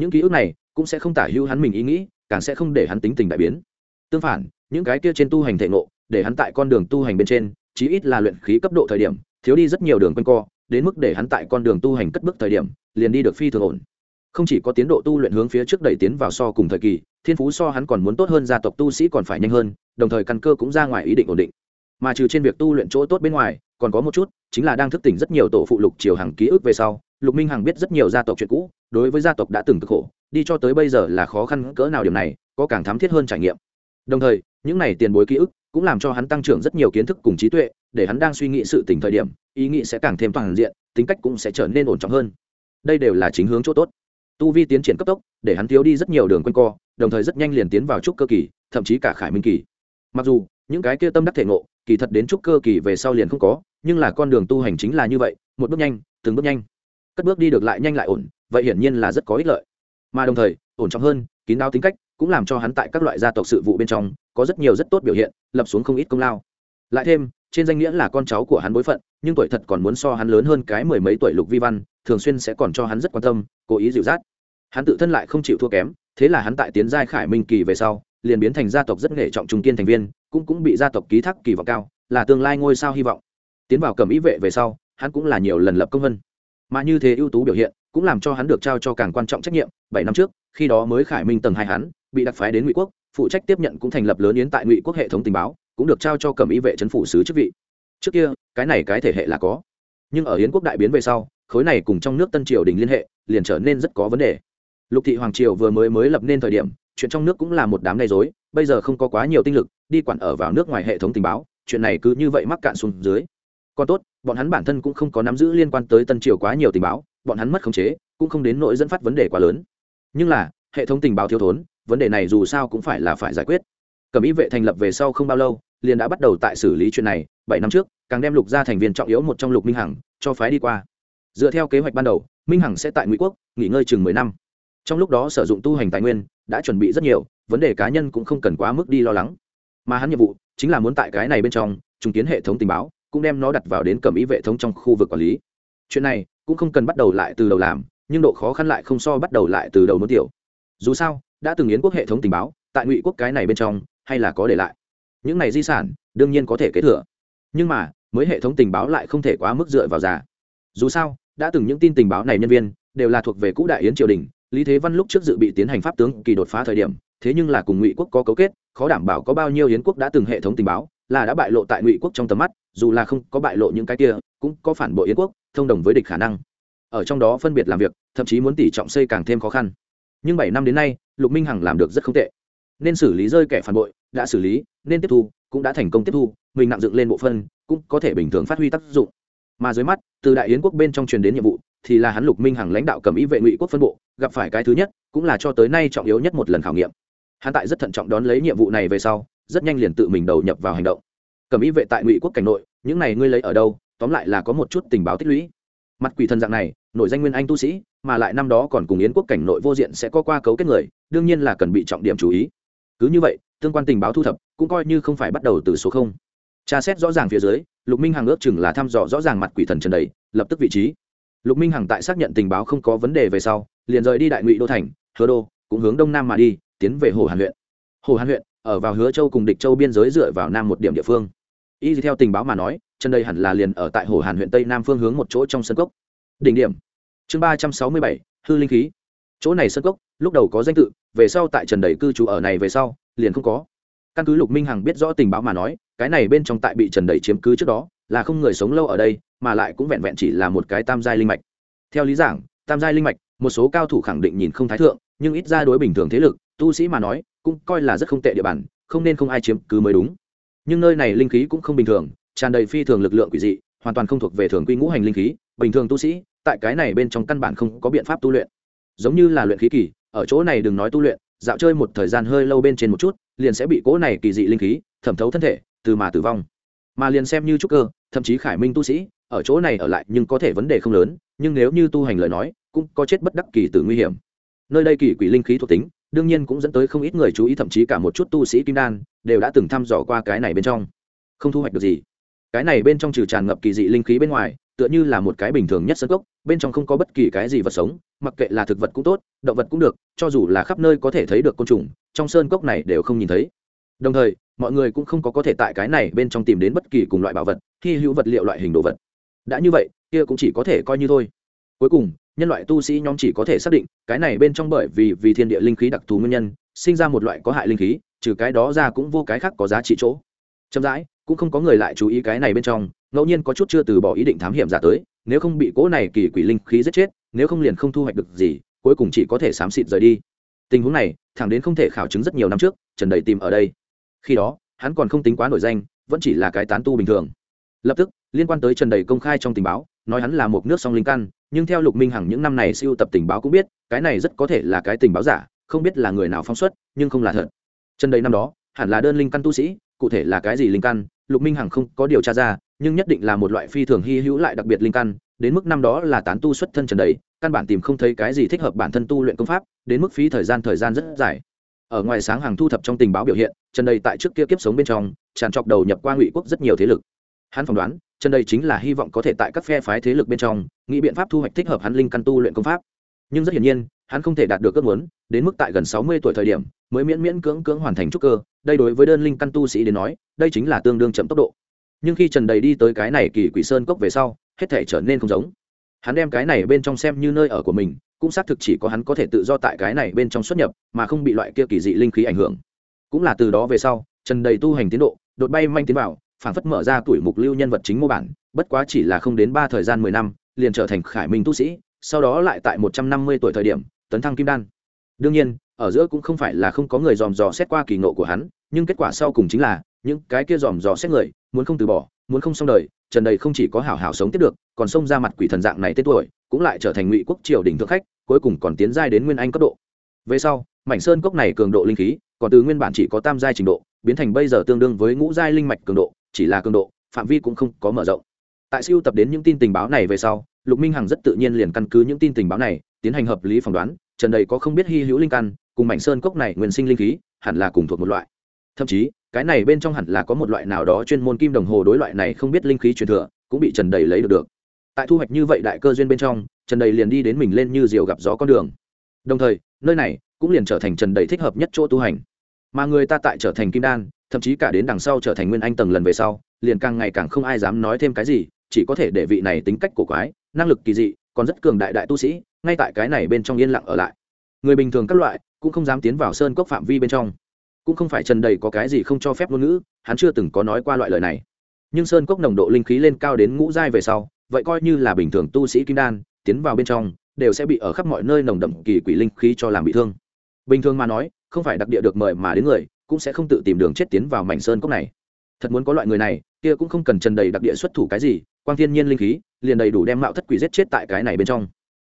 những ký ức này cũng sẽ không tả hữu hắn mình ý nghĩ, càng sẽ không để hắn tính tình đại biến. Tương phản, những cái kia trên tu hành thể ngộ, để hắn tại con đường tu hành bên trên, chí ít là luyện khí cấp độ thời điểm, thiếu đi rất nhiều đường quanh co, đến mức để hắn tại con đường tu hành cất bước thời điểm, liền đi được phi thường ổn. Không chỉ có tiến độ tu luyện hướng phía trước đẩy tiến vào so cùng thời kỳ, thiên phú so hắn còn muốn tốt hơn gia tộc tu sĩ còn phải nhanh hơn, đồng thời căn cơ cũng ra ngoài ý định ổn định. Mà trừ trên việc tu luyện chỗ tốt bên ngoài, còn có một chút, chính là đang thức tỉnh rất nhiều tổ phụ lục triều hàng ký ức về sau lục minh hằng biết rất nhiều gia tộc chuyện cũ, đối với gia tộc đã từng cực khổ, đi cho tới bây giờ là khó khăn cỡ nào điểm này, có càng thám thiết hơn trải nghiệm. Đồng thời, những này tiền bối ký ức cũng làm cho hắn tăng trưởng rất nhiều kiến thức cùng trí tuệ, để hắn đang suy nghĩ sự tỉnh thời điểm, ý nghĩ sẽ càng thêm toàn diện, tính cách cũng sẽ trở nên ổn trọng hơn. Đây đều là chính hướng chỗ tốt. Tu vi tiến triển cấp tốc, để hắn thiếu đi rất nhiều đường quanh co, đồng thời rất nhanh liền tiến vào trúc cơ kỳ, thậm chí cả khải minh kỳ. Mặc dù, những cái kia tâm đắc thể ngộ, kỳ thật đến trúc cơ kỳ về sau liền không có, nhưng là con đường tu hành chính là như vậy, một bước nhanh, từng bước nhanh cất bước đi được lại nhanh lại ổn, vậy hiển nhiên là rất có ích lợi. Mà đồng thời, ổn trọng hơn, kín đáo tính cách cũng làm cho hắn tại các loại gia tộc sự vụ bên trong có rất nhiều rất tốt biểu hiện, lập xuống không ít công lao. Lại thêm, trên danh nghĩa là con cháu của hắn bối phận, nhưng tuổi thật còn muốn so hắn lớn hơn cái mười mấy tuổi lục vi văn, thường xuyên sẽ còn cho hắn rất quan tâm, cố ý dịu dắt. Hắn tự thân lại không chịu thua kém, thế là hắn tại tiến giai khải minh kỳ về sau, liền biến thành gia tộc rất nghệ trọng trung kiên thành viên, cũng cũng bị gia tộc ký thác kỳ vọng cao, là tương lai ngôi sao hy vọng. Tiến vào cầm ý vệ về sau, hắn cũng là nhiều lần lập công vân mà như thế ưu tú biểu hiện cũng làm cho hắn được trao cho càng quan trọng trách nhiệm. Bảy năm trước, khi đó mới khải minh tầng hai hắn, bị đặc phái đến ngụy quốc, phụ trách tiếp nhận cũng thành lập lớn yến tại ngụy quốc hệ thống tình báo, cũng được trao cho cầm ý vệ trấn phủ sứ chức vị. Trước kia, cái này cái thể hệ là có, nhưng ở yến quốc đại biến về sau, khối này cùng trong nước tân triều đình liên hệ, liền trở nên rất có vấn đề. Lục thị hoàng triều vừa mới mới lập nên thời điểm, chuyện trong nước cũng là một đám gây dối bây giờ không có quá nhiều tinh lực, đi quản ở vào nước ngoài hệ thống tình báo, chuyện này cứ như vậy mắc cạn xuống dưới. Còn tốt bọn hắn bản thân cũng không có nắm giữ liên quan tới tân triều quá nhiều tình báo, bọn hắn mất khống chế, cũng không đến nỗi dẫn phát vấn đề quá lớn. Nhưng là, hệ thống tình báo thiếu thốn, vấn đề này dù sao cũng phải là phải giải quyết. Cẩm ý vệ thành lập về sau không bao lâu, liền đã bắt đầu tại xử lý chuyện này, bảy năm trước, càng đem lục ra thành viên trọng yếu một trong lục minh hằng cho phái đi qua. Dựa theo kế hoạch ban đầu, minh hằng sẽ tại ngụy quốc, nghỉ ngơi chừng mười năm. Trong lúc đó sử dụng tu hành tài nguyên, đã chuẩn bị rất nhiều, vấn đề cá nhân cũng không cần quá mức đi lo lắng. Mà hắn nhiệm vụ chính là muốn tại cái này bên trong, trùng kiến hệ thống tình báo cũng đem nó đặt vào đến cẩm ý vệ thống trong khu vực quản lý. Chuyện này cũng không cần bắt đầu lại từ đầu làm, nhưng độ khó khăn lại không so bắt đầu lại từ đầu muốn tiểu. Dù sao, đã từng yến quốc hệ thống tình báo, tại ngụy quốc cái này bên trong, hay là có để lại. Những này di sản, đương nhiên có thể kế thừa. Nhưng mà, mới hệ thống tình báo lại không thể quá mức dựa vào giả dù sao, đã từng những tin tình báo này nhân viên, đều là thuộc về cũ đại yến triều đình, lý thế văn lúc trước dự bị tiến hành pháp tướng kỳ đột phá thời điểm, thế nhưng là cùng ngụy quốc có cấu kết, khó đảm bảo có bao nhiêu yến quốc đã từng hệ thống tình báo, là đã bại lộ tại ngụy quốc trong tầm mắt dù là không có bại lộ những cái kia, cũng có phản bội yến quốc, thông đồng với địch khả năng. Ở trong đó phân biệt làm việc, thậm chí muốn tỉ trọng xây càng thêm khó khăn. Nhưng bảy năm đến nay, lục minh hằng làm được rất không tệ. Nên xử lý rơi kẻ phản bội, đã xử lý, nên tiếp thu, cũng đã thành công tiếp thu, mình nặng dựng lên bộ phân cũng có thể bình thường phát huy tác dụng. Mà dưới mắt, từ đại yến quốc bên trong truyền đến nhiệm vụ, thì là hắn lục minh hằng lãnh đạo cầm ý vệ ngụy quốc phân bộ, gặp phải cái thứ nhất, cũng là cho tới nay trọng yếu nhất một lần khảo nghiệm. Hắn tại rất thận trọng đón lấy nhiệm vụ này về sau, rất nhanh liền tự mình đầu nhập vào hành động cầm ý vệ tại ngụy quốc cảnh nội, những này ngươi lấy ở đâu, tóm lại là có một chút tình báo tích lũy. Mặt quỷ thần dạng này nội danh nguyên anh tu sĩ, mà lại năm đó còn cùng yến quốc cảnh nội vô diện sẽ có qua cấu kết người, đương nhiên là cần bị trọng điểm chú ý. Cứ như vậy, tương quan tình báo thu thập, cũng coi như không phải bắt đầu từ số không. Tra xét rõ ràng phía dưới, lục minh hằng ước chừng là thăm dò rõ ràng mặt quỷ thần trần đầy, lập tức vị trí. Lục minh hằng tại xác nhận tình báo không có vấn đề về sau, liền rời đi đại ngụy đô thành, hứa đô, cũng hướng đông nam mà đi, tiến về hồ hàn huyện. Hồ hàn huyện, ở vào hứa châu cùng địch châu biên giới dựa vào nam một điểm địa phương y theo tình báo mà nói, chân đây hẳn là liền ở tại hồ hàn huyện tây nam phương hướng một chỗ trong sân cốc. Đỉnh điểm. Chương ba trăm sáu mươi bảy, hư linh khí. Chỗ này sân cốc, lúc đầu có danh tự, về sau tại trần đầy cư trú ở này về sau, liền không có. Căn cứ lục minh hằng biết rõ tình báo mà nói, cái này bên trong tại bị trần đầy chiếm cứ trước đó, là không người sống lâu ở đây, mà lại cũng vẹn vẹn chỉ là một cái tam giai linh mạch. Theo lý giảng, tam giai linh mạch, một số cao thủ khẳng định nhìn không thái thượng, nhưng ít ra đối bình thường thế lực, tu sĩ mà nói, cũng coi là rất không tệ địa bàn, không nên không ai chiếm cứ mới đúng nhưng nơi này linh khí cũng không bình thường, tràn đầy phi thường lực lượng quỷ dị, hoàn toàn không thuộc về thường quy ngũ hành linh khí, bình thường tu sĩ, tại cái này bên trong căn bản không có biện pháp tu luyện. Giống như là luyện khí kỳ, ở chỗ này đừng nói tu luyện, dạo chơi một thời gian hơi lâu bên trên một chút, liền sẽ bị cỗ này kỳ dị linh khí thẩm thấu thân thể, từ mà tử vong. Mà liền xem như trúc cơ, thậm chí khải minh tu sĩ, ở chỗ này ở lại nhưng có thể vấn đề không lớn, nhưng nếu như tu hành lời nói, cũng có chết bất đắc kỳ từ nguy hiểm. Nơi đây kỳ quỷ linh khí thuộc tính đương nhiên cũng dẫn tới không ít người chú ý, thậm chí cả một chút tu sĩ kim đan đều đã từng thăm dò qua cái này bên trong. Không thu hoạch được gì. Cái này bên trong trừ tràn ngập kỳ dị linh khí bên ngoài, tựa như là một cái bình thường nhất sân gốc bên trong không có bất kỳ cái gì vật sống, mặc kệ là thực vật cũng tốt, động vật cũng được, cho dù là khắp nơi có thể thấy được côn trùng, trong sơn cốc này đều không nhìn thấy. Đồng thời, mọi người cũng không có có thể tại cái này bên trong tìm đến bất kỳ cùng loại bảo vật khi hữu vật liệu loại hình đồ vật. Đã như vậy, kia cũng chỉ có thể coi như thôi. Cuối cùng nhân loại tu sĩ nhóm chỉ có thể xác định, cái này bên trong bởi vì vì thiên địa linh khí đặc thù nguyên nhân, sinh ra một loại có hại linh khí, trừ cái đó ra cũng vô cái khác có giá trị chỗ. Chậm rãi, cũng không có người lại chú ý cái này bên trong, ngẫu nhiên có chút chưa từ bỏ ý định thám hiểm giả tới, nếu không bị cỗ này kỳ quỷ linh khí giết chết, nếu không liền không thu hoạch được gì, cuối cùng chỉ có thể xám xịt rời đi. Tình huống này, thẳng đến không thể khảo chứng rất nhiều năm trước, trần đầy tìm ở đây. Khi đó, hắn còn không tính quá nổi danh, vẫn chỉ là cái tán tu bình thường. Lập tức, liên quan tới trần đầy công khai trong tình báo, nói hắn là một nước song linh căn nhưng theo lục minh hằng những năm này siêu tập tình báo cũng biết, cái này rất có thể là cái tình báo giả, không biết là người nào phong xuất, nhưng không là thật. Chân đầy năm đó, hẳn là đơn linh căn tu sĩ, cụ thể là cái gì linh căn, lục minh hằng không có điều tra ra, nhưng nhất định là một loại phi thường hy hữu lại đặc biệt linh căn, đến mức năm đó là tán tu xuất thân trần đầy, căn bản tìm không thấy cái gì thích hợp bản thân tu luyện công pháp, đến mức phí thời gian thời gian rất dài. Ở ngoài sáng hàng thu thập trong tình báo biểu hiện trần đầy tại trước kia kiếp sống bên trong, tràn trọc đầu nhập qua ngụy quốc rất nhiều thế lực. Hắn phỏng đoán Chân đây chính là hy vọng có thể tại các phe phái thế lực bên trong, nghĩ biện pháp thu hoạch thích hợp hắn linh căn tu luyện công pháp. Nhưng rất hiển nhiên, hắn không thể đạt được ước muốn, đến mức tại gần sáu mươi tuổi thời điểm, mới miễn miễn cưỡng cưỡng hoàn thành trúc cơ. Đây đối với đơn linh căn tu sĩ đến nói, đây chính là tương đương chậm tốc độ. Nhưng khi trần đầy đi tới cái này kỳ quỷ sơn cốc về sau, hết thể trở nên không giống. Hắn đem cái này bên trong xem như nơi ở của mình, cũng xác thực chỉ có hắn có thể tự do tại cái này bên trong xuất nhập, mà không bị loại kia kỳ dị linh khí ảnh hưởng. Cũng là từ đó về sau, trần đầy tu hành tiến độ, đột bay manh tiến vào phảng phất mở ra tuổi mục lưu nhân vật chính mô bản, bất quá chỉ là không đến ba thời gian mười năm, liền trở thành khải minh tu sĩ, sau đó lại tại một trăm năm mươi tuổi thời điểm, tấn thăng kim đan. Đương nhiên, ở giữa cũng không phải là không có người dòm dò xét qua kỳ ngộ của hắn, nhưng kết quả sau cùng chính là, những cái kia dòm dò xét người, muốn không từ bỏ, muốn không xong đời, trần đầy không chỉ có hảo hảo sống tiếp được, còn xông ra mặt quỷ thần dạng này tên tuổi, cũng lại trở thành ngụy quốc triều đình thượng khách, cuối cùng còn tiến giai đến nguyên anh cấp độ. Về sau, mảnh sơn cốc này cường độ linh khí, còn từ nguyên bản chỉ có tam giai trình độ, biến thành bây giờ tương đương với ngũ giai linh mạch cường độ chỉ là cường độ, phạm vi cũng không có mở rộng. Tại siêu tập đến những tin tình báo này về sau, lục minh hằng rất tự nhiên liền căn cứ những tin tình báo này, tiến hành hợp lý phỏng đoán, trần đầy có không biết hy hữu linh căn, cùng mảnh sơn cốc này nguyên sinh linh khí, hẳn là cùng thuộc một loại. Thậm chí, cái này bên trong hẳn là có một loại nào đó chuyên môn kim đồng hồ đối loại này không biết linh khí truyền thừa, cũng bị trần đầy lấy được được. Tại thu hoạch như vậy đại cơ duyên bên trong, trần đầy liền đi đến mình lên như diều gặp gió con đường. Đồng thời, nơi này cũng liền trở thành trần đầy thích hợp nhất chỗ tu hành. Mà người ta tại trở thành kim đan thậm chí cả đến đằng sau trở thành nguyên anh tầng lần về sau, liền càng ngày càng không ai dám nói thêm cái gì, chỉ có thể để vị này tính cách cổ quái, năng lực kỳ dị, còn rất cường đại đại tu sĩ, ngay tại cái này bên trong yên lặng ở lại. Người bình thường các loại cũng không dám tiến vào sơn cốc phạm vi bên trong. Cũng không phải trần đầy có cái gì không cho phép ngôn ngữ, hắn chưa từng có nói qua loại lời này. Nhưng sơn cốc nồng độ linh khí lên cao đến ngũ giai về sau, vậy coi như là bình thường tu sĩ kim đan, tiến vào bên trong, đều sẽ bị ở khắp mọi nơi nồng đậm kỳ quỷ linh khí cho làm bị thương. Bình thường mà nói, không phải đặc địa được mời mà đến người cũng sẽ không tự tìm đường chết tiến vào mảnh sơn cốc này. Thật muốn có loại người này, kia cũng không cần trần đầy đặc địa xuất thủ cái gì, quang thiên nhiên linh khí, liền đầy đủ đem mạo thất quỷ giết chết tại cái này bên trong.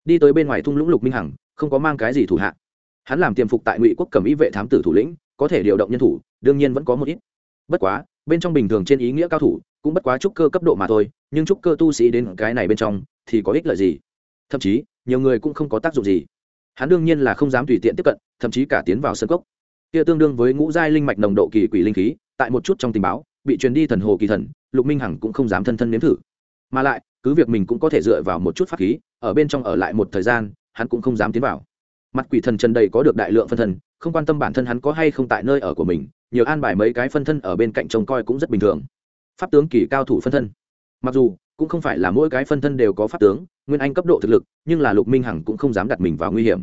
Đi tới bên ngoài thung lũng lục minh hằng, không có mang cái gì thủ hạ. Hắn làm tiềm phục tại ngụy quốc cầm ý vệ thám tử thủ lĩnh, có thể điều động nhân thủ, đương nhiên vẫn có một ít. Bất quá, bên trong bình thường trên ý nghĩa cao thủ, cũng bất quá trúc cơ cấp độ mà thôi, nhưng trúc cơ tu sĩ đến cái này bên trong, thì có ích lợi gì? Thậm chí, nhiều người cũng không có tác dụng gì. Hắn đương nhiên là không dám tùy tiện tiếp cận, thậm chí cả tiến vào sân cốc kia tương đương với ngũ giai linh mạch nồng độ kỳ quỷ linh khí, tại một chút trong tình báo, bị truyền đi thần hồ kỳ thần, lục minh hằng cũng không dám thân thân nếm thử. Mà lại, cứ việc mình cũng có thể dựa vào một chút pháp khí, ở bên trong ở lại một thời gian, hắn cũng không dám tiến vào. Mặt quỷ thần trần đầy có được đại lượng phân thân, không quan tâm bản thân hắn có hay không tại nơi ở của mình, nhiều an bài mấy cái phân thân ở bên cạnh trông coi cũng rất bình thường. Pháp tướng kỳ cao thủ phân thân. Mặc dù, cũng không phải là mỗi cái phân thân đều có pháp tướng, nguyên anh cấp độ thực lực, nhưng là lục minh hằng cũng không dám đặt mình vào nguy hiểm.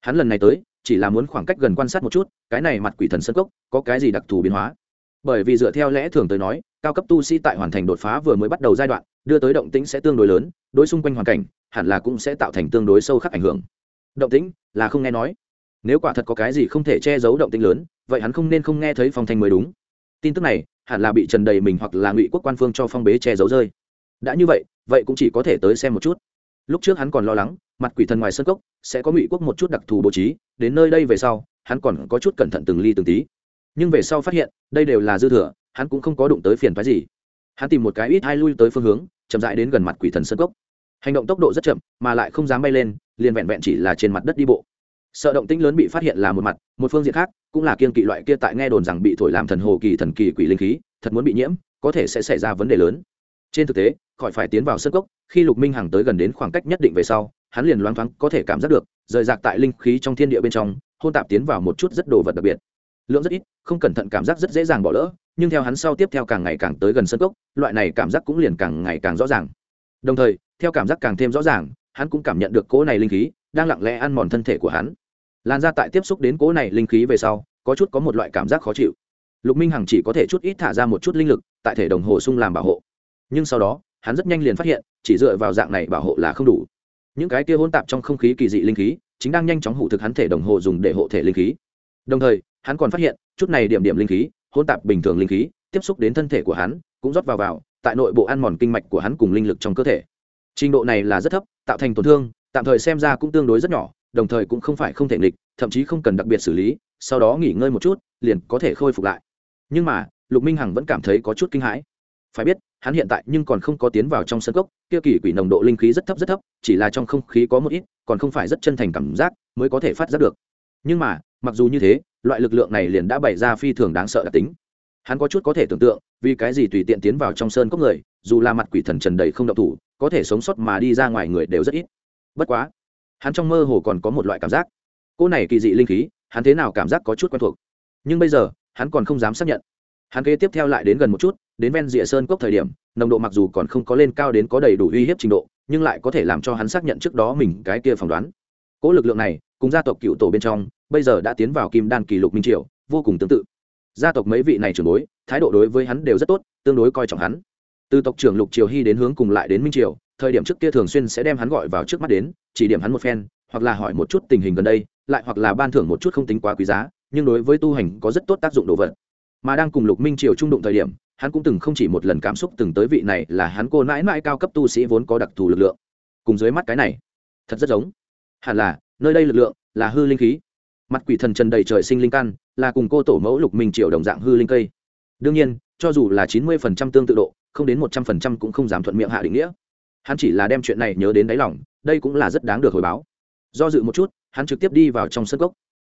Hắn lần này tới chỉ là muốn khoảng cách gần quan sát một chút, cái này mặt quỷ thần sân cốc có cái gì đặc thù biến hóa? Bởi vì dựa theo lẽ thường tới nói, cao cấp tu sĩ tại hoàn thành đột phá vừa mới bắt đầu giai đoạn, đưa tới động tĩnh sẽ tương đối lớn, đối xung quanh hoàn cảnh, hẳn là cũng sẽ tạo thành tương đối sâu khắc ảnh hưởng. Động tĩnh là không nghe nói. Nếu quả thật có cái gì không thể che giấu động tĩnh lớn, vậy hắn không nên không nghe thấy phong thanh mới đúng. Tin tức này hẳn là bị trần đầy mình hoặc là ngụy quốc quan phương cho phong bế che giấu rơi. Đã như vậy vậy cũng chỉ có thể tới xem một chút lúc trước hắn còn lo lắng, mặt quỷ thần ngoài sân cốc sẽ có ngụy quốc một chút đặc thù bố trí, đến nơi đây về sau, hắn còn có chút cẩn thận từng ly từng tí. Nhưng về sau phát hiện, đây đều là dư thừa, hắn cũng không có đụng tới phiền phái gì. Hắn tìm một cái ít hai lui tới phương hướng, chậm rãi đến gần mặt quỷ thần sân cốc. Hành động tốc độ rất chậm, mà lại không dám bay lên, liền vẹn vẹn chỉ là trên mặt đất đi bộ. Sợ động tĩnh lớn bị phát hiện là một mặt, một phương diện khác, cũng là kiên kỵ loại kia tại nghe đồn rằng bị thổi làm thần hồ kỳ thần kỳ quỷ linh khí, thật muốn bị nhiễm, có thể sẽ xảy ra vấn đề lớn. Trên thực tế khỏi phải tiến vào sân cốc, khi lục minh hằng tới gần đến khoảng cách nhất định về sau, hắn liền loáng thoáng có thể cảm giác được, rời rạc tại linh khí trong thiên địa bên trong, hôn tạp tiến vào một chút rất đồ vật đặc biệt. Lượng rất ít, không cẩn thận cảm giác rất dễ dàng bỏ lỡ, nhưng theo hắn sau tiếp theo càng ngày càng tới gần sân cốc, loại này cảm giác cũng liền càng ngày càng rõ ràng. Đồng thời, theo cảm giác càng thêm rõ ràng, hắn cũng cảm nhận được cỗ này linh khí đang lặng lẽ ăn mòn thân thể của hắn. Lan ra tại tiếp xúc đến cỗ này linh khí về sau, có chút có một loại cảm giác khó chịu. Lục minh hằng chỉ có thể chút ít thả ra một chút linh lực, tại thể đồng hồ sung làm bảo hộ. Nhưng sau đó hắn rất nhanh liền phát hiện, chỉ dựa vào dạng này bảo hộ là không đủ. Những cái kia hỗn tạp trong không khí kỳ dị linh khí, chính đang nhanh chóng hủ thực hắn thể đồng hồ dùng để hộ thể linh khí. Đồng thời, hắn còn phát hiện, chút này điểm điểm linh khí, hỗn tạp bình thường linh khí, tiếp xúc đến thân thể của hắn, cũng rót vào vào, tại nội bộ ăn mòn kinh mạch của hắn cùng linh lực trong cơ thể. Trình độ này là rất thấp, tạo thành tổn thương, tạm thời xem ra cũng tương đối rất nhỏ, đồng thời cũng không phải không thể nghịch, thậm chí không cần đặc biệt xử lý, sau đó nghỉ ngơi một chút, liền có thể khôi phục lại. Nhưng mà, lục minh hằng vẫn cảm thấy có chút kinh hãi. Phải biết hắn hiện tại nhưng còn không có tiến vào trong sân cốc, kia kỳ quỷ nồng độ linh khí rất thấp rất thấp, chỉ là trong không khí có một ít, còn không phải rất chân thành cảm giác mới có thể phát giác được. Nhưng mà, mặc dù như thế, loại lực lượng này liền đã bày ra phi thường đáng sợ đặc tính. Hắn có chút có thể tưởng tượng, vì cái gì tùy tiện tiến vào trong sơn cốc người, dù là mặt quỷ thần trần đầy không động thủ, có thể sống sót mà đi ra ngoài người đều rất ít. Bất quá, hắn trong mơ hồ còn có một loại cảm giác. Cô này kỳ dị linh khí, hắn thế nào cảm giác có chút quen thuộc. Nhưng bây giờ, hắn còn không dám xác nhận. Hắn kế tiếp theo lại đến gần một chút đến ven rìa sơn cốc thời điểm, nồng độ mặc dù còn không có lên cao đến có đầy đủ uy hiếp trình độ, nhưng lại có thể làm cho hắn xác nhận trước đó mình cái kia phỏng đoán. Cỗ lực lượng này, cùng gia tộc cựu tổ bên trong, bây giờ đã tiến vào kim đan kỷ lục minh triều, vô cùng tương tự. Gia tộc mấy vị này trưởng bối, thái độ đối với hắn đều rất tốt, tương đối coi trọng hắn. Từ tộc trưởng lục triều hy đến hướng cùng lại đến minh triều, thời điểm trước kia thường xuyên sẽ đem hắn gọi vào trước mắt đến, chỉ điểm hắn một phen, hoặc là hỏi một chút tình hình gần đây, lại hoặc là ban thưởng một chút không tính quá quý giá, nhưng đối với tu hành có rất tốt tác dụng đồ vật. Mà đang cùng lục minh triều trung đụng thời điểm hắn cũng từng không chỉ một lần cảm xúc từng tới vị này là hắn cô nãi nãi cao cấp tu sĩ vốn có đặc thù lực lượng. Cùng dưới mắt cái này, thật rất giống. Hẳn là, nơi đây lực lượng là hư linh khí. Mặt quỷ thần trần đầy trời sinh linh căn, là cùng cô tổ mẫu lục minh triệu đồng dạng hư linh cây. Đương nhiên, cho dù là chín mươi phần trăm tương tự độ, không đến một trăm phần trăm cũng không dám thuận miệng hạ định nghĩa. Hắn chỉ là đem chuyện này nhớ đến đáy lòng, đây cũng là rất đáng được hồi báo. Do dự một chút, hắn trực tiếp đi vào trong sân gốc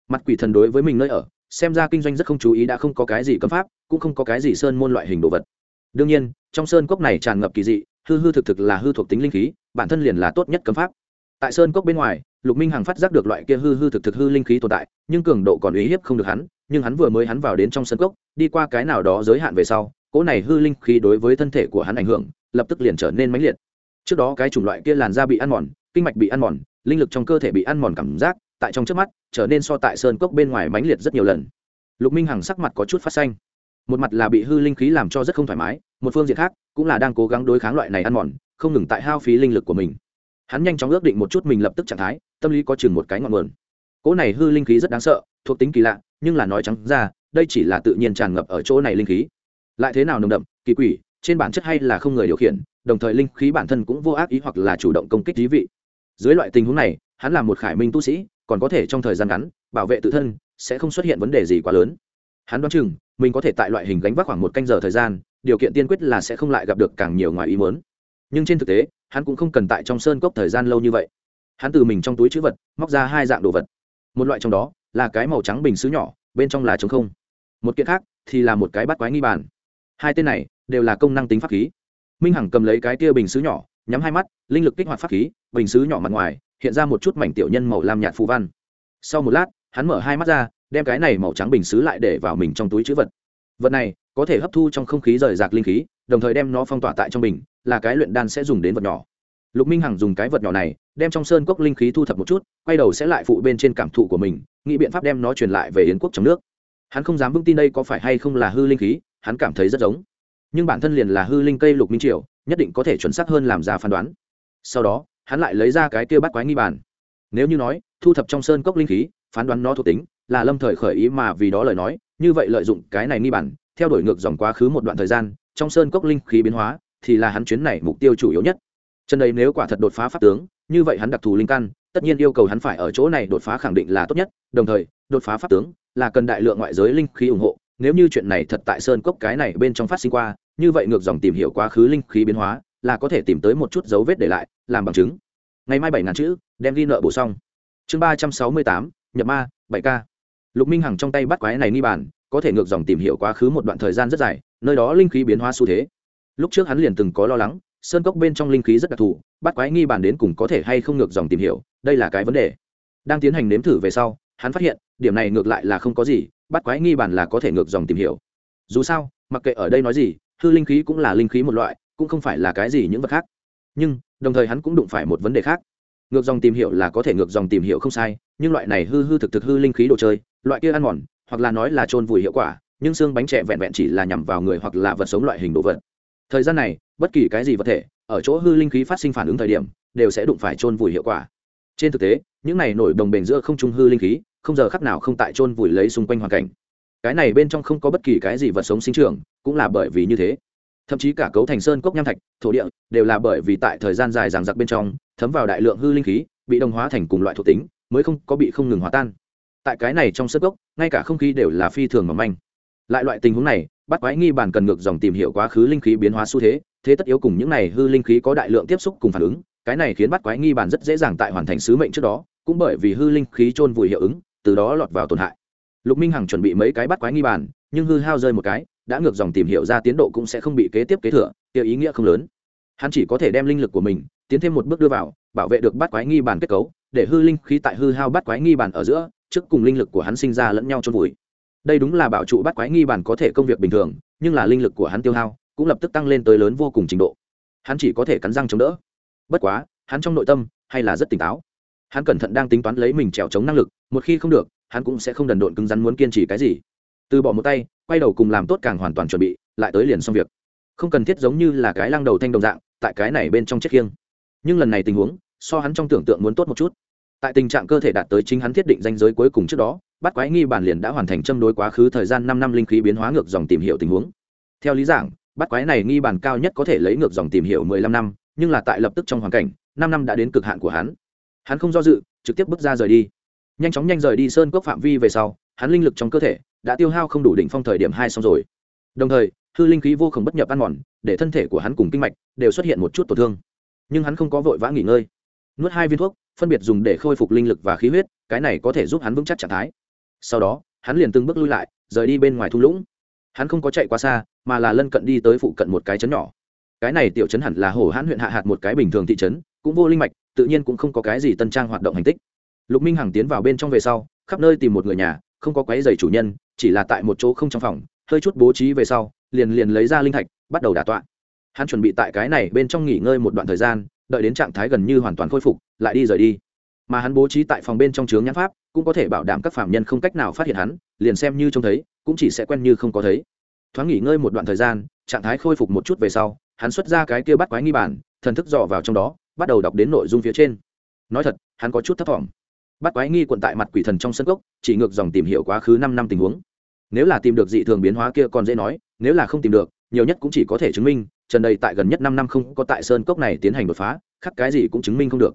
mặt quỷ thần đối với mình nơi ở xem ra kinh doanh rất không chú ý đã không có cái gì cấm pháp, cũng không có cái gì sơn môn loại hình đồ vật. Đương nhiên, trong sơn cốc này tràn ngập kỳ dị, hư hư thực thực là hư thuộc tính linh khí, bản thân liền là tốt nhất cấm pháp. Tại sơn cốc bên ngoài, lục minh hằng phát giác được loại kia hư hư thực thực hư linh khí tồn tại, nhưng cường độ còn uy hiếp không được hắn, nhưng hắn vừa mới hắn vào đến trong sơn cốc, đi qua cái nào đó giới hạn về sau, cỗ này hư linh khí đối với thân thể của hắn ảnh hưởng, lập tức liền trở nên mãnh liệt. Trước đó cái chủng loại kia làn da bị ăn mòn, kinh mạch bị ăn mòn, linh lực trong cơ thể bị ăn mòn cảm giác tại trong trước mắt, trở nên so tại sơn cốc bên ngoài mãnh liệt rất nhiều lần. Lục minh hằng sắc mặt có chút phát xanh. Một mặt là bị hư linh khí làm cho rất không thoải mái, một phương diện khác, cũng là đang cố gắng đối kháng loại này ăn mòn, không ngừng tại hao phí linh lực của mình. Hắn nhanh chóng ước định một chút mình lập tức trạng thái, tâm lý có chừng một cái ngọn nguồn. Cỗ này hư linh khí rất đáng sợ, thuộc tính kỳ lạ, nhưng là nói trắng ra, đây chỉ là tự nhiên tràn ngập ở chỗ này linh khí. Lại thế nào nồng đậm, kỳ quỷ, trên bản chất hay là không người điều khiển, đồng thời linh khí bản thân cũng vô ác ý hoặc là chủ động công kích thí vị. Dưới loại tình huống này hắn là một khải minh tu sĩ, còn có thể trong thời gian ngắn, bảo vệ tự thân, sẽ không xuất hiện vấn đề gì quá lớn. Hắn đoán chừng, mình có thể tại loại hình gánh vác khoảng một canh giờ thời gian, điều kiện tiên quyết là sẽ không lại gặp được càng nhiều ngoài ý muốn. Nhưng trên thực tế, hắn cũng không cần tại trong sơn cốc thời gian lâu như vậy. Hắn từ mình trong túi chữ vật, móc ra hai dạng đồ vật. Một loại trong đó, là cái màu trắng bình xứ nhỏ, bên trong là trống không. Một kiện khác, thì là một cái bắt quái nghi bàn. Hai tên này, đều là công năng tính pháp khí. Minh hằng cầm lấy cái tia bình xứ nhỏ, nhắm hai mắt, linh lực kích hoạt pháp khí, bình xứ nhỏ mặt ngoài hiện ra một chút mảnh tiểu nhân màu lam nhạt phù văn. Sau một lát, hắn mở hai mắt ra, đem cái này màu trắng bình xứ lại để vào mình trong túi chữ vật. Vật này có thể hấp thu trong không khí rời rạc linh khí, đồng thời đem nó phong tỏa tại trong bình, là cái luyện đan sẽ dùng đến vật nhỏ. Lục minh hằng dùng cái vật nhỏ này, đem trong sơn cốc linh khí thu thập một chút, quay đầu sẽ lại phụ bên trên cảm thụ của mình, nghĩ biện pháp đem nó truyền lại về yến quốc trong nước. Hắn không dám vững tin đây có phải hay không là hư linh khí, hắn cảm thấy rất giống. Nhưng bản thân liền là hư linh cây lục minh triều, nhất định có thể chuẩn xác hơn làm ra phán đoán. Sau đó hắn lại lấy ra cái kia bắt quái nghi bàn. Nếu như nói, thu thập trong sơn cốc linh khí, phán đoán nó thuộc tính, là lâm thời khởi ý mà vì đó lời nói, như vậy lợi dụng cái này nghi bản theo đuổi ngược dòng quá khứ một đoạn thời gian, trong sơn cốc linh khí biến hóa, thì là hắn chuyến này mục tiêu chủ yếu nhất. Chân đây nếu quả thật đột phá pháp tướng, như vậy hắn đặc thù linh căn, tất nhiên yêu cầu hắn phải ở chỗ này đột phá khẳng định là tốt nhất, đồng thời, đột phá pháp tướng, là cần đại lượng ngoại giới linh khí ủng hộ, nếu như chuyện này thật tại sơn cốc cái này bên trong phát sinh qua, như vậy ngược dòng tìm hiểu quá khứ linh khí biến hóa là có thể tìm tới một chút dấu vết để lại làm bằng chứng. Ngày mai bảy ngàn chữ đem ghi nợ bổ xong. Chương ba trăm sáu mươi tám nhập ma bảy k lục minh hằng trong tay bắt quái này ni bàn, có thể ngược dòng tìm hiểu quá khứ một đoạn thời gian rất dài nơi đó linh khí biến hóa xu thế. Lúc trước hắn liền từng có lo lắng sơn cốc bên trong linh khí rất đặc thù bắt quái nghi bàn đến cùng có thể hay không ngược dòng tìm hiểu đây là cái vấn đề. Đang tiến hành nếm thử về sau hắn phát hiện điểm này ngược lại là không có gì bắt quái nghi bàn là có thể ngược dòng tìm hiểu. Dù sao mặc kệ ở đây nói gì hư linh khí cũng là linh khí một loại cũng không phải là cái gì những vật khác. Nhưng, đồng thời hắn cũng đụng phải một vấn đề khác. Ngược dòng tìm hiểu là có thể ngược dòng tìm hiểu không sai, nhưng loại này hư hư thực thực hư linh khí đồ chơi, loại kia ăn mòn, hoặc là nói là trôn vùi hiệu quả, nhưng xương bánh trẻ vẹn vẹn chỉ là nhằm vào người hoặc là vật sống loại hình đồ vật. Thời gian này, bất kỳ cái gì vật thể, ở chỗ hư linh khí phát sinh phản ứng thời điểm, đều sẽ đụng phải trôn vùi hiệu quả. Trên thực tế, những này nổi đồng bền giữa không trung hư linh khí, không giờ khắc nào không tại trôn vùi lấy xung quanh hoàn cảnh. Cái này bên trong không có bất kỳ cái gì vật sống sinh trưởng, cũng là bởi vì như thế thậm chí cả cấu thành sơn cốc nham thạch, thổ địa đều là bởi vì tại thời gian dài ràng giặc bên trong, thấm vào đại lượng hư linh khí, bị đồng hóa thành cùng loại thuộc tính, mới không có bị không ngừng hòa tan. Tại cái này trong sơn cốc, ngay cả không khí đều là phi thường mỏng manh. Lại loại tình huống này, bắt quái nghi bản cần ngược dòng tìm hiểu quá khứ linh khí biến hóa xu thế thế tất yếu cùng những này hư linh khí có đại lượng tiếp xúc cùng phản ứng, cái này khiến bắt quái nghi bản rất dễ dàng tại hoàn thành sứ mệnh trước đó, cũng bởi vì hư linh khí trôn vùi hiệu ứng, từ đó lọt vào tổn hại. Lục minh hằng chuẩn bị mấy cái bắt quái nghi bản, nhưng hư hao rơi một cái đã ngược dòng tìm hiểu ra tiến độ cũng sẽ không bị kế tiếp kế thừa, kia ý nghĩa không lớn. Hắn chỉ có thể đem linh lực của mình tiến thêm một bước đưa vào, bảo vệ được bắt quái nghi bản kết cấu, để hư linh khí tại hư hao bắt quái nghi bản ở giữa, trước cùng linh lực của hắn sinh ra lẫn nhau trôn vùi. Đây đúng là bảo trụ bắt quái nghi bản có thể công việc bình thường, nhưng là linh lực của hắn tiêu hao cũng lập tức tăng lên tới lớn vô cùng trình độ. Hắn chỉ có thể cắn răng chống đỡ. Bất quá, hắn trong nội tâm hay là rất tỉnh táo. Hắn cẩn thận đang tính toán lấy mình trèo chống năng lực, một khi không được, hắn cũng sẽ không đần độn cứng rắn muốn kiên trì cái gì. Từ bỏ một tay quay đầu cùng làm tốt càng hoàn toàn chuẩn bị, lại tới liền xong việc. Không cần thiết giống như là cái lăng đầu thanh đồng dạng, tại cái này bên trong chiếc khiêng. Nhưng lần này tình huống, so hắn trong tưởng tượng muốn tốt một chút. Tại tình trạng cơ thể đạt tới chính hắn thiết định danh giới cuối cùng trước đó, bắt quái nghi bản liền đã hoàn thành châm đối quá khứ thời gian năm năm linh khí biến hóa ngược dòng tìm hiểu tình huống. Theo lý giảng, bắt quái này nghi bản cao nhất có thể lấy ngược dòng tìm hiểu mười lăm năm, nhưng là tại lập tức trong hoàn cảnh, năm năm đã đến cực hạn của hắn. Hắn không do dự, trực tiếp bước ra rời đi. Nhanh chóng nhanh rời đi sơn cốc phạm vi về sau, hắn linh lực trong cơ thể đã tiêu hao không đủ đỉnh phong thời điểm hai xong rồi. Đồng thời, hư linh khí vô cùng bất nhập ăn mòn, để thân thể của hắn cùng kinh mạch đều xuất hiện một chút tổn thương. Nhưng hắn không có vội vã nghỉ ngơi. Nuốt hai viên thuốc, phân biệt dùng để khôi phục linh lực và khí huyết, cái này có thể giúp hắn vững chắc trạng thái. Sau đó, hắn liền từng bước lui lại, rời đi bên ngoài thung lũng. Hắn không có chạy quá xa, mà là lân cận đi tới phụ cận một cái trấn nhỏ. Cái này tiểu trấn hẳn là hổ hãn huyện hạ hạt một cái bình thường thị trấn, cũng vô linh mạch, tự nhiên cũng không có cái gì tân trang hoạt động hành tích. Lục minh hằng tiến vào bên trong về sau, khắp nơi tìm một người nhà, không có quái giày chủ nhân chỉ là tại một chỗ không trong phòng, hơi chút bố trí về sau, liền liền lấy ra linh thạch, bắt đầu đả tọa. Hắn chuẩn bị tại cái này bên trong nghỉ ngơi một đoạn thời gian, đợi đến trạng thái gần như hoàn toàn khôi phục, lại đi rời đi. Mà hắn bố trí tại phòng bên trong chướng nhãn pháp, cũng có thể bảo đảm các phạm nhân không cách nào phát hiện hắn, liền xem như trông thấy, cũng chỉ sẽ quen như không có thấy. Thoáng nghỉ ngơi một đoạn thời gian, trạng thái khôi phục một chút về sau, hắn xuất ra cái kia bắt quái nghi bản, thần thức dò vào trong đó, bắt đầu đọc đến nội dung phía trên. Nói thật, hắn có chút thấp t bắt quái nghi quận tại mặt quỷ thần trong sân gốc chỉ ngược dòng tìm hiểu quá khứ năm năm tình huống nếu là tìm được dị thường biến hóa kia còn dễ nói, nếu là không tìm được, nhiều nhất cũng chỉ có thể chứng minh, trần đầy tại gần nhất năm năm không có tại sơn cốc này tiến hành đột phá, khắc cái gì cũng chứng minh không được.